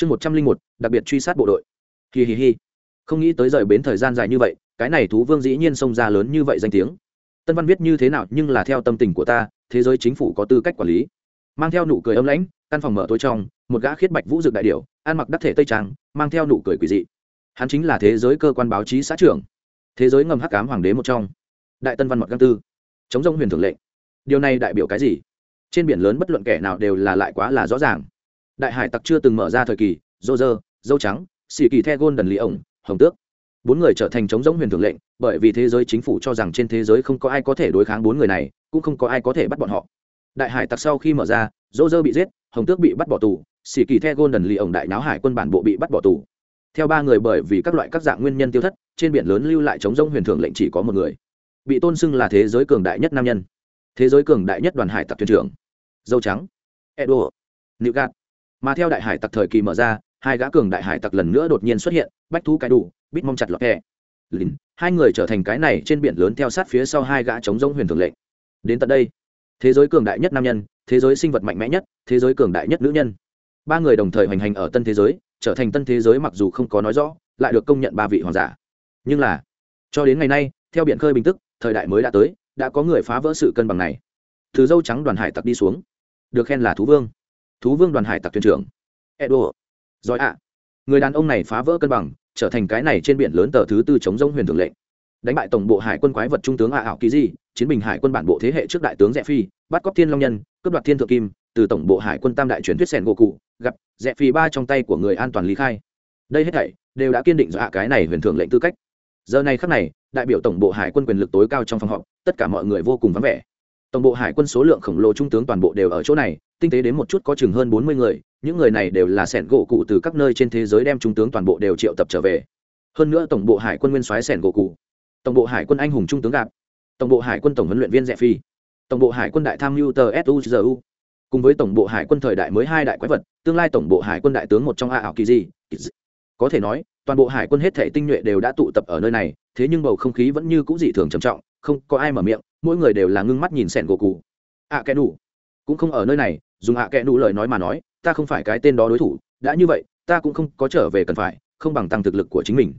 chương một trăm linh một, đặc biệt truy sát bộ đội. Hi hi hi. Không nghĩ tới rời bến thời gian dài như vậy, cái này thú vương dĩ nhiên xông ra lớn như vậy danh tiếng. Tân văn viết như thế nào nhưng là theo tâm tình của ta, thế giới chính phủ có tư cách quản lý. Mang theo nụ cười âm lãnh, căn phòng mở tối trong, một gã khiết bạch vũ dực đại điệu ăn mặc đắc thể tây trang, mang theo nụ cười quỷ dị. Hắn chính là thế giới cơ quan báo chí xã trưởng. Thế giới ngầm hắc cám hoàng đế một trong. Đại tân văn mật găng tư. Chống rông huyền thường lệnh. Điều này đại biểu cái gì? Trên biển lớn bất luận kẻ nào đều là lại quá là rõ ràng đại hải tặc chưa từng mở ra thời kỳ dô dơ dâu trắng, xì kỳ the gôn đần lý ổng, hồng tước. Bốn người trở thành chống giống huyền thường lệnh, bởi vì thế giới chính phủ cho rằng trên thế giới không có ai có thể đối kháng bốn người này, cũng không có ai có thể bắt bọn họ. Đại hải tặc sau khi mở ra dô dơ bị giết, hồng tước bị bắt bỏ tù, xì kỳ the gôn đần lý ổng đại náo hải quân bản bộ bị bắt bỏ tù. Theo ba người bởi vì các loại các dạng nguyên nhân tiêu thất, trên biển lớn lưu lại chống giống huyền thường lệnh chỉ có một người. Bị tôn xưng là thế giới cường đại nhất nam nhân. Thế giới cường đại nhất đoàn hải tặc thuyền trưởng. Dâu trắng. Edo. Nữ gạt mà theo đại hải tặc thời kỳ mở ra, hai gã cường đại hải tặc lần nữa đột nhiên xuất hiện, bách thú cái đủ, bít mong chặt lọt kẹ lìn, hai người trở thành cái này trên biển lớn theo sát phía sau hai gã chống giống huyền thường lệnh. Đến tận đây, thế giới cường đại nhất nam nhân, thế giới sinh vật mạnh mẽ nhất, thế giới cường đại nhất nữ nhân. Ba người đồng thời hoành hành ở tân thế giới, trở thành tân thế giới mặc dù không có nói rõ, lại được công nhận ba vị hoàng giả. Nhưng là, cho đến ngày nay, theo biển khơi bình tức, thời đại mới đã tới, đã có người phá vỡ sự cân bằng này. Từ dâu trắng đoàn hải tặc đi xuống. Được khen là thú vương thú vương đoàn hải tặc thuyền trưởng. Edo. Giỏi ạ. Người đàn ông này phá vỡ cân bằng, trở thành cái này trên biển lớn tờ thứ tư chống rông huyền thường lệnh. Đánh bại tổng bộ hải quân quái vật trung tướng a ảo ký di, chiến bình hải quân bản bộ thế hệ trước đại tướng rẽ phi, bắt cóc thiên long nhân, cướp đoạt thiên thượng kim, từ tổng bộ hải quân tam đại truyền thuyết sẻn gỗ cụ, gặp rẽ phi ba trong tay của người an toàn lý khai. Đây hết thảy đều đã kiên định do ạ cái này huyền thường lệnh tư cách. Giờ này khắc này, đại biểu tổng bộ hải quân quyền lực tối cao trong phòng họp, tất cả mọi người vô cùng vắng vẻ tổng bộ hải quân số lượng khổng lồ trung tướng toàn bộ đều ở chỗ này, tinh tế đến một chút có chừng hơn bốn mươi người, những người này đều là sẻn gỗ cụ từ các nơi trên thế giới đem trung tướng toàn bộ đều triệu tập trở về. Hơn nữa tổng bộ hải quân nguyên soái sẻn gỗ cụ, tổng bộ hải quân anh hùng trung tướng gạp, tổng bộ hải quân tổng huấn luyện viên rẽ phi, tổng bộ hải quân đại tham mưu tờ suzu cùng với tổng bộ hải quân thời đại mới hai đại quái vật, tương lai tổng bộ hải quân đại tướng một trong a ảo kỳ di có thể nói, toàn bộ hải quân hết thể tinh nhuệ đều đã tụ tập ở nơi này, thế nhưng bầu không khí vẫn như c ũ dị thường trầm trọng, không có ai mở miệng mỗi người đều là ngưng mắt nhìn sẻn gỗ cụ. Ạ kẽ đủ cũng không ở nơi này, dùng ạ kẽ đủ lời nói mà nói, ta không phải cái tên đó đối thủ, đã như vậy, ta cũng không có trở về cần phải, không bằng tăng thực lực của chính mình.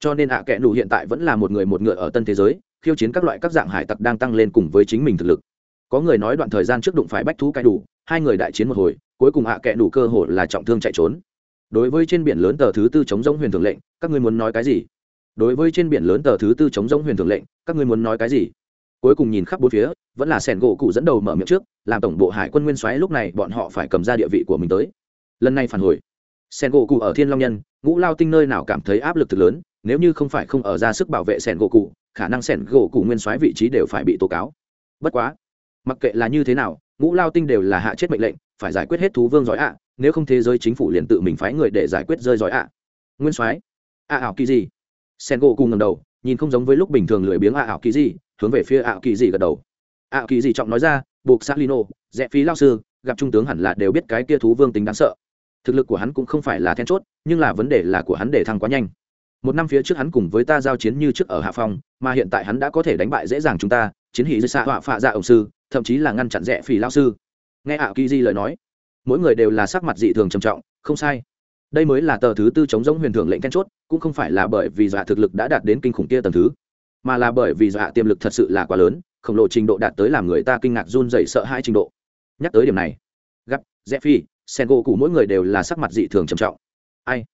Cho nên ạ kẽ đủ hiện tại vẫn là một người một ngựa ở tân thế giới, khiêu chiến các loại các dạng hải tặc đang tăng lên cùng với chính mình thực lực. Có người nói đoạn thời gian trước đụng phải bách thú cái đủ, hai người đại chiến một hồi, cuối cùng ạ kẽ đủ cơ hội là trọng thương chạy trốn. Đối với trên biển lớn tờ thứ tư chống giống huyền thường lệnh, các ngươi muốn nói cái gì? Đối với trên biển lớn tờ thứ tư chống giống huyền thường lệnh, các ngươi muốn nói cái gì? Cuối cùng nhìn khắp bốn phía, vẫn là sẻn gỗ cụ dẫn đầu mở miệng trước, làm tổng bộ hải quân nguyên soái lúc này bọn họ phải cầm ra địa vị của mình tới. Lần này phản hồi, sẻn gỗ cụ ở thiên long nhân, ngũ lao tinh nơi nào cảm thấy áp lực thực lớn, nếu như không phải không ở ra sức bảo vệ sẻn gỗ cụ, khả năng sẻn gỗ cụ nguyên soái vị trí đều phải bị tố cáo. Bất quá, mặc kệ là như thế nào, ngũ lao tinh đều là hạ chết mệnh lệnh, phải giải quyết hết thú vương giỏi ạ, nếu không thế giới chính phủ liền tự mình phái người để giải quyết rơi giỏi ạ. Nguyên soái, ạ ảo kỳ gì? Sen gỗ cùng ngầm đầu, nhìn không giống với lúc bình thường lười biếng ạ ảo kỳ gì hướng về phía ạ kỳ Dị gật đầu. Ạ kỳ Dị trọng nói ra, buộc sát lino dạ rẽ phí lao sư, gặp trung tướng hẳn là đều biết cái kia thú vương tính đáng sợ. Thực lực của hắn cũng không phải là then chốt, nhưng là vấn đề là của hắn để thăng quá nhanh. Một năm phía trước hắn cùng với ta giao chiến như trước ở hạ phong, mà hiện tại hắn đã có thể đánh bại dễ dàng chúng ta, chiến hỷ dưới xạ họa phạ dạ ổng sư, thậm chí là ngăn chặn dạ rẽ phì lao sư. Nghe ảo kỳ di lời nói, mỗi người đều là sắc mặt dị thường trầm trọng, không sai. Đây mới là tờ thứ tư chống giống huyền thưởng lệnh then chốt, cũng không phải là bởi vì dọa thực lực đã đạt đến kinh khủng kia tầng thứ mà là bởi vì dọa tiềm lực thật sự là quá lớn, khổng lồ trình độ đạt tới làm người ta kinh ngạc run dậy sợ hai trình độ. Nhắc tới điểm này gấp rẽ phi sen gỗ cụ mỗi người đều là sắc mặt dị thường trầm trọng. Ai?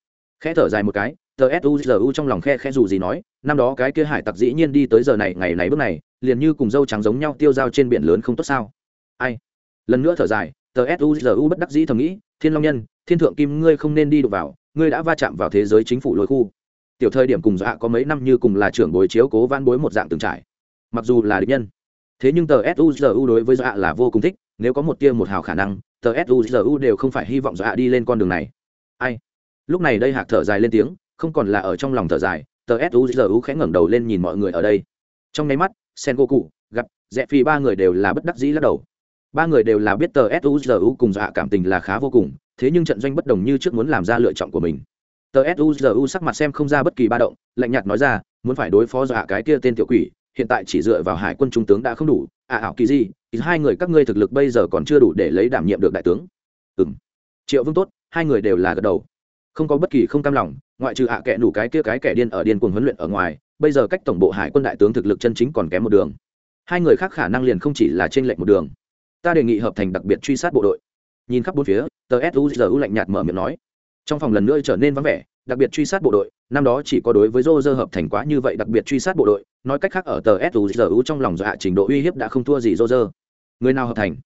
Khẽ thở dài một cái, tờ suzu trong lòng khe khe dù gì nói, năm đó cái kia hải tặc dĩ nhiên đi tới giờ này, ngày này bước này, liền như cùng dâu trắng giống nhau tiêu dao trên biển lớn không tốt sao? Ai? Lần nữa thở dài, tờ suzu bất đắc dĩ thầm nghĩ, thiên long nhân, thiên thượng kim, ngươi không nên đi đụng vào, ngươi đã va chạm vào thế giới chính phủ lôi khu tiểu thời điểm cùng dọa có mấy năm như cùng là trưởng bối chiếu cố van bối một dạng từng trải. Mặc dù là địch nhân, thế nhưng tờ suzu đối với dọa là vô cùng thích, nếu có một tia một hào khả năng, tờ suzu đều không phải hy vọng dọa đi lên con đường này. Ai? Lúc này đây hạc thở dài lên tiếng, không còn là ở trong lòng thở dài, tờ suzu khẽ ngẩng đầu lên nhìn mọi người ở đây. Trong nháy mắt sen goku gặp rẽ phi ba người đều là bất đắc dĩ lắc đầu. Ba người đều là biết tờ suzu cùng dọa cảm tình là khá vô cùng, thế nhưng trận doanh bất đồng như trước muốn làm ra lựa chọn của mình tờ suzu sắc mặt xem không ra bất kỳ ba động, lạnh nhạt nói ra, muốn phải đối phó dọa cái kia tên tiểu quỷ, hiện tại chỉ dựa vào hải quân trung tướng đã không đủ. À ảo kỳ gì hai người các ngươi thực lực bây giờ còn chưa đủ để lấy đảm nhiệm được đại tướng. Ừ m triệu vương tốt, hai người đều là gật đầu. Không có bất kỳ không cam lòng, ngoại trừ ạ kẻ đủ cái kia cái kẻ điên ở điên cuồng huấn luyện ở ngoài, bây giờ cách tổng bộ hải quân đại tướng thực lực chân chính còn kém một đường. Hai người khác khả năng liền không chỉ là trên lệnh một đường. Ta đề nghị hợp thành đặc biệt truy sát bộ đội. Nhìn khắp bốn phía, tờ suzu lạnh nhạt mở miệng nói trong phòng lần nữa trở nên vắng vẻ, đặc biệt truy sát bộ đội, năm đó chỉ có đối với dô dơ hợp thành quá như vậy đặc biệt truy sát bộ đội, nói cách khác ở tờ suzu trong lòng dọa trình độ uy hiếp đã không thua gì dô dơ người nào hợp thành?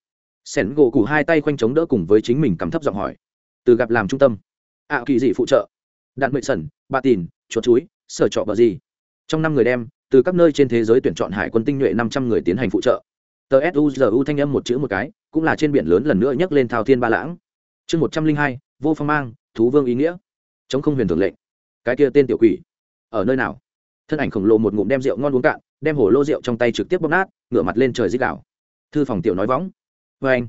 Sẻn gỗ cụ hai tay khoanh chống đỡ cùng với chính mình cắm thấp giọng hỏi. Từ gặp làm trung tâm. Ạ kỳ dị phụ trợ. Đạn mệ sẩn ba tìn, chuột chuối sở trọ bờ gì? Trong năm người đem, từ các nơi trên thế giới tuyển chọn hải quân tinh nhuệ năm trăm người tiến hành phụ trợ. Tờ suzu thanh âm một chữ một cái, cũng là trên biển lớn lần nữa nhắc lên thao thiên ba lãng. Chương một trăm linh hai, vô phong mang thú vương ý nghĩa. Chống không huyền thường lệnh. Cái kia tên tiểu quỷ, ở nơi nào? Thân ảnh khổng lồ một ngụm đem rượu ngon uống cạn, đem hổ lô rượu trong tay trực tiếp bóp nát, ngửa mặt lên trời dích đảo thư phòng tiểu nói võng. Vê anh.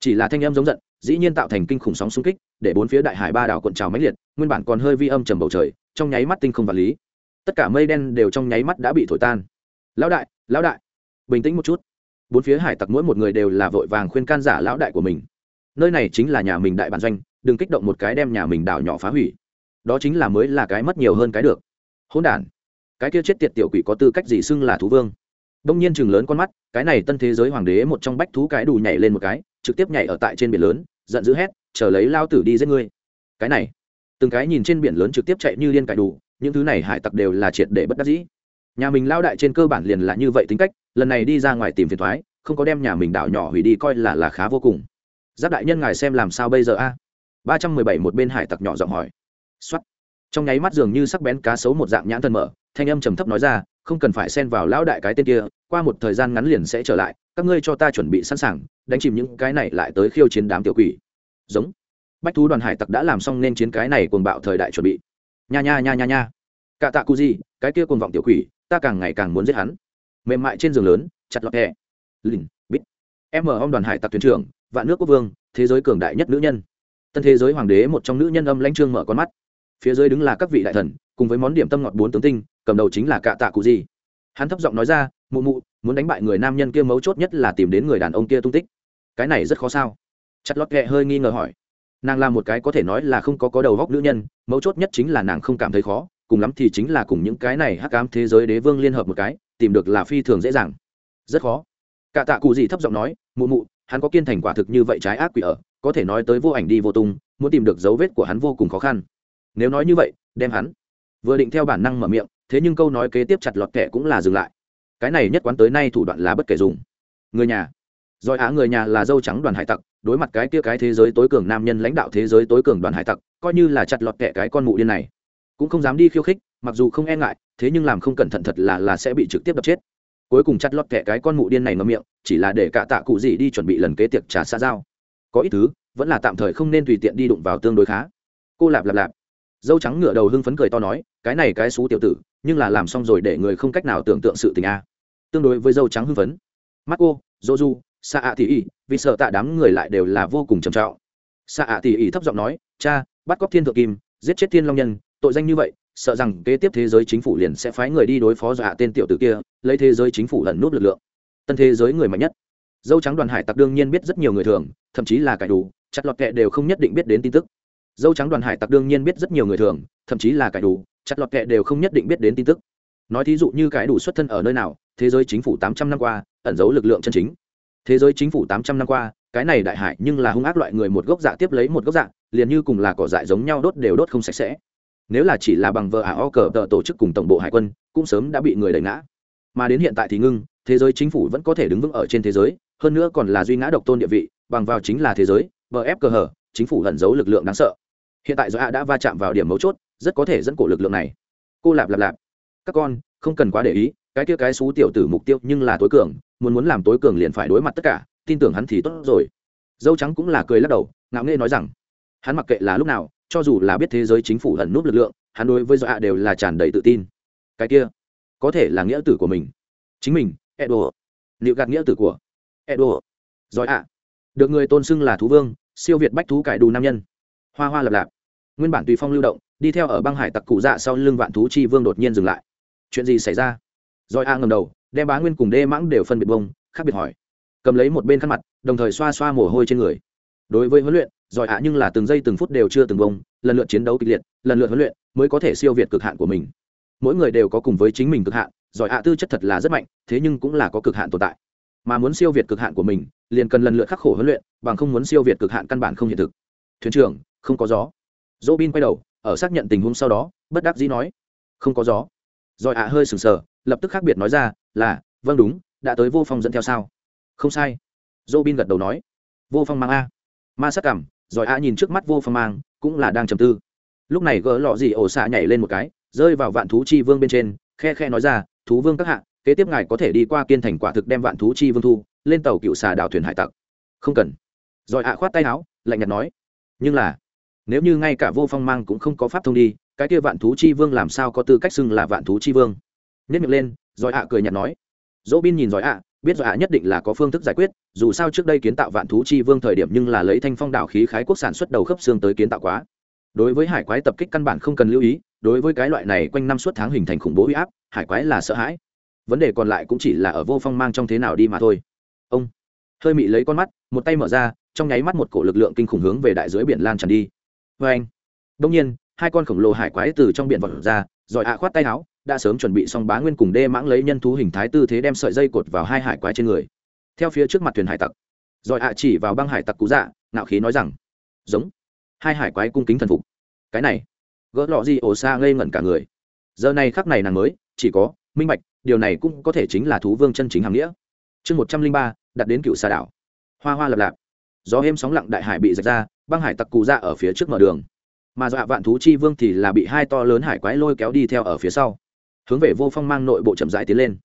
Chỉ là thanh âm giống giận, dĩ nhiên tạo thành kinh khủng sóng xung kích, để bốn phía đại hải ba đảo cuộn trào máy liệt, nguyên bản còn hơi vi âm trầm bầu trời, trong nháy mắt tinh không vật lý. Tất cả mây đen đều trong nháy mắt đã bị thổi tan. Lão đại lão đại. Bình tĩnh một chút. Bốn phía hải tặc mỗi một người đều là vội vàng khuyên can giả lão đại của mình. Nơi này chính là nhà mình đại bản doanh đừng kích động một cái đem nhà mình đảo nhỏ phá hủy. Đó chính là mới là cái mất nhiều hơn cái được. Hỗn đản. Cái kia chết tiệt tiểu quỷ có tư cách gì xưng là thú vương? Đông nhiên chừng lớn con mắt, cái này tân thế giới hoàng đế một trong bách thú cái đủ nhảy lên một cái, trực tiếp nhảy ở tại trên biển lớn, giận dữ hét, chờ lấy lao tử đi giết ngươi. Cái này, từng cái nhìn trên biển lớn trực tiếp chạy như liên cải đủ những thứ này hải tặc đều là triệt để bất đắc dĩ. Nhà mình lao đại trên cơ bản liền là như vậy tính cách, lần này đi ra ngoài tìm phiền thoái, không có đem nhà mình đảo nhỏ hủy đi coi là là khá vô cùng. Giáp đại nhân ngài xem làm sao bây giờ a? Ba trăm mười bảy một bên hải tặc nhỏ giọng hỏi. X trong nháy mắt dường như sắc bén cá sấu một dạng nhãn thần mở, thanh âm trầm thấp nói ra, không cần phải xen vào lão đại cái tên kia, qua một thời gian ngắn liền sẽ trở lại, các ngươi cho ta chuẩn bị sẵn sàng, đánh chìm những cái này lại tới khiêu chiến đám tiểu quỷ. Giống. Bách thú đoàn hải tặc đã làm xong nên chiến cái này cuồng bạo thời đại chuẩn bị. Nha nha nha nha nha. Cả tạ cu gì cái kia cuồng vọng tiểu quỷ, ta càng ngày càng muốn giết hắn. Mềm mại trên giường lớn, chặt lọt hẹ. Lìn, bít. Em ở ông đoàn hải tặc thuyền trưởng, vạn nước quốc vương, thế giới cường đại nhất nữ nhân tân thế giới hoàng đế một trong nữ nhân âm lãnh trương mở con mắt. Phía dưới đứng là các vị đại thần, cùng với món điểm tâm ngọt bốn tướng tinh, cầm đầu chính là cạ tạ cụ gì hắn thấp giọng nói ra, mụ mụ, muốn đánh bại người nam nhân kia mấu chốt nhất là tìm đến người đàn ông kia tung tích. Cái này rất khó sao? Chặt lót ghẹ hơi nghi ngờ hỏi. Nàng là một cái có thể nói là không có có đầu góc nữ nhân, mấu chốt nhất chính là nàng không cảm thấy khó, cùng lắm thì chính là cùng những cái này hắc ám thế giới đế vương liên hợp một cái, tìm được là phi thường dễ dàng. Rất khó. Cả tạ cụ gì thấp giọng nói, mụ mụ, hắn có kiên thành quả thực như vậy trái ác quỷ ở có thể nói tới vô ảnh đi vô tung, muốn tìm được dấu vết của hắn vô cùng khó khăn. Nếu nói như vậy, đem hắn vừa định theo bản năng mở miệng, thế nhưng câu nói kế tiếp chặt lọt kẻ cũng là dừng lại. Cái này nhất quán tới nay thủ đoạn là bất kể dùng. Người nhà. Rồi á, người nhà là dâu trắng đoàn hải tặc, đối mặt cái kia cái thế giới tối cường nam nhân lãnh đạo thế giới tối cường đoàn hải tặc, coi như là chặt lọt kẻ cái con mụ điên này, cũng không dám đi khiêu khích, mặc dù không e ngại, thế nhưng làm không cẩn thận thật là là sẽ bị trực tiếp đập chết. Cuối cùng chặt lọt kẻ cái con mụ điên này ngâm miệng, chỉ là để cả tạ cụ gì đi chuẩn bị lần kế tiệc trà xa giao có ít thứ, vẫn là tạm thời không nên tùy tiện đi đụng vào tương đối khá. Cô lạp lạp lạp. Dâu trắng ngựa đầu hưng phấn cười to nói, cái này cái xú tiểu tử, nhưng là làm xong rồi để người không cách nào tưởng tượng sự tình a. Tương đối với dâu trắng hưng phấn. Mắt cô, dô du xa ạ tỉ ỉ, vì sợ tạ đám người lại đều là vô cùng trầm trọng. Xa ạ tỉ ỉ thấp giọng nói, cha, bắt cóc thiên thượng kim, giết chết thiên long nhân, tội danh như vậy, sợ rằng kế tiếp thế giới chính phủ liền sẽ phái người đi đối phó dọa tên tiểu tử kia, lấy thế giới chính phủ lần nút lực lượng. Tân thế giới người mạnh nhất dâu trắng đoàn hải tặc đương nhiên biết rất nhiều người thường, thậm chí là cải đủ, chặt lọt kệ đều không nhất định biết đến tin tức. Dâu trắng đoàn hải tặc đương nhiên biết rất nhiều người thường, thậm chí là cải đủ, chặt lọt kệ đều không nhất định biết đến tin tức. Nói thí dụ như cái đủ xuất thân ở nơi nào, thế giới chính phủ tám trăm năm qua, ẩn giấu lực lượng chân chính. Thế giới chính phủ tám trăm năm qua, cái này đại hải nhưng là hung ác loại người một gốc dạ tiếp lấy một gốc dạ liền như cùng là cỏ dại giống nhau đốt đều đốt không sạch sẽ. Nếu là chỉ là bằng vợ ả o cờ tờ tổ chức cùng tổng bộ hải quân, cũng sớm đã bị người đẩy ngã. Mà đến hiện tại thì ngưng, thế giới chính phủ vẫn có thể đứng vững ở trên thế giới hơn nữa còn là duy ngã độc tôn địa vị, bằng vào chính là thế giới, bờ ép cờ hở, chính phủ lẩn giấu lực lượng đáng sợ. Hiện tại do đã va chạm vào điểm mấu chốt, rất có thể dẫn cổ lực lượng này. Cô lạp lạp lạp. Các con, không cần quá để ý, cái kia cái xú tiểu tử mục tiêu nhưng là tối cường, muốn muốn làm tối cường liền phải đối mặt tất cả, tin tưởng hắn thì tốt rồi. Dâu trắng cũng là cười lắc đầu, ngạo nghê nói rằng, hắn mặc kệ là lúc nào, cho dù là biết thế giới chính phủ hận núp lực lượng, hắn đối với doạ đều là tràn đầy tự tin. Cái kia, có thể là nghĩa tử của mình. Chính mình edo liệu gạt nghĩa tử của edo. Giỏi ạ. Được người tôn xưng là thú vương, siêu việt bách thú cải đủ nam nhân. Hoa hoa lập lạp. Nguyên bản tùy phong lưu động, đi theo ở băng hải tặc cụ dạ sau lưng vạn thú chi vương đột nhiên dừng lại. Chuyện gì xảy ra? Rồi a ngầm đầu, đem bá nguyên cùng đê mãng đều phân biệt bông, khác biệt hỏi. Cầm lấy một bên khăn mặt, đồng thời xoa xoa mồ hôi trên người. Đối với huấn luyện giỏi ạ nhưng là từng giây từng phút đều chưa từng bông, lần lượt chiến đấu kịch liệt, lần lượt huấn luyện mới có thể siêu việt cực hạn của mình. Mỗi người đều có cùng với chính mình cực hạn giỏi ạ tư chất thật là rất mạnh, thế nhưng cũng là có cực hạn tồn tại mà muốn siêu việt cực hạn của mình, liền cần lần lượt khắc khổ huấn luyện, bằng không muốn siêu việt cực hạn căn bản không hiện thực. Thuyền trưởng, không có gió. Dỗ bin quay đầu, ở xác nhận tình huống sau đó, bất đắc dĩ nói, không có gió. Rồi ạ hơi sừng sờ, lập tức khác biệt nói ra là vâng đúng, đã tới vô phong dẫn theo sao? Không sai. Dỗ bin gật đầu nói, vô phong mang a. Ma sắc cảm. Rồi ạ nhìn trước mắt vô phong mang, cũng là đang trầm tư. Lúc này gỡ lọ gì ổ xạ nhảy lên một cái, rơi vào vạn thú chi vương bên trên, khe khe nói ra, thú vương các hạ kế tiếp ngài có thể đi qua kiên thành quả thực đem vạn thú chi vương thu, lên tàu cựu xà đảo thuyền hải tặc. Không cần. Rồi ạ khoát tay áo, lạnh nhạt nói. Nhưng là, nếu như ngay cả vô phong mang cũng không có pháp thông đi, cái kia vạn thú chi vương làm sao có tư cách xưng là vạn thú chi vương? Nhất miệng lên, rồi ạ cười nhạt nói. Dỗ bin nhìn rồi ạ, biết rồi ạ nhất định là có phương thức giải quyết, dù sao trước đây kiến tạo vạn thú chi vương thời điểm nhưng là lấy thanh phong đảo khí khái quốc sản xuất đầu khớp xương tới kiến tạo quá. Đối với hải quái tập kích căn bản không cần lưu ý, đối với cái loại này quanh năm suốt tháng hình thành khủng bố huy áp, hải quái là sợ hãi vấn đề còn lại cũng chỉ là ở vô phong mang trong thế nào đi mà thôi. Ông hơi mị lấy con mắt, một tay mở ra, trong nháy mắt một cổ lực lượng kinh khủng hướng về đại dưới biển lan tràn đi. Vê anh đông nhiên, hai con khổng lồ hải quái từ trong biển vật ra, rồi ạ khoát tay áo, đã sớm chuẩn bị xong bá nguyên cùng đê mãng lấy nhân thú hình thái tư thế đem sợi dây cột vào hai hải quái trên người. Theo phía trước mặt thuyền hải tặc, rồi ạ chỉ vào băng hải tặc cú dạ ngạo khí nói rằng, giống. Hai hải quái cung kính thần phục. Cái này, gỡ lọ gì ổ xa ngây ngẩn cả người. Giờ này khắc này nàng mới, chỉ có minh bạch điều này cũng có thể chính là thú vương chân chính hàm nghĩa. Chương một trăm linh ba, đặt đến cựu xà đảo. Hoa hoa lập lạp. Gió êm sóng lặng đại hải bị rạch ra, băng hải tặc cụ ra dạ ở phía trước mở đường. Mà dọa vạn thú chi vương thì là bị hai to lớn hải quái lôi kéo đi theo ở phía sau. Hướng về vô phong mang nội bộ chậm rãi tiến lên.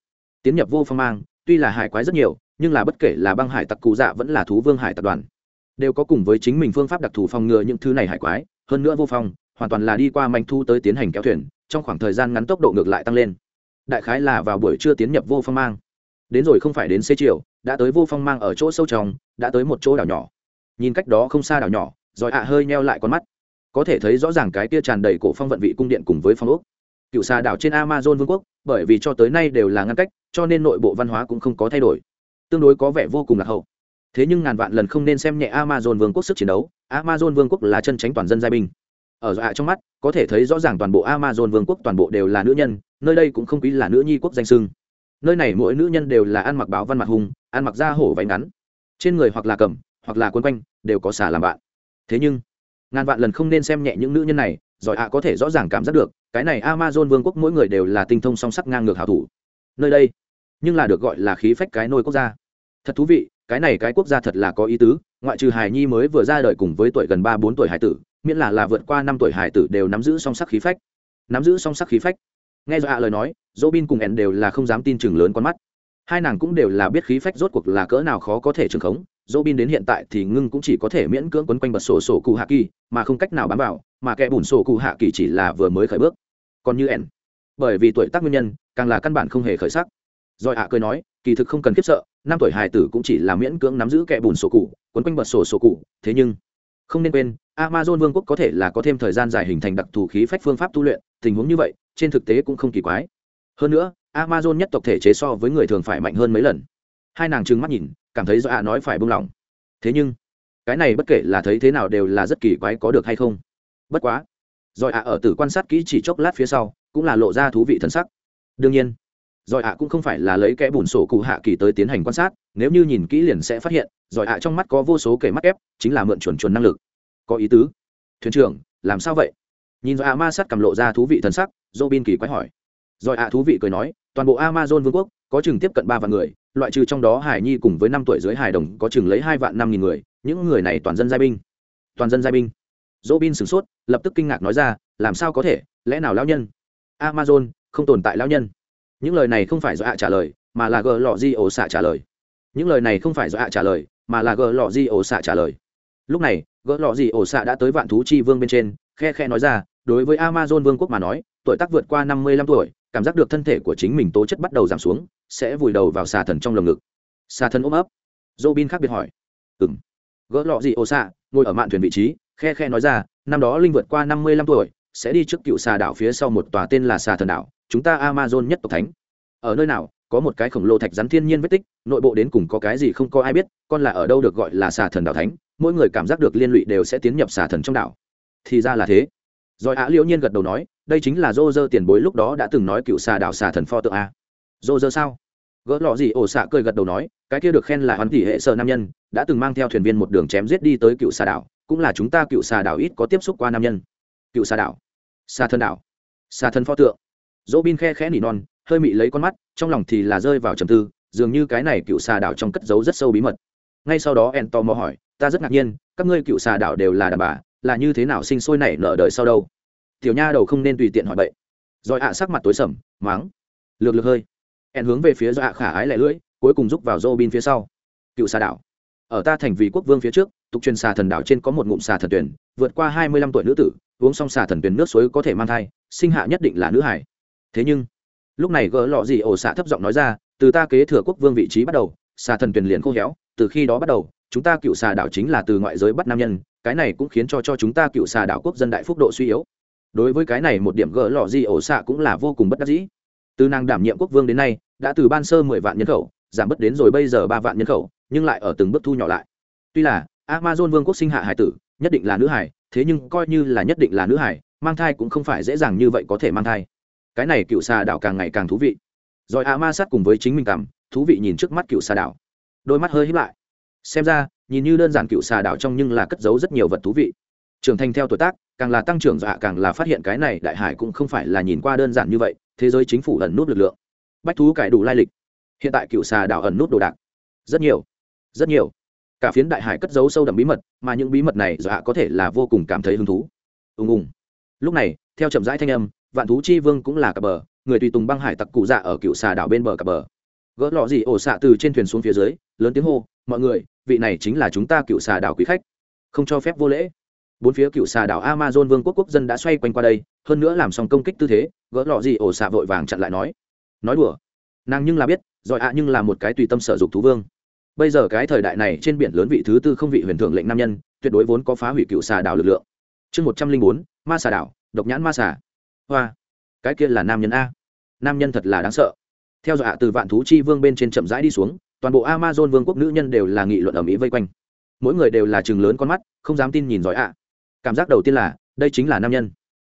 Tiến nhập vô phong mang, tuy là hải quái rất nhiều, nhưng là bất kể là băng hải tặc cụ dạ vẫn là thú vương hải tập đoàn, đều có cùng với chính mình phương pháp đặc thù phòng ngừa những thứ này hải quái. Hơn nữa vô phong, hoàn toàn là đi qua manh thu tới tiến hành kéo thuyền, trong khoảng thời gian ngắn tốc độ ngược lại tăng lên đại khái là vào buổi trưa tiến nhập vô phong mang. Đến rồi không phải đến xế chiều, đã tới vô phong mang ở chỗ sâu trong, đã tới một chỗ đảo nhỏ. Nhìn cách đó không xa đảo nhỏ, rồi ạ hơi neo lại con mắt. Có thể thấy rõ ràng cái kia tràn đầy cổ phong vận vị cung điện cùng với phong ốc. Cựu xà đảo trên amazon vương quốc, bởi vì cho tới nay đều là ngăn cách, cho nên nội bộ văn hóa cũng không có thay đổi. Tương đối có vẻ vô cùng lạc hậu. Thế nhưng ngàn vạn lần không nên xem nhẹ amazon vương quốc sức chiến đấu. Amazon vương quốc là chân tránh toàn dân giai binh ở dọa trong mắt, có thể thấy rõ ràng toàn bộ amazon vương quốc toàn bộ đều là nữ nhân, nơi đây cũng không quý là nữ nhi quốc danh sưng nơi này mỗi nữ nhân đều là ăn mặc báo văn mặt hùng ăn mặc da hổ váy ngắn. Trên người hoặc là cầm, hoặc là quân quanh, đều có xả làm bạn. Thế nhưng, ngàn vạn lần không nên xem nhẹ những nữ nhân này, giỏi ạ có thể rõ ràng cảm giác được, cái này amazon vương quốc mỗi người đều là tinh thông song sắc ngang ngược hảo thủ. Nơi đây, nhưng là được gọi là khí phách cái nôi quốc gia. Thật thú vị, cái này cái quốc gia thật là có ý tứ, ngoại trừ hài nhi mới vừa ra đời cùng với tuổi gần ba bốn tuổi hải tử miễn là là vượt qua năm tuổi hải tử đều nắm giữ song sắc khí phách. Nắm giữ song sắc khí phách. Nghe do ạ lời nói dỗ bin cùng ẻn đều là không dám tin chừng lớn con mắt. Hai nàng cũng đều là biết khí phách rốt cuộc là cỡ nào khó có thể trường khống. Dỗ bin đến hiện tại thì ngưng cũng chỉ có thể miễn cưỡng quấn quanh bật sổ sổ cụ hạ kỳ, mà không cách nào bám vào, mà kẻ bùn sổ cụ hạ kỳ chỉ là vừa mới khởi bước. Còn như ẻn bởi vì tuổi tác nguyên nhân, càng là căn bản không hề khởi sắc. Rồi ạ cười nói, kỳ thực không cần khiếp sợ, năm tuổi hài tử cũng chỉ là miễn cưỡng nắm giữ kẻ bùn sổ cụ, quấn quanh bật sổ sổ cụ, thế nhưng không nên quên, amazon vương quốc có thể là có thêm thời gian dài hình thành đặc thù khí phách phương pháp tu luyện, tình huống như vậy, trên thực tế cũng không kỳ quái. Hơn nữa, amazon nhất tộc thể chế so với người thường phải mạnh hơn mấy lần. Hai nàng trừng mắt nhìn, cảm thấy do ạ nói phải buông lỏng. Thế nhưng, cái này bất kể là thấy thế nào đều là rất kỳ quái có được hay không. Bất quá rồi ạ ở tử quan sát kỹ chỉ chốc lát phía sau, cũng là lộ ra thú vị thân sắc. Đương nhiên rồi ạ cũng không phải là lấy kẽ bùn sổ cụ hạ kỳ tới tiến hành quan sát nếu như nhìn kỹ liền sẽ phát hiện, giỏi ạ trong mắt có vô số kẻ mắt ép chính là mượn chuẩn chuẩn năng lực. Có ý tứ. Thuyền trưởng, làm sao vậy? Nhìn giỏi ạ ma sát cầm lộ ra thú vị thần sắc dô bin kỳ quái hỏi. Giỏi ạ thú vị cười nói, toàn bộ amazon vương quốc có chừng tiếp cận ba vạn người, loại trừ trong đó hải nhi cùng với năm tuổi dưới hải đồng có chừng lấy hai vạn năm nghìn người, những người này toàn dân giai binh. Toàn dân giai binh. Dô bin sửng sốt, lập tức kinh ngạc nói ra, làm sao có thể, lẽ nào lão nhân? Amazon, không tồn tại lão nhân. Những lời này không phải do ạ trả lời, mà là gờ lọ di ổ xạ trả lời những lời này không phải do ạ trả lời, mà là gỡ lọ di ổ xạ trả lời. Lúc này gỡ lọ gì ổ xạ đã tới vạn thú chi vương bên trên, khe khe nói ra, đối với amazon vương quốc mà nói, tuổi tác vượt qua năm mươi lăm tuổi, cảm giác được thân thể của chính mình tố chất bắt đầu giảm xuống, sẽ vùi đầu vào xà thần trong lồng ngực. Xà thần ôm ấp. Dô bin khác biệt hỏi. Ừ m gỡ lọ gì ổ xạ, ngồi ở mạn thuyền vị trí, khe khe nói ra, năm đó linh vượt qua năm mươi lăm tuổi, sẽ đi trước cựu xà đảo phía sau một tòa tên là xà thần đảo, chúng ta amazon nhất tộc thánh. Ở nơi nào? Có một cái khổng lồ thạch rắn thiên nhiên vết tích, nội bộ đến cùng có cái gì không có ai biết, con là ở đâu được gọi là xà thần đảo thánh, mỗi người cảm giác được liên lụy đều sẽ tiến nhập xà thần trong đảo. Thì ra là thế. Rồi ạ liễu nhiên gật đầu nói, đây chính là dô dơ tiền bối lúc đó đã từng nói cựu xà đảo xà thần pho tượng a. Dô dơ sao? Gỡ lọ gì ổ xạ cười gật đầu nói, cái kia được khen là hoàn tỷ hệ sợ nam nhân, đã từng mang theo thuyền viên một đường chém giết đi tới cựu xà đảo, cũng là chúng ta cựu xà đảo ít có tiếp xúc qua nam nhân. Cựu xà đảo. Xà thần đảo. Xà thần pho tượng. Dỗ bin khe khẽ nỉ non hơi mị lấy con mắt, trong lòng thì là rơi vào trầm tư, dường như cái này cựu xà đảo trong cất giấu rất sâu bí mật. Ngay sau đó en tò mò hỏi, ta rất ngạc nhiên, các ngươi cựu xà đảo đều là đàn bà, là như thế nào sinh sôi nảy nở đời sau đâu? Tiểu nha đầu không nên tùy tiện hỏi bậy. Rồi ạ sắc mặt tối sầm máng lược lược hơi. En hướng về phía do ạ khả ái lẻ lưỡi, cuối cùng rúc vào dô bin phía sau. Cựu xà đảo, ở ta thành vì quốc vương phía trước, tục truyền xà thần đảo trên có một ngụm xà thần tuyển, vượt qua hai mươi lăm tuổi nữ tử, uống xong xà thần tuyển nước suối có thể mang thai, sinh hạ nhất định là nữ hải. Thế nhưng lúc này gỡ lọ gì ổ xạ thấp giọng nói ra, từ ta kế thừa quốc vương vị trí bắt đầu xà thần tuyền liền khô héo, từ khi đó bắt đầu, chúng ta cựu xà đảo chính là từ ngoại giới bắt nam nhân, cái này cũng khiến cho cho chúng ta cựu xà đảo quốc dân đại phúc độ suy yếu. Đối với cái này một điểm gỡ lọ gì ổ xạ cũng là vô cùng bất đắc dĩ. Từ nàng đảm nhiệm quốc vương đến nay, đã từ ban sơ mười vạn nhân khẩu, giảm bớt đến rồi bây giờ ba vạn nhân khẩu, nhưng lại ở từng bước thu nhỏ lại. Tuy là, amazon vương quốc sinh hạ hải tử, nhất định là nữ hải, thế nhưng coi như là nhất định là nữ hải, mang thai cũng không phải dễ dàng như vậy có thể mang thai cái này cựu xà đảo càng ngày càng thú vị. Rồi a ma sát cùng với chính mình cảm, thú vị nhìn trước mắt cựu xà đảo. Đôi mắt hơi hít lại. Xem ra, nhìn như đơn giản cựu xà đảo trong nhưng là cất giấu rất nhiều vật thú vị. Trưởng thành theo tuổi tác, càng là tăng trưởng dọa, càng là phát hiện cái này đại hải cũng không phải là nhìn qua đơn giản như vậy, thế giới chính phủ ẩn nút lực lượng. Bách thú cải đủ lai lịch. Hiện tại cựu xà đảo ẩn nút đồ đạc. Rất nhiều. Rất nhiều. Cả phiến đại hải cất giấu sâu đậm bí mật, mà những bí mật này dọa có thể là vô cùng cảm thấy hứng thú. Ùng ùng. Lúc này, theo chậm rãi thanh âm vạn thú chi vương cũng là cặp bờ, người tùy tùng băng hải tặc cụ dạ ở cựu xà đảo bên bờ cặp bờ. Gỡ lọ gì ổ xạ từ trên thuyền xuống phía dưới, lớn tiếng hô, mọi người, vị này chính là chúng ta cựu xà đảo quý khách. Không cho phép vô lễ. Bốn phía cựu xà đảo amazon vương quốc quốc dân đã xoay quanh qua đây, hơn nữa làm xong công kích tư thế, gỡ lọ gì ổ xạ vội vàng chặn lại nói nói đùa, nàng nhưng là biết giỏi ạ nhưng là một cái tùy tâm sở dục thú vương. Bây giờ cái thời đại này trên biển lớn vị thứ tư không vị huyền thượng lệnh nam nhân, tuyệt đối vốn có phá hủy cựu xà đảo lực lượng. Chương một trăm linh bốn, ma xà đảo, độc nhãn ma xà hoa. Cái kia là nam nhân a. Nam nhân thật là đáng sợ. Theo dõi từ vạn thú chi vương bên trên chậm rãi đi xuống, toàn bộ amazon vương quốc nữ nhân đều là nghị luận ở mỹ vây quanh. Mỗi người đều là chừng lớn con mắt, không dám tin nhìn giỏi ạ. Cảm giác đầu tiên là, đây chính là nam nhân.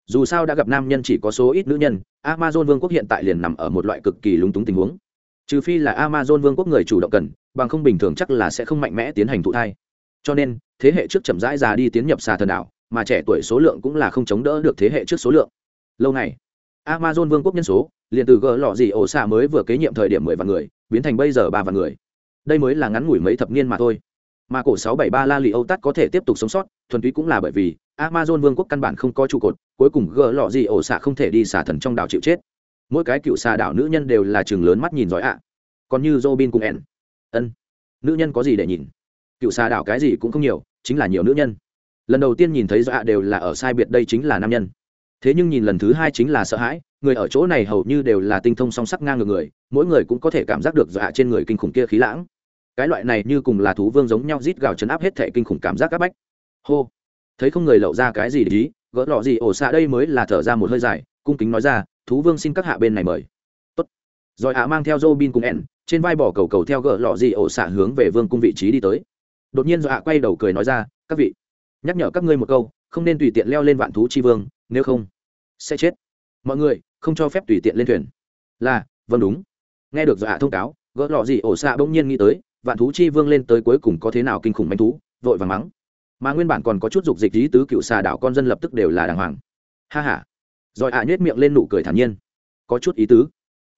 Dù sao đã gặp nam nhân chỉ có số ít nữ nhân, amazon vương quốc hiện tại liền nằm ở một loại cực kỳ lúng túng tình huống. Trừ phi là amazon vương quốc người chủ động cần, bằng không bình thường chắc là sẽ không mạnh mẽ tiến hành thụ thai. Cho nên, thế hệ trước chậm rãi già đi tiến nhập xà thần đảo, mà trẻ tuổi số lượng cũng là không chống đỡ được thế hệ trước số lượng lâu này amazon vương quốc nhân số, liền từ gỡ lọ gì ổ xạ mới vừa kế nhiệm thời điểm mười vạn người, biến thành bây giờ ba vạn người. Đây mới là ngắn ngủi mấy thập niên mà thôi. Mà cổ sáu bảy ba la lì âu tắt có thể tiếp tục sống sót, thuần túy cũng là bởi vì amazon vương quốc căn bản không có trụ cột, cuối cùng gỡ lọ gì ổ xạ không thể đi xả thần trong đảo chịu chết. Mỗi cái cựu xà đảo nữ nhân đều là chừng lớn mắt nhìn giỏi ạ. Còn như robin cùng ẻn ân, nữ nhân có gì để nhìn? Cựu xà đảo cái gì cũng không nhiều, chính là nhiều nữ nhân. Lần đầu tiên nhìn thấy do ạ đều là ở sai biệt đây chính là nam nhân thế nhưng nhìn lần thứ hai chính là sợ hãi, người ở chỗ này hầu như đều là tinh thông song sắc ngang ngược người, mỗi người cũng có thể cảm giác được dọa trên người kinh khủng kia khí lãng. Cái loại này như cùng là thú vương giống nhau rít gào chấn áp hết thể kinh khủng cảm giác áp bách. Hô. Thấy không người lậu ra cái gì để ý, gỡ lọ gì ổ xạ đây mới là thở ra một hơi dài, cung kính nói ra, thú vương xin các hạ bên này mời. Tốt. Rồi ạ mang theo Robin cùng ẻn trên vai bỏ cầu cầu theo gỡ lọ gì ổ xạ hướng về vương cung vị trí đi tới. Đột nhiên rồi ạ quay đầu cười nói ra, các vị, nhắc nhở các ngươi một câu, không nên tùy tiện leo lên vạn thú chi vương nếu không, sẽ chết. Mọi người, không cho phép tùy tiện lên thuyền. Là vâng đúng. Nghe được dọa thông cáo, gỡ lọ gì ổ xạ bỗng nhiên nghĩ tới, vạn thú chi vương lên tới cuối cùng có thế nào kinh khủng manh thú, vội vàng mắng. Mà nguyên bản còn có chút dục dịch lý tứ cựu xà đảo con dân lập tức đều là đàng hoàng. Ha ha. Rồi ạ nhếch miệng lên nụ cười thản nhiên. Có chút ý tứ.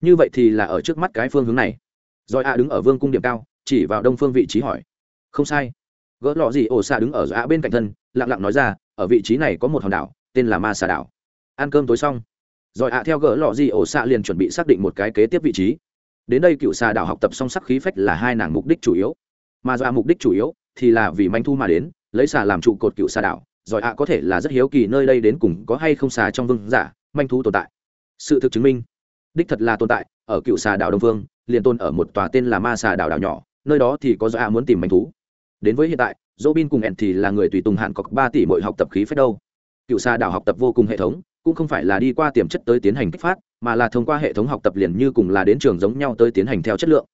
Như vậy thì là ở trước mắt cái phương hướng này. Rồi ạ đứng ở vương cung điểm cao, chỉ vào đông phương vị trí hỏi. Không sai. Gỡ lọ gì ổ xạ đứng ở dọa bên cạnh thân, lặng lặng nói ra, ở vị trí này có một hòn đảo tên là ma xà đảo. Ăn cơm tối xong, rồi ạ theo gỡ lọ gì ổ xạ liền chuẩn bị xác định một cái kế tiếp vị trí. Đến đây cựu xà đảo học tập song sắc khí phách là hai nàng mục đích chủ yếu. Mà do mục đích chủ yếu thì là vì manh thu mà đến, lấy xà làm trụ cột cựu xà đảo, rồi ạ có thể là rất hiếu kỳ nơi đây đến cùng có hay không xà trong vương giả, manh thu tồn tại. Sự thực chứng minh, đích thật là tồn tại, ở cựu xà đảo đông vương, liền tôn ở một tòa tên là ma xà đảo đảo nhỏ, nơi đó thì có do ạ muốn tìm manh thú. Đến với hiện tại Robin cùng ẹn thì là người tùy tùng hạn cọc ba tỷ mỗi học tập khí phách đâu cựu xà đảo học tập vô cùng hệ thống, cũng không phải là đi qua tiềm chất tới tiến hành kích phát, mà là thông qua hệ thống học tập liền như cùng là đến trường giống nhau tới tiến hành theo chất lượng.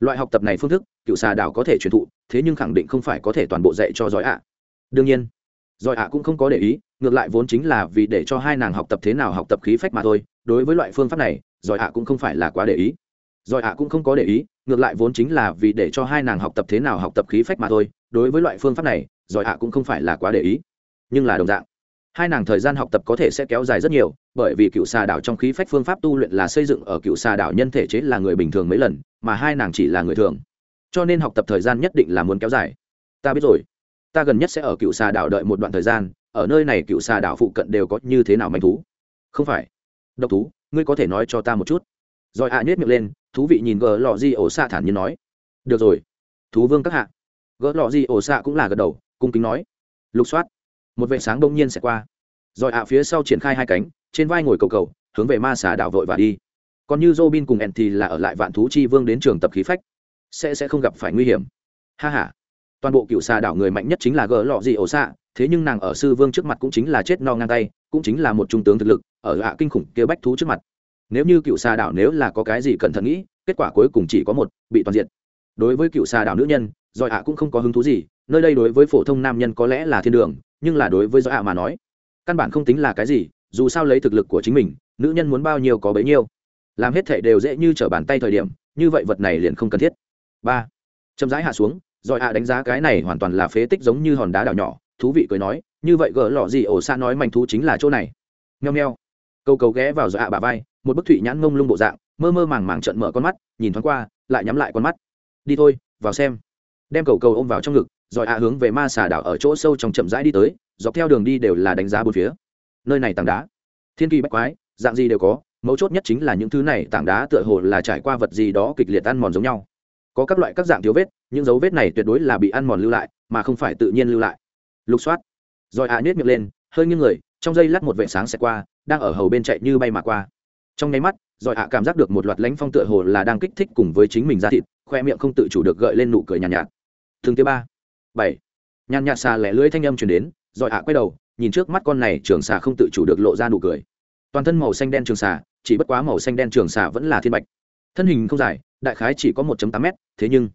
Loại học tập này phương thức, cựu xà đảo có thể truyền thụ, thế nhưng khẳng định không phải có thể toàn bộ dạy cho giỏi ạ. Đương nhiên, giỏi ạ cũng không có để ý, ngược lại vốn chính là vì để cho hai nàng học tập thế nào học tập khí phách mà thôi, đối với loại phương pháp này, giỏi ạ cũng không phải là quá để ý. Giỏi ạ cũng không có để ý, ngược lại vốn chính là vì để cho hai nàng học tập thế nào học tập khí phách mà thôi, đối với loại phương pháp này, giỏi ạ cũng không phải là quá để ý. Nhưng là đồng dạng hai nàng thời gian học tập có thể sẽ kéo dài rất nhiều, bởi vì cựu xà đảo trong khí phách phương pháp tu luyện là xây dựng ở cựu xà đảo nhân thể chế là người bình thường mấy lần, mà hai nàng chỉ là người thường. Cho nên học tập thời gian nhất định là muốn kéo dài. Ta biết rồi. Ta gần nhất sẽ ở cựu xà đảo đợi một đoạn thời gian, ở nơi này cựu xà đảo phụ cận đều có như thế nào manh thú? Không phải. Độc thú, ngươi có thể nói cho ta một chút. Rồi ạ à nhét miệng lên, thú vị nhìn gờ lò di ổ xạ thản nhiên nói. Được rồi. Thú vương các hạ. Gỡ lò di ổ xạ cũng là gật đầu, cung kính nói. Lục soát một vệ sáng đông nhiên sẽ qua. Rồi ạ phía sau triển khai hai cánh, trên vai ngồi cầu cầu, hướng về ma xà đảo vội và đi. Còn như Robin cùng En thì là ở lại vạn thú chi vương đến trường tập khí phách. Sẽ sẽ không gặp phải nguy hiểm. Ha ha. Toàn bộ cựu xà đảo người mạnh nhất chính là gỡ lọ gì ổ xạ, thế nhưng nàng ở sư vương trước mặt cũng chính là chết no ngang tay, cũng chính là một trung tướng thực lực, ở hạ kinh khủng kia bách thú trước mặt. Nếu như cựu xà đảo nếu là có cái gì cẩn thận nghĩ, kết quả cuối cùng chỉ có một, bị toàn diện đối với cựu xà đảo nữ nhân giỏi hạ cũng không có hứng thú gì, nơi đây đối với phổ thông nam nhân có lẽ là thiên đường nhưng là đối với giỏi hạ mà nói, căn bản không tính là cái gì, dù sao lấy thực lực của chính mình, nữ nhân muốn bao nhiêu có bấy nhiêu. Làm hết thể đều dễ như trở bàn tay thời điểm, như vậy vật này liền không cần thiết. Ba, chậm rãi hạ xuống rồi hạ đánh giá cái này hoàn toàn là phế tích giống như hòn đá đảo nhỏ, thú vị cười nói, như vậy gỡ lọ gì ổ xa nói manh thú chính là chỗ này. Nheo nheo câu cầu ghé vào rồi hạ bà vai, một bức thủy nhãn ngông lung bộ dạng, mơ mơ màng màng trận mở con mắt, nhìn thoáng qua, lại nhắm lại con mắt. Đi thôi, vào xem. Đem cầu cầu ôm vào trong ngực rồi hạ hướng về ma xà đảo ở chỗ sâu trong chậm rãi đi tới dọc theo đường đi đều là đánh giá bốn phía. Nơi này tảng đá. Thiên kỳ bách quái dạng gì đều có mấu chốt nhất chính là những thứ này tảng đá tựa hồ là trải qua vật gì đó kịch liệt ăn mòn giống nhau. Có các loại các dạng thiếu vết những dấu vết này tuyệt đối là bị ăn mòn lưu lại mà không phải tự nhiên lưu lại. Lục soát. Rồi ạ à nhét miệng lên hơi nghiêng người trong dây lát một vệ sáng xẹt qua đang ở hầu bên chạy như bay mà qua. Trong nháy mắt rồi ạ cảm giác được một loạt lánh phong tựa hồ là đang kích thích cùng với chính mình ra thịt khoe miệng không tự chủ được gợi lên nụ cười nhàn nhạt, nhạt thường thứ ba bảy. Nhàn nhạt xà lẻ lưới thanh âm chuyển đến, rồi ạ quay đầu, nhìn trước mắt con này trường xà không tự chủ được lộ ra nụ cười. Toàn thân màu xanh đen trường xà, chỉ bất quá màu xanh đen trường xà vẫn là thiên bạch. Thân hình không dài, đại khái chỉ có một tám m thế nhưng,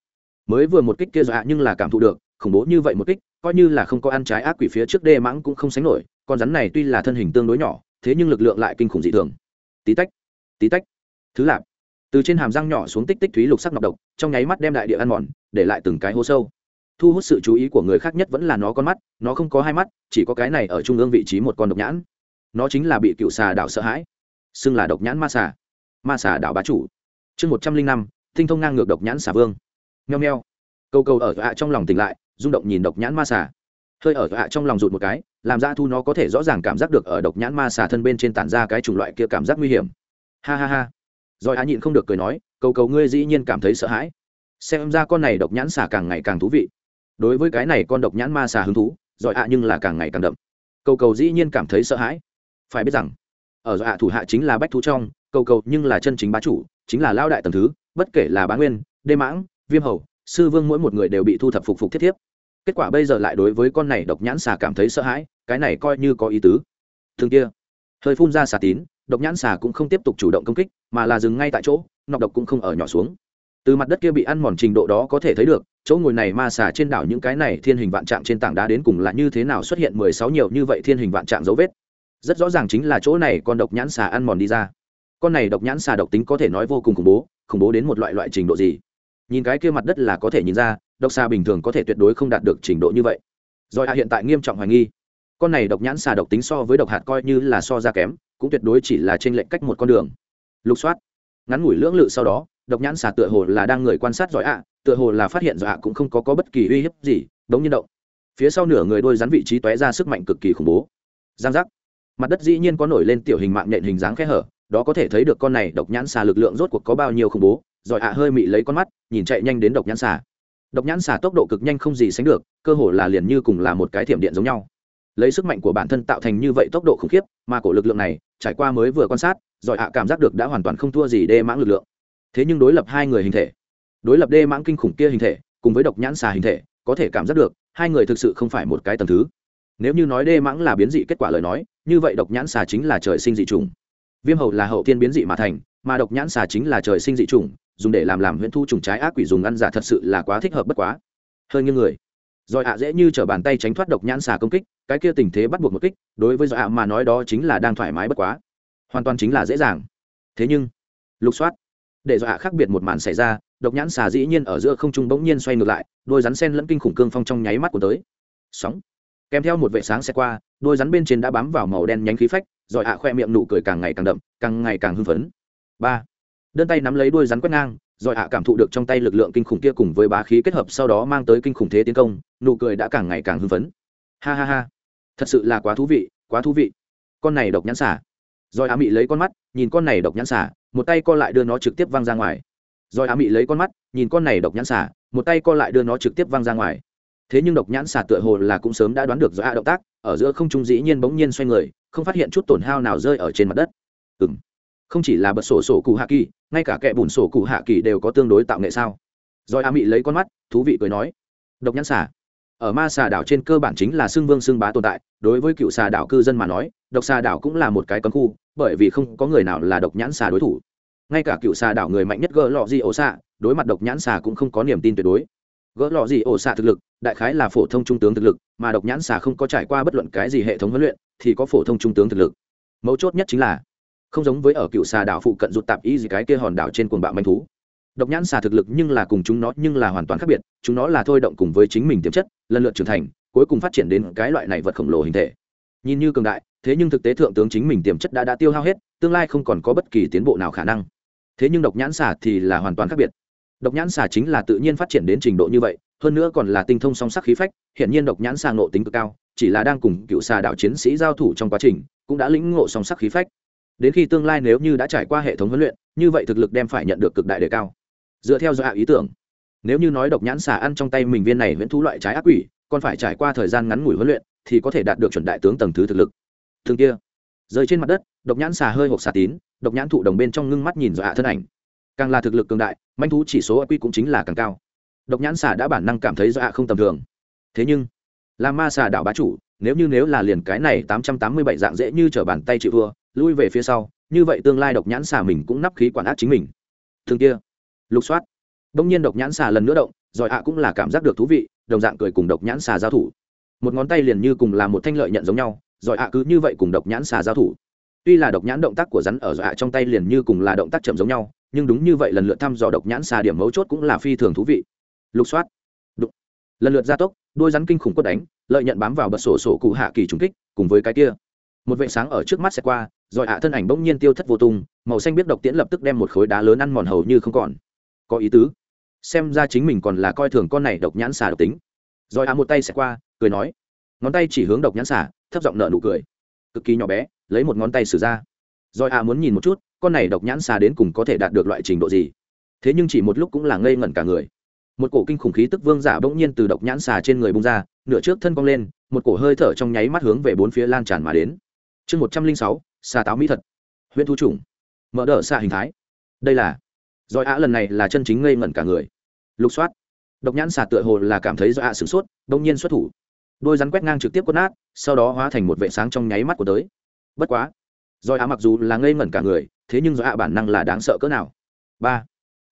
mới vừa một kích kia dọa nhưng là cảm thụ được, khủng bố như vậy một kích, coi như là không có ăn trái ác quỷ phía trước đê mãng cũng không sánh nổi, con rắn này tuy là thân hình tương đối nhỏ, thế nhưng lực lượng lại kinh khủng dị thường. Tí tách tí tách, thứ lạp từ trên hàm răng nhỏ xuống tích tích thúy lục sắc nọc độc, trong nháy mắt đem đại địa ăn mòn, để lại từng cái hố sâu thu hút sự chú ý của người khác nhất vẫn là nó con mắt, nó không có hai mắt, chỉ có cái này ở trung ương vị trí một con độc nhãn. Nó chính là bị cựu xà đảo sợ hãi, xưng là độc nhãn ma xà ma xà đảo bá chủ. Chương một trăm linh năm, tinh thông ngang ngược độc nhãn xà vương. Nheo nheo câu câu ở ạ trong lòng tỉnh lại, rung động nhìn độc nhãn ma xà. Hơi ở ạ trong lòng rụt một cái, làm ra thu nó có thể rõ ràng cảm giác được ở độc nhãn ma xà thân bên trên tản ra cái chủng loại kia cảm giác nguy hiểm. Ha ha ha. Rồi á nhịn không được cười nói, câu cầu ngươi dĩ nhiên cảm thấy sợ hãi. Xem ra con này độc nhãn xà càng ngày càng thú vị đối với cái này con độc nhãn ma xà hứng thú, giỏi ạ nhưng là càng ngày càng đậm. Cầu cầu dĩ nhiên cảm thấy sợ hãi. Phải biết rằng, ở giỏi ạ thủ hạ chính là bách thú trong, cầu cầu nhưng là chân chính bá chủ, chính là lao đại tầm thứ, bất kể là bá nguyên đê mãng, viêm hầu, sư vương mỗi một người đều bị thu thập phục phục thiết thiếp. Kết quả bây giờ lại đối với con này độc nhãn xà cảm thấy sợ hãi, cái này coi như có ý tứ. Thường kia, hơi phun ra xà tín, độc nhãn xà cũng không tiếp tục chủ động công kích, mà là dừng ngay tại chỗ, nọc độc cũng không ở nhỏ xuống từ mặt đất kia bị ăn mòn trình độ đó có thể thấy được, chỗ ngồi này ma xà trên đảo những cái này thiên hình vạn trạng trên tảng đá đến cùng là như thế nào xuất hiện mười sáu nhiều như vậy thiên hình vạn trạng dấu vết. Rất rõ ràng chính là chỗ này con độc nhãn xà ăn mòn đi ra. Con này độc nhãn xà độc tính có thể nói vô cùng khủng bố khủng bố đến một loại loại trình độ gì? Nhìn cái kia mặt đất là có thể nhìn ra, độc xà bình thường có thể tuyệt đối không đạt được trình độ như vậy. Rồi hạ hiện tại nghiêm trọng hoài nghi. Con này độc nhãn xà độc tính so với độc hạt coi như là so ra kém, cũng tuyệt đối chỉ là trên lệnh cách một con đường. Lục soát. Ngắn ngủi lưỡng lự sau đó độc nhãn xà tựa hồ là đang người quan sát giỏi ạ tựa hồ là phát hiện giỏi ạ cũng không có, có bất kỳ uy hiếp gì đống nhiên động. Phía sau nửa người đôi rắn vị trí tóe ra sức mạnh cực kỳ khủng bố. Giang giác. Mặt đất dĩ nhiên có nổi lên tiểu hình mạng nhện hình dáng khe hở đó có thể thấy được con này độc nhãn xà lực lượng rốt cuộc có bao nhiêu khủng bố. Giỏi ạ hơi mị lấy con mắt nhìn chạy nhanh đến độc nhãn xà. Độc nhãn xà tốc độ cực nhanh không gì sánh được cơ hồ là liền như cùng là một cái thiểm điện giống nhau. Lấy sức mạnh của bản thân tạo thành như vậy tốc độ khủng khiếp mà cổ lực lượng này trải qua mới vừa quan sát giỏi ạ cảm giác được đã hoàn toàn không thua gì đê mãng lực lượng thế nhưng đối lập hai người hình thể, đối lập đê mãng kinh khủng kia hình thể, cùng với độc nhãn xà hình thể, có thể cảm giác được, hai người thực sự không phải một cái tầm thứ. Nếu như nói đê mãng là biến dị kết quả lời nói, như vậy độc nhãn xà chính là trời sinh dị trùng viêm hầu là hậu thiên biến dị mà thành, mà độc nhãn xà chính là trời sinh dị trùng dùng để làm làm huyễn thu trùng trái ác quỷ dùng ăn giả thật sự là quá thích hợp bất quá. Hơn như người. Rồi ạ dễ như t bàn tay tránh thoát độc nhãn xà công kích, cái kia tình thế bắt buộc một kích, đối với rồi ạ mà nói đó chính là đang thoải mái bất quá. Hoàn toàn chính là dễ dàng. Thế nhưng, lục soát để dọa khác biệt một màn xảy ra, độc nhãn xà dĩ nhiên ở giữa không trung bỗng nhiên xoay ngược lại, đôi rắn sen lẫn kinh khủng cương phong trong nháy mắt của tới. Sóng. Kèm theo một vệ sáng xe qua, đôi rắn bên trên đã bám vào màu đen nhánh khí phách, rồi ạ khoe miệng nụ cười càng ngày càng đậm, càng ngày càng hưng phấn. Ba. Đơn tay nắm lấy đôi rắn quét ngang, rồi ạ cảm thụ được trong tay lực lượng kinh khủng kia cùng với bá khí kết hợp sau đó mang tới kinh khủng thế tiến công, nụ cười đã càng ngày càng hưng phấn. Ha ha ha. Thật sự là quá thú vị, quá thú vị. Con này độc nhãn xả rồi Á mị lấy con mắt nhìn con này độc nhãn xả một tay co lại đưa nó trực tiếp văng ra ngoài. Rồi á mị lấy con mắt nhìn con này độc nhãn xả một tay co lại đưa nó trực tiếp văng ra ngoài. Thế nhưng độc nhãn xả tựa hồ là cũng sớm đã đoán được do a động tác ở giữa không trung dĩ nhiên bỗng nhiên xoay người không phát hiện chút tổn hao nào rơi ở trên mặt đất. Ừm, không chỉ là bật sổ sổ cụ hạ kỳ ngay cả kẻ bùn sổ cụ hạ kỳ đều có tương đối tạo nghệ sao? Rồi a mị lấy con mắt thú vị cười nói độc nhãn xà ở ma xà đảo trên cơ bản chính là xưng vương xưng bá tồn tại đối với cựu xà đảo cư dân mà nói độc xà đảo cũng là một cái cấm khu, bởi vì không có người nào là độc nhãn xà đối thủ. Ngay cả cựu xà đảo người mạnh nhất gỡ lọ gì ổ xạ đối mặt độc nhãn xà cũng không có niềm tin tuyệt đối. Gỡ lọ gì ổ xạ thực lực, đại khái là phổ thông trung tướng thực lực, mà độc nhãn xà không có trải qua bất luận cái gì hệ thống huấn luyện, thì có phổ thông trung tướng thực lực. Mấu chốt nhất chính là, không giống với ở cựu xà đảo phụ cận rụt tạp ý gì cái kia hòn đảo trên cuồng bạo manh thú. Độc nhãn xà thực lực nhưng là cùng chúng nó nhưng là hoàn toàn khác biệt, chúng nó là thôi động cùng với chính mình tiềm chất, lần lượt trưởng thành, cuối cùng phát triển đến cái loại này vật khổng lồ hình thể nhìn như cường đại, thế nhưng thực tế thượng tướng chính mình tiềm chất đã đã tiêu hao hết, tương lai không còn có bất kỳ tiến bộ nào khả năng. Thế nhưng độc nhãn xà thì là hoàn toàn khác biệt. Độc nhãn xà chính là tự nhiên phát triển đến trình độ như vậy, hơn nữa còn là tinh thông song sắc khí phách hiện nhiên độc nhãn xà ngộ tính cực cao, chỉ là đang cùng cựu xà đạo chiến sĩ giao thủ trong quá trình, cũng đã lĩnh ngộ song sắc khí phách. Đến khi tương lai nếu như đã trải qua hệ thống huấn luyện, như vậy thực lực đem phải nhận được cực đại đề cao. Dựa theo do ý tưởng, nếu như nói độc nhãn xà ăn trong tay mình viên này vẫn thú loại trái ác quỷ, còn phải trải qua thời gian ngắn ngủi huấn luyện thì có thể đạt được chuẩn đại tướng tầng thứ thực lực. Thường kia, rơi trên mặt đất, độc nhãn xà hơi hộp xà tín, độc nhãn thụ đồng bên trong ngưng mắt nhìn dọa thân ảnh. Càng là thực lực cường đại, manh thú chỉ số q cũng chính là càng cao. Độc nhãn xà đã bản năng cảm thấy dọa không tầm thường. Thế nhưng là ma xà đảo bá chủ, nếu như nếu là liền cái này tám trăm tám mươi bảy dạng dễ như t r ở bàn tay chịu vua lui về phía sau, như vậy tương lai độc nhãn xà mình cũng nắp khí quản át chính mình. Thường kia, lục soát. Đông nhiên độc nhãn xà lần nữa động, rồi ạ cũng là cảm giác được thú vị, đồng dạng cười cùng độc nhãn xà giao thủ một ngón tay liền như cùng là một thanh lợi nhận giống nhau, giỏi ạ cứ như vậy cùng độc nhãn xà giao thủ. Tuy là độc nhãn động tác của rắn ở giỏi ạ trong tay liền như cùng là động tác chậm giống nhau, nhưng đúng như vậy lần lượt thăm dò độc nhãn xà điểm mấu chốt cũng là phi thường thú vị. Lục soát. Đụng. Lần lượt gia tốc, đôi rắn kinh khủng quất đánh, lợi nhận bám vào bật sổ sổ cụ hạ kỳ trùng kích, cùng với cái kia. Một vệ sáng ở trước mắt sẽ qua rồi ạ thân ảnh bỗng nhiên tiêu thất vô tung, màu xanh biết độc tiễn lập tức đem một khối đá lớn ăn mòn hầu như không còn. Có ý tứ. Xem ra chính mình còn là coi thường con này độc nhãn xà độc tính. Rồi ạ một tay sẽ qua cười nói. Ngón tay chỉ hướng độc nhãn xà, thấp giọng nợ nụ cười. Cực kỳ nhỏ bé, lấy một ngón tay xử ra. Rồi à muốn nhìn một chút, con này độc nhãn xà đến cùng có thể đạt được loại trình độ gì? Thế nhưng chỉ một lúc cũng là ngây ngẩn cả người. Một cổ kinh khủng khí tức vương giả bỗng nhiên từ độc nhãn xà trên người bung ra, nửa trước thân cong lên, một cổ hơi thở trong nháy mắt hướng về bốn phía lan tràn mà đến. Chương một trăm linh sáu, xà táo mỹ thật huyện thu trùng. Mở đỡ xà hình thái. Đây là. Giỏi ạ à lần này là chân chính ngây ngẩn cả người. Lục soát. Độc nhãn xà tựa hồ là cảm thấy do ạ à sửng sốt, bỗng nhiên xuất thủ đôi rắn quét ngang trực tiếp quất nát, sau đó hóa thành một vệ sáng trong nháy mắt của tới. Bất quá giỏi á mặc dù là ngây ngẩn cả người, thế nhưng do ạ bản năng là đáng sợ cỡ nào? Ba.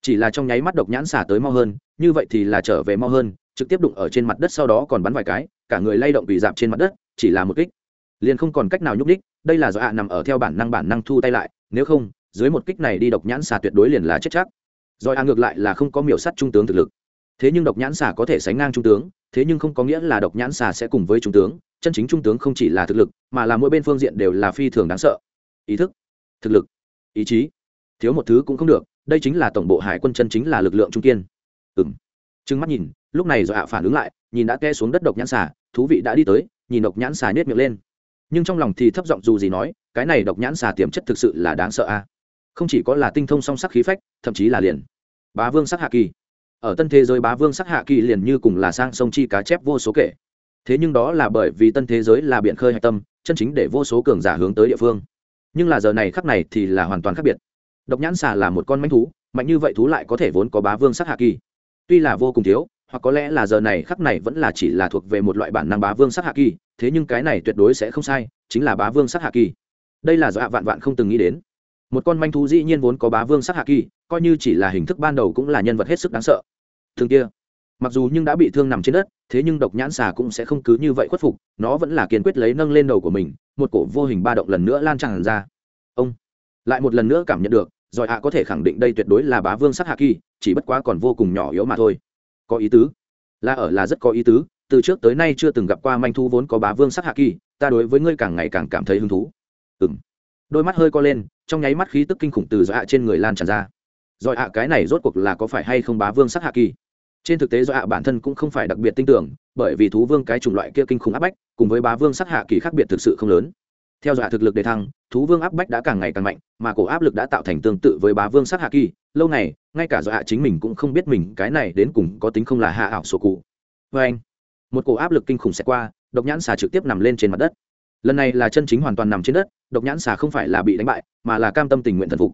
Chỉ là trong nháy mắt độc nhãn xả tới mau hơn, như vậy thì là trở về mau hơn, trực tiếp đụng ở trên mặt đất sau đó còn bắn vài cái, cả người lay động bị dạp trên mặt đất, chỉ là một kích. Liền không còn cách nào nhúc đích đây là do ạ nằm ở theo bản năng bản năng thu tay lại, nếu không, dưới một kích này đi độc nhãn xà tuyệt đối liền là chết chắc. Rồi ạ ngược lại là không có miểu sắt trung tướng thực lực thế nhưng độc nhãn xà có thể sánh ngang trung tướng, thế nhưng không có nghĩa là độc nhãn xà sẽ cùng với trung tướng, chân chính trung tướng không chỉ là thực lực, mà là mỗi bên phương diện đều là phi thường đáng sợ. Ý thức, thực lực, ý chí, thiếu một thứ cũng không được, đây chính là tổng bộ hải quân chân chính là lực lượng trung kiên. Ừng trừng mắt nhìn, lúc này rồi ạ phản ứng lại, nhìn đã ke xuống đất độc nhãn xà, thú vị đã đi tới, nhìn độc nhãn xà nhét miệng lên. Nhưng trong lòng thì thấp giọng dù gì nói, cái này độc nhãn xà tiềm chất thực sự là đáng sợ a. Không chỉ có là tinh thông song sắc khí phách, thậm chí là liền. Bá vương sắc hạ kỳ ở tân thế giới bá vương sắc hạ kỳ liền như cùng là sang sông chi cá chép vô số kể. Thế nhưng đó là bởi vì tân thế giới là biển khơi hạch tâm, chân chính để vô số cường giả hướng tới địa phương. Nhưng là giờ này khắc này thì là hoàn toàn khác biệt. Độc nhãn xà là một con manh thú, mạnh như vậy thú lại có thể vốn có bá vương sắc hạ kỳ. Tuy là vô cùng thiếu, hoặc có lẽ là giờ này khắc này vẫn là chỉ là thuộc về một loại bản năng bá vương sắc hạ kỳ, thế nhưng cái này tuyệt đối sẽ không sai, chính là bá vương sắc hạ kỳ. Đây là do hạ vạn vạn không từng nghĩ đến. Một con manh thú dĩ nhiên vốn có bá vương sắc hạ kỳ coi như chỉ là hình thức ban đầu cũng là nhân vật hết sức đáng sợ. Thường kia mặc dù nhưng đã bị thương nằm trên đất thế nhưng độc nhãn xà cũng sẽ không cứ như vậy khuất phục nó vẫn là kiên quyết lấy nâng lên đầu của mình một cổ vô hình ba động lần nữa lan tràn ra. Ông lại một lần nữa cảm nhận được rồi hạ có thể khẳng định đây tuyệt đối là bá vương sắc hạ kỳ chỉ bất quá còn vô cùng nhỏ yếu mà thôi. Có ý tứ. Là ở là rất có ý tứ từ trước tới nay chưa từng gặp qua manh thu vốn có bá vương sắc hạ kỳ ta đối với ngươi càng ngày càng cảm thấy hứng thú. Ừm, đôi mắt hơi co lên trong nháy mắt khí tức kinh khủng từ dọa trên người lan tràn ra rồi ạ, cái này rốt cuộc là có phải hay không bá vương sắc hạ kỳ? Trên thực tế do ạ, bản thân cũng không phải đặc biệt tin tưởng, bởi vì thú vương cái chủng loại kia kinh khủng áp bách, cùng với bá vương sắc hạ kỳ khác biệt thực sự không lớn. Theo dọa thực lực đề thăng, thú vương áp bách đã càng ngày càng mạnh, mà cổ áp lực đã tạo thành tương tự với bá vương sắc hạ kỳ. Lâu này ngay cả dọa chính mình cũng không biết mình cái này đến cùng có tính không là hạ ảo sổ cụ. Vê anh, một cổ áp lực kinh khủng sẽ qua, độc nhãn xà trực tiếp nằm lên trên mặt đất. Lần này là chân chính hoàn toàn nằm trên đất, độc nhãn xà không phải là bị đánh bại, mà là cam tâm tình nguyện thần phục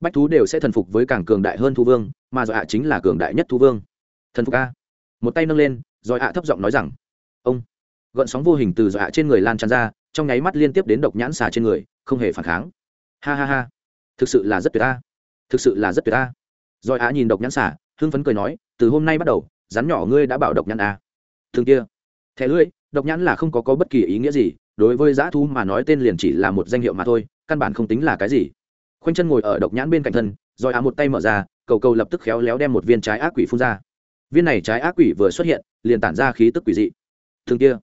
bách thú đều sẽ thần phục với càng cường đại hơn thu vương, mà dọa chính là cường đại nhất thu vương. Thần phục a. Một tay nâng lên rồi ạ thấp giọng nói rằng, ông. Gợn sóng vô hình từ dọa trên người lan tràn ra, trong nháy mắt liên tiếp đến độc nhãn xà trên người, không hề phản kháng. Ha ha ha. Thực sự là rất tuyệt ta thực sự là rất tuyệt ta rồi ạ nhìn độc nhãn xà, hưng phấn cười nói, từ hôm nay bắt đầu, rắn nhỏ ngươi đã bảo độc nhãn a. Thường kia. Thẻ lưỡi, độc nhãn là không có có bất kỳ ý nghĩa gì, đối với dã thú mà nói tên liền chỉ là một danh hiệu mà thôi, căn bản không tính là cái gì khoanh chân ngồi ở độc nhãn bên cạnh thân, rồi á một tay mở ra, cầu cầu lập tức khéo léo đem một viên trái ác quỷ phun ra. Viên này trái ác quỷ vừa xuất hiện, liền tản ra khí tức quỷ dị. Thương kia.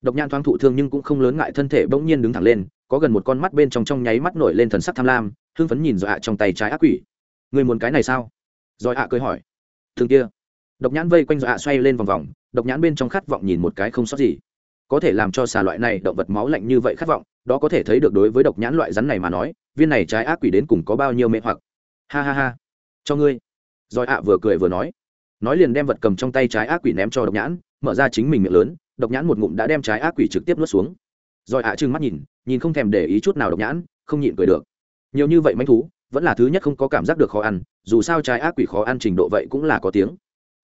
Độc nhãn thoáng thụ thương nhưng cũng không lớn ngại, thân thể bỗng nhiên đứng thẳng lên, có gần một con mắt bên trong trong nháy mắt nổi lên thần sắc tham lam, hưng phấn nhìn dọa trong tay trái ác quỷ. Người muốn cái này sao? Rồi ạ cười hỏi. Thương kia. Độc nhãn vây quanh dọa xoay lên vòng vòng, độc nhãn bên trong khát vọng nhìn một cái không sót gì có thể làm cho xà loại này động vật máu lạnh như vậy khát vọng, đó có thể thấy được đối với độc nhãn loại rắn này mà nói, viên này trái ác quỷ đến cùng có bao nhiêu mê hoặc. Ha ha ha. Cho ngươi. Rồi ạ vừa cười vừa nói. Nói liền đem vật cầm trong tay trái ác quỷ ném cho độc nhãn, mở ra chính mình miệng lớn, độc nhãn một ngụm đã đem trái ác quỷ trực tiếp nuốt xuống. Rồi ạ trừng mắt nhìn nhìn không thèm để ý chút nào độc nhãn, không nhịn cười được. Nhiều như vậy manh thú, vẫn là thứ nhất không có cảm giác được khó ăn, dù sao trái ác quỷ khó ăn trình độ vậy cũng là có tiếng.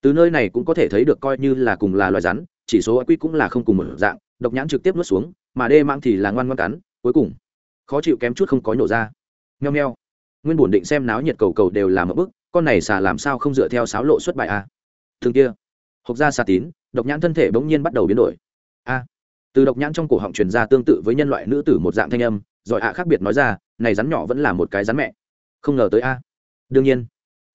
Từ nơi này cũng có thể thấy được coi như là cùng là loài rắn chỉ số ác quỷ cũng là không cùng một dạng, độc nhãn trực tiếp nuốt xuống, mà đê mang thì là ngoan ngoãn cắn, cuối cùng, khó chịu kém chút không có nhổ ra. Meo meo. nguyên buồn định xem náo nhiệt cầu cầu đều làm một bức con này xà làm sao không dựa theo sáo lộ xuất bài a à? thường kia hộc ra xà tín, độc nhãn thân thể bỗng nhiên bắt đầu biến đổi. A. Từ độc nhãn trong cổ họng truyền ra tương tự với nhân loại nữ tử một dạng thanh âm, rồi ạ khác biệt nói ra, này rắn nhỏ vẫn là một cái rắn mẹ. Không ngờ tới a. Đương nhiên,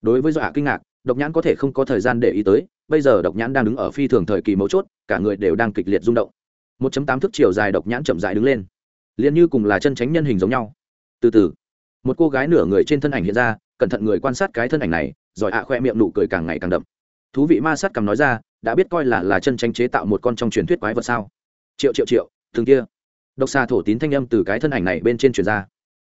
đối với dọa kinh ngạc, độc nhãn có thể không có thời gian để ý tới bây giờ độc nhãn đang đứng ở phi thường thời kỳ mấu chốt, cả người đều đang kịch liệt rung động. 1.8 thước chiều dài độc nhãn chậm rãi đứng lên. Liền như cùng là chân tránh nhân hình giống nhau. Từ từ, một cô gái nửa người trên thân ảnh hiện ra, cẩn thận người quan sát cái thân ảnh này, rồi ạ khoe miệng nụ cười càng ngày càng đậm. Thú vị ma sát cầm nói ra, đã biết coi là là chân tránh chế tạo một con trong truyền thuyết quái vật sao? Triệu triệu triệu thường kia. Độc xa thổ tín thanh âm từ cái thân ảnh này bên trên truyền ra.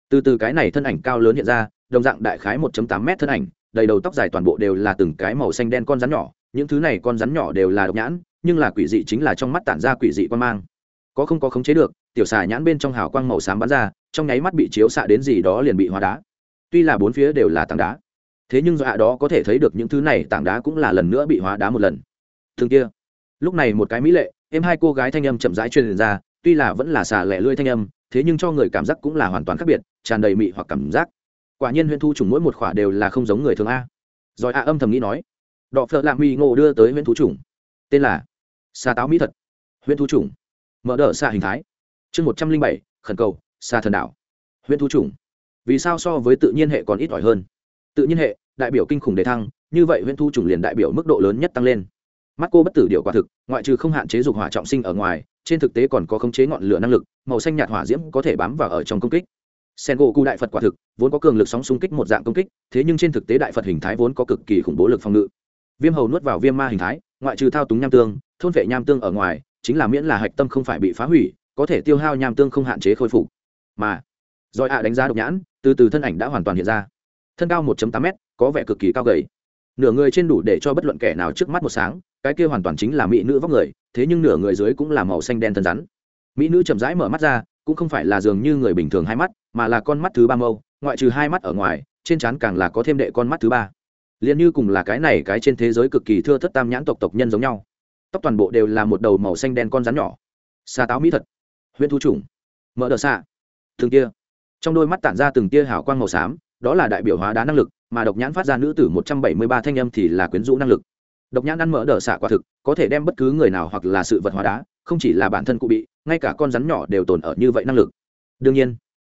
Từ từ cái này thân ảnh cao lớn hiện ra, đồng dạng đại khái 1.8 mét thân ảnh, đầy đầu tóc dài toàn bộ đều là từng cái màu xanh đen con rắn nhỏ những thứ này con rắn nhỏ đều là độc nhãn, nhưng là quỷ dị chính là trong mắt tản ra quỷ dị quan mang. Có không có khống chế được, tiểu xà nhãn bên trong hào quang màu xám bắn ra, trong nháy mắt bị chiếu xạ đến gì đó liền bị hóa đá. Tuy là bốn phía đều là tảng đá, thế nhưng do hạ đó có thể thấy được những thứ này tảng đá cũng là lần nữa bị hóa đá một lần. Thường kia, lúc này một cái mỹ lệ em hai cô gái thanh âm chậm rãi truyền ra, tuy là vẫn là xà lẻ lươi thanh âm, thế nhưng cho người cảm giác cũng là hoàn toàn khác biệt, tràn đầy mị hoặc cảm giác. Quả nhiên huyện thu trùng mỗi một khỏa đều là không giống người thường a. Rồi a âm thầm nghĩ nói đọ phở lạ mì ngộ đưa tới huyện thú trùng tên là xà táo mỹ thật. Huyện thú trùng mở đỡ xa hình thái. Chương một trăm linh bảy, khẩn cầu xa thần đảo. Huyện thú trùng vì sao so với tự nhiên hệ còn ít ỏi hơn? Tự nhiên hệ, đại biểu kinh khủng đề thăng, như vậy huyện thú trùng liền đại biểu mức độ lớn nhất tăng lên. Mắt cô bất tử điệu quả thực, ngoại trừ không hạn chế dục hỏa trọng sinh ở ngoài, trên thực tế còn có khống chế ngọn lửa năng lực, màu xanh nhạt hỏa diễm có thể bám vào ở trong công kích. Sen gỗ cụ đại phật quả thực, vốn có cường lực sóng xung kích một dạng công kích, thế nhưng trên thực tế đại phật hình thái vốn có cực kỳ khủng bố lực phòng ngự viêm hầu nuốt vào viêm ma hình thái, ngoại trừ thao túng nham tương, thôn vệ nham tương ở ngoài, chính là miễn là hạch tâm không phải bị phá hủy, có thể tiêu hao nham tương không hạn chế khôi phục. Mà, rồi ạ đánh giá độc nhãn, từ từ thân ảnh đã hoàn toàn hiện ra. Thân cao 1 tám m có vẻ cực kỳ cao gầy. Nửa người trên đủ để cho bất luận kẻ nào trước mắt một sáng, cái kia hoàn toàn chính là mỹ nữ vóc người, thế nhưng nửa người dưới cũng là màu xanh đen thân rắn. Mỹ nữ chậm rãi mở mắt ra, cũng không phải là dường như người bình thường hai mắt, mà là con mắt thứ ba mâu ngoại trừ hai mắt ở ngoài, trên trán càng là có thêm đệ con mắt thứ ba liền như cùng là cái này cái trên thế giới cực kỳ thưa thất tam nhãn tộc tộc nhân giống nhau. Tóc toàn bộ đều là một đầu màu xanh đen con rắn nhỏ. Xa táo mỹ thật. Huyễn thu trùng mỡ đờ xạ. Thường kia trong đôi mắt tản ra từng tia hào quang màu xám, đó là đại biểu hóa đá năng lực, mà độc nhãn phát ra nữ tử một trăm bảy mươi ba thanh âm thì là quyến rũ năng lực. Độc nhãn ăn mỡ đờ xạ quả thực, có thể đem bất cứ người nào hoặc là sự vật hóa đá, không chỉ là bản thân cụ bị, ngay cả con rắn nhỏ đều tồn ở như vậy năng lực. Đương nhiên,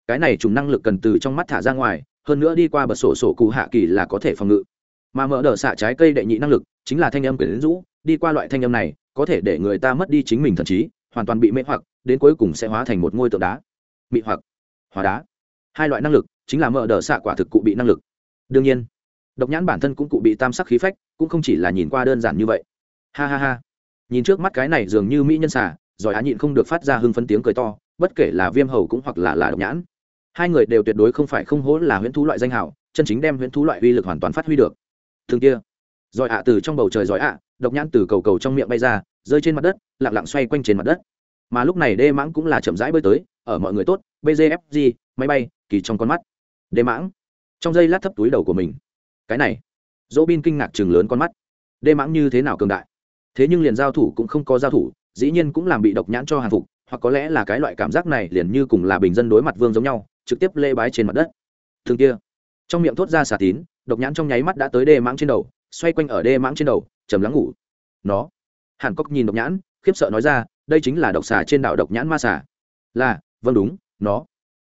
cái này trùng năng lực cần từ trong mắt thả ra ngoài, hơn nữa đi qua bật sổ sổ cụ hạ kỳ là có thể phòng ngự mà mở đờ xạ trái cây đệ nhị năng lực, chính là thanh âm quyển rũ, đi qua loại thanh âm này, có thể để người ta mất đi chính mình thần trí, hoàn toàn bị mê hoặc, đến cuối cùng sẽ hóa thành một ngôi tượng đá. Bị hoặc, hóa đá. Hai loại năng lực, chính là mở đờ xạ quả thực cụ bị năng lực. Đương nhiên, độc nhãn bản thân cũng cụ bị tam sắc khí phách, cũng không chỉ là nhìn qua đơn giản như vậy. Ha ha ha. Nhìn trước mắt cái này dường như mỹ nhân xà, giỏi á nhịn không được phát ra hưng phấn tiếng cười to, bất kể là viêm hầu cũng hoặc là là độc nhãn. Hai người đều tuyệt đối không phải không hỗ là huyễn thú loại danh hảo chân chính đem huyễn thú loại uy lực hoàn toàn phát huy được thường kia. Giỏi ạ, từ trong bầu trời giỏi ạ, độc nhãn từ cầu cầu trong miệng bay ra, rơi trên mặt đất, lặng lặng xoay quanh trên mặt đất. Mà lúc này đê mãng cũng là chậm rãi bơi tới, ở mọi người tốt bgfg máy bay, kỳ trong con mắt. Đê mãng. Trong giây lát thấp túi đầu của mình. Cái này. Dỗ bin kinh ngạc chừng lớn con mắt. Đê mãng như thế nào cường đại? Thế nhưng liền giao thủ cũng không có giao thủ, dĩ nhiên cũng làm bị độc nhãn cho hàng phục, hoặc có lẽ là cái loại cảm giác này liền như cùng là bình dân đối mặt vương giống nhau, trực tiếp lê bái trên mặt đất. Thường kia. Trong miệng thốt ra xà tín độc nhãn trong nháy mắt đã tới đê mãng trên đầu, xoay quanh ở đê mãng trên đầu chầm lắng ngủ. Nó, hàn cốc nhìn độc nhãn, khiếp sợ nói ra, đây chính là độc xà trên đảo độc nhãn ma xà. Là vâng đúng, nó.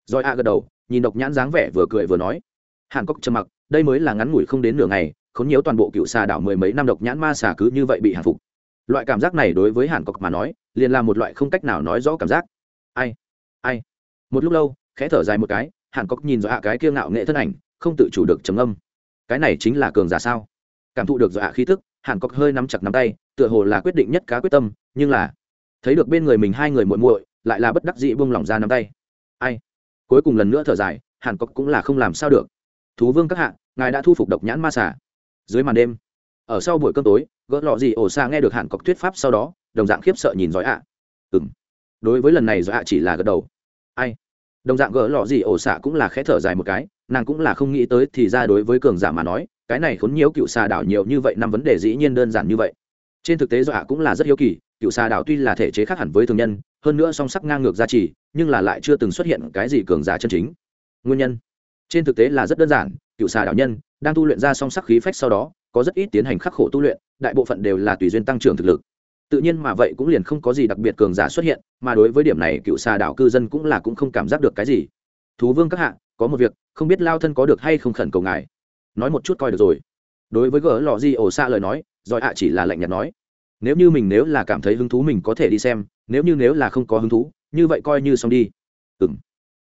Rồi a gật đầu, nhìn độc nhãn dáng vẻ vừa cười vừa nói. Hàn cốc trầm mặc, đây mới là ngắn ngủi không đến nửa ngày, khốn nhiễu toàn bộ cựu xà đảo mười mấy năm độc nhãn ma xà cứ như vậy bị hàn phục. Loại cảm giác này đối với hàn cốc mà nói, liền là một loại không cách nào nói rõ cảm giác. Ai ai? Một lúc lâu, khẽ thở dài một cái, hàn cốc nhìn dọa cái kia ngạo nghệ thân ảnh, không tự chủ được trầm âm cái này chính là cường giả sao? Cảm thụ được dọa khí thức hàn cốc hơi nắm chặt nắm tay, tựa hồ là quyết định nhất cá quyết tâm, nhưng là thấy được bên người mình hai người muội muội, lại là bất đắc dĩ buông lỏng ra nắm tay. Ai? Cuối cùng lần nữa thở dài, hàn cốc cũng là không làm sao được. Thú vương các hạ, ngài đã thu phục độc nhãn ma xả dưới màn đêm, ở sau buổi cơm tối, gỡ lọ gì ổ xa nghe được hàn cốc thuyết pháp sau đó, đồng dạng khiếp sợ nhìn giỏi ạ. À. ừng đối với lần này giỏi ạ chỉ là gật đầu. Ai? Đồng dạng gỡ lọ gì ổ xạ cũng là khẽ thở dài một cái nàng cũng là không nghĩ tới thì ra đối với cường giả mà nói, cái này khốn nhiễu cựu xà đảo nhiều như vậy năm vấn đề dĩ nhiên đơn giản như vậy. Trên thực tế dọa cũng là rất hiếu kỳ, cựu xà đảo tuy là thể chế khác hẳn với thường nhân, hơn nữa song sắc ngang ngược gia trì, nhưng là lại chưa từng xuất hiện cái gì cường giả chân chính. Nguyên nhân? Trên thực tế là rất đơn giản, cựu xà đảo nhân đang tu luyện ra song sắc khí phách sau đó, có rất ít tiến hành khắc khổ tu luyện, đại bộ phận đều là tùy duyên tăng trưởng thực lực. Tự nhiên mà vậy cũng liền không có gì đặc biệt cường giả xuất hiện, mà đối với điểm này cựu xà đảo cư dân cũng là cũng không cảm giác được cái gì thú vương các hạ, có một việc, không biết lao thân có được hay không khẩn cầu ngài. Nói một chút coi được rồi. Đối với gỡ lò di ổ xa lời nói giỏi ạ chỉ là lạnh nhạt nói. Nếu như mình nếu là cảm thấy hứng thú mình có thể đi xem, nếu như nếu là không có hứng thú, như vậy coi như xong đi. Ừ m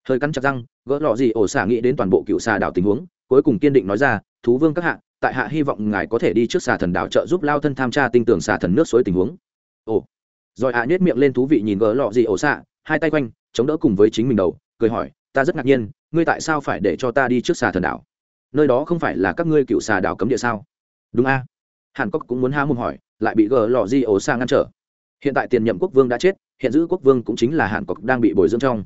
hơi cắn chặt răng, gỡ lọ gì ổ xả nghĩ đến toàn bộ cựu xà đảo tình huống, cuối cùng kiên định nói ra, thú vương các hạ, tại hạ hy vọng ngài có thể đi trước xà thần đảo trợ giúp lao thân tham tra tinh tưởng xà thần nước suối tình huống. Ồ. Rồi ạ à nhét miệng lên thú vị nhìn gỡ lọ gì ổ xạ, hai tay quanh, chống đỡ cùng với chính mình đầu, cười hỏi ta rất ngạc nhiên, ngươi tại sao phải để cho ta đi trước xà thần đảo? Nơi đó không phải là các ngươi cựu xà đảo cấm địa sao? Đúng a. Hàn cốc cũng muốn há mồm hỏi, lại bị gờ lò di ổ xa ngăn trở. Hiện tại tiền nhậm quốc vương đã chết, hiện giữ quốc vương cũng chính là hàn cốc đang bị bồi dưỡng trong.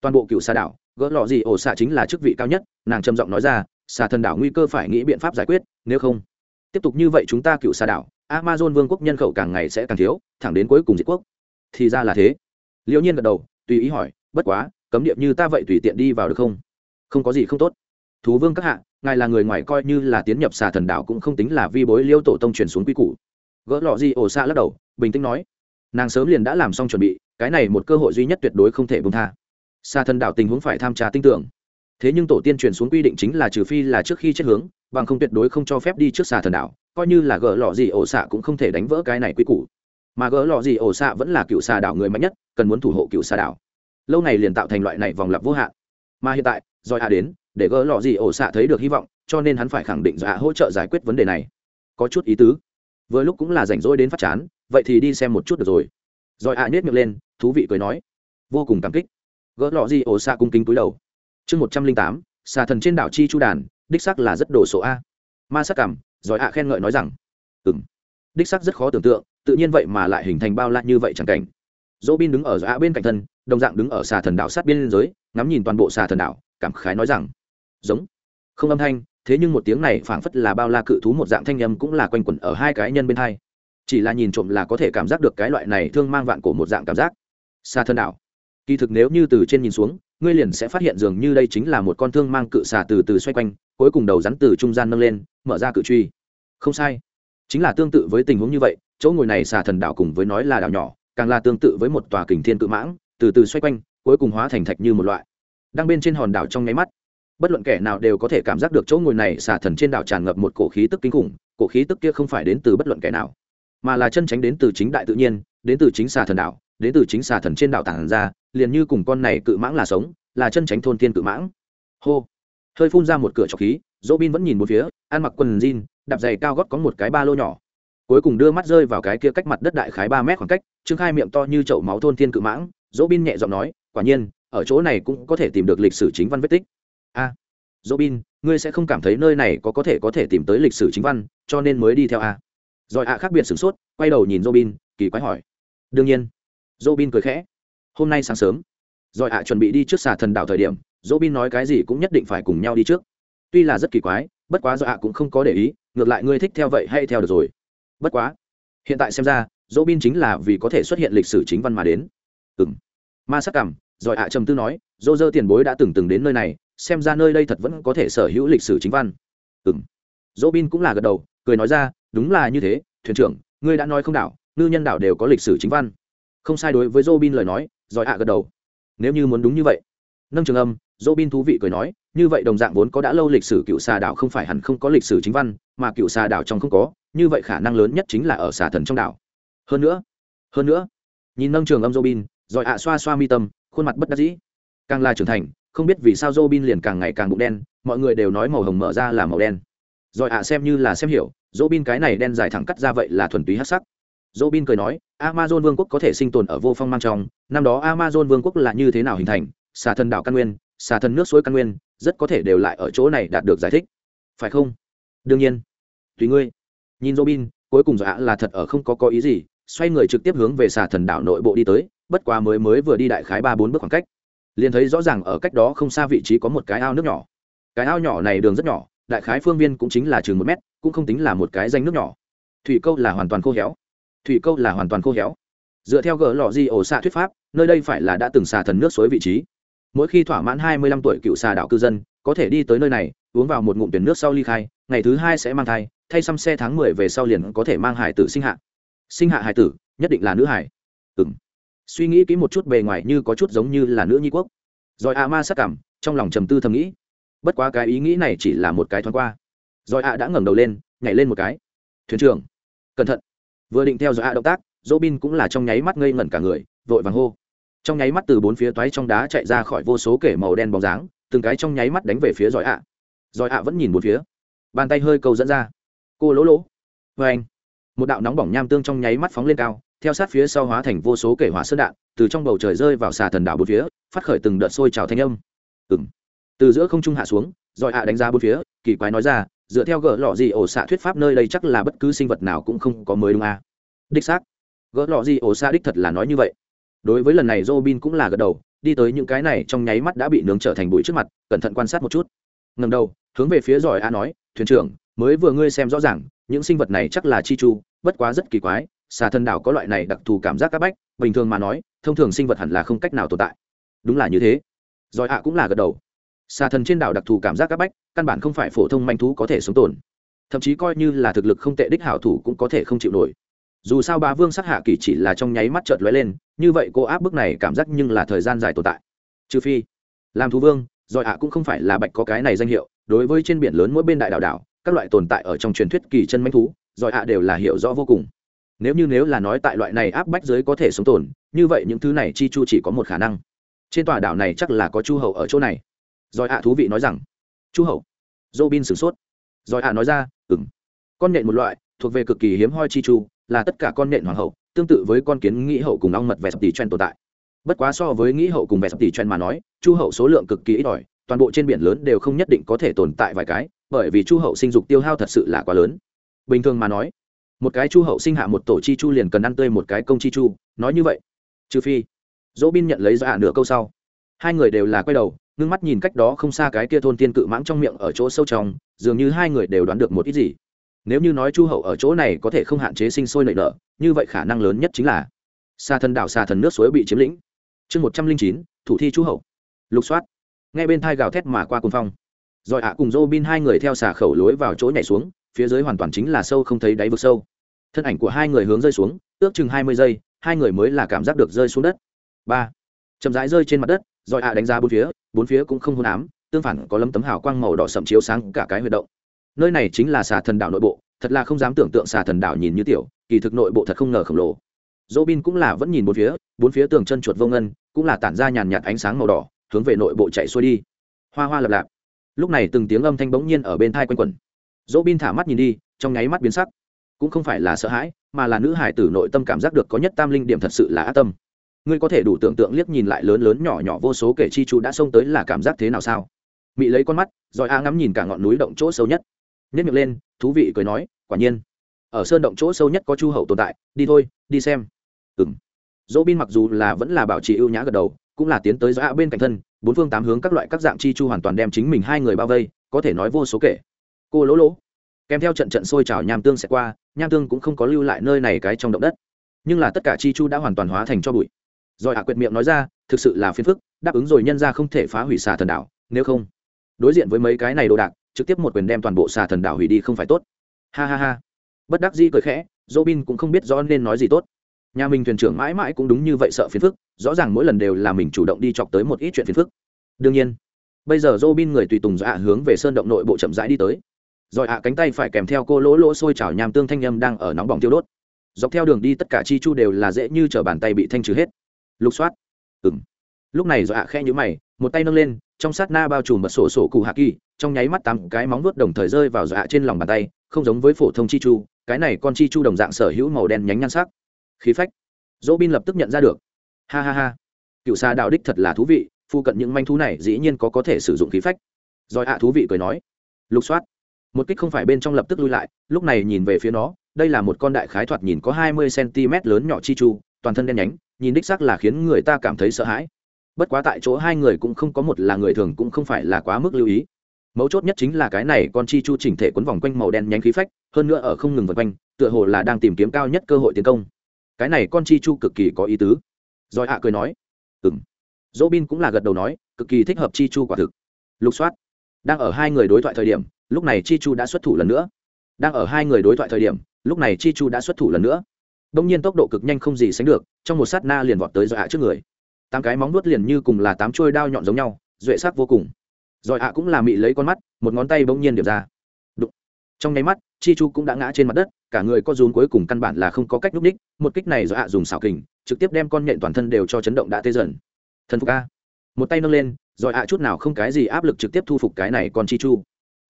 Toàn bộ cựu xà đảo gỡ lò di ổ xạ chính là chức vị cao nhất, nàng trầm giọng nói ra, xà thần đảo nguy cơ phải nghĩ biện pháp giải quyết, nếu không. Tiếp tục như vậy chúng ta cựu xà đảo, amazon vương quốc nhân khẩu càng ngày sẽ càng thiếu, thẳng đến cuối cùng diệt quốc. Thì ra là thế. Liệu nhiên gật đầu, tùy ý hỏi, bất quá cấm điệp như ta vậy tùy tiện đi vào được không? Không có gì không tốt. Thú vương các hạ, ngài là người ngoài coi như là tiến nhập xà thần đảo cũng không tính là vi bối liêu tổ tông truyền xuống quy củ. Gỡ lọ gì ổ xa lắc đầu, bình tĩnh nói. Nàng sớm liền đã làm xong chuẩn bị, cái này một cơ hội duy nhất tuyệt đối không thể bông tha. Xà thần đảo tình huống phải tham trà tin tưởng. Thế nhưng tổ tiên truyền xuống quy định chính là trừ phi là trước khi chết hướng, bằng không tuyệt đối không cho phép đi trước xà thần đảo, coi như là gỡ lọ gì ổ xạ cũng không thể đánh vỡ cái này quy củ. Mà gỡ lọ gì ổ xạ vẫn là cựu xà đảo người mạnh nhất, cần muốn thủ hộ cựu xà đảo lâu này liền tạo thành loại này vòng lặp vô hạn. Mà hiện tại do hạ đến, để gỡ lọ gì ổ xạ thấy được hy vọng, cho nên hắn phải khẳng định do hạ hỗ trợ giải quyết vấn đề này. Có chút ý tứ. Vừa lúc cũng là rảnh rỗi đến phát chán, vậy thì đi xem một chút được rồi. Rồi hạ nhét miệng lên, thú vị cười nói. Vô cùng cảm kích. Gỡ lọ gì ổ xạ cung kính túi đầu. Chương một trăm linh tám, xà thần trên đảo chi chu đàn, đích sắc là rất đồ số a. Ma sắc cảm giỏi hạ khen ngợi nói rằng. Ừng đích sắc rất khó tưởng tượng, tự nhiên vậy mà lại hình thành bao la như vậy chẳng cảnh. Dỗ bin đứng ở giỏi hạ bên cạnh thân đồng dạng đứng ở xà thần đảo sát biên giới, ngắm nhìn toàn bộ xà thần đảo, cảm khái nói rằng, giống. Không âm thanh, thế nhưng một tiếng này phảng phất là bao la cự thú một dạng thanh âm cũng là quanh quẩn ở hai cái nhân bên hai. Chỉ là nhìn trộm là có thể cảm giác được cái loại này thương mang vạn cổ một dạng cảm giác. Xa thần đảo. Kỳ thực nếu như từ trên nhìn xuống, ngươi liền sẽ phát hiện dường như đây chính là một con thương mang cự xà từ từ xoay quanh, cuối cùng đầu rắn từ trung gian nâng lên, mở ra cự truy. Không sai. Chính là tương tự với tình huống như vậy, chỗ ngồi này xà thần đảo cùng với nói là đảo nhỏ, càng là tương tự với một tòa kình thiên cự mãng từ từ xoay quanh, cuối cùng hóa thành thạch như một loại. Đang bên trên hòn đảo trong nháy mắt, bất luận kẻ nào đều có thể cảm giác được chỗ ngồi này xà thần trên đảo tràn ngập một cổ khí tức kinh khủng, cổ khí tức kia không phải đến từ bất luận kẻ nào, mà là chân tránh đến từ chính đại tự nhiên, đến từ chính xà thần đảo, đến từ chính xà thần trên đảo tản ra, liền như cùng con này cự mãng là sống, là chân tránh thôn thiên cự mãng. Hô! Hơi phun ra một cửa trọc khí dỗ bin vẫn nhìn một phía, ăn mặc quần jean, đạp giày cao gót có một cái ba lô nhỏ. Cuối cùng đưa mắt rơi vào cái kia cách mặt đất đại khái ba mét khoảng cách, trương khai miệng to như chậu máu thôn thiên cự mãng dỗ bin nhẹ giọng nói quả nhiên ở chỗ này cũng có thể tìm được lịch sử chính văn vết tích. A à, dỗ bin ngươi sẽ không cảm thấy nơi này có có thể có thể tìm tới lịch sử chính văn cho nên mới đi theo a. Rồi ạ khác biệt sửng sốt quay đầu nhìn robin kỳ quái hỏi. Đương nhiên. Robin cười khẽ. Hôm nay sáng sớm. Rồi ạ chuẩn bị đi trước xà thần đảo thời điểm robin nói cái gì cũng nhất định phải cùng nhau đi trước. Tuy là rất kỳ quái bất quá rồi ạ cũng không có để ý ngược lại ngươi thích theo vậy hay theo được rồi. Bất quá hiện tại xem ra robin chính là vì có thể xuất hiện lịch sử chính văn mà đến ừ m ma sắc cảm, rồi ạ trầm tư nói, dô dơ tiền bối đã từng từng đến nơi này, xem ra nơi đây thật vẫn có thể sở hữu lịch sử chính văn. Ừ m robin cũng là gật đầu, cười nói ra, đúng là như thế, thuyền trưởng, ngươi đã nói không đảo, ngư nhân đảo đều có lịch sử chính văn. Không sai đối với robin lời nói giỏi ạ gật đầu. Nếu như muốn đúng như vậy. Nâng trường âm robin thú vị cười nói, như vậy đồng dạng vốn có đã lâu lịch sử cựu xà đảo không phải hẳn không có lịch sử chính văn, mà cựu xà đảo trong không có, như vậy khả năng lớn nhất chính là ở xà thần trong đảo. Hơn nữa hơn nữa, nhìn nâng trường âm robin rồi ạ xoa xoa mi tâm, khuôn mặt bất đắc dĩ. Càng là trưởng thành, không biết vì sao robin liền càng ngày càng bụng đen, mọi người đều nói màu hồng mở ra là màu đen. Rồi ạ xem như là xem hiểu dỗ bin cái này đen dài thẳng cắt ra vậy là thuần túy hát sắc. Dỗ bin cười nói, amazon vương quốc có thể sinh tồn ở vô phong mang trong, năm đó amazon vương quốc là như thế nào hình thành, xà thần đảo căn nguyên, xà thần nước suối căn nguyên, rất có thể đều lại ở chỗ này đạt được giải thích. Phải không? Đương nhiên. Tùy ngươi. Nhìn robin, cuối cùng dọa là thật ở không có có ý gì, xoay người trực tiếp hướng về xà thần đảo nội bộ đi tới bất quá mới mới vừa đi đại khái ba bốn bước khoảng cách, liền thấy rõ ràng ở cách đó không xa vị trí có một cái ao nước nhỏ. Cái ao nhỏ này đường rất nhỏ, đại khái phương viên cũng chính là chừng một mét, cũng không tính là một cái danh nước nhỏ. Thủy câu là hoàn toàn khô héo. Thủy câu là hoàn toàn khô héo. Dựa theo gỡ lọ di ổ xạ thuyết pháp, nơi đây phải là đã từng xà thần nước suối vị trí. Mỗi khi thỏa mãn hai mươi lăm tuổi cựu xà đạo cư dân, có thể đi tới nơi này, uống vào một ngụm tuyển nước sau ly khai, ngày thứ hai sẽ mang thai, thay xăm xe tháng mười về sau liền có thể mang hải tử sinh hạ. Sinh hạ hải tử, nhất định là nữ hải. Ừng suy nghĩ kỹ một chút bề ngoài như có chút giống như là nữ nhi quốc. Rồi a ma sắc cảm, trong lòng trầm tư thầm nghĩ. Bất quá cái ý nghĩ này chỉ là một cái thoáng qua. Rồi a đã ngẩng đầu lên, nhảy lên một cái. Thuyền trưởng, cẩn thận. Vừa định theo dõi a động tác dỗ bin cũng là trong nháy mắt ngây ngẩn cả người, vội vàng hô. Trong nháy mắt từ bốn phía toái trong đá chạy ra khỏi vô số kể màu đen bóng dáng, từng cái trong nháy mắt đánh về phía giỏi ạ. Giỏi ạ vẫn nhìn một phía. Bàn tay hơi cầu dẫn ra. Cô lỗ lỗ. Vê anh một đạo nóng bỏng nham tương trong nháy mắt phóng lên cao theo sát phía sau hóa thành vô số kể hỏa sơn đạn, từ trong bầu trời rơi vào xà thần đảo bốn phía, phát khởi từng đợt sôi trào thanh âm. Ừng từ giữa không trung hạ xuống giỏi ạ đánh ra bốn phía, kỳ quái nói ra, dựa theo gỡ lọ gì ổ xạ thuyết pháp nơi đây chắc là bất cứ sinh vật nào cũng không có mới đúng à. đích xác. Gỡ lọ gì ổ xạ đích thật là nói như vậy. Đối với lần này robin cũng là gật đầu, đi tới những cái này trong nháy mắt đã bị nướng trở thành bụi trước mặt, cẩn thận quan sát một chút. Ngầm đầu, hướng về phía giỏi a nói, thuyền trưởng, mới vừa ngươi xem rõ ràng, những sinh vật này chắc là chi chu, bất quá rất kỳ quái xà thần đảo có loại này đặc thù cảm giác các bách, bình thường mà nói, thông thường sinh vật hẳn là không cách nào tồn tại. Đúng là như thế. Giỏi a cũng là gật đầu. Xà thần trên đảo đặc thù cảm giác các bách, căn bản không phải phổ thông manh thú có thể sống tồn. Thậm chí coi như là thực lực không tệ đích hảo thủ cũng có thể không chịu nổi. Dù sao ba vương sắc hạ kỳ chỉ là trong nháy mắt chợt lóe lên, như vậy cô áp bức này cảm giác nhưng là thời gian dài tồn tại. Trừ phi, làm thú vương giỏi hạ cũng không phải là bạch có cái này danh hiệu, đối với trên biển lớn mỗi bên đại đảo đảo, các loại tồn tại ở trong truyền thuyết kỳ chân manh thú giỏi hạ đều là hiểu rõ vô cùng nếu như nếu là nói tại loại này áp bách giới có thể sống tồn, như vậy những thứ này chi chu chỉ có một khả năng. Trên tòa đảo này chắc là có chu hậu ở chỗ này. Giỏi ạ, thú vị nói rằng. Chu hậu. Dô bin sửng sốt. Ạ hạ nói ra ừng con nện một loại, thuộc về cực kỳ hiếm hoi chi chu, là tất cả con nện hoàng hậu, tương tự với con kiến nghĩ hậu cùng ong mật vẻ sập tỷ chen tồn tại. Bất quá so với nghĩ hậu cùng vẻ sập tỷ chen mà nói, chu hậu số lượng cực kỳ ít ỏi, toàn bộ trên biển lớn đều không nhất định có thể tồn tại vài cái, bởi vì chu hậu sinh dục tiêu hao thật sự là quá lớn. Bình thường mà nói một cái chu hậu sinh hạ một tổ chi chu liền cần ăn tươi một cái công chi chu, nói như vậy. Trừ phi, dỗ bin nhận lấy ra nửa câu sau. Hai người đều là quay đầu, ngưng mắt nhìn cách đó không xa cái kia thôn tiên cự mãng trong miệng ở chỗ sâu trong, dường như hai người đều đoán được một ít gì. Nếu như nói chu hậu ở chỗ này có thể không hạn chế sinh sôi nảy nở, như vậy khả năng lớn nhất chính là xa thần đảo xa thần nước suối bị chiếm lĩnh. Chương một trăm linh chín, thủ thi chu hậu. Lục soát. Ngay bên thai gào thét mà qua cồn phong. Rồi ạ cùng dô bin hai người theo xà khẩu lối vào chỗ nhảy xuống, phía dưới hoàn toàn chính là sâu không thấy đáy vực sâu thân ảnh của hai người hướng rơi xuống, ước chừng hai mươi giây, hai người mới là cảm giác được rơi xuống đất. Ba, chậm rãi rơi trên mặt đất, rồi ạ đánh ra bốn phía bốn phía cũng không hôn ám, tương phản có lấm tấm hào quang màu đỏ sậm chiếu sáng cả cái huy động. Nơi này chính là xà thần đảo nội bộ, thật là không dám tưởng tượng xà thần đảo nhìn như tiểu, kỳ thực nội bộ thật không ngờ khổng lồ. Dỗ bin cũng là vẫn nhìn bốn phía bốn phía tường chân chuột vô ngân, cũng là tản ra nhàn nhạt ánh sáng màu đỏ, hướng về nội bộ chạy xuôi đi. Hoa hoa lập lạp. Lúc này từng tiếng âm thanh bỗng nhiên ở bên thai quanh quẩn. Dỗ bin thả mắt nhìn đi, trong nháy mắt biến sắc cũng không phải là sợ hãi, mà là nữ hải tử nội tâm cảm giác được có nhất tam linh điểm thật sự là ác tâm. Ngươi có thể đủ tưởng tượng liếc nhìn lại lớn lớn nhỏ nhỏ vô số kể chi chú đã xông tới là cảm giác thế nào sao? Mị lấy con mắt, rồi a ngắm nhìn cả ngọn núi động chỗ sâu nhất. Nhất miệng lên, thú vị cười nói, quả nhiên, ở sơn động chỗ sâu nhất có chu hậu tồn tại, đi thôi, đi xem. Ừng dỗ bin mặc dù là vẫn là bảo trì ưu nhã gật đầu, cũng là tiến tới giã bên cạnh thân, bốn phương tám hướng các loại các dạng chi chu hoàn toàn đem chính mình hai người bao vây, có thể nói vô số kể. Cô lỗ lỗ kèm theo trận trận sôi trào nham tương sẽ qua, nham tương cũng không có lưu lại nơi này cái trong động đất. Nhưng là tất cả chi chu đã hoàn toàn hóa thành cho bụi. Rồi hạ à quyệt miệng nói ra, thực sự là phiền phức, đáp ứng rồi nhân ra không thể phá hủy xà thần đảo, nếu không. Đối diện với mấy cái này đồ đạc, trực tiếp một quyền đem toàn bộ xà thần đảo hủy đi không phải tốt. Ha ha ha. Bất đắc dĩ cười khẽ dỗ bin cũng không biết rõ nên nói gì tốt. Nhà mình thuyền trưởng mãi mãi cũng đúng như vậy sợ phiền phức, rõ ràng mỗi lần đều là mình chủ động đi chọc tới một ít chuyện phiền phức. Đương nhiên, bây giờ dô bin người tùy tùng dọa hướng về sơn động nội bộ chậm rãi đi tới rồi ạ, cánh tay phải kèm theo cô lỗ lỗ sôi chảo nham tương thanh âm đang ở nóng bỏng tiêu đốt. Dọc theo đường đi tất cả chi chu đều là dễ như t bàn tay bị thanh trừ hết. Lục soát. Ừng lúc này dọa khe nhữ mày, một tay nâng lên, trong sát na bao trùm mật sổ sổ cụ hạ kỳ, trong nháy mắt tám cái móng vuốt đồng thời rơi vào dọa trên lòng bàn tay, không giống với phổ thông chi chu, cái này con chi chu đồng dạng sở hữu màu đen nhánh nhan sắc. Khí phách. Dỗ bin lập tức nhận ra được. Ha ha ha. Cựu xa đạo đích thật là thú vị, phu cận những manh thú này dĩ nhiên có có thể sử dụng khí phách. Rồi ạ thú vị cười nói. Lục soát một kích không phải bên trong lập tức lui lại, lúc này nhìn về phía nó, đây là một con đại khái thoạt nhìn có hai mươi cm lớn nhỏ chi chu, toàn thân đen nhánh, nhìn đích xác là khiến người ta cảm thấy sợ hãi. Bất quá tại chỗ hai người cũng không có một là người thường cũng không phải là quá mức lưu ý. Mấu chốt nhất chính là cái này con chi chu chỉnh thể quấn vòng quanh màu đen nhánh khí phách, hơn nữa ở không ngừng vượt quanh, tựa hồ là đang tìm kiếm cao nhất cơ hội tiến công. Cái này con chi chu cực kỳ có ý tứ. Rồi ạ cười nói. Ừng dỗ bin cũng là gật đầu nói, cực kỳ thích hợp chi chu quả thực. Lục soát. Đang ở hai người đối thoại thời điểm lúc này chi chu đã xuất thủ lần nữa. Đang ở hai người đối thoại thời điểm, lúc này chi chu đã xuất thủ lần nữa. Đông nhiên tốc độ cực nhanh không gì sánh được, trong một sát na liền vọt tới dọa ạ trước người. Tám cái móng nuốt liền như cùng là tám trôi đao nhọn giống nhau, duệ sắc vô cùng. Rồi ạ cũng là mị lấy con mắt, một ngón tay bỗng nhiên điểm ra. Đụng. trong nháy mắt, chi chu cũng đã ngã trên mặt đất, cả người có rún cuối cùng căn bản là không có cách núp ních một kích này do ạ dùng xảo kình, trực tiếp đem con nhện toàn thân đều cho chấn động đã tê dần. Thần phục a. Một tay nâng lên rồi ạ chút nào không cái gì áp lực trực tiếp thu phục cái này còn chi chu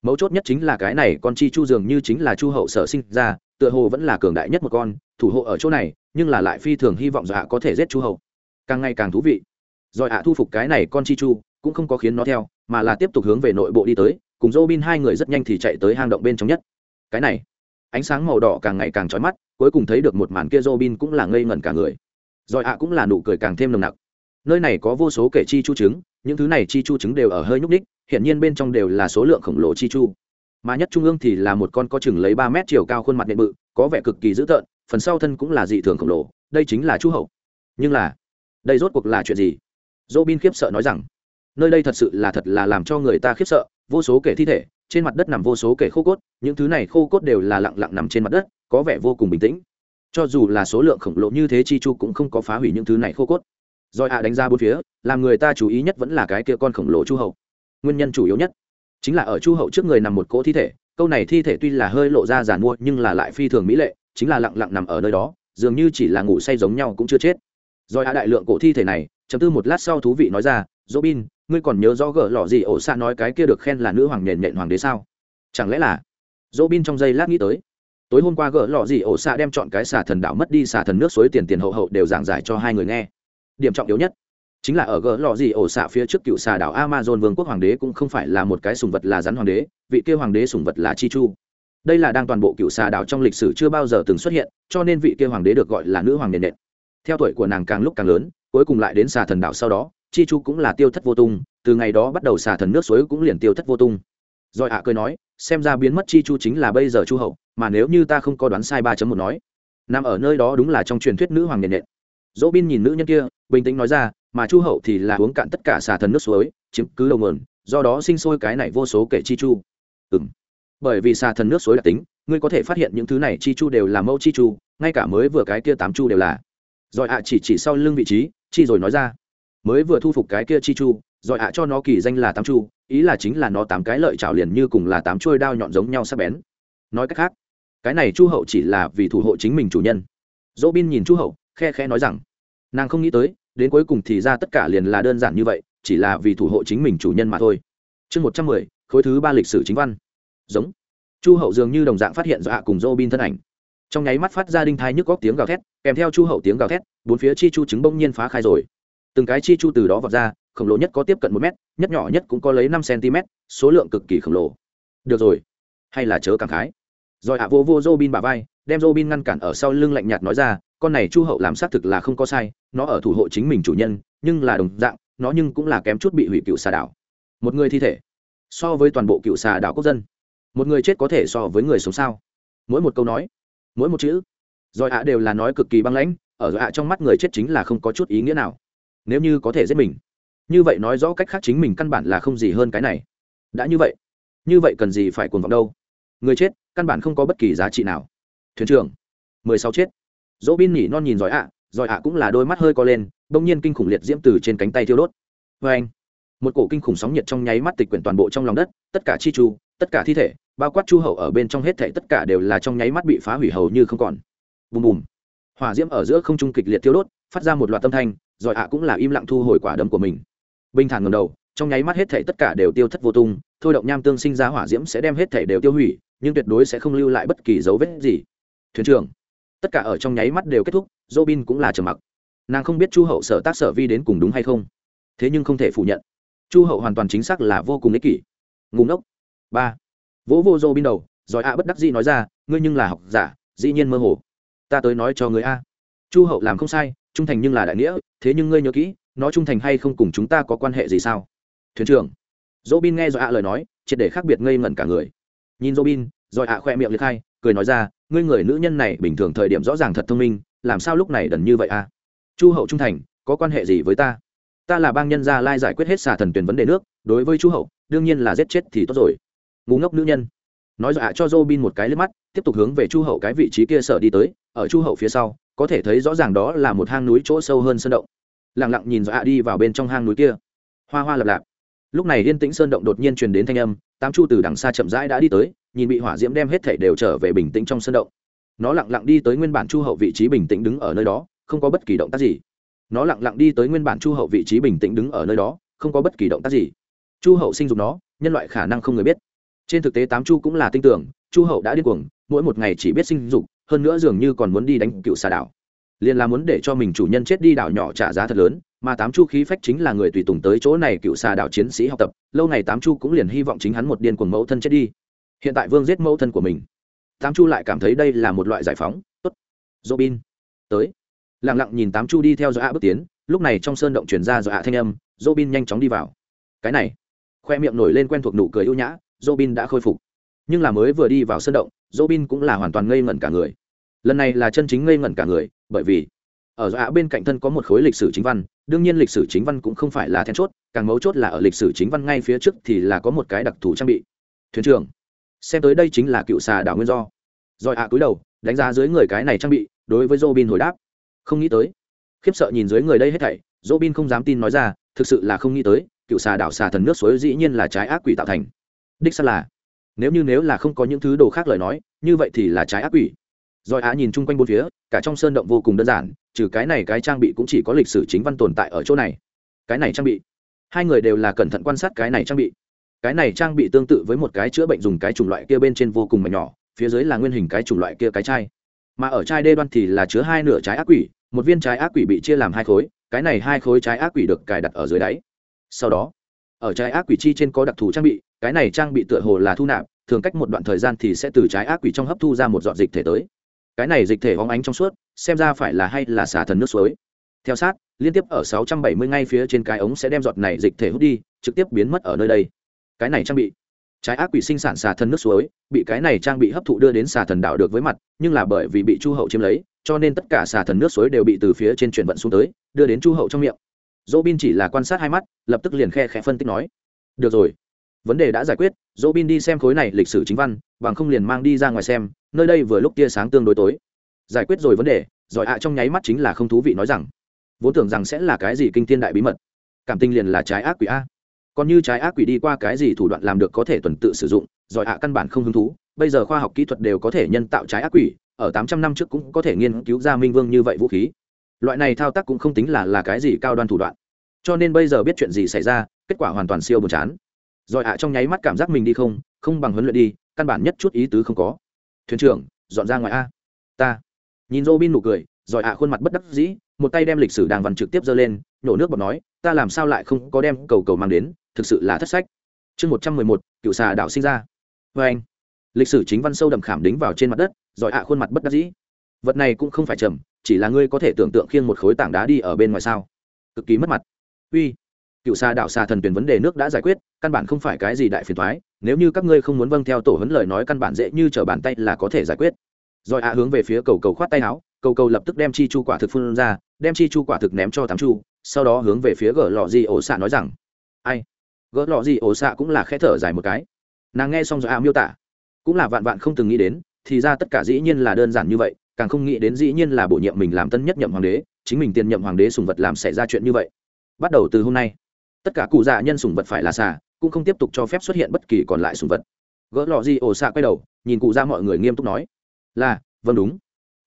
mấu chốt nhất chính là cái này, con chi chu dường như chính là chu hậu sở sinh ra, tựa hồ vẫn là cường đại nhất một con, thủ hộ ở chỗ này, nhưng là lại phi thường hy vọng dọa có thể giết chu hậu. Càng ngày càng thú vị. Rồi ạ thu phục cái này con chi chu, cũng không có khiến nó theo, mà là tiếp tục hướng về nội bộ đi tới, cùng dô bin hai người rất nhanh thì chạy tới hang động bên trong nhất. Cái này, ánh sáng màu đỏ càng ngày càng trói mắt, cuối cùng thấy được một màn kia robin cũng là ngây ngẩn cả người. Rồi ạ cũng là nụ cười càng thêm nồng nặc. Nơi này có vô số kể chi chu trứng những thứ này chi chu trứng đều ở hơi nhúc ních hiện nhiên bên trong đều là số lượng khổng lồ chi chu. Mà nhất trung ương thì là một con có chừng lấy ba mét chiều cao khuôn mặt nệm bự, có vẻ cực kỳ dữ tợn, phần sau thân cũng là dị thường khổng lồ, đây chính là chu hậu. Nhưng là, đây rốt cuộc là chuyện gì? Dỗ bin khiếp sợ nói rằng, nơi đây thật sự là thật là làm cho người ta khiếp sợ, vô số kể thi thể, trên mặt đất nằm vô số kể khô cốt, những thứ này khô cốt đều là lặng lặng nằm trên mặt đất, có vẻ vô cùng bình tĩnh. Cho dù là số lượng khổng lồ như thế chi chu cũng không có phá hủy những thứ này khô cốt rồi ạ đánh ra bốn phía, làm người ta chú ý nhất vẫn là cái kia con khổng lồ chu hậu. Nguyên nhân chủ yếu nhất chính là ở chu hậu trước người nằm một cỗ thi thể, câu này thi thể tuy là hơi lộ ra giàn mua nhưng là lại phi thường mỹ lệ, chính là lặng lặng nằm ở nơi đó, dường như chỉ là ngủ say giống nhau cũng chưa chết. Rồi ạ đại lượng cổ thi thể này, chấm tư một lát sau thú vị nói ra, robin, ngươi còn nhớ rõ gỡ lọ gì ổ xạ nói cái kia được khen là nữ hoàng nền nhện hoàng đế sao? Chẳng lẽ là robin trong giây lát nghĩ tới, tối hôm qua gỡ lọ gì ổ xạ đem chọn cái xả thần đảo mất đi xả thần nước suối tiền tiền hậu hậu đều giảng giải cho hai người nghe điểm trọng yếu nhất chính là ở gỡ lọ gì ổ xạ phía trước cựu xà đảo amazon vương quốc hoàng đế cũng không phải là một cái sùng vật là rắn hoàng đế, vị kia hoàng đế sùng vật là chi chu. Đây là đang toàn bộ cựu xà đảo trong lịch sử chưa bao giờ từng xuất hiện, cho nên vị kia hoàng đế được gọi là nữ hoàng nền nện theo tuổi của nàng càng lúc càng lớn, cuối cùng lại đến xà thần đảo sau đó, chi chu cũng là tiêu thất vô tung, từ ngày đó bắt đầu xà thần nước suối cũng liền tiêu thất vô tung. Rồi ạ cười nói, xem ra biến mất chi chu chính là bây giờ chu hậu, mà nếu như ta không có đoán sai ba chấm một nói, nằm ở nơi đó đúng là trong truyền thuyết nữ hoàng nền nện dỗ bin nhìn nữ nhân kia, bình tĩnh nói ra, mà chu hậu thì là uống cạn tất cả xà thần nước suối, chiếm cứ đầu mườn do đó sinh sôi cái này vô số kể chi chu. Ừ m bởi vì xà thần nước suối đặc tính, ngươi có thể phát hiện những thứ này chi chu đều là mẫu chi chu, ngay cả mới vừa cái kia tám chu đều là. Rồi ạ chỉ chỉ sau lưng vị trí, chi rồi nói ra, mới vừa thu phục cái kia chi chu, rồi ạ cho nó kỳ danh là tám chu, ý là chính là nó tám cái lợi chảo liền như cùng là tám chuôi đao nhọn giống nhau sắc bén. Nói cách khác, cái này chu hậu chỉ là vì thủ hộ chính mình chủ nhân. Dỗ bin nhìn chu hậu khe khe nói rằng, nàng không nghĩ tới, đến cuối cùng thì ra tất cả liền là đơn giản như vậy, chỉ là vì thủ hộ chính mình chủ nhân mà thôi. Chương một trăm mười, khối thứ ba lịch sử chính văn. Giống. Chu hậu dường như đồng dạng phát hiện dọa cùng dô bin thân ảnh. Trong nháy mắt phát ra đinh thai nhức góc tiếng gào thét, kèm theo chu hậu tiếng gào thét, bốn phía chi chu trứng bỗng nhiên phá khai rồi. Từng cái chi chu từ đó vọt ra, khổng lồ nhất có tiếp cận một mét, nhất nhỏ nhất cũng có lấy năm cm số lượng cực kỳ khổng lồ. Được rồi. Hay là chớ cảm khái. Rồi ạ vô vô dô bin bà vai đem Robin ngăn cản ở sau lưng lạnh nhạt nói ra, con này chu hậu làm xác thực là không có sai, nó ở thủ hộ chính mình chủ nhân, nhưng là đồng dạng, nó nhưng cũng là kém chút bị hủy cựu xà đảo. Một người thi thể. So với toàn bộ cựu xà đảo quốc dân, một người chết có thể so với người sống sao? Mỗi một câu nói, mỗi một chữ, rồi ạ đều là nói cực kỳ băng lãnh, ở rồi ạ trong mắt người chết chính là không có chút ý nghĩa nào. Nếu như có thể giết mình, như vậy nói rõ cách khác chính mình căn bản là không gì hơn cái này. Đã như vậy như vậy cần gì phải cuồng vọng đâu? Người chết căn bản không có bất kỳ giá trị nào thuyền trưởng. Mười sáu chết. Dỗ bin nhỉ, non nhìn giỏi ạ. Giỏi ạ cũng là đôi mắt hơi co lên, bỗng nhiên kinh khủng liệt diễm từ trên cánh tay thiêu đốt. Vê anh, một cổ kinh khủng sóng nhiệt trong nháy mắt tịch quyển toàn bộ trong lòng đất, tất cả chi chu, tất cả thi thể, bao quát chu hậu ở bên trong hết thể tất cả đều là trong nháy mắt bị phá hủy hầu như không còn. Bùm bùm. Hỏa diễm ở giữa không trung kịch liệt thiêu đốt, phát ra một loạt tâm thanh, giỏi ạ cũng là im lặng thu hồi quả đấm của mình. Bình thản ngầm đầu, trong nháy mắt hết thể tất cả đều tiêu thất vô tung, thôi động nham tương sinh ra hỏa diễm sẽ đem hết thể đều tiêu hủy, nhưng tuyệt đối sẽ không lưu lại bất kỳ dấu vết gì thuyền trưởng. Tất cả ở trong nháy mắt đều kết thúc, robin cũng là trầm mặc. Nàng không biết chu hậu sở tác sở vi đến cùng đúng hay không. Thế nhưng không thể phủ nhận. Chu hậu hoàn toàn chính xác là vô cùng ích kỷ. Ngùng ốc ba. Vỗ vô robin đầu, rồi a bất đắc dĩ nói ra, ngươi nhưng là học giả, dĩ nhiên mơ hồ. Ta tới nói cho người a. Chu hậu làm không sai, trung thành nhưng là đại nghĩa, thế nhưng ngươi nhớ kỹ, nó trung thành hay không cùng chúng ta có quan hệ gì sao? Thuyền trưởng. Dỗ bin nghe do ạ lời nói, triệt để khác biệt ngây ngẩn cả người. Nhìn dỗ bin rồi ạ khoe miệng liệt khai cười nói ra, ngươi người nữ nhân này bình thường thời điểm rõ ràng thật thông minh, làm sao lúc này đần như vậy a chu hậu trung thành, có quan hệ gì với ta? Ta là bang nhân gia lai giải quyết hết xà thần tuyển vấn đề nước, đối với chu hậu, đương nhiên là giết chết thì tốt rồi. Ngủ ngốc nữ nhân. Nói dọa cho dô bin một cái lên mắt, tiếp tục hướng về chu hậu cái vị trí kia sở đi tới, ở chu hậu phía sau, có thể thấy rõ ràng đó là một hang núi chỗ sâu hơn sơn động. Lẳng lặng nhìn dọa đi vào bên trong hang núi kia. Hoa hoa lập lạp. Lúc này yên tĩnh sơn động đột nhiên truyền đến thanh âm, tám chu từ đằng xa chậm rãi đã đi tới nhìn bị hỏa diễm đem hết thể đều trở về bình tĩnh trong sân động. Nó lặng lặng đi tới nguyên bản chu hậu vị trí bình tĩnh đứng ở nơi đó, không có bất kỳ động tác gì. Nó lặng lặng đi tới nguyên bản chu hậu vị trí bình tĩnh đứng ở nơi đó, không có bất kỳ động tác gì. Chu hậu sinh dục nó, nhân loại khả năng không người biết. Trên thực tế tám chu cũng là tin tưởng, chu hậu đã điên cuồng, mỗi một ngày chỉ biết sinh dục, hơn nữa dường như còn muốn đi đánh cựu xà đảo. Liền là muốn để cho mình chủ nhân chết đi đảo nhỏ trả giá thật lớn, mà tám chu khí phách chính là người tùy tùng tới chỗ này cựu xà đảo chiến sĩ học tập, lâu ngày tám chu cũng liền hy vọng chính hắn một điên cuồng mẫu thân chết đi hiện tại vương giết mẫu thân của mình. Tám chu lại cảm thấy đây là một loại giải phóng. Tốt. Robin, tới. Lẳng lặng nhìn tám chu đi theo dọa bước tiến. Lúc này trong sơn động chuyển ra dọa thanh âm. Robin nhanh chóng đi vào. Cái này. Khoe miệng nổi lên quen thuộc nụ cười ưu nhã. Robin đã khôi phục. Nhưng là mới vừa đi vào sơn động, robin cũng là hoàn toàn ngây ngẩn cả người. Lần này là chân chính ngây ngẩn cả người, bởi vì ở dọa bên cạnh thân có một khối lịch sử chính văn. Đương nhiên lịch sử chính văn cũng không phải là then chốt, càng mấu chốt là ở lịch sử chính văn ngay phía trước thì là có một cái đặc thù trang bị. Thuyền trưởng xem tới đây chính là cựu xà đảo nguyên do. Rồi ạ à cúi đầu, đánh giá dưới người cái này trang bị, đối với robin hồi đáp. Không nghĩ tới. Khiếp sợ nhìn dưới người đây hết thảy, robin không dám tin nói ra, thực sự là không nghĩ tới, cựu xà đảo xà thần nước suối dĩ nhiên là trái ác quỷ tạo thành. Đích xác là. Nếu như nếu là không có những thứ đồ khác lời nói, như vậy thì là trái ác quỷ. Rồi á à nhìn chung quanh bốn phía, cả trong sơn động vô cùng đơn giản, trừ cái này cái trang bị cũng chỉ có lịch sử chính văn tồn tại ở chỗ này. Cái này trang bị. Hai người đều là cẩn thận quan sát cái này trang bị cái này trang bị tương tự với một cái chữa bệnh dùng cái chủng loại kia bên trên vô cùng mà nhỏ, phía dưới là nguyên hình cái chủng loại kia cái chai. Mà ở chai đê đoan thì là chứa hai nửa trái ác quỷ, một viên trái ác quỷ bị chia làm hai khối, cái này hai khối trái ác quỷ được cài đặt ở dưới đáy. Sau đó, ở trái ác quỷ chi trên có đặc thù trang bị, cái này trang bị tựa hồ là thu nạp, thường cách một đoạn thời gian thì sẽ từ trái ác quỷ trong hấp thu ra một giọt dịch thể tới. Cái này dịch thể hóng ánh trong suốt, xem ra phải là hay là xả thần nước suối. Theo sát, liên tiếp ở 670 ngay phía trên cái ống sẽ đem giọt này dịch thể hút đi, trực tiếp biến mất ở nơi đây cái này trang bị. Trái ác quỷ sinh sản xà thần nước suối, bị cái này trang bị hấp thụ đưa đến xà thần đảo được với mặt, nhưng là bởi vì bị chu hậu chiếm lấy, cho nên tất cả xà thần nước suối đều bị từ phía trên chuyển vận xuống tới, đưa đến chu hậu trong miệng. Dỗ bin chỉ là quan sát hai mắt, lập tức liền khe khẽ phân tích nói, được rồi, vấn đề đã giải quyết dỗ bin đi xem khối này lịch sử chính văn, bằng không liền mang đi ra ngoài xem, nơi đây vừa lúc tia sáng tương đối tối. Giải quyết rồi vấn đề, giỏi ạ trong nháy mắt chính là không thú vị nói rằng, vốn tưởng rằng sẽ là cái gì kinh thiên đại bí mật, cảm tình liền là trái ác quỷ a còn như trái ác quỷ đi qua cái gì thủ đoạn làm được có thể tuần tự sử dụng giỏi ạ, căn bản không hứng thú. Bây giờ khoa học kỹ thuật đều có thể nhân tạo trái ác quỷ, ở tám trăm năm trước cũng có thể nghiên cứu ra minh vương như vậy vũ khí. Loại này thao tác cũng không tính là là cái gì cao đoan thủ đoạn. Cho nên bây giờ biết chuyện gì xảy ra, kết quả hoàn toàn siêu buồn chán. Giỏi ạ, trong nháy mắt cảm giác mình đi không không bằng huấn luyện đi, căn bản nhất chút ý tứ không có. Thuyền trưởng, dọn ra ngoài a. Ta. Nhìn robin nụ cười giỏi ạ, khuôn mặt bất đắc dĩ, một tay đem lịch sử đàng văn trực tiếp giơ lên, nhổ nước bọt nói, ta làm sao lại không có đem cầu cầu mang đến thực sự là thất sách. Chương một trăm mười một, cựu xà đảo sinh ra. Vê anh, lịch sử chính văn sâu đậm khảm đính vào trên mặt đất, giỏi ạ khuôn mặt bất đắc dĩ. Vật này cũng không phải trầm chỉ là ngươi có thể tưởng tượng khiêng một khối tảng đá đi ở bên ngoài sao. Cực kỳ mất mặt. Uy, cựu xà đảo xà thần tuyển vấn đề nước đã giải quyết, căn bản không phải cái gì đại phiền thoái nếu như các ngươi không muốn vâng theo tổ huấn lời nói căn bản dễ như t r ở bàn tay là có thể giải quyết. Rồi ạ hướng về phía cầu cầu khoát tay áo, cầu cầu lập tức đem chi chu quả thực phun ra, đem chi chu quả thực ném cho thám chu, sau đó hướng về phía gở lò di ổ xạ nói rằng, ai gỡ lọ gì, ổ xạ cũng là khẽ thở dài một cái. Nàng nghe xong rồi ạ miêu tả. Cũng là vạn vạn không từng nghĩ đến, thì ra tất cả dĩ nhiên là đơn giản như vậy, càng không nghĩ đến dĩ nhiên là bổ nhiệm mình làm tân nhất nhậm hoàng đế, chính mình tiền nhậm hoàng đế sùng vật làm xảy ra chuyện như vậy. Bắt đầu từ hôm nay, tất cả cụ dạ nhân sùng vật phải là xà, cũng không tiếp tục cho phép xuất hiện bất kỳ còn lại sùng vật. Gỡ lọ gì, ổ xạ quay đầu, nhìn cụ dạ mọi người nghiêm túc nói, là vâng đúng.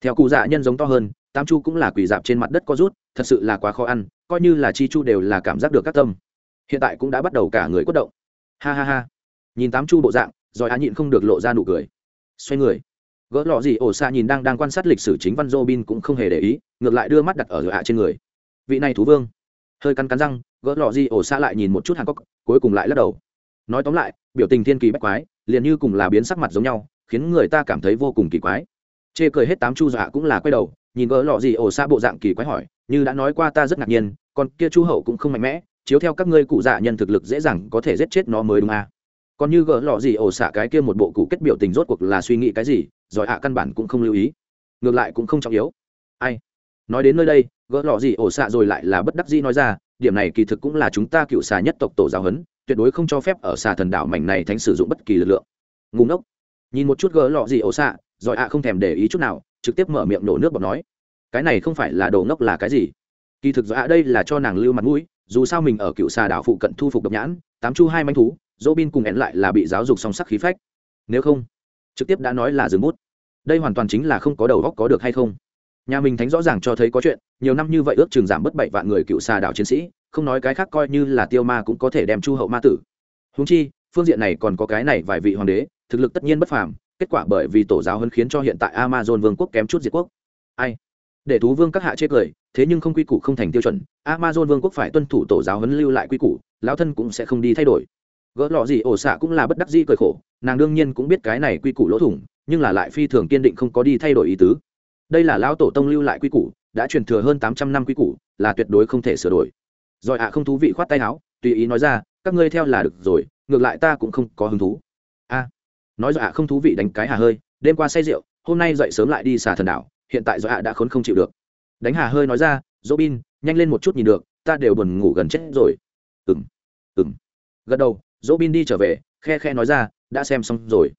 Theo cụ dạ nhân giống to hơn, tam chu cũng là quỷ dạp trên mặt đất có rút, thật sự là quá khó ăn, coi như là chi chu đều là cảm giác được các tâm hiện tại cũng đã bắt đầu cả người quất động. Ha ha ha. Nhìn tám chu bộ dạng, rồi á nhịn không được lộ ra nụ cười. Xoay người. Gỡ lọ gì, ổ xa nhìn đang đang quan sát lịch sử chính văn robin cũng không hề để ý, ngược lại đưa mắt đặt ở rồi ạ trên người. Vị này thú vương. Hơi cắn cắn răng, gỡ lọ gì, ổ xa lại nhìn một chút hàn cốc cuối cùng lại lắc đầu. Nói tóm lại, biểu tình thiên kỳ bách quái, liền như cùng là biến sắc mặt giống nhau, khiến người ta cảm thấy vô cùng kỳ quái. Chê cười hết tám chu dọa cũng là quay đầu, nhìn gỡ lọ gì, ổ xa bộ dạng kỳ quái hỏi, như đã nói qua ta rất ngạc nhiên, còn kia chu hậu cũng không mạnh mẽ chiếu theo các ngươi cụ dạ nhân thực lực dễ dàng có thể giết chết nó mới đúng à. còn như gỡ lọ gì ổ xạ cái kia một bộ cụ kết biểu tình rốt cuộc là suy nghĩ cái gì giỏi hạ căn bản cũng không lưu ý. Ngược lại cũng không trọng yếu. Ai? Nói đến nơi đây, gỡ lọ gì ổ xạ rồi lại là bất đắc dĩ nói ra, điểm này kỳ thực cũng là chúng ta cựu xà nhất tộc tổ giáo huấn, tuyệt đối không cho phép ở xà thần đảo mảnh này thánh sử dụng bất kỳ lực lượng. Ngủ ngốc. Nhìn một chút gỡ lọ gì ổ xạ giỏi hạ không thèm để ý chút nào, trực tiếp mở miệng nổ nước bọt nói. Cái này không phải là đồ ngốc là cái gì? Kỳ thực giỏi ạ, đây là cho nàng lưu mặt mũi dù sao mình ở cựu xà đảo phụ cận thu phục độc nhãn, tám chu hai manh thú, dỗ bin cùng én lại là bị giáo dục song sắc khí phách. Nếu không, trực tiếp đã nói là dừng bút. Đây hoàn toàn chính là không có đầu góc có được hay không? Nhà mình thánh rõ ràng cho thấy có chuyện, nhiều năm như vậy ước chừng giảm bớt bảy vạn người cựu xà đảo chiến sĩ, không nói cái khác coi như là tiêu ma cũng có thể đem chu hậu ma tử. Húng chi, phương diện này còn có cái này vài vị hoàng đế, thực lực tất nhiên bất phàm, kết quả bởi vì tổ giáo hơn khiến cho hiện tại amazon vương quốc kém chút diệt quốc. Ai? Để thú vương các hạ chết cười, thế nhưng không quy củ không thành tiêu chuẩn, amazon vương quốc phải tuân thủ tổ giáo huấn lưu lại quy củ, lão thân cũng sẽ không đi thay đổi. Gỡ lọ gì, ổ xạ cũng là bất đắc dĩ cười khổ, nàng đương nhiên cũng biết cái này quy củ lỗ thủng, nhưng là lại phi thường kiên định không có đi thay đổi ý tứ. Đây là lão tổ tông lưu lại quy củ, đã truyền thừa hơn tám trăm năm quy củ, là tuyệt đối không thể sửa đổi. Rồi ạ, không thú vị khoát tay áo, tùy ý nói ra, các ngươi theo là được rồi, ngược lại ta cũng không có hứng thú. A, nói rồi ạ, không thú vị đánh cái hà hơi, đêm qua say rượu, hôm nay dậy sớm lại đi xà thần đảo hiện tại do hạ đã khốn không chịu được. Đánh hà hơi nói ra dỗ bin nhanh lên một chút nhìn được, ta đều buồn ngủ gần chết rồi. Ừng ừng gật đầu dỗ bin đi trở về, khe khe nói ra, đã xem xong rồi.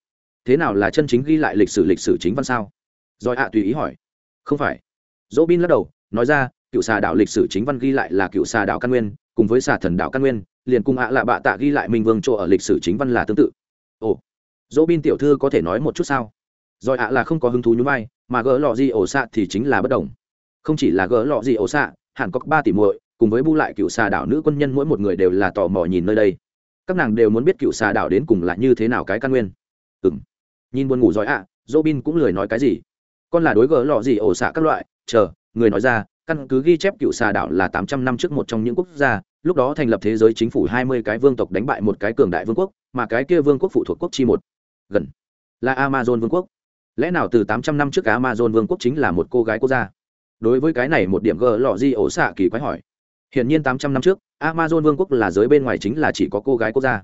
Thế nào là chân chính ghi lại lịch sử lịch sử chính văn sao? Rồi ạ tùy ý hỏi. Không phải. Dỗ bin lắc đầu, nói ra, cựu xà đảo lịch sử chính văn ghi lại là cựu xà đảo căn nguyên, cùng với xà thần đảo căn nguyên, liền cùng ạ là bạ tạ ghi lại minh vương chỗ ở lịch sử chính văn là tương tự. Ồ. Dỗ bin tiểu thư có thể nói một chút sao? Rồi ạ là không có hứng thú như vai mà gỡ lọ gì ổ xạ thì chính là bất đồng. Không chỉ là gỡ lọ gì ổ xạ hẳn có ba tỷ muội cùng với bu lại cựu xà đảo nữ quân nhân mỗi một người đều là tò mò nhìn nơi đây. Các nàng đều muốn biết cựu xà đảo đến cùng là như thế nào cái căn nguyên. Ừ m nhìn buồn ngủ giỏi ạ à, dỗ bin cũng lười nói cái gì. Con là đối gỡ lọ gì ổ xạ các loại chờ người nói ra căn cứ ghi chép cựu xà đảo là tám trăm năm trước một trong những quốc gia lúc đó thành lập thế giới chính phủ hai mươi cái vương tộc đánh bại một cái cường đại vương quốc mà cái kia vương quốc phụ thuộc quốc chi một. Gần. Là amazon vương quốc lẽ nào từ tám trăm năm trước amazon vương quốc chính là một cô gái quốc gia? Đối với cái này một điểm gờ lọ di ổ xạ kỳ quái hỏi. Hiển nhiên tám trăm năm trước, amazon vương quốc là giới bên ngoài chính là chỉ có cô gái quốc gia.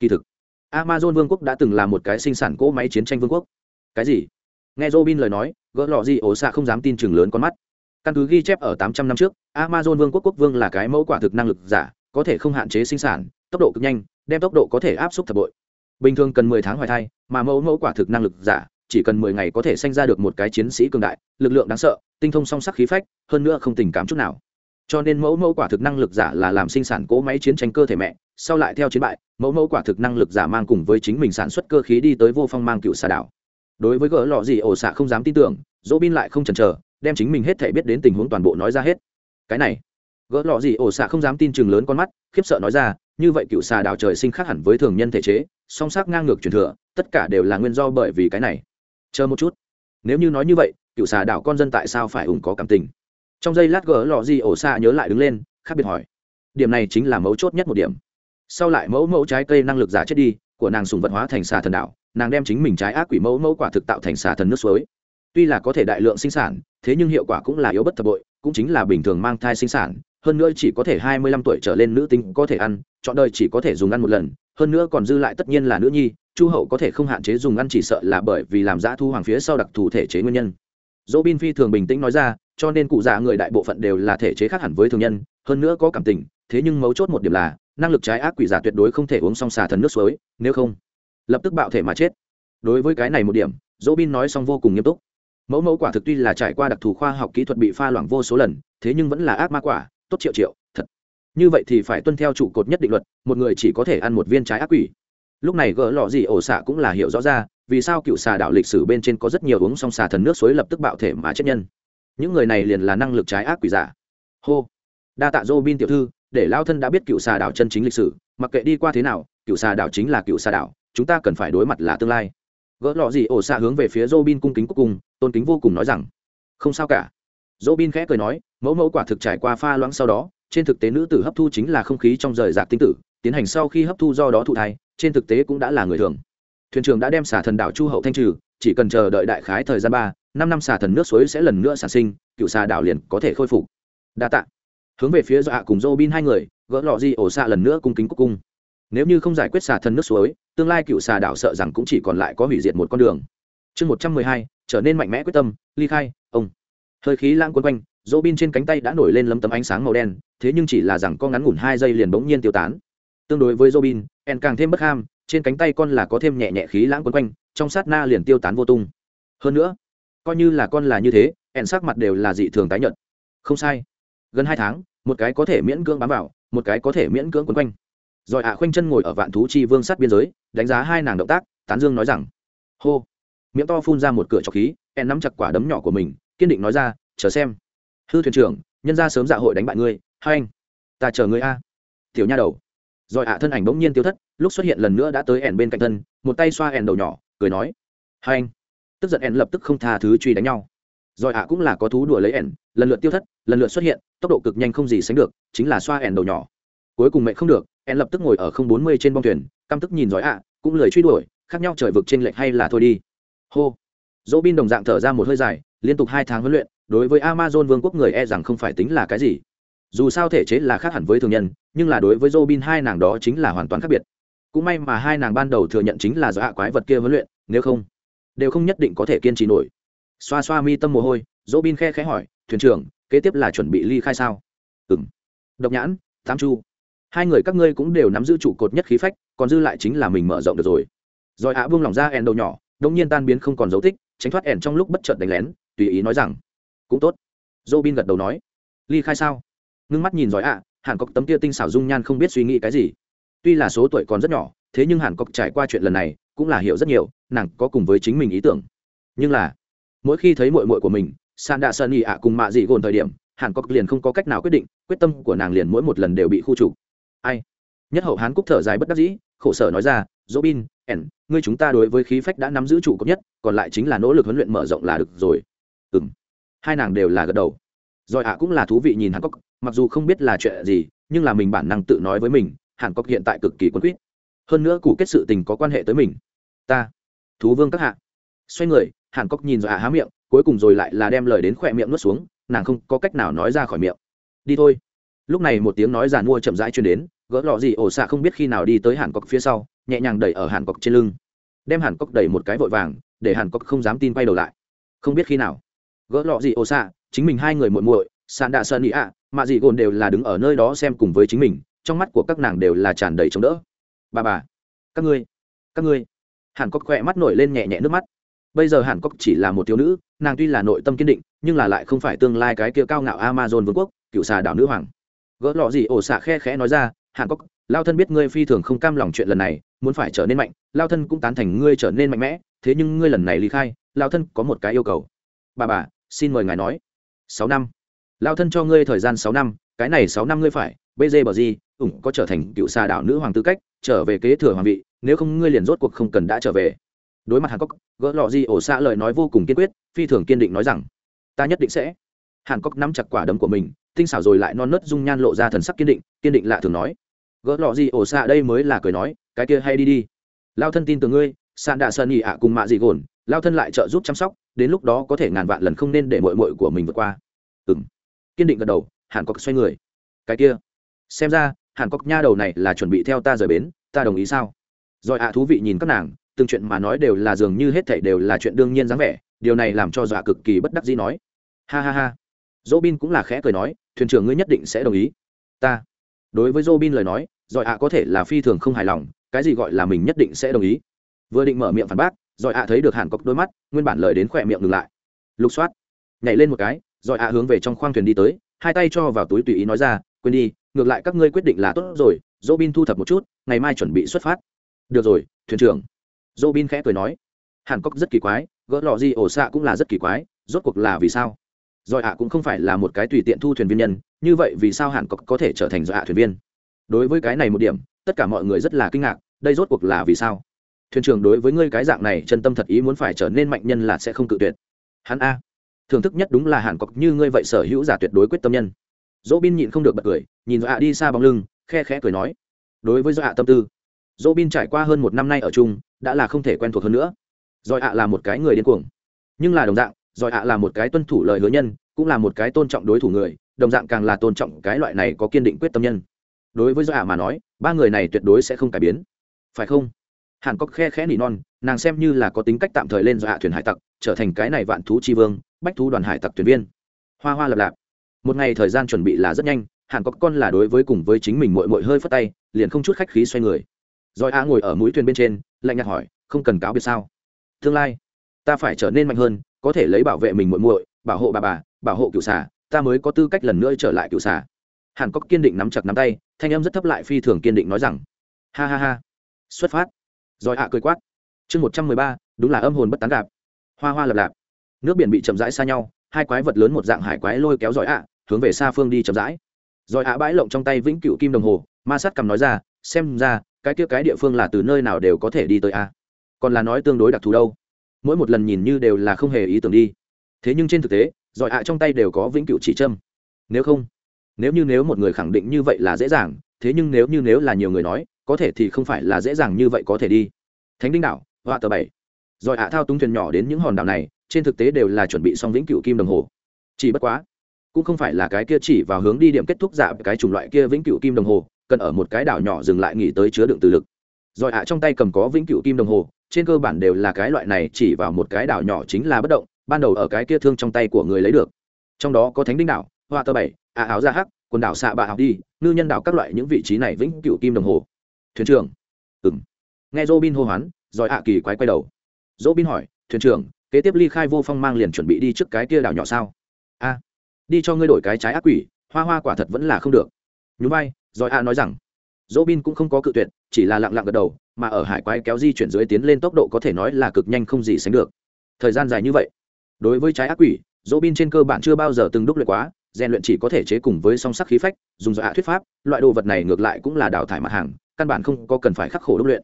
Kỳ thực, amazon vương quốc đã từng là một cái sinh sản cỗ máy chiến tranh vương quốc. Cái gì? Nghe robin lời nói gỡ lọ di ổ xạ không dám tin chừng lớn con mắt. Căn cứ ghi chép ở tám trăm năm trước, amazon vương quốc quốc vương là cái mẫu quả thực năng lực giả, có thể không hạn chế sinh sản, tốc độ cực nhanh, đem tốc độ có thể áp suất thập bội. Bình thường cần mười tháng hoài thai, mà mẫu mẫu quả thực năng lực giả chỉ cần mười ngày có thể sanh ra được một cái chiến sĩ cường đại, lực lượng đáng sợ, tinh thông song sắc khí phách, hơn nữa không tình cảm chút nào. Cho nên mẫu mẫu quả thực năng lực giả là làm sinh sản cỗ máy chiến tranh cơ thể mẹ, sau lại theo chiến bại, mẫu mẫu quả thực năng lực giả mang cùng với chính mình sản xuất cơ khí đi tới vô phong mang cựu xà đảo. Đối với gỡ lọ gì ổ xạ không dám tin tưởng dỗ bin lại không chần chờ, đem chính mình hết thể biết đến tình huống toàn bộ nói ra hết. Cái này, gỡ lọ gì ổ xạ không dám tin chừng lớn con mắt, khiếp sợ nói ra, như vậy cựu xà đảo trời sinh khác hẳn với thường nhân thể chế, song sắc ngang ngược truyền thừa, tất cả đều là nguyên do bởi vì cái này chờ một chút. Nếu như nói như vậy, cựu xà đảo con dân tại sao phải ủng có cảm tình? Trong giây lát gỡ lọ gì ổ xạ nhớ lại đứng lên, khác biệt hỏi. Điểm này chính là mấu chốt nhất một điểm. Sau lại mẫu mẫu trái cây năng lực giả chết đi, của nàng sùng vật hóa thành xà thần đảo, nàng đem chính mình trái ác quỷ mẫu mẫu quả thực tạo thành xà thần nước suối. Tuy là có thể đại lượng sinh sản, thế nhưng hiệu quả cũng là yếu bất thập bội, cũng chính là bình thường mang thai sinh sản, hơn nữa chỉ có thể hai mươi lăm tuổi trở lên nữ tính có thể ăn chọn đời chỉ có thể dùng ăn một lần, hơn nữa còn dư lại tất nhiên là nữ nhi chu hậu có thể không hạn chế dùng ăn chỉ sợ là bởi vì làm giã thu hoàng phía sau đặc thù thể chế nguyên nhân. Dỗ bin phi thường bình tĩnh nói ra, cho nên cụ già người đại bộ phận đều là thể chế khác hẳn với thường nhân, hơn nữa có cảm tình, thế nhưng mấu chốt một điểm là, năng lực trái ác quỷ giả tuyệt đối không thể uống xong xà thần nước suối, nếu không, lập tức bạo thể mà chết. Đối với cái này một điểm, dỗ bin nói xong vô cùng nghiêm túc. Mẫu mẫu quả thực tuy là trải qua đặc thù khoa học kỹ thuật bị pha loãng vô số lần, thế nhưng vẫn là ác ma quả, tốt triệu triệu, thật. Như vậy thì phải tuân theo trụ cột nhất định luật, một người chỉ có thể ăn một viên trái ác quỷ lúc này gỡ lọ gì ổ xạ cũng là hiểu rõ ra, vì sao cựu xà đạo lịch sử bên trên có rất nhiều uống xong xà thần nước suối lập tức bạo thể mà chết nhân. Những người này liền là năng lực trái ác quỷ giả. Hô. Đa tạ dô bin tiểu thư, để lao thân đã biết cựu xà đảo chân chính lịch sử, mặc kệ đi qua thế nào, cựu xà đảo chính là cựu xà đảo chúng ta cần phải đối mặt là tương lai. Gỡ lọ gì ổ xạ hướng về phía dô bin cung kính cuối cùng, tôn kính vô cùng nói rằng, không sao cả. Dô bin khẽ cười nói, mẫu mẫu quả thực trải qua pha loãng sau đó, trên thực tế nữ tử hấp thu chính là không khí trong rời rạc tinh tử, tiến hành sau khi hấp thu do đó thụ thai trên thực tế cũng đã là người thường. Thuyền trưởng đã đem xả thần đảo chu hậu thanh trừ, chỉ cần chờ đợi đại khái thời gian ba, năm năm xả thần nước suối sẽ lần nữa sản sinh, cựu xà đảo liền có thể khôi phục. Đa tạ. Hướng về phía dọa cùng dô bin hai người, gỡ lọ di ổ xạ lần nữa cung kính cúc cung. Nếu như không giải quyết xả thần nước suối, tương lai cựu xà đảo sợ rằng cũng chỉ còn lại có hủy diệt một con đường. Chương một trăm mười hai, trở nên mạnh mẽ quyết tâm, ly khai, ông. Hơi khí lãng quân quanh dỗ bin trên cánh tay đã nổi lên lấm tấm ánh sáng màu đen, thế nhưng chỉ là rằng con ngắn ngủn hai giây liền bỗng nhiên tiêu tán tương đối với Robin, en càng thêm bất ham trên cánh tay con là có thêm nhẹ nhẹ khí lãng quấn quanh trong sát na liền tiêu tán vô tung. Hơn nữa coi như là con là như thế en sắc mặt đều là dị thường tái nhợt. Không sai. Gần hai tháng một cái có thể miễn cưỡng bám vào một cái có thể miễn cưỡng quấn quanh. Rồi ạ khoanh chân ngồi ở vạn thú chi vương sát biên giới đánh giá hai nàng động tác tán dương nói rằng hô. Miệng to phun ra một cửa trọc khí en nắm chặt quả đấm nhỏ của mình kiên định nói ra chờ xem. Hư thuyền trưởng nhân ra sớm dạ hội đánh bại ngươi hai anh ta chờ ngươi a. Tiểu nha đầu rồi ạ thân ảnh bỗng nhiên tiêu thất, lúc xuất hiện lần nữa đã tới ẻn bên cạnh thân, một tay xoa ẻn đầu nhỏ, cười nói, hai anh. Tức giận ẻn lập tức không tha thứ truy đánh nhau. Rồi ạ cũng là có thú đùa lấy ẻn, lần lượt tiêu thất, lần lượt xuất hiện, tốc độ cực nhanh không gì sánh được, chính là xoa ẻn đầu nhỏ. Cuối cùng mẹ không được, ẻn lập tức ngồi ở không bốn mươi trên bong thuyền, căm tức nhìn giỏi ạ, cũng lười truy đuổi, khác nhau trời vực trên lệch hay là thôi đi. Hô. Dỗ bin đồng dạng thở ra một hơi dài, liên tục hai tháng huấn luyện, đối với amazon vương quốc người e rằng không phải tính là cái gì dù sao thể chế là khác hẳn với thường nhân, nhưng là đối với robin hai nàng đó chính là hoàn toàn khác biệt. Cũng may mà hai nàng ban đầu thừa nhận chính là do hạ quái vật kia huấn luyện, nếu không, đều không nhất định có thể kiên trì nổi. Xoa xoa mi tâm mồ hôi, robin khe khẽ hỏi, thuyền trưởng, kế tiếp là chuẩn bị ly khai sao? Ừ m độc nhãn, tam chu. Hai người các ngươi cũng đều nắm giữ trụ cột nhất khí phách, còn dư lại chính là mình mở rộng được rồi. Rồi hạ buông lỏng ra ẻn đầu nhỏ đông nhiên tan biến không còn dấu tích, tránh thoát ẻn trong lúc bất chợt đánh lén, tùy ý nói rằng, cũng tốt. Robin gật đầu nói, ly khai sao? Ngưng mắt nhìn giỏi ạ, hàn cốc tấm kia tinh xảo dung nhan không biết suy nghĩ cái gì. Tuy là số tuổi còn rất nhỏ, thế nhưng hàn cốc trải qua chuyện lần này, cũng là hiểu rất nhiều, nàng có cùng với chính mình ý tưởng. Nhưng là, mỗi khi thấy mội mội của mình san đạ sơn ỉ ạ cùng mạ dị gồn thời điểm, hàn cốc liền không có cách nào quyết định, quyết tâm của nàng liền mỗi một lần đều bị khu trục. Ai? Nhất hậu hán cúc thở dài bất đắc dĩ, khổ sở nói ra dỗ bin ẻn ngươi chúng ta đối với khí phách đã nắm giữ trụ cấp nhất, còn lại chính là nỗ lực huấn luyện mở rộng là được rồi. Ừ m hai nàng đều là gật đầu. Rồi ạ cũng là thú vị nhìn hàn cốc mặc dù không biết là chuyện gì, nhưng là mình bản năng tự nói với mình, hàn cốc hiện tại cực kỳ quân quýt. Hơn nữa cụ kết sự tình có quan hệ tới mình. Ta, thú vương các hạ. Xoay người, hàn cốc nhìn rồi ạ há miệng, cuối cùng rồi lại là đem lời đến khỏe miệng nuốt xuống, nàng không có cách nào nói ra khỏi miệng. Đi thôi. Lúc này một tiếng nói giàn mua chậm rãi chuyển đến, gỡ lọ gì ổ xạ không biết khi nào đi tới hàn cốc phía sau, nhẹ nhàng đẩy ở hàn cốc trên lưng. Đem hàn cốc đẩy một cái vội vàng, để hàn cốc không dám tin quay đầu lại. Không biết khi nào. Gỡ lọ gì ổ xạ, chính mình hai người muội muội sàn đạ sơn ý ạ, mà dị gồn đều là đứng ở nơi đó xem cùng với chính mình, trong mắt của các nàng đều là tràn đầy chống đỡ. Bà bà, các ngươi các ngươi. Hàn cốc khỏe mắt nổi lên nhẹ nhẹ nước mắt. Bây giờ hàn cốc chỉ là một thiếu nữ, nàng tuy là nội tâm kiên định, nhưng là lại không phải tương lai cái kia cao ngạo amazon vương quốc, cựu xà đảo nữ hoàng. Gỡ lọ gì, ổ xạ khe khẽ nói ra, hàn cốc, lao thân biết ngươi phi thường không cam lòng chuyện lần này, muốn phải trở nên mạnh, lao thân cũng tán thành ngươi trở nên mạnh mẽ, thế nhưng ngươi lần này ly khai, lao thân có một cái yêu cầu. Bà bà, xin mời ngài nói. Sáu năm lao thân cho ngươi thời gian sáu năm, cái này sáu năm ngươi phải bg bờ gì ủng có trở thành cựu xà đảo nữ hoàng tư cách, trở về kế thừa hoàng vị, nếu không ngươi liền rốt cuộc không cần đã trở về. Đối mặt hàn cốc, gỡ lọ Di ổ xạ lời nói vô cùng kiên quyết, phi thường kiên định nói rằng, ta nhất định sẽ. Hàn cốc nắm chặt quả đấm của mình, tinh xảo rồi lại non nớt dung nhan lộ ra thần sắc kiên định kiên định lạ thường nói, gỡ lọ Di ổ xạ đây mới là cười nói, cái kia hay đi đi. Lao thân tin từ ngươi, sạn đạ sơn ỉ ạ cùng mạ dị gồn, lao thân lại trợ giúp chăm sóc, đến lúc đó có thể ngàn vạn lần không nên để mội mội của mình vượt qua. Ừ m kiên định gật đầu, hàn cốc xoay người. Cái kia, xem ra, hàn cốc nha đầu này là chuẩn bị theo ta rời bến, ta đồng ý sao? Rồi ạ, thú vị nhìn các nàng, từng chuyện mà nói đều là dường như hết thảy đều là chuyện đương nhiên dáng vẻ, điều này làm cho dọa cực kỳ bất đắc dĩ nói. Ha ha ha. Dỗ bin cũng là khẽ cười nói, thuyền trưởng ngươi nhất định sẽ đồng ý. Ta. Đối với dỗ bin lời nói giỏi ạ có thể là phi thường không hài lòng, cái gì gọi là mình nhất định sẽ đồng ý. Vừa định mở miệng phản bác giỏi ạ thấy được hàn cọc đôi mắt, nguyên bản lời đến khỏe miệng ngừng lại. Lục soát. Nhảy lên một cái rồi ạ hướng về trong khoang thuyền đi tới, hai tay cho vào túi tùy ý nói ra, quên đi, ngược lại các ngươi quyết định là tốt rồi dỗ bin thu thập một chút, ngày mai chuẩn bị xuất phát. Được rồi, thuyền trưởng. Dỗ bin khẽ cười nói. Hàn cốc rất kỳ quái, gỡ lò gì, ổ xạ cũng là rất kỳ quái, rốt cuộc là vì sao? Rồi ạ cũng không phải là một cái tùy tiện thu thuyền viên nhân, như vậy vì sao hàn cốc có thể trở thành rồi ạ thuyền viên? Đối với cái này một điểm, tất cả mọi người rất là kinh ngạc, đây rốt cuộc là vì sao? Thuyền trưởng đối với ngươi cái dạng này chân tâm thật ý muốn phải trở nên mạnh nhân là sẽ không cự tuyệt. Hắn a thưởng thức nhất đúng là hàn cọc như ngươi vậy sở hữu giả tuyệt đối quyết tâm nhân. Dỗ bin nhịn không được bật cười, nhìn dọa đi xa bóng lưng, khe khẽ cười nói, đối với dọa tâm tư, dỗ bin trải qua hơn một năm nay ở chung, đã là không thể quen thuộc hơn nữa. Giỏi ạ là một cái người điên cuồng, nhưng là đồng dạng giỏi ạ là một cái tuân thủ lời hứa nhân, cũng là một cái tôn trọng đối thủ người, đồng dạng càng là tôn trọng cái loại này có kiên định quyết tâm nhân. Đối với giỏi ạ mà nói, ba người này tuyệt đối sẽ không cải biến. Phải không? Hàn cốc khe khẽ nỉ non, nàng xem như là có tính cách tạm thời lên do hạ thuyền hải tặc, trở thành cái này vạn thú tri vương bách thú đoàn hải tặc thuyền viên. Hoa hoa lập lạp. Một ngày thời gian chuẩn bị là rất nhanh hàn cốc con là đối với cùng với chính mình mội mội hơi phất tay, liền không chút khách khí xoay người. Rồi a ngồi ở mũi thuyền bên trên, lạnh nhạt hỏi, không cần cáo biệt sao? Tương lai, ta phải trở nên mạnh hơn, có thể lấy bảo vệ mình muội muội, bảo hộ bà bà, bảo hộ cựu xà, ta mới có tư cách lần nữa trở lại cựu xà. Hàn cốc kiên định nắm chặt nắm tay, thanh âm rất thấp lại phi thường kiên định nói rằng, ha ha ha, xuất phát. Rồi ạ cười quát, chương một trăm mười ba, đúng là âm hồn bất tán đạp hoa hoa lập lạp nước biển bị chậm rãi xa nhau, hai quái vật lớn một dạng hải quái lôi kéo giỏi ạ, hướng về xa phương đi chậm rãi. Rồi ạ bãi lộng trong tay vĩnh cựu kim đồng hồ, ma sát cầm nói ra, xem ra, cái kia cái địa phương là từ nơi nào đều có thể đi tới a còn là nói tương đối đặc thù đâu. Mỗi một lần nhìn như đều là không hề ý tưởng đi. Thế nhưng trên thực tế, giỏi ạ trong tay đều có vĩnh cựu chỉ trâm. nếu không, nếu như nếu một người khẳng định như vậy là dễ dàng, thế nhưng nếu như nếu là nhiều người nói, có thể thì không phải là dễ dàng như vậy có thể đi. Thánh đinh đảo họa tờ bảy. Rồi ạ thao túng thuyền nhỏ đến những hòn đảo này trên thực tế đều là chuẩn bị xong vĩnh cựu kim đồng hồ. Chỉ bất quá, cũng không phải là cái kia chỉ vào hướng đi điểm kết thúc giả cái chủng loại kia vĩnh cựu kim đồng hồ, cần ở một cái đảo nhỏ dừng lại nghỉ tới chứa đựng từ lực. Rồi ạ, trong tay cầm có vĩnh cựu kim đồng hồ, trên cơ bản đều là cái loại này, chỉ vào một cái đảo nhỏ chính là bất động, ban đầu ở cái kia thương trong tay của người lấy được. Trong đó có thánh đinh đảo, hoa tơ bảy ạ áo ra hắc, quần đảo xạ bạ học đi, ngư nhân đảo các loại những vị trí này vĩnh cựu kim đồng hồ. Thuyền trưởng ừng nghe dô bin hô hoán, rồi ạ kỳ quái quay đầu. Dô bin hỏi, thuyền trưởng kế tiếp ly khai vô phong mang liền chuẩn bị đi trước cái kia đảo nhỏ sao? A, đi cho ngươi đổi cái trái ác quỷ, hoa hoa quả thật vẫn là không được. Nhú vai, rồi a nói rằng dỗ bin cũng không có cự tuyệt, chỉ là lặng lặng gật đầu, mà ở hải quái kéo di chuyển dưới tiến lên tốc độ có thể nói là cực nhanh không gì sánh được. Thời gian dài như vậy, đối với trái ác quỷ dỗ bin trên cơ bản chưa bao giờ từng đúc luyện quá, rèn luyện chỉ có thể chế cùng với song sắc khí phách, dùng dọa thuyết pháp, loại đồ vật này ngược lại cũng là đào thải mặt hàng, căn bản không có cần phải khắc khổ đúc luyện.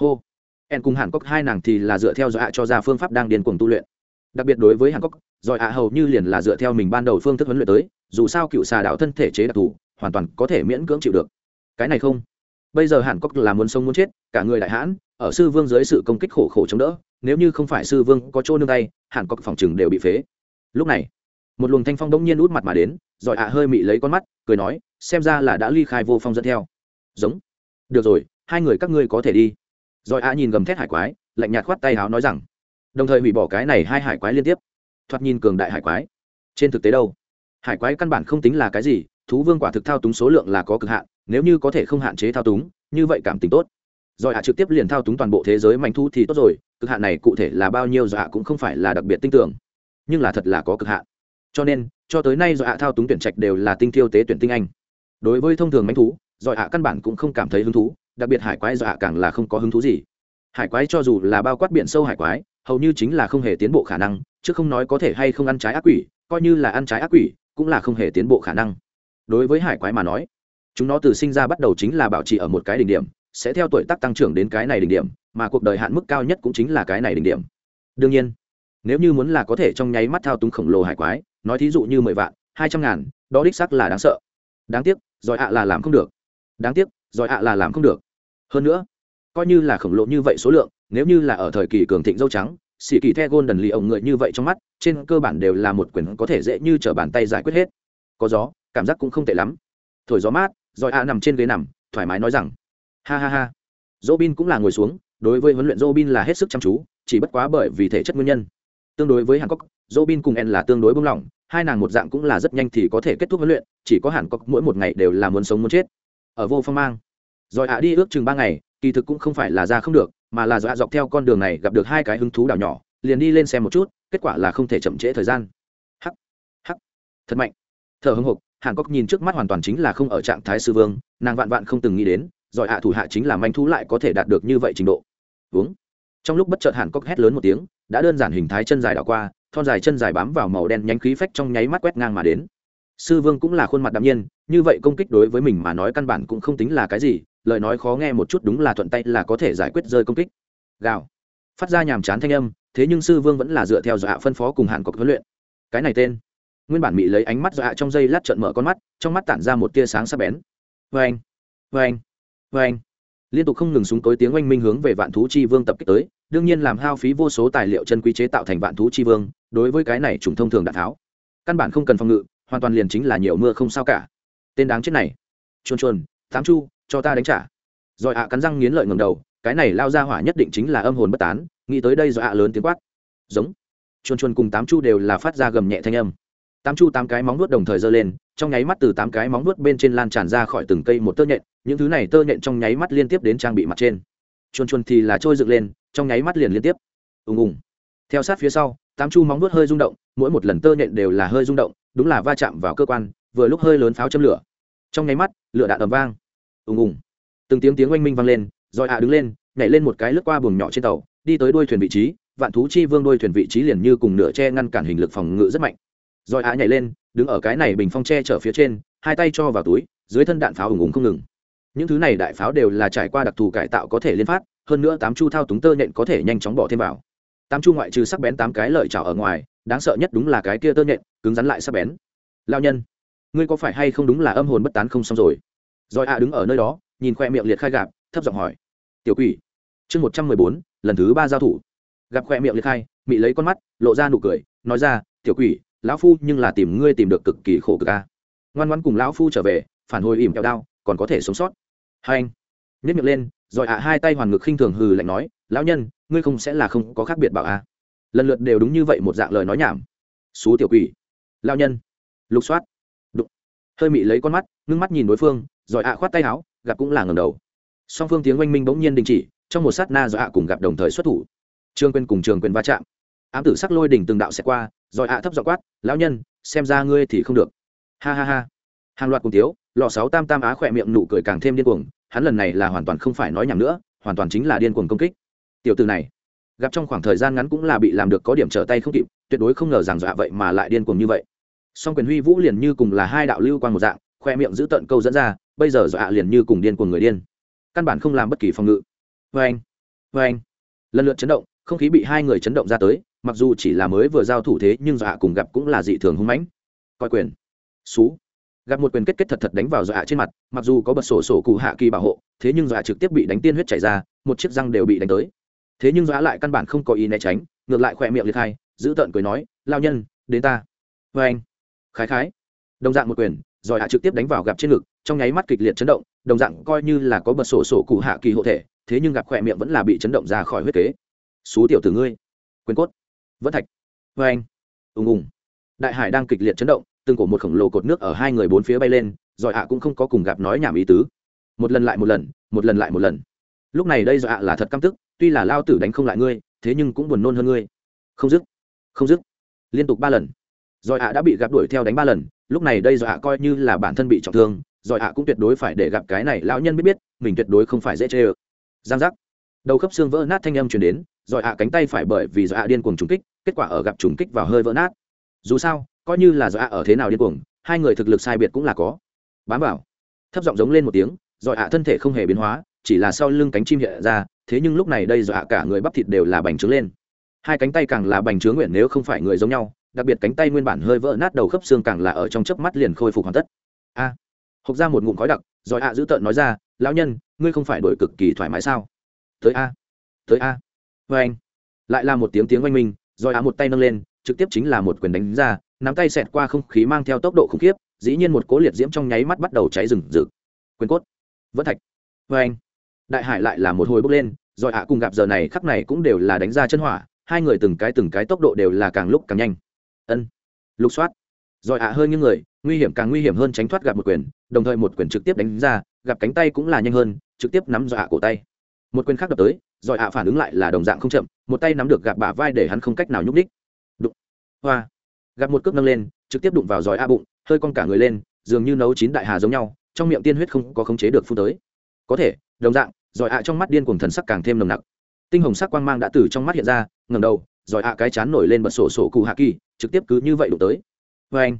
Hô en cùng hàn cốc hai nàng thì là dựa theo dọa cho ra phương pháp đang điên cuồng tu luyện. Đặc biệt đối với hàn cốc giỏi ạ hầu như liền là dựa theo mình ban đầu phương thức huấn luyện tới, dù sao cựu xà đạo thân thể chế đặc thù, hoàn toàn có thể miễn cưỡng chịu được. Cái này không. Bây giờ hàn cốc là muốn sống muốn chết, cả người đại hãn, ở sư vương dưới sự công kích khổ khổ chống đỡ, nếu như không phải sư vương có chỗ nương tay, hàn cốc phòng chừng đều bị phế. Lúc này, một luồng thanh phong đông nhiên út mặt mà đến giỏi ạ hơi mị lấy con mắt, cười nói, xem ra là đã ly khai vô phong dẫn theo. Giống. Được rồi, hai người các ngươi có thể đi rồi A nhìn gầm thét hải quái, lạnh nhạt khoát tay háo nói rằng, đồng thời hủy bỏ cái này hai hải quái liên tiếp. Thoạt nhìn cường đại hải quái. Trên thực tế đâu? Hải quái căn bản không tính là cái gì, thú vương quả thực thao túng số lượng là có cực hạn, nếu như có thể không hạn chế thao túng, như vậy cảm tính tốt. Rồi A trực tiếp liền thao túng toàn bộ thế giới manh thu thì tốt rồi, cực hạn này cụ thể là bao nhiêu rồi cũng không phải là đặc biệt tinh tưởng. Nhưng là thật là có cực hạn. Cho nên, cho tới nay rồi thao túng tuyển trạch đều là tinh thiêu tế tuyển tinh anh. Đối với thông thường manh thú, rồi căn bản cũng không cảm thấy hứng thú đặc biệt hải quái dọa ạ càng là không có hứng thú gì. Hải quái cho dù là bao quát biển sâu hải quái, hầu như chính là không hề tiến bộ khả năng, chứ không nói có thể hay không ăn trái ác quỷ, coi như là ăn trái ác quỷ, cũng là không hề tiến bộ khả năng. Đối với hải quái mà nói, chúng nó từ sinh ra bắt đầu chính là bảo trì ở một cái đỉnh điểm, sẽ theo tuổi tác tăng trưởng đến cái này đỉnh điểm, mà cuộc đời hạn mức cao nhất cũng chính là cái này đỉnh điểm. Đương nhiên, nếu như muốn là có thể trong nháy mắt thao túng khổng lồ hải quái, nói thí dụ như mười vạn, hai trăm ngàn, đó đích sắc là đáng sợ. Đáng tiếc, giỏi ạ là làm không được. Đáng tiếc, giỏi ạ là làm không được hơn nữa, coi như là khổng lồ như vậy số lượng, nếu như là ở thời kỳ cường thịnh dâu trắng xì kỳ the golden lì ổng người như vậy trong mắt, trên cơ bản đều là một quyền có thể dễ như t r ở bàn tay giải quyết hết. Có gió, cảm giác cũng không tệ lắm. Thổi gió mát, rồi a nằm trên ghế nằm, thoải mái nói rằng, ha ha ha. Dỗ bin cũng là ngồi xuống, đối với huấn luyện dỗ bin là hết sức chăm chú, chỉ bất quá bởi vì thể chất nguyên nhân. Tương đối với hàn cốc dỗ bin cùng en là tương đối bông lỏng hai nàng một dạng cũng là rất nhanh thì có thể kết thúc huấn luyện, chỉ có hàn cốc mỗi một ngày đều là muốn sống muốn chết. Ở vô phong mang rồi ạ đi ước chừng ba ngày, kỳ thực cũng không phải là ra không được, mà là do ạ dọc theo con đường này gặp được hai cái hứng thú đảo nhỏ, liền đi lên xem một chút, kết quả là không thể chậm trễ thời gian. Hắc hắc, thật mạnh. Thở hưng hục hàn cốc nhìn trước mắt hoàn toàn chính là không ở trạng thái sư vương, nàng vạn vạn không từng nghĩ đến giỏi hạ thủ hạ chính là manh thú lại có thể đạt được như vậy trình độ. Uống. Trong lúc bất chợt hàn cốc hét lớn một tiếng, đã đơn giản hình thái chân dài đảo qua, thon dài chân dài bám vào màu đen nhánh khí phách trong nháy mắt quét ngang mà đến. Sư vương cũng là khuôn mặt đạm nhiên, như vậy công kích đối với mình mà nói căn bản cũng không tính là cái gì lời nói khó nghe một chút đúng là thuận tay là có thể giải quyết rơi công kích. Gào. Phát ra nhàm chán thanh âm, thế nhưng sư vương vẫn là dựa theo dọa phân phó cùng hạn cọc huấn luyện. Cái này tên. Nguyên bản bị lấy ánh mắt dọa trong dây lát trợn mở con mắt, trong mắt tản ra một tia sáng sắc bén. Vê anh vê anh vê anh liên tục không ngừng súng tối tiếng oanh minh hướng về vạn thú chi vương tập kích tới, đương nhiên làm hao phí vô số tài liệu chân quý chế tạo thành vạn thú chi vương, đối với cái này chúng thông thường đạn tháo. Căn bản không cần phòng ngự, hoàn toàn liền chính là nhiều mưa không sao cả. Tên đáng chết này. Chuồn chuồn, tám chu cho ta đánh trả. Rồi ạ cắn răng nghiến lợi ngầm đầu, cái này lao ra hỏa nhất định chính là âm hồn bất tán, nghĩ tới đây rồi ạ lớn tiếng quát. Giống. Chuồn chuồn cùng tám chu đều là phát ra gầm nhẹ thanh âm. Tám chu tám cái móng nuốt đồng thời giơ lên, trong nháy mắt từ tám cái móng nuốt bên trên lan tràn ra khỏi từng cây một tơ nhện, những thứ này tơ nhện trong nháy mắt liên tiếp đến trang bị mặt trên. Chuồn chuồn thì là trôi dựng lên, trong nháy mắt liền liên tiếp. Ùng ùng. Theo sát phía sau, tám chu móng nuốt hơi rung động, mỗi một lần tơ nhện đều là hơi rung động, đúng là va chạm vào cơ quan, vừa lúc hơi lớn pháo châm lửa. Trong nháy mắt, lửa đạn ầm vang ùng ùng. Từng tiếng tiếng oanh minh vang lên, rồi hạ đứng lên, nhảy lên một cái lướt qua buồng nhỏ trên tàu, đi tới đuôi thuyền vị trí, vạn thú chi vương đuôi thuyền vị trí liền như cùng nửa che ngăn cản hình lực phòng ngự rất mạnh. Rồi hạ nhảy lên, đứng ở cái này bình phong che chở phía trên, hai tay cho vào túi, dưới thân đạn pháo ùng ùng không ngừng. Những thứ này đại pháo đều là trải qua đặc thù cải tạo có thể liên phát, hơn nữa tám chu thao túng tơ nhện có thể nhanh chóng bỏ thêm vào. Tám chu ngoại trừ sắc bén tám cái lợi chảo ở ngoài, đáng sợ nhất đúng là cái kia tơ nhện, cứng rắn lại sắc bén. Lao nhân, ngươi có phải hay không đúng là âm hồn bất tán không xong rồi? Rồi ạ đứng ở nơi đó, nhìn khoe miệng liệt khai gạp, thấp giọng hỏi. Tiểu quỷ. Chương một trăm mười bốn, lần thứ ba giao thủ. Gặp khoe miệng liệt khai, mị lấy con mắt, lộ ra nụ cười, nói ra, tiểu quỷ, lão phu nhưng là tìm ngươi tìm được cực kỳ khổ cực ca ngoan ngoan cùng lão phu trở về, phản hồi ỉm kẹo đao, còn có thể sống sót. Hai anh nhét miệng lên, rồi ạ hai tay hoàn ngực khinh thường hừ lạnh nói, lão nhân, ngươi không sẽ là không có khác biệt bảo a. Lần lượt đều đúng như vậy một dạng lời nói nhảm. Xú tiểu quỷ. Lão nhân. Lục soát. Đụng. Hơi mị lấy con mắt, ngưng mắt nhìn đối phương rồi ạ khoát tay áo, gặp cũng là ngầm đầu. Song phương tiếng oanh minh bỗng nhiên đình chỉ, trong một sát na rồi ạ cùng gặp đồng thời xuất thủ. Trương quyền cùng trường quyền va chạm. Ám tử sắc lôi đỉnh từng đạo sẽ qua, rồi ạ thấp dọ quát, lão nhân, xem ra ngươi thì không được. Ha ha ha. Hàng loạt cùng tiếu lọ sáu tam tam á khỏe miệng nụ cười càng thêm điên cuồng, hắn lần này là hoàn toàn không phải nói nhảm nữa, hoàn toàn chính là điên cuồng công kích. Tiểu từ này, gặp trong khoảng thời gian ngắn cũng là bị làm được có điểm trở tay không kịp, tuyệt đối không ngờ rằng dọa vậy mà lại điên cuồng như vậy. Song quyền huy vũ liền như cùng là hai đạo lưu quan một dạng khoe miệng giữ tận câu dẫn ra bây giờ dọa liền như cùng điên của người điên. Căn bản không làm bất kỳ phòng ngự. Vê anh vê anh. Lần lượt chấn động, không khí bị hai người chấn động ra tới, mặc dù chỉ là mới vừa giao thủ thế nhưng dọa cùng gặp cũng là dị thường hung mãnh. Coi quyền. Xú. Gặp một quyền kết kết thật thật đánh vào dọa trên mặt, mặc dù có bật sổ sổ cụ hạ kỳ bảo hộ, thế nhưng dọa trực tiếp bị đánh tiên huyết chảy ra, một chiếc răng đều bị đánh tới. Thế nhưng dọa lại căn bản không có ý né tránh, ngược lại khỏe miệng liệt hai, giữ tợn cười nói, lao nhân, đến ta. Vê anh. Khái khái. Đồng dạng một quyền rồi hạ trực tiếp đánh vào gặp trên ngực trong nháy mắt kịch liệt chấn động, đồng dạng coi như là có bật sổ sổ cụ hạ kỳ hộ thể, thế nhưng gặp khỏe miệng vẫn là bị chấn động ra khỏi huyết kế. Xú tiểu tử ngươi, quyền cốt, vẫn thạch vê anh, ùng ùng. Đại hải đang kịch liệt chấn động, từng cổ một khổng lồ cột nước ở hai người bốn phía bay lên rồi hạ cũng không có cùng gặp nói nhảm ý tứ. Một lần lại một lần một lần lại một lần. Lúc này đây dọa là thật căm tức, tuy là lao tử đánh không lại ngươi, thế nhưng cũng buồn nôn hơn ngươi. Không dứt không dứt. Liên tục ba lần. Rồi ạ đã bị gặp đuổi theo đánh ba lần, lúc này đây rồi ạ coi như là bản thân bị trọng thương rồi ạ cũng tuyệt đối phải để gặp cái này lão nhân biết biết mình tuyệt đối không phải dễ chê ơ. Giang giác. Đầu khớp xương vỡ nát thanh âm chuyển đến rồi ạ cánh tay phải bởi vì giỏi ạ điên cuồng trúng kích kết quả ở gặp trúng kích vào hơi vỡ nát. Dù sao coi như là giỏi ạ ở thế nào điên cuồng hai người thực lực sai biệt cũng là có. Bám vào. Thấp giọng giống lên một tiếng rồi ạ thân thể không hề biến hóa chỉ là sau lưng cánh chim hiện ra thế nhưng lúc này đây giỏi ạ cả người bắp thịt đều là bành trướng lên. Hai cánh tay càng là bành trướng nguyện nếu không phải người giống nhau đặc biệt cánh tay nguyên bản hơi vỡ nát đầu khớp xương càng là ở trong chớp mắt liền khôi phục hoàn tất. A. à, hộc ra một ngụm khói đặc, rồi ạ giữ tợn nói ra, lão nhân, ngươi không phải đổi cực kỳ thoải mái sao? Tới a tới a. Vê anh, lại là một tiếng tiếng oanh minh, rồi ạ một tay nâng lên, trực tiếp chính là một quyền đánh ra, nắm tay xẹt qua không khí mang theo tốc độ khủng khiếp, dĩ nhiên một cố liệt diễm trong nháy mắt bắt đầu cháy rừng rực. Quyền cốt, vẫn thạch. Vê anh, đại hải lại là một hồi bốc lên, rồi ạ cùng gặp giờ này khắc này cũng đều là đánh ra chân hỏa, hai người từng cái từng cái tốc độ đều là càng lúc càng nhanh. Ân, lục soát. Rồi ạ hơi như người nguy hiểm càng nguy hiểm hơn tránh thoát gặp một quyền, đồng thời một quyền trực tiếp đánh ra, gặp cánh tay cũng là nhanh hơn, trực tiếp nắm dọa cổ tay. Một quyền khác đập tới rồi ạ phản ứng lại là đồng dạng không chậm, một tay nắm được gặp bả vai để hắn không cách nào nhúc đích đụng. Hoa. Gặp một cước nâng lên, trực tiếp đụng vào giỏi a bụng, hơi con cả người lên, dường như nấu chín đại hà giống nhau, trong miệng tiên huyết không có khống chế được phun tới. Có thể, đồng dạng giỏi ạ trong mắt điên cuồng thần sắc càng thêm nồng nặc. Tinh hồng sắc quang mang đã từ trong mắt hiện ra ngầm đầu giỏi ạ cái chán nổi lên bật sổ sổ cụ hạ kỳ, trực tiếp cứ như vậy đụng tới. Vê anh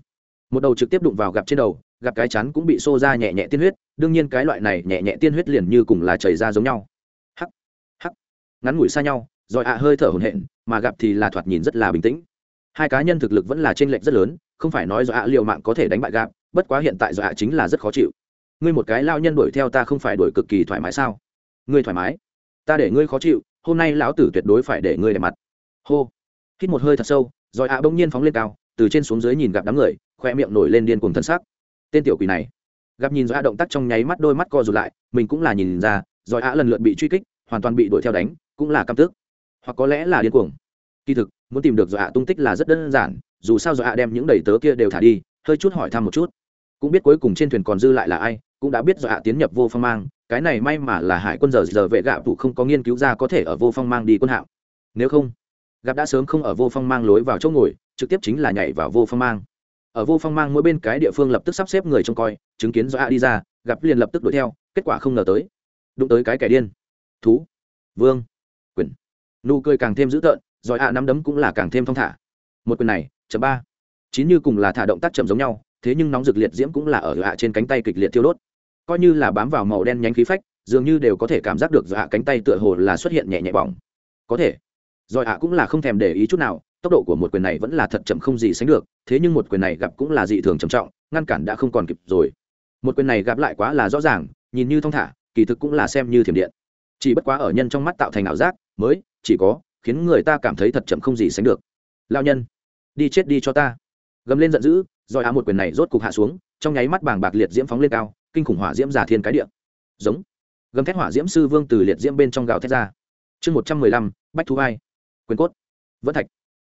một đầu trực tiếp đụng vào gặp trên đầu gặp cái chắn cũng bị xô ra nhẹ nhẹ tiên huyết, đương nhiên cái loại này nhẹ nhẹ tiên huyết liền như cùng là chảy ra giống nhau. Hắc hắc. Ngắn ngủi xa nhau, rồi ạ hơi thở hổn hển, mà gặp thì là thoạt nhìn rất là bình tĩnh. Hai cá nhân thực lực vẫn là trên lệnh lệch rất lớn, không phải nói do ạ liệu mạng có thể đánh bại gặp bất quá hiện tại do ạ chính là rất khó chịu. Ngươi một cái lao nhân đuổi theo ta không phải đuổi cực kỳ thoải mái sao? Ngươi thoải mái? Ta để ngươi khó chịu, hôm nay lão tử tuyệt đối phải để ngươi đẹp mặt. Hô. Hít một hơi thật sâu, rồi ạ bỗng nhiên phóng lên cao, từ trên xuống dưới nhìn gặp đám người khoe miệng nổi lên điên cùng thân xác. Tên tiểu quỷ này, gặp nhìn do động tác trong nháy mắt đôi mắt co rụt lại, mình cũng là nhìn ra, rồi ạ lần lượt bị truy kích, hoàn toàn bị đuổi theo đánh, cũng là căm tức. Hoặc có lẽ là điên cuồng. Kỳ thực, muốn tìm được do tung tích là rất đơn giản, dù sao do đem những đầy tớ kia đều thả đi, hơi chút hỏi thăm một chút. Cũng biết cuối cùng trên thuyền còn dư lại là ai, cũng đã biết do tiến nhập vô phong mang, cái này may mà là hải quân giờ giờ vệ gạo vụ không có nghiên cứu ra có thể ở vô phong mang đi quân hạm. Nếu không, gặp đã sớm không ở vô phong mang lối vào chỗ ngồi, trực tiếp chính là nhảy vào vô phong mang ở vô phong mang mỗi bên cái địa phương lập tức sắp xếp người trông coi, chứng kiến do a đi ra, gặp liền lập tức đuổi theo, kết quả không ngờ tới. Đụng tới cái kẻ điên. Thú. Vương. Quyền. Nụ cười càng thêm dữ tợn giỏi a nắm đấm cũng là càng thêm thong thả. Một quyền này chấm ba. Chín như cùng là thả động tác chậm giống nhau, thế nhưng nóng rực liệt diễm cũng là ở hạ trên cánh tay kịch liệt thiêu đốt. Coi như là bám vào màu đen nhánh khí phách, dường như đều có thể cảm giác được hạ cánh tay tựa hồ là xuất hiện nhẹ nhẹ bỏng. Có thể. Rồi hạ cũng là không thèm để ý chút nào tốc độ của một quyền này vẫn là thật chậm không gì sánh được, thế nhưng một quyền này gặp cũng là dị thường trầm trọng, ngăn cản đã không còn kịp rồi. Một quyền này gặp lại quá là rõ ràng, nhìn như thong thả, kỳ thực cũng là xem như thiểm điện. Chỉ bất quá ở nhân trong mắt tạo thành ảo giác, mới, chỉ có, khiến người ta cảm thấy thật chậm không gì sánh được. Lao nhân, đi chết đi cho ta. Gầm lên giận dữ, rồi á một quyền này rốt cục hạ xuống, trong nháy mắt bàng bạc liệt diễm phóng lên cao, kinh khủng hỏa diễm giả thiên cái địa. Giống. Gầm thét hỏa diễm sư vương từ liệt diễm bên trong gào thét ra. Chương một trăm mười lăm, bách thu hai. Quyền cốt. Vẫn thạch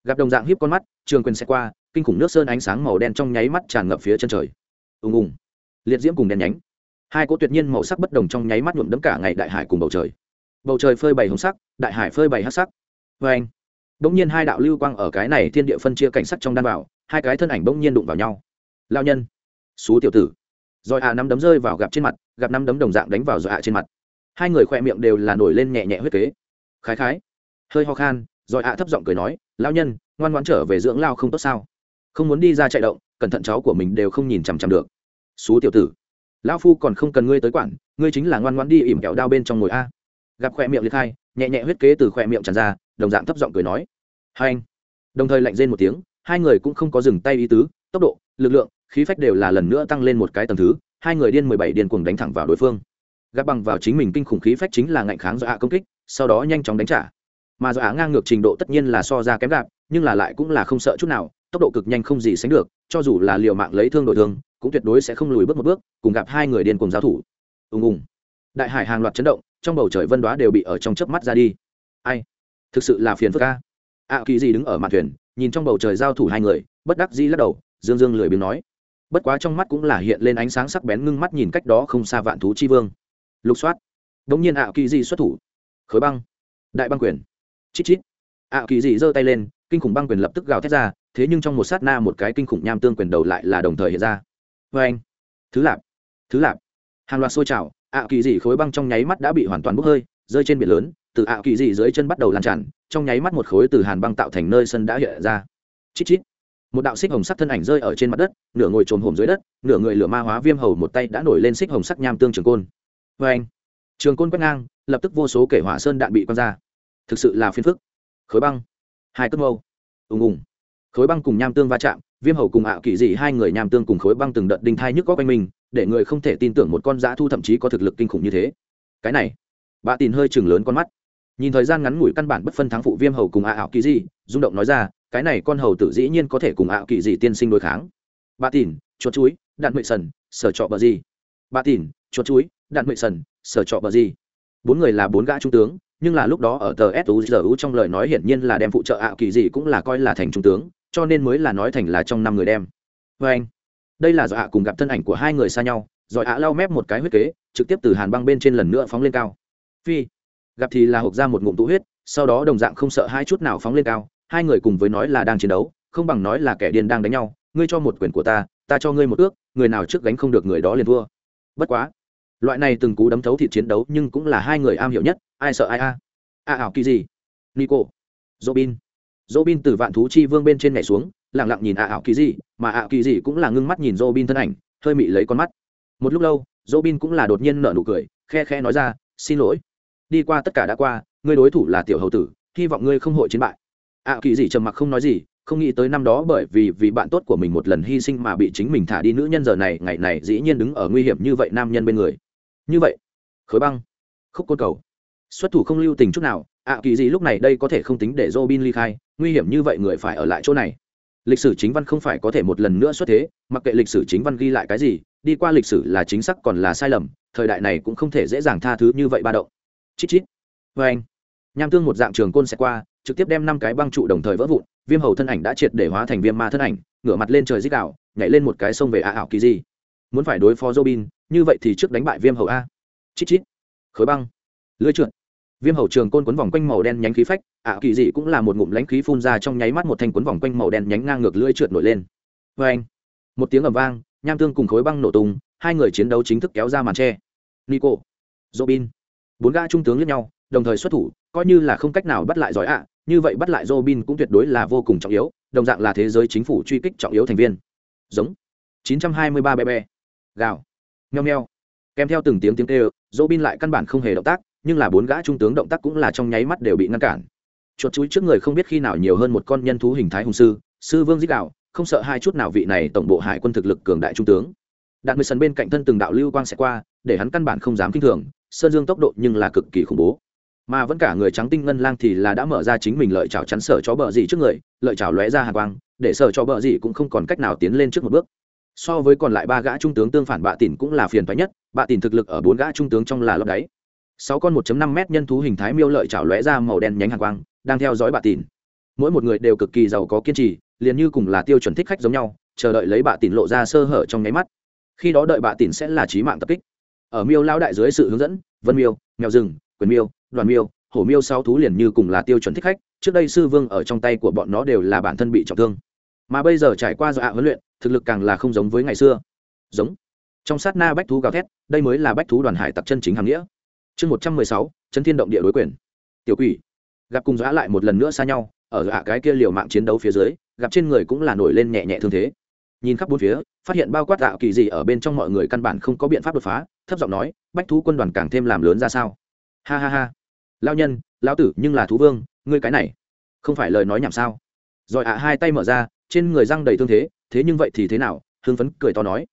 gặp đồng dạng hiếp con mắt, trường quyền xe qua, kinh khủng nước sơn ánh sáng màu đen trong nháy mắt tràn ngập phía chân trời. Ùng ùng. Liệt diễm cùng đèn nhánh. Hai cỗ tuyệt nhiên màu sắc bất đồng trong nháy mắt nhuộm đẫm cả ngày đại hải cùng bầu trời. Bầu trời phơi bày hồng sắc, đại hải phơi bày hát sắc. Vê anh bỗng nhiên hai đạo lưu quang ở cái này thiên địa phân chia cảnh sắc trong đan bảo, hai cái thân ảnh bỗng nhiên đụng vào nhau. Lao nhân, xú tiểu tử. Rồi à nắm đấm rơi vào gặp trên mặt, gặp năm đấm đồng dạng đánh vào rồi à trên mặt. Hai người khỏe miệng đều là nổi lên nhẹ nhẹ huyết kế. Khái khái. Hơi ho khan rồi ạ thấp giọng cười nói lao nhân, ngoan ngoan trở về dưỡng lao không tốt sao? Không muốn đi ra chạy động, cẩn thận cháu của mình đều không nhìn chằm chằm được. Xú tiểu tử, lão phu còn không cần ngươi tới quản, ngươi chính là ngoan ngoan đi ỉm kẹo đao bên trong ngồi a. Gặp khoe miệng liệt hai, nhẹ nhẹ huyết kế từ khoe miệng tràn ra, đồng dạng thấp giọng cười nói, hai anh. Đồng thời lạnh rên một tiếng, hai người cũng không có dừng tay ý tứ, tốc độ, lực lượng, khí phách đều là lần nữa tăng lên một cái tầng thứ, hai người điên mười bảy điên cuồng đánh thẳng vào đối phương. Gặp bằng vào chính mình kinh khủng khí phách chính là ngạnh kháng do hạ công kích, sau đó nhanh chóng đánh trả mà do á ngang ngược trình độ tất nhiên là so ra kém gạp, nhưng là lại cũng là không sợ chút nào, tốc độ cực nhanh không gì sánh được, cho dù là liều mạng lấy thương đổi thương, cũng tuyệt đối sẽ không lùi bước một bước, cùng gặp hai người điên cùng giao thủ. Ùng ùng. Đại hải hàng loạt chấn động, trong bầu trời vân đoá đều bị ở trong chớp mắt ra đi. Ai? Thực sự là phiền phức ca ạ kỳ gì đứng ở mặt thuyền, nhìn trong bầu trời giao thủ hai người, bất đắc dĩ lắc đầu, dương dương lười biếng nói. Bất quá trong mắt cũng là hiện lên ánh sáng sắc bén ngưng mắt nhìn cách đó không xa vạn thú chi vương. Lục soát. Đống nhiên ạ kỳ gì xuất thủ. Khối băng. Đại băng quyền chít chít. Ạ kỳ dị giơ tay lên, kinh khủng băng quyền lập tức gào thét ra, thế nhưng trong một sát na một cái kinh khủng nham tương quyền đầu lại là đồng thời hiện ra. Vê anh, thứ lạp thứ lạp. Hàng loạt sôi trào, ạ kỳ dị khối băng trong nháy mắt đã bị hoàn toàn bốc hơi, rơi trên biển lớn, từ ạ kỳ dị dưới chân bắt đầu lan tràn, trong nháy mắt một khối từ hàn băng tạo thành nơi sân đã hiện ra. Chít chít. Một đạo xích hồng sắc thân ảnh rơi ở trên mặt đất, nửa ngồi trồm hổm dưới đất, nửa người lửa ma hóa viêm hầu một tay đã nổi lên xích hồng sắc nham tương trường côn. Vê anh, trường côn quét ngang, lập tức vô số kể hỏa sơn đạn bị quăng ra thực sự là phiền phức. Khối băng, hai cất mâu. Ùng ùng. Khối băng cùng nham tương va chạm, viêm hầu cùng ảo kỳ dị hai người nham tương cùng khối băng từng đợt đinh thai nhức có quanh mình, để người không thể tin tưởng một con dã thu thậm chí có thực lực kinh khủng như thế. Cái này, bà tìm hơi chừng lớn con mắt. Nhìn thời gian ngắn ngủi căn bản bất phân thắng phụ viêm hầu cùng ảo kỳ dị, rung động nói ra, cái này con hầu tự dĩ nhiên có thể cùng ảo kỳ dị tiên sinh đối kháng. Bà tìn, chuột chuối, đạn mệ sần, sở trọ bờ gì? Bà tìn, chuột chuối, đạn mệ sần, sở trọ bờ gì? Bốn người là bốn gã trung tướng nhưng là lúc đó ở tờ suzu trong lời nói hiển nhiên là đem phụ trợ ạ kỳ gì cũng là coi là thành trung tướng, cho nên mới là nói thành là trong năm người đem. Vê anh, đây là do ạ cùng gặp thân ảnh của hai người xa nhau rồi ạ lau mép một cái huyết kế, trực tiếp từ hàn băng bên trên lần nữa phóng lên cao. Phi, gặp thì là hộp ra một ngụm tụ huyết, sau đó đồng dạng không sợ hai chút nào phóng lên cao, hai người cùng với nói là đang chiến đấu, không bằng nói là kẻ điên đang đánh nhau, ngươi cho một quyền của ta ta cho ngươi một ước, người nào trước gánh không được người đó liền thua. Bất quá loại này từng cú đấm thấu thịt chiến đấu nhưng cũng là hai người am hiểu nhất, ai sợ ai a? A ảo kỳ gì? Nico. Robin. Robin từ vạn thú chi vương bên trên nhảy xuống lẳng lặng nhìn a ảo kỳ gì, mà ảo kỳ gì cũng là ngưng mắt nhìn robin thân ảnh, hơi mị lấy con mắt. Một lúc lâu, robin cũng là đột nhiên nở nụ cười, khe khe nói ra, xin lỗi. Đi qua tất cả đã qua, ngươi đối thủ là tiểu hầu tử, hy vọng ngươi không hội chiến bại. Ảo kỳ gì trầm mặc không nói gì, không nghĩ tới năm đó bởi vì vì bạn tốt của mình một lần hy sinh mà bị chính mình thả đi nữ nhân giờ này, ngày này dĩ nhiên đứng ở nguy hiểm như vậy nam nhân bên người như vậy khối băng khúc côn cầu xuất thủ không lưu tình chút nào ạ kỳ gì lúc này đây có thể không tính để robin ly khai nguy hiểm như vậy người phải ở lại chỗ này. Lịch sử chính văn không phải có thể một lần nữa xuất thế mặc kệ lịch sử chính văn ghi lại cái gì đi qua lịch sử là chính xác còn là sai lầm thời đại này cũng không thể dễ dàng tha thứ như vậy ba động. Chít chít. Vê anh nham tương một dạng trường côn sẽ qua trực tiếp đem năm cái băng trụ đồng thời vỡ vụn viêm hầu thân ảnh đã triệt để hóa thành viêm ma thân ảnh ngửa mặt lên trời dích ảo, nhảy lên một cái sông về ạ ảo kỳ gì. Muốn phải đối phó robin như vậy thì trước đánh bại viêm hầu a. Chít chít. Khối băng. Lưới trượt. Viêm hầu trường côn quấn vòng quanh màu đen nhánh khí phách, ạ, kỳ dị cũng là một ngụm lãnh khí phun ra trong nháy mắt một thanh quấn vòng quanh màu đen nhánh ngang ngược lưỡi trượt nổi lên. Vê anh một tiếng ầm vang, nham tương cùng khối băng nổ tung, hai người chiến đấu chính thức kéo ra màn tre. Nico. Robin. Bốn gã trung tướng lẫn nhau, đồng thời xuất thủ, coi như là không cách nào bắt lại giỏi ạ, như vậy bắt lại robin cũng tuyệt đối là vô cùng trọng yếu, đồng dạng là thế giới chính phủ truy kích trọng yếu thành viên. Giống. 923 bb gạo gào nheo nheo kèm theo từng tiếng tiếng kêu, robin lại căn bản không hề động tác, nhưng là bốn gã trung tướng động tác cũng là trong nháy mắt đều bị ngăn cản. Chuột chuối trước người không biết khi nào nhiều hơn một con nhân thú hình thái hùng sư sư vương dích đạo, không sợ hai chút nào vị này tổng bộ hải quân thực lực cường đại trung tướng. Đạn mười sân bên cạnh thân từng đạo lưu quang sẽ qua, để hắn căn bản không dám kinh thường, sơn dương tốc độ nhưng là cực kỳ khủng bố. Mà vẫn cả người trắng tinh ngân lang thì là đã mở ra chính mình lợi chảo chắn sở cho bờ gì trước người, lợi chảo lóe ra hàng quang, để sở cho bờ gì cũng không còn cách nào tiến lên trước một bước so với còn lại ba gã trung tướng tương phản bạ tỉn cũng là phiền toái nhất, bạ tỉn thực lực ở bốn gã trung tướng trong là lấp đáy. Sáu con 1.5 m nhân thú hình thái miêu lợi chảo lóe ra màu đen nhánh hàng quang, đang theo dõi bạ tỉn. Mỗi một người đều cực kỳ giàu có kiên trì, liền như cùng là tiêu chuẩn thích khách giống nhau, chờ đợi lấy bạ tỉn lộ ra sơ hở trong nháy mắt. Khi đó đợi bạ tỉn sẽ là trí mạng tập kích. Ở miêu lao đại dưới sự hướng dẫn, vân miêu, mèo rừng, quyền miêu, đoàn miêu, hổ miêu sáu thú liền như cùng là tiêu chuẩn thích khách, trước đây sư vương ở trong tay của bọn nó đều là bản thân bị trọng thương mà bây giờ trải qua dọa huấn luyện, thực lực càng là không giống với ngày xưa. Giống. Trong sát na bách thú gào thét, đây mới là bách thú đoàn hải tặc chân chính hàng nghĩa. Chương một trăm mười sáu chân thiên động địa đối quyền. Tiểu quỷ. Gặp cùng dã lại một lần nữa xa nhau, ở ạ cái kia liều mạng chiến đấu phía dưới, gặp trên người cũng là nổi lên nhẹ nhẹ thương thế. Nhìn khắp bốn phía, phát hiện bao quát tạo kỳ gì ở bên trong mọi người căn bản không có biện pháp đột phá, thấp giọng nói, bách thú quân đoàn càng thêm làm lớn ra sao? Ha ha ha. Lao nhân, lão tử nhưng là thú vương, ngươi cái này không phải lời nói nhảm sao? Rồi ạ hai tay mở ra trên người răng đầy thương thế thế nhưng vậy thì thế nào? Hương phấn cười to nói.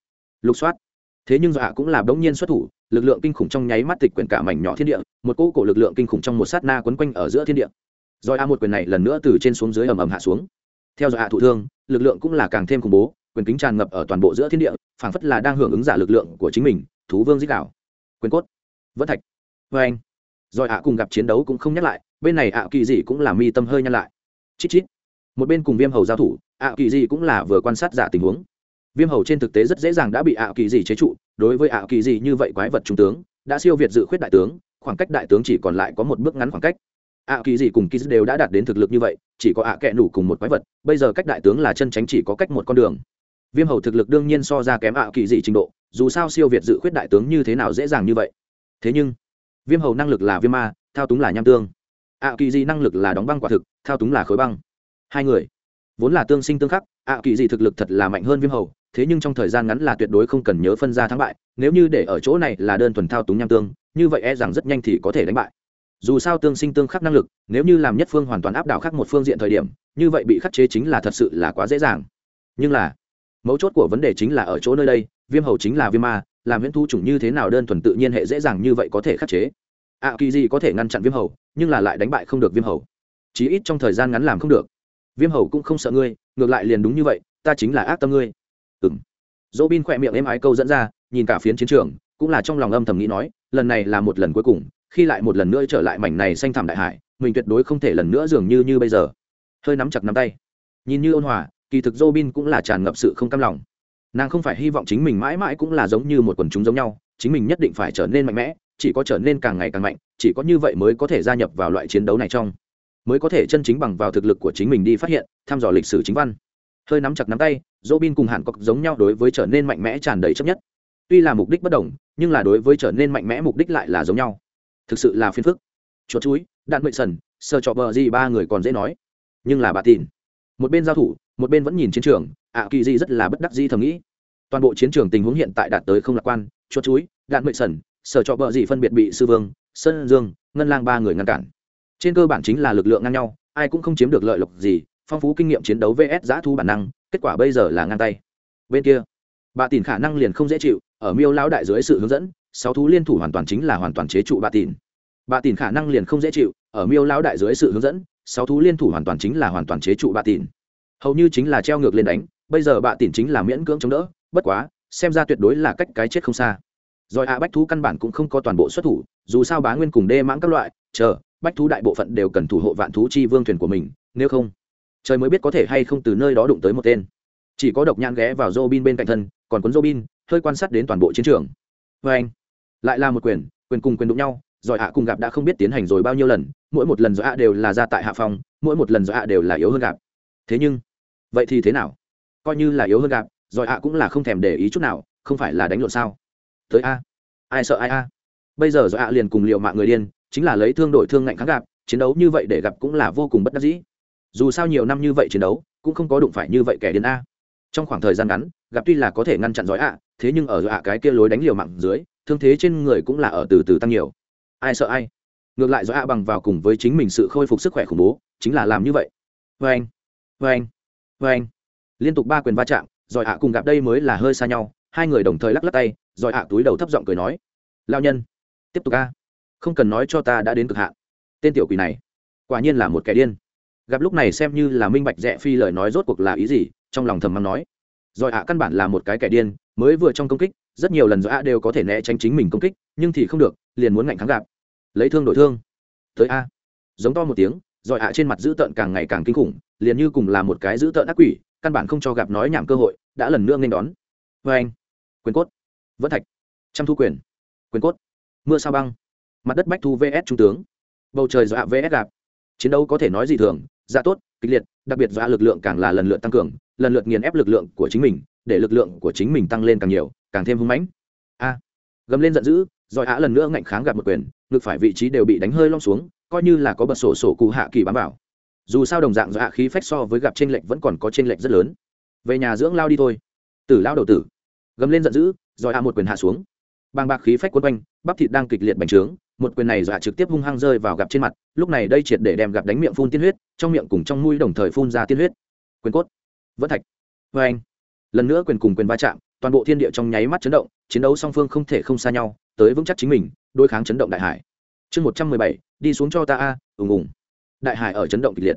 Lục soát. Thế nhưng dọa cũng là bỗng nhiên xuất thủ, lực lượng kinh khủng trong nháy mắt tịch quyển cả mảnh nhỏ thiên địa, một cỗ cổ lực lượng kinh khủng trong một sát na quấn quanh ở giữa thiên địa. Rồi a một quyền này lần nữa từ trên xuống dưới ầm ầm hạ xuống. Theo dọa thụ thương, lực lượng cũng là càng thêm khủng bố, quyền kính tràn ngập ở toàn bộ giữa thiên địa, phảng phất là đang hưởng ứng giả lực lượng của chính mình, thú vương dích đạo. Quyền cốt. Vẫn thạch. Vê anh. Rồi ạ cùng gặp chiến đấu cũng không nhắc lại, bên này ạ kỳ dị cũng là mi tâm hơi nhăn lại. Chít chít. Một bên cùng viêm hầu giao thủ ạ kỳ gì cũng là vừa quan sát giả tình huống. Viêm hầu trên thực tế rất dễ dàng đã bị ạ kỳ gì chế trụ, đối với ạ kỳ gì như vậy quái vật trung tướng, đã siêu việt dự khuyết đại tướng, khoảng cách đại tướng chỉ còn lại có một bước ngắn khoảng cách. Ạ kỳ gì cùng kỳ đều đã đạt đến thực lực như vậy, chỉ có ạ kẹ nủ cùng một quái vật, bây giờ cách đại tướng là chân tránh chỉ có cách một con đường. Viêm hầu thực lực đương nhiên so ra kém ạ kỳ gì trình độ, dù sao siêu việt dự khuyết đại tướng như thế nào dễ dàng như vậy. Thế nhưng, viêm hầu năng lực là viêm ma, thao túng là nham tương. Ạ kỳ gì năng lực là đóng băng quả thực, thao túng là khối băng. Hai người vốn là tương sinh tương khắc ạ kỳ dị thực lực thật là mạnh hơn viêm hầu thế nhưng trong thời gian ngắn là tuyệt đối không cần nhớ phân ra thắng bại nếu như để ở chỗ này là đơn thuần thao túng nham tương như vậy e rằng rất nhanh thì có thể đánh bại. Dù sao tương sinh tương khắc năng lực nếu như làm nhất phương hoàn toàn áp đảo khác một phương diện thời điểm như vậy bị khắc chế chính là thật sự là quá dễ dàng. Nhưng là mấu chốt của vấn đề chính là ở chỗ nơi đây viêm hầu chính là viêm ma làm viễn thu chủng như thế nào đơn thuần tự nhiên hệ dễ dàng như vậy có thể khắc chế. Ạ à, kỳ gì có thể ngăn chặn viêm hầu nhưng là lại đánh bại không được viêm hầu. Chí ít trong thời gian ngắn làm không được viêm hầu cũng không sợ ngươi, ngược lại liền đúng như vậy, ta chính là ác tâm ngươi. Ừng dỗ bin khỏe miệng êm ái câu dẫn ra, nhìn cả phiến chiến trường, cũng là trong lòng âm thầm nghĩ nói, lần này là một lần cuối cùng, khi lại một lần nữa trở lại mảnh này xanh thảm đại hải, mình tuyệt đối không thể lần nữa dường như như bây giờ. Hơi nắm chặt nắm tay. Nhìn như ôn hòa, kỳ thực dô bin cũng là tràn ngập sự không cam lòng. Nàng không phải hy vọng chính mình mãi mãi cũng là giống như một quần chúng giống nhau, chính mình nhất định phải trở nên mạnh mẽ, chỉ có trở nên càng ngày càng mạnh, chỉ có như vậy mới có thể gia nhập vào loại chiến đấu này trong mới có thể chân chính bằng vào thực lực của chính mình đi phát hiện, thăm dò lịch sử chính văn. Hơi nắm chặt nắm tay dỗ bin cùng hàn cọc giống nhau đối với trở nên mạnh mẽ tràn đầy chấp nhất. Tuy là mục đích bất đồng, nhưng là đối với trở nên mạnh mẽ mục đích lại là giống nhau. Thực sự là phiền phức. Chuột chuối, đạn mệnh sần sơ trọ bờ gì ba người còn dễ nói. Nhưng là bà tin một bên giao thủ, một bên vẫn nhìn chiến trường, ạ kỳ di rất là bất đắc di thầm nghĩ. Toàn bộ chiến trường tình huống hiện tại đạt tới không lạc quan, chuột chuối, đạn mệnh sần sơ trọ bờ gì phân biệt bị sư vương, sơn dương, ngân lang ba người ngăn cản trên cơ bản chính là lực lượng ngang nhau, ai cũng không chiếm được lợi lộc gì, phong phú kinh nghiệm chiến đấu vs giã thu bản năng, kết quả bây giờ là ngang tay. Bên kia, bà tìm khả năng liền không dễ chịu, ở miêu lão đại dưới sự hướng dẫn, sáu thú liên thủ hoàn toàn chính là hoàn toàn chế trụ bà tìm bà tìm khả năng liền không dễ chịu, ở miêu lão đại dưới sự hướng dẫn, sáu thú liên thủ hoàn toàn chính là hoàn toàn chế trụ bà tìm hầu như chính là treo ngược lên đánh, bây giờ bà tìm chính là miễn cưỡng chống đỡ, bất quá, xem ra tuyệt đối là cách cái chết không xa. Rồi a bách thú căn bản cũng không có toàn bộ xuất thủ, dù sao bá nguyên cùng đê mãng các loại, chờ bách thú đại bộ phận đều cần thủ hộ vạn thú chi vương thuyền của mình, nếu không, trời mới biết có thể hay không từ nơi đó đụng tới một tên. Chỉ có độc nhãn ghé vào Robin bên cạnh thân, còn cuốn Robin, hơi quan sát đến toàn bộ chiến trường. Vê anh, lại là một quyền quyền cùng quyền đụng nhau, giỏi ạ cùng gặp đã không biết tiến hành rồi bao nhiêu lần, mỗi một lần giỏi ạ đều là ra tại hạ phòng, mỗi một lần giỏi ạ đều là yếu hơn gặp. Thế nhưng, vậy thì thế nào? Coi như là yếu hơn gặp, giỏi ạ cũng là không thèm để ý chút nào, không phải là đánh lộn sao? Tới a, ai sợ ai a? Bây giờ giỏi ạ liền cùng liệu mạng người điên chính là lấy thương đổi thương ngạnh kháng gặp, chiến đấu như vậy để gặp cũng là vô cùng bất đắc dĩ. Dù sao nhiều năm như vậy chiến đấu, cũng không có đụng phải như vậy kẻ điên a. Trong khoảng thời gian ngắn, gặp tuy là có thể ngăn chặn giỏi ạ, thế nhưng ở ạ cái kia lối đánh liều mạng dưới, thương thế trên người cũng là ở từ từ tăng nhiều. Ai sợ ai? Ngược lại giỏi ạ bằng vào cùng với chính mình sự khôi phục sức khỏe khủng bố, chính là làm như vậy. Vê anh vê anh vê anh liên tục ba quyền va chạm, giỏi ạ cùng gặp đây mới là hơi xa nhau, hai người đồng thời lắc lắc tay, giỏi ạ túi đầu thấp giọng cười nói lao nhân, tiếp tục a không cần nói cho ta đã đến cực hạn. Tên tiểu quỷ này, quả nhiên là một kẻ điên. Gặp lúc này xem như là minh bạch rẽ phi lời nói rốt cuộc là ý gì, trong lòng thầm mắng nói. Rồi ạ, căn bản là một cái kẻ điên, mới vừa trong công kích, rất nhiều lần rồi ạ đều có thể né tránh chính mình công kích, nhưng thì không được, liền muốn ngạnh kháng gặp. Lấy thương đổi thương. Tới a giống to một tiếng, rồi ạ trên mặt dữ tợn càng ngày càng kinh khủng, liền như cùng là một cái dữ tợn ác quỷ, căn bản không cho gặp nói nhảm cơ hội, đã lần nữa nên đón. Vê anh. Quyền cốt. Vẫn thạch. Trăm thu quyền. Quyền cốt. Mưa sao băng mặt đất bách thu vs trung tướng. Bầu trời dọa vs gặp. Chiến đấu có thể nói gì thường dạ tốt, kịch liệt, đặc biệt dọa lực lượng càng là lần lượt tăng cường, lần lượt nghiền ép lực lượng của chính mình, để lực lượng của chính mình tăng lên càng nhiều, càng thêm hung mãnh. A. Gầm lên giận dữ dọa á lần nữa ngạnh kháng gặp một quyền, ngực phải vị trí đều bị đánh hơi lom xuống, coi như là có bật sổ sổ cụ hạ kỳ bám vào. Dù sao đồng dạng dọa khí phách so với gặp trên lệnh vẫn còn có trên lệnh rất lớn. Về nhà dưỡng lao đi thôi. Tử lao đầu tử. Gầm lên giận dữ dọa một quyền hạ xuống. Bàng bạc khí phách quấn quanh, bắp thịt đang kịch liệt bành trướng một quyền này dọa trực tiếp hung hăng rơi vào gặp trên mặt, lúc này đây triệt để đem gặp đánh miệng phun tiên huyết, trong miệng cùng trong mũi đồng thời phun ra tiên huyết. Quyền cốt. Vẫn thạch. Vê anh. Lần nữa quyền cùng quyền va chạm, toàn bộ thiên địa trong nháy mắt chấn động, chiến đấu song phương không thể không xa nhau, tới vững chắc chính mình, đối kháng chấn động đại hải. Chương một trăm mười bảy, đi xuống cho ta a, ùng ùng. Đại hải ở chấn động kịch liệt.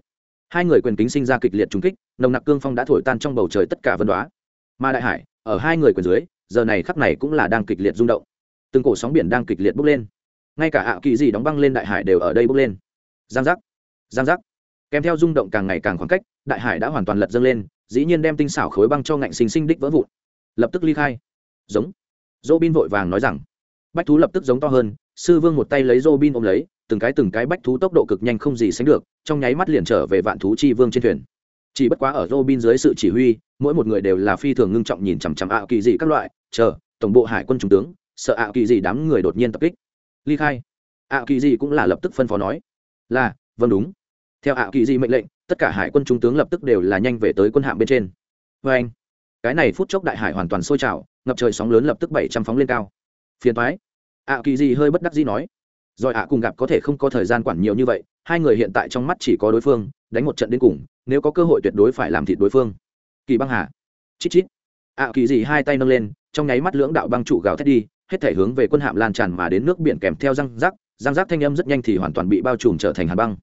Hai người quyền kính sinh ra kịch liệt trúng kích, nồng nặc cương phong đã thổi tan trong bầu trời tất cả vân đoá. Mà đại hải, ở hai người quyền dưới, giờ này khắc này cũng là đang kịch liệt rung động. Từng cổ sóng biển đang kịch liệt bốc lên ngay cả ạ kỳ gì đóng băng lên đại hải đều ở đây bốc lên. Giang giác giang giác. Kèm theo rung động càng ngày càng khoảng cách, đại hải đã hoàn toàn lật dâng lên, dĩ nhiên đem tinh xảo khối băng cho ngạnh sinh sinh đích vỡ vụn. Lập tức ly khai. Giống. Dô bin vội vàng nói rằng, bách thú lập tức giống to hơn, sư vương một tay lấy dô bin ôm lấy, từng cái từng cái bách thú tốc độ cực nhanh không gì sánh được, trong nháy mắt liền trở về vạn thú chi vương trên thuyền. Chỉ bất quá ở dô bin dưới sự chỉ huy, mỗi một người đều là phi thường ngưng trọng nhìn chằm chằm ạ kỳ dị các loại, chờ, tổng bộ hải quân trung tướng, sợ ạ kỳ dị đám người đột nhiên tập kích ly khai. Ạ kỳ dị cũng là lập tức phân phó nói, là vâng đúng. Theo ạ kỳ dị mệnh lệnh, tất cả hải quân trung tướng lập tức đều là nhanh về tới quân hạm bên trên. Vê anh, cái này phút chốc đại hải hoàn toàn sôi trào, ngập trời sóng lớn lập tức bảy trăm phóng lên cao. Phiền thoái ạ kỳ dị hơi bất đắc dĩ nói, rồi ạ cùng gặp có thể không có thời gian quản nhiều như vậy, hai người hiện tại trong mắt chỉ có đối phương, đánh một trận đến cùng, nếu có cơ hội tuyệt đối phải làm thịt đối phương. Kỳ băng hà. Chít chít. Ạ kỳ dị hai tay nâng lên, trong nháy mắt lưỡng đạo băng trụ gào thét đi hết thể hướng về quân hạm lan tràn mà đến nước biển kèm theo răng rác răng rác thanh âm rất nhanh thì hoàn toàn bị bao trùm trở thành hàn băng.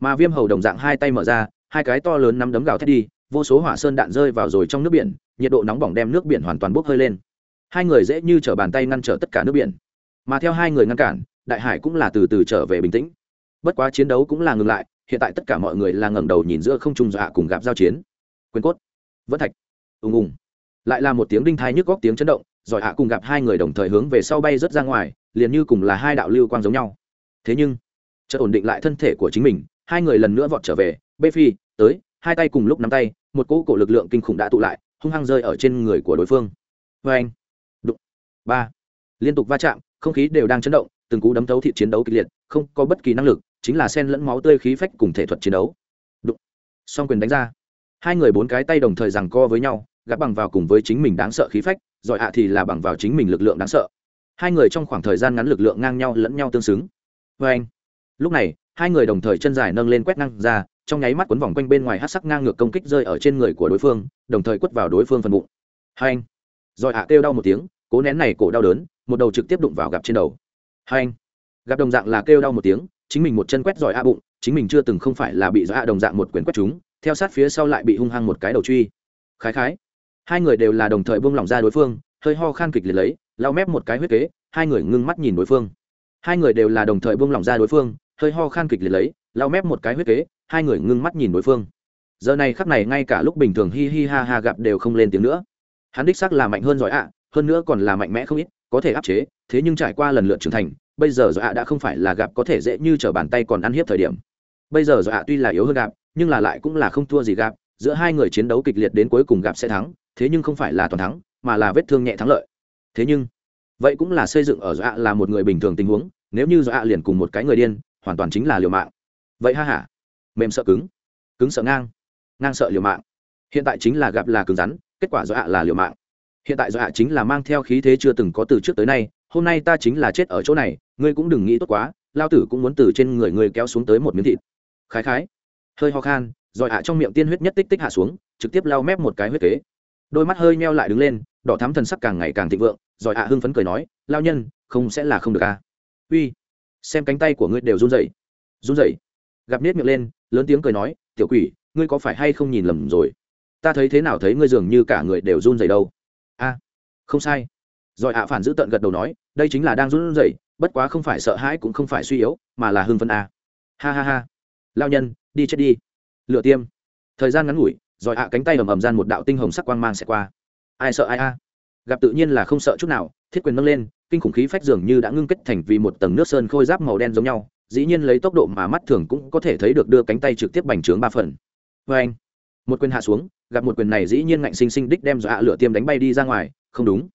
Mà viêm hầu đồng dạng hai tay mở ra, hai cái to lớn nắm đấm gào thét đi, vô số hỏa sơn đạn rơi vào rồi trong nước biển, nhiệt độ nóng bỏng đem nước biển hoàn toàn bốc hơi lên. Hai người dễ như t bàn tay ngăn trở tất cả nước biển. Mà theo hai người ngăn cản, đại hải cũng là từ từ trở về bình tĩnh. Bất quá chiến đấu cũng là ngừng lại, hiện tại tất cả mọi người là ngẩng đầu nhìn giữa không trung dọa cùng gặp giao chiến. Quyền cốt. Vẫn thạch. Ùng ùng. Lại là một tiếng đinh thai nhức góc tiếng chấn động giỏi hạ cùng gặp hai người đồng thời hướng về sau bay rớt ra ngoài, liền như cùng là hai đạo lưu quang giống nhau. Thế nhưng, chợt ổn định lại thân thể của chính mình, hai người lần nữa vọt trở về. Bê phi, tới, hai tay cùng lúc nắm tay, một cỗ cổ lực lượng kinh khủng đã tụ lại, hung hăng rơi ở trên người của đối phương. Vê anh, đụng, ba, liên tục va chạm, không khí đều đang chấn động, từng cú đấm thấu thị chiến đấu kịch liệt, không có bất kỳ năng lực, chính là sen lẫn máu tươi khí phách cùng thể thuật chiến đấu. Đụng, song quyền đánh ra. Hai người bốn cái tay đồng thời giằng co với nhau, gạt bằng vào cùng với chính mình đáng sợ khí phách giỏi hạ thì là bằng vào chính mình lực lượng đáng sợ. Hai người trong khoảng thời gian ngắn lực lượng ngang nhau lẫn nhau tương xứng. Vê anh, lúc này, hai người đồng thời chân dài nâng lên quét ngang ra, trong nháy mắt quấn vòng quanh bên ngoài hát sắc ngang ngược công kích rơi ở trên người của đối phương, đồng thời quất vào đối phương phần bụng. Hai anh rồi hạ kêu đau một tiếng, cố nén này cổ đau đớn, một đầu trực tiếp đụng vào gặp trên đầu. Hai anh gặp đồng dạng là kêu đau một tiếng, chính mình một chân quét giỏi a bụng, chính mình chưa từng không phải là bị giỏi a đồng dạng một quyền quét chúng, theo sát phía sau lại bị hung hăng một cái đầu truy. Khái khái hai người đều là đồng thời buông lỏng ra đối phương, hơi ho khan kịch liệt lấy, lau mép một cái huyết kế, hai người ngưng mắt nhìn đối phương. Hai người đều là đồng thời buông lỏng ra đối phương, hơi ho khan kịch liệt lấy, lau mép một cái huyết kế, hai người ngưng mắt nhìn đối phương. Giờ này khắc này ngay cả lúc bình thường hi hi ha ha gặp đều không lên tiếng nữa. Hắn đích sắc là mạnh hơn giỏi ạ, hơn nữa còn là mạnh mẽ không ít, có thể áp chế, thế nhưng trải qua lần lượt trưởng thành, bây giờ giỏi ạ đã không phải là gặp có thể dễ như t r ở bàn tay còn ăn hiếp thời điểm. Bây giờ giỏi ạ tuy là yếu hơn gặp, nhưng là lại cũng là không thua gì gặp, giữa hai người chiến đấu kịch liệt đến cuối cùng gặp sẽ thắng thế nhưng không phải là toàn thắng, mà là vết thương nhẹ thắng lợi. Thế nhưng, vậy cũng là xây dựng ở dọa là một người bình thường tình huống, nếu như dọa liền cùng một cái người điên, hoàn toàn chính là liều mạng. Vậy ha hả mềm sợ cứng cứng sợ ngang ngang sợ liều mạng. Hiện tại chính là gặp là cứng rắn, kết quả dọa là liều mạng. Hiện tại dọa chính là mang theo khí thế chưa từng có từ trước tới nay, hôm nay ta chính là chết ở chỗ này, ngươi cũng đừng nghĩ tốt quá, lao tử cũng muốn từ trên người ngươi kéo xuống tới một miếng thịt. Khái khái, hơi ho khan, rồi ạ trong miệng tiên huyết nhất tích tích hạ xuống, trực tiếp lao mép một cái huyết kế đôi mắt hơi meo lại đứng lên, đỏ thắm thần sắc càng ngày càng thịnh vượng, rồi ạ hưng phấn cười nói lao nhân, không sẽ là không được à? Uy, xem cánh tay của ngươi đều run rẩy run rẩy. Gặp nết miệng lên, lớn tiếng cười nói, tiểu quỷ, ngươi có phải hay không nhìn lầm rồi? Ta thấy thế nào thấy ngươi dường như cả người đều run rẩy đâu? A, không sai. Rồi ạ phản giữ tận gật đầu nói, đây chính là đang run rẩy, bất quá không phải sợ hãi cũng không phải suy yếu, mà là hưng phấn a ha ha ha lao nhân, đi chết đi. Lựa tiêm. Thời gian ngắn ngủi rồi ạ, cánh tay ầm ầm gian một đạo tinh hồng sắc quang mang sẽ qua. Ai sợ ai a? Gặp tự nhiên là không sợ chút nào, thiết quyền nâng lên, kinh khủng khí phách dường như đã ngưng kết thành vì một tầng nước sơn khôi giáp màu đen giống nhau, dĩ nhiên lấy tốc độ mà mắt thường cũng có thể thấy được đưa cánh tay trực tiếp bành trướng ba phần. Vê anh, một quyền hạ xuống, gặp một quyền này dĩ nhiên ngạnh sinh sinh đích đem dọa lửa tiêm đánh bay đi ra ngoài, không đúng.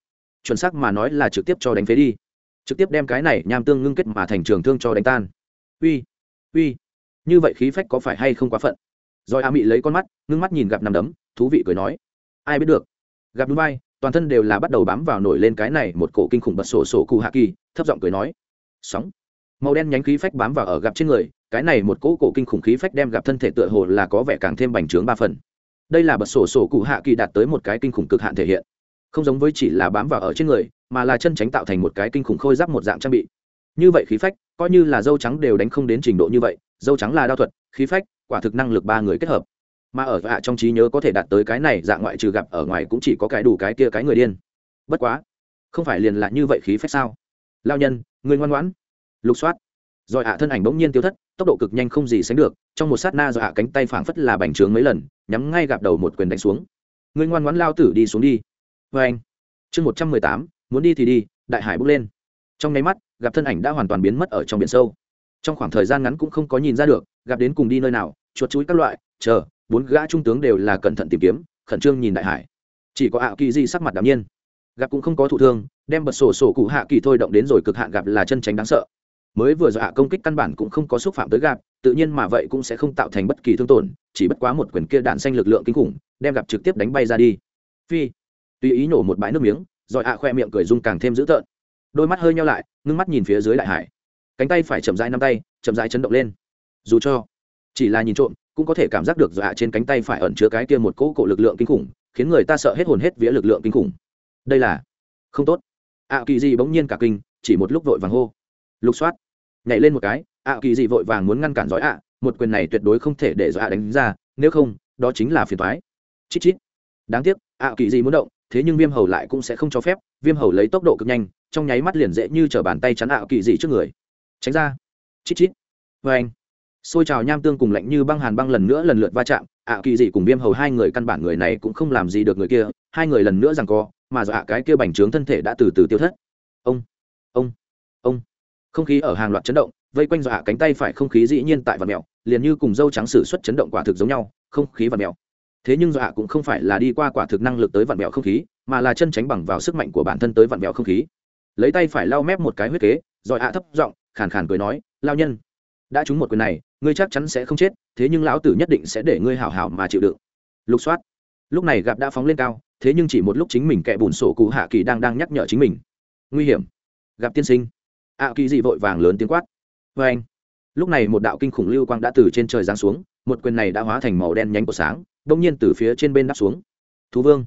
Chuẩn xác mà nói là trực tiếp cho đánh phế đi. Trực tiếp đem cái này nham tương ngưng kết mà thành trường thương cho đánh tan. Uy uy, như vậy khí phách có phải hay không quá phận? Rồi a mị lấy con mắt, ngưng mắt nhìn gặp nằm đấm, thú vị cười nói, ai biết được. Gặp núi bay toàn thân đều là bắt đầu bám vào nổi lên cái này một cổ kinh khủng bật sổ sổ cụ hạ kỳ, thấp giọng cười nói, sóng. Màu đen nhánh khí phách bám vào ở gặp trên người, cái này một cỗ cổ kinh khủng khí phách đem gặp thân thể tựa hồ là có vẻ càng thêm bành trướng ba phần. Đây là bật sổ sổ cụ hạ kỳ đạt tới một cái kinh khủng cực hạn thể hiện, không giống với chỉ là bám vào ở trên người, mà là chân tránh tạo thành một cái kinh khủng khôi giáp một dạng trang bị như vậy khí phách, coi như là dâu trắng đều đánh không đến trình độ như vậy, dâu trắng là đao thuật, khí phách, quả thực năng lực ba người kết hợp. Mà ở vạ trong trí nhớ có thể đạt tới cái này dạng ngoại trừ gặp ở ngoài cũng chỉ có cái đủ cái kia cái người điên. Bất quá, không phải liền là như vậy khí phách sao? Lao nhân, người ngoan ngoãn. Lục soát. Rồi ạ, thân ảnh bỗng nhiên tiêu thất, tốc độ cực nhanh không gì sánh được, trong một sát na rồi ạ, cánh tay phảng phất là bành trướng mấy lần, nhắm ngay gặp đầu một quyền đánh xuống. Người ngoan ngoãn lao tử đi xuống đi. Vê anh chương một trăm mười tám, muốn đi thì đi, đại hải bước lên. Trong nháy mắt gặp thân ảnh đã hoàn toàn biến mất ở trong biển sâu. Trong khoảng thời gian ngắn cũng không có nhìn ra được, gặp đến cùng đi nơi nào, chuột chuối các loại, chờ, bốn gã trung tướng đều là cẩn thận tìm kiếm, khẩn trương nhìn đại hải. Chỉ có ạ kỳ di sắc mặt đ nhiên. Gặp cũng không có thụ thương, đem bật sổ sổ cụ hạ kỳ thôi động đến rồi cực hạn gặp là chân tránh đáng sợ. Mới vừa dọa công kích căn bản cũng không có xúc phạm tới gặp, tự nhiên mà vậy cũng sẽ không tạo thành bất kỳ thương tổn, chỉ bất quá một quyền kia đạn xanh lực lượng kinh khủng, đem gặp trực tiếp đánh bay ra đi. Phi. Tùy ý nổ một bãi nước miếng, rồi ạ khoe miệng cười rung càng thêm dữ tợn đôi mắt hơi nhau lại, ngưng mắt nhìn phía dưới đại hải. Cánh tay phải chậm rãi năm tay, chậm rãi chấn động lên. Dù cho chỉ là nhìn trộm, cũng có thể cảm giác được dọa trên cánh tay phải ẩn chứa cái kia một cỗ cộ lực lượng kinh khủng, khiến người ta sợ hết hồn hết vía lực lượng kinh khủng. Đây là không tốt. Ạ kỳ dị bỗng nhiên cả kinh, chỉ một lúc vội vàng hô. Lục soát. Nhảy lên một cái ạ kỳ dị vội vàng muốn ngăn cản giỏi ạ, một quyền này tuyệt đối không thể để giỏi ạ đánh ra, nếu không, đó chính là phiền thoái chít chít. Đáng tiếc ạ kỳ dị muốn động, thế nhưng viêm hầu lại cũng sẽ không cho phép, viêm hầu lấy tốc độ cực nhanh trong nháy mắt liền dễ như t bàn tay chắn ảo kỳ dị trước người. Tránh ra. Chít chít. Vê anh. Xôi trào nham tương cùng lạnh như băng hàn băng lần nữa lần lượt va chạm, ảo kỳ dị cùng viêm hầu hai người căn bản người này cũng không làm gì được người kia, hai người lần nữa rằng co, mà dọa cái kia bành trướng thân thể đã từ từ tiêu thất. Ông ông ông. Không khí ở hàng loạt chấn động, vây quanh dọa cánh tay phải không khí dĩ nhiên tại vạt mèo, liền như cùng dâu trắng sử xuất chấn động quả thực giống nhau, không khí vạt mèo. Thế nhưng dọa cũng không phải là đi qua quả thực năng lực tới vạt mèo không khí, mà là chân tránh bằng vào sức mạnh của bản thân tới vạt mèo không khí lấy tay phải lau mép một cái huyết kế, rồi ạ thấp giọng, khàn khàn cười nói lao nhân, đã trúng một quyền này, ngươi chắc chắn sẽ không chết, thế nhưng lão tử nhất định sẽ để ngươi hảo hảo mà chịu đựng. Lục soát. Lúc này gặp đã phóng lên cao, thế nhưng chỉ một lúc chính mình kẻ bùn sổ cụ hạ kỳ đang đang nhắc nhở chính mình. Nguy hiểm. Gặp tiên sinh. Ạ kỳ dị vội vàng lớn tiếng quát. Vê anh. Lúc này một đạo kinh khủng lưu quang đã từ trên trời giáng xuống, một quyền này đã hóa thành màu đen nhánh của sáng đông nhiên từ phía trên bên đáp xuống. Thú vương,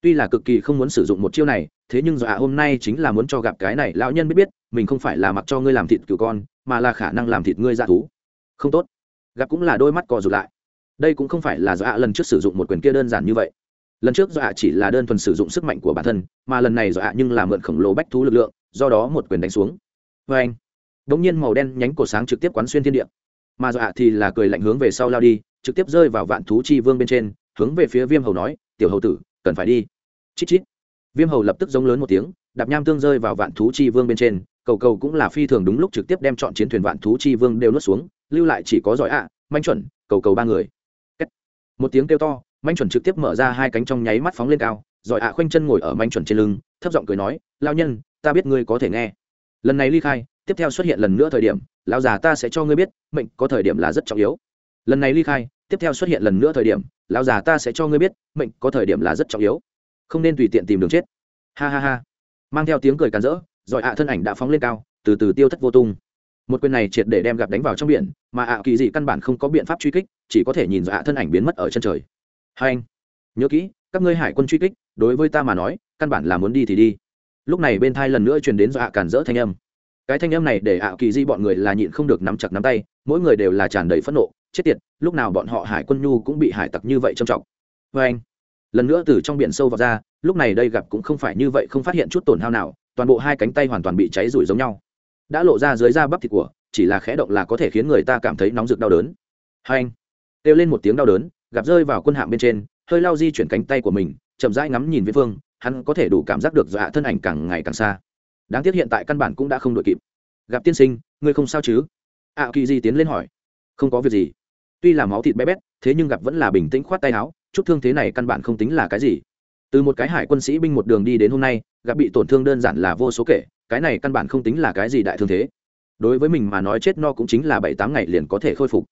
tuy là cực kỳ không muốn sử dụng một chiêu này thế nhưng dọa hôm nay chính là muốn cho gặp cái này lão nhân biết biết, mình không phải là mặc cho ngươi làm thịt cừu con, mà là khả năng làm thịt ngươi dạ thú. Không tốt. Gặp cũng là đôi mắt cò rụt lại. Đây cũng không phải là dọa lần trước sử dụng một quyền kia đơn giản như vậy. Lần trước dọa chỉ là đơn thuần sử dụng sức mạnh của bản thân, mà lần này dọa nhưng là mượn khổng lồ bách thú lực lượng, do đó một quyền đánh xuống. Vê anh đ ỗ n g nhiên màu đen nhánh cổ sáng trực tiếp quán xuyên thiên địa. Mà dọa thì là cười lạnh hướng về sau lao đi, trực tiếp rơi vào vạn thú chi vương bên trên, hướng về phía viêm hầu nói, tiểu hầu tử, cần phải đi. Chít chít viêm hầu lập tức giống lớn một tiếng đạp nham tương rơi vào vạn thú chi vương bên trên cầu cầu cũng là phi thường đúng lúc trực tiếp đem chọn chiến thuyền vạn thú chi vương đều nuốt xuống lưu lại chỉ có giỏi ạ à, manh chuẩn cầu cầu ba người. Một tiếng kêu to manh chuẩn trực tiếp mở ra hai cánh trong nháy mắt phóng lên cao giỏi ạ khoanh chân ngồi ở manh chuẩn trên lưng thấp giọng cười nói lao nhân ta biết ngươi có thể nghe. Lần này ly khai tiếp theo xuất hiện lần nữa thời điểm lão già ta sẽ cho ngươi biết mệnh có thời điểm là rất trọng yếu. Lần này ly khai tiếp theo xuất hiện lần nữa thời điểm lão già ta sẽ cho ngươi biết mệnh có thời điểm là rất trọng yếu không nên tùy tiện tìm đường chết. Ha ha ha. Mang theo tiếng cười càn rỡ giỏi ạ thân ảnh đã phóng lên cao, từ từ tiêu thất vô tung. Một quyền này triệt để đem gặp đánh vào trong biển, mà ạ kỳ dị căn bản không có biện pháp truy kích, chỉ có thể nhìn dọa thân ảnh biến mất ở chân trời. Hai anh, nhớ kỹ, các ngươi hải quân truy kích, đối với ta mà nói, căn bản là muốn đi thì đi. Lúc này bên thai lần nữa truyền đến ạ cản rỡ thanh âm. Cái thanh âm này để ạ kỳ di bọn người là nhịn không được nắm chặt nắm tay, mỗi người đều là tràn đầy phẫn nộ, chết tiệt, lúc nào bọn họ hải quân nhu cũng bị hải tặc như vậy trầm trọng. Vê anh lần nữa từ trong biển sâu vào ra lúc này đây gặp cũng không phải như vậy không phát hiện chút tổn hao nào toàn bộ hai cánh tay hoàn toàn bị cháy rủi giống nhau. Đã lộ ra dưới da bắp thịt của chỉ là khẽ động là có thể khiến người ta cảm thấy nóng rực đau đớn. Hai anh kêu lên một tiếng đau đớn gặp rơi vào quân hạm bên trên hơi lao di chuyển cánh tay của mình chậm rãi ngắm nhìn viễn phương hắn có thể đủ cảm giác được dọa thân ảnh càng ngày càng xa. Đáng tiếc hiện tại căn bản cũng đã không đội kịp. Gặp tiên sinh ngươi không sao chứ? Ạ à, kỳ di tiến lên hỏi. Không có việc gì. Tuy là máu thịt bé bét thế nhưng gặp vẫn là bình tĩnh khoát tay áo chút thương thế này căn bản không tính là cái gì. Từ một cái hải quân sĩ binh một đường đi đến hôm nay, gặp bị tổn thương đơn giản là vô số kể, cái này căn bản không tính là cái gì đại thương thế. Đối với mình mà nói chết no cũng chính là bảy tám ngày liền có thể khôi phục.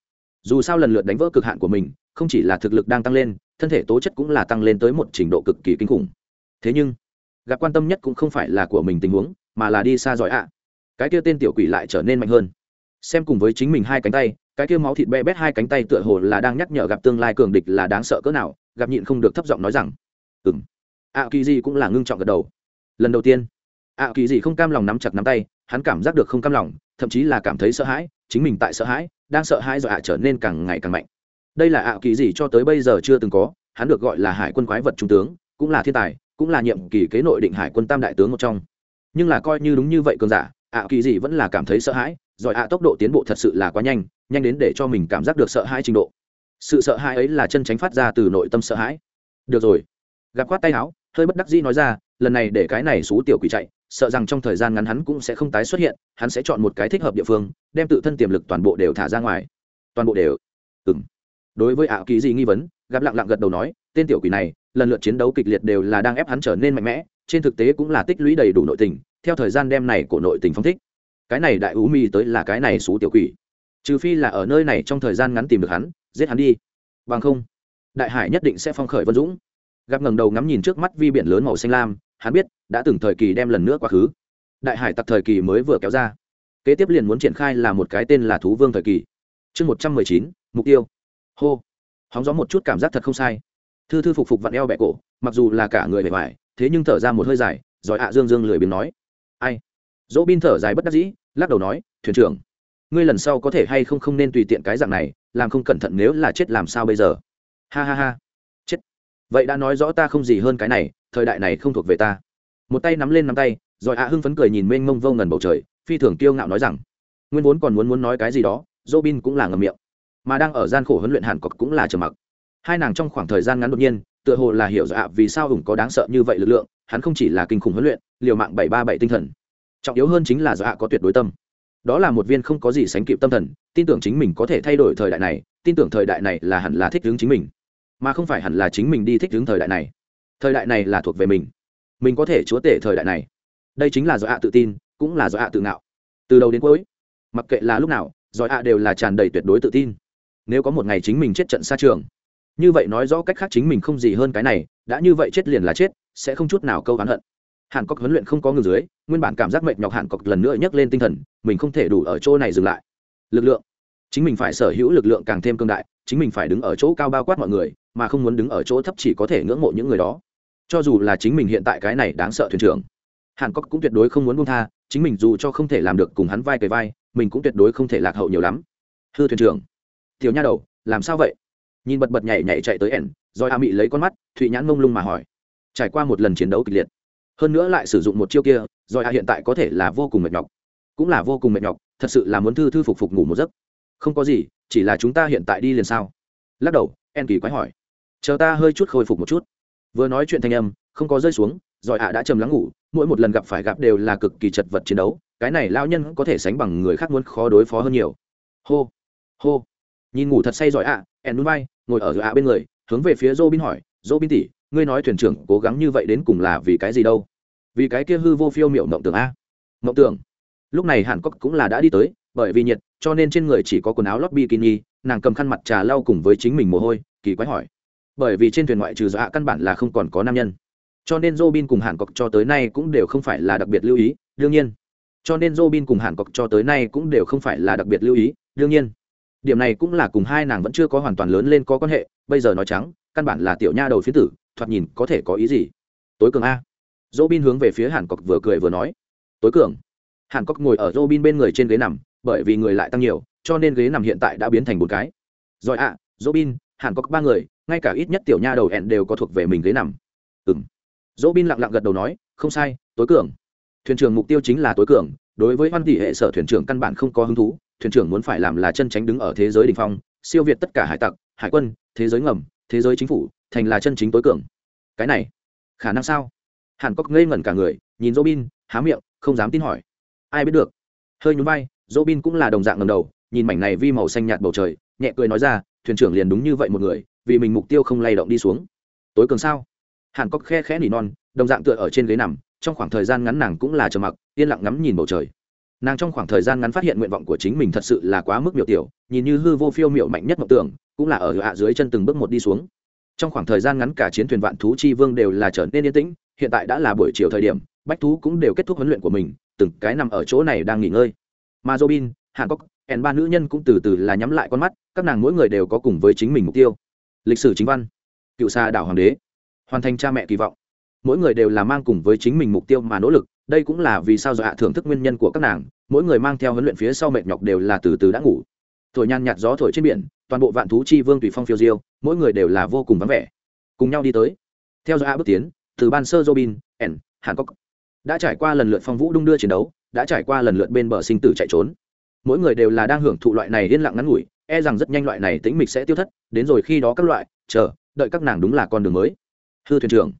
Dù sao lần lượt đánh vỡ cực hạn của mình, không chỉ là thực lực đang tăng lên, thân thể tố chất cũng là tăng lên tới một trình độ cực kỳ kinh khủng. Thế nhưng, gặp quan tâm nhất cũng không phải là của mình tình huống, mà là đi xa giỏi ạ. Cái kia tên tiểu quỷ lại trở nên mạnh hơn. Xem cùng với chính mình hai cánh tay cái kia máu thịt be bét hai cánh tay tựa hồ là đang nhắc nhở gặp tương lai cường địch là đáng sợ cỡ nào, gặp nhịn không được thấp giọng nói rằng ừng ạ kỳ gì cũng là ngưng trọng gật đầu. Lần đầu tiên ạ kỳ gì không cam lòng nắm chặt nắm tay, hắn cảm giác được không cam lòng, thậm chí là cảm thấy sợ hãi, chính mình tại sợ hãi, đang sợ hãi rồi ạ trở nên càng ngày càng mạnh. Đây là ạ kỳ gì cho tới bây giờ chưa từng có, hắn được gọi là hải quân quái vật trung tướng, cũng là thiên tài, cũng là nhiệm kỳ kế nội định hải quân tam đại tướng một trong. Nhưng là coi như đúng như vậy cường giả ạ kỳ gì vẫn là cảm thấy sợ hãi, rồi ạ tốc độ tiến bộ thật sự là quá nhanh nhanh đến để cho mình cảm giác được sợ hãi trình độ. Sự sợ hãi ấy là chân tránh phát ra từ nội tâm sợ hãi. Được rồi. Gặp quát tay áo, hơi bất đắc dĩ nói ra, lần này để cái này xú tiểu quỷ chạy, sợ rằng trong thời gian ngắn hắn cũng sẽ không tái xuất hiện, hắn sẽ chọn một cái thích hợp địa phương, đem tự thân tiềm lực toàn bộ đều thả ra ngoài. Toàn bộ đều. Ừng đối với ảo kỳ gì nghi vấn, gặp lặng lặng gật đầu nói, tên tiểu quỷ này, lần lượt chiến đấu kịch liệt đều là đang ép hắn trở nên mạnh mẽ, trên thực tế cũng là tích lũy đầy đủ nội tình, theo thời gian đem này của nội tình phong thích. Cái này đại ú mi tới là cái này xú tiểu quỷ trừ phi là ở nơi này trong thời gian ngắn tìm được hắn, giết hắn đi. Bằng không, đại hải nhất định sẽ phong khởi vân dũng. Gặp ngẩng đầu ngắm nhìn trước mắt vi biển lớn màu xanh lam, hắn biết đã từng thời kỳ đem lần nữa quá khứ. Đại hải tặc thời kỳ mới vừa kéo ra. Kế tiếp liền muốn triển khai là một cái tên là thú vương thời kỳ. Chương một trăm mười chín, mục tiêu. Hô. Hóng gió một chút cảm giác thật không sai. Thư thư phục phục vặn eo bẹ cổ, mặc dù là cả người bề ngoài, thế nhưng thở ra một hơi dài, giỏi ạ dương dương lười biếng nói. Ai? Dỗ bin thở dài bất đắc dĩ, lắc đầu nói, thuyền trưởng ngươi lần sau có thể hay không không nên tùy tiện cái dạng này, làm không cẩn thận nếu là chết làm sao bây giờ? Ha ha ha. Chết. Vậy đã nói rõ ta không gì hơn cái này, thời đại này không thuộc về ta. Một tay nắm lên nắm tay, rồi ạ hưng phấn cười nhìn mênh mông vô ngần bầu trời, phi thường kiêu ngạo nói rằng, nguyên vốn còn muốn muốn nói cái gì đó, Robin bin cũng là ngầm miệng, mà đang ở gian khổ huấn luyện hàn cọc cũng là trầm mặc. Hai nàng trong khoảng thời gian ngắn đột nhiên, tựa hồ là hiểu rõ vì sao hùng có đáng sợ như vậy lực lượng, hắn không chỉ là kinh khủng huấn luyện, liều mạng bảy ba bảy tinh thần. Trọng yếu hơn chính là dạ có tuyệt đối tâm đó là một viên không có gì sánh kịp tâm thần, tin tưởng chính mình có thể thay đổi thời đại này, tin tưởng thời đại này là hẳn là thích hướng chính mình, mà không phải hẳn là chính mình đi thích hướng thời đại này. Thời đại này là thuộc về mình. Mình có thể chúa tể thời đại này. Đây chính là do ạ tự tin, cũng là do ạ tự ngạo. Từ đầu đến cuối, mặc kệ là lúc nào, do ạ đều là tràn đầy tuyệt đối tự tin. Nếu có một ngày chính mình chết trận xa trường, như vậy nói rõ cách khác chính mình không gì hơn cái này, đã như vậy chết liền là chết, sẽ không chút nào câu oán hận hàn cốc huấn luyện không có ngừng dưới, nguyên bản cảm giác mệt nhọc hàn cốc lần nữa nhấc lên tinh thần, mình không thể đủ ở chỗ này dừng lại. Lực lượng. Chính mình phải sở hữu lực lượng càng thêm cương đại, chính mình phải đứng ở chỗ cao bao quát mọi người, mà không muốn đứng ở chỗ thấp chỉ có thể ngưỡng mộ những người đó. Cho dù là chính mình hiện tại cái này đáng sợ thuyền trưởng, hàn cốc cũng tuyệt đối không muốn buông tha, chính mình dù cho không thể làm được cùng hắn vai cầy vai, mình cũng tuyệt đối không thể lạc hậu nhiều lắm. Hư thuyền trưởng. Tiểu nha đầu, làm sao vậy? Nhìn bật bật nhảy nhảy chạy tới ẻn, rồi a mị lấy con mắt, thụy nhãn mông lung mà hỏi. Trải qua một lần chiến đấu kịch liệt hơn nữa lại sử dụng một chiêu kia, rồi a hiện tại có thể là vô cùng mệt nhọc. Cũng là vô cùng mệt nhọc, thật sự là muốn thư thư phục phục ngủ một giấc. Không có gì, chỉ là chúng ta hiện tại đi liền sao? Lắc đầu, en kỳ quái hỏi. Chờ ta hơi chút khôi phục một chút. Vừa nói chuyện thanh âm, không có rơi xuống, rồi ạ đã trầm lắng ngủ, mỗi một lần gặp phải gặp đều là cực kỳ chật vật chiến đấu, cái này lao nhân có thể sánh bằng người khác muốn khó đối phó hơn nhiều. Hô hô. Nhìn ngủ thật say giỏi ạ à, en núi bay ngồi ở ạ bên người, hướng về phía dô bin hỏi dô bin tỉ ngươi nói thuyền trưởng cố gắng như vậy đến cùng là vì cái gì đâu? Vì cái kia hư vô phiêu miệu mộng tưởng a. Mộng tưởng? Lúc này hàn cốc cũng là đã đi tới bởi vì nhiệt cho nên trên người chỉ có quần áo lót bikini nàng cầm khăn mặt trà lau cùng với chính mình mồ hôi kỳ quái hỏi. Bởi vì trên thuyền ngoại trừ dọa căn bản là không còn có nam nhân. Cho nên Robin cùng Hàn Cốc cho tới nay cũng đều không phải là đặc biệt lưu ý, đương nhiên. Cho nên Robin cùng Hàn Cốc cho tới nay cũng đều không phải là đặc biệt lưu ý, đương nhiên. Điểm này cũng là cùng hai nàng vẫn chưa có hoàn toàn lớn lên có quan hệ, bây giờ nói trắng, căn bản là tiểu nha đầu phiến tử, thoạt nhìn có thể có ý gì? Tối cường a. dỗ bin hướng về phía Hàn cọc vừa cười vừa nói, "Tối cường." Hàn cọc ngồi ở dỗ bin bên người trên ghế nằm, bởi vì người lại tăng nhiều, cho nên ghế nằm hiện tại đã biến thành một cái. Rồi ạ, bin Hàn cọc ba người, ngay cả ít nhất tiểu nha đầu hẹn đều có thuộc về mình ghế nằm. ừng dỗ bin lặng lặng gật đầu nói không sai tối cường thuyền trưởng mục tiêu chính là tối cường đối với văn tỷ hệ sở thuyền trưởng căn bản không có hứng thú thuyền trưởng muốn phải làm là chân tránh đứng ở thế giới đ ỉ n h phong siêu việt tất cả hải tặc hải quân thế giới ngầm thế giới chính phủ thành là chân chính tối cường. Cái này, khả năng sao? Hàn cốc ngây ngẩn cả người, nhìn dỗ há miệng, không dám tin hỏi. Ai biết được? Hơi nhún vai dỗ cũng là đồng dạng ngầm đầu, nhìn mảnh này vi màu xanh nhạt bầu trời, nhẹ cười nói ra, thuyền trưởng liền đúng như vậy một người, vì mình mục tiêu không lay động đi xuống. Tối cường sao? Hàn cốc khe khẽ nỉ non, đồng dạng tựa ở trên ghế nằm, trong khoảng thời gian ngắn nàng cũng là trầm mặc, yên lặng ngắm nhìn bầu trời. Nàng trong khoảng thời gian ngắn phát hiện nguyện vọng của chính mình thật sự là quá mức miểu tiểu, nhìn như hư vô phiêu miệu mạnh nhất mộng tưởng, cũng là ở hạ dưới chân từng bước một đi xuống trong khoảng thời gian ngắn cả chiến thuyền vạn thú chi vương đều là trở nên yên tĩnh, hiện tại đã là buổi chiều thời điểm, bách thú cũng đều kết thúc huấn luyện của mình, từng cái nằm ở chỗ này đang nghỉ ngơi. Mà robin hàn cốc ẻn ba nữ nhân cũng từ từ là nhắm lại con mắt, các nàng mỗi người đều có cùng với chính mình mục tiêu. Lịch sử chính văn. Cựu xa đảo hoàng đế. Hoàn thành cha mẹ kỳ vọng. Mỗi người đều là mang cùng với chính mình mục tiêu mà nỗ lực, đây cũng là vì sao dọa thưởng thức nguyên nhân của các nàng, mỗi người mang theo huấn luyện phía sau mệt nhọc đều là từ từ đã ngủ thổi nhàn nhạt gió thổi trên biển, toàn bộ vạn thú chi vương tùy phong phiêu diêu, mỗi người đều là vô cùng vắng vẻ. Cùng nhau đi tới. Theo dõi bước tiến, từ ban sơ robin, n, hàn cốc đã trải qua lần lượt phong vũ đung đưa chiến đấu, đã trải qua lần lượt bên bờ sinh tử chạy trốn. Mỗi người đều là đang hưởng thụ loại này yên lặng ngắn ngủi e rằng rất nhanh loại này tính mịch sẽ tiêu thất, đến rồi khi đó các loại, chờ, đợi các nàng đúng là con đường mới. Hư thuyền trưởng.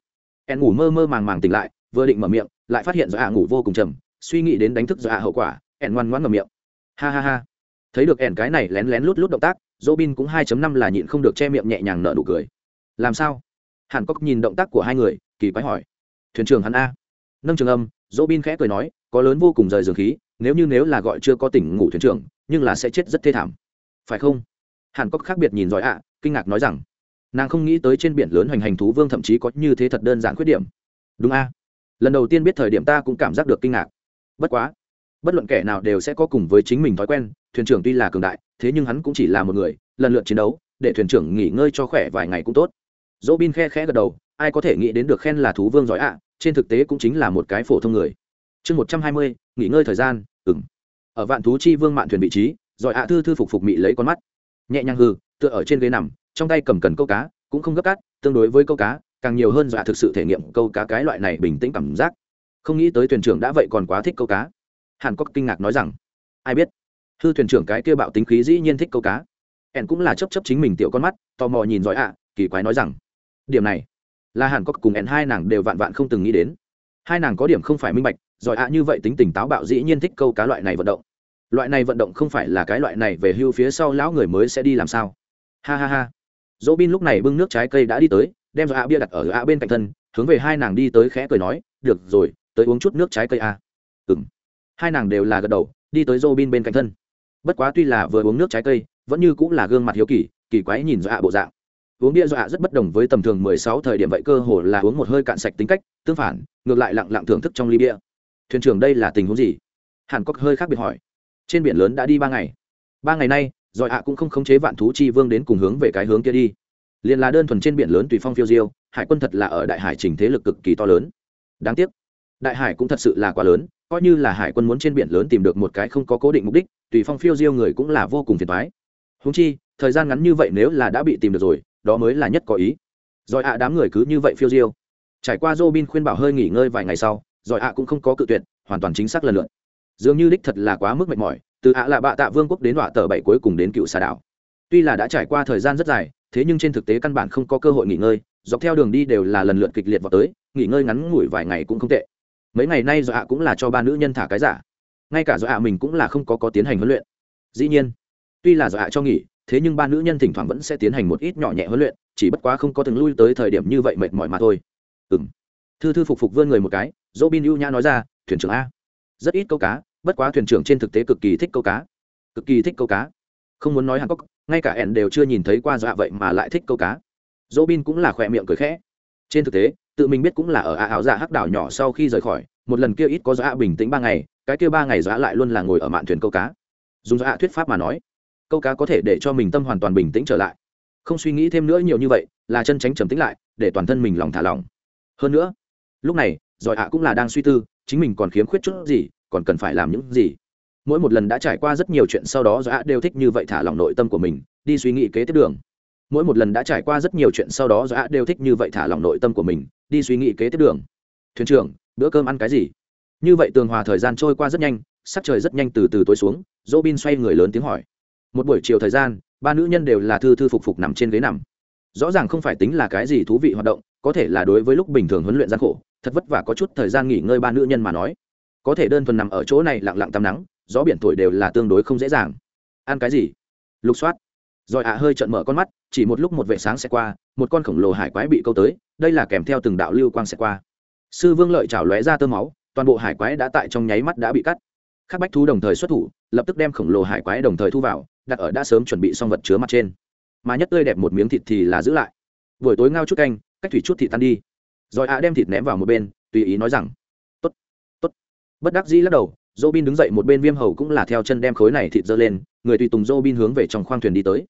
Ẻn ngủ mơ mơ màng màng tỉnh lại, vừa định mở miệng, lại phát hiện do ạ ngủ vô cùng trầm, suy nghĩ đến đánh thức do ạ hậu quả ẻn ngoan ngoãn mở miệng. Ha ha ha thấy được ẻn cái này lén lén lút lút động tác dỗ bin cũng 2 năm là nhịn không được che miệng nhẹ nhàng nở nụ cười. Làm sao? Hàn cốc nhìn động tác của hai người, kỳ quái hỏi. Thuyền trưởng hắn a. Nâng trường âm dỗ bin khẽ cười nói, có lớn vô cùng rời dường khí, nếu như nếu là gọi chưa có tỉnh ngủ thuyền trưởng, nhưng là sẽ chết rất thê thảm. Phải không? Hàn cốc khác biệt nhìn giỏi ạ kinh ngạc nói rằng, nàng không nghĩ tới trên biển lớn hoành hành thú vương thậm chí có như thế thật đơn giản khuyết điểm. Đúng a. Lần đầu tiên biết thời điểm ta cũng cảm giác được kinh ngạc. Bất quá, bất luận kẻ nào đều sẽ có cùng với chính mình thói quen thuyền trưởng tuy là cường đại, thế nhưng hắn cũng chỉ là một người, lần lượt chiến đấu, để thuyền trưởng nghỉ ngơi cho khỏe vài ngày cũng tốt. Dỗ bin khe khẽ gật đầu, ai có thể nghĩ đến được khen là thú vương giỏi ạ, trên thực tế cũng chính là một cái phổ thông người. Chương một trăm hai mươi, nghỉ ngơi thời gian ừng ở vạn thú chi vương mạn thuyền vị trí, giỏi ạ thư thư phục phục mị lấy con mắt. Nhẹ nhàng hư tựa ở trên ghế nằm, trong tay cầm cần câu cá, cũng không gấp cát tương đối với câu cá, càng nhiều hơn dọa thực sự thể nghiệm câu cá cái loại này bình tĩnh cảm giác. Không nghĩ tới thuyền trưởng đã vậy còn quá thích câu cá. Hàn cốc kinh ngạc nói rằng, ai biết? Hư thuyền trưởng cái kia bạo tính khí dĩ nhiên thích câu cá. Ẻn cũng là chấp chấp chính mình tiểu con mắt, tò mò nhìn giỏi ạ, kỳ quái nói rằng, điểm này, là hàn cốc cùng ẻn hai nàng đều vạn vạn không từng nghĩ đến. Hai nàng có điểm không phải minh bạch, giỏi ạ như vậy tính tình táo bạo dĩ nhiên thích câu cá loại này vận động. Loại này vận động không phải là cái loại này về hưu phía sau lão người mới sẽ đi làm sao. Ha ha ha. Dỗ bin lúc này bưng nước trái cây đã đi tới, đem giỏi ạ bia đặt ở ạ bên cạnh thân, hướng về hai nàng đi tới khẽ cười nói, được rồi, tới uống chút nước trái cây a à. ừng hai nàng đều là gật đầu, đi tới dỗ bin bên cạnh thân bất quá tuy là vừa uống nước trái cây, vẫn như cũng là gương mặt hiếu kỳ kỳ quái nhìn dọa bộ dạng. Uống bia dọa rất bất đồng với tầm thường mười sáu thời điểm vậy, cơ hồ là uống một hơi cạn sạch tính cách, tương phản, ngược lại lặng lặng thưởng thức trong ly bia. Thuyền trưởng đây là tình huống gì? Hàn cốc hơi khác biệt hỏi. Trên biển lớn đã đi ba ngày. Ba ngày nay giỏi ạ cũng không khống chế vạn thú chi vương đến cùng hướng về cái hướng kia đi. Liền là đơn thuần trên biển lớn tùy phong phiêu diêu, hải quân thật là ở đại hải trình thế lực cực kỳ to lớn. Đáng tiếc, đại hải cũng thật sự là quá lớn, coi như là hải quân muốn trên biển lớn tìm được một cái không có cố định mục đích tùy phong phiêu diêu người cũng là vô cùng phiền thoái húng chi, thời gian ngắn như vậy nếu là đã bị tìm được rồi, đó mới là nhất có ý. Rồi ạ, đám người cứ như vậy phiêu diêu. Trải qua Robin khuyên bảo hơi nghỉ ngơi vài ngày sau, rồi ạ cũng không có cự tuyệt, hoàn toàn chính xác lần lượt. Dường như đích thật là quá mức mệt mỏi, từ ạ là bạ tạ vương quốc đến đọa tờ bảy cuối cùng đến cựu xà đảo. Tuy là đã trải qua thời gian rất dài, thế nhưng trên thực tế căn bản không có cơ hội nghỉ ngơi, dọc theo đường đi đều là lần lượt kịch liệt vào tới, nghỉ ngơi ngắn ngủi vài ngày cũng không tệ. Mấy ngày nay do ạ cũng là cho ba nữ nhân thả cái giả ngay cả do ạ mình cũng là không có có tiến hành huấn luyện. Dĩ nhiên, tuy là do ạ cho nghỉ, thế nhưng ba nữ nhân thỉnh thoảng vẫn sẽ tiến hành một ít nhỏ nhẹ huấn luyện, chỉ bất quá không có từng lui tới thời điểm như vậy mệt mỏi mà thôi. Ừ m thư thư phục phục vươn người một cái dỗ bin ưu nhã nói ra, thuyền trưởng a. Rất ít câu cá, bất quá thuyền trưởng trên thực tế cực kỳ thích câu cá. Cực kỳ thích câu cá. Không muốn nói hàn cốc ngay cả ẻn đều chưa nhìn thấy qua dọa vậy mà lại thích câu cá. Dỗ bin cũng là khỏe miệng cười khẽ. Trên thực tế, tự mình biết cũng là ở ả ảo dạ hắc đảo nhỏ sau khi rời khỏi, một lần kia ít có dọa bình tĩnh ba ngày cái kia ba ngày dã lại luôn là ngồi ở mạn thuyền câu cá. Dùng dã thuyết pháp mà nói, câu cá có thể để cho mình tâm hoàn toàn bình tĩnh trở lại. Không suy nghĩ thêm nữa nhiều như vậy là chân tránh trầm tĩnh lại, để toàn thân mình lòng thả lỏng. Hơn nữa, lúc này giỏi ạ cũng là đang suy tư, chính mình còn khiếm khuyết chút gì, còn cần phải làm những gì. Mỗi một lần đã trải qua rất nhiều chuyện sau đó giỏi ạ đều thích như vậy thả lỏng nội tâm của mình, đi suy nghĩ kế tiếp đường. Mỗi một lần đã trải qua rất nhiều chuyện sau đó giỏi ạ đều thích như vậy thả lỏng nội tâm của mình, đi suy nghĩ kế tiếp đường. Thuyền trưởng, bữa cơm ăn cái gì? Như vậy tường hòa thời gian trôi qua rất nhanh, sắc trời rất nhanh từ từ tối xuống dỗ bin xoay người lớn tiếng hỏi. Một buổi chiều thời gian, ba nữ nhân đều là thư thư phục phục nằm trên ghế nằm. Rõ ràng không phải tính là cái gì thú vị hoạt động, có thể là đối với lúc bình thường huấn luyện gian khổ, thật vất vả có chút thời gian nghỉ ngơi ba nữ nhân mà nói. Có thể đơn thuần nằm ở chỗ này lặng lặng tắm nắng, gió biển thổi đều là tương đối không dễ dàng. Ăn cái gì? Lục soát. Rồi ạ hơi trợn mở con mắt, chỉ một lúc một vệ sáng sẽ qua, một con khổng lồ hải quái bị câu tới, đây là kèm theo từng đạo lưu quang sẽ qua. Sư vương lợi chảo lóe ra tơ máu toàn bộ hải quái đã tại trong nháy mắt đã bị cắt. Các bách thú đồng thời xuất thủ, lập tức đem khổng lồ hải quái đồng thời thu vào, đặt ở đã sớm chuẩn bị xong vật chứa mặt trên. Mà nhất tươi đẹp một miếng thịt thì là giữ lại. Buổi tối ngao chút canh, cách thủy chút thịt tan đi. Rồi ạ đem thịt ném vào một bên, tùy ý nói rằng, tốt tốt. Bất đắc dĩ lắc đầu dô bin đứng dậy một bên viêm hầu cũng là theo chân đem khối này thịt dơ lên, người tùy tùng dô bin hướng về trong khoang thuyền đi tới.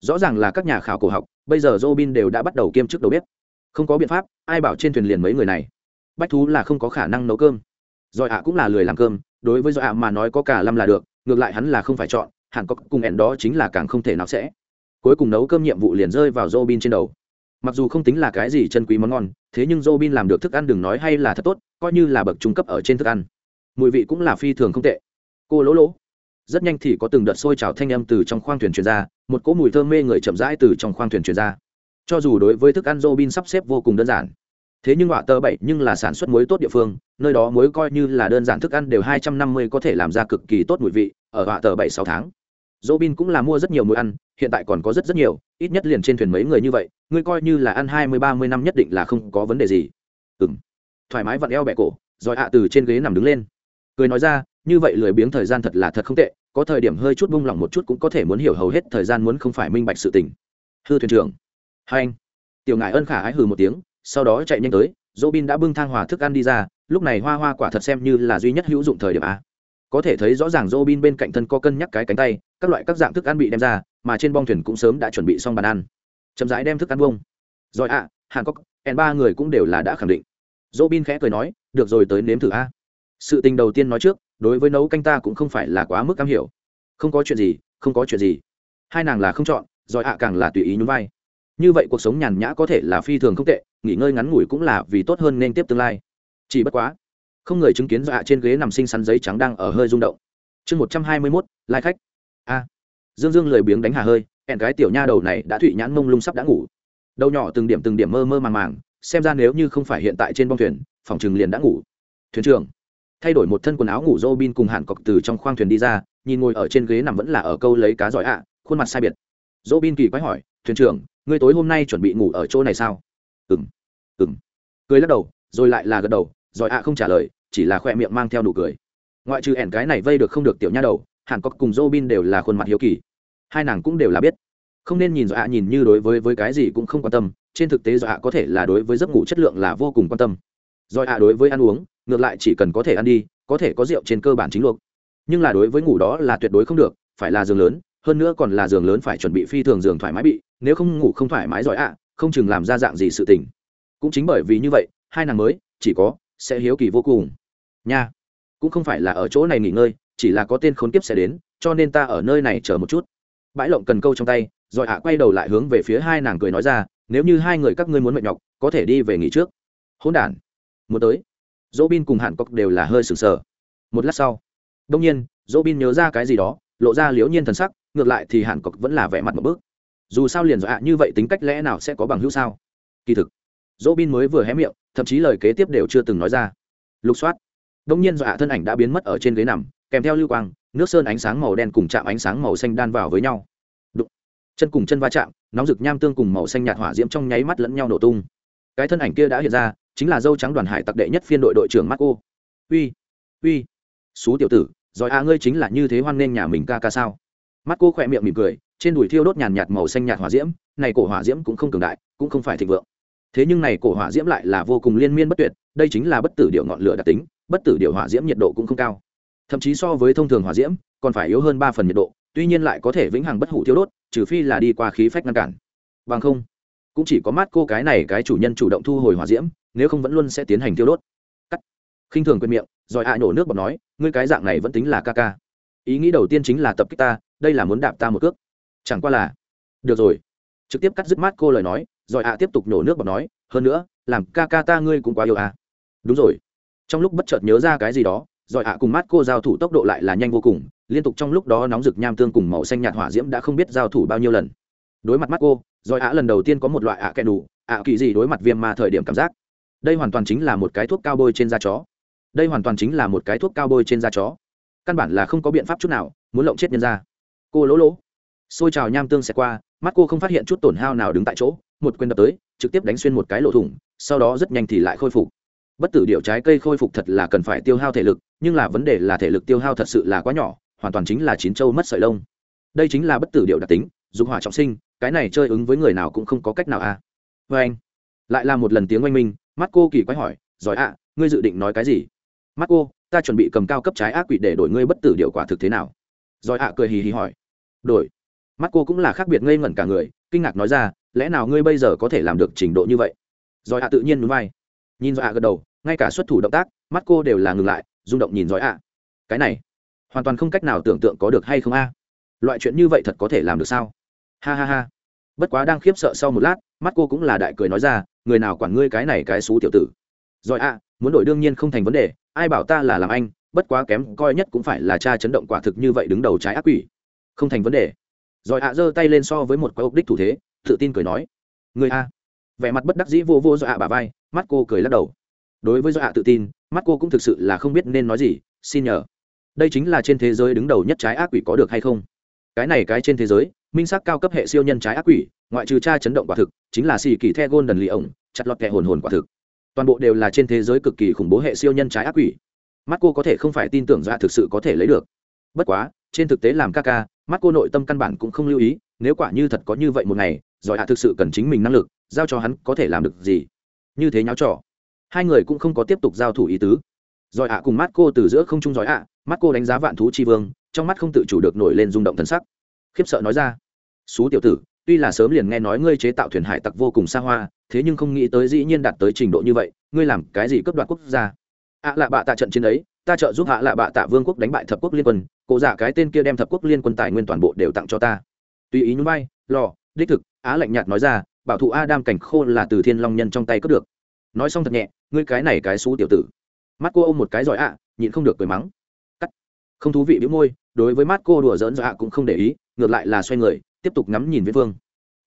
Rõ ràng là các nhà khảo cổ học, bây giờ dô bin đều đã bắt đầu kiêm chức đầu bếp. Không có biện pháp, ai bảo trên thuyền liền mấy người này. Bách thú là không có khả năng nấu cơm rồi ạ cũng là lười làm cơm, đối với do ạ mà nói có cả lâm là được, ngược lại hắn là không phải chọn, hẳn có cùng ẻn đó chính là càng không thể nào sẽ. Cuối cùng nấu cơm nhiệm vụ liền rơi vào Robin trên đầu. Mặc dù không tính là cái gì chân quý món ngon, thế nhưng Robin làm được thức ăn đừng nói hay là thật tốt, coi như là bậc trung cấp ở trên thức ăn. Mùi vị cũng là phi thường không tệ. Cô lỗ lỗ. Rất nhanh thì có từng đợt sôi trào thanh âm từ trong khoang thuyền truyền ra, một cỗ mùi thơm mê người chậm rãi từ trong khoang thuyền truyền ra. Cho dù đối với thức ăn Robin sắp xếp vô cùng đơn giản thế nhưng họa tơ bảy nhưng là sản xuất muối tốt địa phương, nơi đó muối coi như là đơn giản thức ăn đều hai trăm năm mươi có thể làm ra cực kỳ tốt mùi vị, ở họa tờ bảy sáu tháng. Dỗ Bin cũng là mua rất nhiều muối ăn, hiện tại còn có rất rất nhiều, ít nhất liền trên thuyền mấy người như vậy, ngươi coi như là ăn hai mươi, ba mươi năm nhất định là không có vấn đề gì. Ừ m thoải mái vặn eo bẹ cổ, rồi hạ từ trên ghế nằm đứng lên. Cười nói ra, như vậy lười biếng thời gian thật là thật không tệ, có thời điểm hơi chút bung lỏng một chút cũng có thể muốn hiểu hầu hết thời gian muốn không phải minh bạch sự tình. Hư thuyền trưởng. Hai anh. Tiểu ngài ân khả ái hừ một tiếng sau đó chạy nhanh tới dỗ bin đã bưng thang hòa thức ăn đi ra lúc này hoa hoa quả thật xem như là duy nhất hữu dụng thời điểm a. Có thể thấy rõ ràng dỗ bin bên cạnh thân có cân nhắc cái cánh tay các loại các dạng thức ăn bị đem ra mà trên bong thuyền cũng sớm đã chuẩn bị xong bàn ăn. Chậm rãi đem thức ăn bông rồi ạ à, hàn cốc n ba người cũng đều là đã khẳng định. Dỗ bin khẽ cười nói được rồi tới nếm thử a. Sự tình đầu tiên nói trước đối với nấu canh ta cũng không phải là quá mức am hiểu. Không có chuyện gì không có chuyện gì. Hai nàng là không chọn rồi ạ càng là tùy ý nhún vai. Như vậy cuộc sống nhàn nhã có thể là phi thường không tệ nghỉ ngơi ngắn ngủi cũng là vì tốt hơn nên tiếp tương lai. Chỉ bất quá, không người chứng kiến dọa trên ghế nằm xinh xắn giấy trắng đang ở hơi rung động. Chương một trăm hai mươi mốt, lai khách. A. Dương dương lười biếng đánh hà hơi, hẹn cái tiểu nha đầu này đã thụy nhãn mông lung sắp đã ngủ. Đầu nhỏ từng điểm từng điểm mơ mơ màng màng, xem ra nếu như không phải hiện tại trên bong thuyền, phòng chừng liền đã ngủ. Thuyền trưởng, thay đổi một thân quần áo ngủ dô bin cùng hàn cọc từ trong khoang thuyền đi ra, nhìn ngồi ở trên ghế nằm vẫn là ở câu lấy cá giỏi ạ, khuôn mặt sai biệt. Dô bin kỳ quái hỏi, thuyền trưởng, ngươi tối hôm nay chuẩn bị ngủ ở chỗ này sao? Ừng ừng cười lắc đầu, rồi lại là gật đầu giỏi ạ không trả lời, chỉ là khoe miệng mang theo nụ cười. Ngoại trừ ẻn cái này vây được không được tiểu nha đầu, hàn cốc cùng dô bin đều là khuôn mặt hiếu kỳ. Hai nàng cũng đều là biết. Không nên nhìn dọa nhìn như đối với với cái gì cũng không quan tâm, trên thực tế dọa có thể là đối với giấc ngủ chất lượng là vô cùng quan tâm. Dọa đối với ăn uống, ngược lại chỉ cần có thể ăn đi, có thể có rượu trên cơ bản chính luộc. Nhưng là đối với ngủ đó là tuyệt đối không được, phải là giường lớn, hơn nữa còn là giường lớn phải chuẩn bị phi thường giường thoải mái bị, nếu không ngủ không thoải mái giỏi ạ không chừng làm ra dạng gì sự tình. Cũng chính bởi vì như vậy, hai nàng mới, chỉ có, sẽ hiếu kỳ vô cùng. Nha, cũng không phải là ở chỗ này nghỉ ngơi, chỉ là có tên khốn kiếp sẽ đến, cho nên ta ở nơi này chờ một chút. Bãi lộng cần câu trong tay, rồi ạ quay đầu lại hướng về phía hai nàng cười nói ra, nếu như hai người các ngươi muốn mệt nhọc, có thể đi về nghỉ trước. Hỗn đản, muốn tới. Dỗ bin cùng hạn cọc đều là hơi sừng sờ. Một lát sau đông nhiên dỗ bin nhớ ra cái gì đó, lộ ra liễu nhiên thần sắc, ngược lại thì hạn cọc vẫn là vẻ mặt một bước dù sao liền dọa như vậy tính cách lẽ nào sẽ có bằng hữu sao? Kỳ thực dỗ bin mới vừa hé miệng, thậm chí lời kế tiếp đều chưa từng nói ra. Lục soát. Đông nhiên dọa thân ảnh đã biến mất ở trên ghế nằm, kèm theo lưu quang, nước sơn ánh sáng màu đen cùng chạm ánh sáng màu xanh đan vào với nhau. Đụng. chân cùng chân va chạm, nóng rực nham tương cùng màu xanh nhạt hỏa diễm trong nháy mắt lẫn nhau nổ tung. Cái thân ảnh kia đã hiện ra, chính là dâu trắng đoàn hải tặc đệ nhất phiên đội đội trưởng marco. Uy uy. Xú tiểu tử, giỏi a ngươi chính là như thế hoan nghênh nhà mình ca ca sao? Marco khỏe miệng mỉm cười trên đùi thiêu đốt nhàn nhạt màu xanh nhạt hỏa diễm, này cổ hỏa diễm cũng không cường đại, cũng không phải thịnh vượng. Thế nhưng này cổ hỏa diễm lại là vô cùng liên miên bất tuyệt, đây chính là bất tử điệu ngọn lửa đặc tính, bất tử điệu hỏa diễm nhiệt độ cũng không cao. Thậm chí so với thông thường hỏa diễm, còn phải yếu hơn ba phần nhiệt độ, tuy nhiên lại có thể vĩnh hằng bất hủ thiêu đốt, trừ phi là đi qua khí phách ngăn cản. Bằng không, cũng chỉ có mát cô cái này cái chủ nhân chủ động thu hồi hỏa diễm, nếu không vẫn luôn sẽ tiến hành thiêu đốt. Cắt. Khinh thường quên miệng, rồi ai nổ nước bọt nói, ngươi cái dạng này vẫn tính là ca ca. Ý nghĩ đầu tiên chính là tập kích ta, đây là muốn đạp ta một cước chẳng qua là, được rồi. Trực tiếp cắt dứt mát cô lời nói, rồi ạ tiếp tục nổ nước bọt nói, hơn nữa, làm ca ca ta ngươi cũng quá yêu à. Đúng rồi. Trong lúc bất chợt nhớ ra cái gì đó, rồi ạ cùng mát cô giao thủ tốc độ lại là nhanh vô cùng, liên tục trong lúc đó nóng rực nham tương cùng màu xanh nhạt hỏa diễm đã không biết giao thủ bao nhiêu lần. Đối mặt mắt cô, rồi ạ lần đầu tiên có một loại ạ kẹ đủ, ạ kỳ gì đối mặt viêm ma thời điểm cảm giác. Đây hoàn toàn chính là một cái thuốc cao bôi trên da chó. Đây hoàn toàn chính là một cái thuốc cao bôi trên da chó. Căn bản là không có biện pháp chút nào, muốn lộng chết nhân ra. Cô lỗ lỗ xôi trào nham tương xẹt qua, mắt cô không phát hiện chút tổn hao nào đứng tại chỗ, một quyền đập tới, trực tiếp đánh xuyên một cái lỗ thủng, sau đó rất nhanh thì lại khôi phục. Bất tử điệu trái cây khôi phục thật là cần phải tiêu hao thể lực, nhưng là vấn đề là thể lực tiêu hao thật sự là quá nhỏ, hoàn toàn chính là chín châu mất sợi lông. Đây chính là bất tử điệu đặc tính, dục hỏa trọng sinh, cái này chơi ứng với người nào cũng không có cách nào a à. vê anh. Lại là một lần tiếng oanh minh, mắt cô kỳ quái hỏi, giỏi ạ, ngươi dự định nói cái gì? Mắt cô, ta chuẩn bị cầm cao cấp trái ác quỷ để đổi ngươi bất tử điệu quả thực thế nào? Giỏi ạ cười hì hì hỏi, đổi mắt cô cũng là khác biệt ngây ngẩn cả người, kinh ngạc nói ra, lẽ nào ngươi bây giờ có thể làm được trình độ như vậy? Giỏi ạ tự nhiên núi vai. Nhìn giỏi ạ gật đầu, ngay cả xuất thủ động tác, mắt cô đều là ngừng lại, rung động nhìn giỏi ạ. Cái này, hoàn toàn không cách nào tưởng tượng có được hay không a? Loại chuyện như vậy thật có thể làm được sao? Ha ha ha. Bất quá đang khiếp sợ sau một lát, mắt cô cũng là đại cười nói ra, người nào quản ngươi cái này cái xú tiểu tử? Rồi ạ, muốn đổi đương nhiên không thành vấn đề, ai bảo ta là làm anh, bất quá kém coi nhất cũng phải là cha chấn động quả thực như vậy đứng đầu trái ác quỷ. Không thành vấn đề rồi ạ giơ tay lên so với một quái ốc đích thủ thế, tự tin cười nói, người a. Vẻ mặt bất đắc dĩ vô vô do ạ bà vai, mắt cô cười lắc đầu. Đối với do ạ tự tin, mắt cô cũng thực sự là không biết nên nói gì, xin nhờ. Đây chính là trên thế giới đứng đầu nhất trái ác quỷ có được hay không? Cái này cái trên thế giới, minh sắc cao cấp hệ siêu nhân trái ác quỷ, ngoại trừ cha chấn động quả thực, chính là xì kỳ the gôn đần lì ổng chặt lọt kẻ hồn hồn quả thực. Toàn bộ đều là trên thế giới cực kỳ khủng bố hệ siêu nhân trái ác quỷ. Mắt cô có thể không phải tin tưởng ra thực sự có thể lấy được. Bất quá trên thực tế làm ca ca mắt cô nội tâm căn bản cũng không lưu ý, nếu quả như thật có như vậy một ngày giỏi hạ thực sự cần chính mình năng lực, giao cho hắn có thể làm được gì? Như thế nháo trò. Hai người cũng không có tiếp tục giao thủ ý tứ. Giỏi hạ cùng mắt cô từ giữa không trung giỏi hạ mắt cô đánh giá vạn thú chi vương, trong mắt không tự chủ được nổi lên rung động thân sắc. Khiếp sợ nói ra, xú tiểu tử, tuy là sớm liền nghe nói ngươi chế tạo thuyền hải tặc vô cùng xa hoa, thế nhưng không nghĩ tới dĩ nhiên đạt tới trình độ như vậy, ngươi làm cái gì cấp đoạt quốc gia? Ạ lạ bạ tạ trận chiến ấy ta trợ giúp hạ lạ bạ tạ vương quốc đánh bại thập quốc liên quân, cổ giả cái tên kia đem thập quốc liên quân tài nguyên toàn bộ đều tặng cho ta. Tùy ý nhún vai, lò, đích thực, á lạnh nhạt nói ra, bảo thủ A đam cảnh khô là từ thiên long nhân trong tay cướp được. Nói xong thật nhẹ, ngươi cái này cái xú tiểu tử. Mắt cô ôm một cái giỏi ạ, nhịn không được cười mắng. Cắt. Không thú vị biếu môi, đối với mắt cô đùa dỡn dọa cũng không để ý, ngược lại là xoay người, tiếp tục ngắm nhìn viễn vương.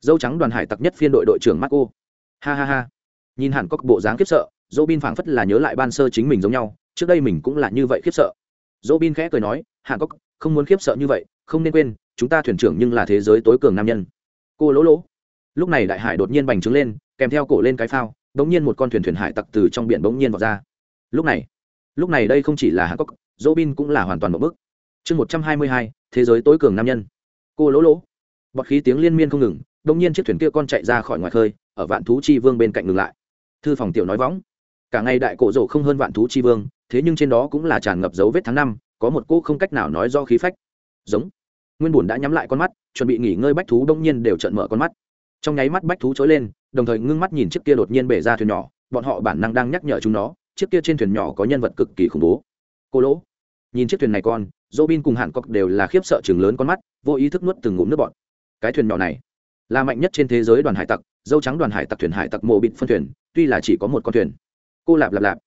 Dâu trắng đoàn hải tặc nhất phiên đội đội trưởng mắt cô ha ha ha. Nhìn hẳn có bộ dáng kiếp sợ dỗ bin phảng phất là nhớ lại ban sơ chính mình giống nhau trước đây mình cũng là như vậy khiếp sợ. Dỗ bin khẽ cười nói hàn cốc không muốn khiếp sợ như vậy, không nên quên, chúng ta thuyền trưởng nhưng là thế giới tối cường nam nhân. Cô lỗ lỗ. Lúc này đại hải đột nhiên bành trướng lên, kèm theo cổ lên cái phao, bỗng nhiên một con thuyền thuyền hải tặc từ trong biển bỗng nhiên vọt ra. Lúc này lúc này đây không chỉ là hàn cốc dỗ bin cũng là hoàn toàn một bức chương một trăm hai mươi hai, thế giới tối cường nam nhân. Cô lỗ lỗ. Bọt khí tiếng liên miên không ngừng đông nhiên chiếc thuyền kia con chạy ra khỏi ngoài khơi, ở vạn thú chi vương bên cạnh ngừng lại. Thư phòng tiểu nói võng cả ngày đại cổ rổ không hơn vạn thú chi vương, thế nhưng trên đó cũng là tràn ngập dấu vết tháng năm, có một cô không cách nào nói do khí phách. Giống. Nguyên bùn đã nhắm lại con mắt, chuẩn bị nghỉ ngơi bách thú đông nhiên đều trợn mở con mắt. Trong nháy mắt bách thú trỗi lên, đồng thời ngưng mắt nhìn chiếc kia đột nhiên bể ra thuyền nhỏ, bọn họ bản năng đang nhắc nhở chúng nó, chiếc kia trên thuyền nhỏ có nhân vật cực kỳ khủng bố. Cô lỗ. Nhìn chiếc thuyền này con dỗ bin cùng Hàn cọc đều là khiếp sợ chừng lớn con mắt, vô ý thức nuốt từng ngụm nước bọn cái thuyền nhỏ này là mạnh nhất trên thế giới đoàn hải tặc, dâu trắng đoàn hải tặc thuyền hải tặc mộ bịt phân thuyền, tuy là chỉ có một con thuyền cô lạp lạp lạp.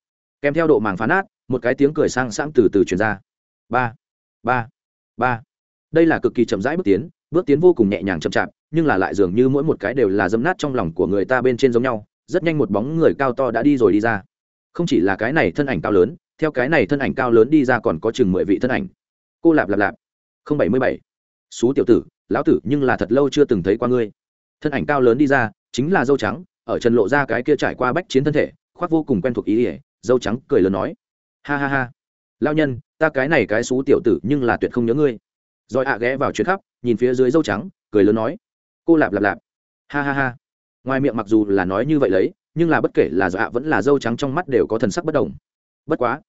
Kèm theo độ màng phán nát, một cái tiếng cười sang sang từ từ truyền ra. Ba ba ba. Đây là cực kỳ chậm rãi bước tiến bước tiến vô cùng nhẹ nhàng chậm chạp, nhưng là lại dường như mỗi một cái đều là dấm nát trong lòng của người ta bên trên giống nhau, rất nhanh một bóng người cao to đã đi rồi đi ra. Không chỉ là cái này thân ảnh cao lớn, theo cái này thân ảnh cao lớn đi ra còn có chừng mười vị thân ảnh. Cô lạp lạp lạp. Không bảy mươi bảy. Xú tiểu tử, lão tử, nhưng là thật lâu chưa từng thấy qua ngươi. Thân ảnh cao lớn đi ra, chính là dâu trắng, ở trần lộ ra cái kia trải qua bách chiến thân thể khoác vô cùng quen thuộc ý ỉa, dâu trắng cười lớn nói. Ha ha ha. Lao nhân, ta cái này cái xú tiểu tử nhưng là tuyệt không nhớ ngươi. Rồi ạ ghé vào chuyến khắp, nhìn phía dưới dâu trắng, cười lớn nói. Cô lạp lạp lạp. Ha ha ha. Ngoài miệng mặc dù là nói như vậy lấy, nhưng là bất kể là dọa vẫn là dâu trắng trong mắt đều có thần sắc bất đồng. Bất quá,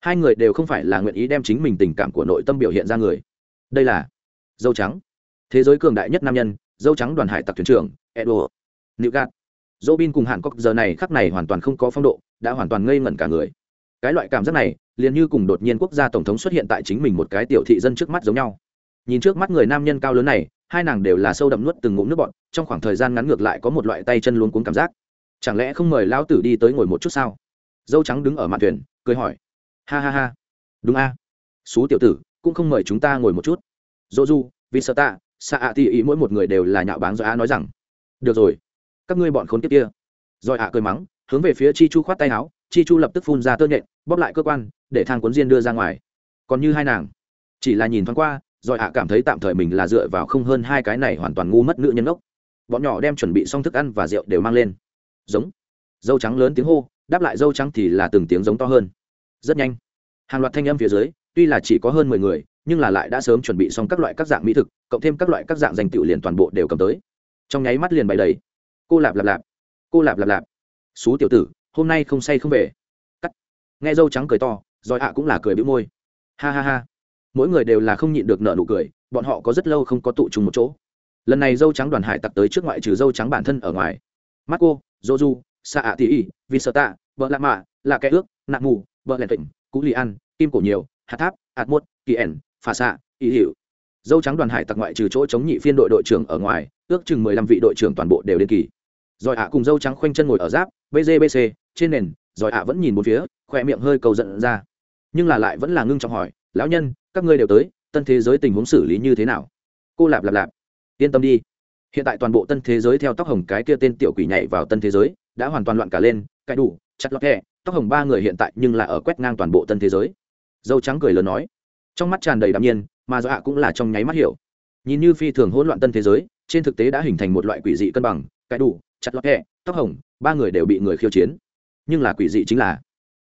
hai người đều không phải là nguyện ý đem chính mình tình cảm của nội tâm biểu hiện ra người. Đây là dâu trắng. Thế giới cường đại nhất nam nhân, dâu trắng đoàn hải tặc thuyền trưởng, edward nữ gạt dỗ bin cùng Hàn cốc giờ này khắc này hoàn toàn không có phong độ, đã hoàn toàn ngây ngẩn cả người. Cái loại cảm giác này, liền như cùng đột nhiên quốc gia tổng thống xuất hiện tại chính mình một cái tiểu thị dân trước mắt giống nhau. Nhìn trước mắt người nam nhân cao lớn này, hai nàng đều là sâu đậm nuốt từng ngụm nước bọn trong khoảng thời gian ngắn ngược lại có một loại tay chân luôn cuốn cảm giác. Chẳng lẽ không mời lão tử đi tới ngồi một chút sao? Dâu trắng đứng ở mặt thuyền, cười hỏi. Ha ha ha. Đúng a. À. xú tiểu tử, cũng không mời chúng ta ngồi một chút. Dỗ du vì sợ ta xạ ạ thì ý mỗi một người đều là nhạo báng do á nói rằng. Được rồi các ngươi bọn khốn kiếp kia. Rồi ạ cười mắng, hướng về phía chi chu khoát tay áo, chi chu lập tức phun ra tơ nhện, bóp lại cơ quan, để thang cuốn diên đưa ra ngoài. Còn như hai nàng, chỉ là nhìn thoáng qua, rồi ạ cảm thấy tạm thời mình là dựa vào không hơn hai cái này hoàn toàn ngu mất nữ nhân ốc bọn nhỏ đem chuẩn bị xong thức ăn và rượu đều mang lên. Giống. Dâu trắng lớn tiếng hô, đáp lại dâu trắng thì là từng tiếng giống to hơn. Rất nhanh. Hàng loạt thanh âm phía dưới, tuy là chỉ có hơn mười người, nhưng là lại đã sớm chuẩn bị xong các loại các dạng mỹ thực, cộng thêm các loại các dạng danh tiểu liền toàn bộ đều cầm tới. Trong nháy mắt liền bày đầy cô lạp lạp lạp. Cô lạp lạp lạp. Xú tiểu tử, hôm nay không say không về. Cắt. Nghe dâu trắng cười to, rồi ạ cũng là cười bĩu môi. Ha ha ha. Mỗi người đều là không nhịn được nợ nụ cười, bọn họ có rất lâu không có tụ trùng một chỗ. Lần này dâu trắng đoàn hải tặc tới trước ngoại trừ dâu trắng bản thân ở ngoài. Mắt cô dô du sa ạ tỉ ỉ vì sợ tạ vợ lạ mạ là kẻ ước nạn mù vợ lẹn tịnh, cú lì ăn kim cổ nhiều hạt tháp hạt muốt, kỳ ẻn, phà xạ, ý hiệu dâu trắng đoàn hải tặc ngoại trừ chỗ chống nhị phiên đội đội trưởng ở ngoài, ước chừng mười lăm vị đội trưởng toàn bộ đều đến kỳ rồi ạ cùng dâu trắng khoanh chân ngồi ở giáp bgbc trên nền, rồi ạ vẫn nhìn một phía, khỏe miệng hơi cầu giận ra. Nhưng là lại vẫn là ngưng trọng hỏi, lão nhân, các ngươi đều tới, tân thế giới tình huống xử lý như thế nào? Cô lạp lạp lạp, yên tâm đi. Hiện tại toàn bộ tân thế giới theo tóc hồng cái kia tên tiểu quỷ nhảy vào tân thế giới, đã hoàn toàn loạn cả lên, cãi đủ, chặt lọt kẹ tóc hồng ba người hiện tại nhưng là ở quét ngang toàn bộ tân thế giới. Dâu trắng cười lớn nói. Trong mắt tràn đầy đạm nhiên, mà do ạ cũng là trong nháy mắt hiểu. Nhìn như phi thường hỗn loạn tân thế giới, trên thực tế đã hình thành một loại quỷ dị cân bằng, cãi đủ chặt lọt hẹ, tóc hồng ba người đều bị người khiêu chiến. Nhưng là quỷ dị chính là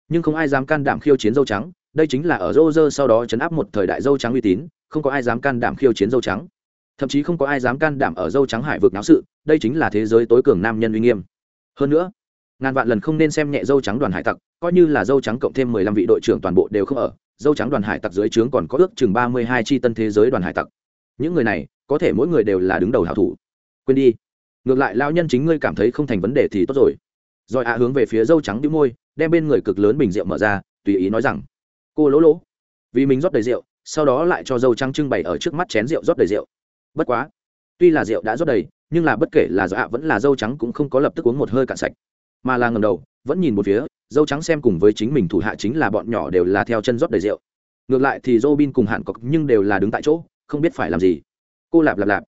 nhưng không ai dám can đảm khiêu chiến dâu trắng đây chính là ở rô rơ sau đó chấn áp một thời đại dâu trắng uy tín không có ai dám can đảm khiêu chiến dâu trắng. Thậm chí không có ai dám can đảm ở dâu trắng hải vực náo sự đây chính là thế giới tối cường nam nhân uy nghiêm. Hơn nữa ngàn vạn lần không nên xem nhẹ dâu trắng đoàn hải tặc coi như là dâu trắng cộng thêm mười lăm vị đội trưởng toàn bộ đều không ở dâu trắng đoàn hải tặc dưới trướng còn có ước chừng ba mươi hai tri tân thế giới đoàn hải tặc. Những người này có thể mỗi người đều là đứng đầu hảo thủ. Quên đi ngược lại lao nhân chính ngươi cảm thấy không thành vấn đề thì tốt rồi. Rồi ạ hướng về phía dâu trắng đĩu môi, đem bên người cực lớn bình rượu mở ra, tùy ý nói rằng, cô lỗ lỗ. Vì mình rót đầy rượu, sau đó lại cho dâu trắng trưng bày ở trước mắt chén rượu rót đầy rượu. Bất quá, tuy là rượu đã rót đầy, nhưng là bất kể là do ạ vẫn là dâu trắng cũng không có lập tức uống một hơi cạn sạch. Mà là ngầm đầu, vẫn nhìn một phía, dâu trắng xem cùng với chính mình thủ hạ chính là bọn nhỏ đều là theo chân rót đầy rượu. Ngược lại thì dô bin cùng hạn cọc nhưng đều là đứng tại chỗ, không biết phải làm gì. Cô lạp lạp lạp.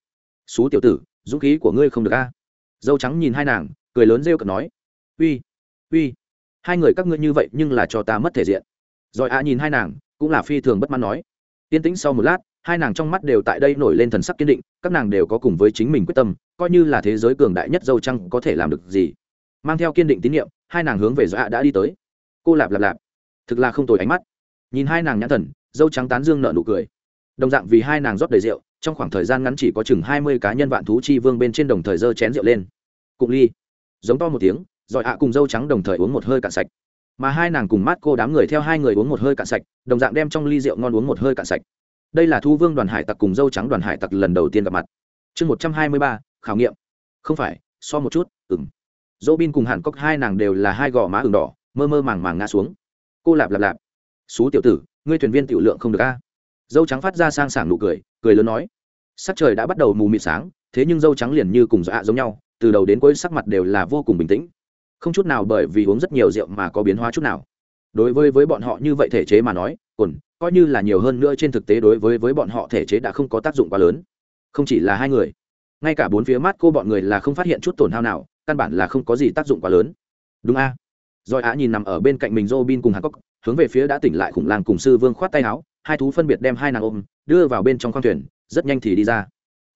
Xú tiểu tử dũng khí của ngươi không được a. Dâu trắng nhìn hai nàng, cười lớn rêu cợt nói, uy uy, hai người các ngươi như vậy nhưng là cho ta mất thể diện. Rồi a nhìn hai nàng, cũng là phi thường bất mãn nói, yên tĩnh sau một lát, hai nàng trong mắt đều tại đây nổi lên thần sắc kiên định, các nàng đều có cùng với chính mình quyết tâm, coi như là thế giới cường đại nhất dâu trăng có thể làm được gì. Mang theo kiên định tín nhiệm hai nàng hướng về dọa đã đi tới. Cô lạp lạp lạp, thực là không tồi ánh mắt. Nhìn hai nàng nhãn thần, dâu trắng tán dương nợ nụ cười. Đồng dạng vì hai nàng rót đầy rượu trong khoảng thời gian ngắn chỉ có chừng hai mươi cá nhân vạn thú chi vương bên trên đồng thời dơ chén rượu lên. Cụng ly. Giống to một tiếng, rồi ạ cùng dâu trắng đồng thời uống một hơi cạn sạch. Mà hai nàng cùng mát cô đám người theo hai người uống một hơi cạn sạch, đồng dạng đem trong ly rượu ngon uống một hơi cạn sạch. Đây là thu vương đoàn hải tặc cùng dâu trắng đoàn hải tặc lần đầu tiên gặp mặt. Chương một trăm hai mươi ba, khảo nghiệm. Không phải, so một chút ừng dỗ bin cùng hàn cốc hai nàng đều là hai gò má ừng đỏ, mơ mơ màng màng ngã xuống. Cô lạp lạp lạp. Xú tiểu tử, ngươi thuyền viên tiểu lượng không được a. Dâu trắng phát ra sang sảng nụ cười cười lớn nói sắc trời đã bắt đầu mù mịt sáng thế nhưng dâu trắng liền như cùng dọa giống nhau từ đầu đến cuối sắc mặt đều là vô cùng bình tĩnh. Không chút nào bởi vì uống rất nhiều rượu mà có biến hóa chút nào. Đối với với bọn họ như vậy thể chế mà nói còn coi như là nhiều hơn nữa trên thực tế đối với với bọn họ thể chế đã không có tác dụng quá lớn. Không chỉ là hai người ngay cả bốn phía mắt cô bọn người là không phát hiện chút tổn hao nào căn bản là không có gì tác dụng quá lớn. Đúng a. À? rồi á nhìn nằm ở bên cạnh mình Robin cùng Hàn Cốc, hướng về phía đã tỉnh lại khủng lang cùng sư vương khoát tay áo, hai thú phân biệt đem hai nàng ôm, đưa vào bên trong khoang thuyền, rất nhanh thì đi ra.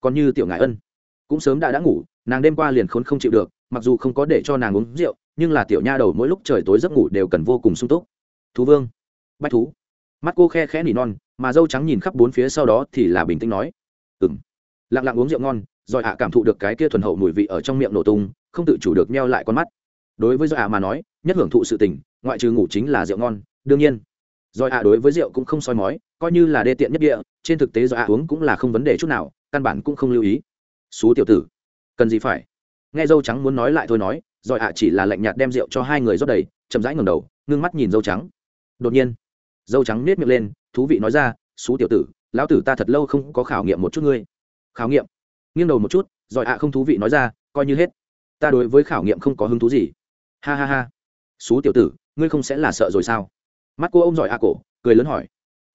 Còn như tiểu ngải ân, cũng sớm đã đã ngủ, nàng đêm qua liền khốn không chịu được, mặc dù không có để cho nàng uống rượu, nhưng là tiểu nha đầu mỗi lúc trời tối giấc ngủ đều cần vô cùng sung túc. Thú vương, bách thú, mắt cô khe khẽ nỉ non mà dâu trắng nhìn khắp bốn phía sau đó thì là bình tĩnh nói ừng lặng lặng uống rượu ngon rồi ạ cảm thụ được cái kia thuần hậu mùi vị ở trong miệng nổ tung không tự chủ được meo lại con mắt đối với do ạ mà nói nhất hưởng thụ sự tình ngoại trừ ngủ chính là rượu ngon đương nhiên rồi ạ đối với rượu cũng không soi mói, coi như là đê tiện nhất địa, trên thực tế do ạ uống cũng là không vấn đề chút nào, căn bản cũng không lưu ý. Xú tiểu tử, cần gì phải? Nghe dâu trắng muốn nói lại thôi nói rồi ạ chỉ là lạnh nhạt đem rượu cho hai người rót đầy, chậm rãi ngầm đầu, ngưng mắt nhìn dâu trắng. Đột nhiên, dâu trắng nết miệng lên, thú vị nói ra, xú tiểu tử, lão tử ta thật lâu không có khảo nghiệm một chút ngươi. Khảo nghiệm? Nghiêng đầu một chút rồi ạ không thú vị nói ra, coi như hết. Ta đối với khảo nghiệm không có hứng thú gì. Ha ha ha. Xú tiểu tử, ngươi không sẽ là sợ rồi sao? Mắt cô ô m giỏi ạ cổ, cười lớn hỏi.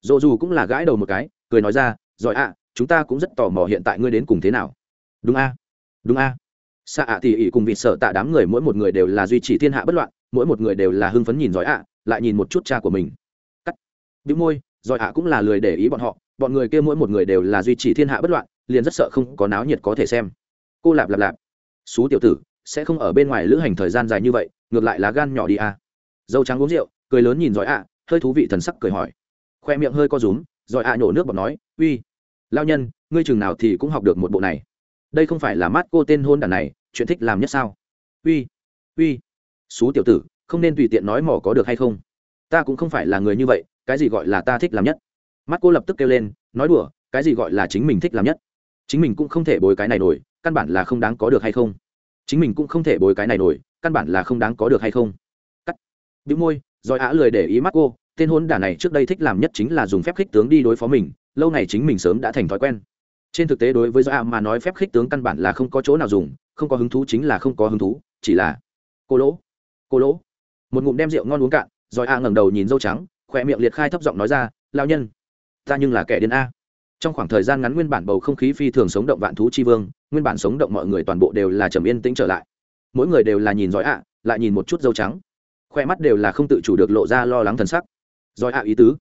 Dồ dù cũng là gãi đầu một cái, cười nói ra, giỏi ạ, chúng ta cũng rất tò mò hiện tại ngươi đến cùng thế nào. Đúng a đúng a. Xạ ạ thì ỉ cùng vịt sợ tạ đám người mỗi một người đều là duy trì thiên hạ bất loạn, mỗi một người đều là hưng phấn nhìn giỏi ạ, lại nhìn một chút cha của mình. Bĩu môi, giỏi ạ cũng là lười để ý bọn họ, bọn người kia mỗi một người đều là duy trì thiên hạ bất loạn, liền rất sợ không có náo nhiệt có thể xem. Cô lạp lạp lạp. Xú tiểu tử, sẽ không ở bên ngoài lữ hành thời gian dài như vậy, ngược lại là gan nhỏ đi à. dâu trắng uống rượu, cười lớn nhìn giỏi ạ hơi thú vị thần sắc cười hỏi. Khoe miệng hơi co rúm, rồi ạ nhổ nước bọt nói, uy lao nhân, ngươi chừng nào thì cũng học được một bộ này. Đây không phải là mát cô tên hôn đàn này, chuyện thích làm nhất sao? Uy uy, xú tiểu tử, không nên tùy tiện nói mỏ có được hay không? Ta cũng không phải là người như vậy, cái gì gọi là ta thích làm nhất? Mắt cô lập tức kêu lên, nói đùa, cái gì gọi là chính mình thích làm nhất? Chính mình cũng không thể bồi cái này nổi, căn bản là không đáng có được hay không? Chính mình cũng không thể bồi cái này nổi, căn bản là không đáng có được hay không? Cắt. Bĩu môi rồi á lười để ý mắt cô, tên hôn đả này trước đây thích làm nhất chính là dùng phép khích tướng đi đối phó mình, lâu này chính mình sớm đã thành thói quen. Trên thực tế đối với do mà nói phép khích tướng căn bản là không có chỗ nào dùng, không có hứng thú chính là không có hứng thú, chỉ là cô lỗ cô lỗ. Một ngụm đem rượu ngon uống cạn, rồi a ngẩng đầu nhìn dâu trắng khỏe miệng liệt khai thấp giọng nói ra lao nhân, ta nhưng là kẻ điên a. Trong khoảng thời gian ngắn nguyên bản bầu không khí phi thường sống động vạn thú chi vương, nguyên bản sống động mọi người toàn bộ đều là trầm yên tĩnh trở lại. Mỗi người đều là nhìn giỏi ạ lại nhìn một chút dâu trắng khoe mắt đều là không tự chủ được lộ ra lo lắng thần sắc. Giỏi ạ, ý tứ.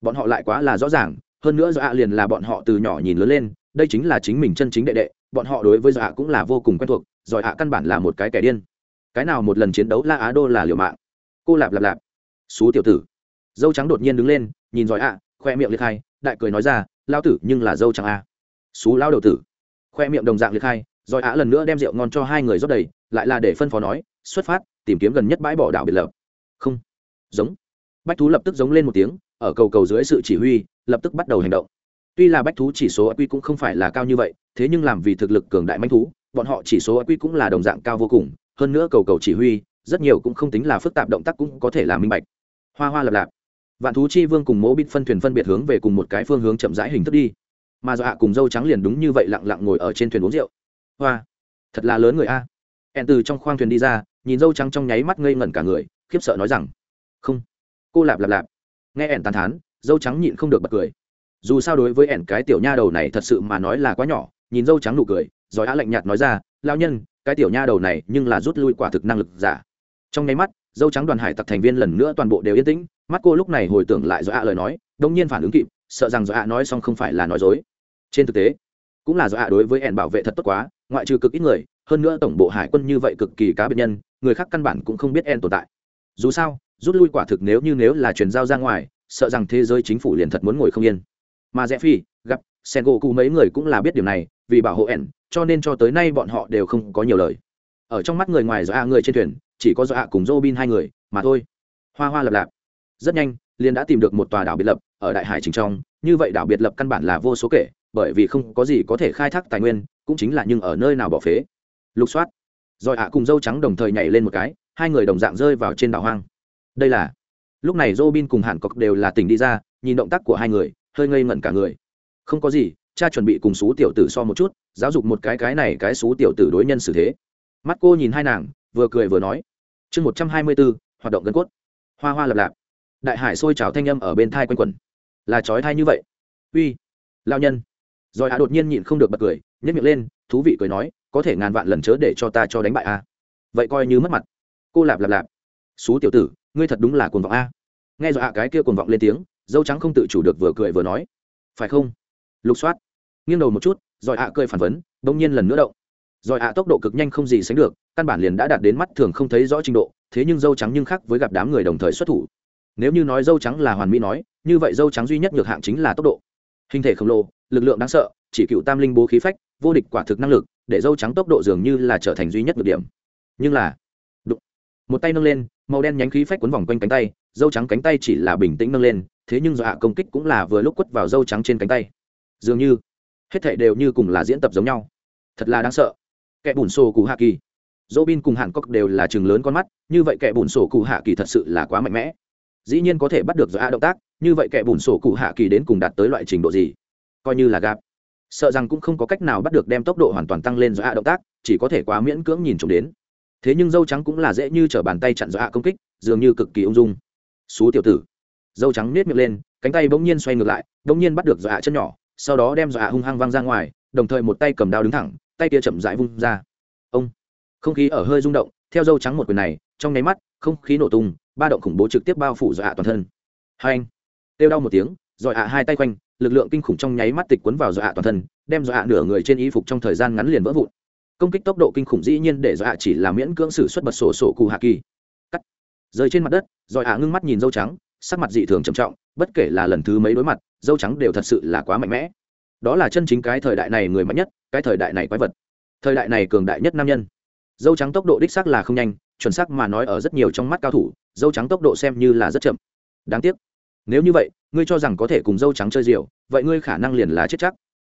Bọn họ lại quá là rõ ràng, hơn nữa do ạ liền là bọn họ từ nhỏ nhìn lớn lên, đây chính là chính mình chân chính đệ đệ, bọn họ đối với do ạ cũng là vô cùng quen thuộc giỏi ạ căn bản là một cái kẻ điên. Cái nào một lần chiến đấu la á đô là liều mạng. Cô lạp lạp lạp. Xú tiểu tử. Dâu trắng đột nhiên đứng lên, nhìn giỏi ạ, khoe miệng liệt hai, đại cười nói ra lao tử, nhưng là dâu trắng a. Xú lao đầu tử. Khoe miệng đồng dạng liệt hai giỏi ạ lần nữa đem rượu ngon cho hai người rót đầy, lại là để phân phó nói, xuất phát, tìm kiếm gần nhất bãi bỏ đảo biệt lập giống. Bách thú lập tức giống lên một tiếng, ở cầu cầu dưới sự chỉ huy, lập tức bắt đầu hành động. Tuy là bách thú chỉ số quy cũng không phải là cao như vậy, thế nhưng làm vì thực lực cường đại manh thú, bọn họ chỉ số quy cũng là đồng dạng cao vô cùng, hơn nữa cầu cầu chỉ huy, rất nhiều cũng không tính là phức tạp động tác cũng có thể là minh bạch. Hoa hoa lập lạp. Vạn thú chi vương cùng mỗ bít phân thuyền phân biệt hướng về cùng một cái phương hướng chậm rãi hình thức đi. Mà dọa cùng dâu trắng liền đúng như vậy lặng lặng ngồi ở trên thuyền uống rượu. Hoa. Thật là lớn người a. Ẹn từ trong khoang thuyền đi ra, nhìn dâu trắng trong nháy mắt ngây ngẩn cả người, khiếp sợ nói rằng không. Cô lạp lạp lạp. Nghe ẻn tàn thán, dâu trắng nhịn không được bật cười. Dù sao đối với ẻn cái tiểu nha đầu này thật sự mà nói là quá nhỏ, nhìn dâu trắng nụ cười, giỏi á lạnh nhạt nói ra lao nhân, cái tiểu nha đầu này nhưng là rút lui quả thực năng lực giả. Trong nháy mắt, dâu trắng đoàn hải tặc thành viên lần nữa toàn bộ đều yên tĩnh, mắt cô lúc này hồi tưởng lại do ạ lời nói đông nhiên phản ứng kịp, sợ rằng do ạ nói xong không phải là nói dối. Trên thực tế, cũng là do ạ đối với ẻn bảo vệ thật tốt quá, ngoại trừ cực ít người, hơn nữa tổng bộ hải quân như vậy cực kỳ cá biệt nhân, người khác căn bản cũng không biết ẻn tồn tại dù sao, rút lui quả thực nếu như nếu là chuyển giao ra ngoài, sợ rằng thế giới chính phủ liền thật muốn ngồi không yên. Mà rẽ phi, gặp sen gỗ cụ mấy người cũng là biết điều này, vì bảo hộ ẻn, cho nên cho tới nay bọn họ đều không có nhiều lời. Ở trong mắt người ngoài do a người trên thuyền, chỉ có do a cùng bin hai người, mà thôi. Hoa hoa lập lạp. Rất nhanh, liền đã tìm được một tòa đảo biệt lập, ở đại hải trình trong. Như vậy đảo biệt lập căn bản là vô số kể, bởi vì không có gì có thể khai thác tài nguyên, cũng chính là nhưng ở nơi nào bỏ phế. Lục soát. Rồi ạ cùng dâu trắng đồng thời nhảy lên một cái hai người đồng dạng rơi vào trên đảo hoang. Đây là, lúc này robin cùng hàn cọc đều là tỉnh đi ra, nhìn động tác của hai người, hơi ngây ngẩn cả người. Không có gì, cha chuẩn bị cùng xú tiểu tử so một chút, giáo dục một cái cái này cái xú tiểu tử đối nhân xử thế. Mắt cô nhìn hai nàng, vừa cười vừa nói. Chương một trăm hai mươi bốn, hoạt động gân cốt. Hoa hoa lập lạp. Đại hải sôi trào thanh âm ở bên thai quanh quẩn. Là trói thai như vậy. Uy lao nhân. Rồi hạ đột nhiên nhịn không được bật cười nhét miệng lên, thú vị cười nói, có thể ngàn vạn lần chớ để cho ta cho đánh bại a. Vậy coi như mất mặt cô lạp lạp lạp. Xú tiểu tử, ngươi thật đúng là cuồng vọng a. Nghe dọa cái kia cuồng vọng lên tiếng, dâu trắng không tự chủ được vừa cười vừa nói. Phải không? Lục soát. Nghiêng đầu một chút rồi ạ cười phản vấn bỗng nhiên lần nữa động. Rồi ạ tốc độ cực nhanh không gì sánh được, căn bản liền đã đạt đến mắt thường không thấy rõ trình độ, thế nhưng dâu trắng nhưng khác với gặp đám người đồng thời xuất thủ. Nếu như nói dâu trắng là hoàn mỹ nói, như vậy dâu trắng duy nhất nhược hạng chính là tốc độ. Hình thể khổng lồ, lực lượng đáng sợ, chỉ cựu tam linh bố khí phách, vô địch quả thực năng lực, để dâu trắng tốc độ dường như là trở thành duy nhất nhược điểm. Nhưng là một tay nâng lên, màu đen nhánh khí phách quấn vòng quanh cánh tay, dâu trắng cánh tay chỉ là bình tĩnh nâng lên, thế nhưng do hạ công kích cũng là vừa lúc quất vào dâu trắng trên cánh tay. Dường như, hết thảy đều như cùng là diễn tập giống nhau. Thật là đáng sợ. Kẻ bùn sổ cụ hạ kỳ. Dỗ bin cùng hàn cốc đều là chừng lớn con mắt, như vậy kẻ bùn sổ cụ hạ kỳ thật sự là quá mạnh mẽ. Dĩ nhiên có thể bắt được do hạ động tác, như vậy kẻ bùn sổ cụ hạ kỳ đến cùng đạt tới loại trình độ gì? Coi như là gạp sợ rằng cũng không có cách nào bắt được đem tốc độ hoàn toàn tăng lên do hạ động tác, chỉ có thể quá miễn cưỡng nhìn trộm đến thế nhưng dâu trắng cũng là dễ như t r ở bàn tay chặn do hạ công kích, dường như cực kỳ ung dung. Xú tiểu tử. Dâu trắng nết miệng lên, cánh tay bỗng nhiên xoay ngược lại, bỗng nhiên bắt được do hạ chân nhỏ, sau đó đem do hạ hung hăng văng ra ngoài, đồng thời một tay cầm đao đứng thẳng, tay kia chậm rãi vung ra. Ông. Không khí ở hơi rung động, theo dâu trắng một quyền này, trong nháy mắt, không khí nổ tung, ba động khủng bố trực tiếp bao phủ dọa hạ toàn thân. Hai anh. Têu đau một tiếng, dọa hạ hai tay quanh, lực lượng kinh khủng trong nháy mắt tịch quấn vào dọa hạ toàn thân, đem dọa hạ nửa người trên y phục trong thời gian ngắn liền vỡ vụn công kích tốc độ kinh khủng dĩ nhiên để do ạ chỉ là miễn cưỡng xử xuất bật sổ sổ cù hạ kỳ. Cắt. Rơi trên mặt đất rồi ạ ngưng mắt nhìn dâu trắng, sắc mặt dị thường trầm trọng, bất kể là lần thứ mấy đối mặt, dâu trắng đều thật sự là quá mạnh mẽ. Đó là chân chính cái thời đại này người mạnh nhất, cái thời đại này quái vật. Thời đại này cường đại nhất nam nhân. Dâu trắng tốc độ đích xác là không nhanh, chuẩn xác mà nói ở rất nhiều trong mắt cao thủ, dâu trắng tốc độ xem như là rất chậm. Đáng tiếc. Nếu như vậy, ngươi cho rằng có thể cùng dâu trắng chơi diều, vậy ngươi khả năng liền là chết chắc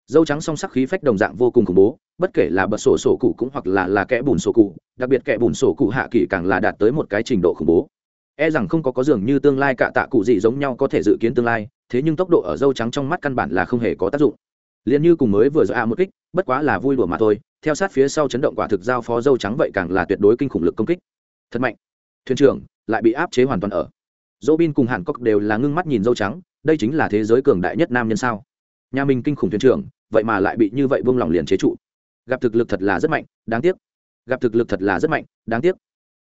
dâu trắng song sắc khí phách đồng dạng vô cùng khủng bố, bất kể là bật sổ sổ cụ cũng hoặc là là kẽ bùn sổ cụ, đặc biệt kẽ bùn sổ cụ hạ kỳ càng là đạt tới một cái trình độ khủng bố. E rằng không có có dường như tương lai cạ tạ cụ gì giống nhau có thể dự kiến tương lai, thế nhưng tốc độ ở dâu trắng trong mắt căn bản là không hề có tác dụng. Liền như cùng mới vừa dọa một kích, bất quá là vui đùa mà thôi, theo sát phía sau chấn động quả thực giao phó dâu trắng vậy càng là tuyệt đối kinh khủng lực công kích. Thật mạnh. Thuyền trưởng, lại bị áp chế hoàn toàn ở. Dỗ bin cùng hàn cốc đều là ngưng mắt nhìn dâu trắng, đây chính là thế giới cường đại nhất nam nhân sao? Nhà mình kinh khủng thuyền trưởng, vậy mà lại bị như vậy vung lòng liền chế trụ. Gặp thực lực thật là rất mạnh, đáng tiếc. Gặp thực lực thật là rất mạnh, đáng tiếc.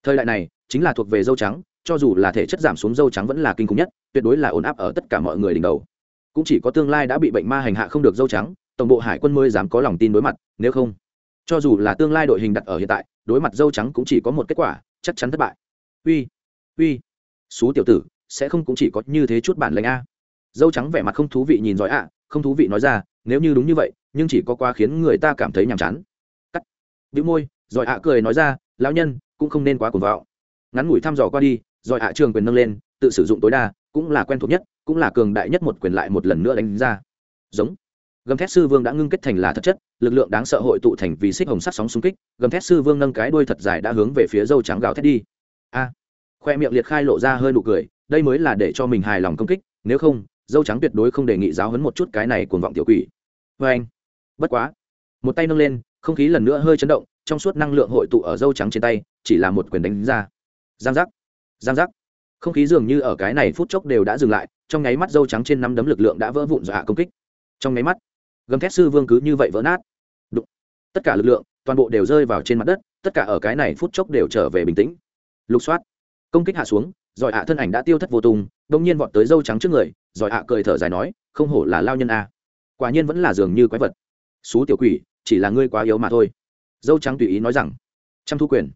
Thời đại này, chính là thuộc về dâu trắng, cho dù là thể chất giảm xuống dâu trắng vẫn là kinh khủng nhất, tuyệt đối là ổn áp ở tất cả mọi người đỉnh đầu. Cũng chỉ có tương lai đã bị bệnh ma hành hạ không được dâu trắng, tổng bộ hải quân mới dám có lòng tin đối mặt, nếu không, cho dù là tương lai đội hình đặt ở hiện tại, đối mặt dâu trắng cũng chỉ có một kết quả, chắc chắn thất bại. Uy uy, xú tiểu tử, sẽ không cũng chỉ có như thế chút bản lệnh a. Dâu trắng vẻ mặt không thú vị nhìn giỏi ạ không thú vị nói ra, nếu như đúng như vậy, nhưng chỉ có quá khiến người ta cảm thấy nhàm chán. Cắt. Vĩ môi, rồi ạ cười nói ra, lão nhân, cũng không nên quá cuồng vạo ngắn ngủi thăm dò qua đi, rồi ạ trường quyền nâng lên, tự sử dụng tối đa, cũng là quen thuộc nhất, cũng là cường đại nhất một quyền lại một lần nữa đánh ra. Giống. Gầm thét sư vương đã ngưng kết thành là thật chất, lực lượng đáng sợ hội tụ thành vì xích hồng sắt sóng xung kích, gầm thét sư vương nâng cái đuôi thật dài đã hướng về phía dâu trắng gào thét đi. A. Khoe miệng liệt khai lộ ra hơi nụ cười, đây mới là để cho mình hài lòng công kích, nếu không dâu trắng tuyệt đối không đề nghị giáo hấn một chút cái này cuồng vọng tiểu quỷ. Vê anh, bất quá. Một tay nâng lên, không khí lần nữa hơi chấn động, trong suốt năng lượng hội tụ ở dâu trắng trên tay, chỉ là một quyền đánh ra. Giang giác giang giác. Không khí dường như ở cái này phút chốc đều đã dừng lại, trong nháy mắt dâu trắng trên năm đấm lực lượng đã vỡ vụn dọa công kích. Trong nháy mắt, gầm thét sư vương cứ như vậy vỡ nát. Đụng. tất cả lực lượng, toàn bộ đều rơi vào trên mặt đất, tất cả ở cái này phút chốc đều trở về bình tĩnh. Lục soát. Công kích hạ xuống giỏi hạ thân ảnh đã tiêu thất vô tung đông nhiên vọt tới dâu trắng trước người giỏi hạ cười thở dài nói, không hổ là lao nhân a. Quả nhiên vẫn là dường như quái vật. Xú tiểu quỷ, chỉ là ngươi quá yếu mà thôi. Dâu trắng tùy ý nói rằng chăm thu quyền.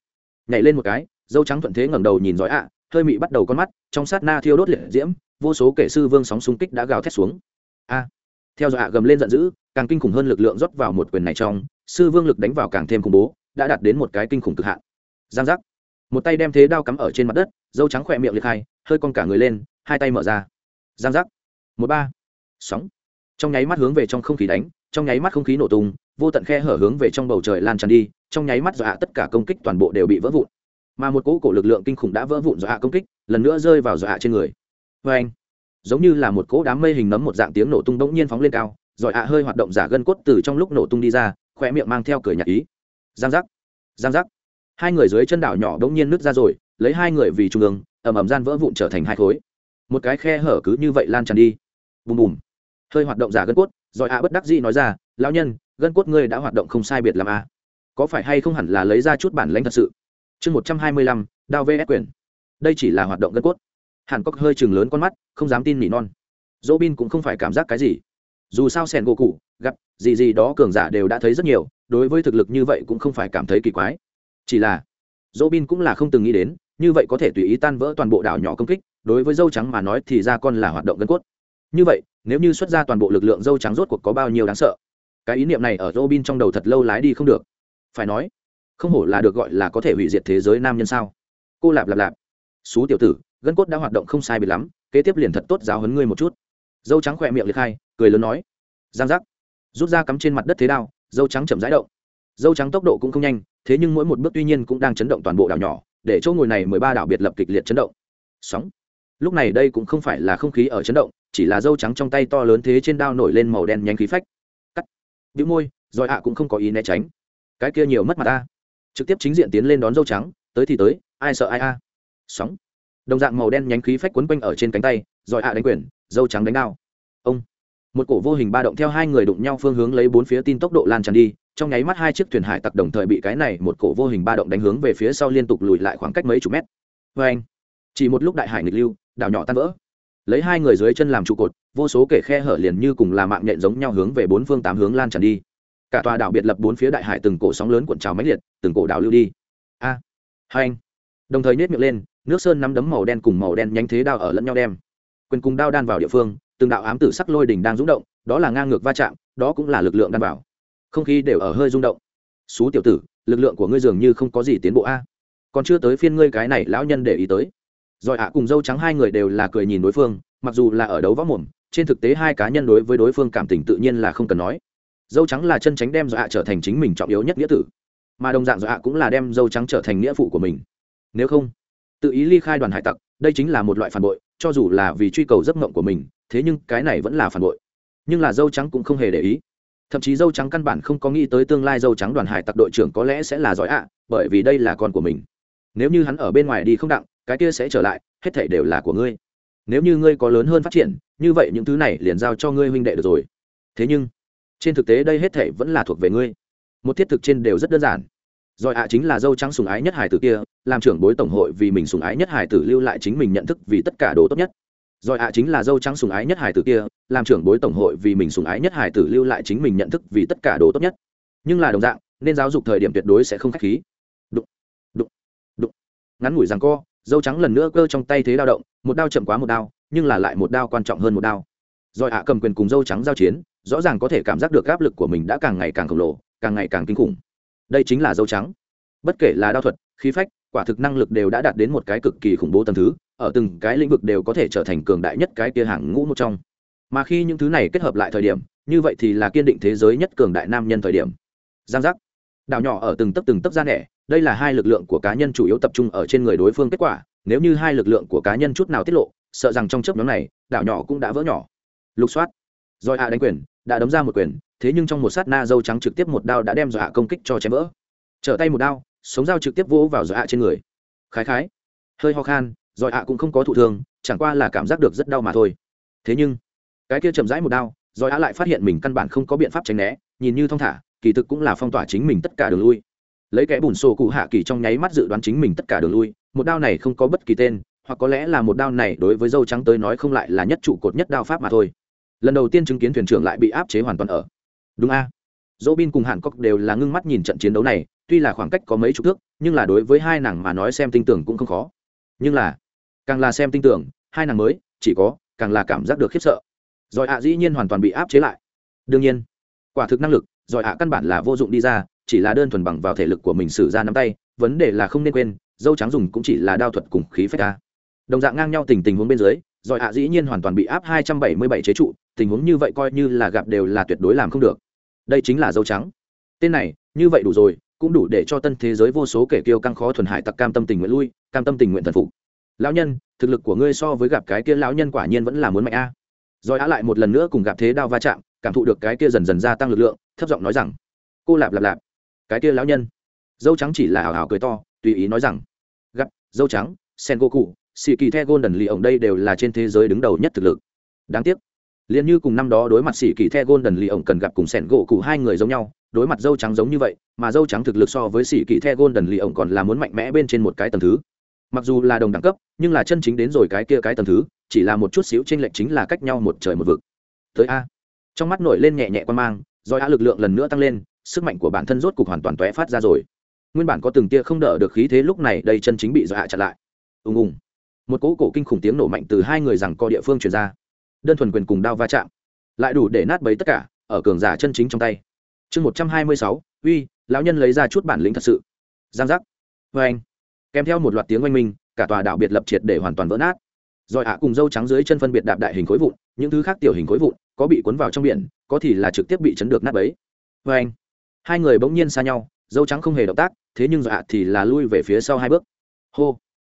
Nhảy lên một cái, dâu trắng thuận thế ngẩng đầu nhìn giỏi ạ, hơi mị bắt đầu con mắt, trong sát na thiêu đốt liệt diễm, vô số kể sư vương sóng xung kích đã gào thét xuống. A! Theo dõi ạ gầm lên giận dữ, càng kinh khủng hơn lực lượng rót vào một quyền này trong, sư vương lực đánh vào càng thêm khủng bố, đã đạt đến một cái kinh khủng cực hạn. Giang giác một tay đem thế đao cắm ở trên mặt đất, dâu trắng khỏe miệng liệt hai, hơi con cả người lên, hai tay mở ra. Giang giác. Một ba. Sóng. Trong nháy mắt hướng về trong không khí đánh, trong nháy mắt không khí nổ tung, vô tận khe hở hướng về trong bầu trời lan tràn đi, trong nháy mắt dọa tất cả công kích toàn bộ đều bị vỡ vụn. Mà một cỗ cổ lực lượng kinh khủng đã vỡ vụn dọa công kích, lần nữa rơi vào dọa trên người. Vê anh, giống như là một cỗ đám mây hình nấm một dạng tiếng nổ tung bỗng nhiên phóng lên cao rồi ạ hơi hoạt động giả gân cốt từ trong lúc nổ tung đi ra khỏe miệng mang theo cười nhạc ý. Giang giác. Giang giác hai người dưới chân đảo nhỏ bỗng nhiên nứt ra rồi, lấy hai người vì trung ương, ầm ầm gian vỡ vụn trở thành hai khối. Một cái khe hở cứ như vậy lan tràn đi. Bùm bùm. Hơi hoạt động giả gân cốt, rồi ạ bất đắc dĩ nói ra, lão nhân, gân cốt ngươi đã hoạt động không sai biệt làm a à. có phải hay không hẳn là lấy ra chút bản lãnh thật sự? Chương một trăm hai mươi lăm, đao vs quyền. Đây chỉ là hoạt động gân cốt. Hàn cốc hơi chừng lớn con mắt, không dám tin nỉ non. Dỗ bin cũng không phải cảm giác cái gì. Dù sao sẻn gỗ cụ gặp, gì gì đó cường giả đều đã thấy rất nhiều, đối với thực lực như vậy cũng không phải cảm thấy kỳ quái chỉ là dỗ bin cũng là không từng nghĩ đến, như vậy có thể tùy ý tan vỡ toàn bộ đảo nhỏ công kích, đối với dâu trắng mà nói thì ra con là hoạt động gân cốt. Như vậy, nếu như xuất ra toàn bộ lực lượng dâu trắng rốt cuộc có bao nhiêu đáng sợ? Cái ý niệm này ở dỗ bin trong đầu thật lâu lái đi không được. Phải nói, không hổ là được gọi là có thể hủy diệt thế giới nam nhân sao? Cô lạp lạp lạp. Xú tiểu tử, gân cốt đã hoạt động không sai biệt lắm, kế tiếp liền thật tốt giáo hấn ngươi một chút. Dâu trắng khỏe miệng liệt khai, cười lớn nói. Giang giác. Rút ra cắm trên mặt đất thế đao, dâu trắng chậm rãi động dâu trắng tốc độ cũng không nhanh, thế nhưng mỗi một bước tuy nhiên cũng đang chấn động toàn bộ đảo nhỏ, để chỗ ngồi này mười ba đảo biệt lập kịch liệt chấn động. Sóng. Lúc này đây cũng không phải là không khí ở chấn động, chỉ là dâu trắng trong tay to lớn thế trên đao nổi lên màu đen nhanh khí phách. Cắt. Đĩu môi, rồi ạ cũng không có ý né tránh. Cái kia nhiều mất mặt ta. Trực tiếp chính diện tiến lên đón dâu trắng, tới thì tới, ai sợ ai a. Sóng. Đồng dạng màu đen nhánh khí phách quấn quanh ở trên cánh tay, rồi ạ đánh quyền, dâu trắng đánh đao. Ông. Một cổ vô hình ba động theo hai người đụng nhau phương hướng lấy bốn phía tin tốc độ lan tràn đi trong nháy mắt hai chiếc thuyền hải tặc đồng thời bị cái này một cổ vô hình ba động đánh hướng về phía sau liên tục lùi lại khoảng cách mấy chục mét. Vê anh. Chỉ một lúc đại hải nghịch lưu, đảo nhỏ tan vỡ. Lấy hai người dưới chân làm trụ cột, vô số kể khe hở liền như cùng là mạng nhện giống nhau hướng về bốn phương tám hướng lan tràn đi. Cả tòa đảo biệt lập bốn phía đại hải từng cổ sóng lớn cuộn trào mãnh liệt, từng cổ đảo lưu đi. A. Hai anh. Đồng thời nứt miệng lên, nước sơn nắm đấm màu đen cùng màu đen nhánh thế đao ở lẫn nhau đem. Quyền cùng đao đan vào địa phương, từng đạo ám tử sắc lôi đỉnh đang rung động, đó là ngang ngược va chạm, đó cũng là lực lượng đan vào không khí đều ở hơi rung động. Xú tiểu tử, lực lượng của ngươi dường như không có gì tiến bộ a. Còn chưa tới phiên ngươi cái này lão nhân để ý tới. Rồi ạ, cùng dâu trắng hai người đều là cười nhìn đối phương, mặc dù là ở đấu võ mồm, trên thực tế hai cá nhân đối với đối phương cảm tình tự nhiên là không cần nói. Dâu trắng là chân tránh đem dọa trở thành chính mình trọng yếu nhất nghĩa tử, mà đồng dạng dọa cũng là đem dâu trắng trở thành nghĩa phụ của mình. Nếu không, tự ý ly khai đoàn hải tặc, đây chính là một loại phản bội, cho dù là vì truy cầu giấc mộng của mình, thế nhưng cái này vẫn là phản bội. Nhưng là dâu trắng cũng không hề để ý thậm chí dâu trắng căn bản không có nghĩ tới tương lai dâu trắng đoàn hải tặc đội trưởng có lẽ sẽ là giỏi ạ, bởi vì đây là con của mình. Nếu như hắn ở bên ngoài đi không đặng, cái kia sẽ trở lại, hết thảy đều là của ngươi. Nếu như ngươi có lớn hơn phát triển, như vậy những thứ này liền giao cho ngươi huynh đệ được rồi. Thế nhưng, trên thực tế đây hết thảy vẫn là thuộc về ngươi. Một thiết thực trên đều rất đơn giản. Giỏi ạ chính là dâu trắng sùng ái nhất hải tử kia, làm trưởng bối tổng hội vì mình sùng ái nhất hải tử lưu lại chính mình nhận thức vì tất cả đồ tốt nhất rồi ạ chính là dâu trắng sùng ái nhất hải tử kia, làm trưởng bối tổng hội vì mình sùng ái nhất hải tử lưu lại chính mình nhận thức vì tất cả đồ tốt nhất. Nhưng là đồng dạng, nên giáo dục thời điểm tuyệt đối sẽ không k h á c h khí. Đụng đụng đụng. Ngắn ngủi rằng co, dâu trắng lần nữa cơ trong tay thế dao động, một đao chậm quá một đao, nhưng là lại một đao quan trọng hơn một đao. Rồi ạ cầm quyền cùng dâu trắng giao chiến, rõ ràng có thể cảm giác được áp lực của mình đã càng ngày càng khổng lồ, càng ngày càng kinh khủng. Đây chính là dâu trắng. Bất kể là đao thuật, khí phách quả thực năng lực đều đã đạt đến một cái cực kỳ khủng bố tầm thứ, ở từng cái lĩnh vực đều có thể trở thành cường đại nhất cái kia hàng ngũ một trong. Mà khi những thứ này kết hợp lại thời điểm, như vậy thì là kiên định thế giới nhất cường đại nam nhân thời điểm. Giang giác. Đảo nhỏ ở từng tấc từng tấc ra nẻ, đây là hai lực lượng của cá nhân chủ yếu tập trung ở trên người đối phương kết quả, nếu như hai lực lượng của cá nhân chút nào tiết lộ, sợ rằng trong chấp nhóm này, đảo nhỏ cũng đã vỡ nhỏ. Lục soát. Rồi hạ đánh quyền, đã đấm ra một quyền, thế nhưng trong một sát na dâu trắng trực tiếp một đao đã đem dọa công kích cho chém vỡ. Trở tay một đao sống dao trực tiếp vỗ vào dọa trên người. Khái khái. Hơi ho khan giỏi ạ cũng không có thụ thương, chẳng qua là cảm giác được rất đau mà thôi. Thế nhưng, cái kia chậm rãi một đao giỏi ạ lại phát hiện mình căn bản không có biện pháp tránh né, nhìn như thong thả, kỳ thực cũng là phong tỏa chính mình tất cả đường lui. Lấy kẽ bùn sổ cụ hạ kỳ trong nháy mắt dự đoán chính mình tất cả đường lui, một đao này không có bất kỳ tên, hoặc có lẽ là một đao này đối với dâu trắng tới nói không lại là nhất trụ cột nhất đao pháp mà thôi. Lần đầu tiên chứng kiến thuyền trưởng lại bị áp chế hoàn toàn ở. Đúng a. Dỗ bin cùng hàn cốc đều là ngưng mắt nhìn trận chiến đấu này tuy là khoảng cách có mấy chục thước, nhưng là đối với hai nàng mà nói xem tin tưởng cũng không khó. Nhưng là, càng là xem tin tưởng, hai nàng mới, chỉ có, càng là cảm giác được khiếp sợ. Rồi ạ dĩ nhiên hoàn toàn bị áp chế lại. Đương nhiên, quả thực năng lực, rồi ạ căn bản là vô dụng đi ra, chỉ là đơn thuần bằng vào thể lực của mình xử ra nắm tay, vấn đề là không nên quên, dâu trắng dùng cũng chỉ là đao thuật cùng khí phách ca đồng dạng ngang nhau tình tình huống bên dưới, rồi ạ dĩ nhiên hoàn toàn bị áp hai trăm bảy mươi bảy chế trụ, tình huống như vậy coi như là gặp đều là tuyệt đối làm không được. Đây chính là dâu trắng. Tên này, như vậy đủ rồi cũng đủ để cho tân thế giới vô số kẻ kiêu căng khó thuần hải tặc cam tâm tình nguyện lui, cam tâm tình nguyện thần phục. Lão nhân, thực lực của ngươi so với gặp cái kia lão nhân quả nhiên vẫn là muốn mạnh a. À. rồi á lại một lần nữa cùng gặp thế đao va chạm, cảm thụ được cái kia dần dần gia tăng lực lượng, thấp giọng nói rằng, cô lạp lạp lạp, cái kia lão nhân. Dâu trắng chỉ là ảo ảo cười to, tùy ý nói rằng, gặp, dâu trắng sen cô cụ xì kỳ the golden lì ổng đây đều là trên thế giới đứng đầu nhất thực lực. Đáng tiếc, liền như cùng năm đó đối mặt xì kỳ the golden lì ổng cần gặp cùng sen gỗ cụ hai người giống nhau đối mặt dâu trắng giống như vậy, mà dâu trắng thực lực so với sĩ kỳ the golden lì ổng còn là muốn mạnh mẽ bên trên một cái tầng thứ. Mặc dù là đồng đẳng cấp, nhưng là chân chính đến rồi cái kia cái tầng thứ, chỉ là một chút xíu trên lệnh chính là cách nhau một trời một vực. Tới a. Trong mắt nổi lên nhẹ nhẹ quan mang do a lực lượng lần nữa tăng lên, sức mạnh của bản thân rốt cục hoàn toàn tóe phát ra rồi. Nguyên bản có từng tia không đỡ được khí thế lúc này đây chân chính bị do hạ chặn lại. Ùng ùng. Một cỗ cổ kinh khủng tiếng nổ mạnh từ hai người rằng co địa phương truyền ra. Đơn thuần quyền cùng đao va chạm. Lại đủ để nát bấy tất cả, ở cường giả chân chính trong tay chương một trăm hai mươi sáu, uy, lão nhân lấy ra chút bản lĩnh thật sự. Giang giác. Vê anh. Kèm theo một loạt tiếng oanh minh, cả tòa đảo biệt lập triệt để hoàn toàn vỡ nát. Rồi ạ à cùng dâu trắng dưới chân phân biệt đạp đại hình khối vụn, những thứ khác tiểu hình khối vụn, có bị cuốn vào trong biển, có thì là trực tiếp bị chấn được nát bấy. Vê anh. Hai người bỗng nhiên xa nhau, dâu trắng không hề động tác, thế nhưng rồi ạ à thì là lui về phía sau hai bước. Hô.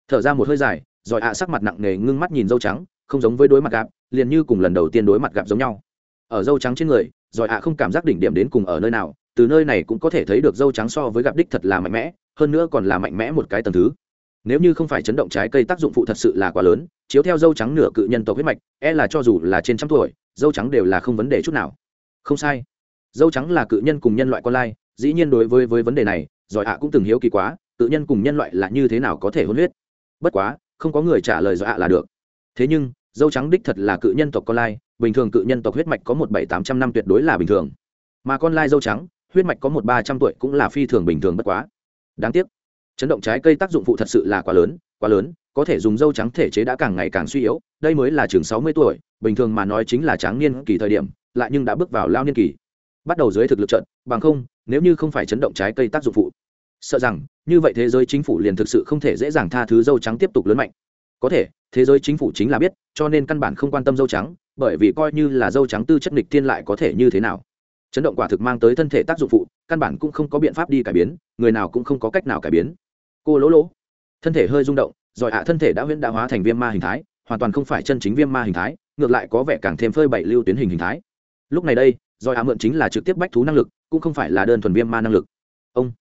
Thở ra một hơi dài, rồi ạ à sắc mặt nặng nề ngưng mắt nhìn dâu trắng, không giống với đối mặt gặp, liền như cùng lần đầu tiên đối mặt gặp giống nhau. Ở dâu trắng trên người rồi ạ không cảm giác đỉnh điểm đến cùng ở nơi nào, từ nơi này cũng có thể thấy được dâu trắng so với gặp đích thật là mạnh mẽ, hơn nữa còn là mạnh mẽ một cái tầng thứ. Nếu như không phải chấn động trái cây tác dụng phụ thật sự là quá lớn, chiếu theo dâu trắng nửa cự nhân tộc huyết mạch e là cho dù là trên trăm tuổi, dâu trắng đều là không vấn đề chút nào. Không sai. Dâu trắng là cự nhân cùng nhân loại con lai, dĩ nhiên đối với với vấn đề này giỏi ạ cũng từng hiếu kỳ quá cự nhân cùng nhân loại là như thế nào có thể hôn huyết. Bất quá, không có người trả lời giỏi ạ là được. Thế nhưng dâu trắng đích thật là cự nhân tộc con lai, bình thường cự nhân tộc huyết mạch có một bảy tám trăm năm tuyệt đối là bình thường. Mà con lai dâu trắng, huyết mạch có một ba trăm tuổi cũng là phi thường bình thường bất quá. Đáng tiếc, chấn động trái cây tác dụng phụ thật sự là quá lớn quá lớn, có thể dùng dâu trắng thể chế đã càng ngày càng suy yếu, đây mới là chừng sáu mươi tuổi, bình thường mà nói chính là tráng niên kỳ thời điểm, lại nhưng đã bước vào lao niên kỳ. Bắt đầu dưới thực lực trận, bằng không, nếu như không phải chấn động trái cây tác dụng phụ, sợ rằng, như vậy thế giới chính phủ liền thực sự không thể dễ dàng tha thứ dâu trắng tiếp tục lớn mạnh có thể, thế giới chính phủ chính là biết, cho nên căn bản không quan tâm dâu trắng, bởi vì coi như là dâu trắng tư chất nghịch thiên lại có thể như thế nào. Chấn động quả thực mang tới thân thể tác dụng phụ, căn bản cũng không có biện pháp đi cải biến, người nào cũng không có cách nào cải biến. Cô lỗ lỗ. Thân thể hơi rung động, rồi ạ, thân thể đã huyễn đã hóa thành viêm ma hình thái, hoàn toàn không phải chân chính viêm ma hình thái, ngược lại có vẻ càng thêm phơi bậy lưu tuyến hình hình thái. Lúc này đây, rồi ạ mượn chính là trực tiếp bách thú năng lực, cũng không phải là đơn thuần viêm ma năng lực. Ông.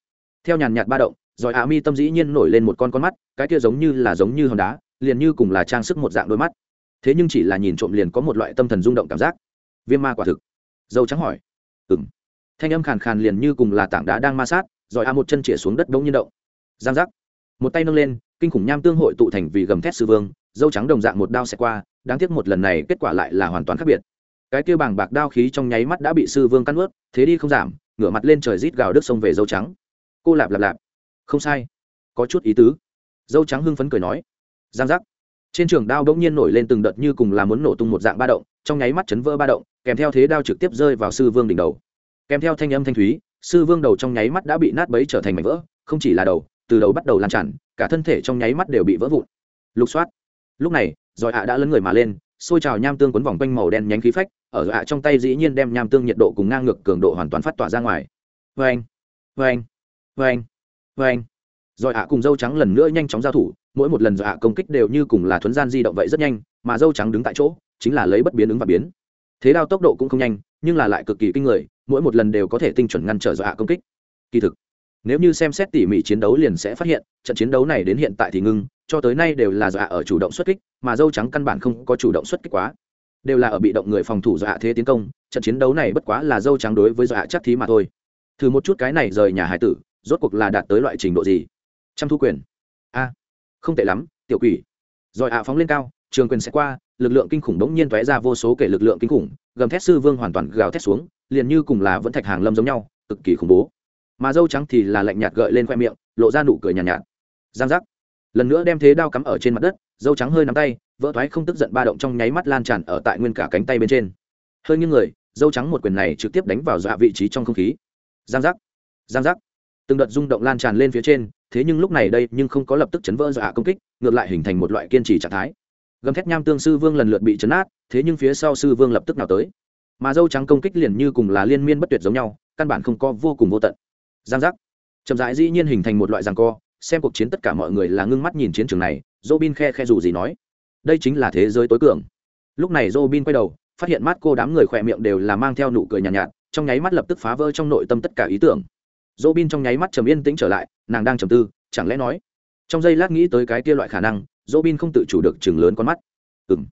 Theo nhàn nhạt ba động, rồi ạ mi tâm dĩ nhiên nổi lên một con con mắt, cái kia giống như là giống như hòn đá liền như cùng là trang sức một dạng đôi mắt. Thế nhưng chỉ là nhìn trộm liền có một loại tâm thần rung động cảm giác. Viêm ma quả thực. Dâu trắng hỏi. Ừ m thanh âm khàn khàn liền như cùng là tảng đá đang ma sát, rồi a một chân chĩa xuống đất đống nhiên động. Giang giác. Một tay nâng lên, kinh khủng nham tương hội tụ thành vì gầm thét sư vương, dâu trắng đồng dạng một đao xẹt qua, đáng tiếc một lần này kết quả lại là hoàn toàn khác biệt. Cái kia bảng bạc đao khí trong nháy mắt đã bị sư vương cắt ướt thế đi không giảm, ngửa mặt lên trời rít gào đứt sông về dâu trắng. Cô lạp lạp lạp. Không sai. Có chút ý tứ. Dâu trắng hưng phấn cười nói giang giác. Trên trường đao bỗng nhiên nổi lên từng đợt như cùng là muốn nổ tung một dạng ba động, trong nháy mắt chấn vỡ ba động, kèm theo thế đao trực tiếp rơi vào sư vương đỉnh đầu. Kèm theo thanh âm thanh thúy, sư vương đầu trong nháy mắt đã bị nát bấy trở thành mảnh vỡ, không chỉ là đầu, từ đầu bắt đầu lan tràn, cả thân thể trong nháy mắt đều bị vỡ vụn. Lục soát. Lúc này, giỏi ạ đã lấn người mà lên, xôi trào nham tương quấn vòng quanh màu đen nhánh khí phách, ở ạ trong tay dĩ nhiên đem nham tương nhiệt độ cùng ngang ngược cường độ hoàn toàn phát tỏa ra ngoài. Vê anh vê anh vê anh vê anh giỏi ạ cùng dâu trắng lần nữa nhanh chóng giao thủ, mỗi một lần giỏi ạ công kích đều như cùng là thuấn gian di động vậy rất nhanh, mà dâu trắng đứng tại chỗ, chính là lấy bất biến ứng và biến. Thế đao tốc độ cũng không nhanh, nhưng là lại cực kỳ kinh người, mỗi một lần đều có thể tinh chuẩn ngăn trở dọa công kích. Kỳ thực, nếu như xem xét tỉ mỉ chiến đấu liền sẽ phát hiện, trận chiến đấu này đến hiện tại thì ngưng, cho tới nay đều là dọa ở chủ động xuất kích, mà dâu trắng căn bản không có chủ động xuất kích quá. Đều là ở bị động người phòng thủ dọa thế tiến công, trận chiến đấu này bất quá là dâu trắng đối với dọa chắc thí mà thôi. Thử một chút cái này rời nhà hải tử, rốt cuộc là đạt tới loại trình độ gì? Trăm thu quyền. A không tệ lắm tiểu quỷ. Rồi ạ phóng lên cao trường quyền sẽ qua lực lượng kinh khủng đống nhiên tóe ra vô số kể lực lượng kinh khủng gầm thét sư vương hoàn toàn gào thét xuống liền như cùng là vẫn thạch hàng lâm giống nhau cực kỳ khủng bố. Mà dâu trắng thì là lạnh nhạt gợi lên khoe miệng lộ ra nụ cười nhàn nhạt, nhạt. Giang giác. Lần nữa đem thế đao cắm ở trên mặt đất dâu trắng hơi nắm tay vỡ thoái không tức giận ba động trong nháy mắt lan tràn ở tại nguyên cả cánh tay bên trên. Hơi như người dâu trắng một quyền này trực tiếp đánh vào dọa vị trí trong không khí. Giang giác. Giang giác từng đợt rung động lan tràn lên phía trên thế nhưng lúc này đây nhưng không có lập tức chấn vỡ dọa công kích ngược lại hình thành một loại kiên trì trạng thái. Gầm thét nham tương sư vương lần lượt bị chấn át thế nhưng phía sau sư vương lập tức nào tới. Mà dâu trắng công kích liền như cùng là liên miên bất tuyệt giống nhau căn bản không có vô cùng vô tận. Giang giác. Chậm rãi dĩ nhiên hình thành một loại giằng co xem cuộc chiến tất cả mọi người là ngưng mắt nhìn chiến trường này dô bin khe khe dù gì nói. Đây chính là thế giới tối cường. Lúc này dô bin quay đầu phát hiện mắt cô đám người khỏe miệng đều là mang theo nụ cười nhàn nhạt, nhạt trong nháy mắt lập tức phá vỡ trong nội tâm tất cả ý tưởng dỗ bin trong nháy mắt trầm yên tĩnh trở lại, nàng đang trầm tư, chẳng lẽ nói, trong giây lát nghĩ tới cái kia loại khả năng, dỗ bin không tự chủ được chừng lớn con mắt. Ừ m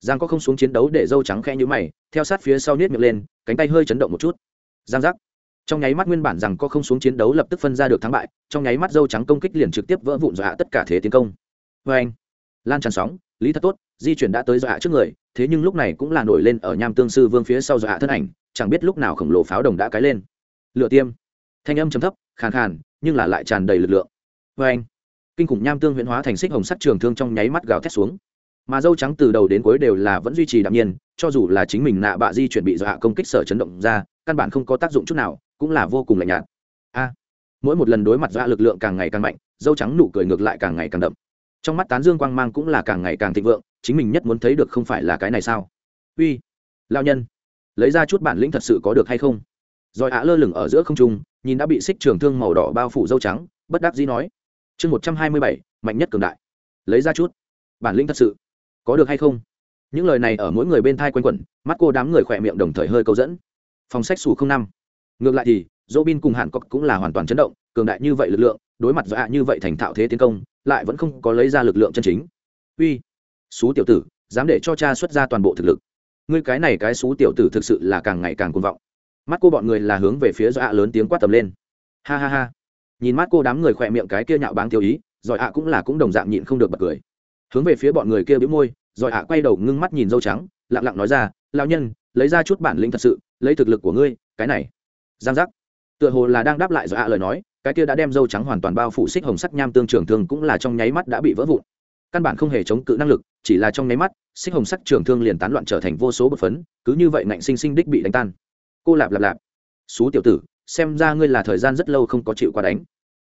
giang có không xuống chiến đấu để dâu trắng khe như mày, theo sát phía sau niết miệng lên, cánh tay hơi chấn động một chút. Giang giác. Trong nháy mắt nguyên bản rằng có không xuống chiến đấu lập tức phân ra được thắng bại, trong nháy mắt dâu trắng công kích liền trực tiếp vỡ vụn dọa tất cả thế tiến công. Vê anh. Lan tràn sóng, lý thật tốt, di chuyển đã tới dọa trước người, thế nhưng lúc này cũng là nổi lên ở nham tương sư vương phía sau dọa thân ảnh, chẳng biết lúc nào khổng lồ pháo đồng đã cái lên. Lựa tiêm thanh âm chấm thấp, khàn khàn, nhưng là lại tràn đầy lực lượng. Vê anh, kinh khủng nham tương huyễn hóa thành xích hồng sắt trường thương trong nháy mắt gào thét xuống. Mà dâu trắng từ đầu đến cuối đều là vẫn duy trì đạm nhiên, cho dù là chính mình nạ bạ di chuyển bị dọa công kích sở chấn động ra, căn bản không có tác dụng chút nào, cũng là vô cùng lạnh nhạt. A, mỗi một lần đối mặt dọa lực lượng càng ngày càng mạnh, dâu trắng nụ cười ngược lại càng ngày càng đậm. Trong mắt tán dương quang mang cũng là càng ngày càng thịnh vượng, chính mình nhất muốn thấy được không phải là cái này sao? Uy lao nhân, lấy ra chút bản lĩnh thật sự có được hay không? Rồi ạ lơ lửng ở giữa không trung, nhìn đã bị xích trường thương màu đỏ bao phủ dâu trắng, bất đắc dĩ nói, chương một trăm hai mươi bảy, mạnh nhất cường đại. Lấy ra chút. Bản lĩnh thật sự. Có được hay không? Những lời này ở mỗi người bên thai quanh quẩn, mắt cô đám người khỏe miệng đồng thời hơi câu dẫn. Phòng sách xù không năm. Ngược lại thì dỗ bin cùng hàn cọc cũng là hoàn toàn chấn động, cường đại như vậy lực lượng, đối mặt dọa như vậy thành thạo thế tiến công, lại vẫn không có lấy ra lực lượng chân chính. Uy, xú tiểu tử, dám để cho cha xuất ra toàn bộ thực lực. Ngươi cái này cái xú tiểu tử thực sự là càng ngày càng cuồng vọng mắt cô bọn người là hướng về phía dọa lớn tiếng quát tầm lên. Ha ha ha. Nhìn mắt cô đám người khỏe miệng cái kia nhạo báng tiêu ý giỏi ạ cũng là cũng đồng dạng nhịn không được bật cười. Hướng về phía bọn người kia bĩu môi rồi ạ quay đầu ngưng mắt nhìn dâu trắng, lặng lặng nói ra lao nhân, lấy ra chút bản lĩnh thật sự, lấy thực lực của ngươi, cái này. Giang giác. Tựa hồ là đang đáp lại giỏi ạ lời nói, cái kia đã đem dâu trắng hoàn toàn bao phủ xích hồng sắc nham tương trường thương cũng là trong nháy mắt đã bị vỡ vụn. Căn bản không hề chống cự năng lực, chỉ là trong nháy mắt, xích hồng sắc trường thương liền tán loạn trở thành vô số bột phấn, cứ như vậy ngạnh sinh sinh đích bị đánh tan cô lạp lạp lạp. Xú tiểu tử, xem ra ngươi là thời gian rất lâu không có chịu qua đánh.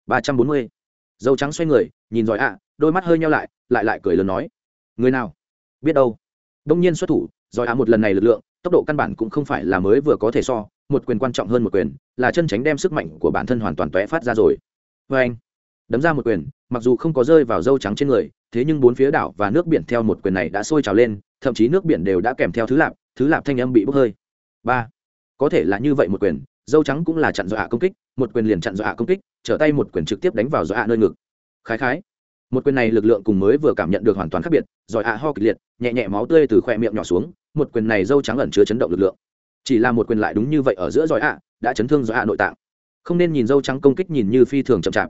Ba trăm bốn mươi. Dâu trắng xoay người, nhìn giỏi ạ, đôi mắt hơi nhau lại lại lại cười lớn nói. Người nào? Biết đâu. Đông nhiên xuất thủ, giỏi ạ một lần này lực lượng, tốc độ căn bản cũng không phải là mới vừa có thể so, một quyền quan trọng hơn một quyền, là chân tránh đem sức mạnh của bản thân hoàn toàn tóe phát ra rồi. Vê anh, đấm ra một quyền, mặc dù không có rơi vào dâu trắng trên người, thế nhưng bốn phía đảo và nước biển theo một quyền này đã sôi trào lên, thậm chí nước biển đều đã kèm theo thứ lạp thứ lạp thanh âm bị bốc hơi. Ba có thể là như vậy một quyền, dâu trắng cũng là chặn dọa công kích, một quyền liền chặn dọa công kích, trở tay một quyền trực tiếp đánh vào dọa nơi ngực. Khái khái. Một quyền này lực lượng cùng mới vừa cảm nhận được hoàn toàn khác biệt giỏi ạ ho kịch liệt, nhẹ nhẹ máu tươi từ khoe miệng nhỏ xuống, một quyền này dâu trắng ẩn chứa chấn động lực lượng. Chỉ là một quyền lại đúng như vậy ở giữa giỏi ạ, đã chấn thương giỏi ạ nội tạng. Không nên nhìn dâu trắng công kích nhìn như phi thường chậm chạp.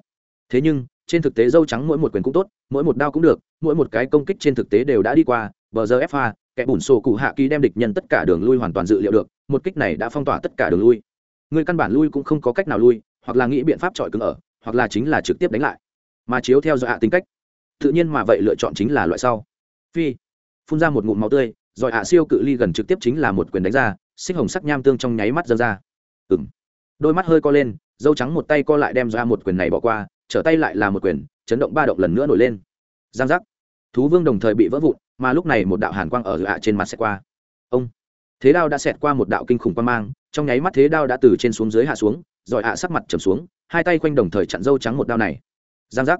Thế nhưng, trên thực tế dâu trắng mỗi một quyền cũng tốt, mỗi một đao cũng được, mỗi một cái công kích trên thực tế đều đã đi qua, bờ giờ fa kẻ bùn sổ cụ hạ ký đem địch nhân tất cả đường lui hoàn toàn dự liệu được một kích này đã phong tỏa tất cả đường lui. Người căn bản lui cũng không có cách nào lui, hoặc là nghĩ biện pháp chọi cứng ở, hoặc là chính là trực tiếp đánh lại. Mà chiếu theo dọa tính cách. Tự nhiên mà vậy lựa chọn chính là loại sau. Phi, phun ra một ngụm máu tươi rồi ạ siêu cự ly gần trực tiếp chính là một quyền đánh ra, xích hồng sắc nham tương trong nháy mắt dâng ra. Ừng đôi mắt hơi co lên, dâu trắng một tay co lại đem ra một quyền này bỏ qua, trở tay lại là một quyền, chấn động ba động lần nữa nổi lên. Giang giác. Thú vương đồng thời bị vỡ vụn, mà lúc này một đạo hàn quang ở ạ trên mặt sẽ qua. Ông thế đao đã xẹt qua một đạo kinh khủng quan mang, trong nháy mắt thế đao đã từ trên xuống dưới hạ xuống, rồi ạ sắc mặt trầm xuống, hai tay quanh đồng thời chặn dâu trắng một đao này. Giang giác.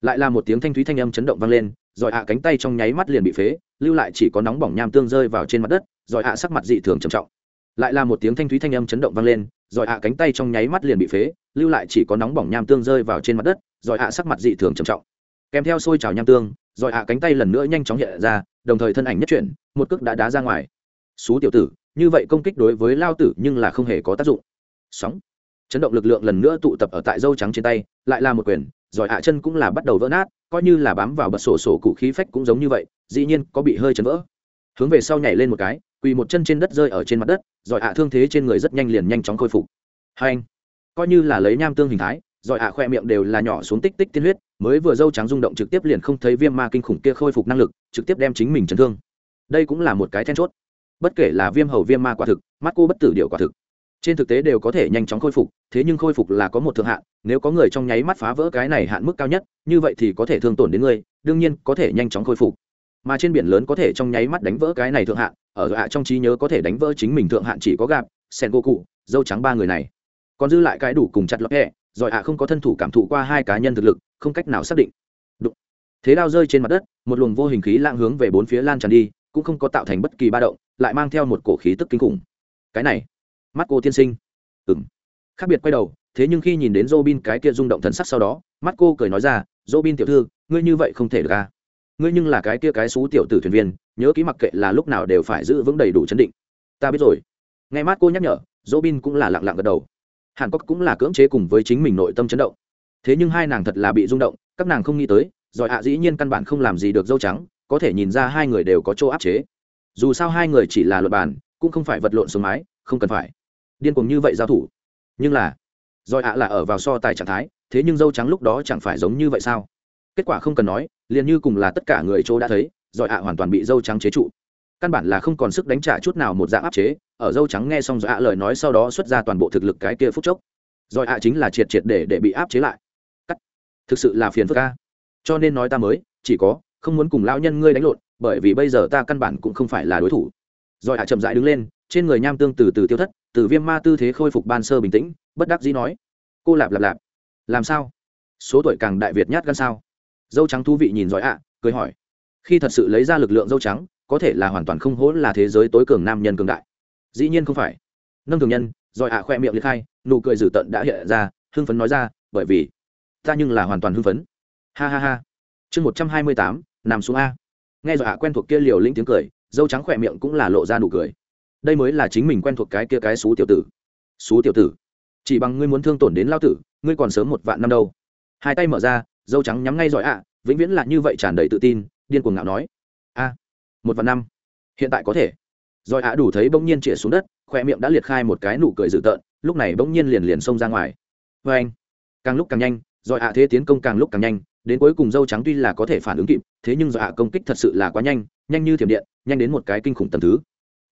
Lại là một tiếng thanh thúy thanh âm chấn động vang lên, rồi ạ cánh tay trong nháy mắt liền bị phế, lưu lại chỉ có nóng bỏng nham tương rơi vào trên mặt đất, rồi ạ sắc mặt dị thường trầm trọng. Lại là một tiếng thanh thúy thanh âm chấn động vang lên, rồi ạ cánh tay trong nháy mắt liền bị phế, lưu lại chỉ có nóng bỏng nham tương rơi vào trên mặt đất, rồi ạ sắc mặt dị thường trầm trọng. Kèm theo xôi trào nham tương, rồi ạ cánh tay lần nữa nhanh chóng hiện ra, đồng thời thân ảnh nhất chuyển, một cước đã đá ra ngoài xú tiểu tử, như vậy công kích đối với lao tử nhưng là không hề có tác dụng. Sóng. Chấn động lực lượng lần nữa tụ tập ở tại dâu trắng trên tay, lại là một quyền, rồi hạ chân cũng là bắt đầu vỡ nát, coi như là bám vào bật sổ sổ cụ khí phách cũng giống như vậy, dĩ nhiên có bị hơi chấn vỡ. Hướng về sau nhảy lên một cái, quỳ một chân trên đất rơi ở trên mặt đất, rồi hạ thương thế trên người rất nhanh liền nhanh chóng khôi phục. Hai anh, coi như là lấy nham tương hình thái, rồi hạ khoe miệng đều là nhỏ xuống tích tích tiên huyết, mới vừa dâu trắng rung động trực tiếp liền không thấy viêm ma kinh khủng kia khôi phục năng lực, trực tiếp đem chính mình chấn thương. Đây cũng là một cái then chốt bất kể là viêm hầu viêm ma quả thực, mắt cô bất tử điệu quả thực. Trên thực tế đều có thể nhanh chóng khôi phục, thế nhưng khôi phục là có một thượng hạn, nếu có người trong nháy mắt phá vỡ cái này hạn mức cao nhất, như vậy thì có thể thương tổn đến người, đương nhiên có thể nhanh chóng khôi phục. Mà trên biển lớn có thể trong nháy mắt đánh vỡ cái này thượng hạn, ở hạ trong trí nhớ có thể đánh vỡ chính mình thượng hạn chỉ có gạp sen cô cụ dâu trắng ba người này. Còn dư lại cái đủ cùng chặt lọt hẹ rồi hạ không có thân thủ cảm thụ qua hai cá nhân thực lực, không cách nào xác định. Đụng. thế đao rơi trên mặt đất, một luồng vô hình khí lạng hướng về bốn phía lan tràn đi, cũng không có tạo thành bất kỳ ba động lại mang theo một cổ khí tức kinh khủng cái này mắt cô tiên sinh ừng khác biệt quay đầu thế nhưng khi nhìn đến Robin cái kia rung động thần sắc sau đó, mắt cô cười nói ra, "Robin tiểu thư, ngươi như vậy không thể được à? Ngươi nhưng là cái kia cái xú tiểu tử thuyền viên, nhớ kỹ mặc kệ là lúc nào đều phải giữ vững đầy đủ chấn định." "Ta biết rồi." Nghe mắt cô nhắc nhở, Robin cũng là lặng lặng gật đầu. Hàn Quốc cũng là cưỡng chế cùng với chính mình nội tâm chấn động. Thế nhưng hai nàng thật là bị rung động, các nàng không nghĩ tới, rồi ạ dĩ nhiên căn bản không làm gì được dâu trắng, có thể nhìn ra hai người đều có chỗ áp chế. Dù sao hai người chỉ là luật bàn, cũng không phải vật lộn xuống mái, không cần phải. Điên cuồng như vậy giao thủ. Nhưng là, rồi ạ là ở vào so tài trạng thái thế nhưng dâu trắng lúc đó chẳng phải giống như vậy sao? Kết quả không cần nói liền như cùng là tất cả người chỗ đã thấy rồi ạ hoàn toàn bị dâu trắng chế trụ. Căn bản là không còn sức đánh trả chút nào một dạng áp chế ở dâu trắng nghe xong rồi ạ lời nói sau đó xuất ra toàn bộ thực lực cái kia phút chốc. Rồi ạ chính là triệt triệt để để bị áp chế lại. Cắt. Thực sự là phiền phức ca cho nên nói ta mới chỉ có không muốn cùng lão nhân ngươi đánh lộn bởi vì bây giờ ta căn bản cũng không phải là đối thủ. Rồi hạ chậm rãi đứng lên, trên người nham tương từ từ tiêu thất, từ viêm ma tư thế khôi phục ban sơ bình tĩnh, bất đắc dĩ nói, cô lạp lạp lạp, làm sao? Số tuổi càng đại việt nhát gan sao? Dâu trắng thú vị nhìn giỏi ạ, cười hỏi, khi thật sự lấy ra lực lượng dâu trắng, có thể là hoàn toàn không hỗn là thế giới tối cường nam nhân cường đại. Dĩ nhiên không phải. Nâng thường nhân giỏi ạ khoe miệng liệt khai, nụ cười dữ tận đã hiện ra, hưng phấn nói ra, bởi vì ta nhưng là hoàn toàn hưng phấn. Ha ha ha. Chương một trăm hai mươi tám, nằm xuống a nghe giỏi ạ quen thuộc kia liều lĩnh tiếng cười, dâu trắng khỏe miệng cũng là lộ ra nụ cười. Đây mới là chính mình quen thuộc cái kia cái xú tiểu tử. Xú tiểu tử? Chỉ bằng ngươi muốn thương tổn đến lao tử, ngươi còn sớm một vạn năm đâu. Hai tay mở ra, dâu trắng nhắm ngay giỏi ạ, vĩnh viễn là như vậy tràn đầy tự tin, điên cuồng ngạo nói. A, một vạn năm? Hiện tại có thể. Giỏi ạ đủ thấy bỗng nhiên chĩa xuống đất khoe miệng đã liệt khai một cái nụ cười dữ tợn, lúc này bỗng nhiên liền liền xông ra ngoài. Vê anh càng lúc càng nhanh giỏi ạ thế tiến công càng lúc càng nhanh đến cuối cùng dâu trắng tuy là có thể phản ứng kịp thế nhưng do hạ công kích thật sự là quá nhanh nhanh như thiểm điện nhanh đến một cái kinh khủng tầm thứ.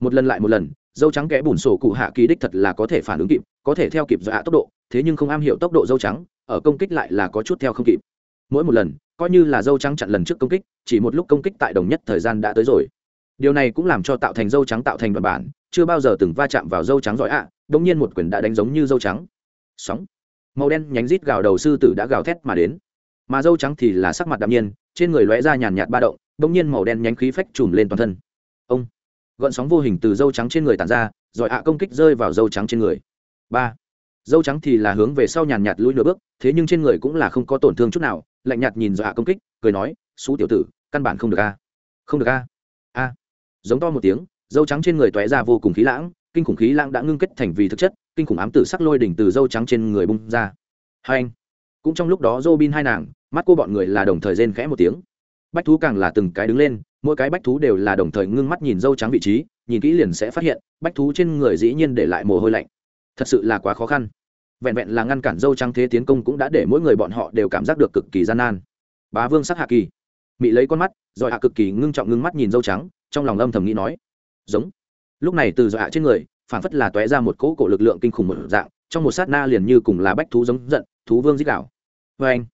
Một lần lại một lần dâu trắng kẽ bùn sổ cụ hạ kỳ đích thật là có thể phản ứng kịp có thể theo kịp dọa tốc độ thế nhưng không am hiểu tốc độ dâu trắng ở công kích lại là có chút theo không kịp. Mỗi một lần coi như là dâu trắng chặn lần trước công kích chỉ một lúc công kích tại đồng nhất thời gian đã tới rồi. Điều này cũng làm cho tạo thành dâu trắng tạo thành đoạn bản chưa bao giờ từng va chạm vào dâu trắng giỏi ạ à, đông nhiên một quyền đã đánh giống như dâu trắng. Sóng. Màu đen nhánh rít gào đầu sư tử đã gào thét mà đến mà dâu trắng thì là sắc mặt đạm nhiên, trên người lóe ra nhàn nhạt ba động, bỗng nhiên màu đen nhánh khí phách trùm lên toàn thân. Ông! Gợn sóng vô hình từ dâu trắng trên người tàn ra, rồi ạ à công kích rơi vào dâu trắng trên người. Ba! Dâu trắng thì là hướng về sau nhàn nhạt lùi nửa bước, thế nhưng trên người cũng là không có tổn thương chút nào, lạnh nhạt nhìn rồi ạ à công kích, cười nói, xú tiểu tử, căn bản không được a. Không được a? A. Giống to một tiếng, dâu trắng trên người tóe ra vô cùng khí lãng, kinh khủng khí lãng đã ngưng kết thành vì thực chất, kinh khủng ám tử sắc lôi đỉnh từ dâu trắng trên người bung ra. Hai anh! Cũng trong lúc đó dô bin hai nàng mắt cô bọn người là đồng thời rên khẽ một tiếng. Bách thú càng là từng cái đứng lên, mỗi cái bách thú đều là đồng thời ngưng mắt nhìn dâu trắng vị trí, nhìn kỹ liền sẽ phát hiện, bách thú trên người dĩ nhiên để lại mồ hôi lạnh. Thật sự là quá khó khăn. Vẹn vẹn là ngăn cản dâu trắng thế tiến công cũng đã để mỗi người bọn họ đều cảm giác được cực kỳ gian nan. Bá vương sắc hạ kỳ. Mỹ lấy con mắt, rồi hạ cực kỳ ngưng trọng ngưng mắt nhìn dâu trắng, trong lòng âm thầm nghĩ nói, giống. Lúc này từ dọa trên người, phản phất là tóe ra một cỗ cổ lực lượng kinh khủng một dạng, trong một sát na liền như cùng là bách thú giống giận, thú vương dích đảo vê anh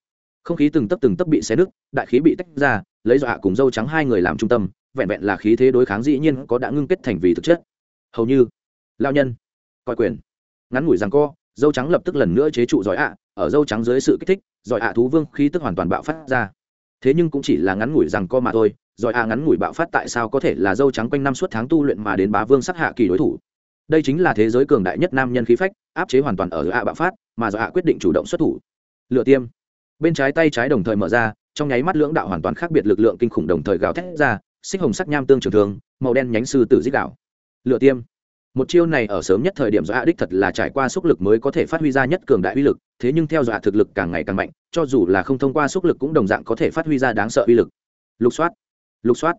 không khí từng tấp từng tấp bị xé nứt, đại khí bị tách ra, lấy dọa cùng dâu trắng hai người làm trung tâm, vẹn vẹn là khí thế đối kháng dĩ nhiên có đã ngưng kết thành vì thực chất. Hầu như lao nhân, coi quyền. Ngắn ngủi rằng co, dâu trắng lập tức lần nữa chế trụ giỏi ạ, ở dâu trắng dưới sự kích thích, giỏi ạ thú vương khí tức hoàn toàn bạo phát ra. Thế nhưng cũng chỉ là ngắn ngủi rằng co mà thôi, giỏi ạ ngắn ngủi bạo phát tại sao có thể là dâu trắng quanh năm suốt tháng tu luyện mà đến bá vương sắc hạ kỳ đối thủ. Đây chính là thế giới cường đại nhất nam nhân khí phách, áp chế hoàn toàn ở ạ bạo phát, mà giỏi ạ quyết định chủ động xuất thủ. Lựa tiêm bên trái tay trái đồng thời mở ra, trong nháy mắt lưỡng đạo hoàn toàn khác biệt lực lượng kinh khủng đồng thời gào thét ra, xích hồng sắc nham tương trường thường màu đen nhánh sư tử dích đạo lựa tiêm. Một chiêu này ở sớm nhất thời điểm do ạ đích thật là trải qua xúc lực mới có thể phát huy ra nhất cường đại uy lực, thế nhưng theo dọa thực lực càng ngày càng mạnh, cho dù là không thông qua xúc lực cũng đồng dạng có thể phát huy ra đáng sợ uy lực. Lục soát lục soát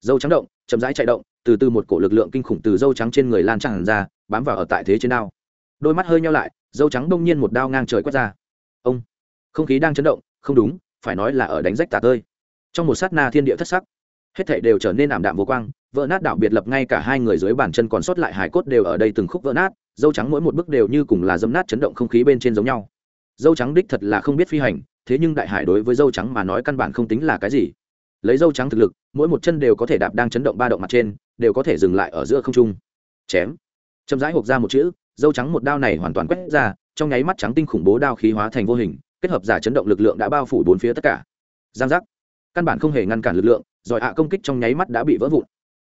dâu trắng động, chậm rãi chạy động, từ từ một cổ lực lượng kinh khủng từ dâu trắng trên người lan tràn ra, bám vào ở tại thế trên đao. Đôi mắt hơi nhau lại, dâu trắng đông nhiên một đao ngang trời quét ra. Ông không khí đang chấn động, không đúng, phải nói là ở đánh rách tả tơi. Trong một sát na thiên địa thất sắc, hết thảy đều trở nên ảm đạm vô quang, vỡ nát đảo biệt lập ngay cả hai người dưới bàn chân còn sót lại hải cốt đều ở đây từng khúc vỡ nát, dâu trắng mỗi một bước đều như cùng là dấm nát chấn động không khí bên trên giống nhau. Dâu trắng đích thật là không biết phi hành, thế nhưng đại hải đối với dâu trắng mà nói căn bản không tính là cái gì. Lấy dâu trắng thực lực, mỗi một chân đều có thể đạp đang chấn động ba động mặt trên, đều có thể dừng lại ở giữa không trung. Chém. Chậm rãi hộp ra một chữ, dâu trắng một đao này hoàn toàn quét ra, trong nháy mắt trắng tinh khủng bố đao khí hóa thành vô hình kết hợp giả chấn động lực lượng đã bao phủ bốn phía tất cả. Giang giác. Căn bản không hề ngăn cản lực lượng giỏi ạ công kích trong nháy mắt đã bị vỡ vụn.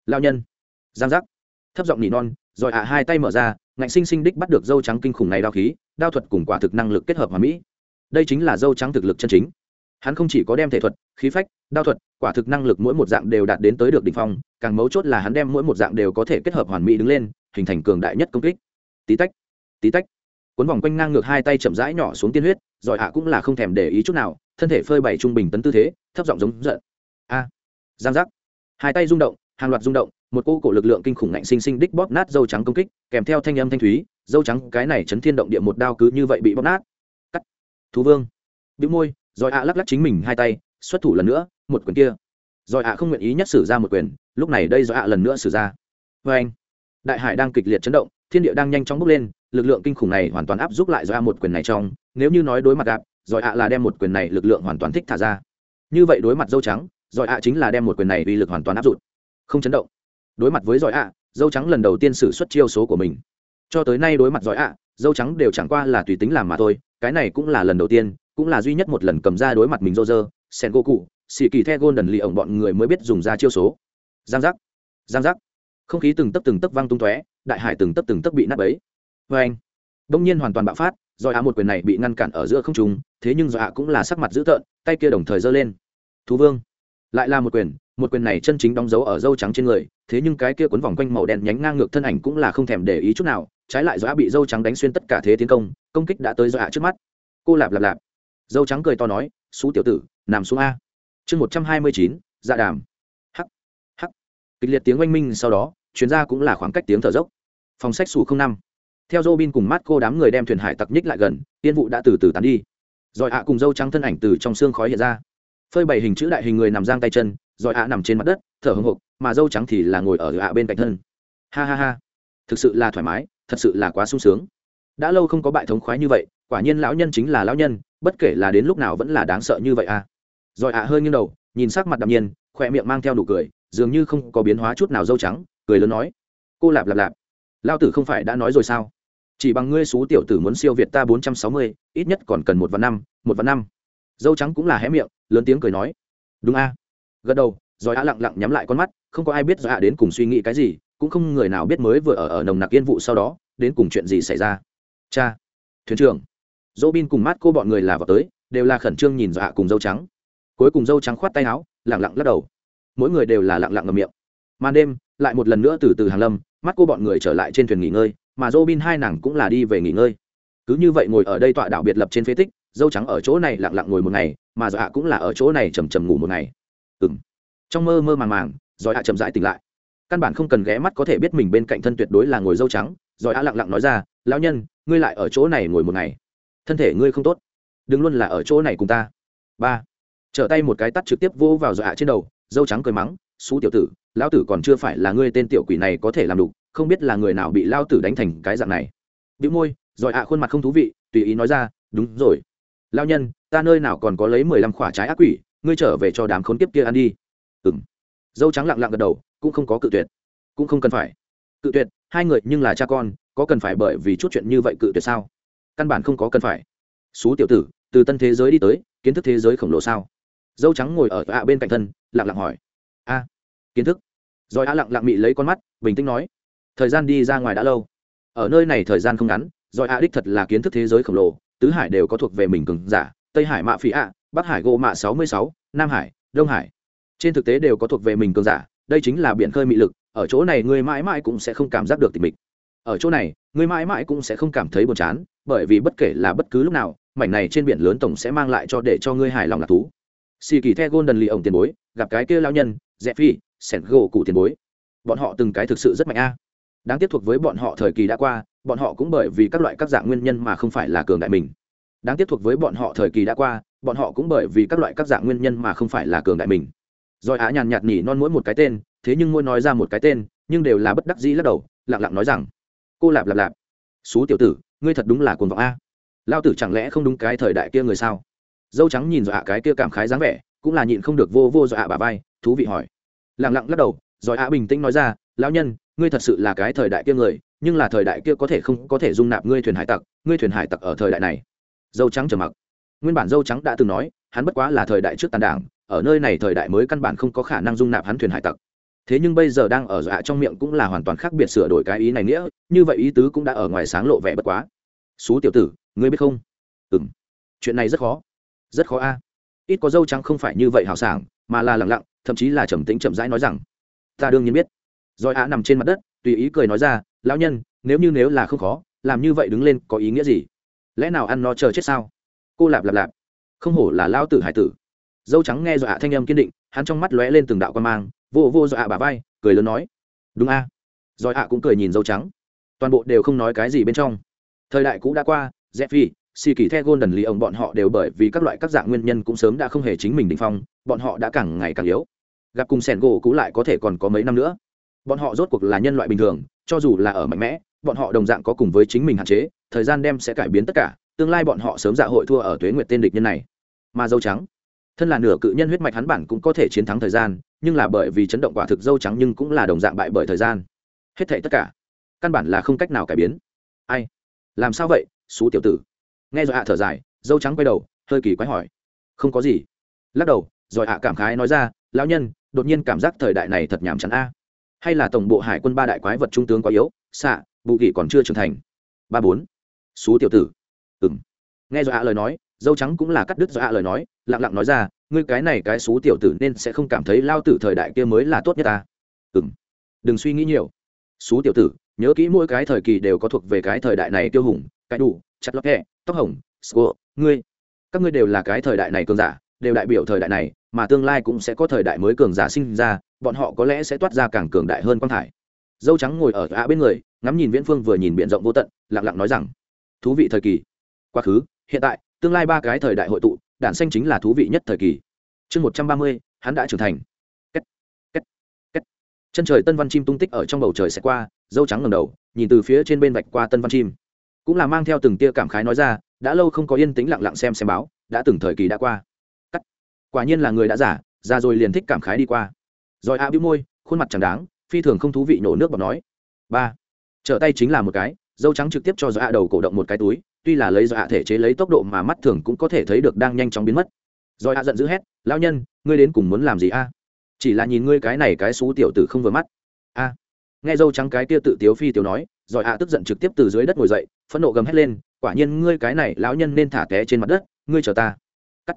Lao nhân. Giang giác. Thấp giọng nỉ non giỏi ạ hai tay mở ra, ngạnh sinh sinh đích bắt được dâu trắng kinh khủng này đao khí, đao thuật cùng quả thực năng lực kết hợp hòa mỹ. Đây chính là dâu trắng thực lực chân chính. Hắn không chỉ có đem thể thuật, khí phách, đao thuật, quả thực năng lực mỗi một dạng đều đạt đến tới được đ ỉ n h phong, càng mấu chốt là hắn đem mỗi một dạng đều có thể kết hợp hoàn mỹ đứng lên, hình thành cường đại nhất công kích. Tí tách. Tí tách cuốn vòng quanh ngang ngược hai tay chậm rãi nhỏ xuống tiên huyết giỏi ạ cũng là không thèm để ý chút nào, thân thể phơi bày trung bình tấn tư thế, thấp giọng giống giận. A, giang giác. Hai tay rung động, hàng loạt rung động, một cô cổ lực lượng kinh khủng ngạnh sinh sinh đích bóp nát dâu trắng công kích, kèm theo thanh âm thanh thúy, dâu trắng cái này chấn thiên động địa một đao cứ như vậy bị bóp nát. Cắt. Thú vương. Bị môi, rồi ạ lắc lắc chính mình hai tay, xuất thủ lần nữa, một quyền kia. Rồi ạ không nguyện ý nhất sử ra một quyền, lúc này đây rồi ạ lần nữa sử ra. Vê anh đại hải đang kịch liệt chấn động, thiên địa đang nhanh chóng bốc lên lực lượng kinh khủng này hoàn toàn áp giúp lại do a một quyền này trong, nếu như nói đối mặt ạ rồi ạ là đem một quyền này lực lượng hoàn toàn thích thả ra. Như vậy đối mặt dâu trắng rồi ạ chính là đem một quyền này uy lực hoàn toàn áp dụng. Không chấn động. Đối mặt với giỏi ạ dâu trắng lần đầu tiên sử xuất chiêu số của mình. Cho tới nay đối mặt giỏi ạ dâu trắng đều chẳng qua là tùy tính làm mà thôi, cái này cũng là lần đầu tiên, cũng là duy nhất một lần cầm ra đối mặt mình dô dơ sen go cụ xì kỳ the golden lì ổng bọn người mới biết dùng ra chiêu số. Giang giác. Giang giác. Không khí từng tấc từng tấc văng tung tóe, đại hải từng tấc từng tấc bị nát bấy vê anh. Đông nhiên hoàn toàn bạo phát, do hạ một quyền này bị ngăn cản ở giữa không trung, thế nhưng do ạ cũng là sắc mặt dữ tợn, tay kia đồng thời giơ lên. Thú vương. Lại là một quyền một quyền này chân chính đóng dấu ở dâu trắng trên người, thế nhưng cái kia cuốn vòng quanh màu đen nhánh ngang ngược thân ảnh cũng là không thèm để ý chút nào, trái lại do ạ bị dâu trắng đánh xuyên tất cả thế tiến công công kích đã tới do ạ trước mắt. Cô lạp lạp lạp. Dâu trắng cười to nói xú tiểu tử, nằm xuống a. Chương một trăm hai mươi chín dạ đàm. Hắc hắc. Kịch liệt tiếng oanh minh sau đó truyền ra cũng là khoảng cách tiếng thở dốc. Phòng sách xù không năm theo Robin cùng mát cô đám người đem thuyền hải tặc nhích lại gần, tiên vụ đã từ từ tán đi. Rồi ạ cùng dâu trắng thân ảnh từ trong xương khói hiện ra. Phơi bày hình chữ đại hình người nằm giang tay chân, rồi ạ nằm trên mặt đất, thở hồng hộc, mà dâu trắng thì là ngồi ở ạ bên cạnh thân. Ha ha ha, thực sự là thoải mái, thật sự là quá sung sướng. Đã lâu không có bại thống khoái như vậy, quả nhiên lão nhân chính là lão nhân, bất kể là đến lúc nào vẫn là đáng sợ như vậy à. Rồi ạ hơi nghiêng đầu, nhìn sắc mặt đạm nhiên, khỏe miệng mang theo nụ cười, dường như không có biến hóa chút nào dâu trắng, cười lớn nói. Cô lạp lạp lạp lao tử không phải đã nói rồi sao? Chỉ bằng ngươi xú tiểu tử muốn siêu việt ta bốn trăm sáu mươi, ít nhất còn cần một vạn năm, một vạn năm. Dâu trắng cũng là hé miệng, lớn tiếng cười nói. Đúng a. Gật đầu, rồi á lặng lặng nhắm lại con mắt, không có ai biết rồi a đến cùng suy nghĩ cái gì, cũng không người nào biết mới vừa ở ở nồng nặc yên vụ sau đó, đến cùng chuyện gì xảy ra. Cha, thuyền trưởng. Dỗ bin cùng mát cô bọn người là vào tới, đều là khẩn trương nhìn dọa cùng dâu trắng. Cuối cùng dâu trắng khoát tay áo, lặng lặng lắc đầu. Mỗi người đều là lặng lặng ngầm miệng. Màn đêm, lại một lần nữa từ từ hàng lâm mắt cô bọn người trở lại trên thuyền nghỉ ngơi mà Robin hai nàng cũng là đi về nghỉ ngơi. Cứ như vậy ngồi ở đây tọa đảo biệt lập trên phế tích dâu trắng ở chỗ này lặng lặng ngồi một ngày mà dọa cũng là ở chỗ này chầm chậm ngủ một ngày. Ừm, trong mơ mơ màng màng rồi hạ chậm rãi tỉnh lại. Căn bản không cần ghé mắt có thể biết mình bên cạnh thân tuyệt đối là ngồi dâu trắng rồi hạ lặng lặng nói ra lão nhân ngươi lại ở chỗ này ngồi một ngày. Thân thể ngươi không tốt. Đừng luôn là ở chỗ này cùng ta. Ba. Trở tay một cái tắt trực tiếp vô vào dọa hạ trên đầu dâu trắng cười mắng "Sú tiểu tử lão tử còn chưa phải là ngươi tên tiểu quỷ này có thể làm đủ không biết là người nào bị lao tử đánh thành cái dạng này. Bị môi, rồi ạ, khuôn mặt không thú vị, tùy ý nói ra, đúng rồi. Lao nhân, ta nơi nào còn có lấy mười lăm khỏa trái ác quỷ, ngươi trở về cho đám khốn kiếp kia ăn đi. Ừ m dâu trắng lặng lặng gật đầu, cũng không có cự tuyệt. Cũng không cần phải. Cự tuyệt, hai người nhưng là cha con, có cần phải bởi vì chút chuyện như vậy cự tuyệt sao? Căn bản không có cần phải. Xú tiểu tử, từ tân thế giới đi tới, kiến thức thế giới khổng lồ sao? Dâu trắng ngồi ở ạ bên cạnh thân, lặng lặng hỏi. A, kiến thức. Rồi a lặng lặng mị lấy con mắt, bình tĩnh nói thời gian đi ra ngoài đã lâu. Ở nơi này thời gian không ngắn rồi a đích thật là kiến thức thế giới khổng lồ, tứ hải đều có thuộc về mình cường giả, tây hải mạ phí ạ, bắc hải gỗ mạ sáu mươi sáu, nam hải, đông hải. Trên thực tế đều có thuộc về mình cường giả, đây chính là biển khơi mị lực, ở chỗ này ngươi mãi mãi cũng sẽ không cảm giác được tình mình ở chỗ này ngươi mãi mãi cũng sẽ không cảm thấy buồn chán, bởi vì bất kể là bất cứ lúc nào, mảnh này trên biển lớn tổng sẽ mang lại cho để cho ngươi hài lòng là thú. Xì kỳ the golden lì ổng tiền bối, gặp cái kia lao nhân dẹp phi sẻn gỗ cụ tiền bối. Bọn họ từng cái thực sự rất mạnh a đáng tiếc thuộc với bọn họ thời kỳ đã qua, bọn họ cũng bởi vì các loại các dạng nguyên nhân mà không phải là cường đại mình. Đáng tiếc thuộc với bọn họ thời kỳ đã qua, bọn họ cũng bởi vì các loại các dạng nguyên nhân mà không phải là cường đại mình. Rồi á nhàn nhạt nhỉ non mỗi một cái tên, thế nhưng mỗi nói ra một cái tên, nhưng đều là bất đắc dĩ lắc đầu, lặng lặng nói rằng, cô lạp lạp lạp, xú tiểu tử, ngươi thật đúng là cuồng vọng a. Lao tử chẳng lẽ không đúng cái thời đại kia người sao? Dâu trắng nhìn dọa cái kia cảm khái dáng vẻ, cũng là nhịn không được vô vô dọa bà vai, thú vị hỏi. Lặng lặng lắc đầu, rồi á bình tĩnh nói ra, lão nhân ngươi thật sự là cái thời đại kia người, nhưng là thời đại kia có thể không có thể dung nạp ngươi thuyền hải tặc, ngươi thuyền hải tặc ở thời đại này. Dâu trắng trở mặc. Nguyên bản dâu trắng đã từng nói, hắn bất quá là thời đại trước tàn đảng, ở nơi này thời đại mới căn bản không có khả năng dung nạp hắn thuyền hải tặc. Thế nhưng bây giờ đang ở dọa trong miệng cũng là hoàn toàn khác biệt sửa đổi cái ý này nghĩa, như vậy ý tứ cũng đã ở ngoài sáng lộ vẻ bất quá. Xú tiểu tử, ngươi biết không? Ừ m chuyện này rất khó. Rất khó a. Ít có dâu trắng không phải như vậy hào sảng, mà là lẳng lặng, thậm chí là trầm tính chậm rãi nói rằng, ta đương nhiên biết rồi á nằm trên mặt đất, tùy ý cười nói ra, lão nhân, nếu như nếu là không khó, làm như vậy đứng lên có ý nghĩa gì? Lẽ nào ăn nó chờ chết sao? Cô lạp lạp lạp, không hổ là lao tử hải tử. Dâu trắng nghe dọa thanh âm kiên định, hắn trong mắt lóe lên từng đạo quan mang, vô vô dọa bà vai, cười lớn nói, đúng a. À. rồi ạ cũng cười nhìn dâu trắng. Toàn bộ đều không nói cái gì bên trong. Thời đại cũ đã qua dẹp phi xì kỳ the golden lì ông bọn họ đều bởi vì các loại các dạng nguyên nhân cũng sớm đã không hề chính mình đỉnh phong, bọn họ đã càng ngày càng yếu. Gặp cùng sẻn gỗ cũ lại có thể còn có mấy năm nữa bọn họ rốt cuộc là nhân loại bình thường, cho dù là ở mạnh mẽ, bọn họ đồng dạng có cùng với chính mình hạn chế, thời gian đem sẽ cải biến tất cả, tương lai bọn họ sớm dạ hội thua ở tuế nguyệt tên địch nhân này. Mà dâu trắng, thân là nửa cự nhân huyết mạch hắn bản cũng có thể chiến thắng thời gian, nhưng là bởi vì chấn động quả thực dâu trắng nhưng cũng là đồng dạng bại bởi thời gian. Hết thệ tất cả, căn bản là không cách nào cải biến. Ai? Làm sao vậy, xú tiểu tử? Nghe rồi hạ thở dài, dâu trắng quay đầu, hơi kỳ quái hỏi. Không có gì. Lắc đầu rồi hạ cảm khái nói ra, lão nhân, đột nhiên cảm giác thời đại này thật nhàm chán a hay là tổng bộ hải quân ba đại quái vật trung tướng quá yếu, xạ, bù kỳ còn chưa trưởng thành. Ba bốn. Xú tiểu tử. Ừng nghe do ạ lời nói, dâu trắng cũng là cắt đứt do ạ lời nói, lặng lặng nói ra, ngươi cái này cái xú tiểu tử nên sẽ không cảm thấy lao tử thời đại kia mới là tốt nhất ta. Ừng đừng suy nghĩ nhiều. Xú tiểu tử, nhớ kỹ mỗi cái thời kỳ đều có thuộc về cái thời đại này tiêu hùng, cái đủ, chặt lóc hẹ, tóc hồng sco ngươi. Các ngươi đều là cái thời đại này cường giả, đều đại biểu thời đại này, mà tương lai cũng sẽ có thời đại mới cường giả sinh ra bọn họ có lẽ sẽ toát ra càng cường đại hơn quang thải dâu trắng ngồi ở ạ bên người, ngắm nhìn viễn phương vừa nhìn b i ể n rộng vô tận, lặng lặng nói rằng, thú vị thời kỳ quá khứ, hiện tại, tương lai ba cái thời đại hội tụ, đản xanh chính là thú vị nhất thời kỳ chương một trăm ba mươi, hắn đã trưởng thành Kết. Kết. Kết. chân trời tân văn chim tung tích ở trong bầu trời sẽ qua, dâu trắng ngầm đầu, nhìn từ phía trên bên vạch qua tân văn chim cũng là mang theo từng tia cảm khái nói ra, đã lâu không có yên tĩnh lặng lặng xem xem báo, đã từng thời kỳ đã qua Cắt. quả nhiên là người đã giả ra rồi liền thích cảm khái đi qua rồi a bĩu môi, khuôn mặt chẳng đáng, phi thường không thú vị nổ nước bọt nói. Ba, trở tay chính là một cái, dâu trắng trực tiếp cho dọa đầu cổ động một cái túi, tuy là lấy dọa thể chế lấy tốc độ mà mắt thường cũng có thể thấy được đang nhanh chóng biến mất. Rồi a giận dữ hét, lão nhân, ngươi đến cùng muốn làm gì a? Chỉ là nhìn ngươi cái này cái xú tiểu tử không vừa mắt. A, nghe dâu trắng cái kia tự tiếu phi tiểu nói rồi a tức giận trực tiếp từ dưới đất ngồi dậy, phẫn nộ gầm hét lên, quả nhiên ngươi cái này lão nhân nên thả té trên mặt đất, ngươi chờ ta. Cắt.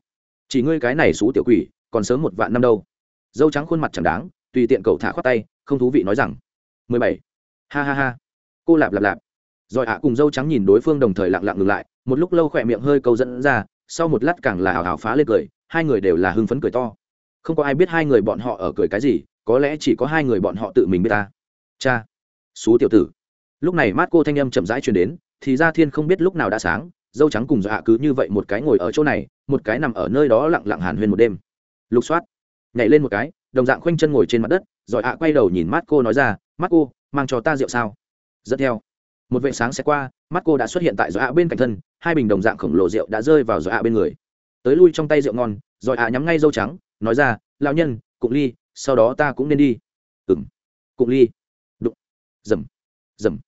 Chỉ ngươi cái này xú tiểu quỷ, còn sớm một vạn năm đâu dâu trắng khuôn mặt chẳng đáng, tùy tiện cậu thả khoát tay, không thú vị nói rằng. Mười bảy. Ha ha ha. Cô lạp lạp lạp. Rồi ạ, cùng dâu trắng nhìn đối phương đồng thời lặng lặng ngừng lại, một lúc lâu khỏe miệng hơi câu dẫn ra, sau một lát càng là hào hào phá lên cười, hai người đều là hưng phấn cười to. Không có ai biết hai người bọn họ ở cười cái gì, có lẽ chỉ có hai người bọn họ tự mình biết ta. Cha. Xú tiểu tử. Lúc này mát cô thanh âm chậm rãi truyền đến, thì ra thiên không biết lúc nào đã sáng, dâu trắng cùng dọa cứ như vậy một cái ngồi ở chỗ này, một cái nằm ở nơi đó lặng lặng hàn huyên một đêm. Lục soát nhảy lên một cái đồng dạng khoanh chân ngồi trên mặt đất rồi ạ quay đầu nhìn mắt cô nói ra mắt cô mang cho ta rượu sao? Dẫn theo. Một vệ sáng sẽ qua mắt cô đã xuất hiện tại gió ạ bên cạnh thân hai bình đồng dạng khổng lồ rượu đã rơi vào gió ạ bên người. Tới lui trong tay rượu ngon rồi ạ nhắm ngay dâu trắng nói ra lao nhân cụng ly sau đó ta cũng nên đi. Ừng cụng ly. Đụng. Dầm. Dầm.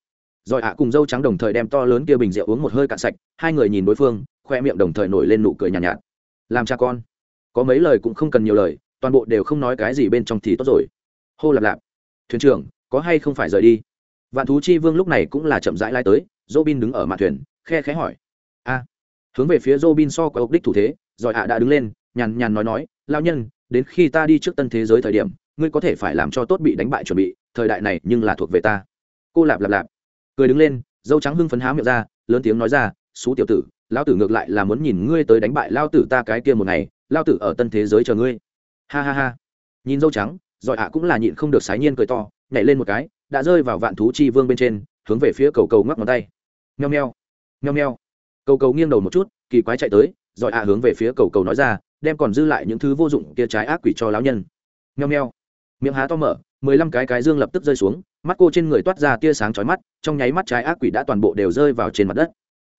Rồi ạ cùng dâu trắng đồng thời đem to lớn kia bình rượu uống một hơi cạn sạch hai người nhìn đối phương khoe miệng đồng thời nổi lên nụ cười nhàn nhạt, nhạt. Làm cha con. Có mấy lời cũng không cần nhiều lời toàn bộ đều không nói cái gì bên trong thì tốt rồi. Hô lạp lạp. Thuyền trưởng, có hay không phải rời đi? Vạn thú chi vương lúc này cũng là chậm rãi lai tới dô bin đứng ở mặt thuyền, khe khẽ hỏi. A. Hướng về phía dô bin so có ốc đích thủ thế, rồi ạ đã đứng lên, nhàn nhàn nói nói lao nhân, đến khi ta đi trước tân thế giới thời điểm, ngươi có thể phải làm cho tốt bị đánh bại chuẩn bị, thời đại này nhưng là thuộc về ta. Cô lạp lạp lạp. Cười đứng lên, dâu trắng hưng phấn há miệng ra, lớn tiếng nói ra, xú tiểu tử lao tử ngược lại là muốn nhìn ngươi tới đánh bại lao tử ta cái kia một ngày lao tử ở tân thế giới chờ ngươi ha ha ha. Nhìn dâu trắng, giỏi ạ cũng là nhịn không được sái nhiên cười to, nhảy lên một cái, đã rơi vào vạn thú chi vương bên trên, hướng về phía cầu cầu ngoắc ngón tay. Nheo nheo nheo nheo cầu cầu nghiêng đầu một chút, kỳ quái chạy tới rồi ạ hướng về phía cầu cầu nói ra, đem còn dư lại những thứ vô dụng kia trái ác quỷ cho lão nhân. Nheo nheo miệng há to mở, mười lăm cái cái dương lập tức rơi xuống, mắt cô trên người toát ra tia sáng chói mắt, trong nháy mắt trái ác quỷ đã toàn bộ đều rơi vào trên mặt đất.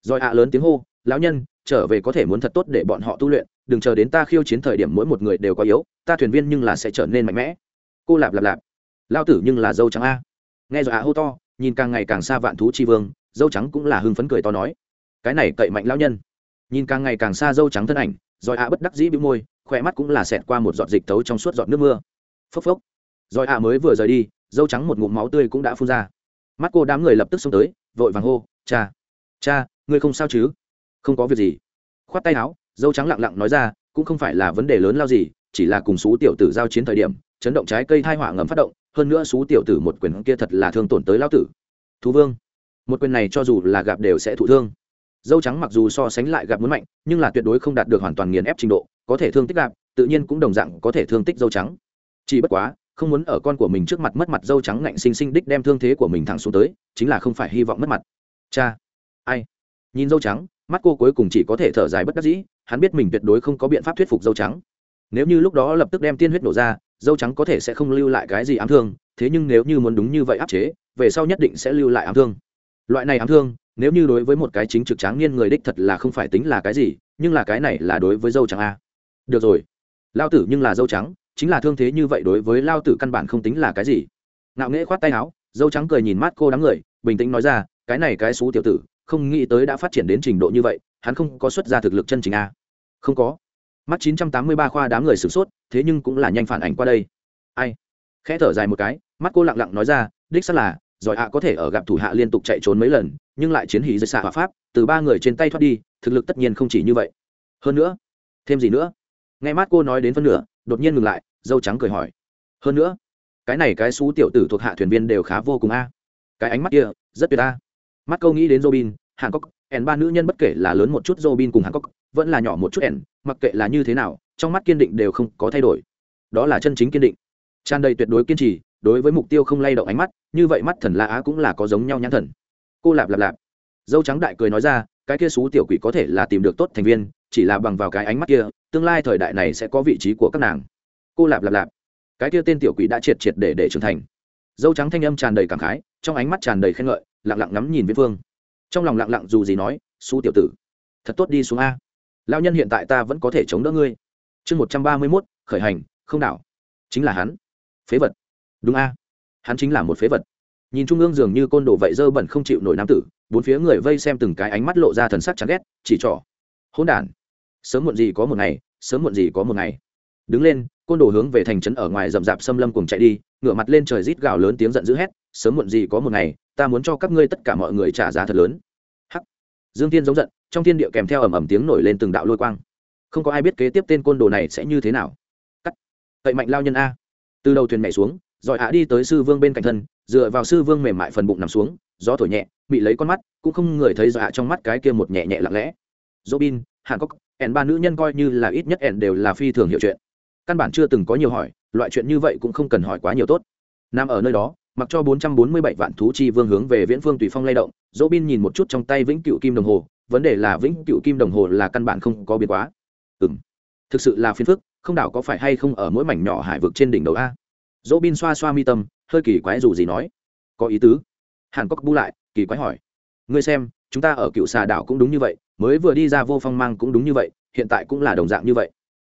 Rồi ạ lớn tiếng hô, lão nhân, trở về có thể muốn thật tốt để bọn họ tu luyện đừng chờ đến ta khiêu chiến thời điểm mỗi một người đều có yếu, ta thuyền viên nhưng là sẽ trở nên mạnh mẽ. Cô lạp lạp lạp. Lao tử nhưng là dâu trắng a. Nghe rồi ạ hô to, nhìn càng ngày càng xa vạn thú chi vương, dâu trắng cũng là hưng phấn cười to nói. Cái này cậy mạnh lão nhân. Nhìn càng ngày càng xa dâu trắng thân ảnh rồi ạ bất đắc dĩ bị môi, khỏe mắt cũng là xẹt qua một giọt dịch tấu trong suốt giọt nước mưa. Phốc phốc. Rồi ạ mới vừa rời đi, dâu trắng một ngụm máu tươi cũng đã phun ra. Mắt cô đám người lập tức xông tới, vội vàng hô, cha cha, ngươi không sao chứ? Không có việc gì. Khoát tay áo dâu trắng lặng lặng nói ra, cũng không phải là vấn đề lớn lao gì, chỉ là cùng xú tiểu tử giao chiến thời điểm, chấn động trái cây thai họa ngầm phát động, hơn nữa xú tiểu tử một quyền kia thật là thương tổn tới lao tử. Thú vương, một quyền này cho dù là gặp đều sẽ thụ thương. Dâu trắng mặc dù so sánh lại gặp muốn mạnh, nhưng là tuyệt đối không đạt được hoàn toàn nghiền ép trình độ, có thể thương tích gặp, tự nhiên cũng đồng dạng có thể thương tích dâu trắng. Chỉ bất quá, không muốn ở con của mình trước mặt mất mặt dâu trắng ngạnh sinh sinh đích đem thương thế của mình thẳng xuống tới, chính là không phải hy vọng mất mặt. Cha, ai? Nhìn dâu trắng, mắt cô cuối cùng chỉ có thể thở dài bất đắc dĩ hắn biết mình tuyệt đối không có biện pháp thuyết phục dâu trắng. Nếu như lúc đó lập tức đem tiên huyết nổ ra, dâu trắng có thể sẽ không lưu lại cái gì ám thương, thế nhưng nếu như muốn đúng như vậy áp chế, về sau nhất định sẽ lưu lại ám thương. Loại này ám thương, nếu như đối với một cái chính trực tráng niên người đích thật là không phải tính là cái gì, nhưng là cái này là đối với dâu trắng a. Được rồi. Lao tử nhưng là dâu trắng, chính là thương thế như vậy đối với lao tử căn bản không tính là cái gì. Ngạo nghễ khoát tay áo, dâu trắng cười nhìn mắt cô đám người, bình tĩnh nói ra, cái này cái xú tiểu tử, không nghĩ tới đã phát triển đến trình độ như vậy hắn không có xuất ra thực lực chân chính a. Không có. Mắt 983 khoa đám người sửng sốt, thế nhưng cũng là nhanh phản ảnh qua đây. Ai? Khẽ thở dài một cái, mắt cô lặng lặng nói ra, đích xác là, giỏi ạ, có thể ở gặp thủ hạ liên tục chạy trốn mấy lần, nhưng lại chiến hí dưới xạ hỏa pháp, từ ba người trên tay thoát đi, thực lực tất nhiên không chỉ như vậy. Hơn nữa, thêm gì nữa? Nghe mắt cô nói đến phân nửa, đột nhiên ngừng lại, dâu trắng cười hỏi. Hơn nữa, cái này cái xú tiểu tử thuộc hạ thuyền viên đều khá vô cùng a. Cái ánh mắt kia, rất tuyệt a. Mắt câu nghĩ đến robin hàn cốc ẻn ba nữ nhân bất kể là lớn một chút robin cùng hàn cốc vẫn là nhỏ một chút ẻn mặc kệ là như thế nào, trong mắt kiên định đều không có thay đổi. Đó là chân chính kiên định. Tràn đầy tuyệt đối kiên trì, đối với mục tiêu không lay động ánh mắt, như vậy mắt thần la á cũng là có giống nhau nhãn thần. Cô lạp lạp lạp. Dâu trắng đại cười nói ra, cái kia xú tiểu quỷ có thể là tìm được tốt thành viên, chỉ là bằng vào cái ánh mắt kia, tương lai thời đại này sẽ có vị trí của các nàng. Cô lạp lạp lạp. Cái kia tên tiểu quỷ đã triệt triệt để để trưởng thành. Dâu trắng thanh âm tràn đầy cảm khái, trong ánh mắt tràn đầy khen ngợi, lặng lặng ngắm nhìn viễn phương trong lòng lặng lặng dù gì nói su tiểu tử, thật tốt đi xuống a. Lao nhân hiện tại ta vẫn có thể chống đỡ ngươi. Chương một trăm ba mươi mốt, khởi hành, không đảo. Chính là hắn. Phế vật. Đúng a. Hắn chính là một phế vật. Nhìn trung ương dường như côn đồ vậy dơ bẩn không chịu nổi nam tử, bốn phía người vây xem từng cái ánh mắt lộ ra thần sắc chán ghét, chỉ trỏ. Hỗn đản, sớm muộn gì có một ngày, sớm muộn gì có một ngày. Đứng lên, côn đồ hướng về thành trấn ở ngoài rậm rạp xâm lâm cùng chạy đi, ngửa mặt lên trời rít gào lớn tiếng giận dữ hét, sớm muộn gì có một ngày, ta muốn cho các ngươi tất cả mọi người trả giá thật lớn dương tiên giống giận, trong thiên địa kèm theo ầm ầm tiếng nổi lên từng đạo lôi quang. Không có ai biết kế tiếp tên côn đồ này sẽ như thế nào. Cắt. Cậy mạnh lao nhân a. Từ đầu thuyền mẹ xuống, rồi hạ đi tới sư vương bên cạnh thân, dựa vào sư vương mềm mại phần bụng nằm xuống, gió thổi nhẹ bị lấy con mắt, cũng không người thấy dọa trong mắt cái kia một nhẹ nhẹ lặng lẽ. Robin hàn cốc ẻn ba nữ nhân coi như là ít nhất ẻn đều là phi thường hiểu chuyện. Căn bản chưa từng có nhiều hỏi, loại chuyện như vậy cũng không cần hỏi quá nhiều tốt. Nằm ở nơi đó mặc cho 447 vạn thú chi vương hướng về viễn phương tùy phong lay động, robin nhìn một chút trong tay vĩnh cựu kim đồng hồ, vấn đề là vĩnh cựu kim đồng hồ là căn bản không có biến quá. Ừ thực sự là phiền phức, không đảo có phải hay không ở mỗi mảnh nhỏ hải vực trên đỉnh đầu a? Robin xoa xoa mi tâm, hơi kỳ quái dù gì nói. Có ý tứ. Hàn cốc bu lại, kỳ quái hỏi. Ngươi xem, chúng ta ở cựu xà đảo cũng đúng như vậy, mới vừa đi ra vô phong mang cũng đúng như vậy, hiện tại cũng là đồng dạng như vậy.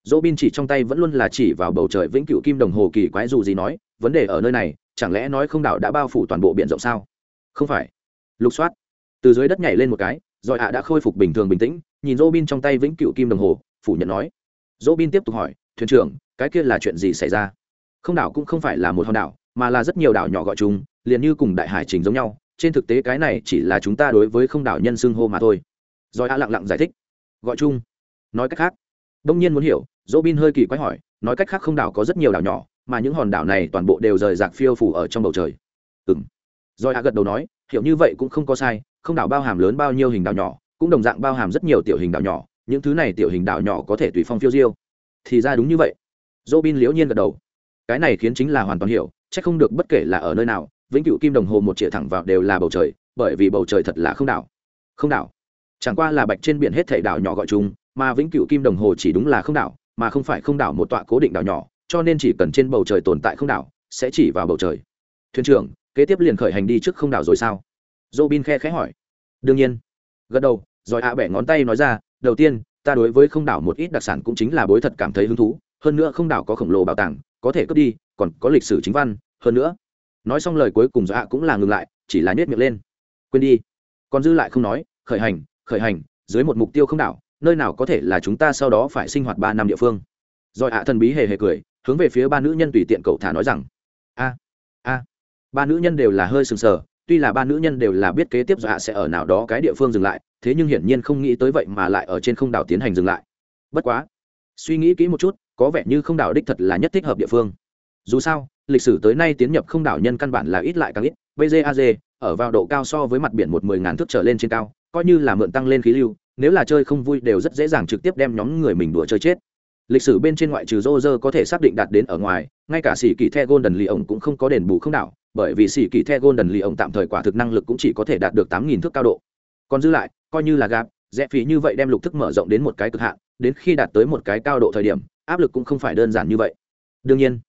Dỗ bin chỉ trong tay vẫn luôn là chỉ vào bầu trời vĩnh cựu kim đồng hồ kỳ quái dù gì nói, vấn đề ở nơi này chẳng lẽ nói không đảo đã bao phủ toàn bộ biển rộng sao? Không phải. Lục soát. Từ dưới đất nhảy lên một cái, rồi hạ đã khôi phục bình thường bình tĩnh, nhìn dỗ bin trong tay vĩnh cựu kim đồng hồ, phủ nhận nói. Dỗ bin tiếp tục hỏi, thuyền trưởng, cái kia là chuyện gì xảy ra? Không đảo cũng không phải là một hòn đảo, mà là rất nhiều đảo nhỏ gọi chung, liền như cùng đại hải trình giống nhau. Trên thực tế cái này chỉ là chúng ta đối với không đảo nhân xưng hô mà thôi. Rồi a lặng lặng giải thích. Gọi chung. Nói cách khác. Đông nhiên muốn hiểu dỗ bin hơi kỳ quái hỏi, nói cách khác không đảo có rất nhiều đảo nhỏ mà những hòn đảo này toàn bộ đều rời rạc phiêu phủ ở trong bầu trời. Ừ m rồi a gật đầu nói, hiểu như vậy cũng không có sai, không đảo bao hàm lớn bao nhiêu hình đảo nhỏ, cũng đồng dạng bao hàm rất nhiều tiểu hình đảo nhỏ, những thứ này tiểu hình đảo nhỏ có thể tùy phong phiêu diêu. Thì ra đúng như vậy. Dỗ bin liễu nhiên gật đầu. Cái này khiến chính là hoàn toàn hiểu c h ắ c không được bất kể là ở nơi nào, vĩnh cửu kim đồng hồ một chĩa thẳng vào đều là bầu trời, bởi vì bầu trời thật là không đảo. Không đảo. Chẳng qua là bạch trên biển hết thể đảo nhỏ gọi chung, mà vĩnh cửu kim đồng hồ chỉ đúng là không đảo, mà không phải không đảo một tọa cố định đảo nhỏ cho nên chỉ cần trên bầu trời tồn tại không đảo, sẽ chỉ vào bầu trời. Thuyền trưởng, kế tiếp liền khởi hành đi trước không đảo rồi sao? Dô bin khe khẽ hỏi. Đương nhiên. Gật đầu, rồi ạ bẻ ngón tay nói ra, đầu tiên, ta đối với không đảo một ít đặc sản cũng chính là bối thật cảm thấy hứng thú, hơn nữa không đảo có khổng lồ bảo tàng, có thể cướp đi, còn có lịch sử chính văn, hơn nữa. Nói xong lời cuối cùng do ạ cũng là ngừng lại, chỉ là nhét miệng lên. Quên đi. Còn dư lại không nói, khởi hành khởi hành, dưới một mục tiêu không đảo, nơi nào có thể là chúng ta sau đó phải sinh hoạt ba năm địa phương. Rồi ạ thần bí hề hề cười hướng về phía ba nữ nhân tùy tiện cậu thả nói rằng, a a, ba nữ nhân đều là hơi sừng sờ, tuy là ba nữ nhân đều là biết kế tiếp dọa sẽ ở nào đó cái địa phương dừng lại, thế nhưng hiển nhiên không nghĩ tới vậy mà lại ở trên không đảo tiến hành dừng lại. Bất quá, suy nghĩ kỹ một chút, có vẻ như không đảo đích thật là nhất thích hợp địa phương. Dù sao, lịch sử tới nay tiến nhập không đảo nhân căn bản là ít lại càng ít bjaz ở vào độ cao so với mặt biển một mười ngàn thước trở lên trên cao, coi như là mượn tăng lên khí lưu, nếu là chơi không vui đều rất dễ dàng trực tiếp đem nhóm người mình đùa chơi chết lịch sử bên trên ngoại trừ rô rơ có thể xác định đạt đến ở ngoài, ngay cả sĩ kỳ the golden lì ổng cũng không có đền bù không đảo, bởi vì sĩ kỳ the golden lì ổng tạm thời quả thực năng lực cũng chỉ có thể đạt được tám nghìn thước cao độ. Còn dư lại, coi như là gạp rẽ phí như vậy đem lục thức mở rộng đến một cái cực hạn, đến khi đạt tới một cái cao độ thời điểm, áp lực cũng không phải đơn giản như vậy. Đương nhiên,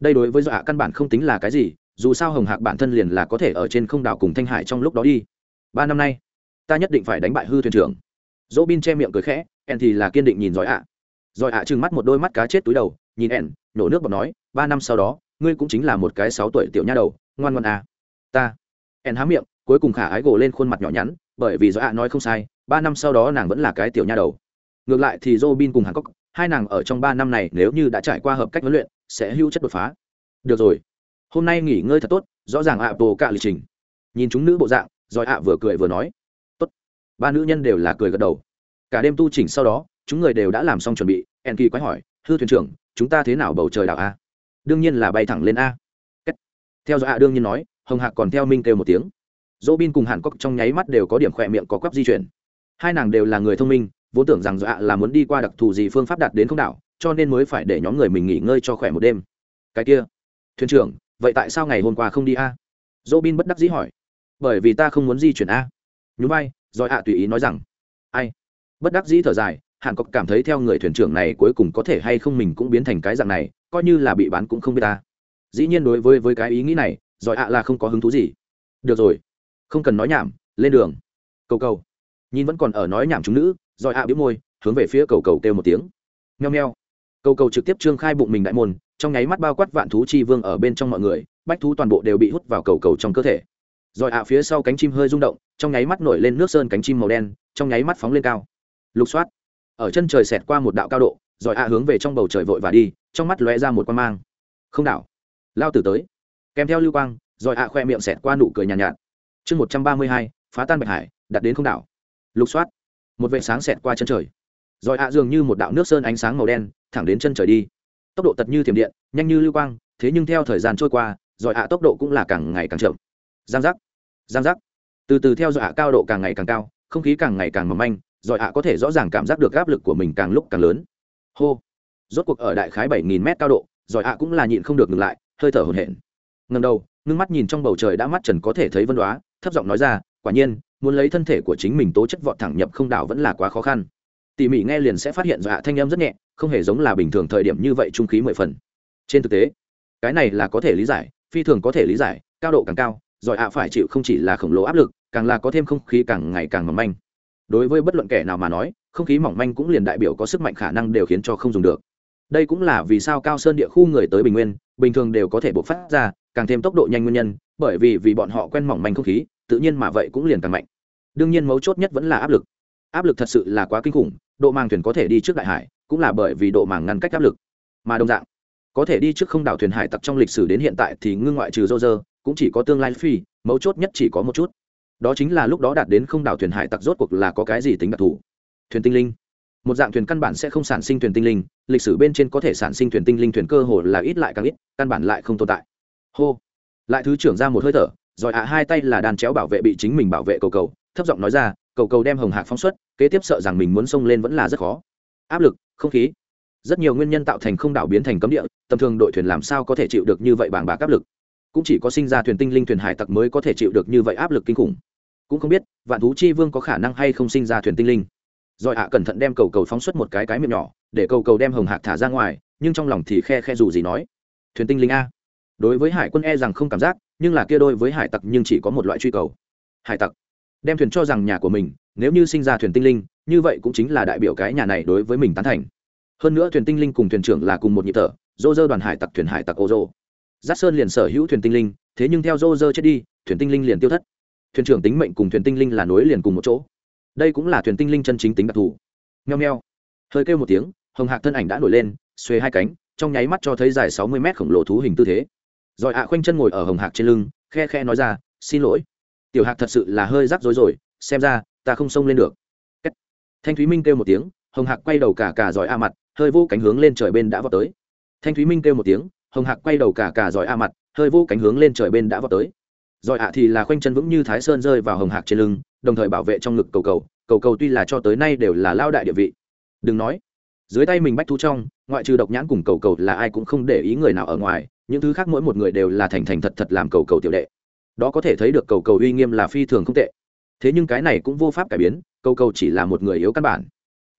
đây đối với dọa căn bản không tính là cái gì, dù sao hồng hạc bản thân liền là có thể ở trên không đảo cùng thanh hải trong lúc đó đi. Ba năm nay, ta nhất định phải đánh bại hư thuyền trưởng. Dỗ bin che miệng cười khẽ en thì là kiên định nhìn giỏi ạ rồi ạ trừng mắt một đôi mắt cá chết túi đầu, nhìn en nổ nước bọt nói, ba năm sau đó, ngươi cũng chính là một cái sáu tuổi tiểu nha đầu, ngoan ngoan à. ta. En há miệng, cuối cùng khả ái gỗ lên khuôn mặt nhỏ nhắn, bởi vì do ạ nói không sai, ba năm sau đó nàng vẫn là cái tiểu nha đầu. Ngược lại thì dô bin cùng hàn cốc hai nàng ở trong ba năm này nếu như đã trải qua hợp cách huấn luyện, sẽ hưu chất đột phá. Được rồi, hôm nay nghỉ ngơi thật tốt, rõ ràng ạ bồ cả lịch trình. Nhìn chúng nữ bộ dạng, rồi ạ vừa cười vừa nói, tốt. Ba nữ nhân đều là cười gật đầu. Cả đêm tu chỉnh sau đó chúng người đều đã làm xong chuẩn bị, en kỳ quái hỏi, hư thuyền trưởng, chúng ta thế nào bầu trời đảo a? Đương nhiên là bay thẳng lên a. Theo dõi a đương nhiên nói, hồng hạc còn theo minh kêu một tiếng. Dỗ bin cùng hàn cốc trong nháy mắt đều có điểm khỏe miệng có quắp di chuyển. Hai nàng đều là người thông minh, vốn tưởng rằng dọa là muốn đi qua đặc thù gì phương pháp đạt đến không đảo, cho nên mới phải để nhóm người mình nghỉ ngơi cho khỏe một đêm. Cái kia, thuyền trưởng, vậy tại sao ngày hôm qua không đi a? Dỗ bin bất đắc dĩ hỏi. Bởi vì ta không muốn di chuyển a. Nhún vai, rồi ạ tùy ý nói rằng, ai? Bất đắc dĩ thở dài hàn cọc cảm thấy theo người thuyền trưởng này cuối cùng có thể hay không mình cũng biến thành cái dạng này, coi như là bị bán cũng không biết ta. Dĩ nhiên đối với với cái ý nghĩ này, giỏi ạ là không có hứng thú gì. Được rồi, không cần nói nhảm, lên đường. Cầu cầu. Nhìn vẫn còn ở nói nhảm chúng nữ, giỏi ạ à môi, hướng về phía cầu cầu kêu một tiếng. Nheo nheo cầu cầu trực tiếp trương khai bụng mình đại môn, trong nháy mắt bao quát vạn thú chi vương ở bên trong mọi người, bách thú toàn bộ đều bị hút vào cầu cầu trong cơ thể. Rồi ạ phía sau cánh chim hơi rung động, trong nháy mắt nổi lên nước sơn cánh chim màu đen, trong nháy mắt phóng lên cao. Lục soát ở chân trời xẹt qua một đạo cao độ rồi a hướng về trong bầu trời vội và đi trong mắt lóe ra một quan mang. Không đảo. Lao tử tới. Kèm theo lưu quang rồi a khoe miệng xẹt qua nụ cười nhàn nhạt, chương một trăm ba mươi hai phá tan bạch hải đặt đến không đảo. Lục soát. Một vệ sáng xẹt qua chân trời. Rồi a dường như một đạo nước sơn ánh sáng màu đen thẳng đến chân trời đi. Tốc độ tật như thiểm điện nhanh như lưu quang thế nhưng theo thời gian trôi qua rồi a tốc độ cũng là càng ngày càng chậm. Giang giác. Giang giác. Từ từ theo dõi ạ cao độ càng ngày càng cao không khí càng ngày càng mỏng manh rồi ạ có thể rõ ràng cảm giác được áp lực của mình càng lúc càng lớn. Hô. Rốt cuộc ở đại khái bảy nghìn mét cao độ rồi ạ cũng là nhịn không được ngừng lại, hơi thở hồn hển. Ngầm đầu, ngưng mắt nhìn trong bầu trời đã mắt trần có thể thấy vân đoá, thấp giọng nói ra, quả nhiên, muốn lấy thân thể của chính mình tố chất vọt thẳng nhập không đảo vẫn là quá khó khăn. Tỉ mỉ nghe liền sẽ phát hiện dạ thanh em rất nhẹ, không hề giống là bình thường thời điểm như vậy trung khí mười phần. Trên thực tế, cái này là có thể lý giải, phi thường có thể lý giải, cao độ càng cao, giỏi ạ phải chịu không chỉ là khổng lồ áp lực, càng là có thêm không khí càng ngày càng mầm manh đối với bất luận kẻ nào mà nói, không khí mỏng manh cũng liền đại biểu có sức mạnh khả năng đều khiến cho không dùng được. Đây cũng là vì sao cao sơn địa khu người tới bình nguyên, bình thường đều có thể bộc phát ra càng thêm tốc độ nhanh nguyên nhân, bởi vì vì bọn họ quen mỏng manh không khí, tự nhiên mà vậy cũng liền càng mạnh. Đương nhiên mấu chốt nhất vẫn là áp lực. Áp lực thật sự là quá kinh khủng, độ màng thuyền có thể đi trước đại hải, cũng là bởi vì độ màng ngăn cách áp lực. Mà đồng dạng, có thể đi trước không đảo thuyền hải tặc trong lịch sử đến hiện tại thì ngưng ngoại trừ dô dơ cũng chỉ có tương lai phi, mấu chốt nhất chỉ có một chút đó chính là lúc đó đạt đến không đảo thuyền hải tặc rốt cuộc là có cái gì tính đặc thù. Thuyền tinh linh. Một dạng thuyền căn bản sẽ không sản sinh thuyền tinh linh, lịch sử bên trên có thể sản sinh thuyền tinh linh thuyền cơ hồ là ít lại càng ít, căn bản lại không tồn tại. Hô. Lại thứ trưởng ra một hơi thở, rồi ạ hai tay là đàn chéo bảo vệ bị chính mình bảo vệ cầu cầu, thấp giọng nói ra, cầu cầu đem hồng hạc phóng xuất, kế tiếp sợ rằng mình muốn xông lên vẫn là rất khó. Áp lực, không khí. Rất nhiều nguyên nhân tạo thành không đảo biến thành cấm địa, tầm thường đội thuyền làm sao có thể chịu được như vậy bảng bạc áp lực? Cũng chỉ có sinh ra thuyền tinh linh thuyền hải tặc mới có thể chịu được như vậy áp lực kinh khủng cũng không biết, vạn thú chi vương có khả năng hay không sinh ra thuyền tinh linh. Rồi ạ cẩn thận đem cầu cầu phóng xuất một cái cái miệng nhỏ, để cầu cầu đem hồng hạc thả ra ngoài, nhưng trong lòng thì khe khe dù gì nói, thuyền tinh linh a. Đối với hải quân e rằng không cảm giác, nhưng là kia đôi với hải tặc nhưng chỉ có một loại truy cầu. Hải tặc. Đem thuyền cho rằng nhà của mình, nếu như sinh ra thuyền tinh linh, như vậy cũng chính là đại biểu cái nhà này đối với mình tán thành. Hơn nữa thuyền tinh linh cùng thuyền trưởng là cùng một nhịp thở, dô dơ đoàn hải tặc thuyền hải tặc ô dô. Giác sơn liền sở hữu thuyền tinh linh, thế nhưng theo dô dơ chết đi, thuyền tinh linh liền tiêu thất thuyền trưởng tính mệnh cùng thuyền tinh linh là nối liền cùng một chỗ. Đây cũng là thuyền tinh linh chân chính tính đặc thù. Nheo nheo hơi kêu một tiếng, hồng hạc thân ảnh đã nổi lên, xuê hai cánh, trong nháy mắt cho thấy dài sáu mươi mét khổng lồ thú hình tư thế. Rồi ạ, khoanh chân ngồi ở hồng hạc trên lưng, khe khe nói ra, xin lỗi. Tiểu hạc thật sự là hơi rắc rối rồi, xem ra, ta không xông lên được. Thanh thúy minh kêu một tiếng, hồng hạc quay đầu cả cả giỏi a mặt, hơi vô cánh hướng lên trời bên đã vào tới. Thanh thúy minh kêu một tiếng, hồng hạc quay đầu cả cả giỏi a mặt, hơi vô cánh hướng lên trời bên đã vào tới giỏi ạ thì là khoanh chân vững như thái sơn rơi vào hồng hạc trên lưng, đồng thời bảo vệ trong ngực cầu cầu cầu cầu tuy là cho tới nay đều là lao đại địa vị. Đừng nói, dưới tay mình bách thu trong, ngoại trừ độc nhãn cùng cầu cầu là ai cũng không để ý người nào ở ngoài, những thứ khác mỗi một người đều là thành thành thật thật làm cầu cầu tiểu đệ. Đó có thể thấy được cầu cầu uy nghiêm là phi thường không tệ. Thế nhưng cái này cũng vô pháp cải biến, cầu cầu chỉ là một người yếu căn bản.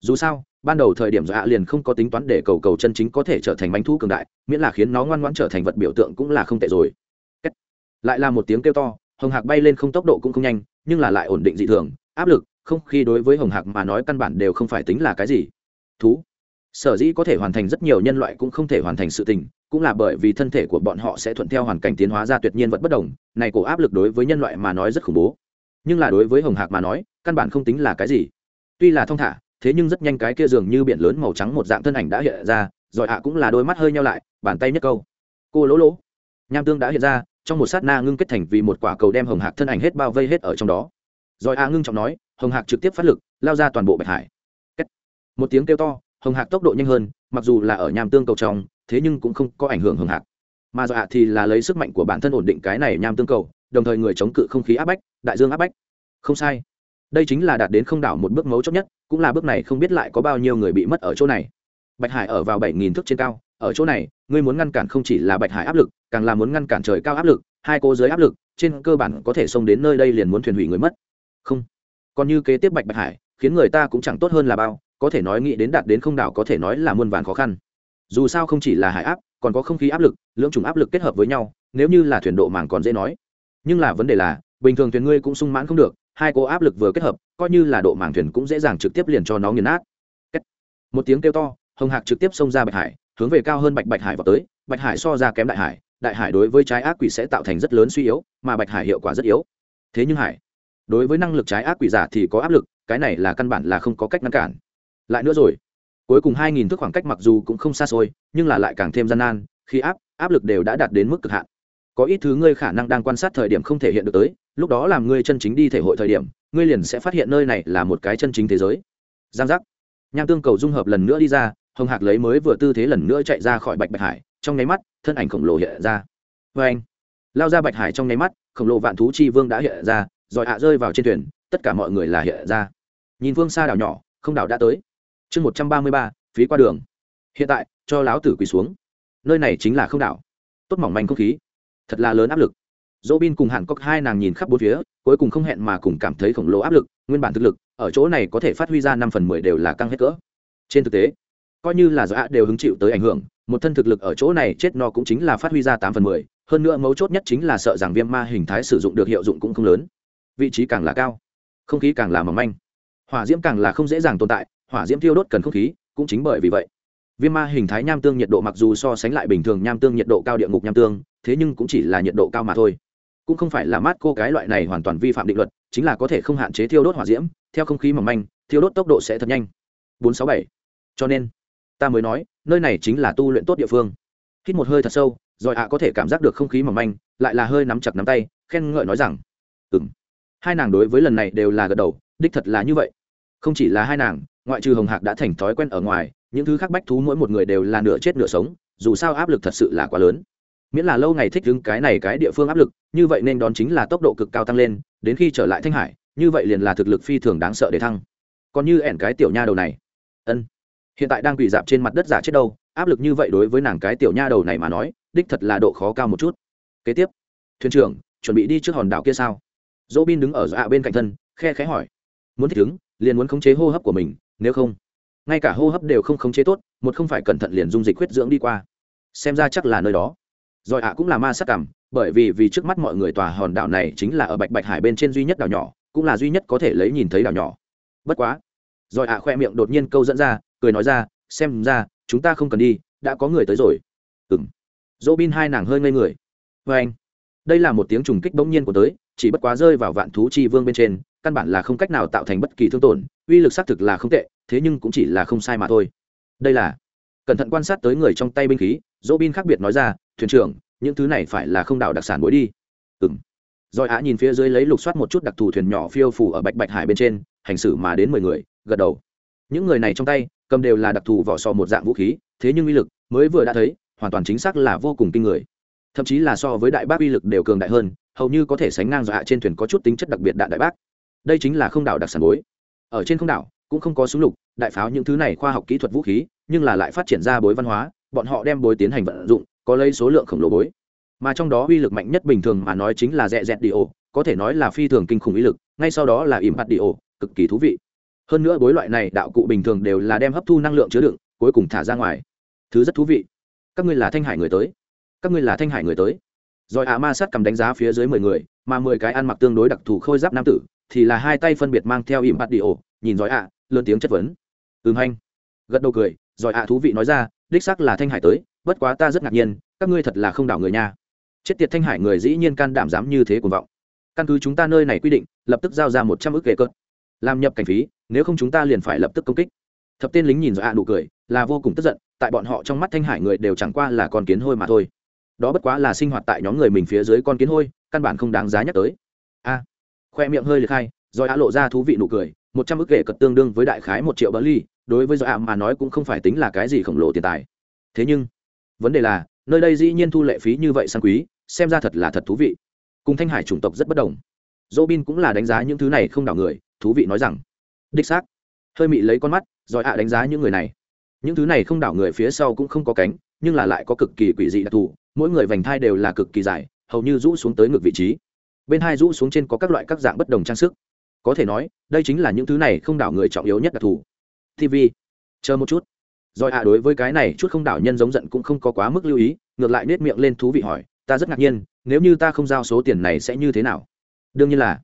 Dù sao, ban đầu thời điểm dạ liền không có tính toán để cầu cầu chân chính có thể trở thành bánh thu cường đại, miễn là khiến nó ngoan ngoãn trở thành vật biểu tượng cũng là không tệ rồi lại là một tiếng kêu to, hồng hạc bay lên không tốc độ cũng không nhanh, nhưng là lại ổn định dị thường, áp lực, không khi đối với hồng hạc mà nói căn bản đều không phải tính là cái gì. Thú. Sở dĩ có thể hoàn thành rất nhiều nhân loại cũng không thể hoàn thành sự tình, cũng là bởi vì thân thể của bọn họ sẽ thuận theo hoàn cảnh tiến hóa ra tuyệt nhiên vật bất đồng, này cổ áp lực đối với nhân loại mà nói rất khủng bố. Nhưng là đối với hồng hạc mà nói, căn bản không tính là cái gì. Tuy là thong thả, thế nhưng rất nhanh cái kia dường như biển lớn màu trắng một dạng thân ảnh đã hiện ra, rồi ạ cũng là đôi mắt hơi nhau lại, bàn tay nhất câu. Cô lỗ lỗ, nham tương đã hiện ra trong một sát na ngưng kết thành vì một quả cầu đem hồng hạc thân ảnh hết bao vây hết ở trong đó. Rồi a ngưng trọng nói, hồng hạc trực tiếp phát lực, lao ra toàn bộ bạch hải. Một tiếng kêu to, hồng hạc tốc độ nhanh hơn, mặc dù là ở nham tương cầu trong, thế nhưng cũng không có ảnh hưởng hồng hạc. Mà dọa thì là lấy sức mạnh của bản thân ổn định cái này nham tương cầu, đồng thời người chống cự không khí áp bách, đại dương áp bách. Không sai. Đây chính là đạt đến không đảo một bước mấu chốt nhất, cũng là bước này không biết lại có bao nhiêu người bị mất ở chỗ này. Bạch hải ở vào bảy nghìn thước trên cao, ở chỗ này ngươi muốn ngăn cản không chỉ là bạch hải áp lực, càng là muốn ngăn cản trời cao áp lực, hai cô giới áp lực, trên cơ bản có thể xông đến nơi đây liền muốn thuyền hủy người mất. Không. Còn như kế tiếp bạch bạch hải, khiến người ta cũng chẳng tốt hơn là bao, có thể nói nghĩ đến đạt đến không đảo có thể nói là muôn vàn khó khăn. Dù sao không chỉ là hải áp, còn có không khí áp lực, lưỡng chủng áp lực kết hợp với nhau, nếu như là thuyền độ màng còn dễ nói. Nhưng là vấn đề là, bình thường thuyền ngươi cũng sung mãn không được, hai cô áp lực vừa kết hợp, coi như là độ màng thuyền cũng dễ dàng trực tiếp liền cho nó nghiền nát. Một tiếng kêu to, hồng hạc trực tiếp xông ra bạch hải hướng về cao hơn bạch bạch hải vào tới, bạch hải so ra kém đại hải đại hải đối với trái ác quỷ sẽ tạo thành rất lớn suy yếu, mà bạch hải hiệu quả rất yếu. Thế nhưng hải, đối với năng lực trái ác quỷ giả thì có áp lực, cái này là căn bản là không có cách ngăn cản. Lại nữa rồi, cuối cùng hai nghìn thước khoảng cách mặc dù cũng không xa xôi, nhưng là lại càng thêm gian nan, khi áp áp lực đều đã đạt đến mức cực hạn. Có ít thứ ngươi khả năng đang quan sát thời điểm không thể hiện được tới, lúc đó làm ngươi chân chính đi thể hội thời điểm, ngươi liền sẽ phát hiện nơi này là một cái chân chính thế giới. Giang giác. Nham tương cầu dung hợp lần nữa đi ra hồng hạc lấy mới vừa tư thế lần nữa chạy ra khỏi bạch bạch hải, trong nháy mắt, thân ảnh khổng lồ hiện ra. Vê anh, lao ra bạch hải trong nháy mắt, khổng lồ vạn thú chi vương đã hiện ra, rồi hạ rơi vào trên thuyền, tất cả mọi người là hiện ra. Nhìn phương xa đảo nhỏ, không đảo đã tới. Chương một trăm ba mươi ba phí qua đường. Hiện tại, cho láo tử quỳ xuống. Nơi này chính là không đảo. Tốt mỏng manh không khí. Thật là lớn áp lực. Dỗ bin cùng hàn cốc hai nàng nhìn khắp bốn phía, cuối cùng không hẹn mà cùng cảm thấy khổng lồ áp lực, nguyên bản thực lực, ở chỗ này có thể phát huy ra năm phần mười đều là căng hết cỡ. Trên thực tế coi như là dạ đều hứng chịu tới ảnh hưởng, một thân thực lực ở chỗ này chết no cũng chính là phát huy ra tám phần mười, hơn nữa mấu chốt nhất chính là sợ rằng viêm ma hình thái sử dụng được hiệu dụng cũng không lớn. Vị trí càng là cao, không khí càng là mỏng manh. Hỏa diễm càng là không dễ dàng tồn tại, hỏa diễm thiêu đốt cần không khí, cũng chính bởi vì vậy. Viêm ma hình thái nham tương nhiệt độ mặc dù so sánh lại bình thường nham tương nhiệt độ cao địa ngục nham tương, thế nhưng cũng chỉ là nhiệt độ cao mà thôi. Cũng không phải là mát cô cái loại này hoàn toàn vi phạm định luật, chính là có thể không hạn chế thiêu đốt hỏa diễm, theo không khí mỏng manh, thiêu đốt tốc độ sẽ thật nhanh. Bốn sáu bảy. Cho nên ta mới nói, nơi này chính là tu luyện tốt địa phương. Hít một hơi thật sâu, rồi ạ có thể cảm giác được không khí mỏng manh, lại là hơi nắm chặt nắm tay, khen ngợi nói rằng ừng hai nàng đối với lần này đều là gật đầu, đích thật là như vậy. Không chỉ là hai nàng, ngoại trừ hồng hạc đã thành thói quen ở ngoài, những thứ khác bách thú mỗi một người đều là nửa chết nửa sống, dù sao áp lực thật sự là quá lớn. Miễn là lâu ngày thích đứng cái này cái địa phương áp lực, như vậy nên đón chính là tốc độ cực cao tăng lên, đến khi trở lại thanh hải, như vậy liền là thực lực phi thường đáng sợ để thăng. Còn như ẻn cái tiểu nha đầu này. Ân hiện tại đang quỳ dạp trên mặt đất giả chết đâu, áp lực như vậy đối với nàng cái tiểu nha đầu này mà nói, đích thật là độ khó cao một chút. Kế tiếp, thuyền trưởng, chuẩn bị đi trước hòn đảo kia sao? Dỗ bin đứng ở dạ bên cạnh thân, khe khẽ hỏi. Muốn thích ứng, liền muốn khống chế hô hấp của mình, nếu không, ngay cả hô hấp đều không khống chế tốt, một không phải cẩn thận liền dung dịch huyết dưỡng đi qua. Xem ra chắc là nơi đó. Rồi ạ cũng là ma sát cảm, bởi vì vì trước mắt mọi người tòa hòn đảo này chính là ở bạch bạch hải bên trên duy nhất đảo nhỏ, cũng là duy nhất có thể lấy nhìn thấy đảo nhỏ. Bất quá, rồi ạ khoe miệng đột nhiên câu dẫn ra cười nói ra, xem ra, chúng ta không cần đi, đã có người tới rồi. Ừng dỗ bin hai nàng hơi ngây người. Vê anh. Đây là một tiếng trùng kích bỗng nhiên của tới, chỉ bất quá rơi vào vạn thú chi vương bên trên, căn bản là không cách nào tạo thành bất kỳ thương tổn, uy lực xác thực là không tệ, thế nhưng cũng chỉ là không sai mà thôi. Đây là cẩn thận quan sát tới người trong tay binh khí dỗ bin khác biệt nói ra, thuyền trưởng, những thứ này phải là không đảo đặc sản bối đi. Ừng rồi á nhìn phía dưới lấy lục soát một chút đặc thù thuyền nhỏ phiêu phủ ở bạch bạch hải bên trên, hành xử mà đến mười người, gật đầu. Những người này trong tay cầm đều là đặc thù vỏ sò một dạng vũ khí, thế nhưng uy lực mới vừa đã thấy, hoàn toàn chính xác là vô cùng kinh người. Thậm chí là so với đại bác uy lực đều cường đại hơn, hầu như có thể sánh ngang dọa trên thuyền có chút tính chất đặc biệt đạn đại bác. Đây chính là không đảo đặc sản bối. Ở trên không đảo, cũng không có súng lục, đại pháo những thứ này khoa học kỹ thuật vũ khí, nhưng là lại phát triển ra bối văn hóa, bọn họ đem bối tiến hành vận dụng, có lấy số lượng khổng lồ bối. Mà trong đó uy lực mạnh nhất bình thường mà nói chính là dẹ dẹt đi ổ có thể nói là phi thường kinh khủng uy lực, ngay sau đó là ỉm hạt đi ổ cực kỳ thú vị hơn nữa bối loại này đạo cụ bình thường đều là đem hấp thu năng lượng chứa đựng, cuối cùng thả ra ngoài. Thứ rất thú vị. Các ngươi là thanh hải người tới. Các ngươi là thanh hải người tới. Rồi ạ ma sát cầm đánh giá phía dưới mười người, mà mười cái ăn mặc tương đối đặc thù khôi giáp nam tử, thì là hai tay phân biệt mang theo ỉm bạt đi ổ, nhìn giỏi ạ, lớn tiếng chất vấn. Ừm hanh. Gật đầu cười giỏi ạ thú vị nói ra, đích xác là thanh hải tới, bất quá ta rất ngạc nhiên, các ngươi thật là không đảo người nha. Chết tiệt thanh hải người dĩ nhiên can đảm dám như thế cuồng vọng. Căn cứ chúng ta nơi này quy định, lập tức giao ra một trăm ước kệ cơn làm nhập cảnh phí, nếu không chúng ta liền phải lập tức công kích. Thập tên lính nhìn rồi ạ nụ cười, là vô cùng tức giận, tại bọn họ trong mắt thanh hải người đều chẳng qua là con kiến hôi mà thôi. Đó bất quá là sinh hoạt tại nhóm người mình phía dưới con kiến hôi, căn bản không đáng giá nhắc tới. A. Khoe miệng hơi liệt hai rồi ạ lộ ra thú vị nụ cười, một trăm ức kệ cật tương đương với đại khái một triệu bỡ ly đối với do ạ mà nói cũng không phải tính là cái gì khổng lồ tiền tài. Thế nhưng, vấn đề là, nơi đây dĩ nhiên thu lệ phí như vậy sang quý, xem ra thật là thật thú vị. Cùng thanh hải chủng tộc rất bất đồng. Dỗ bin cũng là đánh giá những thứ này không đảo người thú vị nói rằng, đích xác. Hơi mị lấy con mắt, rồi ạ đánh giá những người này. Những thứ này không đảo người phía sau cũng không có cánh, nhưng là lại có cực kỳ quỷ dị đặc thù, mỗi người vành thai đều là cực kỳ dài, hầu như rũ xuống tới ngược vị trí. Bên hai rũ xuống trên có các loại các dạng bất đồng trang sức. Có thể nói, đây chính là những thứ này không đảo người trọng yếu nhất đặc thù. Tv chờ một chút. Rồi ạ đối với cái này chút không đảo nhân giống giận cũng không có quá mức lưu ý, ngược lại nết miệng lên thú vị hỏi, ta rất ngạc nhiên, nếu như ta không giao số tiền này sẽ như thế nào? Đương nhiên là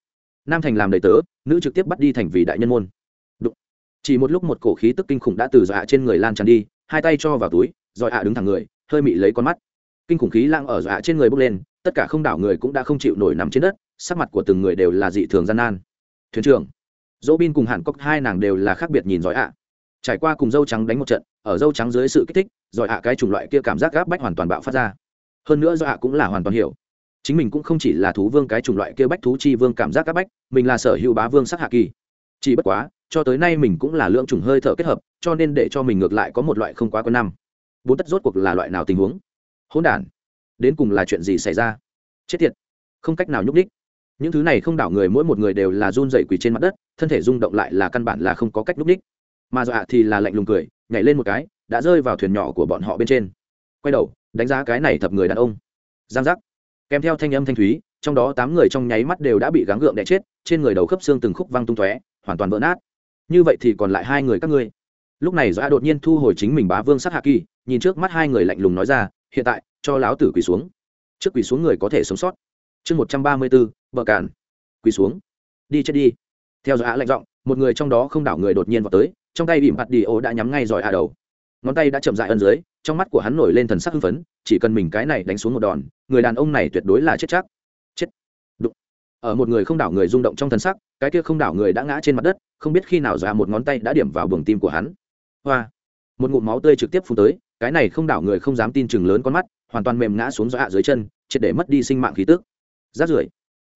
nam thành làm đầy tớ, nữ trực tiếp bắt đi thành vì đại nhân môn. Đụng. chỉ một lúc một cổ khí tức kinh khủng đã từ dọa trên người lan tràn đi, hai tay cho vào túi, rồi ạ đứng thẳng người, hơi mị lấy con mắt. Kinh khủng khí lang ở dọa trên người bốc lên, tất cả không đảo người cũng đã không chịu nổi nằm trên đất, sắc mặt của từng người đều là dị thường gian nan. Thuyền trưởng. Dỗ bin cùng hàn cốc hai nàng đều là khác biệt nhìn giỏi ạ. Trải qua cùng dâu trắng đánh một trận, ở dâu trắng dưới sự kích thích rồi hạ cái chủng loại kia cảm giác gáp bách hoàn toàn bạo phát ra. Hơn nữa do hạ cũng là hoàn toàn hiểu chính mình cũng không chỉ là thú vương cái chủng loại kia bách thú chi vương cảm giác các bách, mình là sở hữu bá vương sắc hạ kỳ. Chỉ bất quá, cho tới nay mình cũng là lượng chủng hơi thở kết hợp, cho nên để cho mình ngược lại có một loại không quá có năm. Bốn tất rốt cuộc là loại nào tình huống? Hỗn đản. Đến cùng là chuyện gì xảy ra? Chết tiệt. Không cách nào nhúc đích những thứ này không đảo người, mỗi một người đều là run dậy quỳ trên mặt đất, thân thể rung động lại là căn bản là không có cách nhúc đích mà dọa thì là lạnh lùng cười, nhảy lên một cái, đã rơi vào thuyền nhỏ của bọn họ bên trên. Quay đầu, đánh giá cái này thập người đàn ông. Giang giác kèm theo thanh âm thanh thúy, trong đó tám người trong nháy mắt đều đã bị gắng gượng đẻ chết, trên người đầu khớp xương từng khúc văng tung tóe, hoàn toàn vỡ nát. Như vậy thì còn lại hai người các ngươi. Lúc này do đột nhiên thu hồi chính mình bá vương sát hạ kỳ, nhìn trước mắt hai người lạnh lùng nói ra, hiện tại, cho láo tử quỳ xuống. Trước quỳ xuống người có thể sống sót. Chương một trăm ba mươi bốn, bờ cản quỳ xuống. Đi chết đi. Theo dõi lạnh giọng, một người trong đó không đảo người đột nhiên vào tới, trong tay bìm mặt đi ô đã nhắm ngay giỏi a đầu. Ngón tay đã chậm dại ân dưới trong mắt của hắn nổi lên thần sắc hưng phấn, chỉ cần mình cái này đánh xuống một đòn, người đàn ông này tuyệt đối là chết chắc. Chết. Đụng. Ở một người không đảo người rung động trong thần sắc, cái kia không đảo người đã ngã trên mặt đất, không biết khi nào ra một ngón tay đã điểm vào buồng tim của hắn. Hoa. Một ngụm máu tươi trực tiếp phun tới, cái này không đảo người không dám tin chừng lớn con mắt, hoàn toàn mềm ngã xuống dọa dưới chân, triệt để mất đi sinh mạng khí tức. Rát rưởi.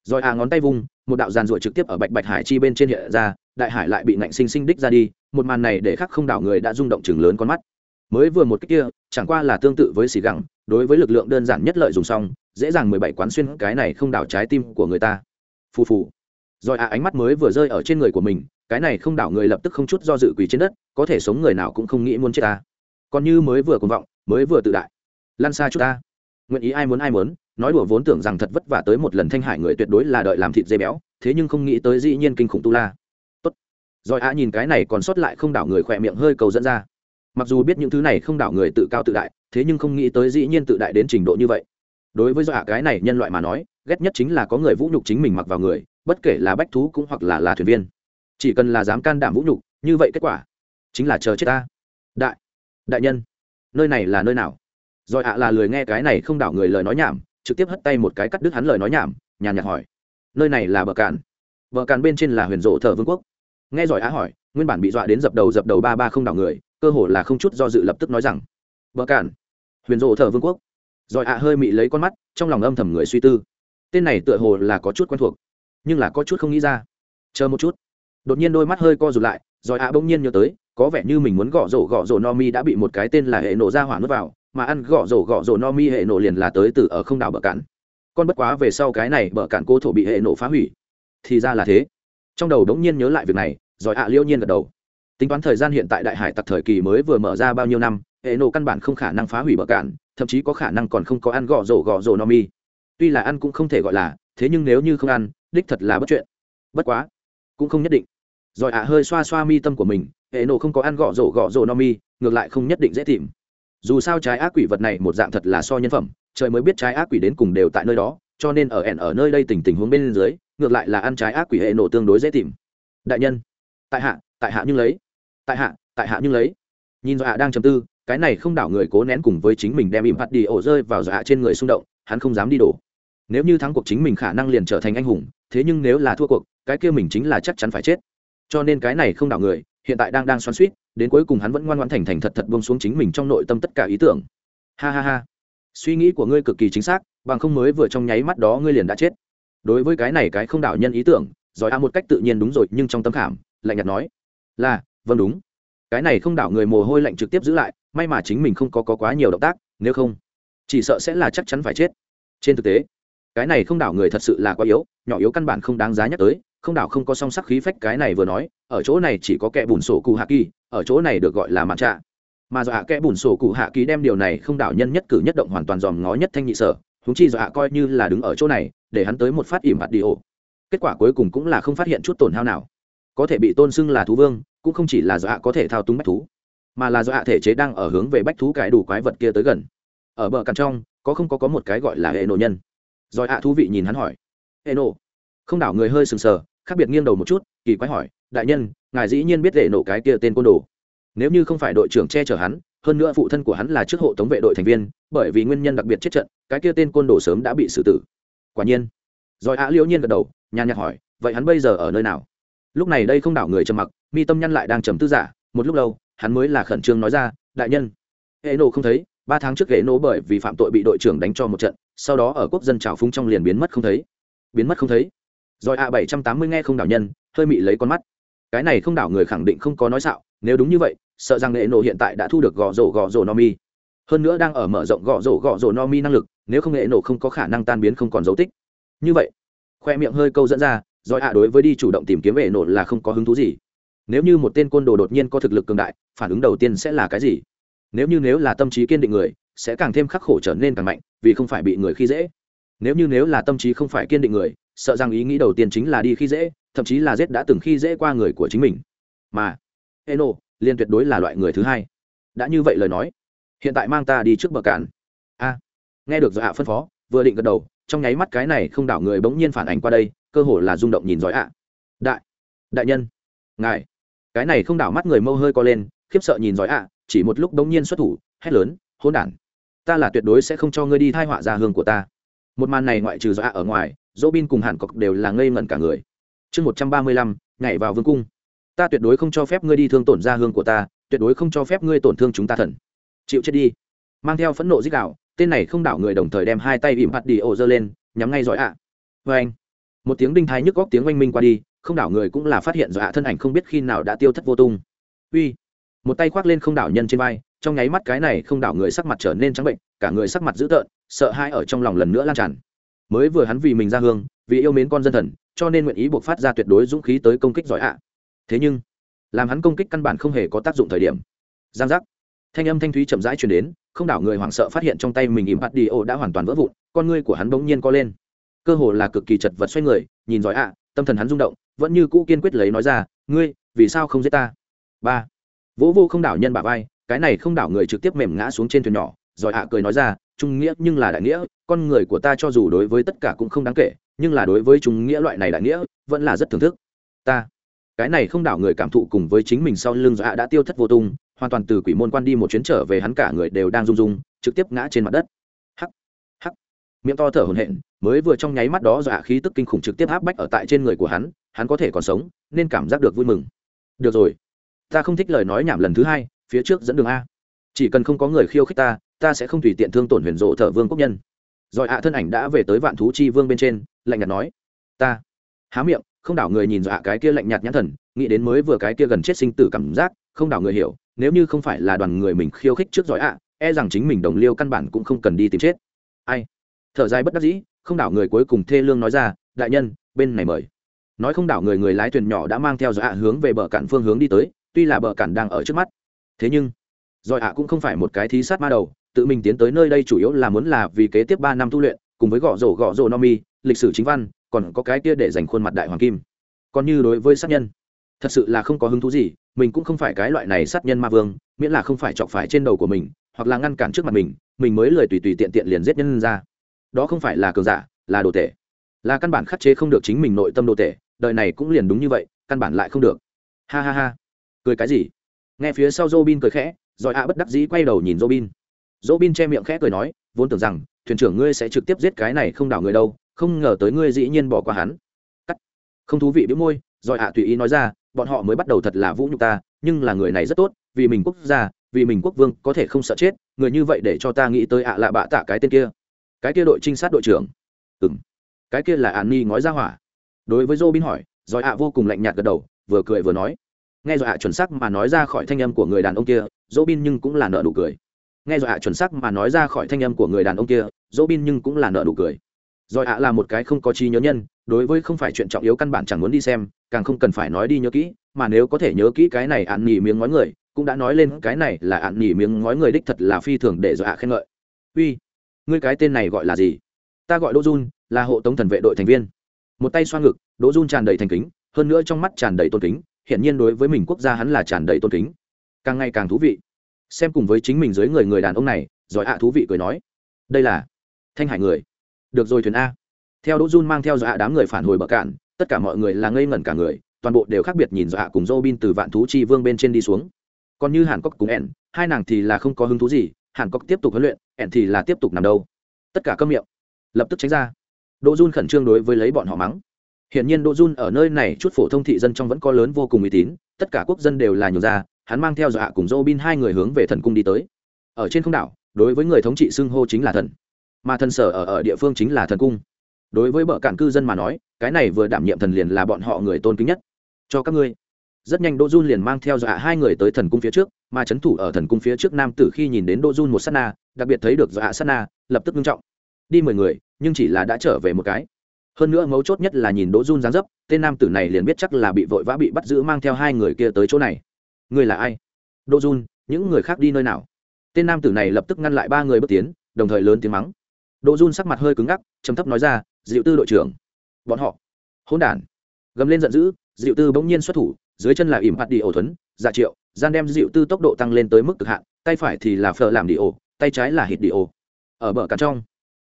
Rồi à ngón tay vung, một đạo giàn ruội trực tiếp ở bạch bạch hải chi bên trên hiện ra, đại hải lại bị nạnh sinh sinh đích ra đi, một màn này để khắc không đảo người đã rung động chừng lớn con mắt mới vừa một cái kia, chẳng qua là tương tự với xì gẳng, đối với lực lượng đơn giản nhất lợi dùng xong, dễ dàng mười bảy quán xuyên cái này không đảo trái tim của người ta. Phù phù. Rồi à ánh mắt mới vừa rơi ở trên người của mình, cái này không đảo người lập tức không chút do dự quỳ trên đất, có thể sống người nào cũng không nghĩ muốn chết ta. Còn như mới vừa cuồng vọng, mới vừa tự đại. Lan xa chút ta. Nguyện ý ai muốn ai muốn, nói đùa vốn tưởng rằng thật vất vả tới một lần thanh hải người tuyệt đối là đợi làm thịt dê béo, thế nhưng không nghĩ tới dĩ nhiên kinh khủng tu la. Tốt. Rồi à nhìn cái này còn sót lại không đảo người khỏe miệng hơi cầu dẫn ra mặc dù biết những thứ này không đảo người tự cao tự đại, thế nhưng không nghĩ tới dĩ nhiên tự đại đến trình độ như vậy. Đối với dọa cái này nhân loại mà nói, ghét nhất chính là có người vũ nhục chính mình mặc vào người, bất kể là bách thú cũng hoặc là là thuyền viên. Chỉ cần là dám can đảm vũ nhục, như vậy kết quả chính là chờ chết ta. Đại đại nhân, nơi này là nơi nào? Rồi ạ là lười nghe cái này không đảo người lời nói nhảm, trực tiếp hất tay một cái cắt đứt hắn lời nói nhảm, nhàn nhạt hỏi, nơi này là bờ cạn? Bờ cạn bên trên là huyền rộ thờ vương quốc. Nghe giỏi á hỏi, nguyên bản bị dọa đến dập đầu dập đầu ba ba không đảo người cơ hồ là không chút do dự lập tức nói rằng, bờ cản huyền rộ thờ vương quốc. Rồi ạ hơi mị lấy con mắt, trong lòng âm thầm người suy tư. Tên này tựa hồ là có chút quen thuộc, nhưng là có chút không nghĩ ra. Chờ một chút. Đột nhiên đôi mắt hơi co rụt lại, rồi ạ bỗng nhiên nhớ tới, có vẻ như mình muốn gõ rổ gõ rổ no mi đã bị một cái tên là hệ nổ ra hỏa nuốt vào, mà ăn gõ rổ gõ rổ no mi hệ nổ liền là tới từ ở không đảo bờ cạn. Con bất quá về sau cái này bờ cạn cô thổ bị hệ nổ phá hủy, thì ra là thế. Trong đầu đống nhiên nhớ lại việc này, rồi ạ liêu nhiên gật đầu tính toán thời gian hiện tại đại hải tặc thời kỳ mới vừa mở ra bao nhiêu năm, hệ nổ căn bản không khả năng phá hủy bờ cạn, thậm chí có khả năng còn không có ăn gõ rổ gõ rổ no mi. Tuy là ăn cũng không thể gọi là, thế nhưng nếu như không ăn, đích thật là bất chuyện. Bất quá, cũng không nhất định. Rồi ạ à, hơi xoa xoa mi tâm của mình, hệ nổ không có ăn gõ rổ gõ rổ no mi, ngược lại không nhất định dễ tìm. Dù sao trái ác quỷ vật này một dạng thật là so nhân phẩm, trời mới biết trái ác quỷ đến cùng đều tại nơi đó, cho nên ở ẻn ở nơi đây tình tình huống bên dưới, ngược lại là ăn trái ác quỷ hệ nổ tương đối dễ tìm. Đại nhân, tại hạ tại hạ nhưng lấy tại hạ tại hạ nhưng lấy. Nhìn dọa hạ đang chầm tư, cái này không đảo người cố nén cùng với chính mình đem im hạt đi ổ rơi vào dọa hạ trên người xung động, hắn không dám đi đổ. Nếu như thắng cuộc chính mình khả năng liền trở thành anh hùng, thế nhưng nếu là thua cuộc, cái kia mình chính là chắc chắn phải chết. Cho nên cái này không đảo người, hiện tại đang đang xoắn suýt đến cuối cùng hắn vẫn ngoan ngoãn thành thành thật thật buông xuống chính mình trong nội tâm tất cả ý tưởng. Ha ha ha. Suy nghĩ của ngươi cực kỳ chính xác, bằng không mới vừa trong nháy mắt đó ngươi liền đã chết. Đối với cái này cái không đảo nhân ý tưởng giỏi a một cách tự nhiên đúng rồi, nhưng trong tâm khảm, lạnh nhạt nói, là vâng đúng. Cái này không đảo người mồ hôi lạnh trực tiếp giữ lại may mà chính mình không có, có quá nhiều động tác nếu không chỉ sợ sẽ là chắc chắn phải chết. Trên thực tế cái này không đảo người thật sự là quá yếu nhỏ yếu căn bản không đáng giá nhắc tới không đảo không có song sắc khí phách cái này vừa nói ở chỗ này chỉ có kẻ bùn sổ cụ hạ kỳ ở chỗ này được gọi là mặt trạ. Mà dọa kẻ bùn sổ cụ hạ kỳ đem điều này không đảo nhân nhất cử nhất động hoàn toàn dòm ngó nhất thanh nhị sở húng chi dọa coi như là đứng ở chỗ này để hắn tới một phát ỉm hạt đi ổ. Kết quả cuối cùng cũng là không phát hiện chút tổn hao nào. Có thể bị tôn xưng là thú vương cũng không chỉ là dọa có thể thao túng bách thú, mà là dọa thể chế đang ở hướng về bách thú cái đủ quái vật kia tới gần. Ở bờ cằn trong, có không có có một cái gọi là hệ nổ nhân. Rồi ạ thú vị nhìn hắn hỏi, hệ nổ? Không đảo người hơi sừng sờ, khác biệt nghiêng đầu một chút, kỳ quái hỏi, đại nhân, ngài dĩ nhiên biết hệ nổ cái kia tên côn đồ. Nếu như không phải đội trưởng che chở hắn, hơn nữa phụ thân của hắn là trước hộ tống vệ đội thành viên, bởi vì nguyên nhân đặc biệt chết trận, cái kia tên côn đồ sớm đã bị xử tử. Quả nhiên. Rồi ạ liễu nhiên gật đầu, nhàn nhạt hỏi, vậy hắn bây giờ ở nơi nào? Lúc này đây không đảo người trầm mặc, mi tâm nhăn lại đang trầm tư giả, một lúc lâu, hắn mới là khẩn trương nói ra, đại nhân. Hệ nổ không thấy, ba tháng trước hệ nổ bởi vì phạm tội bị đội trưởng đánh cho một trận, sau đó ở quốc dân trào phúng trong liền biến mất không thấy. Biến mất không thấy. Rồi a bảy trăm tám mươi nghe không đảo nhân, hơi mị lấy con mắt. Cái này không đảo người khẳng định không có nói xạo, nếu đúng như vậy, sợ rằng hệ nổ hiện tại đã thu được gò rổ gò rổ no mi. Hơn nữa đang ở mở rộng gò rổ gò rổ no mi năng lực, nếu không hệ nổ không có khả năng tan biến không còn dấu tích. Như vậy, khoe miệng hơi câu dẫn ra rồi a đối với đi chủ động tìm kiếm vệ nổ là không có hứng thú gì. Nếu như một tên côn đồ đột nhiên có thực lực cường đại, phản ứng đầu tiên sẽ là cái gì? Nếu như nếu là tâm trí kiên định người, sẽ càng thêm khắc khổ trở nên càng mạnh, vì không phải bị người khi dễ. Nếu như nếu là tâm trí không phải kiên định người, sợ rằng ý nghĩ đầu tiên chính là đi khi dễ, thậm chí là giết đã từng khi dễ qua người của chính mình. Mà, eno liên tuyệt đối là loại người thứ hai. Đã như vậy lời nói, hiện tại mang ta đi trước bờ cạn. a, nghe được do hạ phân phó, vừa định gật đầu, trong nháy mắt cái này không đảo người bỗng nhiên phản ảnh qua đây cơ hồ là rung động nhìn giỏi ạ. Đại đại nhân, ngài, cái này không đảo mắt người mâu hơi co lên, khiếp sợ nhìn giỏi ạ, chỉ một lúc bỗng nhiên xuất thủ, hét lớn hôn đản, ta là tuyệt đối sẽ không cho ngươi đi thai họa ra hương của ta. Một màn này ngoại trừ giỏi ạ ở ngoài dỗ bin cùng hàn cọc đều là ngây ngẩn cả người. Chương một trăm ba mươi lăm, nhảy vào vương cung. Ta tuyệt đối không cho phép ngươi đi thương tổn ra hương của ta, tuyệt đối không cho phép ngươi tổn thương chúng ta thần. Chịu chết đi. Mang theo phẫn nộ dích đạo, tên này không đảo người đồng thời đem hai tay ìm hạt đi ổ dơ lên, nhắm ngay giỏi ạ. Vê anh một tiếng đinh thái nhức góc tiếng oanh minh qua đi, không đảo người cũng là phát hiện dọa ạ thân ảnh không biết khi nào đã tiêu thất vô tung. Uy, một tay khoác lên không đảo nhân trên vai, trong nháy mắt cái này không đảo người sắc mặt trở nên trắng bệnh, cả người sắc mặt dữ tợn, sợ hãi ở trong lòng lần nữa lan tràn. Mới vừa hắn vì mình ra hương, vì yêu mến con dân thần, cho nên nguyện ý buộc phát ra tuyệt đối dũng khí tới công kích giỏi ạ. Thế nhưng, làm hắn công kích căn bản không hề có tác dụng thời điểm. Giang giác. Thanh âm thanh thúy chậm rãi chuyển đến, không đảo người hoảng sợ phát hiện trong tay mình im hạt đi ô đã hoàn toàn vỡ vụn, con ngươi của hắn bỗng nhiên co lên cơ hồ là cực kỳ chật vật xoay người, nhìn giỏi ạ, tâm thần hắn rung động, vẫn như cũ kiên quyết lấy nói ra, ngươi, vì sao không giết ta? Ba. Vỗ vô không đảo nhân bà vai, cái này không đảo người trực tiếp mềm ngã xuống trên thuyền nhỏ, giỏi ạ cười nói ra, trung nghĩa nhưng là đại nghĩa, con người của ta cho dù đối với tất cả cũng không đáng kể, nhưng là đối với trung nghĩa loại này đại nghĩa, vẫn là rất thưởng thức. Ta. Cái này không đảo người cảm thụ cùng với chính mình sau lưng dạ đã tiêu thất vô tung, hoàn toàn từ quỷ môn quan đi một chuyến trở về hắn cả người đều đang rung rung, trực tiếp ngã trên mặt đất miệng to thở hổn hển, mới vừa trong nháy mắt đó dọa khí tức kinh khủng trực tiếp áp bách ở tại trên người của hắn hắn có thể còn sống, nên cảm giác được vui mừng. Được rồi, ta không thích lời nói nhảm lần thứ hai, phía trước dẫn đường a. Chỉ cần không có người khiêu khích ta ta sẽ không tùy tiện thương tổn huyền rộ thở vương quốc nhân. Rồi ạ thân ảnh đã về tới vạn thú chi vương bên trên, lạnh nhạt nói, ta. Há miệng, không đảo người nhìn dọa cái kia lạnh nhạt nhãn thần, nghĩ đến mới vừa cái kia gần chết sinh tử cảm giác, không đảo người hiểu, nếu như không phải là đoàn người mình khiêu khích trước giỏi ạ e rằng chính mình đồng liêu căn bản cũng không cần đi tìm chết. Ai? Thở dài bất đắc dĩ, không đảo người cuối cùng thê lương nói ra, đại nhân, bên này mời. Nói không đảo người người lái thuyền nhỏ đã mang theo dọa hướng về bờ cản phương hướng đi tới, tuy là bờ cản đang ở trước mắt. Thế nhưng, giỏi ạ cũng không phải một cái thí sát ma đầu, tự mình tiến tới nơi đây chủ yếu là muốn là vì kế tiếp ba năm tu luyện, cùng với gõ rổ gõ rổ no mi, lịch sử chính văn, còn có cái kia để dành khuôn mặt đại hoàng kim. Còn như đối với sát nhân, thật sự là không có hứng thú gì, mình cũng không phải cái loại này sát nhân ma vương, miễn là không phải chọc phải trên đầu của mình, hoặc là ngăn cản trước mặt mình mình mới lời tùy tùy tiện tiện liền giết nhân ra đó không phải là cường giả, là đồ tể. Là căn bản khắc chế không được chính mình nội tâm đồ tể, đời này cũng liền đúng như vậy, căn bản lại không được. Ha ha ha. Cười cái gì? Nghe phía sau Robin cười khẽ, rồi ạ bất đắc dĩ quay đầu nhìn Robin. Robin che miệng khẽ cười nói, vốn tưởng rằng, thuyền trưởng ngươi sẽ trực tiếp giết cái này không đảo người đâu, không ngờ tới ngươi dĩ nhiên bỏ qua hắn. Cắt. Không thú vị biếu môi, rồi ạ tùy ý nói ra, bọn họ mới bắt đầu thật là vũ nhục ta, nhưng là người này rất tốt, vì mình quốc gia, vì mình quốc vương có thể không sợ chết, người như vậy để cho ta nghĩ tới ạ lạ bạ tạ cái tên kia cái kia đội trinh sát đội trưởng. Ừng cái kia là an ni ngói ra hỏa. Đối với dô bin hỏi, rồi ạ vô cùng lạnh nhạt gật đầu, vừa cười vừa nói. Nghe rồi ạ chuẩn sắc mà nói ra khỏi thanh âm của người đàn ông kia dô bin nhưng cũng là nợ nụ cười. Nghe rồi ạ chuẩn sắc mà nói ra khỏi thanh âm của người đàn ông kia dô bin nhưng cũng là nợ nụ cười. Rồi ạ là một cái không có trí nhớ nhân, đối với không phải chuyện trọng yếu căn bản chẳng muốn đi xem, càng không cần phải nói đi nhớ kỹ, mà nếu có thể nhớ kỹ cái này ạn nghỉ miếng ngói người, cũng đã nói lên cái này là ạn nghỉ miếng ngói người đích thật là phi thường để rồi ạ khen ngợi. Uy ngươi cái tên này gọi là gì? Ta gọi đỗ dun là hộ tống thần vệ đội thành viên. Một tay xoa ngực, đỗ dun tràn đầy thành kính, hơn nữa trong mắt tràn đầy tôn kính hiện nhiên đối với mình quốc gia hắn là tràn đầy tôn kính. Càng ngày càng thú vị. Xem cùng với chính mình dưới người người đàn ông này, giỏi ạ thú vị cười nói. Đây là thanh hải người. Được rồi thuyền a. Theo đỗ dun mang theo dọa đám người phản hồi bờ cạn, tất cả mọi người là ngây ngẩn cả người, toàn bộ đều khác biệt nhìn dọa cùng dô bin từ vạn thú chi vương bên trên đi xuống. Còn như hàn cốc cùng ẻn hai nàng thì là không có hứng thú gì hàn cốc tiếp tục huấn luyện ẻn thì là tiếp tục nằm đâu. Tất cả câm miệng. Lập tức tránh ra. Đỗ jun khẩn trương đối với lấy bọn họ mắng. Hiển nhiên Đỗ Jun ở nơi này chút phổ thông thị dân trong vẫn có lớn vô cùng uy tín, tất cả quốc dân đều là nhường ra, hắn mang theo dọa cùng dô bin hai người hướng về thần cung đi tới. Ở trên không đảo đối với người thống trị xưng hô chính là thần. Mà thần sở ở ở địa phương chính là thần cung. Đối với bợ cản cư dân mà nói cái này vừa đảm nhiệm thần liền là bọn họ người tôn kính nhất. Cho các ngươi rất nhanh đỗ jun liền mang theo dọa hai người tới thần cung phía trước, mà c h ấ n thủ ở thần cung phía trước nam tử khi nhìn đến đỗ jun một s á t na, đặc biệt thấy được dọa s á t na, lập tức nghiêm trọng. Đi mười người, nhưng chỉ là đã trở về một cái. Hơn nữa mấu chốt nhất là nhìn đỗ jun dán dấp, tên nam tử này liền biết chắc là bị vội vã bị bắt giữ mang theo hai người kia tới chỗ này. Người là ai? Đỗ jun, những người khác đi nơi nào? Tên nam tử này lập tức ngăn lại ba người bước tiến, đồng thời lớn tiếng mắng. Đỗ jun sắc mặt hơi cứng ngắc chấm thấp nói ra dịu tư đội trưởng. Bọn họ, hỗn đản. Gầm lên giận dữ dịu tư bỗng nhiên xuất thủ dưới chân là ỉm hạt đi ổ thuấn dạ triệu, gian đem dịu tư tốc độ tăng lên tới mức cực hạn, tay phải thì là phở làm đi ổ, tay trái là hít đi ổ. Ở bờ cả trong,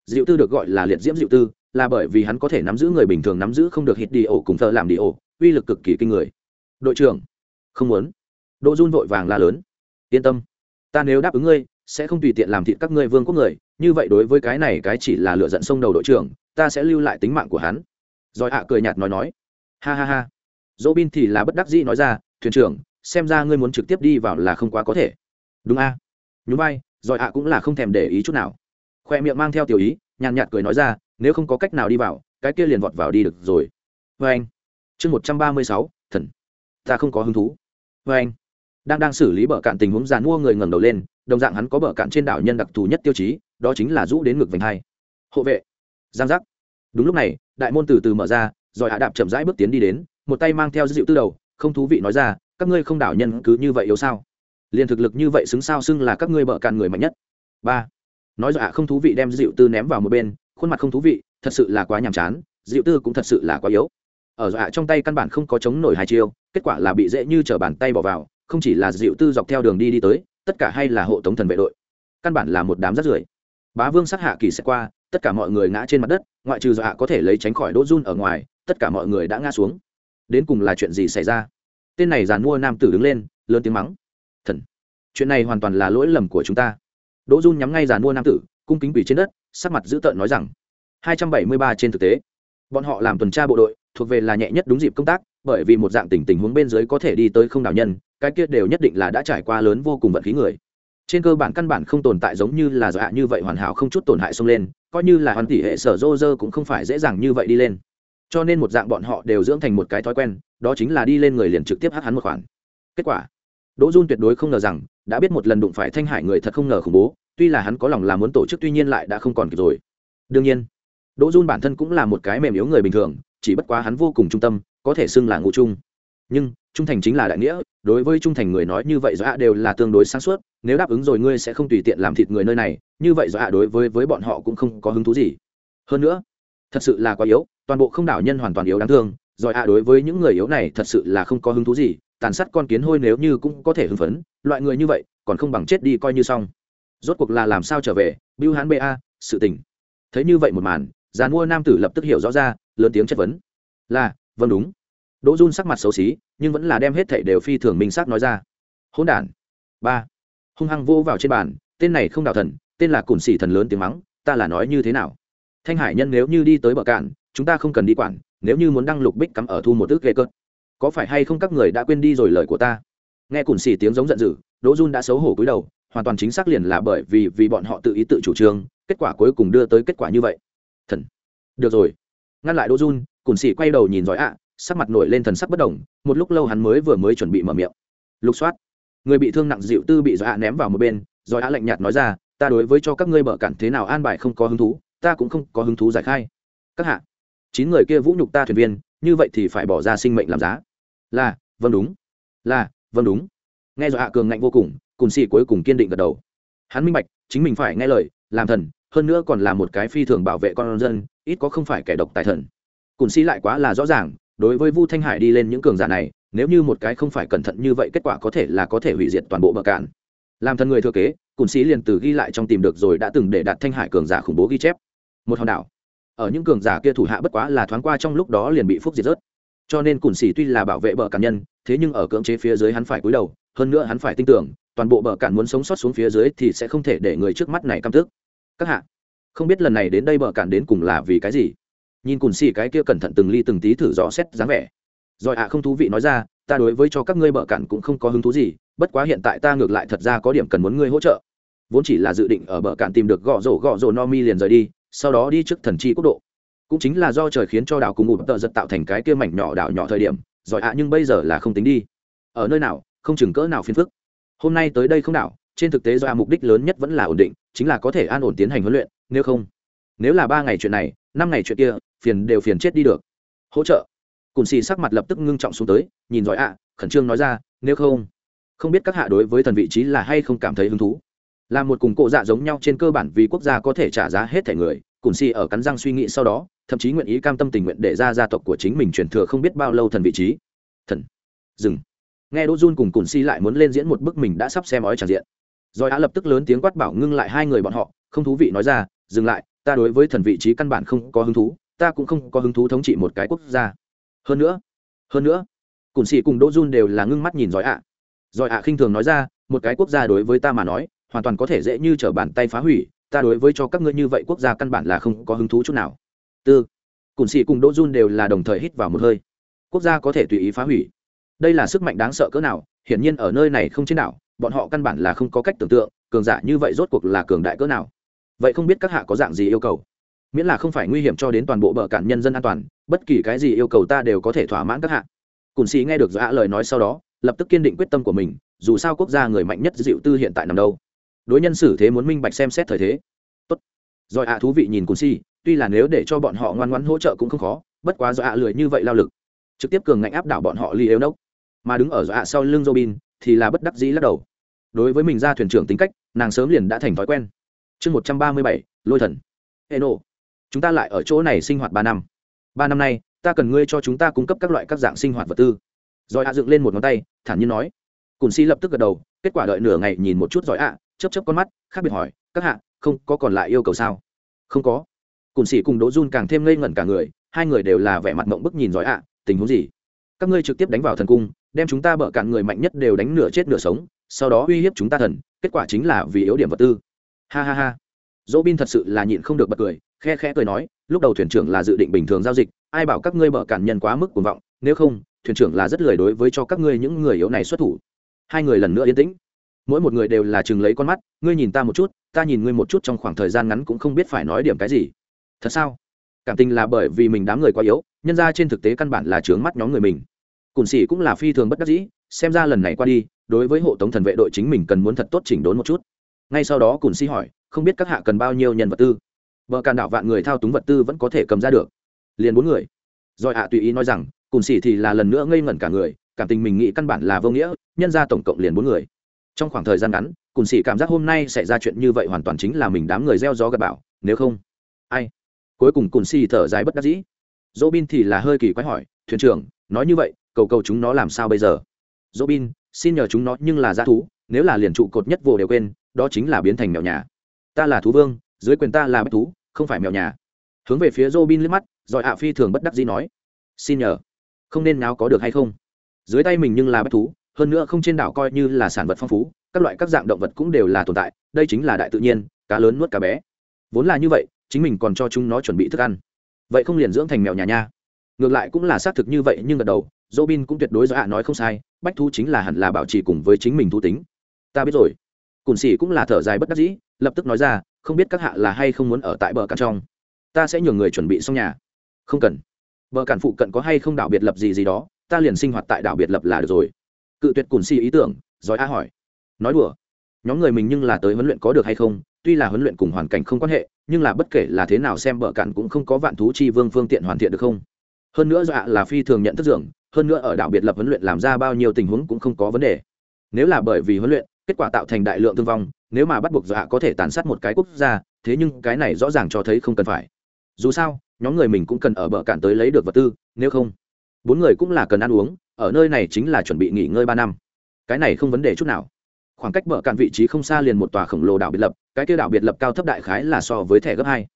dịu tư được gọi là liệt diễm dịu tư, là bởi vì hắn có thể nắm giữ người bình thường nắm giữ không được hít đi ổ cùng phở làm đi ổ, uy lực cực kỳ kinh người. Đội trưởng, không muốn. Đỗ run vội vàng la lớn. Yên tâm, ta nếu đáp ứng ngươi, sẽ không tùy tiện làm thịt các ngươi vương quốc người, như vậy đối với cái này cái chỉ là lựa giận sông đầu đội trưởng, ta sẽ lưu lại tính mạng của hắn. Rồi ạ cười nhạt nói nói. Ha ha ha dỗ bin thì là bất đắc dĩ nói ra, thuyền trưởng, xem ra ngươi muốn trực tiếp đi vào là không quá có thể. Đúng a. À? nhún vai giỏi ạ cũng là không thèm để ý chút nào. Khoe miệng mang theo tiểu ý, nhàn nhạt cười nói ra, nếu không có cách nào đi vào, cái kia liền vọt vào đi được rồi. Vê anh. Chương một trăm ba mươi sáu, thần. Ta không có hứng thú. Vê anh. Đang đang xử lý bờ cạn tình huống, giàn mua người ngẩng đầu lên, đồng dạng hắn có bờ cạn trên đảo nhân đặc thù nhất tiêu chí, đó chính là rũ đến ngực vành hai. Hộ vệ. Giang giác. Đúng lúc này, đại môn từ từ mở ra, rồi hạ đạp chậm rãi bước tiến đi đến một tay mang theo dịu tư đầu, không thú vị nói ra, các ngươi không đảo nhân cứ như vậy yếu sao? Liền thực lực như vậy xứng sao xưng là các ngươi bợ càn người mạnh nhất. Ba. Nói dọa không thú vị đem dịu tư ném vào một bên, khuôn mặt không thú vị, thật sự là quá nhàm chán, dịu tư cũng thật sự là quá yếu. Ở dọa trong tay căn bản không có chống nổi hai chiêu, kết quả là bị dễ như t bàn tay bỏ vào, không chỉ là dịu tư dọc theo đường đi đi tới, tất cả hay là hộ tống thần vệ đội. Căn bản là một đám rắt rưởi. Bá vương sát hạ kỳ sẽ qua, tất cả mọi người ngã trên mặt đất, ngoại trừ dọa có thể lấy tránh khỏi đỗ run ở ngoài, tất cả mọi người đã ngã xuống đến cùng là chuyện gì xảy ra? Tên này giàn mua nam tử đứng lên, lớn tiếng mắng. Thần, chuyện này hoàn toàn là lỗi lầm của chúng ta. Đỗ dung nhắm ngay giàn mua nam tử, cung kính quỷ trên đất, sắc mặt dữ tợn nói rằng, hai trăm bảy mươi ba trên thực tế, bọn họ làm tuần tra bộ đội, thuộc về là nhẹ nhất đúng dịp công tác, bởi vì một dạng tình tình huống bên dưới có thể đi tới không đảo nhân, cái kia đều nhất định là đã trải qua lớn vô cùng vận khí người. Trên cơ bản căn bản không tồn tại giống như là dọa như vậy hoàn hảo không chút tổn hại xông lên, coi như là hoàn tỷ hệ sở rô rơ cũng không phải dễ dàng như vậy đi lên cho nên một dạng bọn họ đều dưỡng thành một cái thói quen, đó chính là đi lên người liền trực tiếp hắt hắn một khoản. Kết quả, đỗ dung tuyệt đối không ngờ rằng, đã biết một lần đụng phải thanh hải người thật không ngờ khủng bố, tuy là hắn có lòng là muốn tổ chức tuy nhiên lại đã không còn kịp rồi. Đương nhiên, đỗ dung bản thân cũng là một cái mềm yếu người bình thường, chỉ bất quá hắn vô cùng trung tâm, có thể xưng là ngũ trung. Nhưng, trung thành chính là đại nghĩa, đối với trung thành người nói như vậy do đều là tương đối sáng suốt, nếu đáp ứng rồi ngươi sẽ không tùy tiện làm thịt người nơi này, như vậy do đối với với bọn họ cũng không có hứng thú gì. Hơn nữa, thật sự là quá yếu toàn bộ không đảo nhân hoàn toàn yếu đáng thương, rồi ạ à, đối với những người yếu này thật sự là không có hứng thú gì, tàn sát con kiến hôi nếu như cũng có thể hưng phấn, loại người như vậy, còn không bằng chết đi coi như xong. Rốt cuộc là làm sao trở về, bưu hán ba sự tình. Thấy như vậy một màn, già mua nam tử lập tức hiểu rõ ra, lớn tiếng chất vấn. Là vâng đúng. Đỗ run sắc mặt xấu xí, nhưng vẫn là đem hết thảy đều phi thường minh xác nói ra. Hỗn đản. Ba. Hung hăng vô vào trên bàn, tên này không đào thần, tên là cùn xỉ thần lớn tiếng mắng, ta là nói như thế nào? Thanh hải nhân nếu như đi tới bờ cạn chúng ta không cần đi quản, nếu như muốn đăng lục bích cắm ở thu một ước ghê cớt có phải hay không các người đã quên đi rồi lời của ta? Nghe cùn xỉ tiếng giống giận dữ, đỗ jun đã xấu hổ cúi đầu, hoàn toàn chính xác liền là bởi vì vì bọn họ tự ý tự chủ trương, kết quả cuối cùng đưa tới kết quả như vậy. Thần. Được rồi. Ngăn lại đỗ jun cùn xỉ quay đầu nhìn giỏi ạ, sắc mặt nổi lên thần sắc bất đồng, một lúc lâu hắn mới vừa mới chuẩn bị mở miệng. Lục soát. Người bị thương nặng dịu tư bị giỏi ạ ném vào một bên, giỏi ạ lạnh nhạt nói ra, ta đối với cho các ngươi bở cản thế nào an bài không có hứng thú, ta cũng không có hứng thú giải khai. Các hạ chín người kia vũ nhục ta thuyền viên, như vậy thì phải bỏ ra sinh mệnh làm giá. Là vâng đúng. Là vâng đúng. Nghe rồi hạ cường ngạnh vô cùng cùng sĩ cuối cùng kiên định gật đầu. Hắn minh bạch, chính mình phải nghe lời, làm thần, hơn nữa còn là một cái phi thường bảo vệ con dân, ít có không phải kẻ độc tài thần. Cùn sĩ lại quá là rõ ràng, đối với vu thanh hải đi lên những cường giả này, nếu như một cái không phải cẩn thận như vậy kết quả có thể là có thể hủy diệt toàn bộ bờ cạn. Làm thần người thừa kế cùn sĩ liền từ ghi lại trong tìm được rồi đã từng để đặt thanh hải cường giả khủng bố ghi chép. Một hòn đảo ở những cường giả kia thủ hạ bất quá là thoáng qua trong lúc đó liền bị phúc diệt rớt. Cho nên cùn xỉ tuy là bảo vệ bờ cản nhân, thế nhưng ở cưỡng chế phía dưới hắn phải cúi đầu, hơn nữa hắn phải tin tưởng, toàn bộ bờ cản muốn sống sót xuống phía dưới thì sẽ không thể để người trước mắt này căm tức. Các hạ, không biết lần này đến đây bờ cản đến cùng là vì cái gì? Nhìn cùn xỉ cái kia cẩn thận từng ly từng tí thử rõ xét dáng vẻ. Rồi ạ, không thú vị nói ra, ta đối với cho các ngươi bờ cản cũng không có hứng thú gì, bất quá hiện tại ta ngược lại thật ra có điểm cần muốn ngươi hỗ trợ. Vốn chỉ là dự định ở bờ cản tìm được gõ rổ gõ rổ no mi liền rời đi sau đó đi trước thần chi quốc độ. Cũng chính là do trời khiến cho đảo cùng ngủ tợ giật tạo thành cái kia mảnh nhỏ đảo nhỏ thời điểm giỏi ạ, nhưng bây giờ là không tính đi. Ở nơi nào, không chừng cỡ nào phiền phức. Hôm nay tới đây không đảo, trên thực tế do mục đích lớn nhất vẫn là ổn định, chính là có thể an ổn tiến hành huấn luyện, nếu không, nếu là ba ngày chuyện này, năm ngày chuyện kia, phiền đều phiền chết đi được. Hỗ trợ. Cùn xì sắc mặt lập tức ngưng trọng xuống tới, nhìn giỏi ạ, khẩn trương nói ra, nếu không không biết các hạ đối với thần vị trí là hay không cảm thấy hứng thú là một cùng cộ dạ giống nhau trên cơ bản vì quốc gia có thể trả giá hết thẻ người, cùng si ở cắn răng suy nghĩ sau đó, thậm chí nguyện ý cam tâm tình nguyện để ra gia tộc của chính mình truyền thừa không biết bao lâu thần vị trí. Thần. Dừng. Nghe đỗ jun cùng cùng si lại muốn lên diễn một bức mình đã sắp xem ói tràn diện. Rồi Á lập tức lớn tiếng quát bảo ngưng lại hai người bọn họ, không thú vị nói ra, dừng lại, ta đối với thần vị trí căn bản không có hứng thú, ta cũng không có hứng thú thống trị một cái quốc gia. Hơn nữa hơn nữa, cùng si cùng đỗ jun đều là ngưng mắt nhìn giỏi ạ giỏi ạ khinh thường nói ra, một cái quốc gia đối với ta mà nói hoàn toàn có thể dễ như trở bàn tay phá hủy, ta đối với cho các ngươi như vậy quốc gia căn bản là không có hứng thú chút nào. Tư cùn Sĩ cùng đỗ run đều là đồng thời hít vào một hơi. Quốc gia có thể tùy ý phá hủy. Đây là sức mạnh đáng sợ cỡ nào, hiển nhiên ở nơi này không trên đảo, bọn họ căn bản là không có cách tưởng tượng, cường giả như vậy rốt cuộc là cường đại cỡ nào. Vậy không biết các hạ có dạng gì yêu cầu? Miễn là không phải nguy hiểm cho đến toàn bộ bờ cản nhân dân an toàn, bất kỳ cái gì yêu cầu ta đều có thể thỏa mãn các hạ. Cùn Sĩ nghe được dọa lời nói sau đó, lập tức kiên định quyết tâm của mình, dù sao quốc gia người mạnh nhất dịu tư hiện tại nằm đâu đối nhân xử thế muốn minh bạch xem xét thời thế. Tốt. Rồi ạ thú vị nhìn cùn Si, tuy là nếu để cho bọn họ ngoan ngoãn hỗ trợ cũng không khó bất quá do ạ lười như vậy lao lực. Trực tiếp cường ngạnh áp đảo bọn họ ly yếu nốc mà đứng ở do ạ sau lưng robin thì là bất đắc dĩ lắc đầu. Đối với mình ra thuyền trưởng tính cách nàng sớm liền đã thành thói quen. Chương một trăm ba mươi bảy lôi thần. Eno, nộ chúng ta lại ở chỗ này sinh hoạt ba năm. Ba năm nay ta cần ngươi cho chúng ta cung cấp các loại các dạng sinh hoạt vật tư. Rồi ạ dựng lên một ngón tay thản nhiên nói. Cùn si lập tức gật đầu kết quả đợi nửa ngày nhìn một chút giỏi ạ chấp chấp con mắt, khác biệt hỏi, các hạ, không có còn lại yêu cầu sao? Không có. Cùn sĩ cùng đỗ run càng thêm ngây ngẩn cả người, hai người đều là vẻ mặt mộng bức nhìn giỏi ạ, tình huống gì? Các ngươi trực tiếp đánh vào thần cung, đem chúng ta bợ cạn người mạnh nhất đều đánh nửa chết nửa sống, sau đó uy hiếp chúng ta thần, kết quả chính là vì yếu điểm vật tư. Ha ha ha. Dỗ bin thật sự là nhịn không được bật cười, khe khẽ cười nói, lúc đầu thuyền trưởng là dự định bình thường giao dịch, ai bảo các ngươi bợ cạn nhân quá mức cuồng vọng, nếu không, thuyền trưởng là rất lười đối với cho các ngươi những người yếu này xuất thủ. Hai người lần nữa yên tĩnh mỗi một người đều là chừng lấy con mắt, ngươi nhìn ta một chút, ta nhìn ngươi một chút trong khoảng thời gian ngắn cũng không biết phải nói điểm cái gì. Thật sao? Cảm tình là bởi vì mình đám người quá yếu, nhân ra trên thực tế căn bản là trướng mắt nhóm người mình. Cùn sĩ cũng là phi thường bất đắc dĩ, xem ra lần này qua đi, đối với hộ tống thần vệ đội chính mình cần muốn thật tốt chỉnh đốn một chút. Ngay sau đó cùn sĩ hỏi, không biết các hạ cần bao nhiêu nhân vật tư? Vợ càn đảo vạn người thao túng vật tư vẫn có thể cầm ra được. Liền bốn người. Rồi hạ tùy ý nói rằng, cùn sĩ thì là lần nữa ngây ngẩn cả người, cảm tình mình nghĩ căn bản là vô nghĩa, nhân ra tổng cộng liền bốn người trong khoảng thời gian ngắn, cùn sĩ cảm giác hôm nay xảy ra chuyện như vậy hoàn toàn chính là mình đám người gieo gió gặp bảo nếu không, ai? Cuối cùng cùn sĩ thở dài bất đắc dĩ. Dỗ bin thì là hơi kỳ quái hỏi, thuyền trưởng, nói như vậy, cầu cầu chúng nó làm sao bây giờ? Dỗ bin xin nhờ chúng nó, nhưng là g thú, nếu là liền trụ cột nhất vô đều quên, đó chính là biến thành mèo nhà. Ta là thú vương, dưới quyền ta là bách thú, không phải mèo nhà. Hướng về phía dỗ bin liếc mắt, rồi ạ phi thường bất đắc dĩ nói, xin nhờ, không nên nào có được hay không? Dưới tay mình nhưng là bách thú hơn nữa không trên đảo coi như là sản vật phong phú, các loại các dạng động vật cũng đều là tồn tại, đây chính là đại tự nhiên, cá lớn nuốt cá bé. Vốn là như vậy, chính mình còn cho chúng nó chuẩn bị thức ăn. Vậy không liền dưỡng thành mèo nhà nha? Ngược lại cũng là xác thực như vậy, nhưng gật đầu dỗ bin cũng tuyệt đối do hạ nói không sai, bách thú chính là hẳn là bảo trì cùng với chính mình thú tính. Ta biết rồi. Cùn sĩ cũng là thở dài bất đắc dĩ, lập tức nói ra, không biết các hạ là hay không muốn ở tại bờ cạn trong. Ta sẽ nhường người chuẩn bị xong nhà. Không cần. Bờ cạn phụ cận có hay không đảo biệt lập gì gì đó, ta liền sinh hoạt tại đảo biệt lập là được rồi cự tuyệt cùn si ý tưởng, giỏi a hỏi. Nói đùa. Nhóm người mình nhưng là tới huấn luyện có được hay không, tuy là huấn luyện cùng hoàn cảnh không quan hệ, nhưng là bất kể là thế nào xem bờ cạn cũng không có vạn thú chi vương phương tiện hoàn thiện được không. Hơn nữa dọa là phi thường nhận thức dưỡng, hơn nữa ở đảo biệt lập huấn luyện làm ra bao nhiêu tình huống cũng không có vấn đề. Nếu là bởi vì huấn luyện, kết quả tạo thành đại lượng thương vong, nếu mà bắt buộc dọa có thể tàn sát một cái quốc gia, thế nhưng cái này rõ ràng cho thấy không cần phải. Dù sao, nhóm người mình cũng cần ở bờ cạn tới lấy được vật tư, nếu không, bốn người cũng là cần ăn uống ở nơi này chính là chuẩn bị nghỉ ngơi ba năm. Cái này không vấn đề chút nào. Khoảng cách bờ cạn vị trí không xa liền một tòa khổng lồ đảo biệt lập, cái kia đảo biệt lập cao thấp đại khái là so với thẻ gấp hai.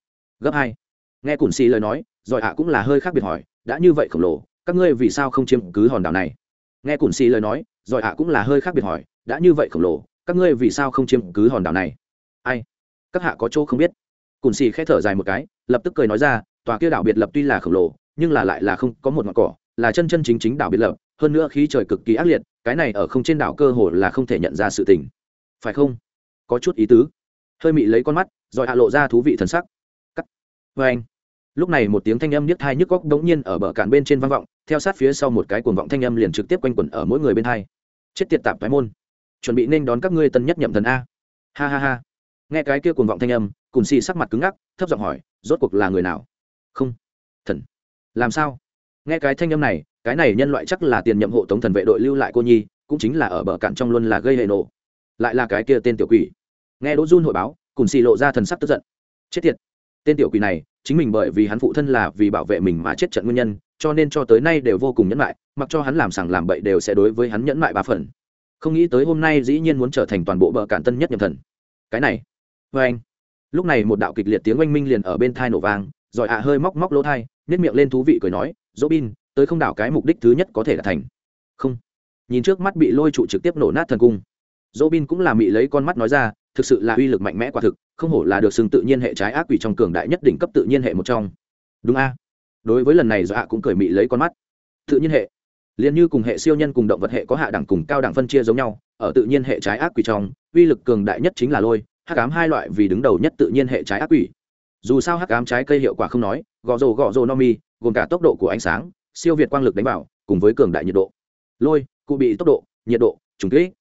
Gấp hai? Nghe cùn xì lời nói giỏi ạ cũng là hơi khác biệt hỏi, đã như vậy khổng lồ, các ngươi vì sao không chiếm cứ hòn đảo này? Nghe cùn xì lời nói giỏi ạ cũng là hơi khác biệt hỏi, đã như vậy khổng lồ, các ngươi vì sao không chiếm cứ hòn đảo này? Ai? Các hạ có chỗ không biết. Cùn xì khẽ thở dài một cái, lập tức cười nói ra, tòa kia đảo biệt lập tuy là khổng lồ, nhưng là lại là không có một ngọn cỏ, là chân chân chính chính đảo biệt lập hơn nữa khí trời cực kỳ ác liệt, cái này ở không trên đảo cơ hồ là không thể nhận ra sự tình. Phải không? Có chút ý tứ. Hơi mị lấy con mắt, rồi hạ lộ ra thú vị thần sắc. Cắt. Vê anh. Lúc này một tiếng thanh âm nhức thai nhức góc đống nhiên ở bờ cạn bên trên vang vọng, theo sát phía sau một cái cuồng vọng thanh âm liền trực tiếp quanh quẩn ở mỗi người bên hai. Chết tiệt tạp thái môn. Chuẩn bị nên đón các ngươi tân nhất nhậm thần a. Ha ha ha. Nghe cái kia cuồng vọng thanh âm, cùn xì sắc mặt cứng ngắc, thấp giọng hỏi, rốt cuộc là người nào? Không. Thần. Làm sao? Nghe cái thanh âm này cái này nhân loại chắc là tiền nhậm hộ tống thần vệ đội lưu lại cô nhi, cũng chính là ở bờ cạn trong luôn là gây hệ nổ. Lại là cái kia tên tiểu quỷ. Nghe đỗ run hội báo, cùng xì lộ ra thần sắc tức giận. Chết tiệt. Tên tiểu quỷ này, chính mình bởi vì hắn phụ thân là vì bảo vệ mình mà chết trận nguyên nhân, cho nên cho tới nay đều vô cùng nhẫn mại, mặc cho hắn làm sàng làm bậy đều sẽ đối với hắn nhẫn mại ba phần. Không nghĩ tới hôm nay dĩ nhiên muốn trở thành toàn bộ bờ cản tân nhất nhậm thần. Cái này. Vê anh. Lúc này một đạo kịch liệt tiếng oanh minh liền ở bên thai nổ vang, rồi ạ hơi móc móc lỗ thai nếp miệng lên thú vị cười nói dỗ bin tới không đảo cái mục đích thứ nhất có thể là thành. Không. Nhìn trước mắt bị lôi trụ trực tiếp nổ nát thần cung. Dỗ bin cũng là mị lấy con mắt nói ra, thực sự là uy lực mạnh mẽ quả thực, không hổ là được xưng tự nhiên hệ trái ác quỷ trong cường đại nhất đỉnh cấp tự nhiên hệ một trong. Đúng a. Đối với lần này do ạ cũng cười mị lấy con mắt. Tự nhiên hệ. Liền như cùng hệ siêu nhân cùng động vật hệ có hạ đẳng cùng cao đẳng phân chia giống nhau, ở tự nhiên hệ trái ác quỷ trong, uy lực cường đại nhất chính là lôi, hắc ám hai loại vì đứng đầu nhất tự nhiên hệ trái ác quỷ. Dù sao hắc ám trái cây hiệu quả không nói, gò rồ gò rồ no mi, gồm cả tốc độ của ánh sáng siêu việt quang lực đánh vào, cùng với cường đại nhiệt độ. Lôi, cụ bị tốc độ, nhiệt độ, trùng kích.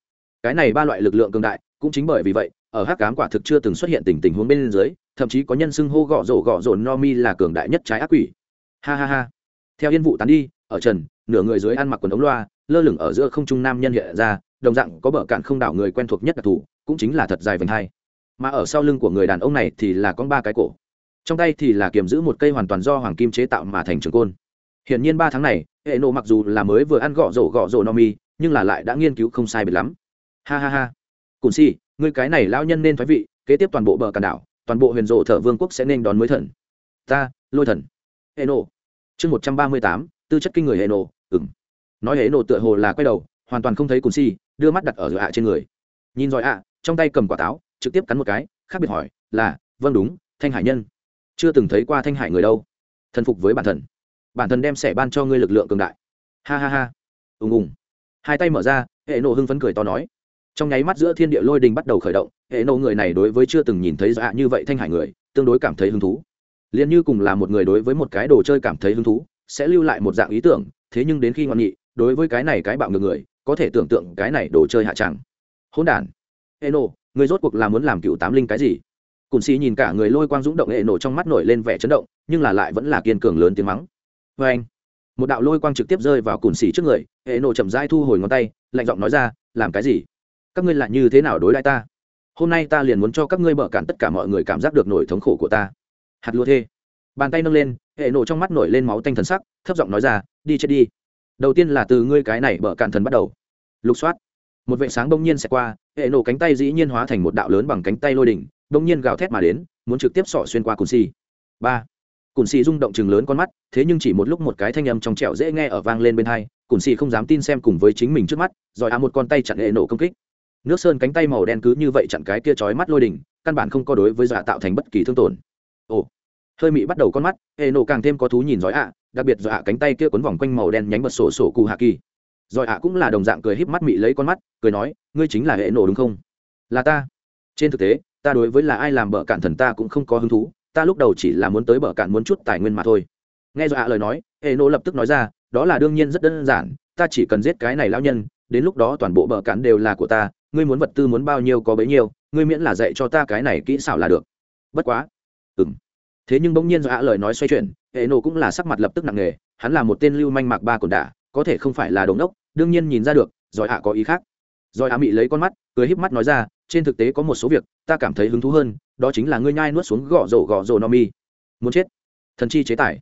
Cái này ba loại lực lượng cường đại, cũng chính bởi vì vậy, ở hắc ám quả thực chưa từng xuất hiện tình tình huống bên dưới, thậm chí có nhân xưng hô gõ rổ gõ rổ no mi là cường đại nhất trái ác quỷ. Ha ha ha. Theo yên vụ tán đi, ở trần, nửa người dưới ăn mặc quần ống loa, lơ lửng ở giữa không trung nam nhân hiện ra, đồng dạng có bờ cạn không đảo người quen thuộc nhất đặc thù, cũng chính là thật dài vành hai. Mà ở sau lưng của người đàn ông này thì là con ba cái cổ. Trong tay thì là kiềm giữ một cây hoàn toàn do hoàng kim chế tạo mà thành trường côn hiển nhiên ba tháng này hệ nộ mặc dù là mới vừa ăn gõ rổ gõ rổ no mi nhưng là lại đã nghiên cứu không sai biệt lắm. Ha ha ha. Cùn si người cái này lão nhân nên thoái vị, kế tiếp toàn bộ bờ càn đảo, toàn bộ huyền rộ thở vương quốc sẽ nên đón mới thần. Ta, lôi thần. Hệ nộ chương một trăm ba mươi tám, tư chất kinh người hệ nộ ừng nói hệ nộ tựa hồ là quay đầu, hoàn toàn không thấy cùn si, đưa mắt đặt ở giữa hạ trên người. Nhìn rồi ạ, trong tay cầm quả táo, trực tiếp cắn một cái, khác biệt hỏi, là vâng đúng, thanh hải nhân. Chưa từng thấy qua thanh hải người đâu. Thần phục với bản thân bản thân đem sẻ ban cho ngươi lực lượng cường đại. Ha ha ha. Ùng ùng. Hai tay mở ra, hệ nộ hưng phấn cười to nói. Trong nháy mắt giữa thiên địa lôi đình bắt đầu khởi động, hệ nộ người này đối với chưa từng nhìn thấy dạ như vậy thanh hải người, tương đối cảm thấy hứng thú. Liền như cùng là một người đối với một cái đồ chơi cảm thấy hứng thú, sẽ lưu lại một dạng ý tưởng, thế nhưng đến khi ngoan nghị đối với cái này cái bạo ngược người, có thể tưởng tượng cái này đồ chơi hạ tràng hỗn đản. Hệ nộ người rốt cuộc là muốn làm cựu tám linh cái gì? Cùn xì nhìn cả người lôi quang dũng động hệ nổ trong mắt nổi lên vẻ chấn động, nhưng là lại vẫn là kiên cường lớn tiếng mắng vê anh, một đạo lôi quang trực tiếp rơi vào cùn xỉ trước người hệ nổ chậm rãi thu hồi ngón tay, lạnh giọng nói ra, làm cái gì? Các ngươi lại như thế nào đối đãi ta? Hôm nay ta liền muốn cho các ngươi bở cản tất cả mọi người cảm giác được nỗi thống khổ của ta. Hạt lúa thê. Bàn tay nâng lên hệ nổ trong mắt nổi lên máu tanh thần sắc, thấp giọng nói ra, đi chết đi. Đầu tiên là từ ngươi cái này bở cản thần bắt đầu. Lục soát. Một vệ sáng bỗng nhiên sẽ qua hệ nổ cánh tay dĩ nhiên hóa thành một đạo lớn bằng cánh tay lôi đỉnh, bỗng nhiên gào thét mà đến, muốn trực tiếp sỏ xuyên qua cùn xì. Ba cùn xì rung động chừng lớn con mắt, thế nhưng chỉ một lúc một cái thanh âm trong trẻo dễ nghe ở vang lên bên hai, cùn xì không dám tin xem cùng với chính mình trước mắt, rồi á một con tay chặn hệ nổ công kích. Nước sơn cánh tay màu đen cứ như vậy chặn cái kia chói mắt lôi đỉnh, căn bản không có đối với dọa tạo thành bất kỳ thương tổn. Ồ, hơi mị bắt đầu con mắt, hệ nổ càng thêm có thú nhìn giỏi ạ, đặc biệt dọa cánh tay kia quấn vòng quanh màu đen nhánh bật sổ sổ cù hạ kỳ. Giỏi ạ cũng là đồng dạng cười híp mắt mị lấy con mắt, cười nói, ngươi chính là hệ nổ đúng không? Là ta. Trên thực tế, ta đối với là ai làm bợ cạn thần ta cũng không có hứng thú ta lúc đầu chỉ là muốn tới bờ cạn muốn chút tài nguyên mà thôi. Nghe dọa lời nói hệ nô lập tức nói ra, đó là đương nhiên rất đơn giản, ta chỉ cần giết cái này lão nhân, đến lúc đó toàn bộ bờ cạn đều là của ta, ngươi muốn vật tư muốn bao nhiêu có bấy nhiêu, ngươi miễn là dạy cho ta cái này kỹ xảo là được. Bất quá. Ừng thế nhưng bỗng nhiên do ạ lời nói xoay chuyển hệ nổ cũng là sắc mặt lập tức nặng nề, hắn là một tên lưu manh mạc ba cồn đả, có thể không phải là đống đốc, đương nhiên nhìn ra được giỏi ạ có ý khác. Giỏi ạ mị lấy con mắt, cười híp mắt nói ra trên thực tế có một số việc, ta cảm thấy hứng thú hơn, đó chính là ngươi nhai nuốt xuống gõ rổ gõ rổ no mi. Muốn chết. Thần chi chế tải.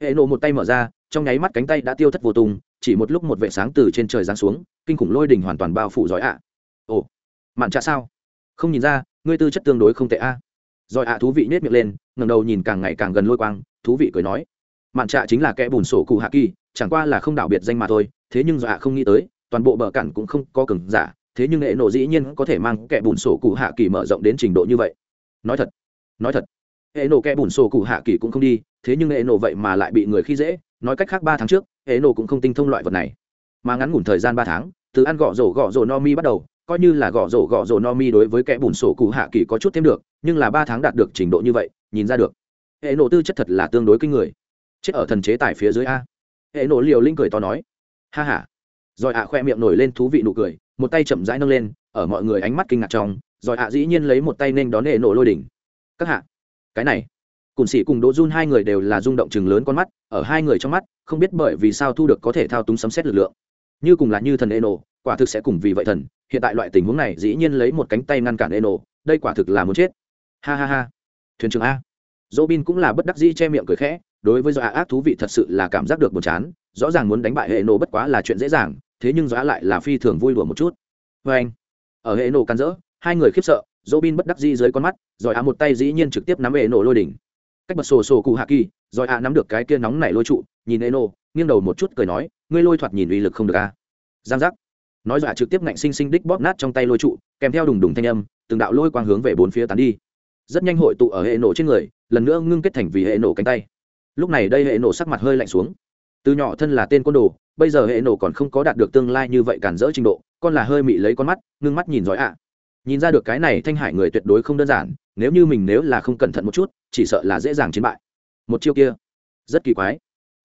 Hệ nộ một tay mở ra, trong nháy mắt cánh tay đã tiêu thất vô tùng chỉ một lúc một vệ sáng từ trên trời giáng xuống, kinh khủng lôi đỉnh hoàn toàn bao phủ giỏi ạ. Ồ, mạn trạ sao? Không nhìn ra, ngươi tư chất tương đối không tệ a. Rồi ạ thú vị nết miệng lên ngầm đầu nhìn càng ngày càng gần lôi quang, thú vị cười nói. Mạn trạ chính là kẻ bùn sổ cụ hạ kỳ, chẳng qua là không đảo biệt danh mà thôi, thế nhưng dọa không nghĩ tới, toàn bộ bờ cản cũng không có cừng giả thế nhưng hệ nổ dĩ nhiên có thể mang kẻ bùn sổ cụ hạ kỳ mở rộng đến trình độ như vậy. Nói thật nói thật, hệ nổ kẻ bùn sổ cụ hạ kỳ cũng không đi, thế nhưng hệ nổ vậy mà lại bị người khi dễ, nói cách khác ba tháng trước, hệ nổ cũng không tinh thông loại vật này. Mà ngắn ngủn thời gian ba tháng, từ ăn gõ rổ gõ rổ no mi bắt đầu, coi như là gõ rổ gõ rổ no mi đối với kẻ bùn sổ cụ hạ kỳ có chút thêm được, nhưng là ba tháng đạt được trình độ như vậy, nhìn ra được, hệ nộ tư chất thật là tương đối kinh người. Chết ở thần chế tài phía dưới a. Hệ nộ liều linh cười to nói, ha h a rồi ạ khoe miệng nổi lên thú vị nụ cười một tay chậm rãi nâng lên, ở mọi người ánh mắt kinh ngạc trong, rồi hạ dĩ nhiên lấy một tay nên đón hệ nổ lôi đỉnh. Các hạ, cái này, cùn sĩ cùng đỗ run hai người đều là rung động chừng lớn con mắt, ở hai người trong mắt, không biết bởi vì sao thu được có thể thao túng sấm xét lực lượng. Như cùng là như thần eno quả thực sẽ cùng vì vậy thần, hiện tại loại tình huống này dĩ nhiên lấy một cánh tay ngăn cản eno đây quả thực là muốn chết. Ha ha ha. Thuyền trưởng a. Dỗ bin cũng là bất đắc dĩ che miệng cười khẽ, đối với do ác thú vị thật sự là cảm giác được buồn chán, rõ ràng muốn đánh bại hệ nổ bất quá là chuyện dễ dàng thế nhưng do lại là phi thường vui đùa một chút. Vê anh, ở hệ nổ can rỡ, hai người khiếp sợ dỗ bin bất đắc dĩ dưới con mắt, rồi á một tay dĩ nhiên trực tiếp nắm hệ nổ lôi đỉnh. Cách bật sổ sổ cụ hạ kỳ, rồi ạ nắm được cái kia nóng này lôi trụ, nhìn eno nghiêng đầu một chút cười nói, ngươi lôi thoạt nhìn uy lực không được a. À. giang giác. Nói dọa trực tiếp ngạnh sinh sinh đích bóp nát trong tay lôi trụ, kèm theo đùng đùng thanh âm, từng đạo lôi quang hướng về bốn phía tán đi. Rất nhanh hội tụ ở hệ nổ trên người, lần nữa ngưng kết thành vì hệ nổ cánh tay. Lúc này đây hệ nổ sắc mặt hơi lạnh xuống từ nhỏ thân là tên côn đồ, bây giờ hệ nổ còn không có đạt được tương lai như vậy cản rỡ trình độ, con là hơi mị lấy con mắt, ngưng mắt nhìn giỏi ạ. Nhìn ra được cái này thanh hải người tuyệt đối không đơn giản, nếu như mình nếu là không cẩn thận một chút, chỉ sợ là dễ dàng chiến bại. Một chiêu kia, rất kỳ quái.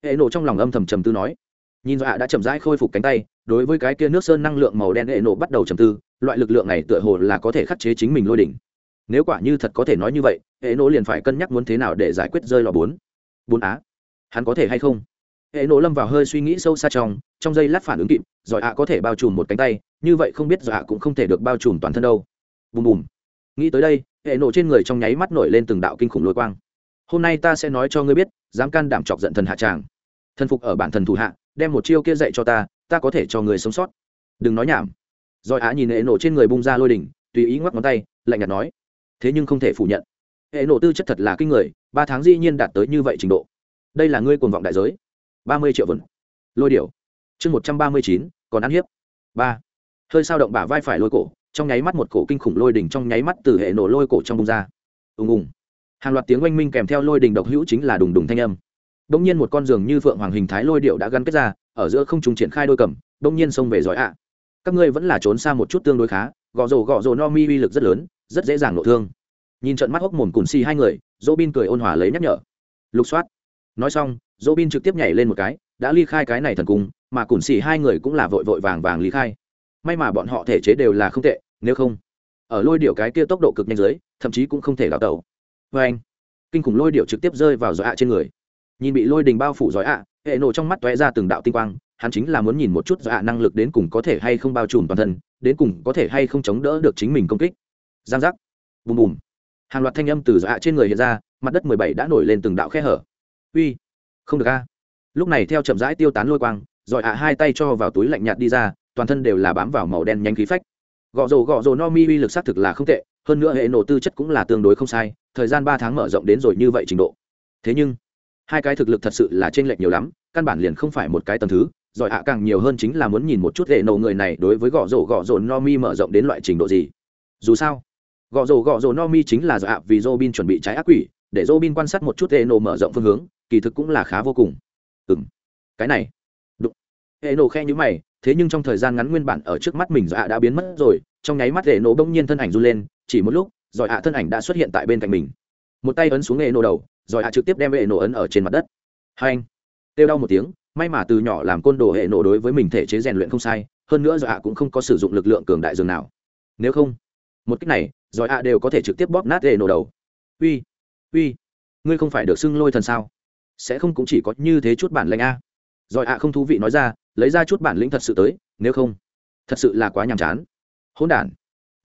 Hệ nổ trong lòng âm thầm trầm tư nói. Nhìn dọa đã chậm rãi khôi phục cánh tay, đối với cái kia nước sơn năng lượng màu đen hệ nổ bắt đầu trầm tư, loại lực lượng này tựa hồ là có thể khắc chế chính mình lôi đỉnh. Nếu quả như thật có thể nói như vậy, hệ nổ liền phải cân nhắc muốn thế nào để giải quyết rơi lò bốn. Bốn á, hắn có thể hay không? Hệ nổ lâm vào hơi suy nghĩ sâu xa trong trong giây lát phản ứng kịp, giỏi ạ có thể bao trùm một cánh tay, như vậy không biết giỏi ạ cũng không thể được bao trùm toàn thân đâu. Bùm bùm. Nghĩ tới đây, hệ nổ trên người trong nháy mắt nổi lên từng đạo kinh khủng lôi quang. Hôm nay ta sẽ nói cho ngươi biết, dám can đảm chọc giận thần hạ tràng. Thần phục ở bản thần thủ hạ, đem một chiêu kia dạy cho ta ta có thể cho người sống sót. Đừng nói nhảm. Rồi ạ nhìn hệ nổ trên người bung ra lôi đỉnh, tùy ý ngoắc ngón tay, lạnh nhạt nói. Thế nhưng không thể phủ nhận. Hệ nổ tư chất thật là kinh người, ba tháng dĩ nhiên đạt tới như vậy trình độ. Đây là ngươi cuồng vọng đại giới ba mươi triệu vần lôi điểu. Chương một trăm ba mươi chín, còn ăn hiếp. Ba. Hơi sao động bả vai phải lôi cổ, trong nháy mắt một cổ kinh khủng lôi đỉnh trong nháy mắt từ hệ nổ lôi cổ trong bung ra. Ùng ùng. Hàng loạt tiếng oanh minh kèm theo lôi đỉnh độc hữu chính là đùng đùng thanh âm. Đông nhiên một con giường như phượng hoàng hình thái lôi điệu đã gắn kết ra, ở giữa không trùng triển khai đôi cầm đông nhiên xông về giỏi ạ. Các ngươi vẫn là trốn xa một chút tương đối khá gõ rổ gõ rổ no mi uy lực rất lớn, rất dễ dàng nội thương. Nhìn trận mắt hốc mồm cùng xì hai người dỗ bin cười ôn hòa lấy nhắc nhở. Lục soát. Nói xong dỗ bin trực tiếp nhảy lên một cái, đã ly khai cái này thần cung, mà cùn xì hai người cũng là vội vội vàng vàng ly khai. May mà bọn họ thể chế đều là không tệ, nếu không, ở lôi điệu cái kia tốc độ cực nhanh dưới, thậm chí cũng không thể đào tẩu. Vê anh, kinh khủng lôi điệu trực tiếp rơi vào giỏi ạ trên người. Nhìn bị lôi đình bao phủ giỏi ạ, hệ nổ trong mắt toé ra từng đạo tinh quang, hắn chính là muốn nhìn một chút giỏi ạ năng lực đến cùng có thể hay không bao trùm toàn thân, đến cùng có thể hay không chống đỡ được chính mình công kích. Giang giác. Bùm bùm. Hàng loạt thanh âm từ giỏi ạ trên người hiện ra, mặt đất mười bảy đã nổi lên từng đạo khe hở. Uy không được a. Lúc này theo chậm rãi tiêu tán lôi quang, rồi ạ hai tay cho vào túi lạnh nhạt đi ra, toàn thân đều là bám vào màu đen nhanh khí phách. Gọ rồ gọ rồ no mi uy lực xác thực là không tệ, hơn nữa hệ nổ tư chất cũng là tương đối không sai, thời gian ba tháng mở rộng đến rồi như vậy trình độ. Thế nhưng, hai cái thực lực thật sự là t r ê n lệch nhiều lắm, căn bản liền không phải một cái tầm thứ giỏi ạ càng nhiều hơn chính là muốn nhìn một chút hệ nổ người này đối với gọ rổ gọ rổ no mi mở rộng đến loại trình độ gì. Dù sao, gọ rổ gọ rổ no mi chính là giỏi ạ vì dô bin chuẩn bị trái ác quỷ, để dô bin quan sát một chút hệ nổ mở rộng phương hướng kỳ thực cũng là khá vô cùng. Ừng cái này. Đụng. Hệ nổ khe nhữ mày, thế nhưng trong thời gian ngắn nguyên bản ở trước mắt mình giỏi ạ đã biến mất rồi, trong nháy mắt hệ nổ bỗng nhiên thân ảnh run lên, chỉ một lúc giỏi ạ thân ảnh đã xuất hiện tại bên cạnh mình. Một tay ấn xuống hệ nổ đầu rồi ạ trực tiếp đem hệ nổ ấn ở trên mặt đất. Hai anh. Kêu đau một tiếng, may mà từ nhỏ làm côn đồ hệ nổ đối với mình thể chế rèn luyện không sai, hơn nữa rồi ạ cũng không có sử dụng lực lượng cường đại dường nào. Nếu không, một cách này rồi ạ đều có thể trực tiếp bóp nát hệ nổ đầu. Uy uy, ngươi không phải được xưng lôi thần sao? Sẽ không cũng chỉ có như thế chút bản lĩnh a rồi à không thú vị nói ra lấy ra chút bản lĩnh thật sự tới nếu không thật sự là quá nhàm chán hỗn đản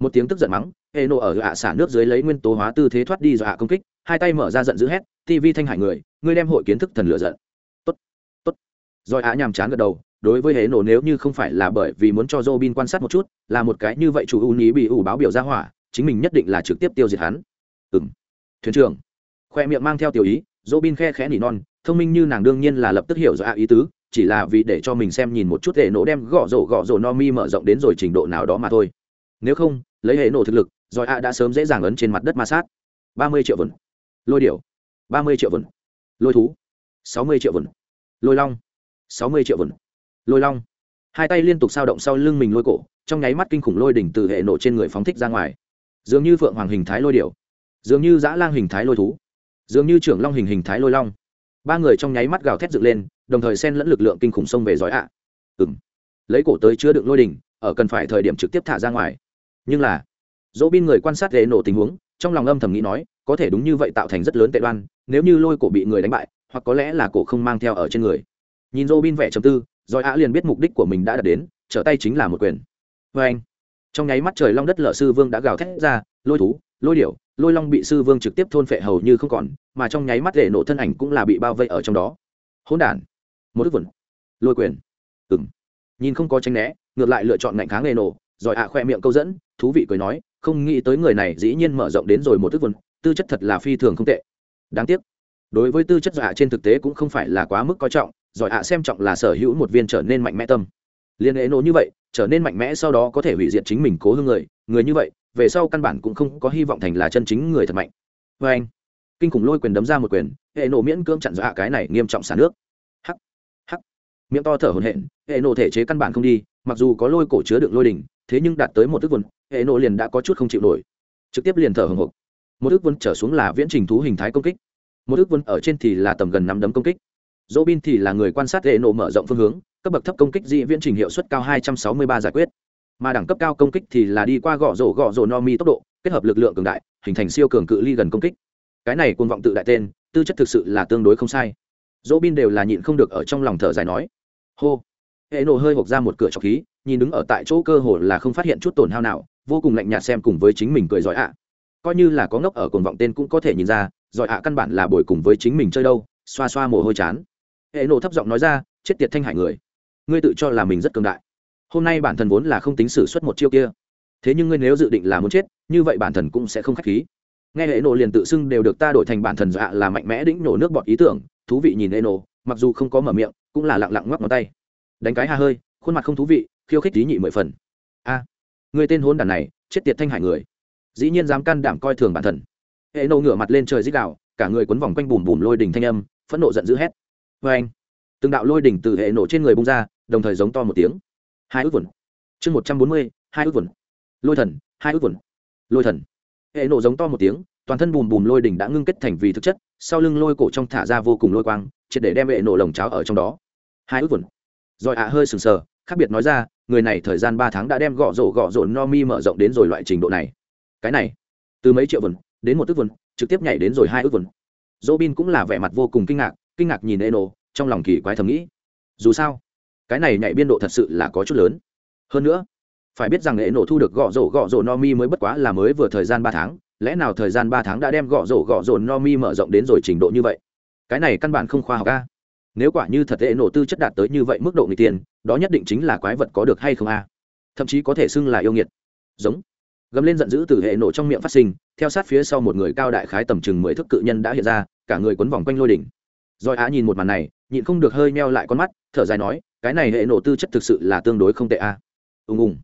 một tiếng tức giận mắng hệ nổ ở ạ xả nước dưới lấy nguyên tố hóa tư thế thoát đi rồi ạ công kích hai tay mở ra giận dữ hét tv thanh hải người ngươi đem hội kiến thức thần lựa giận tốt tốt rồi ạ nhàm chán gật đầu đối với hệ nổ nếu như không phải là bởi vì muốn cho Robin quan sát một chút, là một cái như vậy chủ ưu ý bị ủ báo biểu ra hỏa, chính mình nhất định là trực tiếp tiêu diệt hắn. Ừm. Thuyền trưởng. Khoe miệng mang theo tiểu ý, Robin khe khẽ nỉ non, thông minh như nàng đương nhiên là lập tức hiểu rõ ý tứ, chỉ là vì để cho mình xem nhìn một chút hệ nổ đem gõ rổ gõ rổ no mi mở rộng đến rồi trình độ nào đó mà thôi. Nếu không, lấy hệ nổ thực lực, rồi ạ đã sớm dễ dàng ấn trên mặt đất ma sát. ba mươi triệu vốn lôi điểu. Ba mươi triệu vần. Lôi thú. Sáu mươi triệu vần. Lôi long. Sáu mươi triệu vần. Lôi long. Hai tay liên tục sao động sau lưng mình lôi cổ trong nháy mắt kinh khủng lôi đỉnh từ hệ nổ trên người phóng thích ra ngoài. Dường như phượng hoàng hình thái lôi điểu. Dường như dã lang hình thái lôi thú dường như trưởng long hình hình thái lôi long. Ba người trong nháy mắt gào thét dựng lên, đồng thời xen lẫn lực lượng kinh khủng xông về giói ạ. À. ừng lấy cổ tới chứa đựng lôi đỉnh, ở cần phải thời điểm trực tiếp thả ra ngoài. Nhưng là, dỗ bin người quan sát hệ nổ tình huống, trong lòng âm thầm nghĩ nói, có thể đúng như vậy tạo thành rất lớn tệ đoan, nếu như lôi cổ bị người đánh bại, hoặc có lẽ là cổ không mang theo ở trên người. Nhìn dỗ bin vẻ chầm tư rồi ạ liền biết mục đích của mình đã đạt đến, trở tay chính là một quyền. Vê anh trong nháy mắt trời long đất lợ sư vương đã gào thét ra, lôi thú lôi điểu, lôi long bị sư vương trực tiếp thôn phệ hầu như không còn, mà trong nháy mắt để nổ thân ảnh cũng là bị bao vây ở trong đó. Hỗn đản, một thức vẩn lôi quyền. Ừng nhìn không có tranh né, ngược lại lựa chọn ngạnh kháng nghề nổ, rồi ạ khoe miệng câu dẫn, thú vị cười nói, không nghĩ tới người này dĩ nhiên mở rộng đến rồi một thức vẩn tư chất thật là phi thường không tệ. Đáng tiếc. Đối với tư chất dọa trên thực tế cũng không phải là quá mức coi trọng giỏi ạ xem trọng là sở hữu một viên trở nên mạnh mẽ tâm. Liên hệ nổ như vậy trở nên mạnh mẽ sau đó có thể hủy diệt chính mình cố hương người người như vậy, về sau căn bản cũng không có hy vọng thành là chân chính người thật mạnh. Vê anh, kinh khủng lôi quyền đấm ra một quyền, hệ nổ miễn cưỡng chặn dọa cái này nghiêm trọng xả nước. Hắc hắc. Miệng to thở hổn hển, hệ nổ thể chế căn bản không đi, mặc dù có lôi cổ chứa đựng lôi đỉnh, thế nhưng đạt tới một thức vườn hệ nổ liền đã có chút không chịu nổi. Trực tiếp liền thở hồng hộc một ước vân trở xuống là viễn trình thú hình thái công kích. Một ước vân ở trên thì là tầm gần năm đấm công kích. Dỗ bin thì là người quan sát hệ nổ mở rộng phương hướng cấp bậc thấp công kích dị viễn trình hiệu suất cao 263 giải quyết. Mà đẳng cấp cao công kích thì là đi qua gõ rổ gõ rổ no mi tốc độ, kết hợp lực lượng cường đại, hình thành siêu cường cự ly gần công kích. Cái này cuồng vọng tự đại tên, tư chất thực sự là tương đối không sai. Dỗ bin đều là nhịn không được ở trong lòng thở dài nói. Hô. Hệ nổ hơi hộp ra một cửa trọc khí, nhìn đứng ở tại chỗ cơ hồ là không phát hiện chút tổn hao nào, vô cùng lạnh nhạt xem cùng với chính mình cười giỏi ạ. Coi như là có ngốc ở cuồng vọng tên cũng có thể nhìn ra, giỏi ạ căn bản là bồi cùng với chính mình chơi đâu, xoa xoa mồ hôi chán. Hệ nổ thấp giọng nói ra, chết tiệt thanh hải người ngươi tự cho là mình rất cường đại. Hôm nay bản thân vốn là không tính xử suất một chiêu kia. Thế nhưng ngươi nếu dự định là muốn chết như vậy bản thân cũng sẽ không k h á c h khí. Nghe hệ nộ liền tự xưng đều được ta đổi thành bản thần dạ là mạnh mẽ đĩnh nổ nước bọt ý tưởng thú vị nhìn hệ nộ mặc dù không có mở miệng cũng là lặng lặng ngoắc ngón tay. Đánh cái hà hơi khuôn mặt không thú vị khiêu khích tí nhị mười phần. A à, người tên hôn đàn này chết tiệt thanh hải người. Dĩ nhiên dám can đảm coi thường bản thần hệ nộ ngửa mặt lên trời dích đạo cả người quấn vòng quanh bùm bùm lôi đình thanh âm phẫn nộ giận dữ hét. Vê anh từng đạo lôi đỉnh từ hệ nộ trên người bung ra đồng thời giống to một tiếng. Hai ước vun, chương một trăm bốn mươi hai ước vun, lôi thần hai ước vun, lôi thần. Hệ nổ giống to một tiếng toàn thân bùm bùm lôi đỉnh đã ngưng kết thành vì thực chất sau lưng lôi cổ trong thả ra vô cùng lôi quang triệt để đem hệ nổ lồng cháo ở trong đó. Hai ước vun, rồi ạ hơi sừng sờ khác biệt nói ra người này thời gian ba tháng đã đem gõ rổ gõ rổ no mi mở rộng đến rồi loại trình độ này. Cái này từ mấy triệu vần đến một ước vần trực tiếp nhảy đến rồi hai ước vần. Dỗ bin cũng là vẻ mặt vô cùng kinh ngạc kinh ngạc nhìn eno trong lòng kỳ quái thầm nghĩ. Dù sao cái này nhảy biên độ thật sự là có chút lớn. Hơn nữa, phải biết rằng hệ nổ thu được gõ rổ gõ rổ no mi mới bất quá là mới vừa thời gian ba tháng, lẽ nào thời gian ba tháng đã đem gõ rổ gõ rổ no mi mở rộng đến rồi trình độ như vậy? Cái này căn bản không khoa học a. Nếu quả như thật hệ nổ tư chất đạt tới như vậy mức độ người tiền, đó nhất định chính là quái vật có được hay không a. Thậm chí có thể xưng là yêu nghiệt. Giống. Gầm lên giận dữ từ hệ nổ trong miệng phát sinh, theo sát phía sau một người cao đại khái tầm chừng mười thước cự nhân đã hiện ra, cả người quấn vòng quanh lôi đỉnh. Rồi á nhìn một màn này, nhịn không được hơi meo lại con mắt, thở dài nói cái này hệ nổ tư chất thực sự là tương đối không tệ a. À. ùng ùng.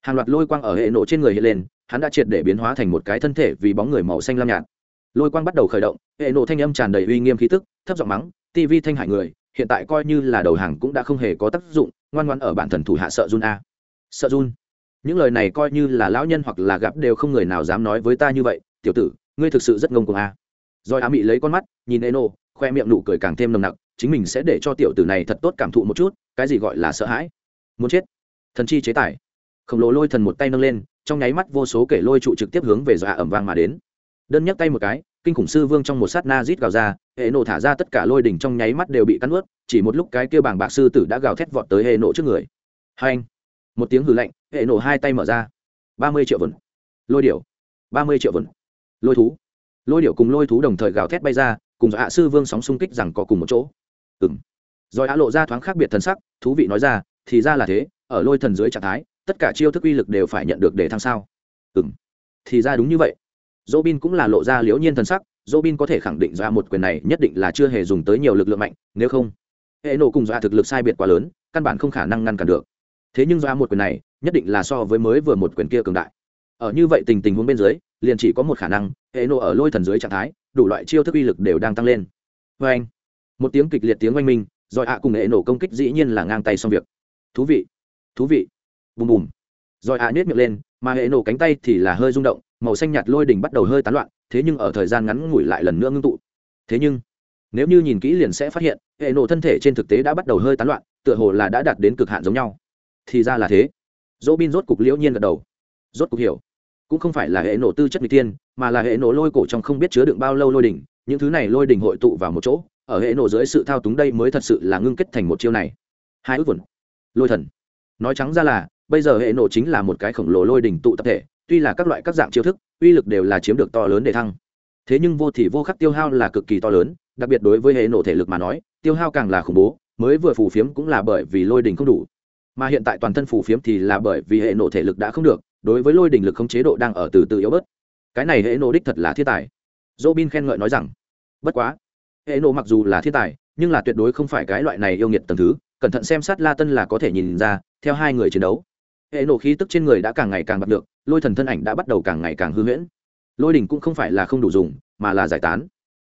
Hàng loạt lôi quang ở hệ nổ trên người hiện lên, hắn đã triệt để biến hóa thành một cái thân thể vì bóng người màu xanh lam nhạt. Lôi quang bắt đầu khởi động, hệ nổ thanh âm tràn đầy uy nghiêm khí tức, thấp giọng mắng tv thanh hải người, hiện tại coi như là đầu hàng cũng đã không hề có tác dụng, ngoan ngoan ở bản thần thủ hạ sợ run a. Sợ run những lời này coi như là lão nhân hoặc là gặp đều không người nào dám nói với ta như vậy, tiểu tử, ngươi thực sự rất ngông cuồng a. Rồi Á mị lấy con mắt, nhìn eno, khoe miệng nụ cười càng thêm nồng nặc chính mình sẽ để cho tiểu tử này thật tốt cảm thụ một chút, cái gì gọi là sợ hãi. Muốn chết. Thần chi chế tài. Khổng lồ lôi thần một tay nâng lên, trong nháy mắt vô số kể lôi trụ trực tiếp hướng về dọa ẩm vang mà đến. Đơn nhấc tay một cái, kinh khủng sư vương trong một sát na rít gào ra, hệ nổ thả ra tất cả lôi đỉnh trong nháy mắt đều bị cắn ướt, chỉ một lúc cái kia bảng bạc sư tử đã gào thét vọt tới hệ nổ trước người. Hai anh. Một tiếng hử lạnh, hệ nổ hai tay mở ra. Ba mươi triệu vần. Lôi điểu. Ba mươi triệu vần. Lôi thú. Lôi điểu cùng lôi thú đồng thời gào thét bay ra, cùng hạ sư vương sóng xung kích rằng có cùng một chỗ ừng rồi á lộ ra thoáng khác biệt thần sắc, thú vị nói ra, thì ra là thế, ở lôi thần dưới trạng thái, tất cả chiêu thức uy lực đều phải nhận được để thăng sao? Ừng thì ra đúng như vậy. Dỗ bin cũng là lộ ra liễu nhiên thần sắc dỗ bin có thể khẳng định ra một quyền này nhất định là chưa hề dùng tới nhiều lực lượng mạnh, nếu không, hệ nổ cùng dọa thực lực sai biệt quá lớn, căn bản không khả năng ngăn cản được. Thế nhưng dọa một quyền này, nhất định là so với mới vừa một quyền kia cường đại. Ở như vậy tình tình huống bên dưới, liền chỉ có một khả năng, hệ nổ ở lôi thần dưới trạng thái, đủ loại chiêu thức uy lực đều đang tăng lên. Vê anh một tiếng kịch liệt tiếng oanh minh, rồi ạ cùng hệ nổ công kích dĩ nhiên là ngang tay xong việc. Thú vị thú vị. Bùm bùm. Rồi ạ à nết miệng lên, mà hệ nổ cánh tay thì là hơi rung động, màu xanh nhạt lôi đỉnh bắt đầu hơi tán loạn, thế nhưng ở thời gian ngắn ngủi lại lần nữa ngưng tụ. Thế nhưng, nếu như nhìn kỹ liền sẽ phát hiện, hệ nổ thân thể trên thực tế đã bắt đầu hơi tán loạn, tựa hồ là đã đạt đến cực hạn giống nhau. Thì ra là thế. Dỗ bin rốt cục liễu nhiên gật đầu. Rốt cục hiểu. Cũng không phải là hệ nổ tư chất n tiên, mà là hệ nổ lôi cổ trong không biết chứa đựng bao lâu lôi đỉnh, những thứ này lôi đỉnh hội tụ vào một chỗ ở hệ nổ dưới sự thao túng đây mới thật sự là ngưng kết thành một chiêu này. Hai ước vườn lôi thần. Nói trắng ra là, bây giờ hệ nổ chính là một cái khổng lồ lôi đỉnh tụ tập thể, tuy là các loại các dạng chiêu thức, uy lực đều là chiếm được to lớn để thăng. Thế nhưng vô thì vô khắc tiêu hao là cực kỳ to lớn, đặc biệt đối với hệ nổ thể lực mà nói, tiêu hao càng là khủng bố, mới vừa phù phiếm cũng là bởi vì lôi đỉnh không đủ. Mà hiện tại toàn thân phù phiếm thì là bởi vì hệ nổ thể lực đã không được, đối với lôi đỉnh lực không chế độ đang ở từ từ yếu bớt. Cái này hệ nổ đích thật là thiên tài. Dỗ bin khen ngợi nói rằng, bất quá hệ nộ mặc dù là thiên tài, nhưng là tuyệt đối không phải cái loại này yêu nghiệt tầng thứ, cẩn thận xem sát la tân là có thể nhìn ra, theo hai người chiến đấu hệ nộ khí tức trên người đã càng ngày càng bật được lôi thần thân ảnh đã bắt đầu càng ngày càng hư huyễn. Lôi đỉnh cũng không phải là không đủ dùng, mà là giải tán.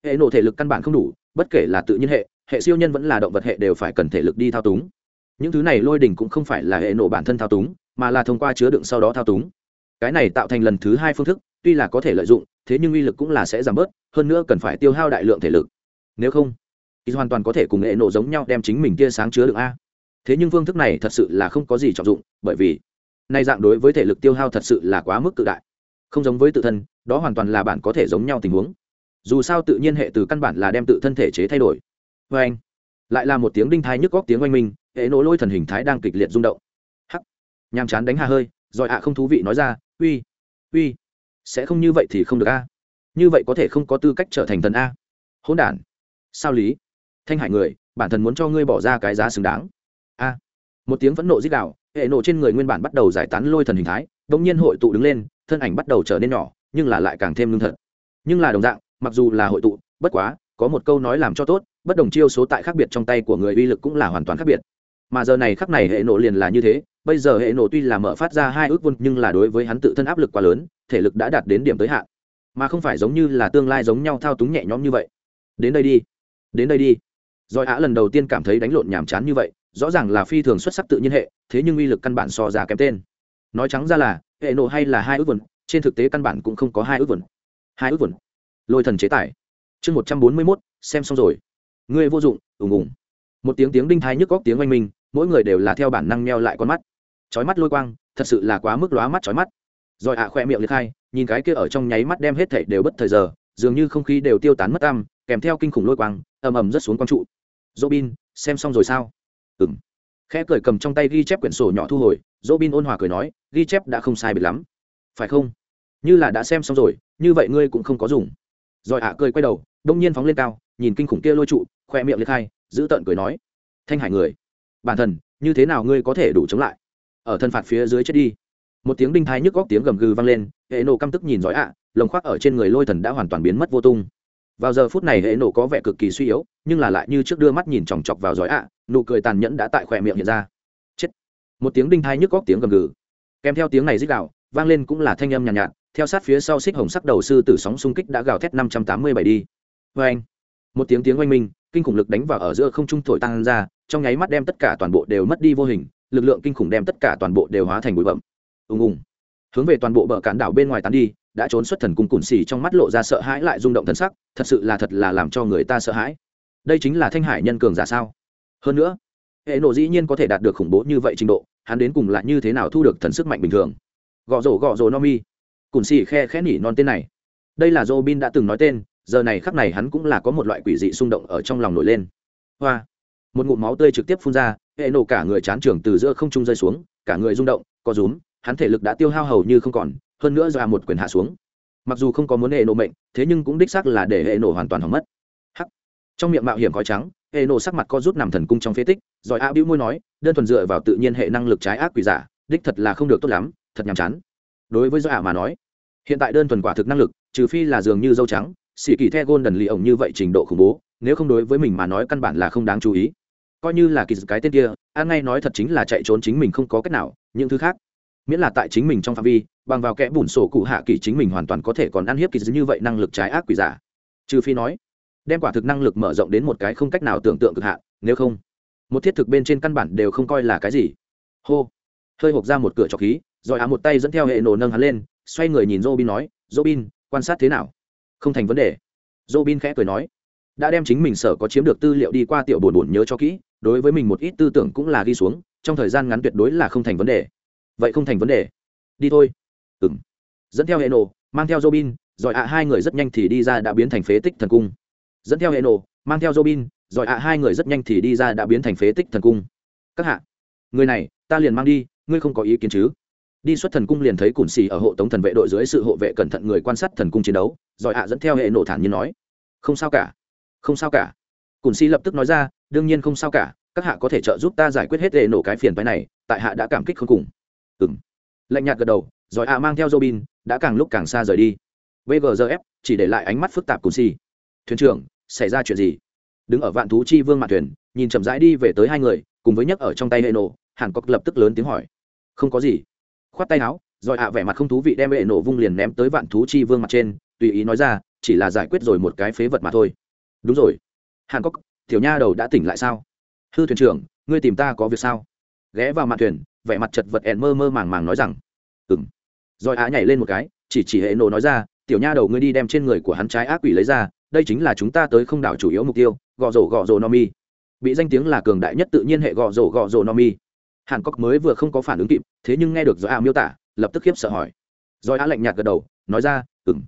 Hệ nộ thể lực căn bản không đủ, bất kể là tự nhiên hệ hệ siêu nhân vẫn là động vật hệ đều phải cần thể lực đi thao túng. Những thứ này lôi đỉnh cũng không phải là hệ nộ bản thân thao túng, mà là thông qua chứa đựng sau đó thao túng. Cái này tạo thành lần thứ hai phương thức, tuy là có thể lợi dụng, thế nhưng uy lực cũng là sẽ giảm bớt, hơn nữa cần phải tiêu hao đại lượng thể lực nếu không thì hoàn toàn có thể cùng hệ nổ giống nhau đem chính mình tia sáng chứa được a. Thế nhưng phương thức này thật sự là không có gì trọng dụng, bởi vì, nay dạng đối với thể lực tiêu hao thật sự là quá mức tự đại. Không giống với tự thân, đó hoàn toàn là bạn có thể giống nhau tình huống. Dù sao tự nhiên hệ từ căn bản là đem tự thân thể chế thay đổi. Vê anh, lại là một tiếng đinh thái nhức góc tiếng oanh minh, hệ nổ lôi thần hình thái đang kịch liệt rung động. Hắc, nhàm chán đánh hà hơi, rồi ạ không thú vị nói ra, uy uy, sẽ không như vậy thì không được a. Như vậy có thể không có tư cách trở thành thần a. Hỗn đản sao lý? Thanh hải người, bản thân muốn cho ngươi bỏ ra cái giá xứng đáng. A. Một tiếng phẫn nộ dích đạo hệ nổ trên người nguyên bản bắt đầu giải tán lôi thần hình thái đ ỗ n g nhiên hội tụ đứng lên, thân ảnh bắt đầu trở nên nhỏ, nhưng là lại càng thêm lương thật. Nhưng là đồng dạng, mặc dù là hội tụ, bất quá, có một câu nói làm cho tốt, bất đồng chiêu số tại khác biệt trong tay của người uy lực cũng là hoàn toàn khác biệt. Mà giờ này khắc này hệ nổ liền là như thế, bây giờ hệ nổ tuy là mở phát ra hai ước vun nhưng là đối với hắn tự thân áp lực quá lớn, thể lực đã đạt đến điểm tới hạn. Mà không phải giống như là tương lai giống nhau thao túng nhẹ nhõm như vậy. Đến đây đi đến đây đi. Rồi á lần đầu tiên cảm thấy đánh lộn nhàm chán như vậy, rõ ràng là phi thường xuất sắc tự nhiên hệ, thế nhưng uy lực căn bản so ra kém tên. Nói trắng ra là, hệ nộ hay là hai ước vần, trên thực tế căn bản cũng không có hai ước vần. Hai ước vần. Lôi thần chế tài chương một trăm bốn mươi mốt, xem xong rồi. Ngươi vô dụng, ùng ùng. Một tiếng tiếng đinh thái nhức góc tiếng oanh minh, mỗi người đều là theo bản năng meo lại con mắt. Chói mắt lôi quang, thật sự là quá mức lóa mắt chói mắt. Rồi ạ khoe miệng liệt khai nhìn cái kia ở trong nháy mắt đem hết thảy đều bất thời giờ dường như không khí đều tiêu tán mất tăm kèm theo kinh khủng lôi quang ầm ầm rất xuống quang trụ Robin, xem xong rồi sao? Ừm. Khẽ cười cầm trong tay ghi chép quyển sổ nhỏ thu hồi, Robin ôn hòa cười nói, ghi chép đã không sai biệt lắm. Phải không? Như là đã xem xong rồi, như vậy ngươi cũng không có dùng. Rồi ạ cười quay đầu, đông nhiên phóng lên cao, nhìn kinh khủng kia lôi trụ, khoe miệng liệt khai, giữ tợn cười nói, thanh hải người, bản thần, như thế nào ngươi có thể đủ chống lại? Ở thân phạt phía dưới chết đi. Một tiếng đinh thái nhức góc tiếng gầm gừ vang lên, hệ nổ căm tức nhìn giỏi ạ, lồng khoác ở trên người lôi thần đã hoàn toàn biến mất vô tung. Vào giờ phút này hệ nổ có vẻ cực kỳ suy yếu nhưng là lại như trước đưa mắt nhìn chòng chọc vào giỏi ạ nụ cười tàn nhẫn đã tại khỏe miệng hiện ra. Chết. Một tiếng đinh thai nhức góc tiếng gầm gừ. Kèm theo tiếng này dích đạo vang lên cũng là thanh âm nhàn nhạt, nhạt theo sát phía sau xích hồng sắc đầu sư tử sóng xung kích đã gào thét năm trăm tám mươi bảy đi. Vê anh một tiếng tiếng oanh minh kinh khủng lực đánh vào ở giữa không trung thổi tăng ra trong nháy mắt đem tất cả toàn bộ đều mất đi vô hình lực lượng kinh khủng đem tất cả toàn bộ đều hóa thành bụi bậm ùng ùng. Hướng về toàn bộ bờ cản đảo bên ngoài tán đi đã trốn xuất thần cung cùn xì trong mắt lộ ra sợ hãi lại rung động thân sắc, thật sự là thật là làm cho người ta sợ hãi. Đây chính là thanh hải nhân cường giả sao? Hơn nữa, hệ nộ dĩ nhiên có thể đạt được khủng bố như vậy trình độ, hắn đến cùng lại như thế nào thu được thần sức mạnh bình thường? Gõ rổ gõ rổ no mi. Cùn xì khe khẽ nỉ non tên này. Đây là dô bin đã từng nói tên, giờ này khắc này hắn cũng là có một loại quỷ dị xung động ở trong lòng nổi lên. Hoa. Một ngụm máu tươi trực tiếp phun ra, hệ nổ cả người chán trường từ giữa không trung rơi xuống, cả người rung động có rúm hắn thể lực đã tiêu hao hầu như không còn, hơn nữa ra một quyền hạ xuống. Mặc dù không có muốn hệ nổ mệnh, thế nhưng cũng đích xác là để hệ nổ hoàn toàn hỏng mất. Hắc. Trong miệng mạo hiểm khói trắng, hệ nổ sắc mặt co rút nằm thần cung trong phế tích, rồi a bĩu môi nói, đơn thuần dựa vào tự nhiên hệ năng lực trái ác quỷ giả, đích thật là không được tốt lắm, thật nhàm chán. Đối với do ả mà nói, hiện tại đơn thuần quả thực năng lực, trừ phi là dường như dâu trắng xì kỳ the đần lì ổng như vậy trình độ khủng bố, nếu không đối với mình mà nói căn bản là không đáng chú ý. Coi như là kỳ cái tên kia an ngay nói thật chính là chạy trốn chính mình không có cách nào, những thứ khác miễn là tại chính mình trong phạm vi, bằng vào kẽ bùn sổ cụ hạ kỳ chính mình hoàn toàn có thể còn ăn hiếp kỳ như vậy năng lực trái ác quỷ giả. Trừ phi nói, đem quả thực năng lực mở rộng đến một cái không cách nào tưởng tượng cực hạn, nếu không, một thiết thực bên trên căn bản đều không coi là cái gì. Hô, hơi hộp ra một cửa trọc khí, rồi á một tay dẫn theo hệ nổ nâng hắn lên, xoay người nhìn robin nói, robin, quan sát thế nào? Không thành vấn đề. Robin khẽ cười nói, đã đem chính mình sở có chiếm được tư liệu đi qua tiểu buồn buồn nhớ cho kỹ, đối với mình một ít tư tưởng cũng là ghi xuống, trong thời gian ngắn tuyệt đối là không thành vấn đề vậy không thành vấn đề. Đi thôi. Ừng dẫn theo hệ nổ, mang theo robin, rồi ạ hai người rất nhanh thì đi ra đã biến thành phế tích thần cung. Dẫn theo hệ nổ, mang theo robin, rồi ạ hai người rất nhanh thì đi ra đã biến thành phế tích thần cung. Các hạ, người này, ta liền mang đi, ngươi không có ý kiến chứ? Đi xuất thần cung liền thấy cùn xì ở hộ tống thần vệ đội dưới sự hộ vệ cẩn thận người quan sát thần cung chiến đấu, rồi ạ dẫn theo hệ nổ thản nhiên nói. Không sao cả. Không sao cả. Cùn xì lập tức nói ra, đương nhiên không sao cả, các hạ có thể trợ giúp ta giải quyết hết hệ nổ cái phiền phái này, tại hạ đã cảm kích không cùng ừ m lạnh nhạt gật đầu, rồi ạ mang theo robin, đã càng lúc càng xa rời đi. Vgf chỉ để lại ánh mắt phức tạp cùng si thuyền trưởng, xảy ra chuyện gì? Đứng ở vạn thú chi vương mạn thuyền, nhìn chậm rãi đi về tới hai người, cùng với nhấc ở trong tay hệ nổ hàn cốc lập tức lớn tiếng hỏi. Không có gì. Khoát tay áo, rồi ạ vẻ mặt không thú vị đem hệ nổ vung liền ném tới vạn thú chi vương mặt trên, tùy ý nói ra, chỉ là giải quyết rồi một cái phế vật mà thôi. Đúng rồi. Hàn cốc, tiểu nha đầu đã tỉnh lại sao? Hư thuyền trưởng, ngươi tìm ta có việc sao? Ghé vào mặt thuyền vẻ mặt chật vật ẹn mơ mơ màng màng nói rằng ừ m rồi á nhảy lên một cái, chỉ chỉ hệ nổ nói ra, tiểu nha đầu ngươi đi đem trên người của hắn trái ác quỷ lấy ra, đây chính là chúng ta tới không đảo chủ yếu mục tiêu, gò rổ gò rổ no mi. Bị danh tiếng là cường đại nhất tự nhiên hệ gò rổ gò rổ no mi. Hàn cốc mới vừa không có phản ứng kịp, thế nhưng nghe được do a miêu tả, lập tức khiếp sợ hỏi. Rồi a lạnh nhạt gật đầu, nói ra ừng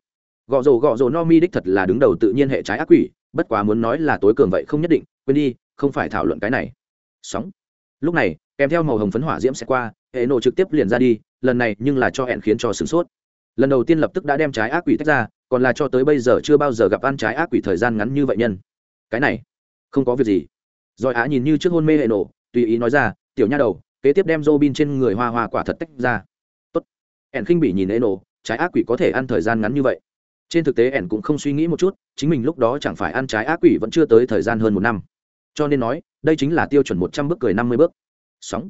gò rổ gò rổ no mi đích thật là đứng đầu tự nhiên hệ trái ác quỷ, bất quá muốn nói là tối cường vậy không nhất định, quên đi, không phải thảo luận cái này. Sóng. Lúc này kèm theo màu hồng phấn hỏa diễm sẽ qua, hệ nổ trực tiếp liền ra đi, lần này nhưng là cho hẹn khiến cho sửng sốt. Lần đầu tiên lập tức đã đem trái ác quỷ tách ra, còn là cho tới bây giờ chưa bao giờ gặp ăn trái ác quỷ thời gian ngắn như vậy nhân. Cái này, không có việc gì. Rồi á nhìn như trước hôn mê hệ nổ, tùy ý nói ra, tiểu nha đầu, kế tiếp đem Robin trên người hoa hoa quả thật tách ra. Tốt. Ẻn khinh bị nhìn hệ nổ, trái ác quỷ có thể ăn thời gian ngắn như vậy? Trên thực tế ẻn cũng không suy nghĩ một chút, chính mình lúc đó chẳng phải ăn trái ác quỷ vẫn chưa tới thời gian hơn một năm. Cho nên nói, đây chính là tiêu chuẩn một trăm bước cười năm mươi bước sóng.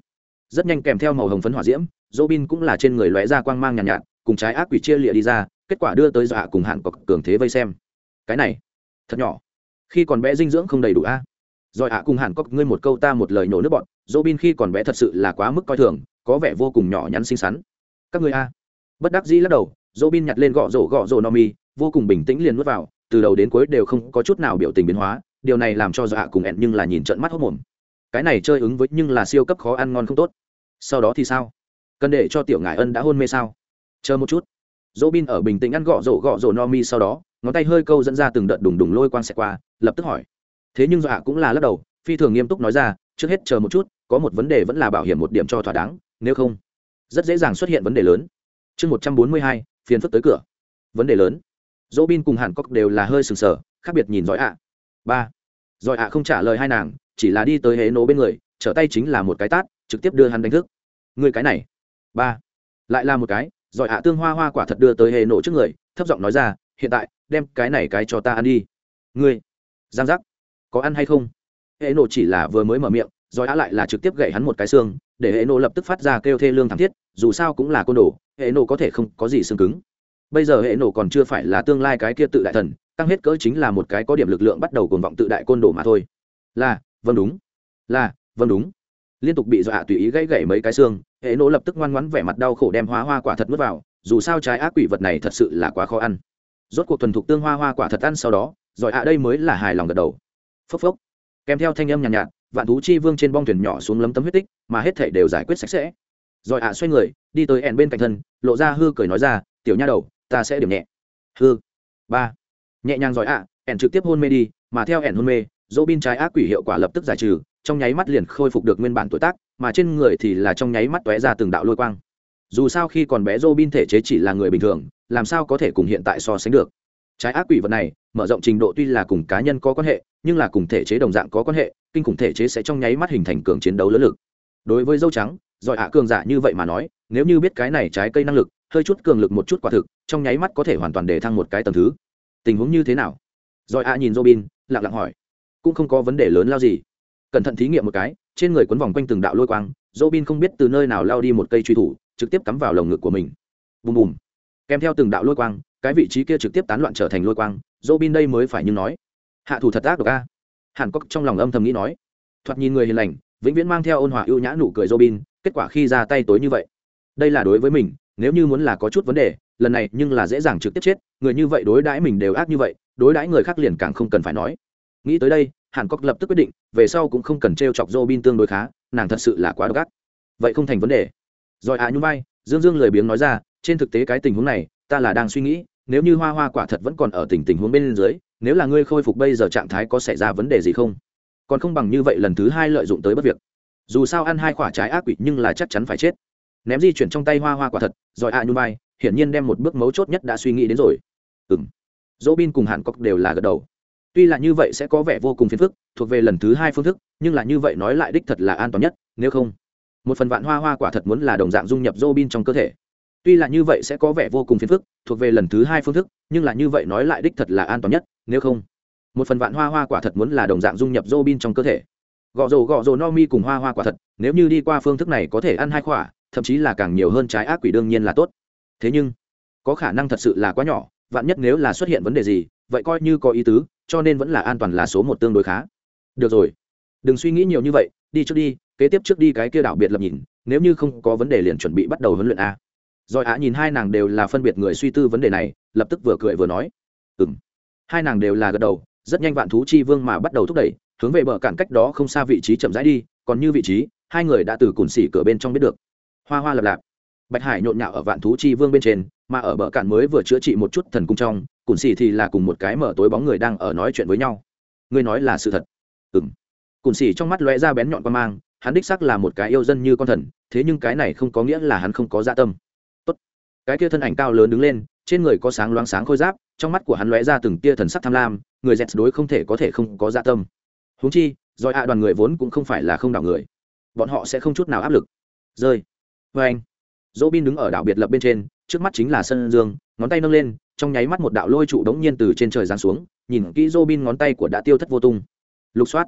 Rất nhanh kèm theo màu hồng phấn hỏa diễm Robin cũng là trên người lóe ra quang mang nhàn nhạt, nhạt cùng trái ác quỷ chia lịa đi ra kết quả đưa tới dọa cùng hạn cọc cường thế vây xem. Cái này thật nhỏ. Khi còn bé dinh dưỡng không đầy đủ a. À? rồi ạ cùng hạn cọc ngươi một câu ta một lời nổ nước bọn dỗ bin khi còn bé thật sự là quá mức coi thường có vẻ vô cùng nhỏ nhắn xinh xắn. Các ngươi a. Bất đắc dĩ lắc đầu dỗ bin nhặt lên gõ rổ gõ rổ no mi vô cùng bình tĩnh liền nuốt vào từ đầu đến cuối đều không có chút nào biểu tình biến hóa điều này làm cho dọa cùng ẹn nhưng là nhìn trận mắt hốc mồm cái này chơi ứng với nhưng là siêu cấp khó ăn ngon không tốt. Sau đó thì sao? Cần để cho tiểu ngải ân đã hôn mê sao? Chờ một chút. Dỗ bin ở bình tĩnh ăn gõ rổ gõ rổ no mi sau đó, ngón tay hơi câu dẫn ra từng đợt đùng đùng lôi quang xẹt qua, lập tức hỏi. Thế nhưng dọa cũng là lắc đầu, phi thường nghiêm túc nói ra, trước hết chờ một chút, có một vấn đề vẫn là bảo hiểm một điểm cho thỏa đáng, nếu không, rất dễ dàng xuất hiện vấn đề lớn. Chương một trăm bốn mươi hai, phiền phức tới cửa. Vấn đề lớn. Dỗ bin cùng hàn cốc đều là hơi sừng sờ, khác biệt nhìn giỏi ạ. Ba. Giỏi ạ không trả lời hai nàng chỉ là đi tới hệ nổ bên người, trở tay chính là một cái tát, trực tiếp đưa hắn đánh thức. Người cái này. Ba. Lại là một cái, giỏi hạ tương hoa hoa quả thật đưa tới hệ nổ trước người, thấp giọng nói ra, hiện tại, đem cái này cái cho ta ăn đi. Ngươi. Giang giác. Có ăn hay không? Hệ nổ chỉ là vừa mới mở miệng, giỏi hạ lại là trực tiếp gậy hắn một cái xương, để hệ nổ lập tức phát ra kêu thê lương thảm thiết, dù sao cũng là côn đồ hệ nổ có thể không có gì xương cứng. Bây giờ hệ nổ còn chưa phải là tương lai cái kia tự đại thần tăng hết cỡ chính là một cái có điểm lực lượng bắt đầu cuồng vọng tự đại côn đồ mà thôi. Là vâng đúng. Là vâng đúng. Liên tục bị dọa tùy ý gãy gãy mấy cái xương hệ nỗ lập tức ngoan ngoãn vẻ mặt đau khổ đem hóa hoa quả thật nuốt vào dù sao trái ác quỷ vật này thật sự là quá khó ăn. Rốt cuộc thuần thục tương hoa hoa quả thật ăn sau đó giỏi ạ đây mới là hài lòng gật đầu. Phốc phốc. Kèm theo thanh âm nhàn nhạt, nhạt vạn thú chi vương trên bong thuyền nhỏ xuống lấm tấm huyết tích mà hết thể đều giải quyết sạch sẽ. Giỏi ạ xoay người đi tới ẻn bên cạnh thân lộ ra hư cười nói ra tiểu nha đầu ta sẽ điểm nhẹ. Hư. Ba. Nhẹ nhàng giỏi ạ à, ẻn trực tiếp hôn mê đi mà theo ẻn hôn mê dỗ bin trái ác quỷ hiệu quả lập tức giải trừ, trong nháy mắt liền khôi phục được nguyên bản tuổi tác, mà trên người thì là trong nháy mắt tóe ra từng đạo lôi quang. Dù sao khi còn bé Robin thể chế chỉ là người bình thường, làm sao có thể cùng hiện tại so sánh được. Trái ác quỷ vật này, mở rộng trình độ tuy là cùng cá nhân có quan hệ, nhưng là cùng thể chế đồng dạng có quan hệ, kinh khủng thể chế sẽ trong nháy mắt hình thành cường chiến đấu lớn lực. Đối với dâu trắng, giỏi hạ à cường giả như vậy mà nói, nếu như biết cái này trái cây năng lực, hơi chút cường lực một chút quả thực, trong nháy mắt có thể hoàn toàn để thăng một cái tầng thứ. Tình huống như thế nào? Giỏi hạ nhìn robin lặng lặng hỏi cũng không có vấn đề lớn lao gì. Cẩn thận thí nghiệm một cái, trên người quấn vòng quanh từng đạo lôi quang dỗ bin không biết từ nơi nào lao đi một cây truy thủ, trực tiếp cắm vào lồng ngực của mình. Bùm bùm. Kèm theo từng đạo lôi quang, cái vị trí kia trực tiếp tán loạn trở thành lôi quang dỗ bin đây mới phải nhưng nói, hạ thủ thật ác độc a. Hàn cốc trong lòng âm thầm nghĩ nói. Thoạt nhìn người hiền lành, vĩnh viễn mang theo ôn hòa ưu nhã nụ cười dỗ bin kết quả khi ra tay tối như vậy. Đây là đối với mình, nếu như muốn là có chút vấn đề, lần này nhưng là dễ dàng trực tiếp chết, người như vậy đối đãi mình đều ác như vậy, đối đãi người khác liền càng không cần phải nói. Nghĩ tới đây hàn cốc lập tức quyết định, về sau cũng không cần t r e o chọc dô bin tương đối khá, nàng thật sự là quá độc ác. Vậy không thành vấn đề. Rồi à nhún vai, dương dương lười biếng nói ra, trên thực tế cái tình huống này, ta là đang suy nghĩ, nếu như hoa hoa quả thật vẫn còn ở tình tình huống bên dưới, nếu là ngươi khôi phục bây giờ trạng thái có xảy ra vấn đề gì không? Còn không bằng như vậy lần thứ hai lợi dụng tới bất việc. Dù sao ăn hai quả trái ác quỷ nhưng là chắc chắn phải chết. Ném di chuyển trong tay hoa hoa quả thật, rồi a à nhung vai, hiển nhiên đem một bước mấu chốt nhất đã suy nghĩ đến rồi. Ừm. M dỗ bin cùng hàn cốc đều là gật đầu tuy là như vậy sẽ có vẻ vô cùng phiền phức, thuộc về lần thứ hai phương thức, nhưng là như vậy nói lại đích thật là an toàn nhất, nếu không, một phần vạn hoa hoa quả thật muốn là đồng dạng dung nhập dô bin trong cơ thể. Tuy là như vậy sẽ có vẻ vô cùng phiền phức, thuộc về lần thứ hai phương thức, nhưng là như vậy nói lại đích thật là an toàn nhất, nếu không, một phần vạn hoa hoa quả thật muốn là đồng dạng dung nhập dô bin trong cơ thể. Gọ rồ gọ rồ no mi cùng hoa hoa quả thật, nếu như đi qua phương thức này có thể ăn hai quả, thậm chí là càng nhiều hơn trái ác quỷ đương nhiên là tốt. Thế nhưng, có khả năng thật sự là quá nhỏ, vạn nhất nếu là xuất hiện vấn đề gì, vậy coi như có ý tứ cho nên vẫn là an toàn là số một tương đối khá. Được rồi. Đừng suy nghĩ nhiều như vậy, đi trước đi, kế tiếp trước đi cái kia đảo biệt lập nhìn, nếu như không có vấn đề liền chuẩn bị bắt đầu huấn luyện a. Rồi ạ nhìn hai nàng đều là phân biệt người suy tư vấn đề này, lập tức vừa cười vừa nói. Ừ m hai nàng đều là gật đầu, rất nhanh vạn thú chi vương mà bắt đầu thúc đẩy, hướng về bờ cạn cách đó không xa vị trí chậm rãi đi, còn như vị trí, hai người đã từ cùn xỉ cửa bên trong biết được. Hoa hoa lập lạp. Bạch hải nhộn nhạo ở vạn thú chi vương bên trên mà ở bờ cạn mới vừa chữa trị một chút thần cung trong, cùn xì thì là cùng một cái mở tối bóng người đang ở nói chuyện với nhau. Ngươi nói là sự thật. Ừng cùn xì trong mắt lóe ra bén nhọn qua mang, hắn đích sắc là một cái yêu dân như con thần, thế nhưng cái này không có nghĩa là hắn không có dạ tâm. Tốt. cái kia thân ảnh cao lớn đứng lên, trên người có sáng loáng sáng khôi giáp, trong mắt của hắn lóe ra từng tia thần sắc tham lam, người dẹt đối không thể có thể không có dạ tâm. Huống chi, rồi hạ đoàn người vốn cũng không phải là không đảo người. Bọn họ sẽ không chút nào áp lực. Rơi. Vâng. Vê anh dỗ bin đứng ở đảo biệt lập bên trên trước mắt chính là sân dương, ngón tay nâng lên, trong nháy mắt một đạo lôi trụ đống nhiên từ trên trời giáng xuống, nhìn kỹ robin bin ngón tay của đã tiêu thất vô tung. Lục soát.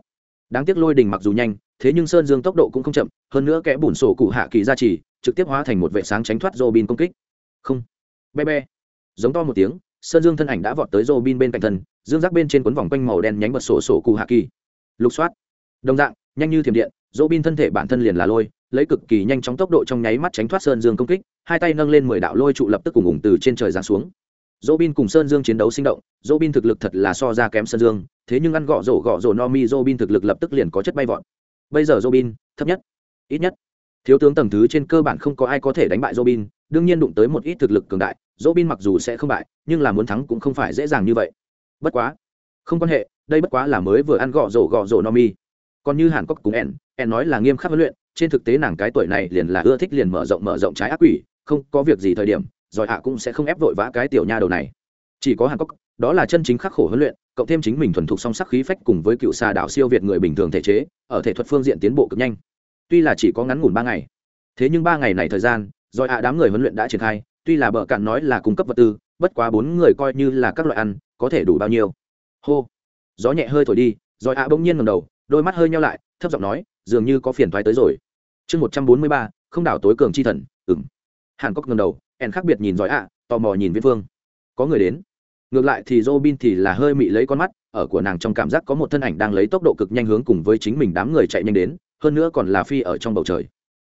Đáng tiếc lôi đình mặc dù nhanh, thế nhưng sơn dương tốc độ cũng không chậm, hơn nữa kẽ bùn sổ cụ hạ kỳ ra trì, trực tiếp hóa thành một vệ sáng tránh thoát robin bin công kích. Không. Be be. Giống to một tiếng, sơn dương thân ảnh đã vọt tới robin bên cạnh thân, dương rác bên trên cuốn vòng quanh màu đen nhánh bật sổ sổ cụ hạ kỳ. Lục soát. Đồng dạng, nhanh như thiểm điện, robin thân thể bản thân liền là lôi lấy cực kỳ nhanh chóng tốc độ trong nháy mắt tránh thoát sơn dương công kích, hai tay nâng lên mười đạo lôi trụ lập tức cùng ủng từ trên trời giáng xuống. Dỗ bin cùng sơn dương chiến đấu sinh động dỗ bin thực lực thật là so ra kém sơn dương, thế nhưng ăn gõ rổ gõ rổ no mi dỗ bin thực lực lập tức liền có chất bay vọt. Bây giờ dỗ bin thấp nhất, ít nhất. Thiếu tướng tầng thứ trên cơ bản không có ai có thể đánh bại dỗ bin đương nhiên đụng tới một ít thực lực cường đại dỗ bin mặc dù sẽ không bại, nhưng là muốn thắng cũng không phải dễ dàng như vậy. Bất quá, không quan hệ, đây bất quá là mới vừa ăn gõ rổ gõ rổ no mi. Còn như hàn cốc cùng en en nói là nghiêm khắc huấn luyện trên thực tế nàng cái tuổi này liền là ưa thích liền mở rộng mở rộng trái ác quỷ, không có việc gì thời điểm, rồi hạ cũng sẽ không ép vội vã cái tiểu nha đầu này. Chỉ có hàn cốc đó là chân chính khắc khổ huấn luyện, cộng thêm chính mình thuần thục song sắc khí phách cùng với cựu xà đảo siêu việt người bình thường thể chế, ở thể thuật phương diện tiến bộ cực nhanh. Tuy là chỉ có ngắn ngủn ba ngày, thế nhưng ba ngày này thời gian, rồi hạ đám người huấn luyện đã triển khai, tuy là bờ cạn nói là cung cấp vật tư, bất quá bốn người coi như là các loại ăn, có thể đủ bao nhiêu. Hô, gió nhẹ hơi thổi đi, rồi hạ bỗng nhiên ngầm đầu, đôi mắt hơi nhau lại, thấp giọng nói, dường như có phiền thoái tới rồi chương một trăm bốn mươi ba không đảo tối cường chi thần ừng hàn cốc ngầm đầu ẻn khác biệt nhìn giỏi ạ tò mò nhìn viễn phương có người đến. Ngược lại thì Robin thì là hơi mị lấy con mắt, ở của nàng trong cảm giác có một thân ảnh đang lấy tốc độ cực nhanh hướng cùng với chính mình đám người chạy nhanh đến, hơn nữa còn là phi ở trong bầu trời.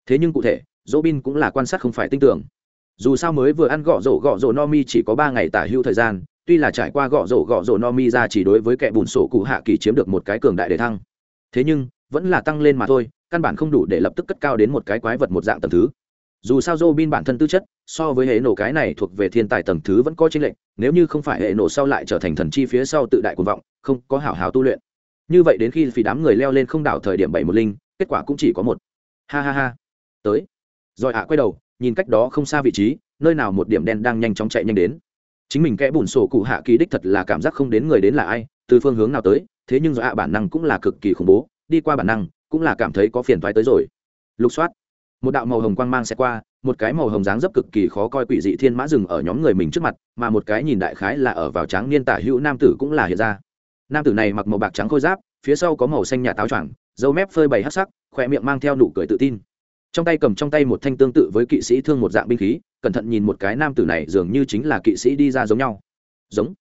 Thế nhưng cụ thể, Robin cũng là quan sát không phải tinh tưởng. Dù sao mới vừa ăn gõ rổ gõ rổ no mi chỉ có ba ngày tả hưu thời gian tuy là trải qua gõ rổ gõ rổ no mi ra chỉ đối với kẻ bùn sổ cụ hạ kỳ chiếm được một cái cường đại để thăng. Thế nhưng vẫn là tăng lên mà thôi căn bản không đủ để lập tức cất cao đến một cái quái vật một dạng tầng thứ. Dù sao dô bin bản thân tư chất, so với hệ nổ cái này thuộc về thiên tài tầng thứ vẫn có chênh lệch, nếu như không phải hệ nổ sau lại trở thành thần chi phía sau tự đại cuồng vọng, không có hảo hảo tu luyện. Như vậy đến khi phí đám người leo lên không đảo thời điểm bảy một linh, kết quả cũng chỉ có một. Ha ha ha. Tới. Rồi ạ quay đầu, nhìn cách đó không xa vị trí, nơi nào một điểm đen đang nhanh chóng chạy nhanh đến. Chính mình kẽ bùn sổ cụ hạ kỳ đích thật là cảm giác không đến người đến là ai, từ phương hướng nào tới, thế nhưng do ạ bản năng cũng là cực kỳ khủng bố, đi qua bản năng cũng là cảm thấy có phiền thoái tới rồi. Lục soát. Một đạo màu hồng quang mang sẽ qua, một cái màu hồng dáng dấp cực kỳ khó coi quỷ dị thiên mã rừng ở nhóm người mình trước mặt, mà một cái nhìn đại khái là ở vào tráng niên tả hữu nam tử cũng là hiện ra. Nam tử này mặc màu bạc trắng khôi giáp, phía sau có màu xanh nhà táo choàng dâu mép phơi bày hắc sắc khoe miệng mang theo nụ cười tự tin. Trong tay cầm trong tay một thanh tương tự với kỵ sĩ thương một dạng binh khí, cẩn thận nhìn một cái nam tử này dường như chính là kỵ sĩ đi ra giống nhau. Giống.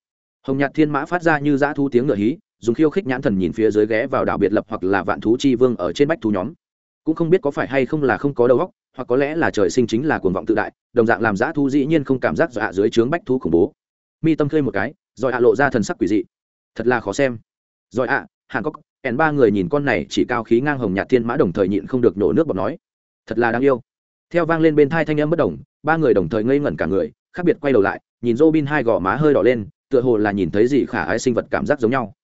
Hồng nhạt thiên mã phát ra như dã thu tiếng ngựa hí dùng khiêu khích nhãn thần nhìn phía dưới ghé vào đảo biệt lập hoặc là vạn thú chi vương ở trên bách thú nhóm. Cũng không biết có phải hay không là không có đầu óc, hoặc có lẽ là trời sinh chính là cuồng vọng tự đại, đồng dạng làm giã thu dĩ nhiên không cảm giác dọa dưới trướng bách thú khủng bố. Mi tâm khơi một cái, rồi hạ lộ ra thần sắc quỷ dị. Thật là khó xem. Rồi ạ, hàn cốc ẻn ba người nhìn con này chỉ cao khí ngang hồng nhạt thiên mã đồng thời nhịn không được nổ nước bọt nói. Thật là đáng yêu. Theo vang lên bên thai thanh âm bất đồng ba người đồng thời ngây ngẩn cả người, khác biệt quay đầu lại, nhìn robin bin hai gò má hơi đỏ lên, tựa hồ là nhìn thấy gì khả ái sinh vật cảm giác giống nhau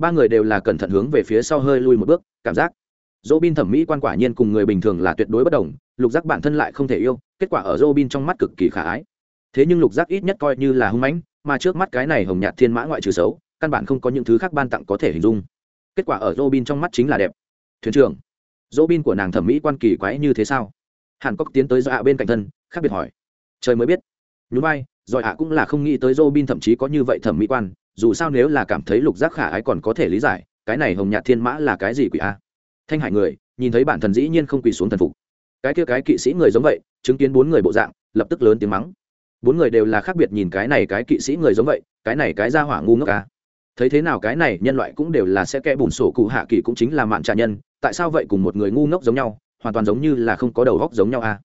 ba người đều là cẩn thận hướng về phía sau hơi lui một bước, cảm giác dỗ bin thẩm mỹ quan quả nhiên cùng người bình thường là tuyệt đối bất đồng, lục giác bản thân lại không thể yêu, kết quả ở dỗ bin trong mắt cực kỳ khả ái. Thế nhưng lục giác ít nhất coi như là hung mãnh, mà trước mắt cái này hồng nhạt thiên mã ngoại trừ xấu, căn bản không có những thứ khác ban tặng có thể hình dung. Kết quả ở dỗ bin trong mắt chính là đẹp. Thuyền trưởng dỗ bin của nàng thẩm mỹ quan kỳ quái như thế sao? Hàn cốc tiến tới do ạ bên cạnh thân, khác biệt hỏi. Trời mới biết. Nhún vai rồi ạ cũng là không nghĩ tới dô bin thậm chí có như vậy thẩm mỹ quan dù sao nếu là cảm thấy lục giác khả ái còn có thể lý giải, cái này hồng nhạt thiên mã là cái gì quỷ a? Thanh hải người, nhìn thấy bản thần dĩ nhiên không quỳ xuống thần phục. Cái kia cái kỵ sĩ người giống vậy, chứng kiến bốn người bộ dạng, lập tức lớn tiếng mắng. Bốn người đều là khác biệt nhìn cái này cái kỵ sĩ người giống vậy, cái này cái ra hỏa ngu ngốc a? thấy thế nào cái này nhân loại cũng đều là sẽ kẽ bùn sổ cụ hạ kỳ cũng chính là mạn trà nhân, tại sao vậy cùng một người ngu ngốc giống nhau, hoàn toàn giống như là không có đầu góc giống nhau a.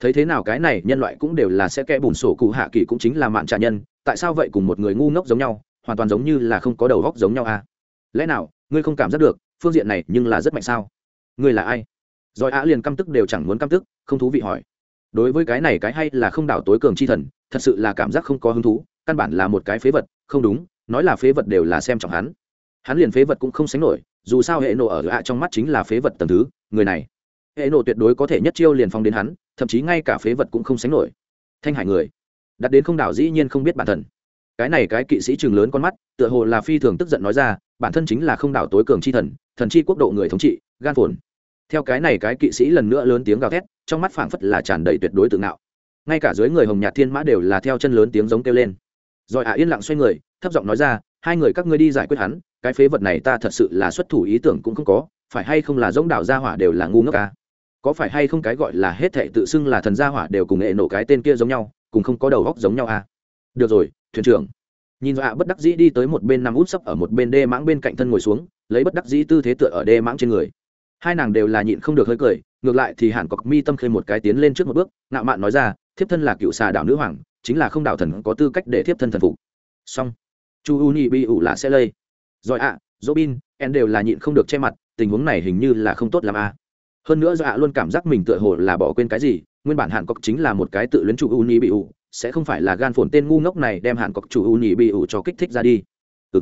Thấy thế nào cái này nhân loại cũng đều là sẽ kẽ bùn sổ cụ hạ kỳ cũng chính là mạn trà nhân, tại sao vậy cùng một người ngu ngốc giống nhau hoàn toàn giống như là không có đầu góc giống nhau à? lẽ nào, ngươi không cảm giác được, phương diện này nhưng là rất mạnh sao? Ngươi là ai? Rồi á liền căm tức đều chẳng muốn căm tức, không thú vị hỏi. Đối với cái này cái hay là không đảo tối cường chi thần, thật sự là cảm giác không có hứng thú, căn bản là một cái phế vật, không đúng, nói là phế vật đều là xem trọng hắn. Hắn liền phế vật cũng không sánh nổi, dù sao hệ nộ ở hạ trong mắt chính là phế vật tầm thứ, người này. Hệ nộ tuyệt đối có thể nhất chiêu liền phong đến hắn, thậm chí ngay cả phế vật cũng không sánh nổi. Thanh hải người, đặt đến không đảo dĩ nhiên không biết bản thân cái này cái kỵ sĩ trường lớn con mắt, tựa hồ là phi thường tức giận nói ra, bản thân chính là không đảo tối cường chi thần thần chi quốc độ người thống trị, gan phồn. Theo cái này cái kỵ sĩ lần nữa lớn tiếng gào thét, trong mắt phảng phất là tràn đầy tuyệt đối tự ngạo. Ngay cả dưới người hồng nhạt thiên mã đều là theo chân lớn tiếng giống kêu lên. Rồi ả yên lặng xoay người, thấp giọng nói ra, hai người các ngươi đi giải quyết hắn, cái phế vật này ta thật sự là xuất thủ ý tưởng cũng không có, phải hay không là giống đảo gia hỏa đều là ngu ngốc ca có phải hay không cái gọi là hết thệ tự xưng là thần gia hỏa đều cùng nghệ nổ cái tên kia giống nhau, cùng không có đầu góc giống nhau à được rồi thuyền trưởng. Nhìn dọa bất đắc dĩ đi tới một bên nằm út sấp ở một bên đê mãng bên cạnh thân ngồi xuống lấy bất đắc dĩ tư thế tựa ở đê mãng trên người. Hai nàng đều là nhịn không được hơi cười ngược lại thì hàn cọc mi tâm khê một cái tiến lên trước một bước ngạo mạn nói ra thiếp thân là cựu xà đảo nữ hoàng chính là không đảo thần có tư cách để thiếp thân thần phục. Song, chu u ni bi ủ là sẽ lây. Rồi ạ dỗ bin em đều là nhịn không được che mặt tình huống này hình như là không tốt làm a à. hơn nữa do ạ luôn cảm giác mình tựa hồ là bỏ quên cái gì nguyên bản hàn cọc chính là một cái tự luyến chu u ni bi ủ sẽ không phải là gan phồn tên ngu ngốc này đem hạn cọc chủ u ni bị ủ cho kích thích ra đi. Ừ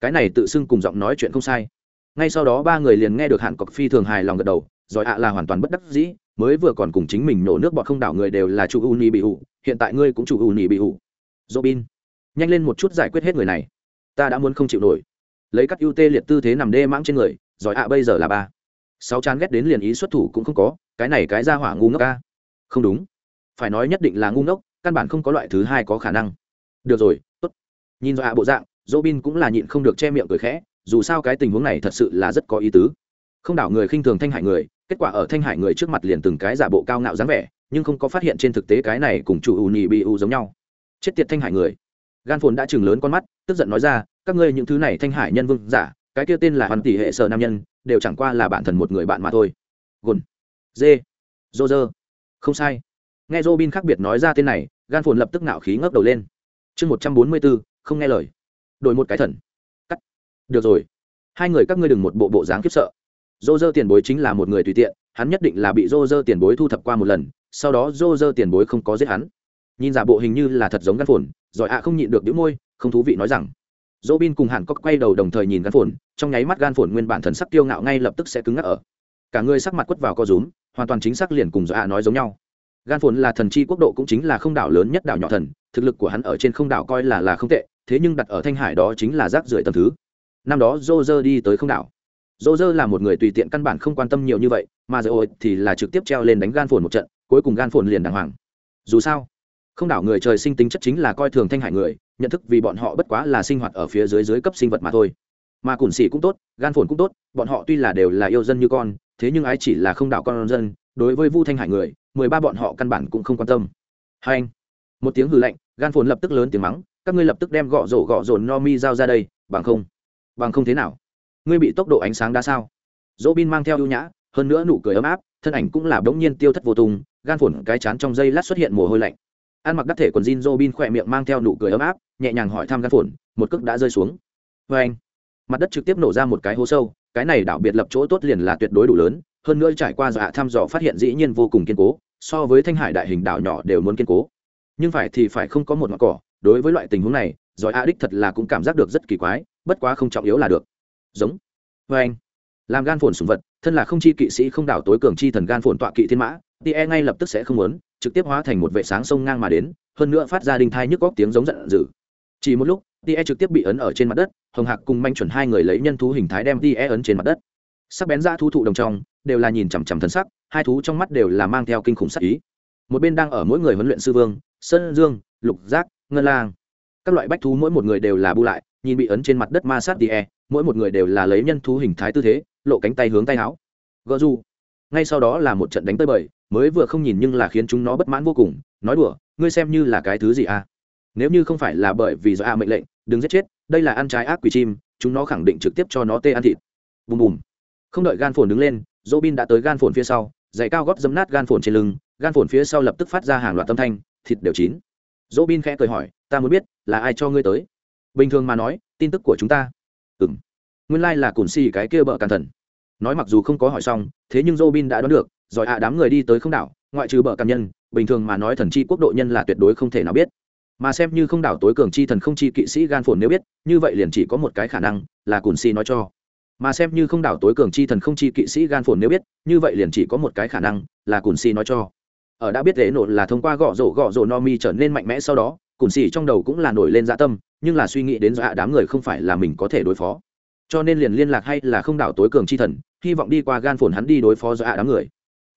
cái này tự xưng cùng giọng nói chuyện không sai. Ngay sau đó ba người liền nghe được hạn cọc phi thường hài lòng gật đầu giỏi ạ là hoàn toàn bất đắc dĩ, mới vừa còn cùng chính mình nổ nước bọt không đảo người đều là chủ u ni bị ủ hiện tại ngươi cũng chủ u ni bị ủ robin, nhanh lên một chút giải quyết hết người này. Ta đã muốn không chịu nổi. Lấy các ưu tê liệt tư thế nằm đê mãng trên người giỏi ạ bây giờ là ba. Sáu chán ghét đến liền ý xuất thủ cũng không có, cái này cái ra hỏa ngu ngốc ca không đúng. Phải nói nhất định là ngu ngốc căn bản không có loại thứ hai có khả năng được rồi tốt nhìn dọa bộ dạng Robin cũng là nhịn không được che miệng cười khẽ, dù sao cái tình huống này thật sự là rất có ý tứ. Không đảo người khinh thường thanh hải người, kết quả ở thanh hải người trước mặt liền từng cái giả bộ cao ngạo dáng vẻ, nhưng không có phát hiện trên thực tế cái này cùng chủ Uni Biu giống nhau. Chết tiệt thanh hải người. Gan phồn đã chừng lớn con mắt, tức giận nói ra, các ngươi những thứ này thanh hải nhân vương giả, cái kia tên là hoàn tỷ hệ sở nam nhân, đều chẳng qua là bản thân một người bạn mà thôi. Gồn. Dê. Roger. Không sai. Nghe Robin khác biệt nói ra tên này, gan phồn lập tức nạo khí ngấp đầu lên. Chương một trăm bốn mươi bốn, không nghe lời. Đổi một cái thần. Cắt. Được rồi. Hai người các ngươi đừng một bộ bộ dáng khiếp sợ. Dô dơ tiền bối chính là một người tùy tiện hắn nhất định là bị dô dơ tiền bối thu thập qua một lần sau đó dô dơ tiền bối không có giết hắn. Nhìn giả bộ hình như là thật giống Gan phồn giỏi ạ không nhịn được đĩu môi không thú vị nói rằng. Dỗ bin cùng hàn cốc quay đầu đồng thời nhìn Gan phồn trong nháy mắt gan phồn nguyên bản thần sắc tiêu ngạo ngay lập tức sẽ cứng ngắc ở. Cả người sắc mặt quất vào co rúm hoàn toàn chính xác liền cùng giỏi ạ nói giống nhau gan phồn là thần chi quốc độ cũng chính là không đảo lớn nhất đảo nhỏ thần, thực lực của hắn ở trên không đảo coi là là không tệ, thế nhưng đặt ở thanh hải đó chính là rác rưởi tầm thứ. Năm đó dô dơ đi tới không đảo. Dô dơ là một người tùy tiện căn bản không quan tâm nhiều như vậy, mà dơ ôi thì là trực tiếp treo lên đánh gan phồn một trận, cuối cùng gan phồn liền đàng hoàng. Dù sao, không đảo người trời sinh tính chất chính là coi thường thanh hải người, nhận thức vì bọn họ bất quá là sinh hoạt ở phía dưới dưới cấp sinh vật mà thôi. Mà cùn xỉ cũng tốt, gan phồn cũng tốt, bọn họ tuy là đều là yêu dân như con thế nhưng ái chỉ là không đạo con dân, đối với vu thanh hải người, mười ba bọn họ căn bản cũng không quan tâm. Hai anh, một tiếng hư lạnh, gan phồn lập tức lớn tiếng mắng, các ngươi lập tức đem gõ rổ gõ rồn no mi giao ra đây, bằng không bằng không thế nào? Ngươi bị tốc độ ánh sáng đã sao? Dỗ bin mang theo ưu nhã, hơn nữa nụ cười ấm áp, thân ảnh cũng là bỗng nhiên tiêu thất vô tung, gan phồn cái chán trong dây lát xuất hiện mồ hôi lạnh. Ăn mặc đắc thể quần jean robin khỏe miệng mang theo nụ cười ấm áp, nhẹ nhàng hỏi thăm gan phồn, một cước đã rơi xuống. Vê anh mặt đất trực tiếp nổ ra một cái hố sâu cái này đảo biệt lập chỗ tốt liền là tuyệt đối đủ lớn, hơn nữa trải qua dạ thăm dò phát hiện dĩ nhiên vô cùng kiên cố, so với thanh hải đại hình đảo nhỏ đều muốn kiên cố. Nhưng phải thì phải không có một ngọn cỏ, đối với loại tình huống này, giỏi a đích thật là cũng cảm giác được rất kỳ quái, bất quá không trọng yếu là được. Giống. Vê anh, làm gan phồn sùng vật, thân là không chi kỵ sĩ không đảo tối cường chi thần gan phồn tọa kỵ thiên mã tie ngay lập tức sẽ không muốn, trực tiếp hóa thành một vệ sáng sông ngang mà đến, hơn nữa phát ra đinh thai nhức góc tiếng giống giận dữ. Chỉ một lúc tie trực tiếp bị ấn ở trên mặt đất, hồng hạc cùng manh chuẩn hai người lấy nhân thú hình thái đem tie ấn trên mặt đất. Sắc bén ra thú thụ đồng trong, đều là nhìn chằm chằm thân sắc, hai thú trong mắt đều là mang theo kinh khủng sắc ý. Một bên đang ở mỗi người huấn luyện sư vương, sơn dương, lục giác, ngân lang. Các loại bách thú mỗi một người đều là bu lại, nhìn bị ấn trên mặt đất ma sát tie mỗi một người đều là lấy nhân thú hình thái tư thế, lộ cánh tay hướng tay áo. Gỡ du ngay sau đó là một trận đánh tơi bời, mới vừa không nhìn nhưng là khiến chúng nó bất mãn vô cùng, nói đùa, ngươi xem như là cái thứ gì à? Nếu như không phải là bởi vì do a mệnh lệnh, đừng giết chết, đây là ăn trái ác quỷ chim, chúng nó khẳng định trực tiếp cho nó tê ăn thịt. Bùm bùm. Không đợi gan phồn đứng lên dỗ bin đã tới gan phồn phía sau, giày cao gót dấm nát gan phồn trên lưng, gan phồn phía sau lập tức phát ra hàng loạt tâm thanh, thịt đều chín. Dỗ bin khẽ cười hỏi, ta muốn biết, là ai cho ngươi tới? Bình thường mà nói, tin tức của chúng ta. Ừng nguyên lai、like、là cùn xì cái kia bợ càn thần. Nói mặc dù không có hỏi xong, thế nhưng dỗ bin đã đoán được giỏi ạ đám người đi tới không đảo, ngoại trừ bợ càn nhân, bình thường mà nói thần chi quốc độ nhân là tuyệt đối không thể nào biết mà xem như không đảo tối cường chi thần không chi kỵ sĩ gan phồn nếu biết, như vậy liền chỉ có một cái khả năng, là cùn xì nói cho. Mà xem như không đảo tối cường chi thần không chi kỵ sĩ gan phồn nếu biết, như vậy liền chỉ có một cái khả năng, là cùn xì nói cho. Ở đã biết lễ nộ là thông qua gõ rổ gõ rổ no mi trở nên mạnh mẽ sau đó, cùn xì trong đầu cũng là nổi lên dạ tâm, nhưng là suy nghĩ đến dọa đám người không phải là mình có thể đối phó. Cho nên liền liên lạc hay là không đảo tối cường chi thần, hy vọng đi qua gan phồn hắn đi đối phó dọa đám người.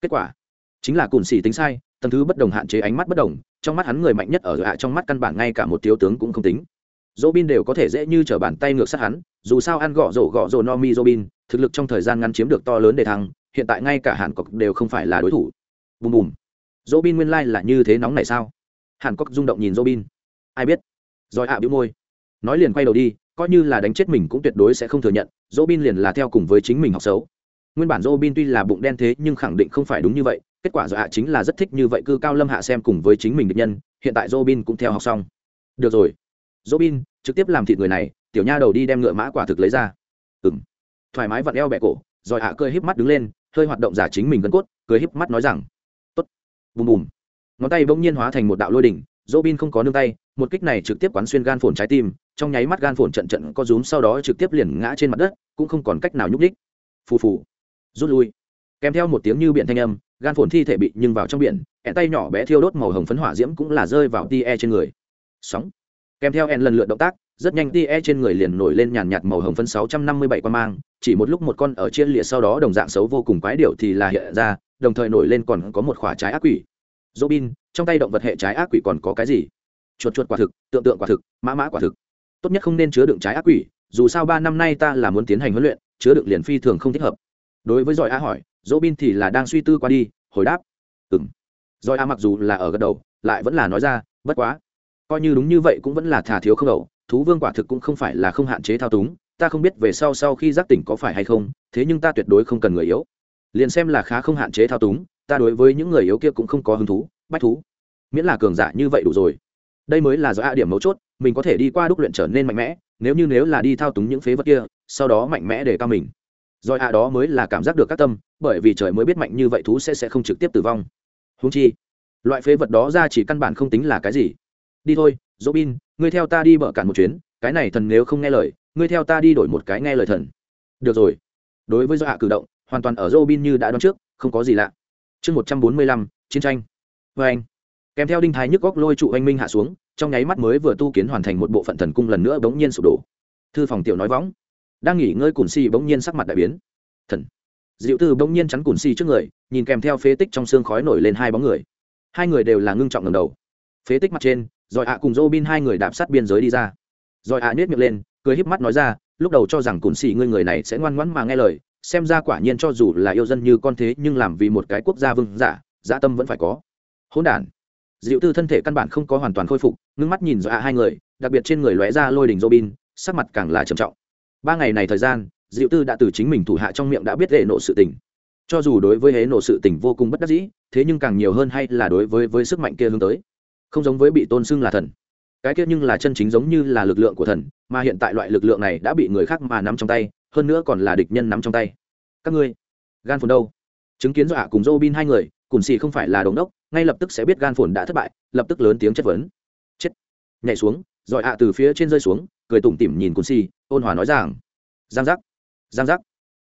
Kết quả, chính là cùn xì tính sai tầng thứ bất đồng hạn chế ánh mắt bất đồng, trong mắt hắn người mạnh nhất ở hạ trong mắt căn bản ngay cả một thiếu tướng cũng không tính. Dỗ bin đều có thể dễ như t r ở bàn tay ngược sát hắn, dù sao ăn gõ rổ gõ rổ no mi dỗ bin thực lực trong thời gian ngắn chiếm được to lớn để thăng, hiện tại ngay cả hàn cọc đều không phải là đối thủ. Bùm bùm. Dỗ bin nguyên lai、like、là như thế nóng này sao? Hàn cọc rung động nhìn dỗ bin ai biết? Rồi hạ à bĩu môi. Nói liền quay đầu đi, coi như là đánh chết mình cũng tuyệt đối sẽ không thừa nhận dỗ bin liền là theo cùng với chính mình học xấu. Nguyên bản dỗ bin tuy là bụng đen thế nhưng khẳng định không phải đúng như vậy kết quả do ạ chính là rất thích như vậy cư cao lâm hạ xem cùng với chính mình định nhân, hiện tại robin bin cũng theo học xong. Được rồi. Robin bin trực tiếp làm thịt người này, tiểu nha đầu đi đem ngựa mã quả thực lấy ra. Ừng thoải mái vặn eo bẹ cổ, rồi hạ cười híp mắt đứng lên, hơi hoạt động giả chính mình gân cốt, cười híp mắt nói rằng, tốt. Bùm bùm. Ngón tay bỗng nhiên hóa thành một đạo lôi đỉnh, robin bin không có nương tay, một kích này trực tiếp quán xuyên gan phổi trái tim, trong nháy mắt gan phổi trận trận có rúm sau đó trực tiếp liền ngã trên mặt đất, cũng không còn cách nào nhúc ních phù phù. Rút lui kèm theo một tiếng như biển thanh âm gan phồn thi thể bị nhưng vào trong biển hẹn tay nhỏ bé thiêu đốt màu hồng phấn hỏa diễm cũng là rơi vào tie trên người sóng kèm theo ẹn lần lượt động tác rất nhanh tie trên người liền nổi lên nhàn nhạt màu hồng phấn sáu trăm năm mươi bảy quan mang chỉ một lúc một con ở chia lịa sau đó đồng dạng xấu vô cùng quái điệu thì là hiện ra đồng thời nổi lên còn có một khỏa trái ác quỷ Robin, trong tay động vật hệ trái ác quỷ còn có cái gì? Chuột chuột quả thực, tượng tượng quả thực, mã mã quả thực. Tốt nhất không nên chứa đựng trái ác quỷ, dù sao ba năm nay ta là muốn tiến hành huấn luyện, chứa đựng liền phi thường không thích hợp. Đối với giỏi a hỏi, Robin thì là đang suy tư qua đi, hồi đáp, ừng Giỏi a mặc dù là ở gật đầu, lại vẫn là nói ra, "Bất quá." coi như đúng như vậy cũng vẫn là thà thiếu không đầu thú vương quả thực cũng không phải là không hạn chế thao túng ta không biết về sau sau khi giác tỉnh có phải hay không thế nhưng ta tuyệt đối không cần người yếu. Liền xem là khá không hạn chế thao túng ta đối với những người yếu kia cũng không có hứng thú bách thú. Miễn là cường giả như vậy đủ rồi. Đây mới là do a điểm mấu chốt mình có thể đi qua đúc luyện trở nên mạnh mẽ nếu như nếu là đi thao túng những phế vật kia sau đó mạnh mẽ để cao mình rồi a đó mới là cảm giác được các tâm, bởi vì trời mới biết mạnh như vậy thú sẽ sẽ không trực tiếp tử vong. Húng chi, loại phế vật đó ra chỉ căn bản không tính là cái gì. Đi thôi dỗ bin ngươi theo ta đi bợ cản một chuyến, cái này thần nếu không nghe lời, ngươi theo ta đi đổi một cái nghe lời thần. Được rồi. Đối với do hạ cử động, hoàn toàn ở dỗ bin như đã đoán trước, không có gì lạ. Chương một trăm bốn mươi lăm, chiến tranh. Vê anh, kèm theo đinh thái nhức góc lôi trụ anh minh hạ xuống, trong nháy mắt mới vừa tu kiến hoàn thành một bộ phận thần cung lần nữa bỗng nhiên sụp đổ. Thư phòng tiểu nói võng đang nghỉ ngơi cùn xì bỗng nhiên sắc mặt đại biến thần diệu tư bỗng nhiên chắn cùn xì trước người nhìn kèm theo phế tích trong xương khói nổi lên hai bóng người hai người đều là ngưng trọng ngầm đầu phế tích mặt trên rồi ạ cùng Robin hai người đạp sát biên giới đi ra. Rồi ạ à miệng lên, cười híp mắt nói ra, lúc đầu cho rằng cùn xì ngươi người này sẽ ngoan ngoãn mà nghe lời, xem ra quả nhiên cho dù là yêu dân như con thế nhưng làm vì một cái quốc gia vương giả, dạ tâm vẫn phải có. Hỗn đản. Diệu Tư thân thể căn bản không có hoàn toàn khôi phục, ngưng mắt nhìn rồi ạ hai người, đặc biệt trên người lóe ra lôi đỉnh Robin, sắc mặt càng là trầm trọng. Ba ngày này thời gian, Diệu Tư đã từ chính mình thủ hạ trong miệng đã biết hệ nộ sự tình. cho dù đối với hệ nộ sự tình vô cùng bất đắc dĩ thế nhưng càng nhiều hơn hay là đối với với sức mạnh kia hướng tới. Không giống với bị tôn xưng là thần. Cái kia nhưng là chân chính giống như là lực lượng của thần mà hiện tại loại lực lượng này đã bị người khác mà nắm trong tay hơn nữa còn là địch nhân nắm trong tay. Các ngươi gan phồn đâu? Chứng kiến dọa cùng dô bin hai người cùng xì không phải là đống đốc ngay lập tức sẽ biết gan phồn đã thất bại lập tức lớn tiếng chất vấn. Chết. Nhảy xuống rồi ạ từ phía trên rơi xuống cười tủm tỉm nhìn cùng xì ôn hòa nói rằng giang giác giang giác.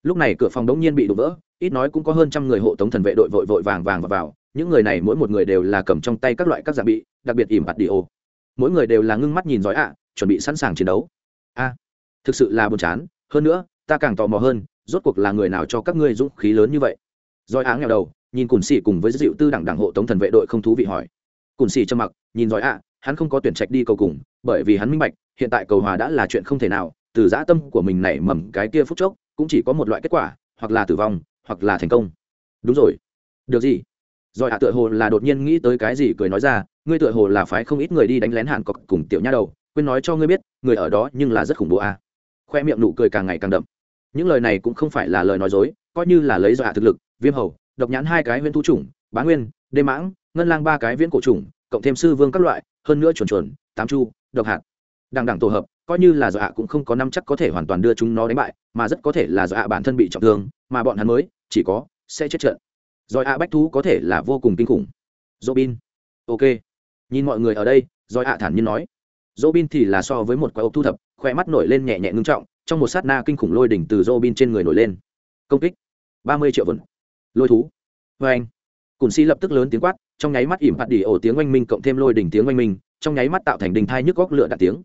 Lúc này cửa phòng đống nhiên bị đổ vỡ ít nói cũng có hơn trăm người hộ tống thần vệ đội vội vội vàng vàng vào, vào. những người này mỗi một người đều là cầm trong tay các loại các giả bị đặc biệt ỉm bạt đi ô mỗi người đều là ngưng mắt nhìn giỏi ạ chuẩn bị sẵn sàng chiến đấu. A thực sự là buồn chán hơn nữa ta càng tò mò hơn rốt cuộc là người nào cho các ngươi dũng khí lớn như vậy? Giỏi áng nghèo đầu nhìn cùn xỉ cùng với dịu tư đẳng đẳng hộ tống thần vệ đội không thú vị hỏi. Cùn xỉ trầm mặc nhìn giỏi ạ hắn không có tuyển trạch đi cầu cùng bởi vì hắn minh bạch hiện tại cầu hòa đã là chuyện không thể nào từ dã tâm của mình nảy mầm cái kia phút chốc, cũng chỉ có một loại kết quả, hoặc là tử vong, hoặc là thành công. Đúng rồi. Được gì? Rồi hạ tựa hồ là đột nhiên nghĩ tới cái gì cười nói ra, ngươi tựa hồ là phái không ít người đi đánh lén hàn cọc cùng tiểu nha đầu, quên nói cho ngươi biết, người ở đó nhưng là rất khủng bố a à. khoe miệng nụ cười càng ngày càng đậm. Những lời này cũng không phải là lời nói dối, coi như là lấy dọa thực lực, viêm hầu, độc nhãn hai cái huyễn thu chủng, bá nguyên, đê mãng, ngân lang ba cái viễn cổ trùng cộng thêm sư vương các loại, hơn nữa chuẩn chuẩn, tám chu, độc hạt. Đằng đẳng tổ hợp coi như là dọa cũng không có năm chắc có thể hoàn toàn đưa chúng nó đánh bại, mà rất có thể là dọa bản thân bị trọng thương, mà bọn hắn mới, chỉ có, sẽ chết trận. Rồi ạ bách thú có thể là vô cùng kinh khủng. Robin. Ok. Nhìn mọi người ở đây rồi ạ thản nhiên nói. Robin thì là so với một quái ốc thu thập khoe mắt nổi lên nhẹ nhẹ ngưng trọng, trong một sát na kinh khủng lôi đỉnh từ robin trên người nổi lên. Công kích. ba mươi triệu vần. Lôi thú. Vê anh. Cùn si lập tức lớn tiếng quát, trong nháy mắt ỉm hạt đỉ ổ tiếng oanh minh cộng thêm lôi đỉnh tiếng oanh minh, trong nháy mắt tạo thành đình thai nhức góc lửa đạn tiếng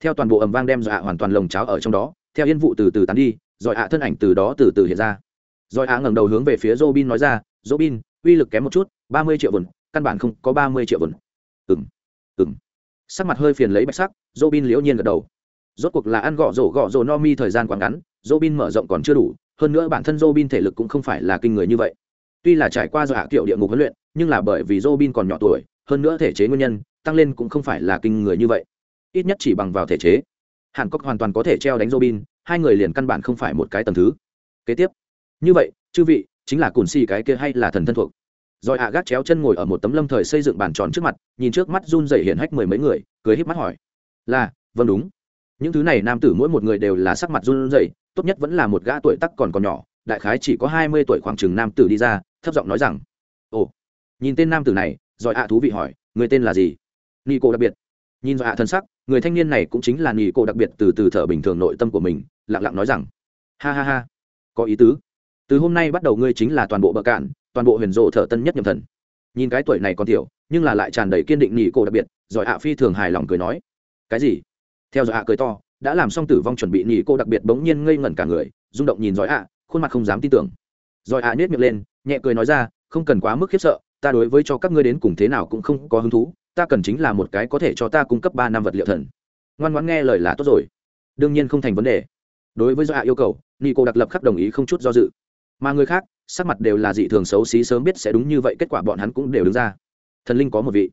theo toàn bộ ầm vang đem dọa hoàn toàn lồng cháo ở trong đó, theo yên vụ từ từ tán đi rồi ạ thân ảnh từ đó từ từ hiện ra. Rồi ạ ngẩng đầu hướng về phía robin nói ra, robin, uy lực kém một chút, ba mươi triệu vần căn bản không có ba mươi triệu vần ừng ừng sắc mặt hơi phiền lấy bạch sắc, robin liễu nhiên gật đầu. Rốt cuộc là ăn gõ rổ gõ rổ no mi thời gian quá ngắn, robin mở rộng còn chưa đủ, hơn nữa bản thân robin thể lực cũng không phải là kinh người như vậy. Tuy là trải qua dọa hạ kiệu địa ngục huấn luyện, nhưng là bởi vì robin còn nhỏ tuổi, hơn nữa thể chế nguyên nhân, tăng lên cũng không phải là kinh người như vậy ít nhất chỉ bằng vào thể chế. Hàn cốc hoàn toàn có thể treo đánh robin, hai người liền căn bản không phải một cái tầm thứ. Kế tiếp. Như vậy, chư vị, chính là cùn xì cái kia hay là thần thân thuộc? Rồi hạ gác chéo chân ngồi ở một tấm lâm thời xây dựng bàn tròn trước mặt, nhìn trước mắt run rẩy hiện hách mười mấy người, cười híp mắt hỏi. Là vâng đúng. Những thứ này nam tử mỗi một người đều là sắc mặt run rẩy, tốt nhất vẫn là một gã tuổi tắc còn còn nhỏ, đại khái chỉ có hai mươi tuổi khoảng chừng nam tử đi ra, thấp giọng nói rằng, ồ. Nhìn tên nam tử này, rồi hạ thú vị hỏi, người tên là gì? Nghi cô đặc biệt. Nhìn rồi hạ thân sắc người thanh niên này cũng chính là nghỉ cô đặc biệt từ từ thở bình thường nội tâm của mình, lặng lặng nói rằng, ha ha ha, có ý tứ. Từ hôm nay bắt đầu ngươi chính là toàn bộ bờ cạn, toàn bộ huyền rộ thở tân nhất nhầm thần. Nhìn cái tuổi này còn tiểu, nhưng là lại tràn đầy kiên định nghỉ cô đặc biệt giỏi ạ phi thường hài lòng cười nói, cái gì? Theo dõi ạ cười to, đã làm xong tử vong chuẩn bị nghỉ cô đặc biệt bỗng nhiên ngây ngẩn cả người, rung động nhìn giỏi ạ, khuôn mặt không dám tin tưởng. Giỏi ạ nhét miệng lên, nhẹ cười nói ra, không cần quá mức khiếp sợ, ta đối với cho các ngươi đến cùng thế nào cũng không có hứng thú ta cần chính là một cái có thể cho ta cung cấp ba năm vật liệu thần. Ngoan ngoãn nghe lời là tốt rồi. Đương nhiên không thành vấn đề. Đối với do yêu cầu, nico cô đặc lập khắc đồng ý không chút do dự. Mà người khác, sắc mặt đều là dị thường xấu xí sớm biết sẽ đúng như vậy, kết quả bọn hắn cũng đều đứng ra. Thần linh có một vị.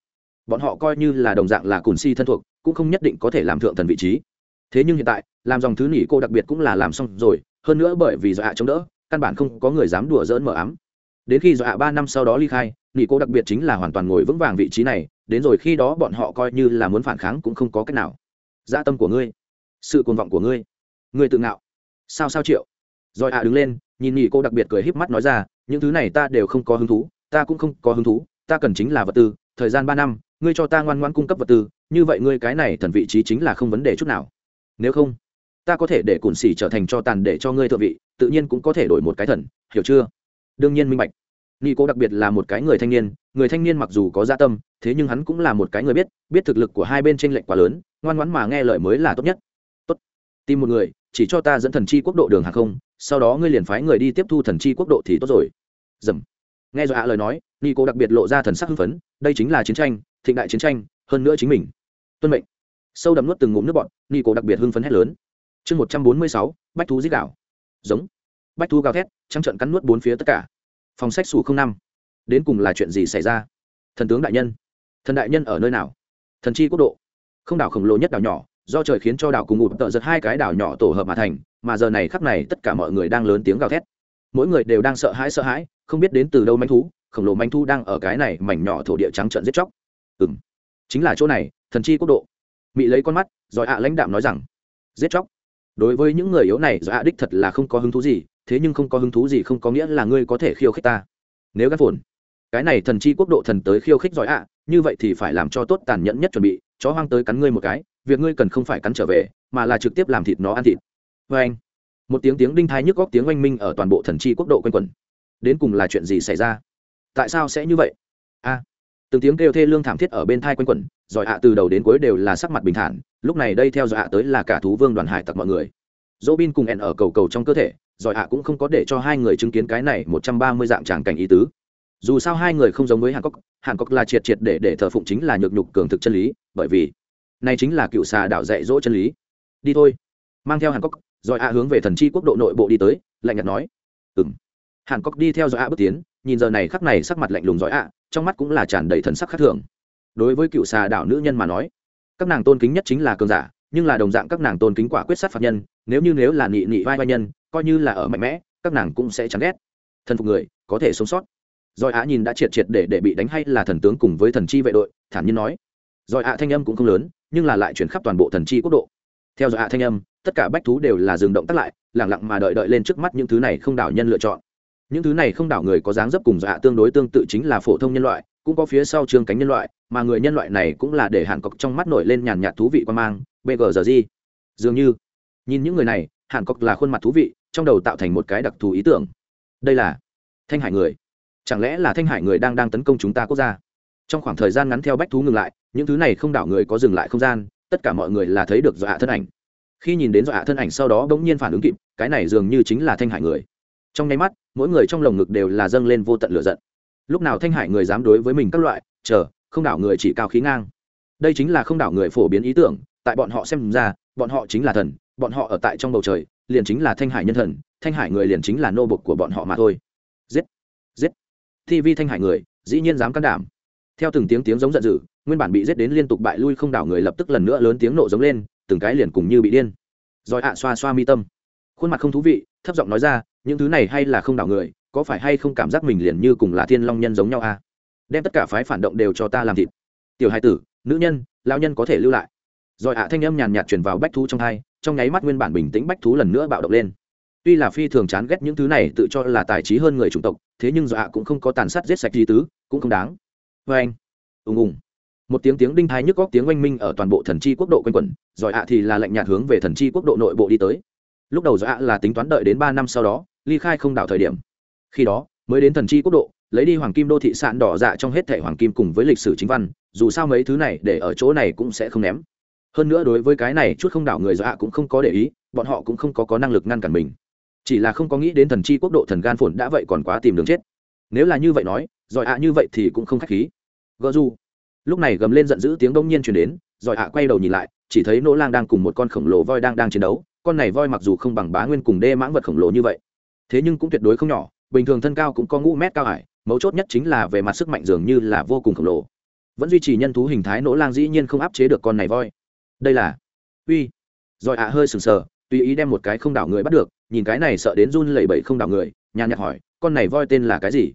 Bọn họ coi như là đồng dạng là cùn si thân thuộc, cũng không nhất định có thể làm thượng thần vị trí. Thế nhưng hiện tại, làm dòng thứ nỉ cô đặc biệt cũng là làm xong rồi, hơn nữa bởi vì do chống đỡ, căn bản không có người dám đùa dỡn mở ám. Đến khi do ạ ba năm sau đó ly khai nỉ cô đặc biệt chính là hoàn toàn ngồi vững vàng vị trí này đến rồi khi đó bọn họ coi như là muốn phản kháng cũng không có cách nào. Gia tâm của ngươi, sự cuồng vọng của ngươi ngươi tự ngạo. Sao sao triệu? Rồi ạ đứng lên, nhìn nhị cô đặc biệt cười híp mắt nói ra, những thứ này ta đều không có hứng thú, ta cũng không có hứng thú, ta cần chính là vật tư, thời gian ba năm, ngươi cho ta ngoan ngoan cung cấp vật tư, như vậy ngươi cái này thần vị trí chính là không vấn đề chút nào. Nếu không, ta có thể để cùn xỉ trở thành cho tàn để cho ngươi thượng vị, tự nhiên cũng có thể đổi một cái thần, hiểu chưa? Đương nhiên minh bạch. Nghi cô đặc biệt là một cái người thanh niên người thanh niên mặc dù có gia dạ tâm, thế nhưng hắn cũng là một cái người biết biết thực lực của hai bên tranh lệch quá lớn, ngoan ngoãn mà nghe lời mới là tốt nhất. Tốt. Tìm một người, chỉ cho ta dẫn thần chi quốc độ đường hàng không, sau đó ngươi liền phái người đi tiếp thu thần chi quốc độ thì tốt rồi. Dầm. Nghe do ạ lời nói ni cô đặc biệt lộ ra thần sắc hưng phấn, đây chính là chiến tranh, thịnh đại chiến tranh, hơn nữa chính mình. Tuân mệnh. Sâu đậm nuốt từng ngụm nước bọn ni cô đặc biệt hưng phấn hét lớn. Chương một trăm bốn mươi sáu, bách thú giết đảo giống. Bách thú gào thét trăng trận cắn nuốt bốn phía tất cả. Phòng sách xù không năm đến cùng là chuyện gì xảy ra? Thần tướng đại nhân, thần đại nhân ở nơi nào? Thần chi quốc độ. Không đảo khổng lồ nhất đảo nhỏ, do trời khiến cho đảo cùng ngụt tợ giật hai cái đảo nhỏ tổ hợp mà thành, mà giờ này khắp này tất cả mọi người đang lớn tiếng gào thét. Mỗi người đều đang sợ hãi sợ hãi, không biết đến từ đâu manh thú, khổng lồ manh thú đang ở cái này mảnh nhỏ thổ địa trắng trợn giết chóc. Ừ m chính là chỗ này, thần chi quốc độ. Mị lấy con mắt rồi ạ lãnh đạm nói rằng, giết chóc. Đối với những người yếu này do ạ đích thật là không có hứng thú gì, thế nhưng không có hứng thú gì không có nghĩa là ngươi có thể khiêu khích ta. Nếu gắt phồn cái này thần chi quốc độ thần tới khiêu khích giỏi ạ, như vậy thì phải làm cho tốt tàn nhẫn nhất chuẩn bị, chó hoang tới cắn ngươi một cái, việc ngươi cần không phải cắn trở về, mà là trực tiếp làm thịt nó ăn thịt. Vê anh, một tiếng tiếng đinh thai nhức góc tiếng oanh minh ở toàn bộ thần chi quốc độ quanh quẩn. Đến cùng là chuyện gì xảy ra? Tại sao sẽ như vậy? A, từng tiếng kêu thê lương thảm thiết ở bên thai quanh quẩn, giỏi ạ từ đầu đến cuối đều là sắc mặt bình thản, lúc này đây theo dõi ạ tới là cả thú vương đoàn hải tặc mọi người. Dỗ bin cùng ẹn ở cầu cầu trong cơ thể, giỏi ạ cũng không có để cho hai người chứng kiến cái này một trăm ba mươi dạng tràng cảnh ý tứ dù sao hai người không giống với hàn cốc hàn cốc là triệt triệt để để thờ phụng chính là nhược nhục cường thực chân lý, bởi vì này chính là cựu xà đạo dạy dỗ chân lý. Đi thôi. Mang theo hàn cốc rồi ạ hướng về thần chi quốc độ nội bộ đi tới, lạnh nhạt nói. Ừng hàn cốc đi theo dõi ạ bước tiến, nhìn giờ này khắc này sắc mặt lạnh lùng giỏi ạ trong mắt cũng là tràn đầy thần sắc khác thường. Đối với cựu xà đạo nữ nhân mà nói, các nàng tôn kính nhất chính là cường giả, nhưng là đồng dạng các nàng tôn kính quả quyết sát phạt nhân, nếu như nếu là nị nị vai vai nhân, coi như là ở mạnh mẽ, các nàng cũng sẽ chán ghét. Thần phục người, có thể sống sót rồi ạ nhìn đã triệt triệt để để bị đánh hay là thần tướng cùng với thần chi vệ đội, thản nhiên nói. Rồi ạ thanh âm cũng không lớn, nhưng là lại chuyển khắp toàn bộ thần chi quốc độ. Theo dõi ạ thanh âm, tất cả bách thú đều là dừng động tác lại lẳng lặng mà đợi đợi lên trước mắt những thứ này không đảo nhân lựa chọn. Những thứ này không đảo người có dáng dấp cùng dạ tương đối tương tự chính là phổ thông nhân loại, cũng có phía sau trường cánh nhân loại, mà người nhân loại này cũng là để hạng cọc trong mắt nổi lên nhàn nhạt thú vị quan mang bgg dường như, nhìn những người này hạng cọc là khuôn mặt thú vị, trong đầu tạo thành một cái đặc thù ý tưởng. Đây là thanh hải người chẳng lẽ là thanh hải người đang đang tấn công chúng ta quốc gia? Trong khoảng thời gian ngắn theo bách thú ngừng lại, những thứ này không đảo người có dừng lại không gian, tất cả mọi người là thấy được dọa thân ảnh. Khi nhìn đến dọa thân ảnh sau đó bỗng nhiên phản ứng kịp, cái này dường như chính là thanh hải người. Trong nháy mắt, mỗi người trong lồng ngực đều là dâng lên vô tận lửa giận. Lúc nào thanh hải người dám đối với mình các loại, chờ, không đảo người chỉ cao khí ngang. Đây chính là không đảo người phổ biến ý tưởng, tại bọn họ xem ra, bọn họ chính là thần, bọn họ ở tại trong bầu trời, liền chính là thanh hải nhân thần, thanh hải người liền chính là nô bộc của bọn họ mà thôi. Giết! Giết! Thi vi thanh hải người, dĩ nhiên dám can đảm. Theo từng tiếng tiếng giống giận dữ, nguyên bản bị giết đến liên tục bại lui không đảo người lập tức lần nữa lớn tiếng nộ giống lên, từng cái liền cùng như bị điên. Rồi ạ, xoa xoa mi tâm. Khuôn mặt không thú vị, thấp giọng nói ra, những thứ này hay là không đảo người, có phải hay không cảm giác mình liền như cùng là thiên long nhân giống nhau à? đem tất cả phái phản động đều cho ta làm thịt. Tiểu hai tử, nữ nhân lao nhân có thể lưu lại. Rồi ạ, thanh âm nhàn nhạt chuyển vào bách thú trong hai, trong nháy mắt nguyên bản bình tĩnh bách thú lần nữa bạo động lên tuy là phi thường chán ghét những thứ này tự cho là tài trí hơn người chủng tộc, thế nhưng dọa cũng không có tàn sát giết sạch gì tứ, cũng không đáng. Vê anh, ùng ùng. Một tiếng tiếng đinh thái nhức góc tiếng oanh minh ở toàn bộ thần chi quốc độ quanh quẩn giỏi ạ thì là lệnh nhạt hướng về thần chi quốc độ nội bộ đi tới. Lúc đầu giỏi ạ là tính toán đợi đến ba năm sau đó, ly khai không đảo thời điểm. Khi đó, mới đến thần chi quốc độ, lấy đi hoàng kim đô thị sạn đỏ dạ trong hết thẻ hoàng kim cùng với lịch sử chính văn, dù sao mấy thứ này để ở chỗ này cũng sẽ không ném. Hơn nữa đối với cái này chút không đảo người dạ cũng không có để ý, bọn họ cũng không có có năng lực ngăn cản mình chỉ là không có nghĩ đến thần chi quốc độ thần gan phồn đã vậy còn quá tìm đường chết. Nếu là như vậy nói, giỏi ạ như vậy thì cũng không khách khí. Gợ du lúc này gầm lên giận dữ tiếng đông nhiên chuyển đến, giỏi ạ quay đầu nhìn lại, chỉ thấy nỗ lang đang cùng một con khổng lồ voi đang đang chiến đấu, con này voi mặc dù không bằng bá nguyên cùng đê mãng vật khổng lồ như vậy, thế nhưng cũng tuyệt đối không nhỏ, bình thường thân cao cũng có ngũ mét cao hải mấu chốt nhất chính là về mặt sức mạnh dường như là vô cùng khổng lồ. Vẫn duy trì nhân thú hình thái nỗ lang dĩ nhiên không áp chế được con này voi. Đây là uy. Giỏi ạ hơi sừng sờ, tùy ý đem một cái không đảo người bắt được nhìn cái này sợ đến run lẩy bẩy không đảo người, nhàn nhạt hỏi, con này voi tên là cái gì?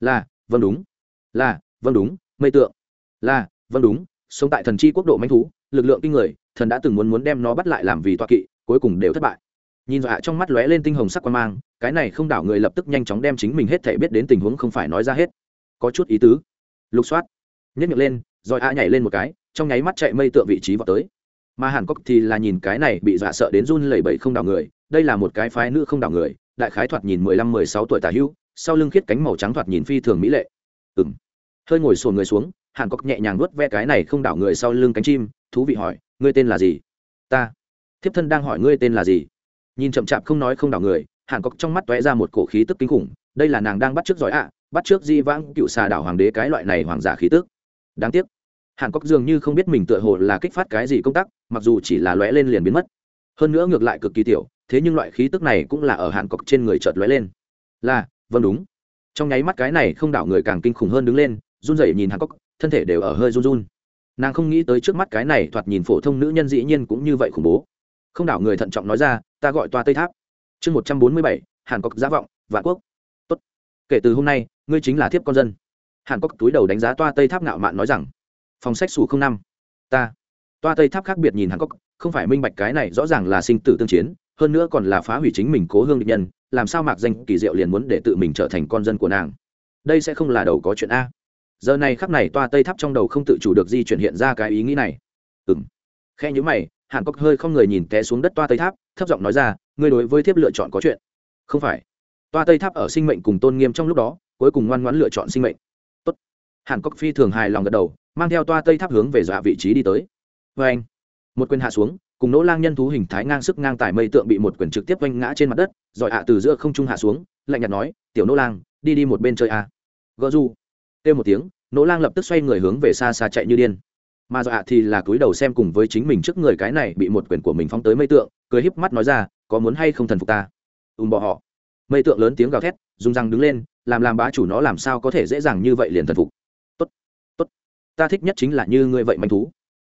Là vâng đúng. Là vâng đúng, mây tượng. Là vâng đúng, sống tại thần chi quốc độ manh thú, lực lượng kinh người, thần đã từng muốn muốn đem nó bắt lại làm vì toa kỵ, cuối cùng đều thất bại. Nhìn dọa trong mắt lóe lên tinh hồng sắc quan mang, cái này không đảo người lập tức nhanh chóng đem chính mình hết thể biết đến tình huống không phải nói ra hết. Có chút ý tứ. Lục soát. Nhất miệng lên, rồi a nhảy lên một cái, trong nháy mắt chạy mây tượng vị trí vào tới. Mà hàn cốc thì là nhìn cái này bị dọa sợ đến run lẩy bẩy không đảo người đây là một cái phái nữ không đảo người, đại khái thoạt nhìn mười lăm, mười sáu tuổi tả hữu, sau lưng khiết cánh màu trắng thoạt nhìn phi thường mỹ lệ. Ừng hơi ngồi sồn người xuống, hàn cốc nhẹ nhàng nuốt ve cái này không đảo người sau lưng cánh chim, thú vị hỏi, ngươi tên là gì? Ta. Thiếp thân đang hỏi, ngươi tên là gì? Nhìn chậm chạp không nói không đảo người, hàn cốc trong mắt toé ra một cổ khí tức kinh khủng, đây là nàng đang bắt trước giỏi ạ, bắt trước di vãng cựu xà đảo hoàng đế cái loại này hoàng giả khí tức. Đáng tiếc, hàn cốc dường như không biết mình tựa hồ là kích phát cái gì công tác, mặc dù chỉ là lóe lên liền biến mất hơn nữa ngược lại cực kỳ tiểu, thế nhưng loại khí tức này cũng là ở hàn cọc trên người chợt lóe lên. Là vâng đúng. Trong nháy mắt cái này không đảo người càng kinh khủng hơn đứng lên, run rẩy nhìn hàn cọc, thân thể đều ở hơi run run. Nàng không nghĩ tới trước mắt cái này thoạt nhìn phổ thông nữ nhân dĩ nhiên cũng như vậy khủng bố. Không đảo người thận trọng nói ra, ta gọi toa tây tháp. Chương một trăm bốn mươi bảy, hàn cọc giả vọng, vạn quốc. Tốt. Kể từ hôm nay, ngươi chính là thiếp con dân. Hàn cọc túi đầu đánh giá toa tây tháp ngạo mạn nói rằng, phòng sách xù không năm. Ta. Toa tây tháp khác biệt nhìn hàn cốc không phải minh bạch cái này rõ ràng là sinh tử tương chiến, hơn nữa còn là phá hủy chính mình cố hương định nhân, làm sao mạc danh kỳ diệu liền muốn để tự mình trở thành con dân của nàng? Đây sẽ không là đầu có chuyện a. Giờ này khắc này toa tây tháp trong đầu không tự chủ được di chuyển hiện ra cái ý nghĩ này. Ừng khe nhữ mày, hàn cốc hơi không người nhìn té xuống đất toa tây tháp, thấp giọng nói ra, ngươi đối với thiếp lựa chọn có chuyện? Không phải. Toa tây tháp ở sinh mệnh cùng tôn nghiêm trong lúc đó, cuối cùng ngoan ngoãn lựa chọn sinh mệnh. Tốt. hàn cốc phi thường hài lòng gật đầu, mang theo toa tây tháp hướng về dọa vị trí đi tới. Vê anh một quyền hạ xuống, cùng nỗ lang nhân thú hình thái ngang sức ngang tải mây tượng bị một quyền trực tiếp oanh ngã trên mặt đất, rồi hạ từ giữa không trung hạ xuống, lạnh nhạt nói, tiểu nỗ lang, đi đi một bên chơi a à. gỡ du kêu một tiếng, nỗ lang lập tức xoay người hướng về xa xa chạy như điên. Mà dọa thì là cúi đầu xem cùng với chính mình trước người cái này bị một quyền của mình phóng tới mây tượng, cười híp mắt nói ra, có muốn hay không thần phục ta? Ùm bỏ họ. Mây tượng lớn tiếng gào thét dùng răng đứng lên, làm làm bá chủ nó làm sao có thể dễ dàng như vậy liền thần phục. Tốt tốt, ta thích nhất chính là như ngươi vậy manh thú.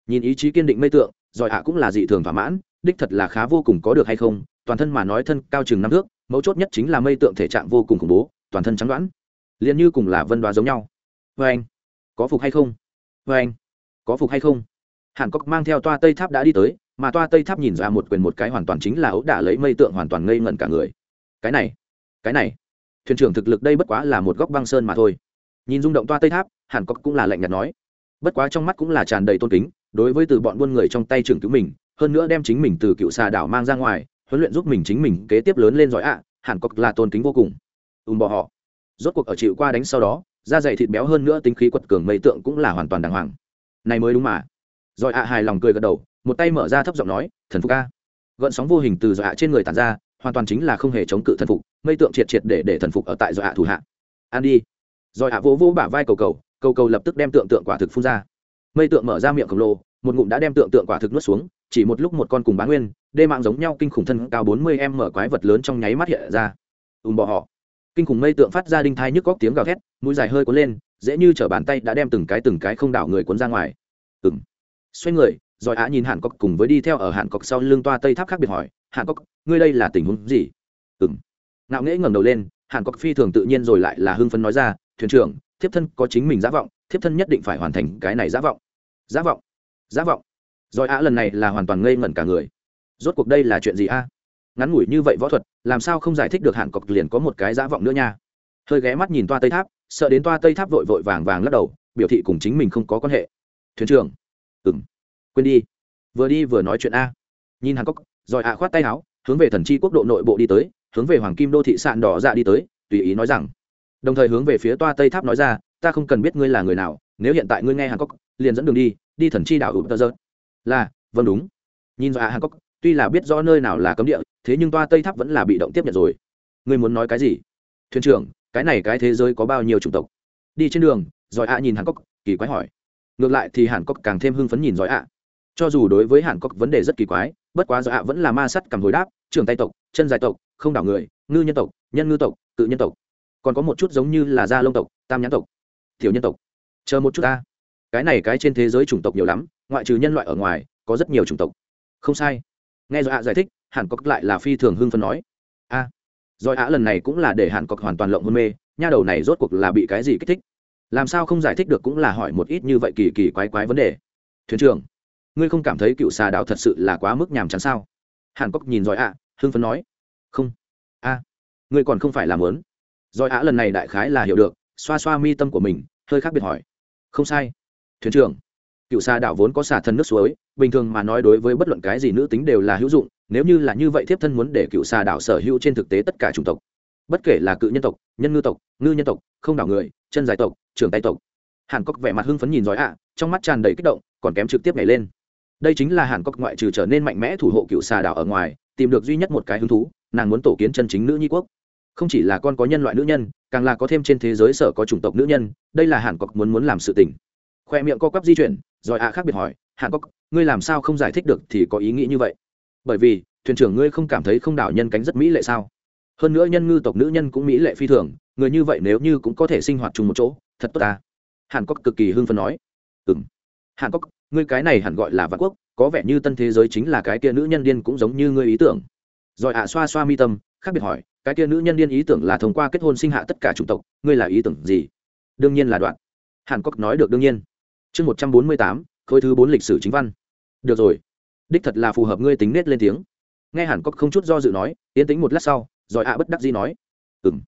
Nhìn ý chí kiên định mây tượng giỏi ạ cũng là dị thường thỏa mãn, đích thật là khá vô cùng có được hay không, toàn thân mà nói thân cao chừng năm thước, mấu chốt nhất chính là mây tượng thể trạng vô cùng khủng bố, toàn thân trắng đoán, liền như cùng là vân đoá giống nhau. Vê anh, có phục hay không? Vê anh, có phục hay không? Hàn cốc mang theo toa tây tháp đã đi tới, mà toa tây tháp nhìn ra một quyền một cái hoàn toàn chính là ấu đả lấy mây tượng hoàn toàn ngây ngẩn cả người. Cái này cái này, thuyền trưởng thực lực đây bất quá là một góc băng sơn mà thôi. Nhìn rung động toa tây tháp, hàn cốc cũng là lạnh nhạt nói, bất quá trong mắt cũng là tràn đầy tôn kính đối với từ bọn buôn người trong tay trưởng cứu mình, hơn nữa đem chính mình từ cựu xà đảo mang ra ngoài, huấn luyện giúp mình chính mình kế tiếp lớn lên giỏi ạ hàn cốc là tôn kính vô cùng. Ùm bỏ họ. Rốt cuộc ở chịu qua đánh sau đó, da dày thịt béo hơn nữa tính khí quật cường mây tượng cũng là hoàn toàn đàng hoàng. Này mới đúng mà. Giỏi ạ hài lòng cười gật đầu, một tay mở ra thấp giọng nói, thần phục ca gợn sóng vô hình từ giỏi ạ trên người tàn ra, hoàn toàn chính là không hề chống cự thần phục, mây tượng triệt triệt để để thần phục ở tại giỏi ạ thủ hạ. An đi. Giỏi ạ vỗ vỗ bả vai cầu cầu cầu cầu lập tức đem tượng tượng quả thực phun ra mây tượng mở ra miệng khổng lồ, một ngụm đã đem tượng tượng quả thực nuốt xuống, chỉ một lúc một con cùng bá nguyên, đê mạng giống nhau kinh khủng thân cao bốn mươi em mở quái vật lớn trong nháy mắt hiện ra. Ùm bỏ họ. Kinh khủng mây tượng phát ra đinh thai nhức góc tiếng gào thét, mũi dài hơi cuốn lên, dễ như chở bàn tay đã đem từng cái từng cái không đảo người cuốn ra ngoài. Ừng xoay người, rồi á nhìn Hàn cọc cùng với đi theo ở Hàn cọc sau lưng toa tây tháp khác biệt hỏi, Hàn cọc ngươi đây là tình huống gì? Ừng ngạo nghễ ngẩng đầu lên, Hàn cọc phi thường tự nhiên rồi lại là hưng phấn nói ra, thuyền trưởng, thiếp thân có chính mình giả vọng thiếp thân nhất định phải hoàn thành cái này giả vọng. Giả vọng giả vọng. Rồi á, lần này là hoàn toàn ngây ngẩn cả người. Rốt cuộc đây là chuyện gì a? Ngắn ngủi như vậy võ thuật, làm sao không giải thích được hạn cọc liền có một cái giả vọng nữa nha? Hơi ghé mắt nhìn toa tây tháp, sợ đến toa tây tháp vội vội vàng vàng lắc đầu, biểu thị cùng chính mình không có quan hệ. Thuyền trưởng. Ừng quên đi. Vừa đi vừa nói chuyện a. Nhìn hàn cốc rồi ạ khoát tay áo, hướng về thần chi quốc độ nội bộ đi tới, hướng về hoàng kim đô thị sạn đỏ dạ đi tới, tùy ý nói rằng. Đồng thời hướng về phía toa tây tháp nói ra ta không cần biết ngươi là người nào, nếu hiện tại ngươi nghe hàn cốc liền dẫn đường đi đi thần chi đảo ụp tơ dơ là vâng đúng. Nhìn dọa hàn cốc tuy là biết rõ nơi nào là cấm địa, thế nhưng toa tây tháp vẫn là bị động tiếp nhận rồi. Ngươi muốn nói cái gì? Thuyền trưởng, cái này cái thế giới có bao nhiêu chủng tộc? Đi trên đường rồi ạ nhìn hàn cốc kỳ quái hỏi. Ngược lại thì hàn cốc càng thêm hưng phấn nhìn giỏi ạ cho dù đối với hàn cốc vấn đề rất kỳ quái, bất quá giỏi ạ vẫn là ma sắt cầm hồi đáp trường tay tộc, chân dài tộc, không đảo người, ngư nhân tộc, nhân ngư tộc tự nhân tộc. Còn có một chút giống như là da lông tộc, tam nhãn tộc tiểu nhân tộc. Chờ một chút ta. Cái này cái trên thế giới chủng tộc nhiều lắm ngoại trừ nhân loại ở ngoài có rất nhiều chủng tộc. Không sai. Nghe do ạ giải thích hàn cốc lại là phi thường hưng phân nói. A. À, rồi ạ lần này cũng là để hàn cốc hoàn toàn lộng hôn mê nha đầu này rốt cuộc là bị cái gì kích thích? Làm sao không giải thích được cũng là hỏi một ít như vậy kỳ kỳ quái quái vấn đề. Thuyền trưởng ngươi không cảm thấy cựu xà đạo thật sự là quá mức nhàm chán sao? Hàn cốc nhìn giỏi ạ hưng phấn nói. Không. A. Ngươi còn không phải làm lớn giỏi ạ lần này đại khái là hiểu được xoa xoa mi tâm của mình hơi khác biệt hỏi. Không sai. Thuyền trưởng, cựu xà đảo vốn có xà thân nước suối, bình thường mà nói đối với bất luận cái gì nữ tính đều là hữu dụng, nếu như là như vậy thiếp thân muốn để cựu xà đảo sở hữu trên thực tế tất cả chủng tộc, bất kể là cự nhân tộc, nhân ngư tộc, ngư nhân tộc, không đảo người, chân dài tộc, trưởng tay tộc. Hàn cốc vẻ mặt hưng phấn nhìn giỏi ạ, trong mắt tràn đầy kích động, còn kém trực tiếp nhảy lên. Đây chính là hàn cốc ngoại trừ trở nên mạnh mẽ thủ hộ cựu xà đảo ở ngoài, tìm được duy nhất một cái hứng thú, nàng muốn tổ kiến chân chính nữ nhi quốc không chỉ là con có nhân loại nữ nhân, càng là có thêm trên thế giới sở có chủng tộc nữ nhân, đây là hàn cọc muốn muốn làm sự tình. Khoe miệng co quắp di chuyển, rồi ạ khác biệt hỏi, hàn cọc ngươi làm sao không giải thích được thì có ý nghĩ như vậy? Bởi vì, thuyền trưởng ngươi không cảm thấy không đảo nhân cánh rất mỹ lệ sao? Hơn nữa nhân ngư tộc nữ nhân cũng mỹ lệ phi thường, người như vậy nếu như cũng có thể sinh hoạt chung một chỗ, thật tốt ta. Hàn cốc cực kỳ hưng phấn nói. Ừ m hàn cốc ngươi cái này hẳn gọi là vạn quốc, có vẻ như tân thế giới chính là cái kia nữ nhân điên cũng giống như ngươi ý tưởng. Rồi ạ xoa xoa mi tâm, khác biệt hỏi cái kia nữ nhân điên ý tưởng là thông qua kết hôn sinh hạ tất cả chủng tộc, ngươi là ý tưởng gì? Đương nhiên là đoạn. Hàn cốc nói được đương nhiên. Chương một trăm bốn mươi tám, khối thứ bốn lịch sử chính văn. Được rồi. Đích thật là phù hợp ngươi tính nết lên tiếng. Nghe hàn cốc không chút do dự nói, yên tính một lát sau, rồi ạ bất đắc dĩ nói. Ừm.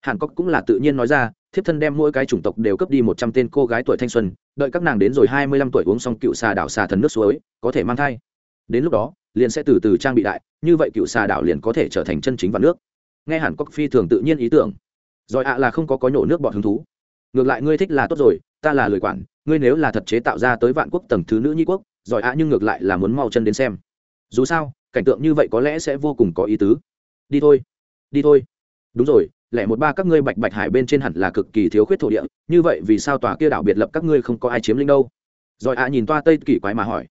hàn cốc cũng là tự nhiên nói ra, thiếp thân đem mỗi cái chủng tộc đều cấp đi một trăm tên cô gái tuổi thanh xuân, đợi các nàng đến rồi hai mươi lăm tuổi uống xong cựu xà đảo xà thần nước suối, có thể mang thai. Đến lúc đó, liền sẽ từ từ trang bị đại, như vậy cựu xà đảo liền có thể trở thành chân chính vạn nước nghe hàn có phi thường tự nhiên ý tưởng. Rồi ạ là không có có nhổ nước bọt hứng thú. Ngược lại ngươi thích là tốt rồi, ta là lời quản, ngươi nếu là thật chế tạo ra tới vạn quốc tầng thứ nữ nhi quốc giỏi ạ nhưng ngược lại là muốn mau chân đến xem. Dù sao, cảnh tượng như vậy có lẽ sẽ vô cùng có ý tứ. Đi thôi đi thôi. Đúng rồi lẽ một ba các ngươi bạch bạch hải bên trên hẳn là cực kỳ thiếu khuyết thổ địa, như vậy vì sao tòa kia đảo biệt lập các ngươi không có ai chiếm lĩnh đâu? Rồi ạ nhìn toa tây kỳ quái mà hỏi.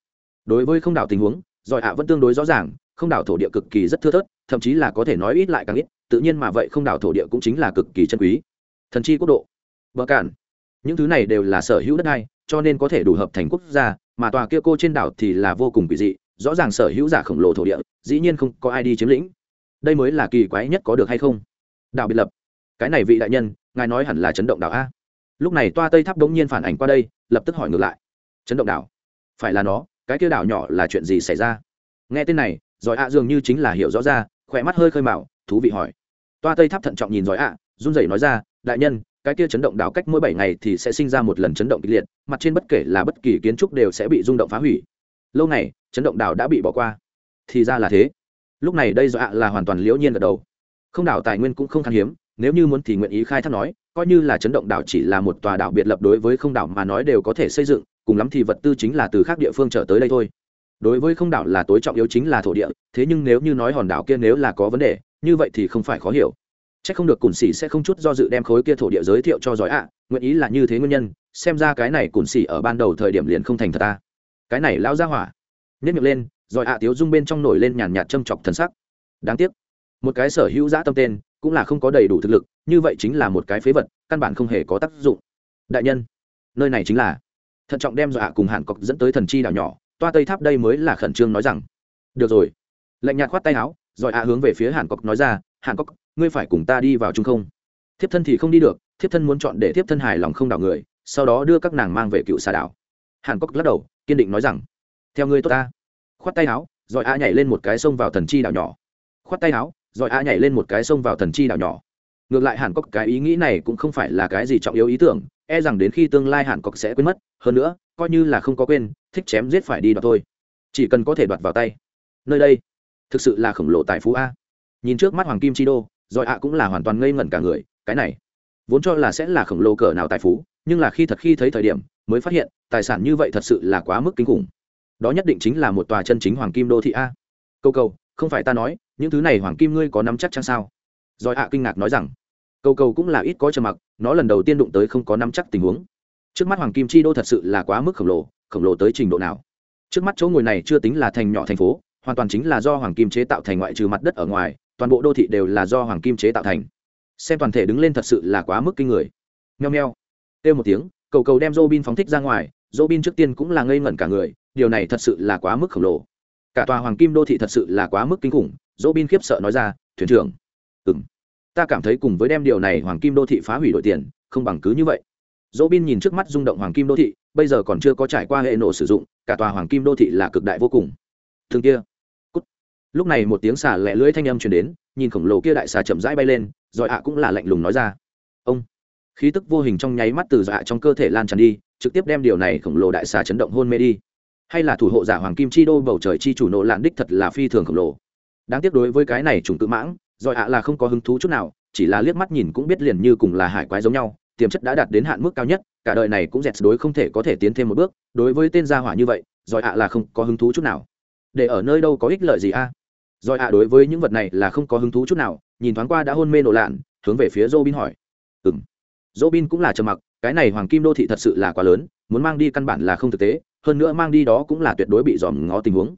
Đối với không đảo tình huống, rồi ạ vẫn tương đối rõ ràng, không đảo thổ địa cực kỳ rất thưa thớt, thậm chí là có thể nói ít lại càng ít tự nhiên mà vậy không đảo thổ địa cũng chính là cực kỳ chân quý. Thần chi quốc độ vợ cản những thứ này đều là sở hữu đất đai, cho nên có thể đủ hợp thành quốc gia, mà tòa kia cô trên đảo thì là vô cùng kỳ dị, rõ ràng sở hữu giả khổng lồ thổ địa, dĩ nhiên không có ai đi chiếm lĩnh. Đây mới là kỳ quái nhất có được hay không? Đảo biệt lập, cái này vị đại nhân, ngài nói hẳn là chấn động đảo a. Lúc này toa tây tháp đống nhiên phản ảnh qua đây, lập tức hỏi ngược lại. Chấn động đảo? Phải là nó, cái kia đảo nhỏ là chuyện gì xảy ra? Nghe tên này, giỏi ạ dường như chính là hiểu rõ ra, khỏe mắt hơi khơi mạo thú vị hỏi toa tây tháp thận trọng nhìn giỏi ạ, run rẩy nói ra, đại nhân, cái kia chấn động đảo cách mỗi bảy ngày thì sẽ sinh ra một lần chấn động kịch liệt, mặt trên bất kể là bất kỳ kiến trúc đều sẽ bị rung động phá hủy. Lâu này chấn động đảo đã bị bỏ qua. Thì ra là thế. Lúc này đây dọa là hoàn toàn liễu nhiên gật đầu. Không đảo tài nguyên cũng không khan hiếm, nếu như muốn thì nguyện ý khai thác nói, coi như là chấn động đảo chỉ là một tòa đảo biệt lập đối với không đảo mà nói đều có thể xây dựng, cùng lắm thì vật tư chính là từ khác địa phương trở tới đây thôi. Đối với không đảo là tối trọng yếu chính là thổ địa, thế nhưng nếu như nói hòn đảo kia nếu là có vấn đề như vậy thì không phải khó hiểu. Chắc không được cùn xỉ sẽ không chút do dự đem khối kia thổ địa giới thiệu cho giỏi ạ. Nguyện ý là như thế nguyên nhân, xem ra cái này cùn xỉ ở ban đầu thời điểm liền không thành thật ta. Cái này lao ra hỏa. Nhất miệng lên, giỏi ạ tiếu dung bên trong nổi lên nhàn nhạt châm chọc thần sắc. Đáng tiếc. Một cái sở hữu giã tâm tên, cũng là không có đầy đủ thực lực, như vậy chính là một cái phế vật, căn bản không hề có tác dụng. Đại nhân, nơi này chính là. Thận trọng đem dọa cùng hàn cọc dẫn tới thần chi đảo nhỏ, toa tây tháp đây mới là khẩn trương nói rằng. Được rồi. Lạnh nhạt khoát tay áo rồi ạ hướng về phía hàn Cốc nói ra hàn Cốc, ngươi phải cùng ta đi vào chung không? Thiếp thân thì không đi được thiếp thân muốn chọn để thiếp thân hài lòng không đảo người sau đó đưa các nàng mang về cựu xà đảo. Hàn cốc lắc đầu kiên định nói rằng theo ngươi tốt ta. Khoát tay áo rồi a nhảy lên một cái sông vào thần chi đảo nhỏ. Khoát tay áo rồi a nhảy lên một cái sông vào thần chi đảo nhỏ. Ngược lại hàn cốc cái ý nghĩ này cũng không phải là cái gì trọng yếu ý tưởng e rằng đến khi tương lai hàn cốc sẽ quên mất hơn nữa coi như là không có quên thích chém giết phải đi đoạt thôi. Chỉ cần có thể đoạt vào tay. Nơi đây thực sự là khổng lồ tài phú a. Nhìn trước mắt hoàng kim chi đô rồi ạ cũng là hoàn toàn ngây ngẩn cả người, cái này, vốn cho là sẽ là khổng lồ cỡ nào tài phú, nhưng là khi thật khi thấy thời điểm, mới phát hiện, tài sản như vậy thật sự là quá mức kinh khủng. Đó nhất định chính là một tòa chân chính hoàng kim đô thị a. Câu cầu không phải ta nói, những thứ này hoàng kim ngươi có nắm chắc chăng sao? Rồi ạ kinh ngạc nói rằng, câu cầu cũng là ít có trầm mặc, nó lần đầu tiên đụng tới không có nắm chắc tình huống. Trước mắt hoàng kim chi đô thật sự là quá mức khổng lồ khổng lồ tới trình độ nào? Trước mắt chỗ ngồi này chưa tính là thành nhỏ thành phố hoàn toàn chính là do hoàng kim chế tạo thành ngoại trừ mặt đất ở ngoài, toàn bộ đô thị đều là do hoàng kim chế tạo thành. Xem toàn thể đứng lên thật sự là quá mức kinh người. Nheo nheo kêu một tiếng, cầu cầu đem Robin phóng thích ra ngoài, Robin trước tiên cũng là ngây ngẩn cả người, điều này thật sự là quá mức khổng lồ. Cả tòa hoàng kim đô thị thật sự là quá mức kinh khủng, Robin khiếp sợ nói ra, thuyền trưởng. Ừm. Ta cảm thấy cùng với đem điều này hoàng kim đô thị phá hủy đội tiền, không bằng cứ như vậy. Robin nhìn trước mắt rung động hoàng kim đô thị, bây giờ còn chưa có trải qua hệ nổ sử dụng, cả tòa hoàng kim đô thị là cực đại vô cùng. Thường kia lúc này một tiếng xà lẹ lưỡi thanh âm truyền đến, nhìn khổng lồ kia đại xà chậm rãi bay lên, rồi ạ cũng là lạnh lùng nói ra. Ông! Khí tức vô hình trong nháy mắt từ dạ trong cơ thể lan tràn đi, trực tiếp đem điều này khổng lồ đại xà chấn động hôn mê đi. Hay là thủ hộ giả hoàng kim chi đô bầu trời chi chủ nộ lạn đích thật là phi thường khổng lồ. Đáng tiếc đối với cái này trùng tự mãng, rồi ạ là không có hứng thú chút nào, chỉ là liếc mắt nhìn cũng biết liền như cùng là hải quái giống nhau, tiềm chất đã đạt đến hạn mức cao nhất, cả đời này cũng dẹt đối không thể có thể tiến thêm một bước, đối với tên gia hỏa như vậy, rồi ạ là không có hứng thú chút nào. Để ở nơi đâu có ích lợi gì a? Rồi ạ, đối với những vật này là không có hứng thú chút nào, nhìn thoáng qua đã hôn mê nổ lạn, hướng về phía robin hỏi. Ừ m robin cũng là trầm mặc, cái này hoàng kim đô thị thật sự là quá lớn, muốn mang đi căn bản là không thực tế, hơn nữa mang đi đó cũng là tuyệt đối bị dòm ngó tình huống.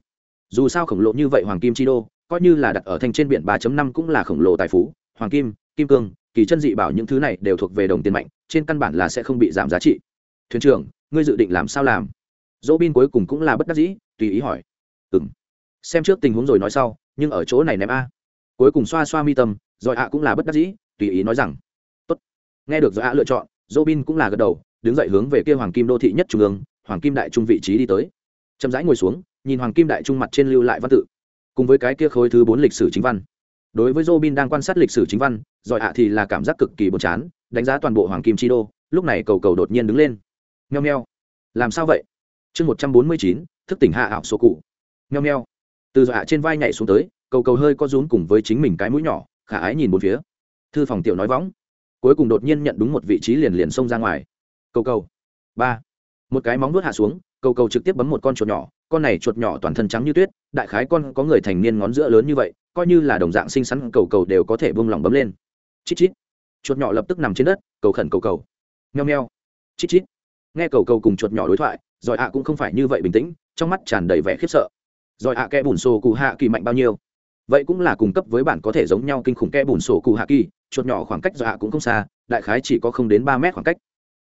Dù sao khổng lồ như vậy hoàng kim chi đô, coi như là đặt ở thành trên biển 3 năm cũng là khổng lồ tài phú, hoàng kim kim cương, kỳ chân dị bảo những thứ này đều thuộc về đồng tiền mạnh, trên căn bản là sẽ không bị giảm giá trị. Thuyền trưởng, ngươi dự định làm sao làm? Dỗ bin cuối cùng cũng là bất đắc dĩ, tùy ý hỏi. Ừ xem trước tình huống rồi nói sau nhưng ở chỗ này ném a. Cuối cùng xoa xoa mi tâm, rồi ạ cũng là bất đắc dĩ, tùy ý nói rằng, tốt. Nghe được rồi ạ lựa chọn, robin cũng là gật đầu, đứng dậy hướng về kia hoàng kim đô thị nhất trung ương, hoàng kim đại trung vị trí đi tới. Chậm rãi ngồi xuống, nhìn hoàng kim đại trung mặt trên lưu lại văn tự, cùng với cái kia khối thứ bốn lịch sử chính văn. Đối với robin đang quan sát lịch sử chính văn giỏi ạ thì là cảm giác cực kỳ buồn chán, đánh giá toàn bộ hoàng kim chi đô, lúc này cầu cầu đột nhiên đứng lên. Nheo nheo làm sao vậy? Chương một trăm bốn mươi chín, thức tỉnh hạ ảo số cụ. Nheo nheo từ dọa trên vai nhảy xuống tới, cầu cầu hơi có rún cùng với chính mình cái mũi nhỏ, khả ái nhìn một phía. Thư phòng tiểu nói võng. Cuối cùng đột nhiên nhận đúng một vị trí liền liền xông ra ngoài. Cầu cầu. Ba. Một cái móng vuốt hạ xuống, cầu cầu trực tiếp bấm một con chuột nhỏ. Con này chuột nhỏ toàn thân trắng như tuyết, đại khái con có người thành niên ngón giữa lớn như vậy, coi như là đồng dạng xinh xắn, cầu cầu đều có thể buông lỏng bấm lên. Chít chít. Chuột nhỏ lập tức nằm trên đất, cầu khẩn cầu cầu. Nheo nheo chít chít. Nghe cầu cầu cùng chuột nhỏ đối thoại giỏi ạ cũng không phải như vậy bình tĩnh, trong mắt tràn đầy vẻ khiếp sợ. Rồi ạ à kẽ bùn sổ cụ hạ kỳ mạnh bao nhiêu? Vậy cũng là cung cấp với bản có thể giống nhau kinh khủng kẽ bùn sổ cụ hạ kỳ, chuột nhỏ khoảng cách rồi ạ cũng không xa, đại khái chỉ có không đến ba mét khoảng cách.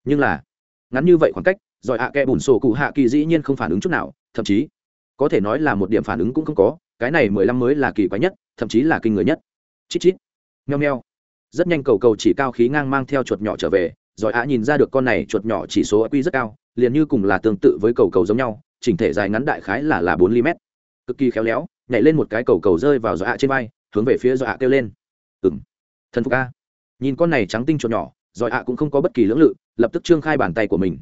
Nhưng là, ngắn như vậy khoảng cách, rồi ạ kẽ bùn sổ cụ hạ kỳ dĩ nhiên không phản ứng chút nào, thậm chí, có thể nói là một điểm phản ứng cũng không có, cái này mười lăm mới là kỳ quái nhất, thậm chí là kinh người nhất. Chít chít nheo nheo rất nhanh cầu cầu chỉ cao khí ngang mang theo chuột nhỏ trở về, Rồi ạ nhìn ra được con này chuột nhỏ chỉ số quy rất cao, liền như cùng là tương tự với cầu cầu giống nhau, chỉnh thể dài ngắn đại khái là là bốn ly mét cực kỳ khéo léo, nhảy lên một cái cầu cầu rơi vào giỏi ạ trên vai, hướng về phía giỏi ạ kêu lên. Ừng thần phục a. Nhìn con này trắng tinh chuột nhỏ giỏi ạ cũng không có bất kỳ lưỡng lự, lập tức trương khai bàn tay của mình.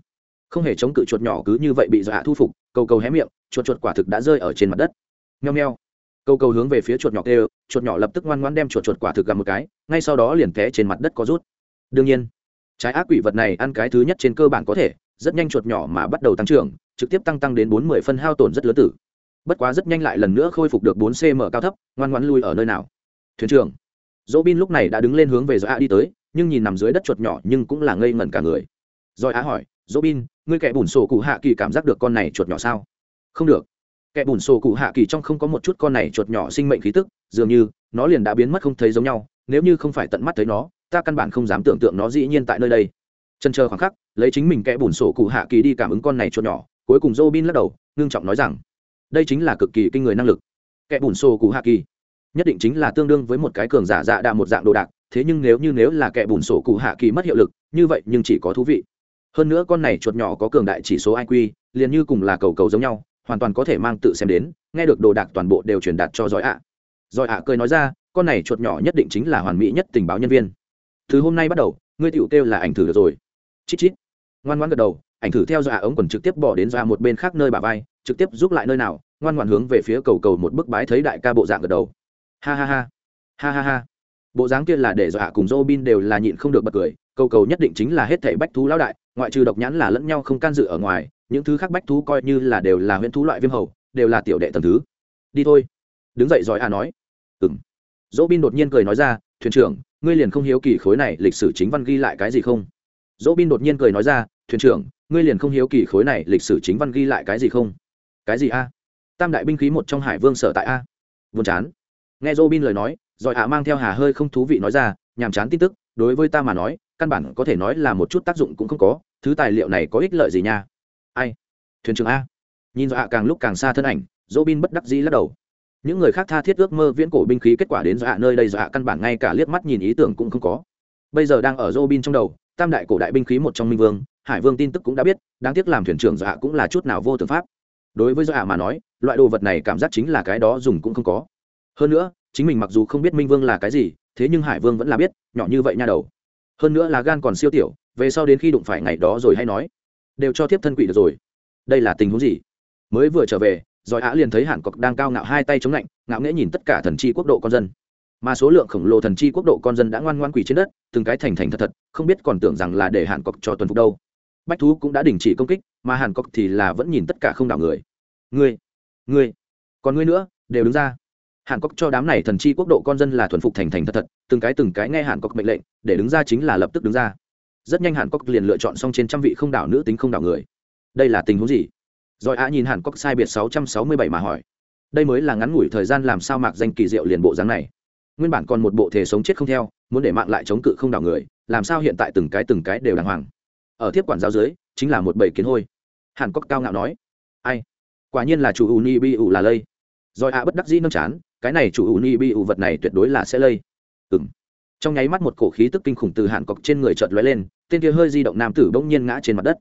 Không hề chống cự chuột nhỏ cứ như vậy bị giỏi ạ thu phục, cầu cầu hé miệng, chuột chuột quả thực đã rơi ở trên mặt đất. Nheo nheo. Cầu cầu hướng về phía chuột nhỏ kêu, chuột nhỏ lập tức ngoan ngoan đem chuột chuột quả thực gặp một cái, ngay sau đó liền té trên mặt đất có rút. Đương nhiên, trái ác quỷ vật này ăn cái thứ nhất trên cơ bản có thể, rất nhanh chuột nhỏ mà bắt đầu tăng trưởng, trực tiếp tăng tăng đến bốn mươi phân hao tổn rất lớn tử bất quá rất nhanh lại lần nữa khôi phục được bốn cm cao thấp, ngoan ngoãn lui ở nơi nào. Thuyền trưởng dỗ bin lúc này đã đứng lên hướng về do a đi tới, nhưng nhìn nằm dưới đất chuột nhỏ nhưng cũng là ngây ngẩn cả người. Rồi á hỏi dỗ bin ngươi kẻ bùn sổ cụ hạ kỳ cảm giác được con này chuột nhỏ sao? Không được. Kẻ bùn sổ cụ hạ kỳ trong không có một chút con này chuột nhỏ sinh mệnh khí tức, dường như nó liền đã biến mất không thấy giống nhau, nếu như không phải tận mắt thấy nó, ta căn bản không dám tưởng tượng nó dĩ nhiên tại nơi đây. Chân chờ khoảng khắc, lấy chính mình kẻ bùn sổ cụ hạ kỳ đi cảm ứng con này chuột nhỏ, cuối cùng dô bin lắc đầu, ngưng trọng nói rằng đây chính là cực kỳ kinh người năng lực. Kẻ bùn sổ cụ hạ kỳ. Nhất định chính là tương đương với một cái cường giả dạ đạ một dạng đồ đạc, thế nhưng nếu như nếu là kẻ bùn sổ cụ hạ kỳ mất hiệu lực, như vậy nhưng chỉ có thú vị. Hơn nữa con này chuột nhỏ có cường đại chỉ số iq liền như cùng là cầu cầu giống nhau, hoàn toàn có thể mang tự xem đến, nghe được đồ đạc toàn bộ đều truyền đạt cho giỏi ạ. À. giỏi ạ cười nói ra, con này chuột nhỏ nhất định chính là hoàn mỹ nhất tình báo nhân viên. Từ hôm nay bắt đầu, ngươi tựu kêu là ảnh thử được rồi. Chít chít. Ngoan ngoan gật đầu, ảnh thử theo dọa ống quần trực tiếp bỏ đến dọa một bên khác nơi bà vai trực tiếp giúp lại nơi nào, ngoan ngoan hướng về phía cầu cầu một bức bái thấy đại ca bộ dạng gật đầu. Ha ha ha. Ha ha ha. Bộ dáng kia là để dạ dọa cùng dô bin đều là nhịn không được bật cười, cầu cầu nhất định chính là hết thảy bách thú lão đại, ngoại trừ độc nhãn là lẫn nhau không can dự ở ngoài, những thứ khác bách thú coi như là đều là huyễn thú loại viêm hầu, đều là tiểu đệ tầm thứ. Đi thôi. Đứng dậy giỏi à nói. Ừ m dỗ bin đột nhiên cười nói ra, thuyền trưởng, ngươi liền không hiếu kỳ khối này lịch sử chính văn ghi lại cái gì không? Dỗ bin đột nhiên cười nói ra, thuyền trưởng, ngươi liền không hiếu kỳ khối này lịch sử chính văn ghi lại cái gì không? Cái gì a? Tam đại binh khí một trong hải vương sở tại a? Buồn chán. Nghe dỗ bin lời nói, rồi hạ mang theo hà hơi không thú vị nói ra, nhàm chán tin tức, đối với ta mà nói, căn bản có thể nói là một chút tác dụng cũng không có, thứ tài liệu này có ích lợi gì nha? Ai? Thuyền trưởng a? Nhìn dọa càng lúc càng xa thân ảnh dỗ bin bất đắc dĩ lắc đầu. Những người khác tha thiết ước mơ viễn cổ binh khí kết quả đến dọa nơi đây dọa căn bản ngay cả liếc mắt nhìn ý tưởng cũng không có. Bây giờ đang ở dô bin trong đầu, tam đại cổ đại binh khí một trong minh vương, hải vương tin tức cũng đã biết, đáng tiếc làm thuyền trưởng dọa cũng là chút nào vô tưởng pháp đối với dọa mà nói, loại đồ vật này cảm giác chính là cái đó dùng cũng không có. Hơn nữa, chính mình mặc dù không biết minh vương là cái gì, thế nhưng hải vương vẫn là biết, nhỏ như vậy nha đầu. Hơn nữa là gan còn siêu tiểu, về sau đến khi đụng phải ngày đó rồi hay nói, đều cho thiếp thân quỷ được rồi. Đây là tình huống gì? Mới vừa trở về giỏi á liền thấy hàn cọc đang cao ngạo hai tay chống lạnh, ngạo nghễ nhìn tất cả thần chi quốc độ con dân. Mà số lượng khổng lồ thần chi quốc độ con dân đã ngoan ngoan quỷ trên đất, từng cái thành thành thật thật, không biết còn tưởng rằng là để hàn cọc cho tuần phục đâu bách thú cũng đã đình chỉ công kích, mà hàn Cốc thì là vẫn nhìn tất cả không đảo người. Ngươi ngươi, còn ngươi nữa, đều đứng ra. Hàn cốc cho đám này thần chi quốc độ con dân là thuần phục thành thành thật thật, từng cái từng cái nghe hàn cốc mệnh lệnh, để đứng ra chính là lập tức đứng ra. Rất nhanh hàn cốc liền lựa chọn xong trên trăm vị không đảo nữ tính không đảo người. Đây là tình huống gì? Rồi á nhìn hàn cốc sai biệt sáu trăm sáu mươi bảy mà hỏi. Đây mới là ngắn ngủi thời gian làm sao mạc danh kỳ diệu liền bộ dáng này. Nguyên bản còn một bộ thể sống chết không theo, muốn để mạng lại chống cự không đảo người, làm sao hiện tại từng cái từng cái đều đàng hoàng? Ở tiếp quản giáo dưới, chính là một bầy kiến hôi. Hàn cốc cao ngạo nói, ai? Quả nhiên là chủ uni bi ủ là lây. Rồi ạ bất đắc dĩ nâng chán, cái này chủ ủ ni bi ủ vật này tuyệt đối là sẽ lây. Ừ m trong nháy mắt một cổ khí tức kinh khủng từ hàn Cốc trên người chợt lóe lên, tên kia hơi di động nam tử bỗng nhiên ngã trên mặt đất.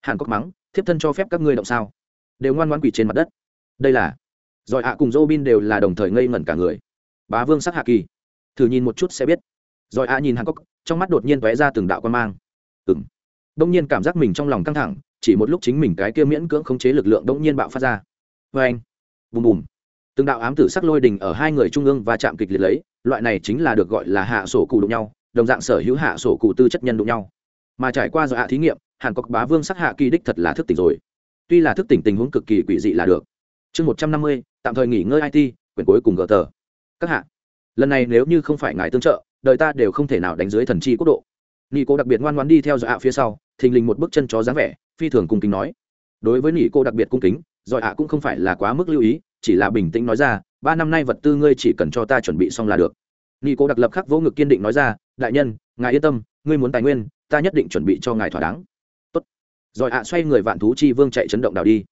Hàn Cốc mắng, thiếp thân cho phép các ngươi động sao? Đều ngoan ngoan quỷ trên mặt đất. Đây là, rồi ạ cùng dô bin đều là đồng thời ngây ngẩn cả người. Bá vương sắc hạ kỳ. Thử nhìn một chút sẽ biết. Rồi ạ nhìn hàn cốc trong mắt đột nhiên tóe ra từng đạo quan mang. Ừng đông nhiên cảm giác mình trong lòng căng thẳng, chỉ một lúc chính mình cái kia miễn cưỡng khống chế lực lượng đông nhiên bạo phát ra. Vê anh, bùm bùm. Từng đạo ám tử sắc lôi đình ở hai người trung ương và chạm kịch liệt lấy, loại này chính là được gọi là hạ sổ cụ đụng nhau, đồng dạng sở hữu hạ sổ cụ tư chất nhân đụng nhau. Mà trải qua do hạ thí nghiệm, hàn cọc bá vương sắc hạ kỳ đích thật là thức tỉnh rồi. Tuy là thức tỉnh tình huống cực kỳ quỷ dị là được. Chương một trăm năm mươi, tạm thời nghỉ ngơi it quyển cuối cùng gỡ tờ. Các hạ, lần này nếu như không phải ngài tương trợ, đời ta đều không thể nào đánh dưới thần chi quốc độ. Nghi cô đặc biệt ngoan ngoan đi theo dọa phía sau thình lình một bước chân chó dáng vẻ, phi thường cung kính nói. Đối với nỉ cô đặc biệt cung kính, giỏi ạ cũng không phải là quá mức lưu ý, chỉ là bình tĩnh nói ra, ba năm nay vật tư ngươi chỉ cần cho ta chuẩn bị xong là được. Nị cô đặc lập khắc vô ngực kiên định nói ra, đại nhân, ngài yên tâm, ngươi muốn tài nguyên, ta nhất định chuẩn bị cho ngài thỏa đáng. Tốt. Rồi ạ xoay người vạn thú chi vương chạy chấn động đảo đi.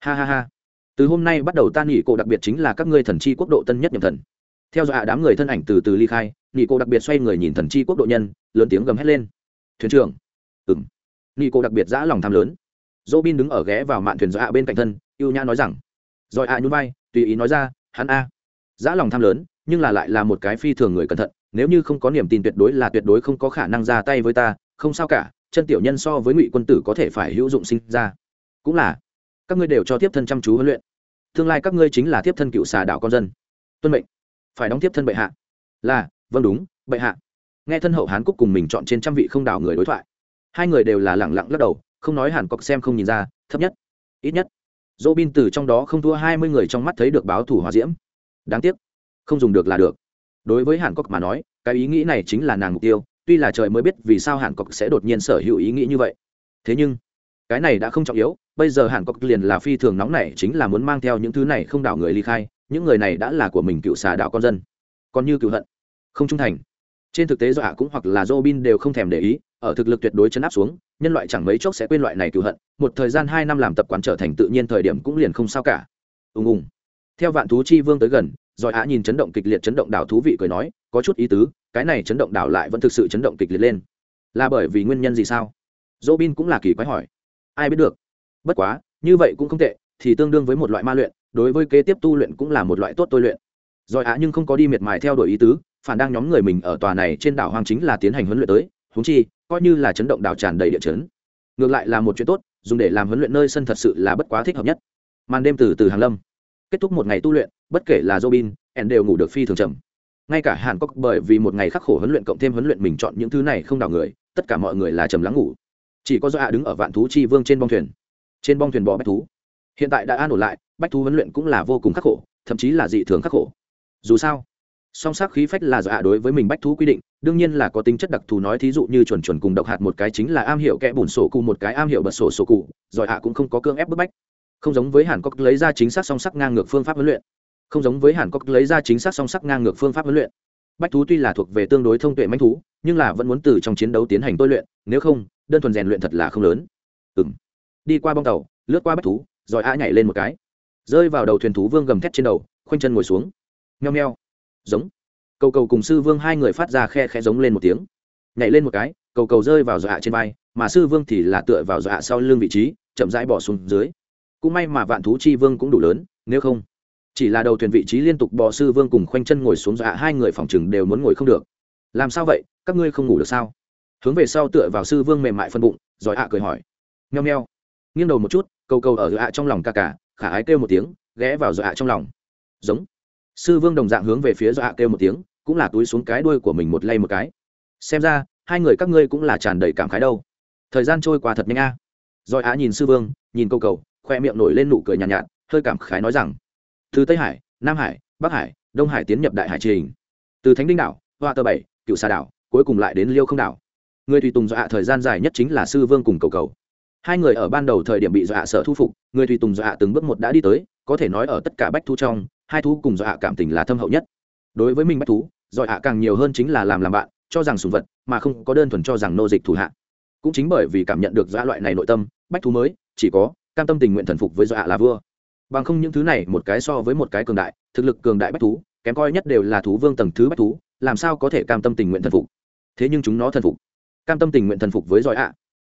Ha ha ha. Từ hôm nay bắt đầu ta nghỉ cô đặc biệt chính là các ngươi thần chi quốc độ tân nhất nhậm thần. Theo dõi đám người thân ảnh từ từ ly khai nghỉ cô đặc biệt xoay người nhìn thần chi quốc độ nhân, lớn tiếng gầm hét lên. Thuyền trưởng nghi cô đặc biệt giã lòng tham lớn. Dỗ bin đứng ở ghé vào mạn thuyền dọa bên cạnh thân, yêu nhã nói rằng, rồi ạ nhún vai, tùy ý nói ra, hắn a. Giã lòng tham lớn, nhưng là lại là một cái phi thường người cẩn thận, nếu như không có niềm tin tuyệt đối là tuyệt đối không có khả năng ra tay với ta, không sao cả, chân tiểu nhân so với ngụy quân tử có thể phải hữu dụng sinh ra. Cũng là, các ngươi đều cho tiếp thân chăm chú huấn luyện. Tương lai các ngươi chính là tiếp thân cựu xà đạo con dân. Tuân mệnh. Phải đóng tiếp thân bệ hạ. Là vâng đúng, bệ hạ. Nghe thân hậu hán cúc cùng mình chọn trên trăm vị không đảo người đối thoại hai người đều là lẳng lặng lắc đầu, không nói hàn cọc xem không nhìn ra, thấp nhất, ít nhất. Dỗ bin từ trong đó không thua hai mươi người trong mắt thấy được báo thủ hòa diễm. Đáng tiếc, không dùng được là được. Đối với hàn cốc mà nói, cái ý nghĩ này chính là nàng mục tiêu, tuy là trời mới biết vì sao hàn cốc sẽ đột nhiên sở hữu ý nghĩ như vậy. Thế nhưng, cái này đã không trọng yếu, bây giờ hàn cốc liền là phi thường nóng này chính là muốn mang theo những thứ này không đảo người ly khai, những người này đã là của mình cựu xà đạo con dân. Còn như cựu hận, không trung thành trên thực tế do ạ cũng hoặc là dô bin đều không thèm để ý, ở thực lực tuyệt đối chấn áp xuống, nhân loại chẳng mấy chốc sẽ quên loại này cựu hận, một thời gian hai năm làm tập quán trở thành tự nhiên thời điểm cũng liền không sao cả. Ùng ùng. Theo vạn thú chi vương tới gần rồi ạ nhìn chấn động kịch liệt chấn động đảo thú vị cười nói, có chút ý tứ, cái này chấn động đảo lại vẫn thực sự chấn động kịch liệt lên. Là bởi vì nguyên nhân gì sao? Dỗ bin cũng là kỳ quái hỏi. Ai biết được. Bất quá, như vậy cũng không tệ, thì tương đương với một loại ma luyện, đối với kế tiếp tu luyện cũng là một loại tốt tôi luyện. Rồi ạ nhưng không có đi miệt mài theo đuổi ý tứ phản đang nhóm người mình ở tòa này trên đảo hoang chính là tiến hành huấn luyện tới húng chi, coi như là chấn động đảo tràn đầy địa chấn. Ngược lại là một chuyện tốt, dùng để làm huấn luyện nơi sân thật sự là bất quá thích hợp nhất. Màn đêm từ từ hàng lâm. Kết thúc một ngày tu luyện, bất kể là robin ẻn đều ngủ được phi thường trầm ngay cả hàn cốc bởi vì một ngày khắc khổ huấn luyện cộng thêm huấn luyện mình chọn những thứ này không đảo người, tất cả mọi người là trầm lắng ngủ. Chỉ có do hạ đứng ở vạn thú chi vương trên bong thuyền. Trên bong thuyền bò bách thú. Hiện tại đã an ổn lại, bách thú huấn luyện cũng là vô cùng khắc khổ, thậm chí là dị thường khắc khổ. Dù sao song sắc khí phách là dạ đối với mình bách thú quy định, đương nhiên là có tính chất đặc thù nói thí dụ như chuẩn chuẩn cùng độc hạt một cái chính là am hiểu kẽ bùn sổ cụ một cái am hiểu bật sổ sổ cụ giỏi hạ cũng không có cương ép bức bách. Không giống với hàn cốc lấy ra chính xác song sắc ngang ngược phương pháp huấn luyện. Không giống với hàn cốc lấy ra chính xác song sắc ngang ngược phương pháp huấn luyện. Bách thú tuy là thuộc về tương đối thông tuệ manh thú, nhưng là vẫn muốn từ trong chiến đấu tiến hành tôi luyện, nếu không, đơn thuần rèn luyện thật là không lớn. Ừ m đi qua bong tàu, lướt qua bách thú, rồi a nhảy lên một cái. Rơi vào đầu thuyền thú vương gầm thét trên đầu, khoanh chân ngồi xuống. Nheo nheo giống. Cầu cầu cùng sư vương hai người phát ra khe khe giống lên một tiếng. Nhảy lên một cái, cầu cầu rơi vào dọa trên vai, mà sư vương thì là tựa vào dọa sau lưng vị trí, chậm rãi bỏ xuống dưới. Cũng may mà vạn thú chi vương cũng đủ lớn, nếu không, chỉ là đầu thuyền vị trí liên tục bò sư vương cùng khoanh chân ngồi xuống dọa, hai người phòng chừng đều muốn ngồi không được. Làm sao vậy? Các ngươi không ngủ được sao? Hướng về sau tựa vào sư vương mềm mại phân bụng, rồi ạ cười hỏi. Nheo nheo. Nghiêng đầu một chút, cầu cầu ở dọa trong lòng ca cả khả ái kêu một tiếng, ghé vào dọa trong lòng. Giống sư vương đồng dạng hướng về phía dọa kêu một tiếng cũng là túi xuống cái đuôi của mình một lay một cái. Xem ra hai người các ngươi cũng là tràn đầy cảm khái đâu. Thời gian trôi qua thật nhanh a. À. rồi á nhìn sư vương nhìn câu cầu khoe miệng nổi lên nụ cười nhàn nhạt, nhạt hơi cảm khái nói rằng từ tây hải nam hải bắc hải đông hải tiến nhập đại hải trình. Từ thánh đinh đảo hoa tờ bảy cựu xà đảo cuối cùng lại đến liêu không đảo. Người tùy tùng dọa thời gian dài nhất chính là sư vương cùng cầu cầu. Hai người ở ban đầu thời điểm bị dọa sợ thu phục người tùy tùng dọa từng bước một đã đi tới có thể nói ở tất cả bách thu trong hai thú cùng dọa cảm tình là thâm hậu nhất. Đối với mình bách thú dọa càng nhiều hơn chính là làm làm bạn, cho rằng sùng vật, mà không có đơn thuần cho rằng nô dịch thủ hạ. Cũng chính bởi vì cảm nhận được dọa loại này nội tâm, bách thú mới, chỉ có cam tâm tình nguyện thần phục với dọa là vua. Bằng không những thứ này, một cái so với một cái cường đại, thực lực cường đại bách thú, kém coi nhất đều là thú vương tầng thứ bách thú, làm sao có thể cam tâm tình nguyện thần phục? Thế nhưng chúng nó thần phục. Cam tâm tình nguyện thần phục với giỏi ạ.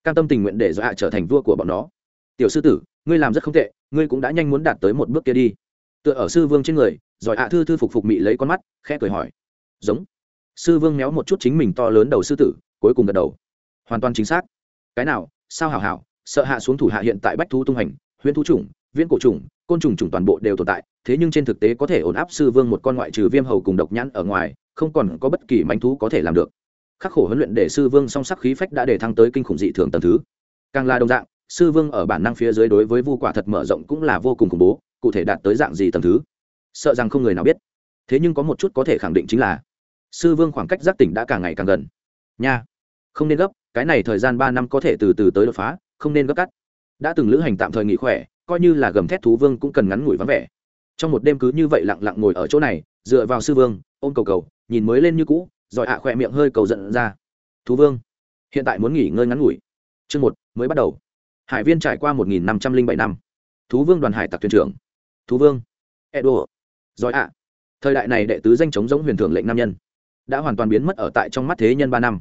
Cam tâm tình nguyện để giỏi ạ trở thành vua của bọn nó. Tiểu sư tử, ngươi làm rất không tệ, ngươi cũng đã nhanh muốn đạt tới một bước kia đi tựa ở sư vương trên người giỏi ạ thư thư phục phục mị lấy con mắt, khẽ cười hỏi. Giống. Sư vương méo một chút chính mình to lớn đầu sư tử, cuối cùng gật đầu. Hoàn toàn chính xác. Cái nào, sao hảo hảo, sợ hạ xuống thủ hạ hiện tại bách thú tung hành, huyễn thú chủng, viễn cổ trùng côn trùng trùng toàn bộ đều tồn tại, thế nhưng trên thực tế có thể ổn áp sư vương một con ngoại trừ viêm hầu cùng độc nhãn ở ngoài, không còn có bất kỳ manh thú có thể làm được. Khắc khổ huấn luyện để sư vương song sắc khí phách đã để thăng tới kinh khủng dị thường tầm thứ. Càng là đồng dạng, sư vương ở bản năng phía dưới đối với vu quả thật mở rộng cũng là vô cùng khủng bố cụ thể đạt tới dạng gì tầm thứ? Sợ rằng không người nào biết. Thế nhưng có một chút có thể khẳng định chính là, sư vương khoảng cách giác tỉnh đã càng ngày càng gần. Nha, không nên gấp, cái này thời gian ba năm có thể từ từ tới đột phá, không nên gấp cắt. Đã từng lữ hành tạm thời nghỉ khỏe, coi như là gầm thét thú vương cũng cần ngắn ngủi vắng vẻ. Trong một đêm cứ như vậy lặng lặng ngồi ở chỗ này, dựa vào sư vương, ôm cầu cầu, nhìn mới lên như cũ, rồi ạ khỏe miệng hơi cầu giận ra. Thú vương, hiện tại muốn nghỉ ngơi ngắn ngủi. Chương một, mới bắt đầu. Hải viên trải qua một nghìn năm trăm linh bảy năm. Thú vương đoàn hải tặc thuyền trưởng thú vương, edo. Giỏi ạ. Thời đại này đệ tứ danh chống giống huyền thưởng lệnh nam nhân đã hoàn toàn biến mất ở tại trong mắt thế nhân ba năm.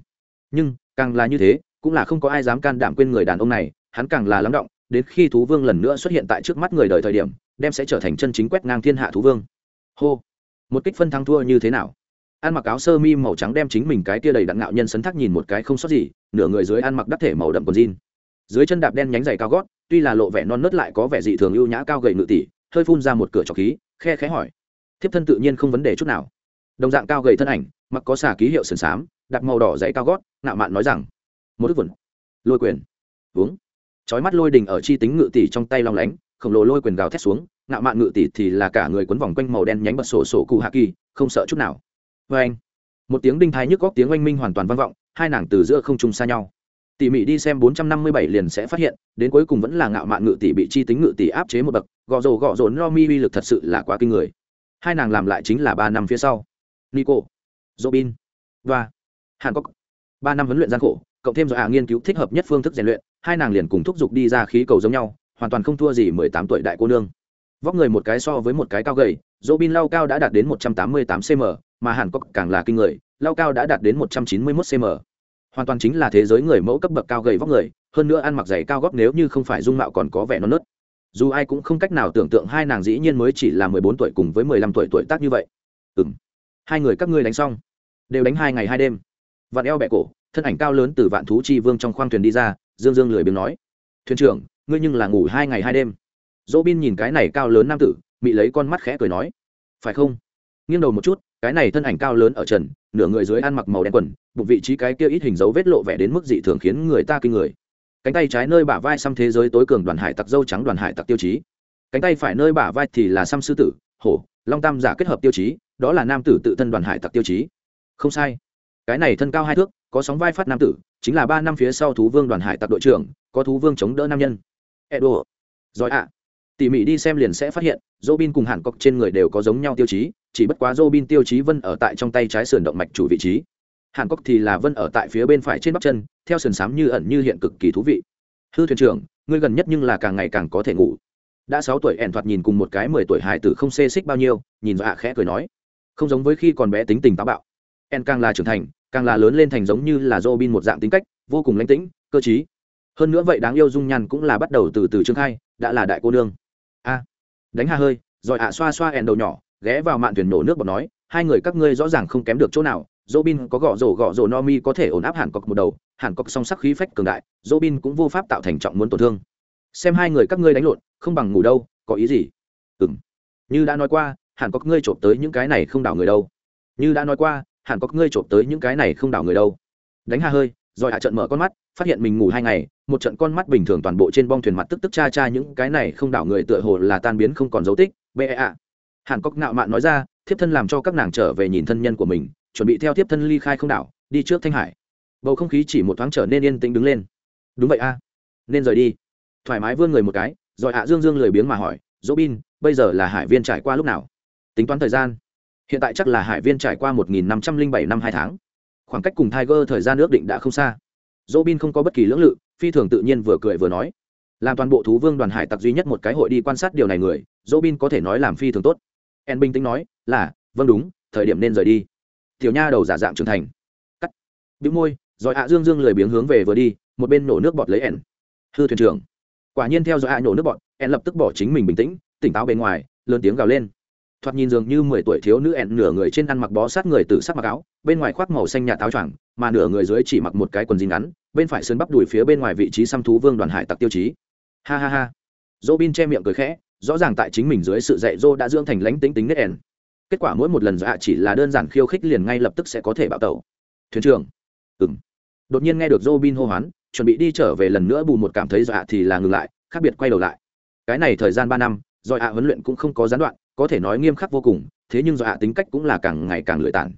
Nhưng, càng là như thế, cũng là không có ai dám can đảm quên người đàn ông này, hắn càng là lắng động, đến khi thú vương lần nữa xuất hiện tại trước mắt người đời thời điểm, đem sẽ trở thành chân chính quét ngang thiên hạ thú vương. Hô. Một kích phân thắng thua như thế nào? Ăn mặc áo sơ mi màu trắng đem chính mình cái tia đầy đặn ngạo nhân sấn thác nhìn một cái không sót gì, nửa người dưới ăn mặc đắc thể màu đậm còn jean. Dưới chân đạp đen nhánh dày cao gót, tuy là lộ vẻ non nớt lại có vẻ dị thường ưu nhã cao gầy ngự tỷ hơi phun ra một cửa trọc khí, khe khẽ hỏi. Thiếp thân tự nhiên không vấn đề chút nào. Đồng dạng cao gầy thân ảnh, mặc có xà ký hiệu sườn xám đặt màu đỏ dãy cao gót, ngạo mạn nói rằng, một đức vườn lôi quyền. Uống. Chói mắt lôi đình ở chi tính ngự tỷ trong tay long lánh, khổng lồ lôi quyền gào thét xuống, ngạo mạn ngự tỷ thì là cả người quấn vòng quanh màu đen nhánh bật sổ sổ cụ hạ kỳ, không sợ chút nào. Vê anh, một tiếng đinh thái nhức góc tiếng oanh minh hoàn toàn vang vọng, hai nàng từ giữa không trung xa nhau. Tỉ mỉ đi xem bốn trăm năm mươi bảy liền sẽ phát hiện, đến cuối cùng vẫn là ngạo mạn ngự tỷ bị chi tính ngự tỷ áp chế một bậc gõ rổ gõ rổ no mi uy lực thật sự là quá kinh người. Hai nàng làm lại chính là ba năm phía sau. Nico, robin, và hàn cốc ba năm huấn luyện gian khổ, cộng thêm do hạ nghiên cứu thích hợp nhất phương thức rèn luyện, hai nàng liền cùng thúc giục đi ra khí cầu giống nhau, hoàn toàn không thua gì mười tám tuổi đại cô nương. Vóc người một cái so với một cái cao gầy, Robin lao cao đã đạt đến một trăm tám mươi tám cm mà hàn cốc càng là kinh người, lao cao đã đạt đến một trăm chín mươi mốt cm hoàn toàn chính là thế giới người mẫu cấp bậc cao gầy vóc người, hơn nữa ăn mặc giày cao góp nếu như không phải dung mạo còn có vẻ non nớt dù ai cũng không cách nào tưởng tượng hai nàng dĩ nhiên mới chỉ là mười bốn tuổi cùng với mười lăm tuổi tuổi tác như vậy. Ừ m hai người các ngươi đánh xong, đều đánh hai ngày hai đêm. Vạn eo bẹ cổ, thân ảnh cao lớn từ vạn thú chi vương trong khoang thuyền đi ra, dương dương lười biếng nói, thuyền trưởng, ngươi nhưng là ngủ hai ngày hai đêm. Dỗ bin nhìn cái này cao lớn nam tử bị lấy con mắt khẽ cười nói, phải không? Nghiêng đầu một chút, cái này thân ảnh cao lớn ở trần, nửa người dưới ăn mặc màu đen quần, bụng vị trí cái kia ít hình dấu vết lộ vẻ đến mức dị thường khiến người ta kinh người cánh tay trái nơi bả vai xăm thế giới tối cường đoàn hải tặc dâu trắng đoàn hải tặc tiêu chí. Cánh tay phải nơi bả vai thì là xăm sư tử hổ long tam giả kết hợp tiêu chí đó là nam tử tự thân đoàn hải tặc tiêu chí. Không sai. Cái này thân cao hai thước có sóng vai phát nam tử chính là ba năm phía sau thú vương đoàn hải tặc đội trưởng có thú vương chống đỡ nam nhân. Edo. Giỏi ạ. Tỉ mỉ đi xem liền sẽ phát hiện Robin cùng Hàn cọc trên người đều có giống nhau tiêu chí, chỉ bất quá Robin tiêu chí vân ở tại trong tay trái sườn động mạch chủ vị trí. Hàn Cốc thì là vân ở tại phía bên phải trên bắp chân, theo sườn xám như ẩn như hiện cực kỳ thú vị. Hư thuyền trưởng, ngươi gần nhất nhưng là càng ngày càng có thể ngủ. Đã sáu tuổi ẻn thoạt nhìn cùng một cái mười tuổi hài tử không xê xích bao nhiêu, nhìn dọa khẽ cười nói, không giống với khi còn bé tính tình táo bạo. En càng là trưởng thành, càng là lớn lên thành giống như là Robin một dạng tính cách, vô cùng lãnh tĩnh, cơ trí. Hơn nữa vậy đáng yêu dung nhan cũng là bắt đầu từ từ trương khai, đã là đại cô nương. A đánh hà hơi rồi ạ xoa xoa ẻn đầu nhỏ ghé vào mạn thuyền nổ nước bọt nói hai người các ngươi rõ ràng không kém được chỗ nào Robin có gõ rổ gõ rổ Nomi có thể ổn áp hàn cọc một đầu. Hàn cọc song sắc khí phách cường đại, Robin cũng vô pháp tạo thành trọng muốn tổn thương. Xem hai người các ngươi đánh lộn, không bằng ngủ đâu, có ý gì? Ừm. như đã nói qua hàn cọc ngươi trộm tới những cái này không đảo người đâu. Như đã nói qua hàn cọc ngươi trộm tới những cái này không đảo người đâu. Đánh hà hơi, rồi hạ trận mở con mắt, phát hiện mình ngủ hai ngày, một trận con mắt bình thường toàn bộ trên bong thuyền mặt tức tức cha cha những cái này không đảo người tựa hồ là tan biến không còn dấu tích. Bệ ạ. Hàn cọc nạo mạn nói ra, thiếp thân làm cho các nàng trở về nhìn thân nhân của mình chuẩn bị theo tiếp thân ly khai không đảo, đi trước thanh hải. Bầu không khí chỉ một thoáng trở nên yên tĩnh đứng lên. Đúng vậy a, nên rời đi. Thoải mái vươn người một cái, rồi hạ dương dương lười biếng mà hỏi dỗ bin bây giờ là hải viên trải qua lúc nào? Tính toán thời gian. Hiện tại chắc là hải viên trải qua một nghìn năm trăm linh bảy năm hai tháng. Khoảng cách cùng tiger thời gian ước định đã không xa. Dỗ bin không có bất kỳ lưỡng lự, phi thường tự nhiên vừa cười vừa nói. Làm toàn bộ thú vương đoàn hải tặc duy nhất một cái hội đi quan sát điều này người dỗ bin có thể nói làm phi thường tốt. En bình tĩnh nói, là vâng đúng, thời điểm nên rời đi tiểu nha đầu giả dạng trưởng thành. Cắt. Bị môi, rồi hạ dương dương lười biếng hướng về vừa đi, một bên nổ nước bọt lấy ẻn. Hư thuyền trưởng. Quả nhiên theo dõi hạ nổ nước bọt, ẻn lập tức bỏ chính mình bình tĩnh, tỉnh táo bên ngoài, lớn tiếng gào lên. Thoạt nhìn dường như mười tuổi thiếu nữ ẹn nửa người trên ăn mặc bó sát người từ sắc mặc áo, bên ngoài khoác màu xanh nhạt táo choàng, mà nửa người dưới chỉ mặc một cái quần jean ngắn, bên phải sơn bắp đùi phía bên ngoài vị trí xăm thú vương đoàn hải tặc tiêu chí. Ha ha ha. Dỗ bin che miệng cười khẽ, rõ ràng tại chính mình dưới sự dạy dỗ đã dưỡng thành lánh tính tính nết ẻn kết quả mỗi một lần dọa chỉ là đơn giản khiêu khích liền ngay lập tức sẽ có thể bạo tẩu. Thuyền trưởng. Ừng đột nhiên nghe được dô bin hô hoán, chuẩn bị đi trở về lần nữa bù một cảm thấy dọa thì là ngừng lại, khác biệt quay đầu lại. Cái này thời gian ba năm do ạ huấn luyện cũng không có gián đoạn, có thể nói nghiêm khắc vô cùng, thế nhưng do ạ tính cách cũng là càng ngày càng lười tản.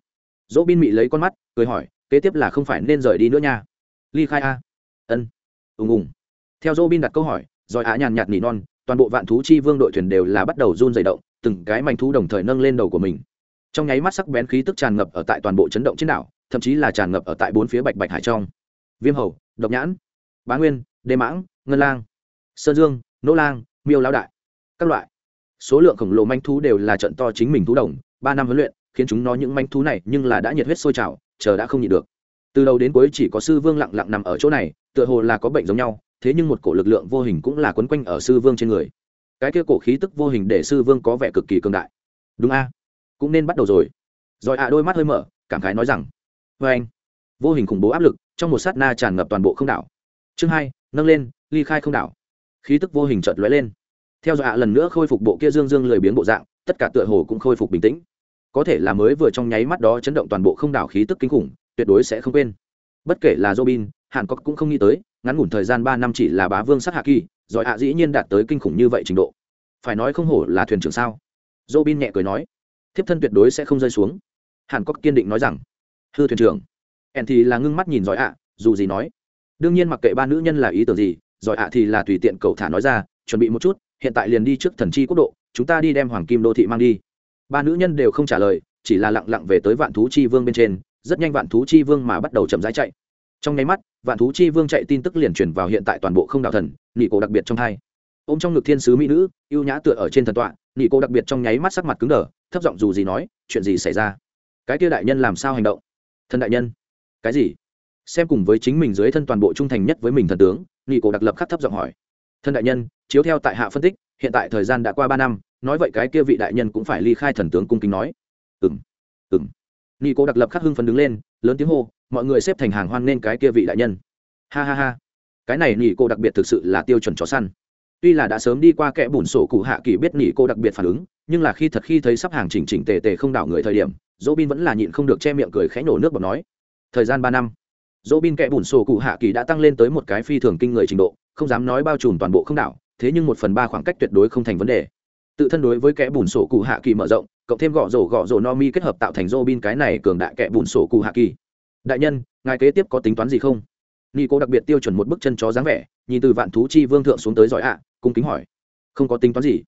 Dỗ bin mị lấy con mắt, cười hỏi, kế tiếp là không phải nên rời đi nữa nha? Ly khai a. Ân. Ùng ùng. Theo dỗ bin đặt câu hỏi, rồi ạ nhàn nhạt nỉ non toàn bộ vạn thú chi vương đội thuyền đều là bắt đầu run dày động, từng cái manh thú đồng thời nâng lên đầu của mình. Trong nháy mắt sắc bén khí tức tràn ngập ở tại toàn bộ chấn động trên đảo, thậm chí là tràn ngập ở tại bốn phía bạch bạch hải trong. Viêm hầu, độc nhãn, bá nguyên, đê mãng, ngân lang sơn dương, nỗ lang, miêu lao đại, các loại. Số lượng khổng lồ manh thú đều là trận to chính mình thú đồng, ba năm huấn luyện, khiến chúng nó những manh thú này nhưng là đã nhiệt huyết sôi trào, chờ đã không nhịn được. Từ đầu đến cuối chỉ có sư vương lặng lặng nằm ở chỗ này, tựa hồ là có bệnh giống nhau thế nhưng một cổ lực lượng vô hình cũng là quấn quanh ở sư vương trên người. Cái kia cổ khí tức vô hình để sư vương có vẻ cực kỳ cường đại. Đúng a, cũng nên bắt đầu rồi. Rồi ạ, đôi mắt hơi mở, cảm khái nói rằng vê anh. Vô hình khủng bố áp lực, trong một sát na tràn ngập toàn bộ không đảo. Chương hai, nâng lên, ly khai không đảo. Khí tức vô hình chợt lóe lên. Theo dõi ạ, lần nữa khôi phục bộ kia dương dương lười biếng bộ dạng, tất cả tựa hồ cũng khôi phục bình tĩnh. Có thể là mới vừa trong nháy mắt đó chấn động toàn bộ không đảo khí tức kinh khủng, tuyệt đối sẽ không quên. Bất kể là robin hàn cốc cũng không nghĩ tới ngắn ngủn thời gian ba năm chỉ là bá vương sát hạ kỳ, giỏi ạ dĩ nhiên đạt tới kinh khủng như vậy trình độ. Phải nói không hổ là thuyền trưởng sao? Robin nhẹ cười nói. Thiếp thân tuyệt đối sẽ không rơi xuống. Hàn cốc kiên định nói rằng. Hư thuyền trưởng. Ẻn thì là ngưng mắt nhìn giỏi ạ, dù gì nói. Đương nhiên mặc kệ ba nữ nhân là ý tưởng gì, giỏi ạ thì là tùy tiện cậu thả nói ra, chuẩn bị một chút, hiện tại liền đi trước thần chi quốc độ, chúng ta đi đem hoàng kim đô thị mang đi. Ba nữ nhân đều không trả lời, chỉ là lặng lặng về tới vạn thú chi vương bên trên, rất nhanh vạn thú chi vương mà bắt đầu chậm rãi chạy trong nháy mắt, vạn thú chi vương chạy tin tức liền truyền vào hiện tại toàn bộ không đạo thần, nị cổ đặc biệt trong hai. Ô m trong ngực thiên sứ mỹ nữ, ưu nhã tựa ở trên thần tọa, nị cổ đặc biệt trong nháy mắt sắc mặt cứng đờ, thấp giọng dù gì nói, chuyện gì xảy ra? Cái kia đại nhân làm sao hành động? Thần đại nhân. Cái gì? Xem cùng với chính mình dưới thân toàn bộ trung thành nhất với mình thần tướng, nị cổ đặc lập khắc thấp giọng hỏi. Thân đại nhân, chiếu theo tại hạ phân tích, hiện tại thời gian đã qua ba năm, nói vậy cái kia vị đại nhân cũng phải ly khai thần tướng cung kính nói. Ừ m ừ m nị cổ đặc lập khắc hưng phấn đứng lên, lớn tiếng hô mọi người xếp thành hàng hoan nên cái kia vị đại nhân. Ha ha ha. Cái này nỉ cô đặc biệt thực sự là tiêu chuẩn chó săn. Tuy là đã sớm đi qua kẽ bùn sổ cụ hạ kỳ biết nỉ cô đặc biệt phản ứng, nhưng là khi thật khi thấy sắp hàng chỉnh chỉnh tề tề không đảo người thời điểm dỗ bin vẫn là nhịn không được che miệng cười khẽ nổ nước bọt nói, thời gian ba năm dỗ bin kẽ bùn sổ cụ hạ kỳ đã tăng lên tới một cái phi thường kinh người trình độ, không dám nói bao trùm toàn bộ không đảo, thế nhưng một phần ba khoảng cách tuyệt đối không thành vấn đề. Tự thân đối với kẽ bùn sổ cụ hạ kỳ mở rộng, cộng thêm gõ rổ gõ rổ no mi kết hợp tạo thành dô bin cái này cường đại kẽ bùn sổ cụ hạ kỳ đại nhân, ngài kế tiếp có tính toán gì không? Nghi cô đặc biệt tiêu chuẩn một bức chân chó dáng vẻ, nhìn từ vạn thú chi vương thượng xuống tới giỏi ạ, cung kính hỏi. Không có tính toán gì.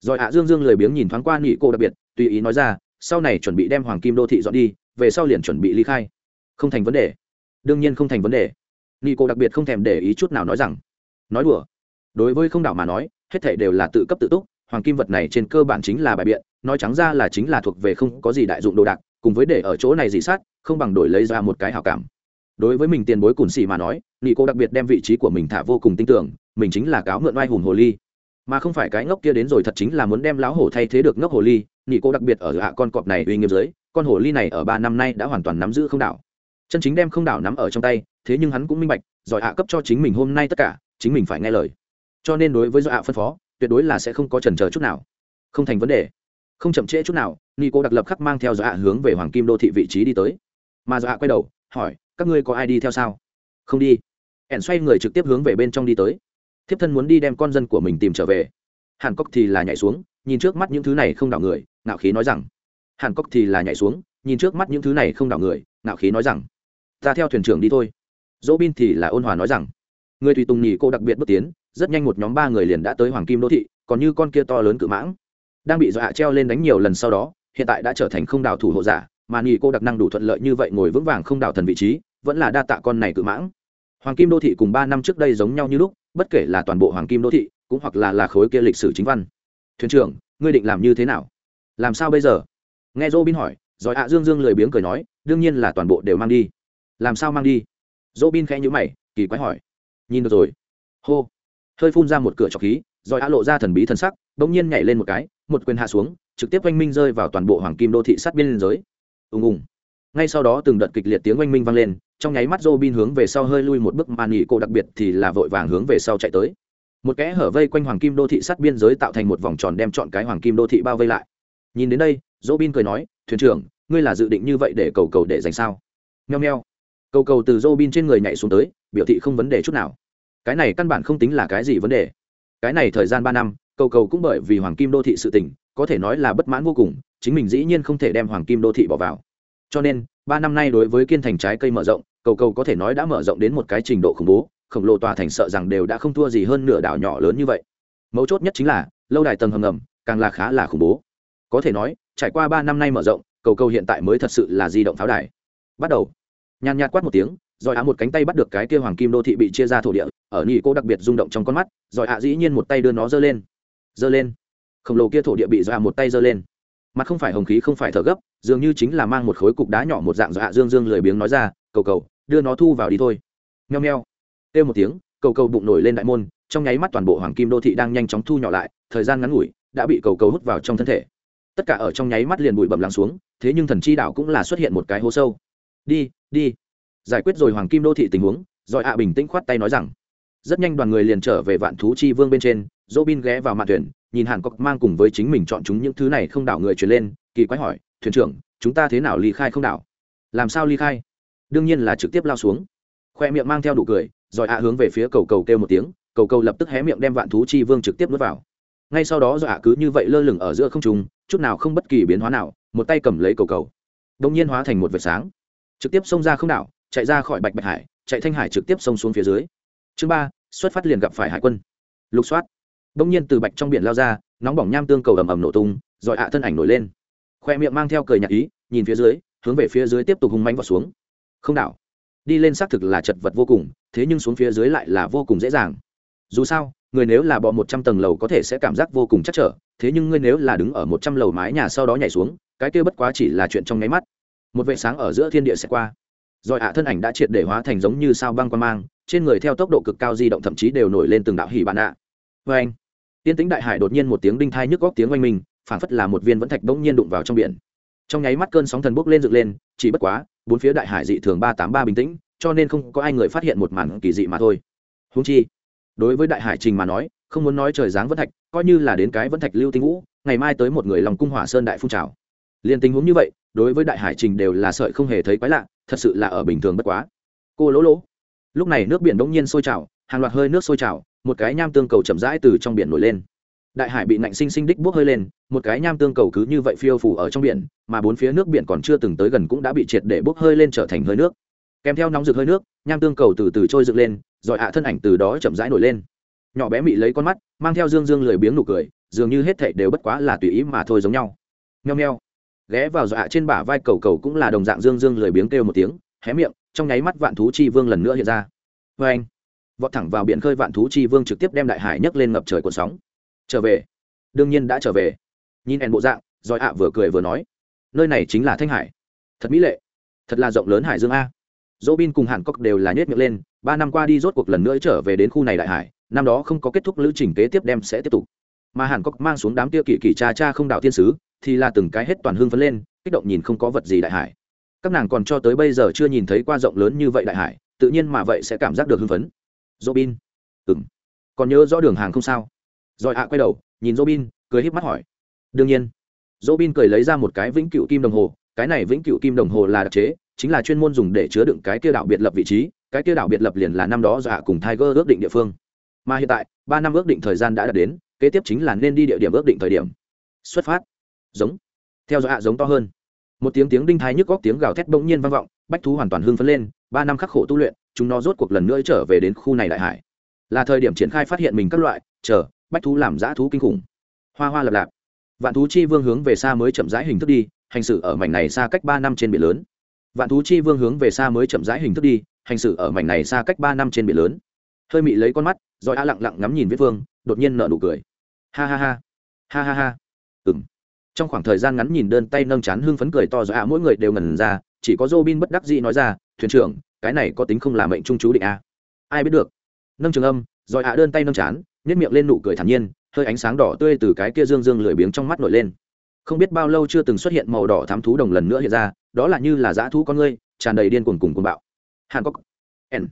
Giỏi ạ dương dương lười biếng nhìn thoáng qua nghi cô đặc biệt, tùy ý nói ra, sau này chuẩn bị đem hoàng kim đô thị dọn đi, về sau liền chuẩn bị ly khai. Không thành vấn đề. Đương nhiên không thành vấn đề. Nghi cô đặc biệt không thèm để ý chút nào nói rằng, nói đùa. Đối với không đảo mà nói, hết thể đều là tự cấp tự túc, hoàng kim vật này trên cơ bản chính là bài biện, nói trắng ra là chính là thuộc về không có gì đại dụng đồ đạc cùng với để ở chỗ này gì sát, không bằng đổi lấy ra một cái hảo cảm. Đối với mình tiền bối cùn xì mà nói, nị cô đặc biệt đem vị trí của mình thả vô cùng tin tưởng, mình chính là cáo mượn oai hùng hồ ly. Mà không phải cái ngốc kia đến rồi thật chính là muốn đem lão hổ thay thế được ngốc hồ ly, nị cô đặc biệt ở hạ con cọp này uy nghiêm dưới, con hồ ly này ở ba năm nay đã hoàn toàn nắm giữ không đảo. Chân chính đem không đảo nắm ở trong tay, thế nhưng hắn cũng minh bạch, giỏi hạ cấp cho chính mình hôm nay tất cả, chính mình phải nghe lời. Cho nên đối với do hạ phân phó, tuyệt đối là sẽ không có trần chờ chút nào. Không thành vấn đề không chậm trễ chút nào, nico đặc lập khắc mang theo dọa hướng về hoàng kim đô thị vị trí đi tới. Mà dọa quay đầu, hỏi, các ngươi có ai đi theo sao? Không đi. Ẻn xoay người trực tiếp hướng về bên trong đi tới. Thiếp thân muốn đi đem con dân của mình tìm trở về. Hàn cốc thì là nhảy xuống, nhìn trước mắt những thứ này không đảo người, ngạo khí nói rằng. Hàn cốc thì là nhảy xuống, nhìn trước mắt những thứ này không đảo người, ngạo khí nói rằng. Ta theo thuyền trưởng đi thôi. Dỗ bin thì là ôn hòa nói rằng. Người tùy tùng nhì cô đặc biệt bước tiến, rất nhanh một nhóm ba người liền đã tới hoàng kim đô thị, còn như con kia to lớn cự mãng đang bị dọa treo lên đánh nhiều lần sau đó, hiện tại đã trở thành không đảo thủ hộ giả, mà nghỉ cô đặc năng đủ thuận lợi như vậy ngồi vững vàng không đảo thần vị trí, vẫn là đa tạ con này cự mãng. Hoàng kim đô thị cùng ba năm trước đây giống nhau như lúc, bất kể là toàn bộ hoàng kim đô thị, cũng hoặc là là khối kia lịch sử chính văn. Thuyền trưởng, ngươi định làm như thế nào? Làm sao bây giờ? Nghe dô bin hỏi, rồi ạ dương dương lười biếng cười nói, đương nhiên là toàn bộ đều mang đi. Làm sao mang đi? Dô bin khẽ nhữ mày, kỳ quái hỏi. Nhìn được rồi. Hô. Hơi phun ra một cửa trọc khí, rồi ạ lộ ra thần bí thần sắc, bỗng nhiên nhảy lên một cái một quyền hạ xuống, trực tiếp oanh minh rơi vào toàn bộ hoàng kim đô thị sát biên giới. Ùng ùng. Ngay sau đó từng đợt kịch liệt tiếng oanh minh vang lên, trong nháy mắt Robin hướng về sau hơi lui một bước mà nghỉ cô đặc biệt thì là vội vàng hướng về sau chạy tới. Một kẽ hở vây quanh hoàng kim đô thị sát biên giới tạo thành một vòng tròn đem chọn cái hoàng kim đô thị bao vây lại. Nhìn đến đây, Robin cười nói, thuyền trưởng, ngươi là dự định như vậy để cầu cầu để dành sao? Nheo nheo. Cầu cầu từ Robin trên người nhảy xuống tới, biểu thị không vấn đề chút nào. Cái này căn bản không tính là cái gì vấn đề. Cái này thời gian ba năm cầu cầu cũng bởi vì hoàng kim đô thị sự tỉnh có thể nói là bất mãn vô cùng, chính mình dĩ nhiên không thể đem hoàng kim đô thị bỏ vào. Cho nên, ba năm nay đối với kiên thành trái cây mở rộng, cầu cầu có thể nói đã mở rộng đến một cái trình độ khủng bố, khổng lồ tòa thành sợ rằng đều đã không thua gì hơn nửa đảo nhỏ lớn như vậy. Mấu chốt nhất chính là, lâu đài tầng hầm ngầm, càng là khá là khủng bố. Có thể nói, trải qua ba năm nay mở rộng, cầu cầu hiện tại mới thật sự là di động pháo đài. Bắt đầu. Nhàn nhạt quát một tiếng, rồi ạ một cánh tay bắt được cái kia hoàng kim đô thị bị chia ra thổ địa, ở nhị cô đặc biệt rung động trong con mắt, rồi ạ dĩ nhiên một tay đưa nó giơ lên giơ lên. Khổng lồ kia thổ địa bị dọa một tay giơ lên. Mặt không phải hồng khí, không phải thở gấp, dường như chính là mang một khối cục đá nhỏ một dạng dọa dương dương lười biếng nói ra, cầu cầu, đưa nó thu vào đi thôi. Nheo nheo. Kêu một tiếng, cầu cầu bụng nổi lên đại môn, trong nháy mắt toàn bộ hoàng kim đô thị đang nhanh chóng thu nhỏ lại, thời gian ngắn ngủi đã bị cầu cầu hút vào trong thân thể. Tất cả ở trong nháy mắt liền bụi bẩm lắng xuống, thế nhưng thần chi đảo cũng là xuất hiện một cái hố sâu. Đi đi. Giải quyết rồi hoàng kim đô thị tình huống, rồi ạ bình tĩnh khoát tay nói rằng, rất nhanh đoàn người liền trở về vạn thú chi vương bên trên dỗ bin ghé vào mạn thuyền, nhìn hàn cốc mang cùng với chính mình chọn chúng những thứ này không đảo người chuyển lên, kỳ quái hỏi, thuyền trưởng, chúng ta thế nào ly khai không đảo? Làm sao ly khai? Đương nhiên là trực tiếp lao xuống. Khoe miệng mang theo đủ cười, rồi ạ hướng về phía cầu cầu kêu một tiếng, cầu cầu lập tức hé miệng đem vạn thú chi vương trực tiếp nuốt vào. Ngay sau đó do ạ cứ như vậy lơ lửng ở giữa không trung, chút nào không bất kỳ biến hóa nào, một tay cầm lấy cầu cầu. Đông nhiên hóa thành một vệt sáng. Trực tiếp xông ra không đảo, chạy ra khỏi bạch bạch hải, chạy thanh hải trực tiếp xông xuống phía dưới. Chương ba, xuất phát liền gặp phải hải quân. Lục soát đông nhiên từ bạch trong biển lao ra, nóng bỏng nham tương cầu ầm ầm nổ tung, rồi ạ thân ảnh nổi lên. Khoe miệng mang theo cười nhạc ý, nhìn phía dưới, hướng về phía dưới tiếp tục hung mánh vào xuống. Không đảo. Đi lên xác thực là chật vật vô cùng, thế nhưng xuống phía dưới lại là vô cùng dễ dàng. Dù sao, người nếu là bọ một trăm tầng lầu có thể sẽ cảm giác vô cùng chắc trở, thế nhưng ngươi nếu là đứng ở một trăm lầu mái nhà sau đó nhảy xuống, cái kia bất quá chỉ là chuyện trong nháy mắt. Một vệ sáng ở giữa thiên địa sẽ qua. Rồi ạ thân ảnh đã triệt để hóa thành giống như sao băng quan mang, trên người theo tốc độ cực cao di động thậm chí đều nổi lên từng đạo hỉ bạn ạ. Vê anh tiên tính đại hải đột nhiên một tiếng đinh thai nhức góc tiếng oanh minh phản phất là một viên vẫn thạch bỗng nhiên đụng vào trong biển. Trong nháy mắt cơn sóng thần bốc lên dựng lên, chỉ bất quá, bốn phía đại hải dị thường ba tám ba bình tĩnh, cho nên không có ai người phát hiện một màn kỳ dị mà thôi. Húng chi, đối với đại hải trình mà nói, không muốn nói trời dáng vẫn thạch, coi như là đến cái vẫn thạch lưu tinh vũ, ngày mai tới một người lòng cung hỏa sơn đại phun trào. Liên tình huống như vậy, đối với đại hải trình đều là sợi không hề thấy quái lạ, thật sự là ở bình thường bất quá. Cô lỗ lỗ. Lúc này nước biển bỗng nhiên sôi trào, hàng loạt hơi nước sôi trào một cái nham tương cầu chậm rãi từ trong biển nổi lên. Đại hải bị nạnh sinh sinh đích bốc hơi lên, một cái nham tương cầu cứ như vậy phiêu phủ ở trong biển, mà bốn phía nước biển còn chưa từng tới gần cũng đã bị triệt để bốc hơi lên trở thành hơi nước. Kèm theo nóng rực hơi nước, nham tương cầu từ từ trôi dựng lên, rồi ạ thân ảnh từ đó chậm rãi nổi lên. Nhỏ bé mị lấy con mắt, mang theo dương dương lười biếng nụ cười, dường như hết thảy đều bất quá là tùy ý mà thôi giống nhau. Nheo nheo ghé vào dọa trên bả vai cầu cầu cũng là đồng dạng dương dương lười biếng kêu một tiếng, hé miệng, trong nháy mắt vạn thú chi vương lần nữa hiện ra. Vê anh vọt thẳng vào biển khơi vạn thú chi vương trực tiếp đem đại hải nhấc lên ngập trời cuộn sóng. Trở về. Đương nhiên đã trở về. Nhìn ẻn bộ dạng rồi ạ vừa cười vừa nói, nơi này chính là thanh hải. Thật mỹ lệ. Thật là rộng lớn hải dương a. Dỗ bin cùng hàn cốc đều là nhét miệng lên, ba năm qua đi rốt cuộc lần nữa trở về đến khu này đại hải, năm đó không có kết thúc lữ trình kế tiếp đem sẽ tiếp tục. Mà hàn cốc mang xuống đám tia kỳ kỳ cha cha không đạo thiên sứ, thì là từng cái hết toàn hương phấn lên, kích động nhìn không có vật gì đại hải. Các nàng còn cho tới bây giờ chưa nhìn thấy qua rộng lớn như vậy đại hải, tự nhiên mà vậy sẽ cảm giác được hưng phấn robin. Ừng còn nhớ rõ đường hàng không sao? Rồi ạ quay đầu, nhìn robin, cười híp mắt hỏi. Đương nhiên. Robin cười lấy ra một cái vĩnh cựu kim đồng hồ, cái này vĩnh cựu kim đồng hồ là đặc chế, chính là chuyên môn dùng để chứa đựng cái kia đảo biệt lập vị trí, cái kia đảo biệt lập liền là năm đó dạ cùng tiger ước định địa phương. Mà hiện tại, ba năm ước định thời gian đã đạt đến, kế tiếp chính là nên đi địa điểm ước định thời điểm. Xuất phát. Giống. Theo dõi ạ giống to hơn. Một tiếng tiếng đinh thái nhức góc tiếng gào thét bỗng nhiên vang vọng, bách thú hoàn toàn hưng phấn lên, ba năm khắc khổ tu luyện chúng nó rốt cuộc lần nữa trở về đến khu này đại hải. Là thời điểm triển khai phát hiện mình các loại, chờ, bách thú làm giã thú kinh khủng. Hoa hoa lập lạp. Vạn thú chi vương hướng về xa mới chậm rãi hình thức đi, hành xử ở mảnh này xa cách ba năm trên biển lớn. Vạn thú chi vương hướng về xa mới chậm rãi hình thức đi, hành xử ở mảnh này xa cách ba năm trên biển lớn. Hơi mị lấy con mắt, rồi a lặng lặng ngắm nhìn viết vương, đột nhiên nở nụ cười. Ha ha ha. Ha ha ha. Ừng trong khoảng thời gian ngắn nhìn đơn tay nâng chán hưng phấn cười to do a mỗi người đều ngẩn ra, chỉ có Robin bất đắc dĩ nói ra, thuyền trưởng cái này có tính không là mệnh trung chú định a ai biết được. Nâng trường âm, rồi hạ đơn tay nâng chán nhét miệng lên nụ cười thản nhiên, hơi ánh sáng đỏ tươi từ cái kia dương dương lười biếng trong mắt nổi lên. Không biết bao lâu chưa từng xuất hiện màu đỏ thám thú đồng lần nữa hiện ra, đó là như là dã thú con ngươi, tràn đầy điên cuồng cùng cuồng bạo. Hàn cốc n.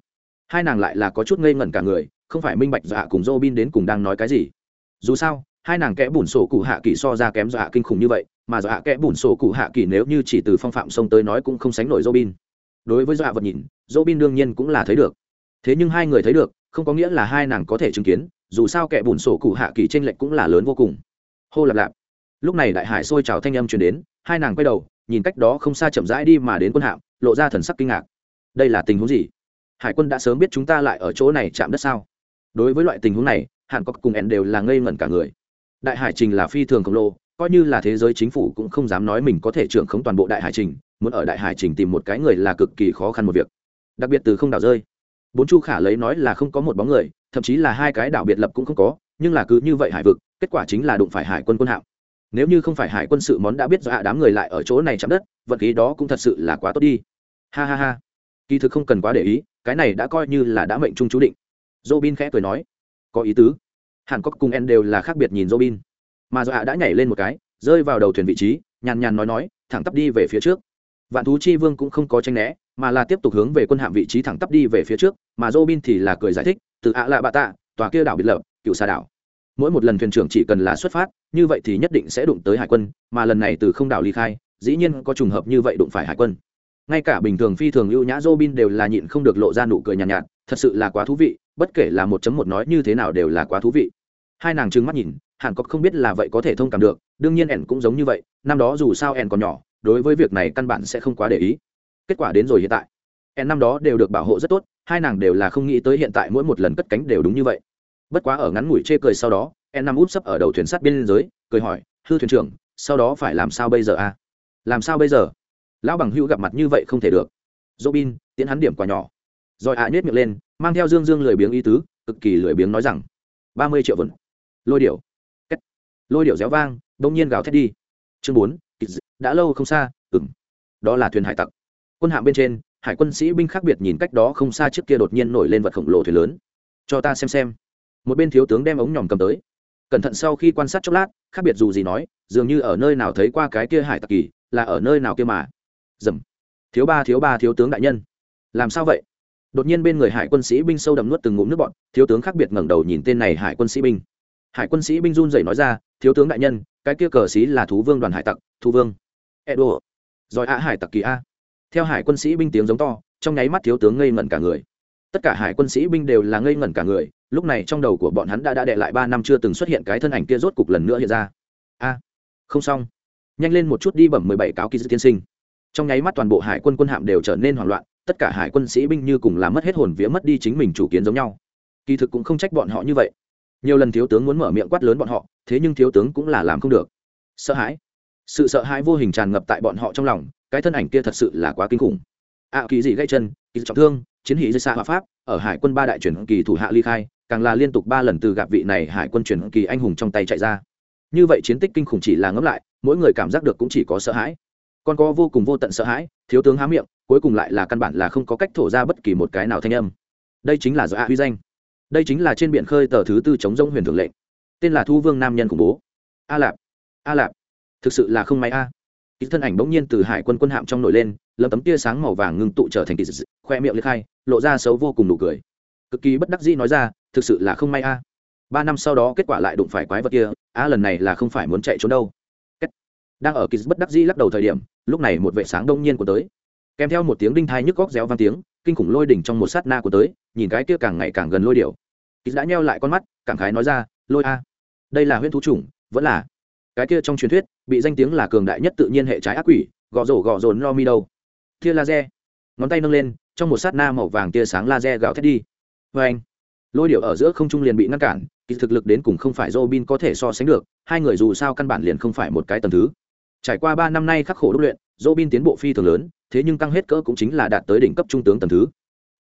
Hai nàng lại là có chút ngây ngẩn cả người, không phải minh bạch dọa cùng Robin đến cùng đang nói cái gì. Dù sao, hai nàng kẽ bùn sổ cụ hạ kỳ so ra kém dọa kinh khủng như vậy, mà dọa kẽ bùn sổ cụ hạ kỳ nếu như chỉ từ phong phạm sông tới nói cũng không sánh nổi Robin đối với Dọa vật nhìn, dỗ bin đương nhiên cũng là thấy được. Thế nhưng hai người thấy được, không có nghĩa là hai nàng có thể chứng kiến, dù sao kẻ bùn sổ cụ hạ kỳ tranh lệch cũng là lớn vô cùng. Hô lạp lạp. Lúc này đại hải sôi trào thanh âm truyền đến, hai nàng quay đầu, nhìn cách đó không xa chậm rãi đi mà đến quân hạm, lộ ra thần sắc kinh ngạc. Đây là tình huống gì? Hải quân đã sớm biết chúng ta lại ở chỗ này chạm đất sao? Đối với loại tình huống này hàn cốc cùng ẹn đều là ngây ngẩn cả người. Đại hải trình là phi thường khổng lồ, coi như là thế giới chính phủ cũng không dám nói mình có thể trưởng khống toàn bộ đại hải trình muốn ở đại hải trình tìm một cái người là cực kỳ khó khăn một việc. Đặc biệt từ không đảo rơi. Bốn chu khả lấy nói là không có một bóng người, thậm chí là hai cái đảo biệt lập cũng không có, nhưng là cứ như vậy hải vực, kết quả chính là đụng phải hải quân quân hạm. Nếu như không phải hải quân sự món đã biết do hạ đám người lại ở chỗ này chạm đất vật khí đó cũng thật sự là quá tốt đi. Ha ha ha. Kỳ thực không cần quá để ý, cái này đã coi như là đã mệnh trung chú định. Robin khẽ cười nói, có ý tứ. Hàn cốc cùng en đều là khác biệt nhìn robin. Mà do hạ đã nhảy lên một cái, rơi vào đầu thuyền vị trí, nhàn nhàn nói nói, thẳng tắp đi về phía trước vạn thú chi vương cũng không có tranh né mà là tiếp tục hướng về quân hạm vị trí thẳng tắp đi về phía trước mà robin thì là cười giải thích từ ạ lạ bạ tạ tòa kia đảo biệt lập cựu xà đảo. Mỗi một lần thuyền trưởng chỉ cần là xuất phát như vậy thì nhất định sẽ đụng tới hải quân mà lần này từ không đảo ly khai dĩ nhiên có trùng hợp như vậy đụng phải hải quân. Ngay cả bình thường phi thường ưu nhã robin đều là nhịn không được lộ ra nụ cười nhàn nhạt, nhạt thật sự là quá thú vị bất kể là một chấm một nói như thế nào đều là quá thú vị. Hai nàng trừng mắt nhìn hàn cốc không biết là vậy có thể thông cảm được đương nhiên ẻn cũng giống như vậy năm đó dù sao ẻn còn nhỏ đối với việc này căn bản sẽ không quá để ý. Kết quả đến rồi hiện tại. N năm đó đều được bảo hộ rất tốt, hai nàng đều là không nghĩ tới hiện tại mỗi một lần cất cánh đều đúng như vậy. Bất quá ở ngắn ngủi chê cười sau đó, n năm út sấp ở đầu thuyền sắt biên giới, cười hỏi, hư thuyền trưởng, sau đó phải làm sao bây giờ a làm sao bây giờ? Lão bằng hữu gặp mặt như vậy không thể được. Robin tiến hắn điểm quả nhỏ. Rồi ạ à nhét miệng lên, mang theo dương dương lười biếng ý tứ, cực kỳ lười biếng nói rằng, ba mươi triệu vần lôi điệu Kết. lôi điệu réo vang, đông nhiên gào thét đi. Chương bốn đã lâu không xa ừng đó là thuyền hải tặc. Quân hạm bên trên, hải quân sĩ binh khác biệt nhìn cách đó không xa trước kia đột nhiên nổi lên vật khổng lồ thuyền lớn. Cho ta xem xem. Một bên thiếu tướng đem ống nhòm cầm tới. Cẩn thận sau khi quan sát chốc lát, khác biệt dù gì nói, dường như ở nơi nào thấy qua cái kia hải tặc kỳ, là ở nơi nào kia mà. Dầm. Thiếu ba thiếu ba, thiếu tướng đại nhân. Làm sao vậy? Đột nhiên bên người hải quân sĩ binh sâu đầm nuốt từng ngụm nước bọn thiếu tướng khác biệt ngẩng đầu nhìn tên này hải quân sĩ binh. Hải quân sĩ binh run rẩy nói ra thiếu tướng đại nhân, cái kia cờ sĩ là thú vương đoàn hải tặc, thú vương. Edo. Rồi a hải tặc kỳ a. Theo hải quân sĩ binh tiếng giống to, trong nháy mắt thiếu tướng ngây ngẩn cả người. Tất cả hải quân sĩ binh đều là ngây ngẩn cả người, lúc này trong đầu của bọn hắn đã đã đệ lại ba năm chưa từng xuất hiện cái thân ảnh kia rốt cục lần nữa hiện ra. A. Không xong. Nhanh lên một chút đi bẩm mười bảy cáo kỳ dư tiên sinh. Trong nháy mắt toàn bộ hải quân quân hạm đều trở nên hoảng loạn, tất cả hải quân sĩ binh như cùng là mất hết hồn vía mất đi chính mình chủ kiến giống nhau. Kỳ thực cũng không trách bọn họ như vậy nhiều lần thiếu tướng muốn mở miệng quát lớn bọn họ thế nhưng thiếu tướng cũng là làm không được. Sợ hãi. Sự sợ hãi vô hình tràn ngập tại bọn họ trong lòng cái thân ảnh kia thật sự là quá kinh khủng. Ạ à, kỳ gì gây chân kỳ trọng thương chiến hỷ dưới xa hòa pháp ở hải quân ba đại truyền kỳ thủ hạ ly khai càng là liên tục ba lần từ gặp vị này hải quân truyền kỳ anh hùng trong tay chạy ra. Như vậy chiến tích kinh khủng chỉ là ngẫm lại mỗi người cảm giác được cũng chỉ có sợ hãi. Còn có vô cùng vô tận sợ hãi thiếu tướng há miệng cuối cùng lại là căn bản là không có cách thổ ra bất kỳ một cái nào thanh âm. Đây chính là do a huy danh đây chính là trên biển khơi tờ thứ tư chống rông huyền thường lệnh. Tên là thu vương nam nhân khủng bố. A lạp a lạp, thực sự là không may a. Ít thân ảnh bỗng nhiên từ hải quân quân hạm trong nổi lên, lấm tấm tia sáng màu vàng ngưng tụ trở thành kỳ dị, khoe miệng liệt khai, lộ ra xấu vô cùng nụ cười. Cực kỳ bất đắc dĩ nói ra, thực sự là không may a. Ba năm sau đó kết quả lại đụng phải quái vật kia a lần này là không phải muốn chạy trốn đâu. Đang ở kỳ bất đắc dĩ lắc đầu thời điểm, lúc này một vệ sáng đông nhiên của tới. Kèm theo một tiếng đinh thai nhức góc réo vang tiếng, kinh khủng lôi đỉnh trong một sát na của tới, nhìn cái kia càng ngày càng gần lôi điệu kỳ đã nheo lại con mắt, cảm khái nói ra, lôi a, đây là huyễn thú chủng, vẫn là. Cái kia trong truyền thuyết, bị danh tiếng là cường đại nhất tự nhiên hệ trái ác quỷ gò rổ gò rồn lo mi đâu. Tia laser. Ngón tay nâng lên, trong một sát na màu vàng tia sáng laser gạo thét đi. Vê anh, lôi điệu ở giữa không trung liền bị ngăn cản kỳ thực lực đến cùng không phải Robin có thể so sánh được, hai người dù sao căn bản liền không phải một cái tầng thứ. Trải qua ba năm nay khắc khổ đúc luyện, Robin tiến bộ phi thường lớn, thế nhưng tăng hết cỡ cũng chính là đạt tới đỉnh cấp trung tướng tầng thứ.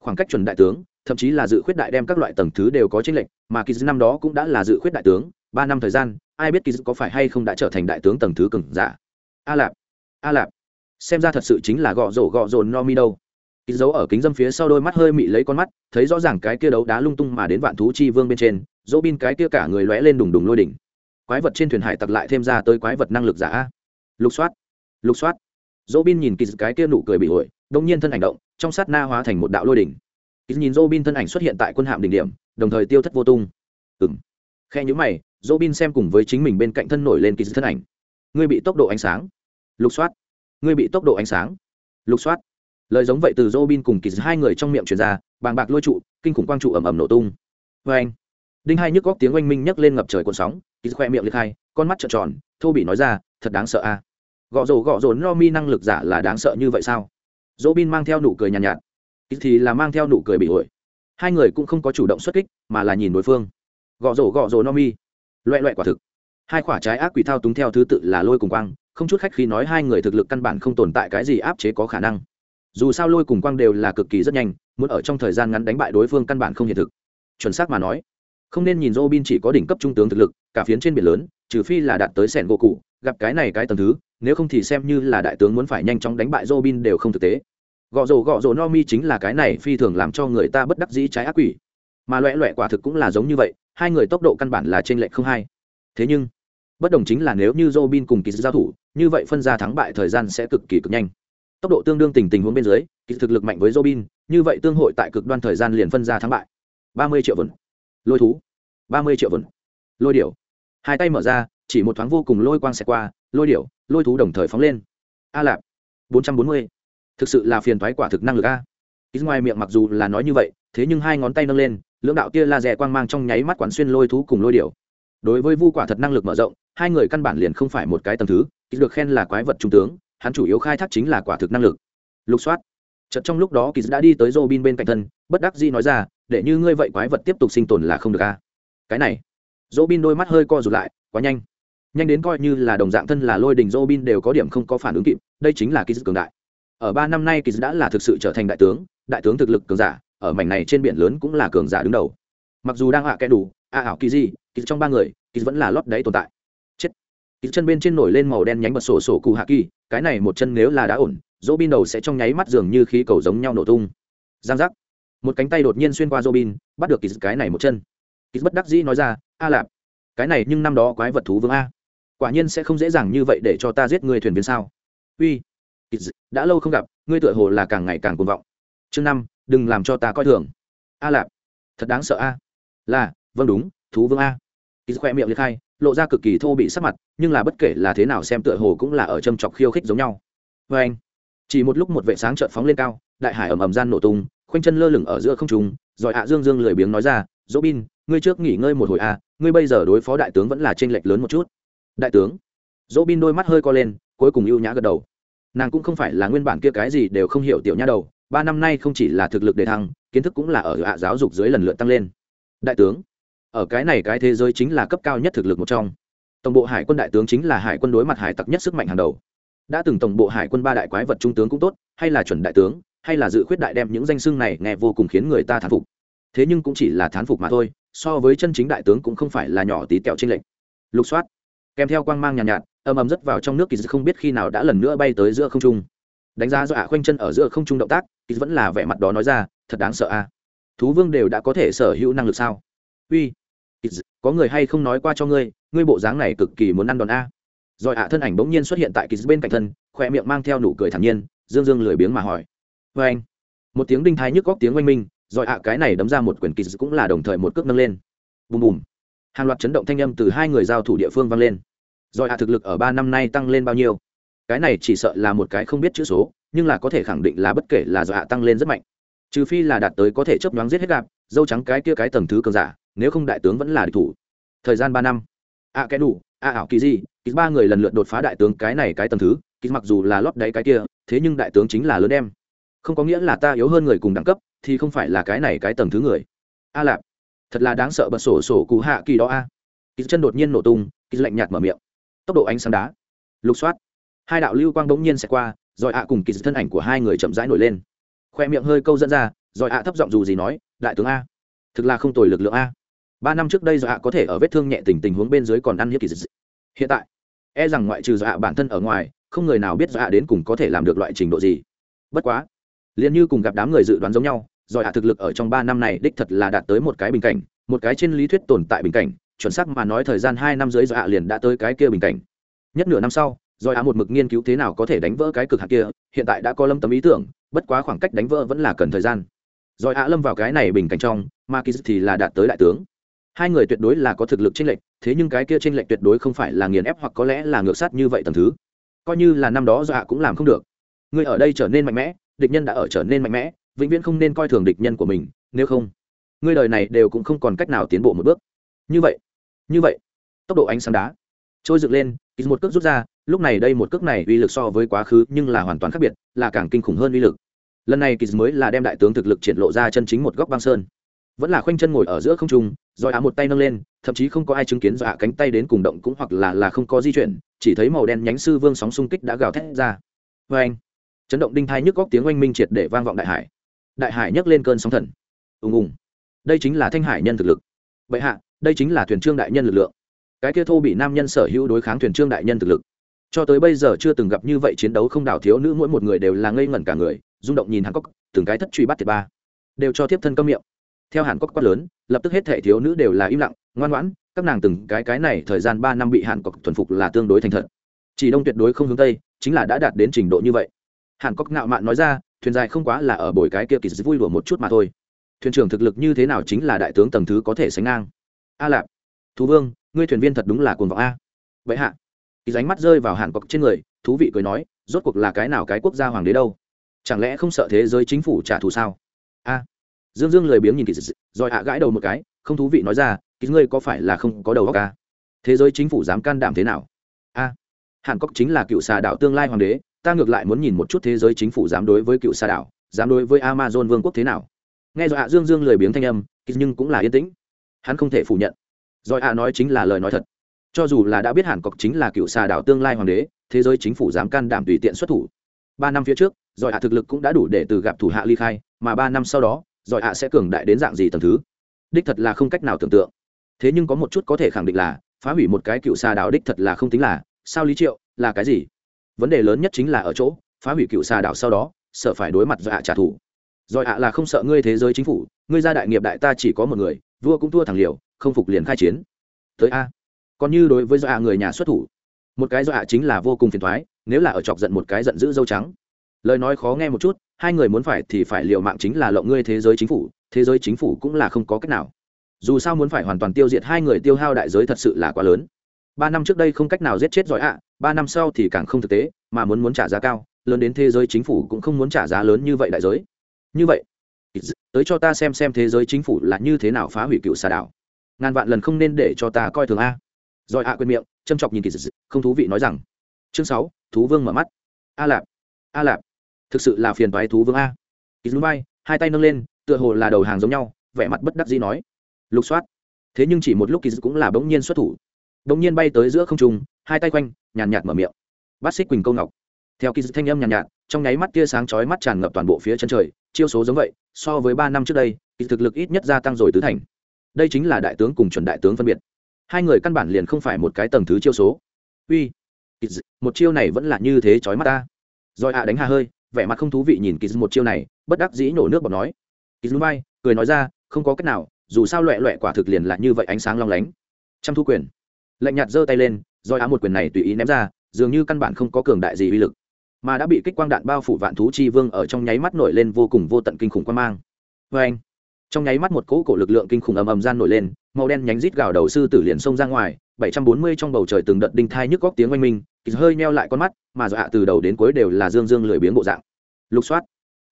Khoảng cách chuẩn đại tướng thậm chí là dự khuyết đại đem các loại tầng thứ đều có chênh lệnh, mà kỳ năm đó cũng đã là dự khuyết đại tướng ba năm thời gian ai biết kỳ có phải hay không đã trở thành đại tướng tầng thứ cường giả? A lạp a lạp xem ra thật sự chính là gọ rổ gọ rồn no mi đâu. Kỳ dấu ở kính dâm phía sau đôi mắt hơi mị lấy con mắt thấy rõ ràng cái kia đấu đá lung tung mà đến vạn thú chi vương bên trên Robin bin cái kia cả người lóe lên đùng đùng lôi đỉnh. Quái vật trên thuyền hải tặc lại thêm ra tới quái vật năng lực giả lục soát lục soát. Robin bin nhìn kỳ cái kia nụ cười bị uội, đột nhiên thân hành động trong sát na hóa thành một đạo lôi đỉnh kỳ nhìn Robin thân ảnh xuất hiện tại quân hạm đỉnh điểm đồng thời tiêu thất vô tung. Ừm. khe nhíu mày Robin xem cùng với chính mình bên cạnh thân nổi lên kỳ thân ảnh. Ngươi bị tốc độ ánh sáng. Lục soát. Ngươi bị tốc độ ánh sáng. Lục soát. Lời giống vậy từ Robin cùng kỳ hai người trong miệng truyền ra bàng bạc lôi trụ kinh khủng quang trụ ầm ầm nổ tung. Oeng. đinh hai nhức góc tiếng oanh minh nhấc lên ngập trời cuộn sóng kỳ khoe miệng liệt hai con mắt trợn tròn thô bị nói ra thật đáng sợ a. À. gọ rồ gọ rồ no mi năng lực giả là đáng sợ như vậy sao? Robin mang theo nụ cười nhàn nhạt, nhạt thì là mang theo nụ cười bị ổi. Hai người cũng không có chủ động xuất kích mà là nhìn đối phương. Gõ rổ gõ rổ no mi. Loẹ loẹ quả thực. Hai quả trái ác quỷ thao túng theo thứ tự là lôi cùng quang không chút khách khi nói hai người thực lực căn bản không tồn tại cái gì áp chế có khả năng. Dù sao lôi cùng quang đều là cực kỳ rất nhanh muốn ở trong thời gian ngắn đánh bại đối phương căn bản không hiện thực. Chuẩn xác mà nói không nên nhìn Robin chỉ có đỉnh cấp trung tướng thực lực, cả phiến trên biển lớn, trừ phi là đạt tới sẹn gỗ cụ, gặp cái này cái tầng thứ, nếu không thì xem như là đại tướng muốn phải nhanh chóng đánh bại Robin đều không thực tế. Gọ rồ gọ rồ Nomi chính là cái này phi thường làm cho người ta bất đắc dĩ trái ác quỷ. Mà loẹ loẹ quả thực cũng là giống như vậy, hai người tốc độ căn bản là trên lệch không hai. Thế nhưng, bất đồng chính là nếu như Robin cùng Kỳ giao thủ, như vậy phân ra thắng bại thời gian sẽ cực kỳ cực nhanh. Tốc độ tương đương tình tình huống bên dưới, Kỳ thực lực mạnh với Robin, như vậy tương hội tại cực đoan thời gian liền phân ra thắng bại. Ba mươi triệu vốn lôi thú ba mươi triệu vườn lôi điểu hai tay mở ra chỉ một thoáng vô cùng lôi quang xẹt qua lôi điểu lôi thú đồng thời phóng lên a lạp bốn trăm bốn mươi thực sự là phiền thoái quả thực năng lực a ít ngoài miệng mặc dù là nói như vậy thế nhưng hai ngón tay nâng lên lưỡng đạo tia laser quang mang trong nháy mắt quán xuyên lôi thú cùng lôi điểu đối với vu quả thật năng lực mở rộng hai người căn bản liền không phải một cái tầm thứ ít được khen là quái vật trung tướng hắn chủ yếu khai thác chính là quả thực năng lực lục soát chợt trong lúc đó kỳ đã đi tới Robin bên cạnh thân, bất đắc dĩ nói ra, để như ngươi vậy quái vật tiếp tục sinh tồn là không được a. Cái này, Robin đôi mắt hơi co rụt lại, quá nhanh. Nhanh đến coi như là đồng dạng thân là lôi đình Robin đều có điểm không có phản ứng kịp, đây chính là kỳ cường đại. Ở ba năm nay kỳ đã là thực sự trở thành đại tướng, đại tướng thực lực cường giả, ở mảnh này trên biển lớn cũng là cường giả đứng đầu. Mặc dù đang hạ kẻ đủ, a ảo kỳ gì, kỳ trong ba người, kỳ vẫn là lót đáy tồn tại. Chết. Kỳ chân bên trên nổi lên màu đen nhánh bật sổ sổ cụ hạ kỳ, cái này một chân nếu là đã ổn, Robin đầu sẽ trong nháy mắt dường như khí cầu giống nhau nổ tung. Giang giác. Một cánh tay đột nhiên xuyên qua Robin, bắt được kỳ cái này một chân. Kỳ bất đắc dĩ nói ra, "A lạp, cái này nhưng năm đó quái vật thú vương a, quả nhiên sẽ không dễ dàng như vậy để cho ta giết người thuyền viên sao?" Uy, đã lâu không gặp, ngươi tựa hồ là càng ngày càng cuồng vọng. Chương năm, đừng làm cho ta coi thường. A lạp, thật đáng sợ a. Là, vâng đúng, thú vương a. Kỳ khoe miệng liệt khai, lộ ra cực kỳ thô bị sắc mặt, nhưng là bất kể là thế nào xem tựa hồ cũng là ở châm chọc khiêu khích giống nhau. vê anh, chỉ một lúc một vệ sáng trợn phóng lên cao đại hải ầm ầm gian nổ tung khoanh chân lơ lửng ở giữa không trung rồi hạ dương dương lười biếng nói ra dỗ bin ngươi trước nghỉ ngơi một hồi à ngươi bây giờ đối phó đại tướng vẫn là t lệch lớn một chút đại tướng dỗ bin đôi mắt hơi co lên cuối cùng ưu nhã gật đầu nàng cũng không phải là nguyên bản kia cái gì đều không hiểu tiểu nha đầu ba năm nay không chỉ là thực lực đề thăng kiến thức cũng là ở hạ giáo dục dưới lần lượt tăng lên. Đại tướng ở cái này cái thế giới chính là cấp cao nhất thực lực một trong. Tổng bộ hải quân đại tướng chính là hải quân đối mặt hải tặc nhất sức mạnh hàng đầu. Đã từng tổng bộ hải quân ba đại quái vật trung tướng cũng tốt hay là chuẩn đại tướng hay là dự khuyết đại đem những danh xưng này nghe vô cùng khiến người ta thán phục. Thế nhưng cũng chỉ là thán phục mà thôi so với chân chính đại tướng cũng không phải là nhỏ tí tẹo trên lệnh lục soát kèm theo quang mang nhàn nhạt, nhạt ầm ầm rất vào trong nước kỳ dư không biết khi nào đã lần nữa bay tới giữa không trung. Đánh giá do ạ khoanh chân ở giữa không trung động tác kỳ vẫn là vẻ mặt đó nói ra, thật đáng sợ a. Thú vương đều đã có thể sở hữu năng lực sao? Uy có người hay không nói qua cho ngươi ngươi bộ dáng này cực kỳ muốn ăn đòn a. Rồi ạ, thân ảnh bỗng nhiên xuất hiện tại kỳ bên cạnh thân khoe miệng mang theo nụ cười thản nhiên, dương dương lười biếng mà hỏi. Vê anh. Một tiếng đinh thái nhức góc tiếng oanh minh, rồi ạ, cái này đấm ra một quyển kỳ cũng là đồng thời một cước nâng lên. Bùm bùm. Hàng loạt chấn động thanh âm từ hai người giao thủ địa phương vang lên rồi ạ thực lực ở ba năm nay tăng lên bao nhiêu? Cái này chỉ sợ là một cái không biết chữ số, nhưng là có thể khẳng định là bất kể là do ạ tăng lên rất mạnh. Trừ phi là đạt tới có thể chấp nhoáng giết hết gạp, dâu trắng cái kia cái tầng thứ cường giả, nếu không đại tướng vẫn là địch thủ. Thời gian ba năm. Ạ cái đủ. A ảo kỳ gì? Kỳ ba người lần lượt đột phá đại tướng cái này cái tầm thứ, kỳ mặc dù là lót đáy cái kia, thế nhưng đại tướng chính là lớn em không có nghĩa là ta yếu hơn người cùng đẳng cấp, thì không phải là cái này cái tầm thứ người. A lạp. Thật là đáng sợ bật sổ sổ cụ hạ kỳ đó a. Kỳ chân đột nhiên nổ tung, kỳ lạnh nhạt mở miệng tốc độ ánh sáng đá. Lục soát. Hai đạo lưu quang bỗng nhiên sẽ qua, rồi ạ cùng kỳ thân ảnh của hai người chậm rãi nổi lên. Khoe miệng hơi câu dẫn ra, rồi ạ thấp giọng dù gì nói, đại tướng a, thực là không tồi lực lượng a. Ba năm trước đây rồi ạ có thể ở vết thương nhẹ tình tình huống bên dưới còn ăn hiếp kỳ dị hiện tại e rằng ngoại trừ dạ bản thân ở ngoài, không người nào biết rồi ạ đến cùng có thể làm được loại trình độ gì. Bất quá, liền như cùng gặp đám người dự đoán giống nhau, rồi ạ thực lực ở trong ba năm này đích thật là đạt tới một cái bình cảnh, một cái trên lý thuyết tồn tại bình cảnh chuẩn xác mà nói thời gian hai năm dưới rồi hạ liền đã tới cái kia bình cảnh. Nhất nửa năm sau rồi hạ một mực nghiên cứu thế nào có thể đánh vỡ cái cực hạn kia, hiện tại đã có lâm tấm ý tưởng, bất quá khoảng cách đánh vỡ vẫn là cần thời gian. Rồi hạ lâm vào cái này bình cảnh trong mà kỳ thì là đạt tới đại tướng. Hai người tuyệt đối là có thực lực chênh lệch, thế nhưng cái kia chênh lệch tuyệt đối không phải là nghiền ép hoặc có lẽ là ngược sát như vậy tầm thứ. Coi như là năm đó ạ cũng làm không được. Người ở đây trở nên mạnh mẽ, địch nhân đã ở trở nên mạnh mẽ, vĩnh viễn không nên coi thường địch nhân của mình, nếu không ngươi đời này đều cũng không còn cách nào tiến bộ một bước. Như vậy như vậy, tốc độ ánh sáng đá trôi dựng lên ít một cước rút ra, lúc này đây một cước này uy lực so với quá khứ nhưng là hoàn toàn khác biệt, là càng kinh khủng hơn uy lực. Lần này kỳ mới là đem đại tướng thực lực triển lộ ra chân chính một góc băng sơn. Vẫn là khoanh chân ngồi ở giữa không trung rồi á một tay nâng lên, thậm chí không có ai chứng kiến dọa cánh tay đến cùng động cũng hoặc là là không có di chuyển, chỉ thấy màu đen nhánh sư vương sóng xung kích đã gào thét ra. Vê anh, chấn động đinh thai nhức góc tiếng oanh minh triệt để vang vọng đại hải. Đại hải nhấc lên cơn sóng thần. Ùng ùng. Đây chính là thanh hải nhân thực lực. Bệ hạ đây chính là thuyền trương đại nhân lực lượng. Cái kia thô bị nam nhân sở hữu đối kháng thuyền trương đại nhân thực lực. Cho tới bây giờ chưa từng gặp như vậy chiến đấu không đảo thiếu nữ, mỗi một người đều là ngây ngẩn cả người, rung động nhìn hàn cốc từng cái thất truy bắt thiệt ba. Đều cho tiếp thân câm miệng. Theo hàn cốc quát lớn, lập tức hết thể thiếu nữ đều là im lặng, ngoan ngoãn, các nàng từng cái cái này thời gian ba năm bị hàn cốc thuần phục là tương đối thành thật. Chỉ đông tuyệt đối không hướng tây, chính là đã đạt đến trình độ như vậy. Hàn cốc ngạo mạn nói ra, thuyền dài không quá là ở bồi cái kia kỳ vui đùa một chút mà thôi. Thuyền trưởng thực lực như thế nào chính là đại tướng tầng thứ có thể sánh ngang a lạp. Thú vương, ngươi thuyền viên thật đúng là cuồng vọng a. Vậy hạ. Kỳ ránh mắt rơi vào hàn cọc trên người, thú vị cười nói, rốt cuộc là cái nào cái quốc gia hoàng đế đâu? Chẳng lẽ không sợ thế giới chính phủ trả thù sao? A. Dương dương lười biếng nhìn kỳ rồi hạ gãi đầu một cái, không thú vị nói ra, kỳ ngươi có phải là không có đầu óc a? Thế giới chính phủ dám can đảm thế nào? A. Hàn cọc chính là cựu xà đạo tương lai hoàng đế, ta ngược lại muốn nhìn một chút thế giới chính phủ dám đối với cựu xà đạo dám đối với amazon vương quốc thế nào? Nghe rồi hạ dương dương lười biếng thanh âm nhưng cũng là yên tĩnh hắn không thể phủ nhận. Giỏi hạ à nói chính là lời nói thật. Cho dù là đã biết hàn cọc chính là cựu xà đảo tương lai hoàng đế, thế giới chính phủ dám can đảm tùy tiện xuất thủ. Ba năm phía trước giỏi hạ à thực lực cũng đã đủ để từ gặp thủ hạ ly khai, mà ba năm sau đó giỏi hạ à sẽ cường đại đến dạng gì tầng thứ? Đích thật là không cách nào tưởng tượng. Thế nhưng có một chút có thể khẳng định là, phá hủy một cái cựu xà đảo đích thật là không tính là, sao lý triệu, là cái gì? Vấn đề lớn nhất chính là ở chỗ, phá hủy cựu xà đảo sau đó, sợ phải đối mặt do hạ trả thù rồi hạ là không sợ ngươi thế giới chính phủ, ngươi gia đại nghiệp đại ta chỉ có một người, vua cũng thua thằng liều, không phục liền khai chiến. Tới a. Còn như đối với do người nhà xuất thủ, một cái do chính là vô cùng phiền thoái nếu là ở chọc giận một cái giận dữ dâu trắng. Lời nói khó nghe một chút, hai người muốn phải thì phải liệu mạng chính là lộng ngươi thế giới chính phủ, thế giới chính phủ cũng là không có cách nào. Dù sao muốn phải hoàn toàn tiêu diệt hai người tiêu hao đại giới thật sự là quá lớn. Ba năm trước đây không cách nào giết chết giỏi ạ ba năm sau thì càng không thực tế, mà muốn muốn trả giá cao, lớn đến thế giới chính phủ cũng không muốn trả giá lớn như vậy đại giới như vậy tới cho ta xem xem thế giới chính phủ là như thế nào phá hủy cựu xà đảo. Ngàn vạn lần không nên để cho ta coi thường a. Rồi ạ quên miệng châm chọc nhìn kỳ dị không thú vị nói rằng. Chương sáu thú vương mở mắt. A lạp a lạp thực sự là phiền toái thú vương a. Kỳ dùn bay hai tay nâng lên tựa hồ là đầu hàng giống nhau vẻ mặt bất đắc dĩ nói. Lục soát. Thế nhưng chỉ một lúc kỳ dùn cũng là bỗng nhiên xuất thủ. Bỗng nhiên bay tới giữa không trung hai tay quanh nhàn nhạt mở miệng. Bát xích quỳnh câu ngọc. Theo kỳ dùn thanh âm nhàn nhạt, trong nháy mắt tia sáng chói mắt tràn ngập toàn bộ phía chân trời, chiêu số giống vậy, so với ba năm trước đây, thì thực lực ít nhất gia tăng rồi tứ thành. Đây chính là đại tướng cùng chuẩn đại tướng phân biệt. Hai người căn bản liền không phải một cái tầng thứ chiêu số. Uy một chiêu này vẫn là như thế chói mắt ta. Rồi hạ à đánh hà hơi, vẻ mặt không thú vị nhìn kỳ một chiêu này, bất đắc dĩ nổ nước bọt nói. Kỳ dư bay cười nói ra, không có cách nào, dù sao loẹ loẹ quả thực liền là như vậy ánh sáng long lánh. Trăm thu quyền. Lạnh nhạt giơ tay lên, rồi á à một quyền này tùy ý ném ra, dường như căn bản không có cường đại gì uy lực mà đã bị kích quang đạn bao phủ vạn thú chi vương ở trong nháy mắt nổi lên vô cùng vô tận kinh khủng quan mang. Vê anh, trong nháy mắt một cỗ cổ lực lượng kinh khủng ầm ầm gian nổi lên, màu đen nhánh rít gào đầu sư tử liền xông ra ngoài 740 trong bầu trời từng đợt đinh thai nhức góc tiếng oanh minh, kịch hơi meo lại con mắt, mà dọa từ đầu đến cuối đều là dương dương lười biếng bộ dạng. Lục soát,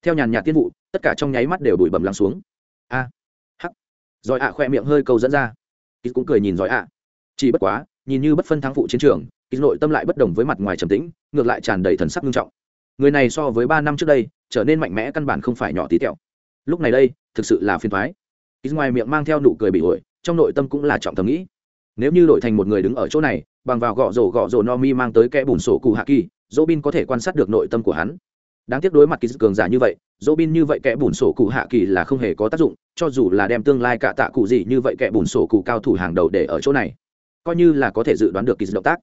theo nhàn nhạt tiên vụ, tất cả trong nháy mắt đều đuổi bầm lắng xuống. A, hắc. Giỏi ạ khoe miệng hơi câu dẫn ra. Kịch cũng cười nhìn giỏi ạ. Chỉ bất quá, nhìn như bất phân thắng phụ chiến trường kỳ nội tâm lại bất đồng với mặt ngoài trầm tĩnh, ngược lại tràn đầy thần sắc nghiêm trọng. Người này so với ba năm trước đây, trở nên mạnh mẽ căn bản không phải nhỏ tí tẹo. Lúc này đây, thực sự là phiền thoái kỳ ngoài miệng mang theo nụ cười bị ổi trong nội tâm cũng là trọng thầm nghĩ. Nếu như đổi thành một người đứng ở chỗ này, bằng vào gõ rổ gõ rổ no mi mang tới kẽ bùn sổ cụ hạ kỳ dỗ bin có thể quan sát được nội tâm của hắn. Đáng tiếc đối mặt kỳ cường giả như vậy dỗ bin như vậy kẽ bùn sổ cụ hạ kỳ là không hề có tác dụng, cho dù là đem tương lai cả tạ cụ gì như vậy kẽ bùn sổ cụ cao thủ hàng đầu để ở chỗ này, coi như là có thể dự đoán được kỳ động tác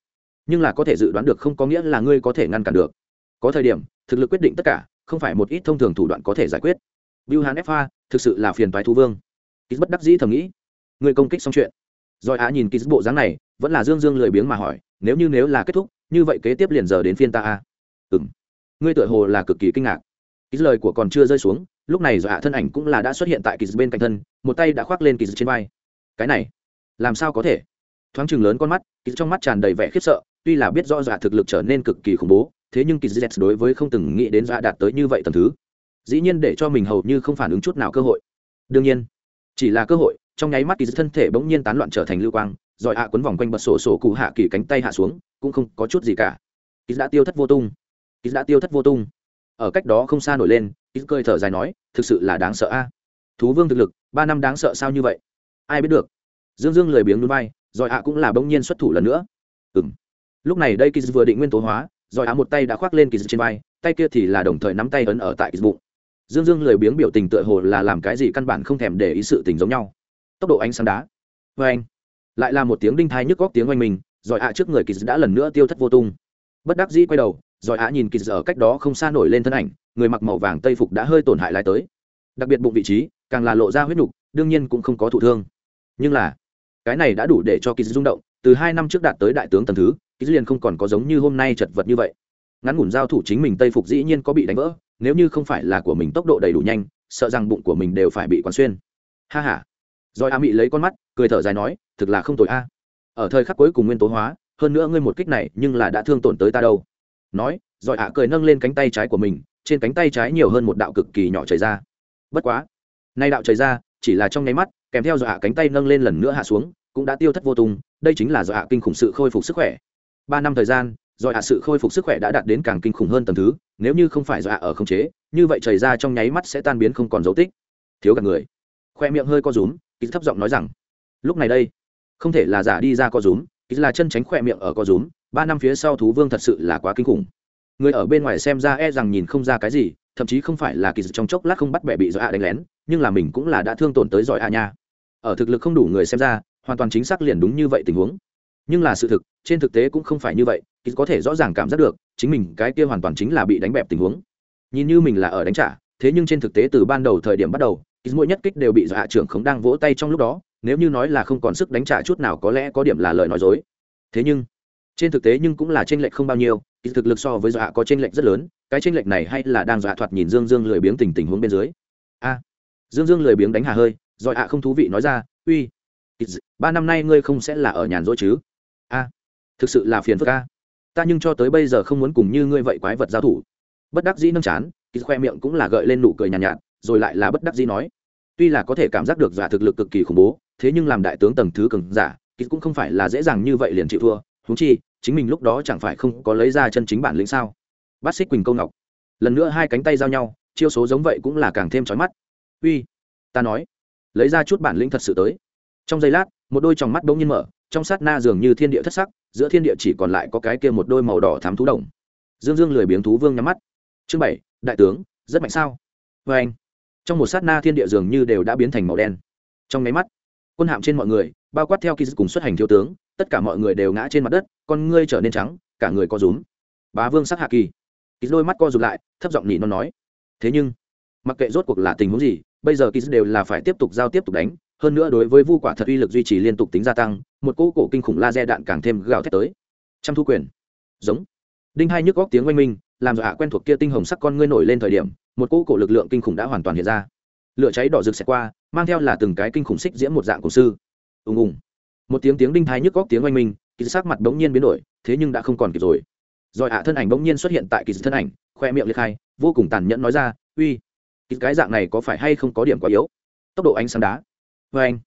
nhưng là có thể dự đoán được không có nghĩa là ngươi có thể ngăn cản được có thời điểm thực lực quyết định tất cả không phải một ít thông thường thủ đoạn có thể giải quyết Bưu Hán Fa thực sự là phiền toái thú vương. Kịch bất đắc dĩ thầm nghĩ. Người công kích xong chuyện. Rồi á nhìn Kịch bộ dáng này, vẫn là Dương Dương lười biếng mà hỏi, nếu như nếu là kết thúc, như vậy kế tiếp liền giờ đến phiên ta a. Ừm. Ngươi tựa hồ là cực kỳ kinh ngạc. Kịch lời của còn chưa rơi xuống, lúc này Dạ thân ảnh cũng là đã xuất hiện tại Kịch bên cạnh thân, một tay đã khoác lên Kịch trên vai. Cái này, làm sao có thể? Thoáng chừng lớn con mắt, Kịch trong mắt tràn đầy vẻ khiếp sợ, tuy là biết rõ Dạ thực lực trở nên cực kỳ khủng bố, thế nhưng Kịch đối với không từng nghĩ đến Dạ đạt tới như vậy tầm thứ. Dĩ nhiên để cho mình hầu như không phản ứng chút nào cơ hội. Đương nhiên chỉ là cơ hội trong nháy mắt kỳ thân thể bỗng nhiên tán loạn trở thành lưu quang rồi hạ quấn vòng quanh bật sổ sổ cụ hạ kỳ cánh tay hạ xuống cũng không có chút gì cả. Kỳ đã tiêu thất vô tung. Kỳ đã tiêu thất vô tung. Ở cách đó không xa nổi lên kỳ cười thở dài nói thực sự là đáng sợ a. Thú vương thực lực ba năm đáng sợ sao như vậy? Ai biết được. Dương dương lười biếng núi bay rồi hạ cũng là bỗng nhiên xuất thủ lần nữa. Ừng lúc này đây kỳ vừa định nguyên tố hóa, rồi á một tay đã khoác lên kỳ trên vai, tay kia thì là đồng thời nắm tay ấn ở tại kỳ bụng. Dương dương lười biếng biểu tình tựa hồ là làm cái gì căn bản không thèm để ý sự tình giống nhau. Tốc độ ánh sáng đá. Vê anh, lại là một tiếng đinh thai nhức góc tiếng oanh mình, rồi ạ trước người kỳ đã lần nữa tiêu thất vô tung. Bất đắc dĩ quay đầu, rồi ạ nhìn kỳ ở cách đó không xa nổi lên thân ảnh, người mặc màu vàng tây phục đã hơi tổn hại lại tới. Đặc biệt bụng vị trí, càng là lộ ra huyết nhục, đương nhiên cũng không có thụ thương. Nhưng là, cái này đã đủ để cho kỳ rung động, từ hai năm trước đạt tới đại tướng tầm thứ kỳ liền không còn có giống như hôm nay chật vật như vậy. Ngắn ngủn giao thủ chính mình tây phục dĩ nhiên có bị đánh vỡ, nếu như không phải là của mình tốc độ đầy đủ nhanh, sợ rằng bụng của mình đều phải bị quán xuyên. Ha h a rồi a mị lấy con mắt, cười thở dài nói, thực là không tội a. Ở thời khắc cuối cùng nguyên tố hóa, hơn nữa ngươi một kích này, nhưng là đã thương tổn tới ta đâu. Nói, rồi ạ cười nâng lên cánh tay trái của mình, trên cánh tay trái nhiều hơn một đạo cực kỳ nhỏ chảy ra. Bất quá, nay đạo chảy ra, chỉ là trong nháy mắt, kèm theo dọa cánh tay nâng lên lần nữa hạ xuống, cũng đã tiêu thất vô tung, đây chính là dọa kinh khủng sự khôi phục sức khỏe ba năm thời gian do hạ sự khôi phục sức khỏe đã đạt đến càng kinh khủng hơn tầng thứ, nếu như không phải do hạ ở không chế, như vậy chảy ra trong nháy mắt sẽ tan biến không còn dấu tích. Thiếu cả người. Khoe miệng hơi co rúm ký thấp giọng nói rằng, lúc này đây, không thể là giả đi ra co rúm ký là chân tránh khoe miệng ở co rúm, ba năm phía sau thú vương thật sự là quá kinh khủng. Người ở bên ngoài xem ra e rằng nhìn không ra cái gì, thậm chí không phải là kỳ trong chốc lát không bắt bẻ bị do hạ đánh lén, nhưng là mình cũng là đã thương tổn tới giỏi hạ nha. Ở thực lực không đủ người xem ra, hoàn toàn chính xác liền đúng như vậy tình huống nhưng là sự thực, trên thực tế cũng không phải như vậy kýt có thể rõ ràng cảm giác được, chính mình cái kia hoàn toàn chính là bị đánh bẹp tình huống. Nhìn như mình là ở đánh trả, thế nhưng trên thực tế từ ban đầu thời điểm bắt đầu kýt mỗi nhất kích đều bị dọa trưởng không đang vỗ tay trong lúc đó, nếu như nói là không còn sức đánh trả chút nào có lẽ có điểm là lời nói dối. Thế nhưng, trên thực tế nhưng cũng là tranh lệch không bao nhiêu kýt thực lực so với dọa có tranh lệch rất lớn, cái tranh lệch này hay là đang dọa thoạt nhìn dương dương lười biếng tình tình huống bên dưới. A, dương dương lười biếng đánh hà hơi, rồi ạ không thú vị nói ra, uy ba năm nay ngươi không sẽ là ở nhàn rỗi chứ? A thực sự là phiền phức a. Ta nhưng cho tới bây giờ không muốn cùng như ngươi vậy quái vật giao thủ. Bất đắc dĩ nâng chán kỳ khoe miệng cũng là gợi lên nụ cười nhàn nhạt, nhạt rồi lại là bất đắc dĩ nói. Tuy là có thể cảm giác được giả thực lực cực kỳ khủng bố thế nhưng làm đại tướng tầng thứ cường giả kỳ cũng không phải là dễ dàng như vậy liền chịu thua. Húng chi chính mình lúc đó chẳng phải không có lấy ra chân chính bản lĩnh sao? Bát xích quỳnh câu ngọc. Lần nữa hai cánh tay giao nhau chiêu số giống vậy cũng là càng thêm trói mắt. Uy ta nói lấy ra chút bản lĩnh thật sự tới. Trong giây lát một đôi tròng mắt bỗng nhiên mở trong sát na dường như thiên địa thất sắc, giữa thiên địa chỉ còn lại có cái kia một đôi màu đỏ thám thú đồng. Dương dương lười biếng thú vương nhắm mắt. Chương bảy, đại tướng, rất mạnh sao? Vê anh, trong một sát na thiên địa dường như đều đã biến thành màu đen. Trong nháy mắt, quân hạm trên mọi người, bao quát theo khi cùng xuất hành thiếu tướng, tất cả mọi người đều ngã trên mặt đất, con ngươi trở nên trắng, cả người co rúm. Bá vương sắc hạ kỳ. Ký đôi mắt co rụt lại, thấp giọng nhị nó nói. Thế nhưng, mặc kệ rốt cuộc là tình huống gì, bây giờ ký đều là phải tiếp tục giao tiếp tục đánh hơn nữa đối với vu quả thật uy lực duy trì liên tục tính gia tăng, một cỗ cổ kinh khủng laser đạn càng thêm gào thét tới. Trăm thu quyền. Giống. Đinh hai nhức góc tiếng oanh minh, làm dọa quen thuộc kia tinh hồng sắc con ngươi nổi lên thời điểm, một cỗ cổ lực lượng kinh khủng đã hoàn toàn hiện ra. Lửa cháy đỏ rực xẹt qua, mang theo là từng cái kinh khủng xích diễm một dạng cổ sư. Ùng ùng. Một tiếng tiếng đinh thái nhức góc tiếng oanh minh, kỳ sắc mặt bỗng nhiên biến đổi, thế nhưng đã không còn kịp rồi. Rồi ạ, thân ảnh bỗng nhiên xuất hiện tại kỳ thân ảnh, khoe miệng liệt khai vô cùng tàn nhẫn nói ra, uy kỳ cái dạng này có phải hay không có điểm quá yếu? Tốc độ ánh sáng đá vê anh.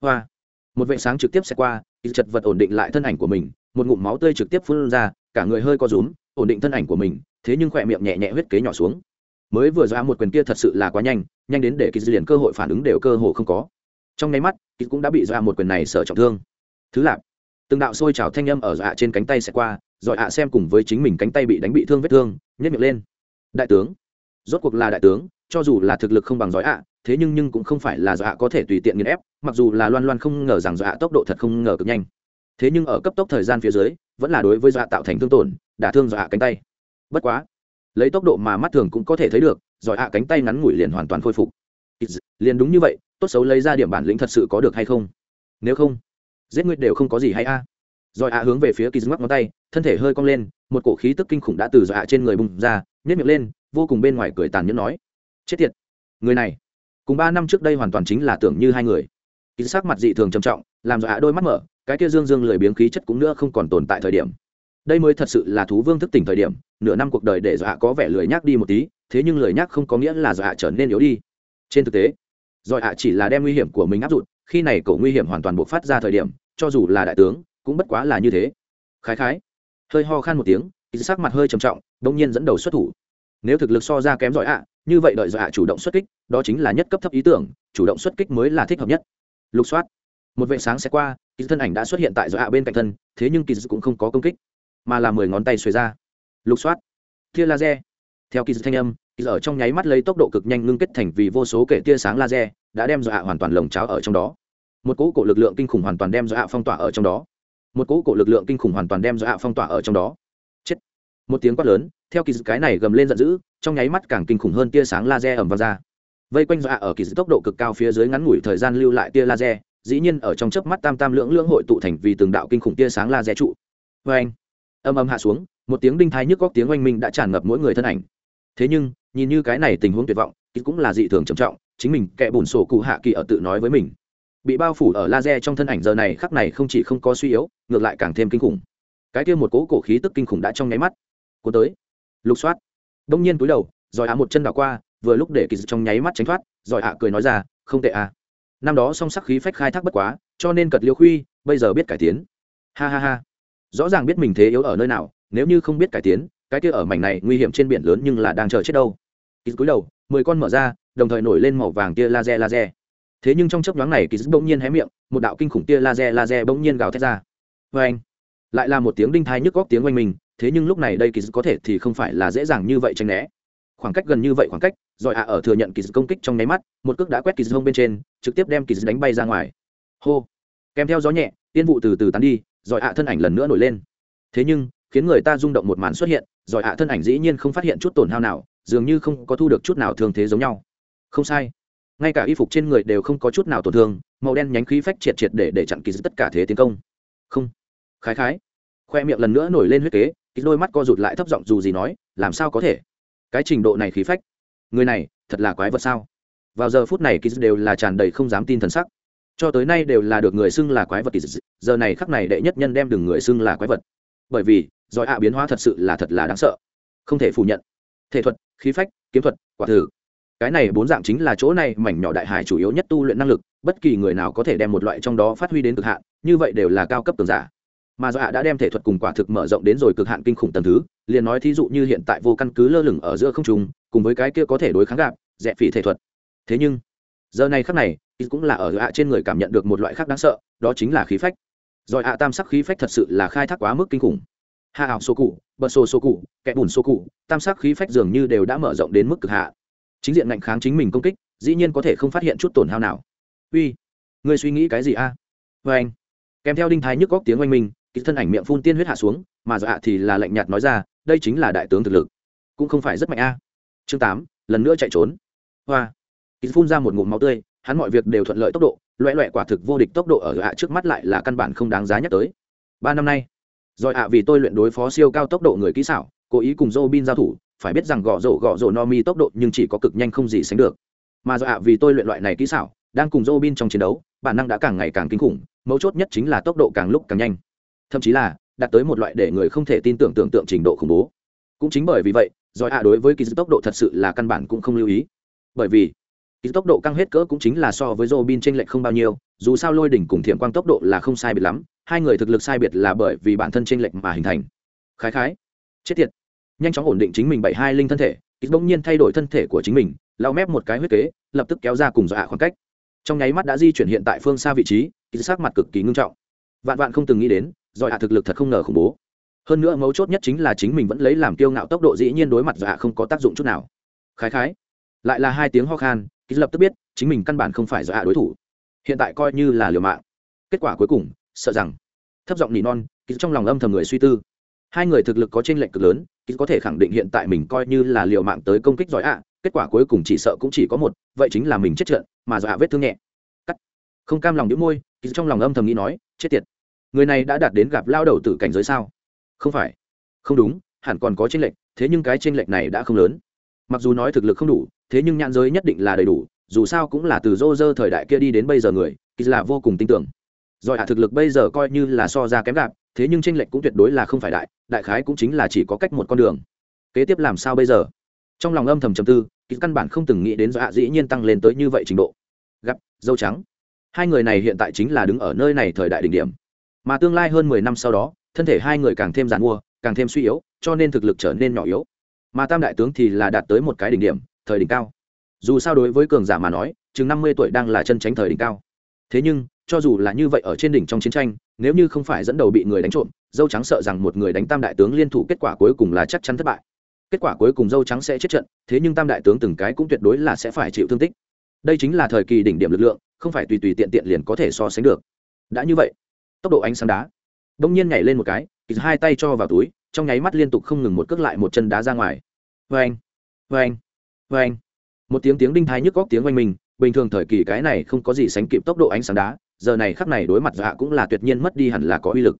Hoa. Một vệ sáng trực tiếp xẹt qua ít chật vật ổn định lại thân ảnh của mình, một ngụm máu tươi trực tiếp phun ra, cả người hơi co rúm, ổn định thân ảnh của mình, thế nhưng khỏe miệng nhẹ nhẹ huyết kế nhỏ xuống. Mới vừa ra một quyền kia thật sự là quá nhanh nhanh đến để kỳ liền cơ hội phản ứng đều cơ hội không có. Trong nháy mắt kỳ cũng đã bị ra một quyền này sợ trọng thương. Thứ lạp từng đạo sôi trào thanh âm ở dạ trên cánh tay sẽ qua, rồi ạ xem cùng với chính mình cánh tay bị đánh bị thương vết thương nhất miệng lên. Đại tướng. Rốt cuộc là đại tướng, cho dù là thực lực không bằng giỏi ạ thế nhưng nhưng cũng không phải là dọa có thể tùy tiện nghiền ép, mặc dù là loan loan không ngờ rằng dọa tốc độ thật không ngờ cực nhanh. Thế nhưng ở cấp tốc thời gian phía dưới, vẫn là đối với dọa tạo thành thương tổn, đả thương dọa cánh tay. Bất quá, lấy tốc độ mà mắt thường cũng có thể thấy được giỏi hạ cánh tay ngắn ngủi liền hoàn toàn khôi phục. Liền đúng như vậy, tốt xấu lấy ra điểm bản lĩnh thật sự có được hay không? Nếu không, giết người đều không có gì hay a. À. giỏi hạ hướng về phía kỳ ngoắc ngón tay, thân thể hơi cong lên, một cổ khí tức kinh khủng đã từ giỏi hạ trên người bùng ra nhét miệng lên, vô cùng bên ngoài cười tàn nhẫn nói, chết tiệt, người này cùng ba năm trước đây hoàn toàn chính là tưởng như hai người. Kín sắc mặt dị thường trầm trọng, làm dọa đôi mắt mở, cái kia dương dương lười biếng khí chất cũng nữa không còn tồn tại thời điểm. Đây mới thật sự là thú vương thức tỉnh thời điểm, nửa năm cuộc đời để dọa có vẻ lười nhác đi một tí, thế nhưng lười nhác không có nghĩa là dọa trở nên yếu đi. Trên thực tế, dọa chỉ là đem nguy hiểm của mình áp dụng, khi này cậu nguy hiểm hoàn toàn buộc phát ra thời điểm, cho dù là đại tướng, cũng bất quá là như thế. Khái khái, hơi ho khan một tiếng sắc mặt hơi trầm trọng đông nhiên dẫn đầu xuất thủ. Nếu thực lực so ra kém giỏi ạ như vậy đợi dọa chủ động xuất kích, đó chính là nhất cấp thấp ý tưởng, chủ động xuất kích mới là thích hợp nhất. Lục soát. Một vệ sáng sẽ qua, kỳ thân ảnh đã xuất hiện tại dọa bên cạnh thân, thế nhưng kỳ cũng không có công kích, mà là mười ngón tay xuề ra. Lục soát. Tia laser. Theo kỳ thanh âm, kỳ ở trong nháy mắt lấy tốc độ cực nhanh ngưng kết thành vì vô số kể tia sáng laser, đã đem dọa hoàn toàn lồng cháo ở trong đó. Một cỗ cổ lực lượng kinh khủng hoàn toàn đem dọa phong tỏa ở trong đó. Một cỗ cổ lực lượng kinh khủng hoàn toàn đem dọa phong tỏa ở trong đó một tiếng quát lớn, theo kỳ cái này gầm lên giận dữ, trong nháy mắt càng kinh khủng hơn tia sáng laser ẩm vào ra. Vây quanh dọa ở kỳ tốc độ cực cao phía dưới ngắn ngủi thời gian lưu lại tia laser, dĩ nhiên ở trong chớp mắt tam tam lưỡng lưỡng hội tụ thành vì từng đạo kinh khủng tia sáng laser trụ. Vê anh. Âm âm hạ xuống, một tiếng đinh thai nhức góc tiếng oanh minh đã tràn ngập mỗi người thân ảnh. Thế nhưng, nhìn như cái này tình huống tuyệt vọng ít cũng là dị thường trầm trọng, chính mình kẻ bùn sổ cụ hạ kỳ ở tự nói với mình. Bị bao phủ ở laser trong thân ảnh giờ này khắc này không chỉ không có suy yếu, ngược lại càng thêm kinh khủng. Cái kia một cố cổ khí tức kinh khủng đã trong nháy mắt cuốn tới. Lục soát. Đông nhiên túi đầu giỏi ạ một chân đảo qua, vừa lúc để kỳ trong nháy mắt tránh thoát giỏi ạ cười nói ra, không tệ à năm đó song sắc khí phách khai thác bất quá, cho nên cật liêu khuy, bây giờ biết cải tiến. Ha ha ha. Rõ ràng biết mình thế yếu ở nơi nào, nếu như không biết cải tiến, cái kia ở mảnh này nguy hiểm trên biển lớn nhưng là đang chờ chết đâu. Kỳ cúi đầu, mười con mở ra, đồng thời nổi lên màu vàng tia laser laser. Thế nhưng trong chớp nhoáng này, kỳ bỗng nhiên hé miệng, một đạo kinh khủng tia laser laser bỗng nhiên gào thét ra. Vê anh lại là một tiếng đinh thai nhức góc tiếng oanh mình thế nhưng lúc này đây kỳ có thể thì không phải là dễ dàng như vậy tránh né. Khoảng cách gần như vậy khoảng cách, rồi ạ ở thừa nhận kỳ công kích trong nháy mắt, một cước đã quét kỳ hông bên trên, trực tiếp đem kỳ đánh bay ra ngoài. Hô! Kèm theo gió nhẹ, tiên vụ từ từ tán đi, rồi ạ thân ảnh lần nữa nổi lên. Thế nhưng, khiến người ta rung động một màn xuất hiện, rồi ạ thân ảnh dĩ nhiên không phát hiện chút tổn hao nào, dường như không có thu được chút nào thương thế giống nhau. Không sai. Ngay cả y phục trên người đều không có chút nào tổn thương, màu đen nhánh khí phách triệt triệt để để chặn kỳ tất cả thế tiến công. Không khái khái. Khoe miệng lần nữa nổi lên huyết kế ít đôi mắt co rụt lại thấp giọng dù gì nói, làm sao có thể? Cái trình độ này khí phách. Người này, thật là quái vật sao? Vào giờ phút này kỳ đều là tràn đầy không dám tin thần sắc. Cho tới nay đều là được người xưng là quái vật kỳ giờ này khắc này đệ nhất nhân đem đừng người xưng là quái vật. Bởi vì, giỏi ạ biến hóa thật sự là thật là đáng sợ. Không thể phủ nhận. Thể thuật, khí phách, kiếm thuật, quả thử cái này bốn dạng chính là chỗ này mảnh nhỏ đại hải chủ yếu nhất tu luyện năng lực, bất kỳ người nào có thể đem một loại trong đó phát huy đến cực hạn, như vậy đều là cao cấp tường giả mà do hạ đã đem thể thuật cùng quả thực mở rộng đến rồi cực hạn kinh khủng tầm thứ, liền nói thí dụ như hiện tại vô căn cứ lơ lửng ở giữa không trung, cùng với cái kia có thể đối kháng gạp dẹp phỉ thể thuật. Thế nhưng, giờ này khắc này cũng là ở hạ trên người cảm nhận được một loại khác đáng sợ, đó chính là khí phách. Rồi hạ tam sắc khí phách thật sự là khai thác quá mức kinh khủng. Hạ ảo số cụ, bật sổ số cụ, kẻ bùn số cụ, tam sắc khí phách dường như đều đã mở rộng đến mức cực hạ. Chính diện ngạnh kháng chính mình công kích, dĩ nhiên có thể không phát hiện chút tổn hao nào. Uy, ngươi suy nghĩ cái gì a? Vê anh kèm theo đinh thái nhức góc tiếng oanh minh kỹ thân ảnh miệng phun tiên huyết hạ xuống, mà dọa thì là lạnh nhạt nói ra, đây chính là đại tướng thực lực. Cũng không phải rất mạnh a. Chương tám, lần nữa chạy trốn. Hoa. Kỹ phun ra một ngụm máu tươi, hắn mọi việc đều thuận lợi tốc độ, loẹ loẹ quả thực vô địch tốc độ ở hạ trước mắt lại là căn bản không đáng giá nhắc tới. Ba năm nay, rồi ạ vì tôi luyện đối phó siêu cao tốc độ người kỹ xảo, cố ý cùng Robin giao thủ, phải biết rằng gõ rổ gõ rổ no mi tốc độ nhưng chỉ có cực nhanh không gì sánh được. Mà do ạ vì tôi luyện loại này kỹ xảo, đang cùng Robin trong chiến đấu, bản năng đã càng ngày càng kinh khủng, mấu chốt nhất chính là tốc độ càng lúc càng nhanh thậm chí là đạt tới một loại để người không thể tin tưởng tưởng tượng trình độ khủng bố. Cũng chính bởi vì vậy giỏi ạ đối với kỹ tốc độ thật sự là căn bản cũng không lưu ý. Bởi vì kỹ tốc độ căng hết cỡ cũng chính là so với Robin tranh lệch không bao nhiêu, dù sao lôi đỉnh cùng thiểm quang tốc độ là không sai biệt lắm, hai người thực lực sai biệt là bởi vì bản thân tranh lệch mà hình thành. Khái khái, chết tiệt. Nhanh chóng ổn định chính mình bảy hai linh thân thể ít bỗng nhiên thay đổi thân thể của chính mình, lau mép một cái huyết kế, lập tức kéo ra cùng dọa khoảng cách. Trong nháy mắt đã di chuyển hiện tại phương xa vị trí ít sắc mặt cực kỳ ngưng trọng. Vạn vạn không từng nghĩ đến giỏi hạ thực lực thật không ngờ khủng bố. Hơn nữa mấu chốt nhất chính là chính mình vẫn lấy làm kiêu ngạo tốc độ dĩ nhiên đối mặt dọa không có tác dụng chút nào. Khái khái. Lại là hai tiếng ho khan ít lập tức biết chính mình căn bản không phải dọa đối thủ. Hiện tại coi như là liều mạng. Kết quả cuối cùng, sợ rằng, thấp giọng nỉ non kỳ trong lòng âm thầm người suy tư. Hai người thực lực có trên lệch cực lớn kỳ có thể khẳng định hiện tại mình coi như là liều mạng tới công kích giỏi ạ. Kết quả cuối cùng chỉ sợ cũng chỉ có một, vậy chính là mình chết trận, mà dọa vết thương nhẹ. Cắt. Không cam lòng đĩu môi kỳ trong lòng âm thầm nghĩ nói, chết tiệt người này đã đạt đến gặp lao đầu tử cảnh giới sao? Không phải. Không đúng, hẳn còn có tranh lệch, thế nhưng cái tranh lệch này đã không lớn. Mặc dù nói thực lực không đủ, thế nhưng nhãn giới nhất định là đầy đủ, dù sao cũng là từ rô rơ thời đại kia đi đến bây giờ người kỳ là vô cùng tin tưởng. Rồi hạ thực lực bây giờ coi như là so ra kém gạp thế nhưng tranh lệch cũng tuyệt đối là không phải đại đại khái cũng chính là chỉ có cách một con đường. Kế tiếp làm sao bây giờ? Trong lòng âm thầm trầm tư kỳ căn bản không từng nghĩ đến do hạ dĩ nhiên tăng lên tới như vậy trình độ. Gặp, dâu trắng. Hai người này hiện tại chính là đứng ở nơi này thời đại đỉnh điểm mà tương lai hơn mười năm sau đó, thân thể hai người càng thêm giàn mua, càng thêm suy yếu, cho nên thực lực trở nên nhỏ yếu. Mà tam đại tướng thì là đạt tới một cái đỉnh điểm, thời đỉnh cao. Dù sao đối với cường giả mà nói, chừng năm mươi tuổi đang là chân tránh thời đỉnh cao. Thế nhưng, cho dù là như vậy ở trên đỉnh trong chiến tranh, nếu như không phải dẫn đầu bị người đánh trộm, dâu trắng sợ rằng một người đánh tam đại tướng liên thủ kết quả cuối cùng là chắc chắn thất bại. Kết quả cuối cùng dâu trắng sẽ chết trận, thế nhưng tam đại tướng từng cái cũng tuyệt đối là sẽ phải chịu thương tích. Đây chính là thời kỳ đỉnh điểm lực lượng, không phải tùy tùy tiện tiện liền có thể so sánh được. Đã như vậy tốc độ ánh sáng đá. Đông nhiên nhảy lên một cái hai tay cho vào túi, trong nháy mắt liên tục không ngừng một cước lại một chân đá ra ngoài. Vê anh vê anh vê anh một tiếng tiếng đinh thái nhức góc tiếng oanh mình, bình thường thời kỳ cái này không có gì sánh kịp tốc độ ánh sáng đá, giờ này khắc này đối mặt dạ cũng là tuyệt nhiên mất đi hẳn là có uy lực.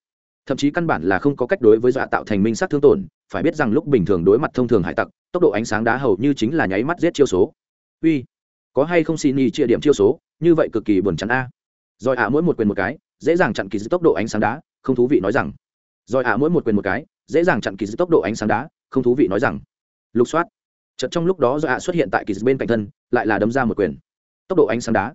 Thậm chí căn bản là không có cách đối với dạ tạo thành minh sát thương tổn, phải biết rằng lúc bình thường đối mặt thông thường hải tặc, tốc độ ánh sáng đá hầu như chính là nháy mắt giết chiêu số. Uy, có hay không xin nhì chia điểm chiêu số, như vậy cực kỳ buồn chắn a. Rồi ạ, mỗi một quyền một cái dễ dàng chặn kỳ dư tốc độ ánh sáng đá, không thú vị nói rằng. Rồi ạ, mỗi một quyền một cái, dễ dàng chặn kỳ dư tốc độ ánh sáng đá, không thú vị nói rằng. Lục soát. Chợt trong lúc đó do ạ xuất hiện tại kỳ dư bên cạnh thân, lại là đấm ra một quyền. Tốc độ ánh sáng đá.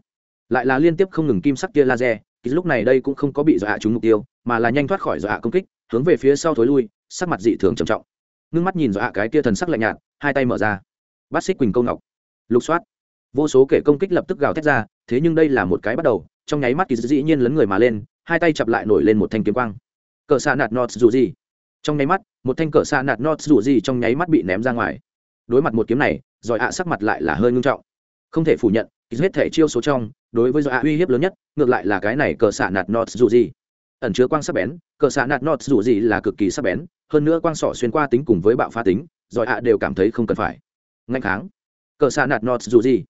Lại là liên tiếp không ngừng kim sắc kia laser, kỳ lúc này đây cũng không có bị dọa trúng mục tiêu, mà là nhanh thoát khỏi dọa công kích, hướng về phía sau thối lui, sắc mặt dị thường trầm trọng. Ngưng mắt nhìn dọa cái kia thần sắc lạnh nhạt, hai tay mở ra. Bát xích quỳnh câu ngọc. Lục soát. Vô số kể công kích lập tức gào thét ra, thế nhưng đây là một cái bắt đầu trong nháy mắt kỳ dĩ nhiên lấn người mà lên, hai tay chập lại nổi lên một thanh kiếm quang. Cờ xạ nạt nọt dù gì? Trong nháy mắt, một thanh cờ xạ nạt nọt dù gì trong nháy mắt bị ném ra ngoài. Đối mặt một kiếm này, giỏi ạ sắc mặt lại là hơi ngưng trọng. Không thể phủ nhận hết thể chiêu số trong, đối với do uy hiếp lớn nhất, ngược lại là cái này cờ xạ nạt nọt dù gì. Ẩn chứa quang sắc bén, cờ xạ nạt nọt dù gì là cực kỳ sắc bén, hơn nữa quang sỏ xuyên qua tính cùng với bạo phá tính, giỏi ạ đều cảm thấy không cần phải. Ngạnh kháng. Cờ xạ nạt nọt dù gì?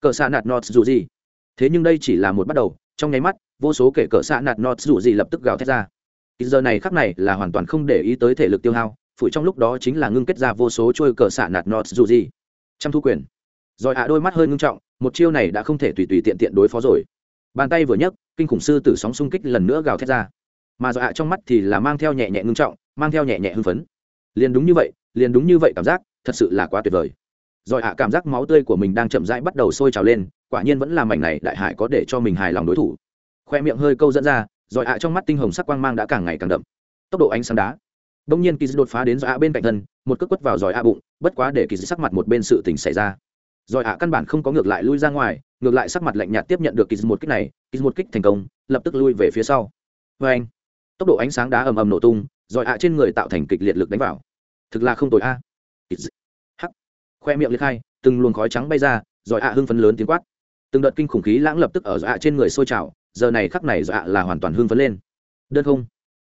Cờ xạ nạt nọt dù gì? Thế nhưng đây chỉ là một bắt đầu trong nháy mắt, vô số kể cờ xạ nạt nọt dù gì lập tức gào thét ra. Giờ này khắc này là hoàn toàn không để ý tới thể lực tiêu hao, phủi trong lúc đó chính là ngưng kết ra vô số trôi cờ xạ nạt nọt dù gì. Trăm thu quyền. Rồi ạ, đôi mắt hơi ngưng trọng, một chiêu này đã không thể tùy tùy tiện tiện đối phó rồi. Bàn tay vừa nhấc, kinh khủng sư tử sóng xung kích lần nữa gào thét ra. Mà rồi dọa trong mắt thì là mang theo nhẹ nhẹ ngưng trọng, mang theo nhẹ nhẹ hưng phấn. Liền đúng như vậy, liền đúng như vậy cảm giác, thật sự là quá tuyệt vời. Rồi ạ, cảm giác máu tươi của mình đang chậm rãi bắt đầu sôi trào lên quả nhiên vẫn là mảnh này đại hải có để cho mình hài lòng đối thủ. Khoe miệng hơi câu dẫn ra, rồi ạ trong mắt tinh hồng sắc quang mang đã càng ngày càng đậm. Tốc độ ánh sáng đá. Đông nhiên kỳ đột phá đến rồi ạ bên cạnh thân, một cước quất vào rồi ạ bụng, bất quá để kỳ sắc mặt một bên sự tình xảy ra. Rồi ạ căn bản không có ngược lại lui ra ngoài, ngược lại sắc mặt lạnh nhạt tiếp nhận được kỳ một kích này kỳ một kích thành công, lập tức lui về phía sau. Vê anh, tốc độ ánh sáng đá ầm ầm nổ tung, rồi ạ trên người tạo thành kịch liệt lực đánh vào. Thực là không tội a. Hắc. Khoe miệng liệt hai, từng luồng khói trắng bay ra, rồi ạ hưng phấn lớn tiếng quát từng đợt kinh khủng khí lãng lập tức ở dạ ạ trên người sôi trào, giờ này khắc này dạ ạ là hoàn toàn hưng phấn lên. Đơn không.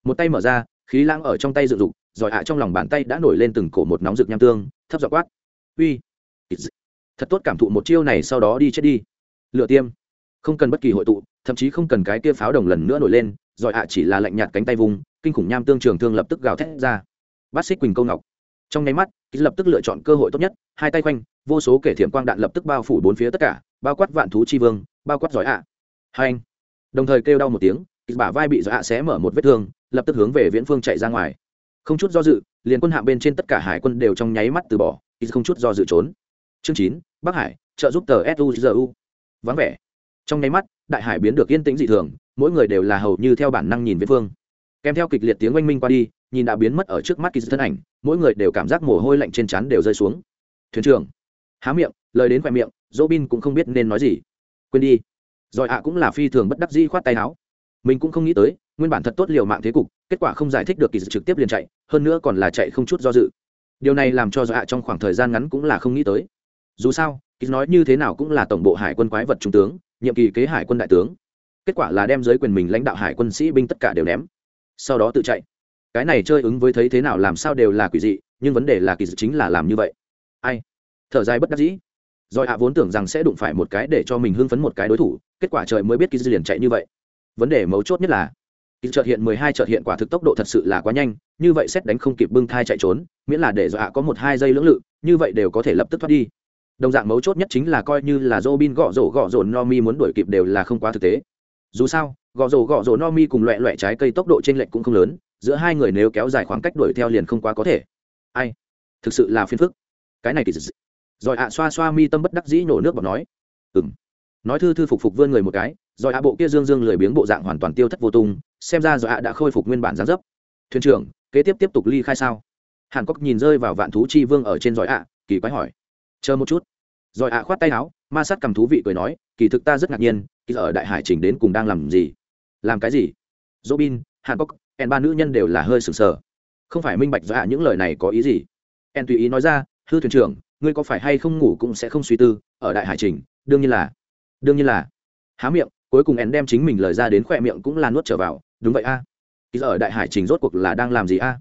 Một tay mở ra, khí lãng ở trong tay dựng dục, rồi ạ trong lòng bàn tay đã nổi lên từng cổ một nóng rực nham tương, thấp dọ quát. Uy. Thật tốt cảm thụ một chiêu này sau đó đi chết đi. Lựa tiêm. Không cần bất kỳ hội tụ, thậm chí không cần cái kia pháo đồng lần nữa nổi lên giỏi ạ chỉ là lạnh nhạt cánh tay vùng, kinh khủng nham tương trường thương lập tức gào thét ra. Bát xích quỳnh câu ngọc trong nháy mắt ký lập tức lựa chọn cơ hội tốt nhất, hai tay quanh vô số kể thiểm quang đạn lập tức bao phủ bốn phía tất cả, bao quát vạn thú chi vương, bao quát giỏi ạ. Hai anh, đồng thời kêu đau một tiếng ký bả vai bị giỏi ạ xé mở một vết thương, lập tức hướng về viễn phương chạy ra ngoài. Không chút do dự, liền quân hạng bên trên tất cả hải quân đều trong nháy mắt từ bỏ ký không chút do dự trốn. Chương chín, bắc hải, trợ giúp tờ suzu vắng vẻ. Trong nháy mắt, đại hải biến được yên tĩnh dị thường, mỗi người đều là hầu như theo bản năng nhìn viễn phương. Kèm theo kịch liệt tiếng oanh minh qua đi nhìn đã biến mất ở trước mắt kỳ thân ảnh, mỗi người đều cảm giác mồ hôi lạnh trên trán đều rơi xuống. Thuyền trưởng, há miệng, lời đến khoe miệng dỗ bin cũng không biết nên nói gì. Quên đi. Rồi ạ cũng là phi thường bất đắc dĩ khoát tay áo. Mình cũng không nghĩ tới, nguyên bản thật tốt liều mạng thế cục, kết quả không giải thích được kỳ trực tiếp liền chạy, hơn nữa còn là chạy không chút do dự. Điều này làm cho do ạ trong khoảng thời gian ngắn cũng là không nghĩ tới. Dù sao, kỳ nói như thế nào cũng là tổng bộ hải quân quái vật trung tướng, nhiệm kỳ kế hải quân đại tướng. Kết quả là đem giới quyền mình lãnh đạo hải quân sĩ binh tất cả đều ném. Sau đó tự chạy cái này chơi ứng với thấy thế nào làm sao đều là quỷ dị nhưng vấn đề là kỳ dị chính là làm như vậy. Ai? Thở dài bất đắc dĩ. Rồi hạ vốn tưởng rằng sẽ đụng phải một cái để cho mình hưng phấn một cái đối thủ kết quả trời mới biết kỳ dị liền chạy như vậy. Vấn đề mấu chốt nhất là kỳ chợt hiện mười hai chợt hiện quả thực tốc độ thật sự là quá nhanh như vậy xét đánh không kịp bưng thai chạy trốn miễn là để do hạ có một hai giây lưỡng lự như vậy đều có thể lập tức thoát đi. Đồng dạng mấu chốt nhất chính là coi như là Robin gõ rổ gõ rổ Nomi muốn đuổi kịp đều là không quá thực tế. Dù sao, gõ rổ gõ rổ Nomi cùng loẻ loẻ trái cây tốc độ trên lệch cũng không lớn, giữa hai người nếu kéo dài khoảng cách đuổi theo liền không quá có thể. Ai? Thực sự là phiền phức. Cái này thì Rồi ạ xoa xoa mi tâm bất đắc dĩ nổ nước bọt nói. Ừm. Nói thư thư phục phục vươn người một cái, rồi ạ bộ kia dương dương lười biếng bộ dạng hoàn toàn tiêu thất vô tung, xem ra rồi ạ đã khôi phục nguyên bản dáng dấp. Thuyền trưởng, kế tiếp tiếp tục ly khai sao? Hàn Cốc nhìn rơi vào vạn thú chi vương ở trên giỏi ạ, kỳ quái hỏi chờ một chút rồi ạ khoát tay áo ma sát cầm thú vị cười nói kỳ thực ta rất ngạc nhiên kỳ ở đại hải trình đến cùng đang làm gì làm cái gì robin hàn cốc en ba nữ nhân đều là hơi sừng sờ. Không phải minh bạch do những lời này có ý gì. En tùy ý nói ra, hư thuyền trưởng, ngươi có phải hay không ngủ cũng sẽ không suy tư, ở đại hải trình, đương nhiên là, đương nhiên là. Há miệng, cuối cùng en đem chính mình lời ra đến khỏe miệng cũng là nuốt trở vào, đúng vậy a. À. kỳ ở đại hải trình rốt cuộc là đang làm gì a?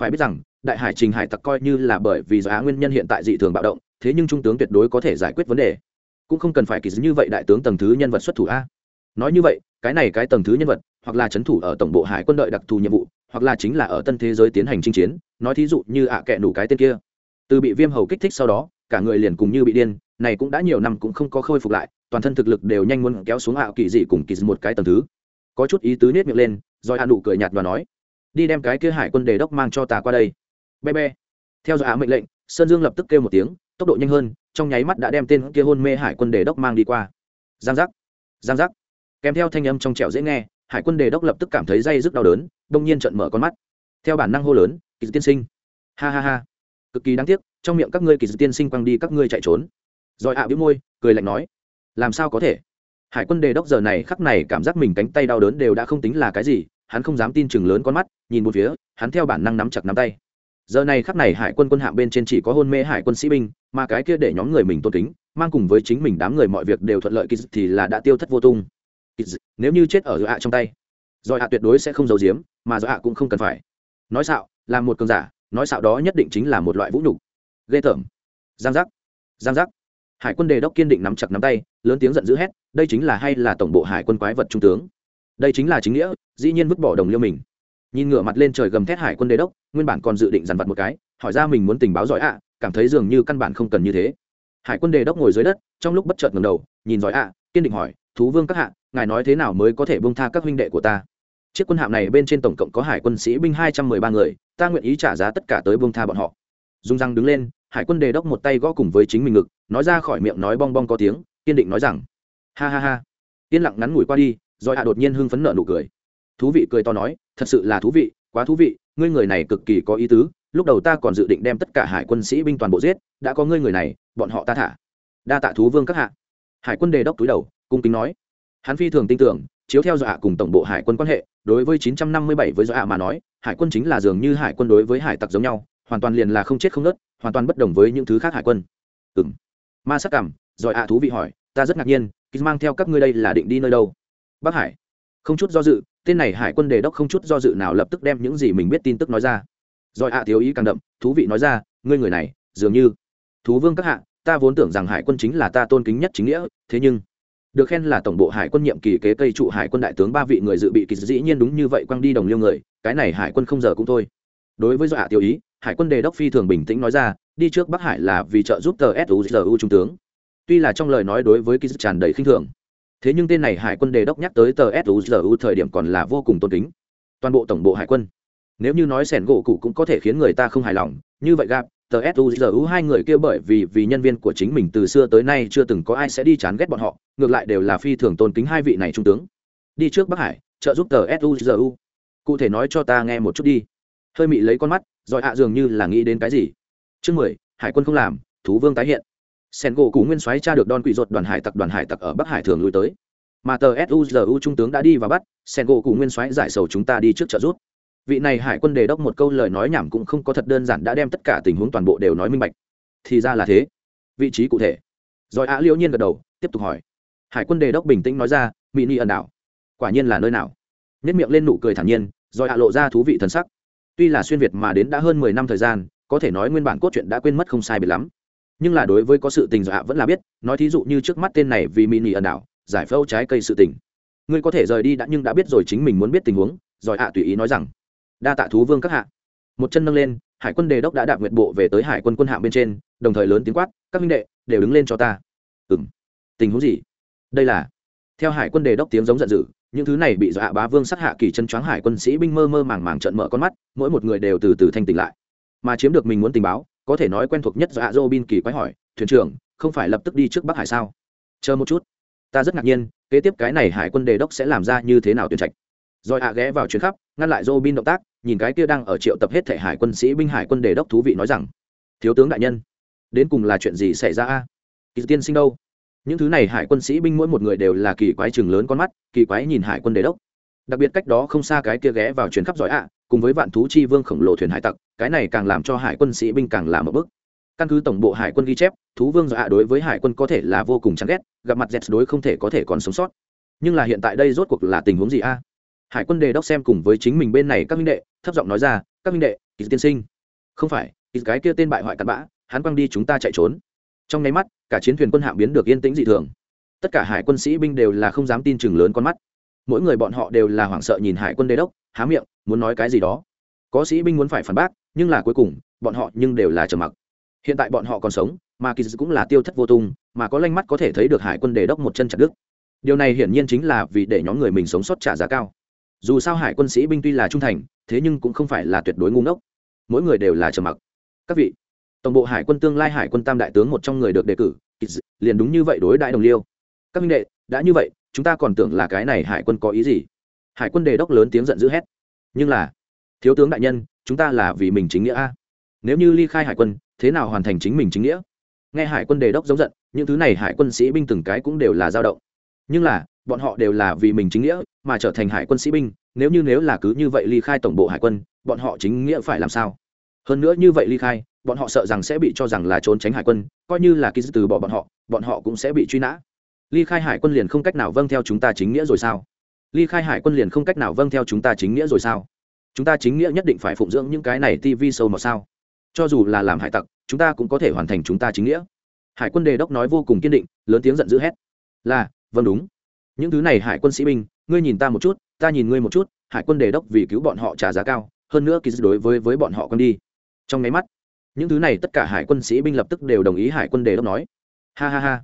Phải biết rằng, đại hải trình hải tặc coi như là bởi vì giá nguyên nhân hiện tại dị thường bạo động, thế nhưng trung tướng tuyệt đối có thể giải quyết vấn đề. Cũng không cần phải kỳ như vậy đại tướng tầng thứ nhân vật xuất thủ a. Nói như vậy, cái này cái tầng thứ nhân vật hoặc là trấn thủ ở tổng bộ hải quân đợi đặc thù nhiệm vụ, hoặc là chính là ở tân thế giới tiến hành chinh chiến, nói thí dụ như ạ à kệ đủ cái tên kia. Từ bị viêm hầu kích thích sau đó, cả người liền cùng như bị điên, này cũng đã nhiều năm cũng không có khôi phục lại, toàn thân thực lực đều nhanh muốn kéo xuống ạ kỳ dị cùng kỳ dị một cái tầm thứ. Có chút ý tứ nết miệng lên, rồi hạ nụ cười nhạt và nói, đi đem cái kia hải quân đề đốc mang cho ta qua đây. Be be. Theo dõi á mệnh lệnh, sơn dương lập tức kêu một tiếng, tốc độ nhanh hơn, trong nháy mắt đã đem tên kia hôn mê hải quân đề đốc mang đi qua. Giang giác giang giác. Kèm theo thanh âm trong trẻo dễ nghe hải quân đề đốc lập tức cảm thấy dây rất đau đớn, đông nhiên trận mở con mắt. Theo bản năng hô lớn, kỳ tiên sinh! Ha ha ha. Cực kỳ đáng tiếc, trong miệng các ngươi kỳ tiên sinh quăng đi các ngươi chạy trốn. Rồi ạ à bĩu môi, cười lạnh nói, làm sao có thể? Hải quân đề đốc giờ này khắc này cảm giác mình cánh tay đau đớn đều đã không tính là cái gì, hắn không dám tin chừng lớn con mắt, nhìn một phía, hắn theo bản năng nắm chặt nắm tay. Giờ này khắc này hải quân quân hạm bên trên chỉ có hôn mê hải quân sĩ binh, mà cái kia để nhóm người mình tôn kính, mang cùng với chính mình đám người mọi việc đều thuận lợi kỳ thì là đã tiêu thất vô tung nếu như chết ở giữa ạ trong tay rồi ạ tuyệt đối sẽ không giấu giếm, mà giỏi ạ cũng không cần phải. Nói xạo, là một cường giả, nói xạo đó nhất định chính là một loại vũ nhục. Ghê tởm. Giang giác. Giang giác. Hải quân đề đốc kiên định nắm chặt nắm tay, lớn tiếng giận dữ hét, đây chính là hay là tổng bộ hải quân quái vật trung tướng? Đây chính là chính nghĩa, dĩ nhiên vứt bỏ đồng liêu mình. Nhìn ngửa mặt lên trời gầm thét hải quân đế đốc, nguyên bản còn dự định dằn vặt một cái, hỏi ra mình muốn tình báo giỏi ạ, cảm thấy dường như căn bản không cần như thế. Hải quân đề đốc ngồi dưới đất, trong lúc bất chợt ngầm đầu, nhìn giỏi ạ, kiên định hỏi thú vương các hạ, ngài nói thế nào mới có thể bông tha các huynh đệ của ta? Chiếc quân hạm này bên trên tổng cộng có hải quân sĩ binh hai trăm mười ba người, ta nguyện ý trả giá tất cả tới bông tha bọn họ. Dung răng đứng lên, hải quân đề đốc một tay gõ cùng với chính mình ngực, nói ra khỏi miệng nói bong bong có tiếng, kiên định nói rằng, ha ha ha. Yên lặng ngắn ngủi qua đi, rồi hạ đột nhiên hưng phấn nợ nụ cười. Thú vị cười to nói, thật sự là thú vị, quá thú vị, ngươi người này cực kỳ có ý tứ, lúc đầu ta còn dự định đem tất cả hải quân sĩ binh toàn bộ giết, đã có ngươi người này, bọn họ ta thả. Đa tạ thú vương các hạ hải quân đề đốc túi đầu cung kính nói. Hắn phi thường tin tưởng chiếu theo dọa cùng tổng bộ hải quân quan hệ đối với 957 với dọa mà nói hải quân chính là dường như hải quân đối với hải tặc giống nhau hoàn toàn liền là không chết không nớt hoàn toàn bất đồng với những thứ khác hải quân. Ừm, ma sắc cảm giỏi ạ thú vị hỏi ta rất ngạc nhiên khi mang theo các ngươi đây là định đi nơi đâu? Bắc hải. Không chút do dự tên này hải quân đề đốc không chút do dự nào lập tức đem những gì mình biết tin tức nói ra. Rồi ạ thiếu ý càng đậm thú vị nói ra ngươi người này dường như thú vương các hạ ta vốn tưởng rằng hải quân chính là ta tôn kính nhất chính nghĩa, thế nhưng, được khen là tổng bộ hải quân nhiệm kỳ kế cây trụ hải quân đại tướng ba vị người dự bị kỳ dĩ nhiên đúng như vậy quăng đi đồng liêu người, cái này hải quân không giờ cũng thôi. Đối với do hạ tiêu ý, hải quân đề đốc phi thường bình tĩnh nói ra, đi trước bắc hải là vì trợ giúp tờ suzu trung tướng. Tuy là trong lời nói đối với kỳ tràn đầy khinh thường, thế nhưng tên này hải quân đề đốc nhắc tới tờ suzu thời điểm còn là vô cùng tôn kính. Toàn bộ tổng bộ hải quân, nếu như nói sẻn gỗ cụ cũng có thể khiến người ta không hài lòng, như vậy gặp tờ suzu hai người kia bởi vì vì nhân viên của chính mình từ xưa tới nay chưa từng có ai sẽ đi chán ghét bọn họ, ngược lại đều là phi thường tôn kính hai vị này trung tướng. Đi trước bắc hải, trợ giúp tờ suzu cụ thể nói cho ta nghe một chút đi. Hơi mị lấy con mắt, rồi hạ dường như là nghĩ đến cái gì. Chương mười, hải quân không làm, thú vương tái hiện. Sen gỗ cú nguyên soái cha được đòn quỷ ruột đoàn hải tặc đoàn hải tặc ở bắc hải thường lui tới. Mà tờ suzu trung tướng đã đi và bắt, sen gỗ cú nguyên soái giải sầu chúng ta đi trước trợ giúp vị này hải quân đề đốc một câu lời nói nhảm cũng không có thật đơn giản đã đem tất cả tình huống toàn bộ đều nói minh bạch. Thì ra là thế. Vị trí cụ thể. Rồi á liễu nhiên gật đầu, tiếp tục hỏi. Hải quân đề đốc bình tĩnh nói ra, mỹ ni ẩn đảo. Quả nhiên là nơi nào? Nếp miệng lên nụ cười thản nhiên, rồi hạ lộ ra thú vị thần sắc. Tuy là xuyên việt mà đến đã hơn mười năm thời gian, có thể nói nguyên bản cốt truyện đã quên mất không sai biệt lắm. Nhưng là đối với có sự tình dọa vẫn là biết, nói thí dụ như trước mắt tên này vì mỹ ni ẩn đảo, giải phẫu trái cây sự tình. Ngươi có thể rời đi đã nhưng đã biết rồi chính mình muốn biết tình huống, rồi hạ tùy ý nói rằng đa tạ thú vương các hạ. Một chân nâng lên, hải quân đề đốc đã đạp nguyện bộ về tới hải quân quân hạm bên trên, đồng thời lớn tiếng quát, các minh đệ, đều đứng lên cho ta. Ừ m tình huống gì? Đây là theo hải quân đề đốc tiếng giống giận dữ, những thứ này bị dọa bá vương sát hạ kỳ chân choáng hải quân sĩ binh mơ mơ màng màng trận mở con mắt, mỗi một người đều từ từ thanh tỉnh lại. Mà chiếm được mình muốn tình báo, có thể nói quen thuộc nhất dọa dô bin kỳ quái hỏi, thuyền trưởng, không phải lập tức đi trước bắc hải sao? Chờ một chút. Ta rất ngạc nhiên, kế tiếp cái này hải quân đề đốc sẽ làm ra như thế nào tuyển trạch? Rồi hạ ghé vào chuyến khắp ngăn lại dô bin động tác, nhìn cái kia đang ở triệu tập hết thể hải quân sĩ binh hải quân đề đốc thú vị nói rằng, thiếu tướng đại nhân, đến cùng là chuyện gì xảy ra a? Kỳ tiên sinh đâu? Những thứ này hải quân sĩ binh mỗi một người đều là kỳ quái chừng lớn con mắt, kỳ quái nhìn hải quân đề đốc. Đặc biệt cách đó không xa cái kia ghé vào chuyến khắp giỏi ạ, cùng với vạn thú chi vương khổng lồ thuyền hải tặc, cái này càng làm cho hải quân sĩ binh càng làm một bức căn cứ tổng bộ hải quân ghi chép, thú vương giỏi ạ đối với hải quân có thể là vô cùng chán ghét, gặp mặt dẹt đối không thể có thể còn sống sót. Nhưng là hiện tại đây rốt cuộc là tình huống gì a? Hải quân đề đốc xem cùng với chính mình bên này các minh đệ, thấp giọng nói ra, các minh đệ kỳ tiên sinh. Không phải kỳ cái kia tên bại hoại cặn bã, hắn quăng đi chúng ta chạy trốn. Trong nháy mắt, cả chiến thuyền quân hạm biến được yên tĩnh dị thường. Tất cả hải quân sĩ binh đều là không dám tin chừng lớn con mắt. Mỗi người bọn họ đều là hoảng sợ nhìn hải quân đế đốc, há miệng, muốn nói cái gì đó. Có sĩ binh muốn phải phản bác, nhưng là cuối cùng, bọn họ nhưng đều là trầm mặc. Hiện tại bọn họ còn sống, mà kỳ cũng là tiêu thất vô tung, mà có lanh mắt có thể thấy được hải quân đề đốc một chân chặt đứt. Điều này hiển nhiên chính là vì để nhóm người mình sống sót trả giá cao dù sao hải quân sĩ binh tuy là trung thành, thế nhưng cũng không phải là tuyệt đối ngu ngốc. Mỗi người đều là trầm mặc. Các vị, tổng bộ hải quân tương lai hải quân tam đại tướng một trong người được đề cử liền đúng như vậy đối đại đồng liêu. Các minh đệ, đã như vậy, chúng ta còn tưởng là cái này hải quân có ý gì? Hải quân đề đốc lớn tiếng giận dữ hét. Nhưng là, thiếu tướng đại nhân, chúng ta là vì mình chính nghĩa a. Nếu như ly khai hải quân, thế nào hoàn thành chính mình chính nghĩa? Nghe hải quân đề đốc giống giận, những thứ này hải quân sĩ binh từng cái cũng đều là dao động. Nhưng là bọn họ đều là vì mình chính nghĩa mà trở thành hải quân sĩ binh, nếu như nếu là cứ như vậy ly khai tổng bộ hải quân, bọn họ chính nghĩa phải làm sao? Hơn nữa như vậy ly khai, bọn họ sợ rằng sẽ bị cho rằng là trốn tránh hải quân, coi như là ký từ bỏ bọn họ bọn họ cũng sẽ bị truy nã. Ly khai hải quân liền không cách nào vâng theo chúng ta chính nghĩa rồi sao? Ly khai hải quân liền không cách nào vâng theo chúng ta chính nghĩa rồi sao? Chúng ta chính nghĩa nhất định phải phụng dưỡng những cái này tv sâu mà sao? Cho dù là làm hải tặc, chúng ta cũng có thể hoàn thành chúng ta chính nghĩa. Hải quân đề đốc nói vô cùng kiên định, lớn tiếng giận dữ hét. Là vâng đúng những thứ này hải quân sĩ binh, ngươi nhìn ta một chút, ta nhìn ngươi một chút, hải quân đề đốc vì cứu bọn họ trả giá cao, hơn nữa kỳ đối với với bọn họ con đi. Trong máy mắt, những thứ này tất cả hải quân sĩ binh lập tức đều đồng ý hải quân đề đốc nói. Ha ha ha.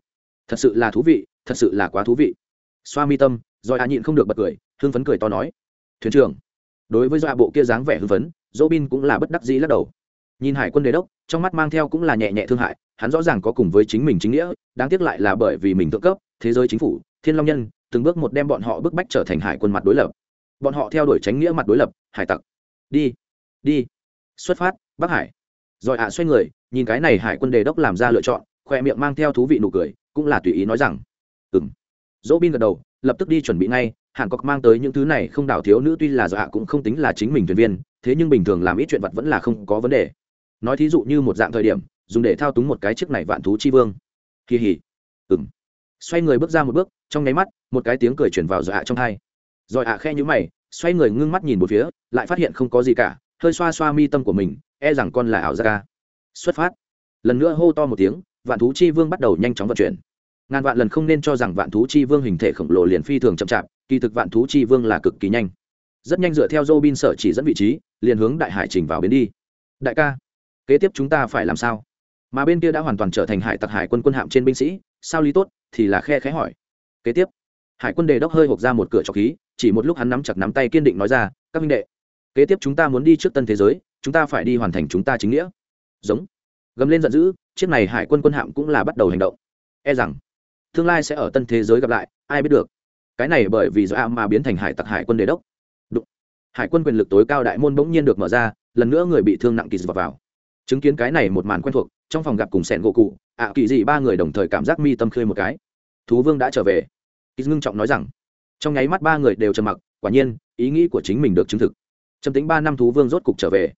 Thật sự là thú vị, thật sự là quá thú vị. Xoa mi tâm, rồi a nhịn không được bật cười, hưng phấn cười to nói. Thuyền trưởng, đối với do bộ kia dáng vẻ hưng phấn, dỗ bin cũng là bất đắc dĩ lắc đầu. Nhìn hải quân đề đốc, trong mắt mang theo cũng là nhẹ nhẹ thương hại, hắn rõ ràng có cùng với chính mình chính nghĩa, đáng tiếc lại là bởi vì mình thượng cấp, thế giới chính phủ, thiên long nhân từng bước một đem bọn họ bức bách trở thành hải quân mặt đối lập. Bọn họ theo đuổi tránh nghĩa mặt đối lập, hải tặc. Đi đi. Xuất phát, bắc hải. Rồi ạ xoay người, nhìn cái này hải quân đề đốc làm ra lựa chọn, khoe miệng mang theo thú vị nụ cười, cũng là tùy ý nói rằng ừ m dỗ bin gật đầu, lập tức đi chuẩn bị ngay, hàn cọc mang tới những thứ này không đảo thiếu nữ tuy là dọa cũng không tính là chính mình thuyền viên, thế nhưng bình thường làm ít chuyện vật vẫn là không có vấn đề. Nói thí dụ như một dạng thời điểm, dùng để thao túng một cái chiếc này vạn thú chi vương. Kỳ hỉ. Ừng xoay người bước ra một bước trong nháy mắt, một cái tiếng cười chuyển vào dạ trong hai rồi ạ khe nhữ mày, xoay người ngưng mắt nhìn một phía, lại phát hiện không có gì cả, hơi xoa xoa mi tâm của mình e rằng con là ảo gia ca xuất phát. Lần nữa hô to một tiếng, vạn thú chi vương bắt đầu nhanh chóng vận chuyển. Ngàn vạn lần không nên cho rằng vạn thú chi vương hình thể khổng lồ liền phi thường chậm chạp, kỳ thực vạn thú chi vương là cực kỳ nhanh. Rất nhanh dựa theo dô bin sở chỉ dẫn vị trí, liền hướng đại hải trình vào bến đi. Đại ca, kế tiếp chúng ta phải làm sao? Mà bên kia đã hoàn toàn trở thành hải tặc hải quân quân hạm trên binh sĩ, sao lý tốt, thì là khe khẽ hỏi kế tiếp hải quân đề đốc hơi hộp ra một cửa trọc khí chỉ một lúc hắn nắm chặt nắm tay kiên định nói ra các minh đệ kế tiếp chúng ta muốn đi trước tân thế giới chúng ta phải đi hoàn thành chúng ta chính nghĩa. Giống. Gầm lên giận dữ chiếc này hải quân quân hạm cũng là bắt đầu hành động. E rằng tương lai sẽ ở tân thế giới gặp lại ai biết được. Cái này bởi vì do a mà biến thành hải tặc hải quân đề đốc. Đụng. hải quân quyền lực tối cao đại môn bỗng nhiên được mở ra lần nữa người bị thương nặng kỳ vào, vào. chứng kiến cái này một màn quen thuộc trong phòng gặp cùng sẻn gỗ cụ ạ kỳ dị ba người đồng thời cảm giác mi tâm khơi một cái. Thú vương đã trở về kỳ ngưng trọng nói rằng, trong nháy mắt ba người đều trầm mặc, quả nhiên, ý nghĩ của chính mình được chứng thực. Trầm tính ba năm thú vương rốt cục trở về.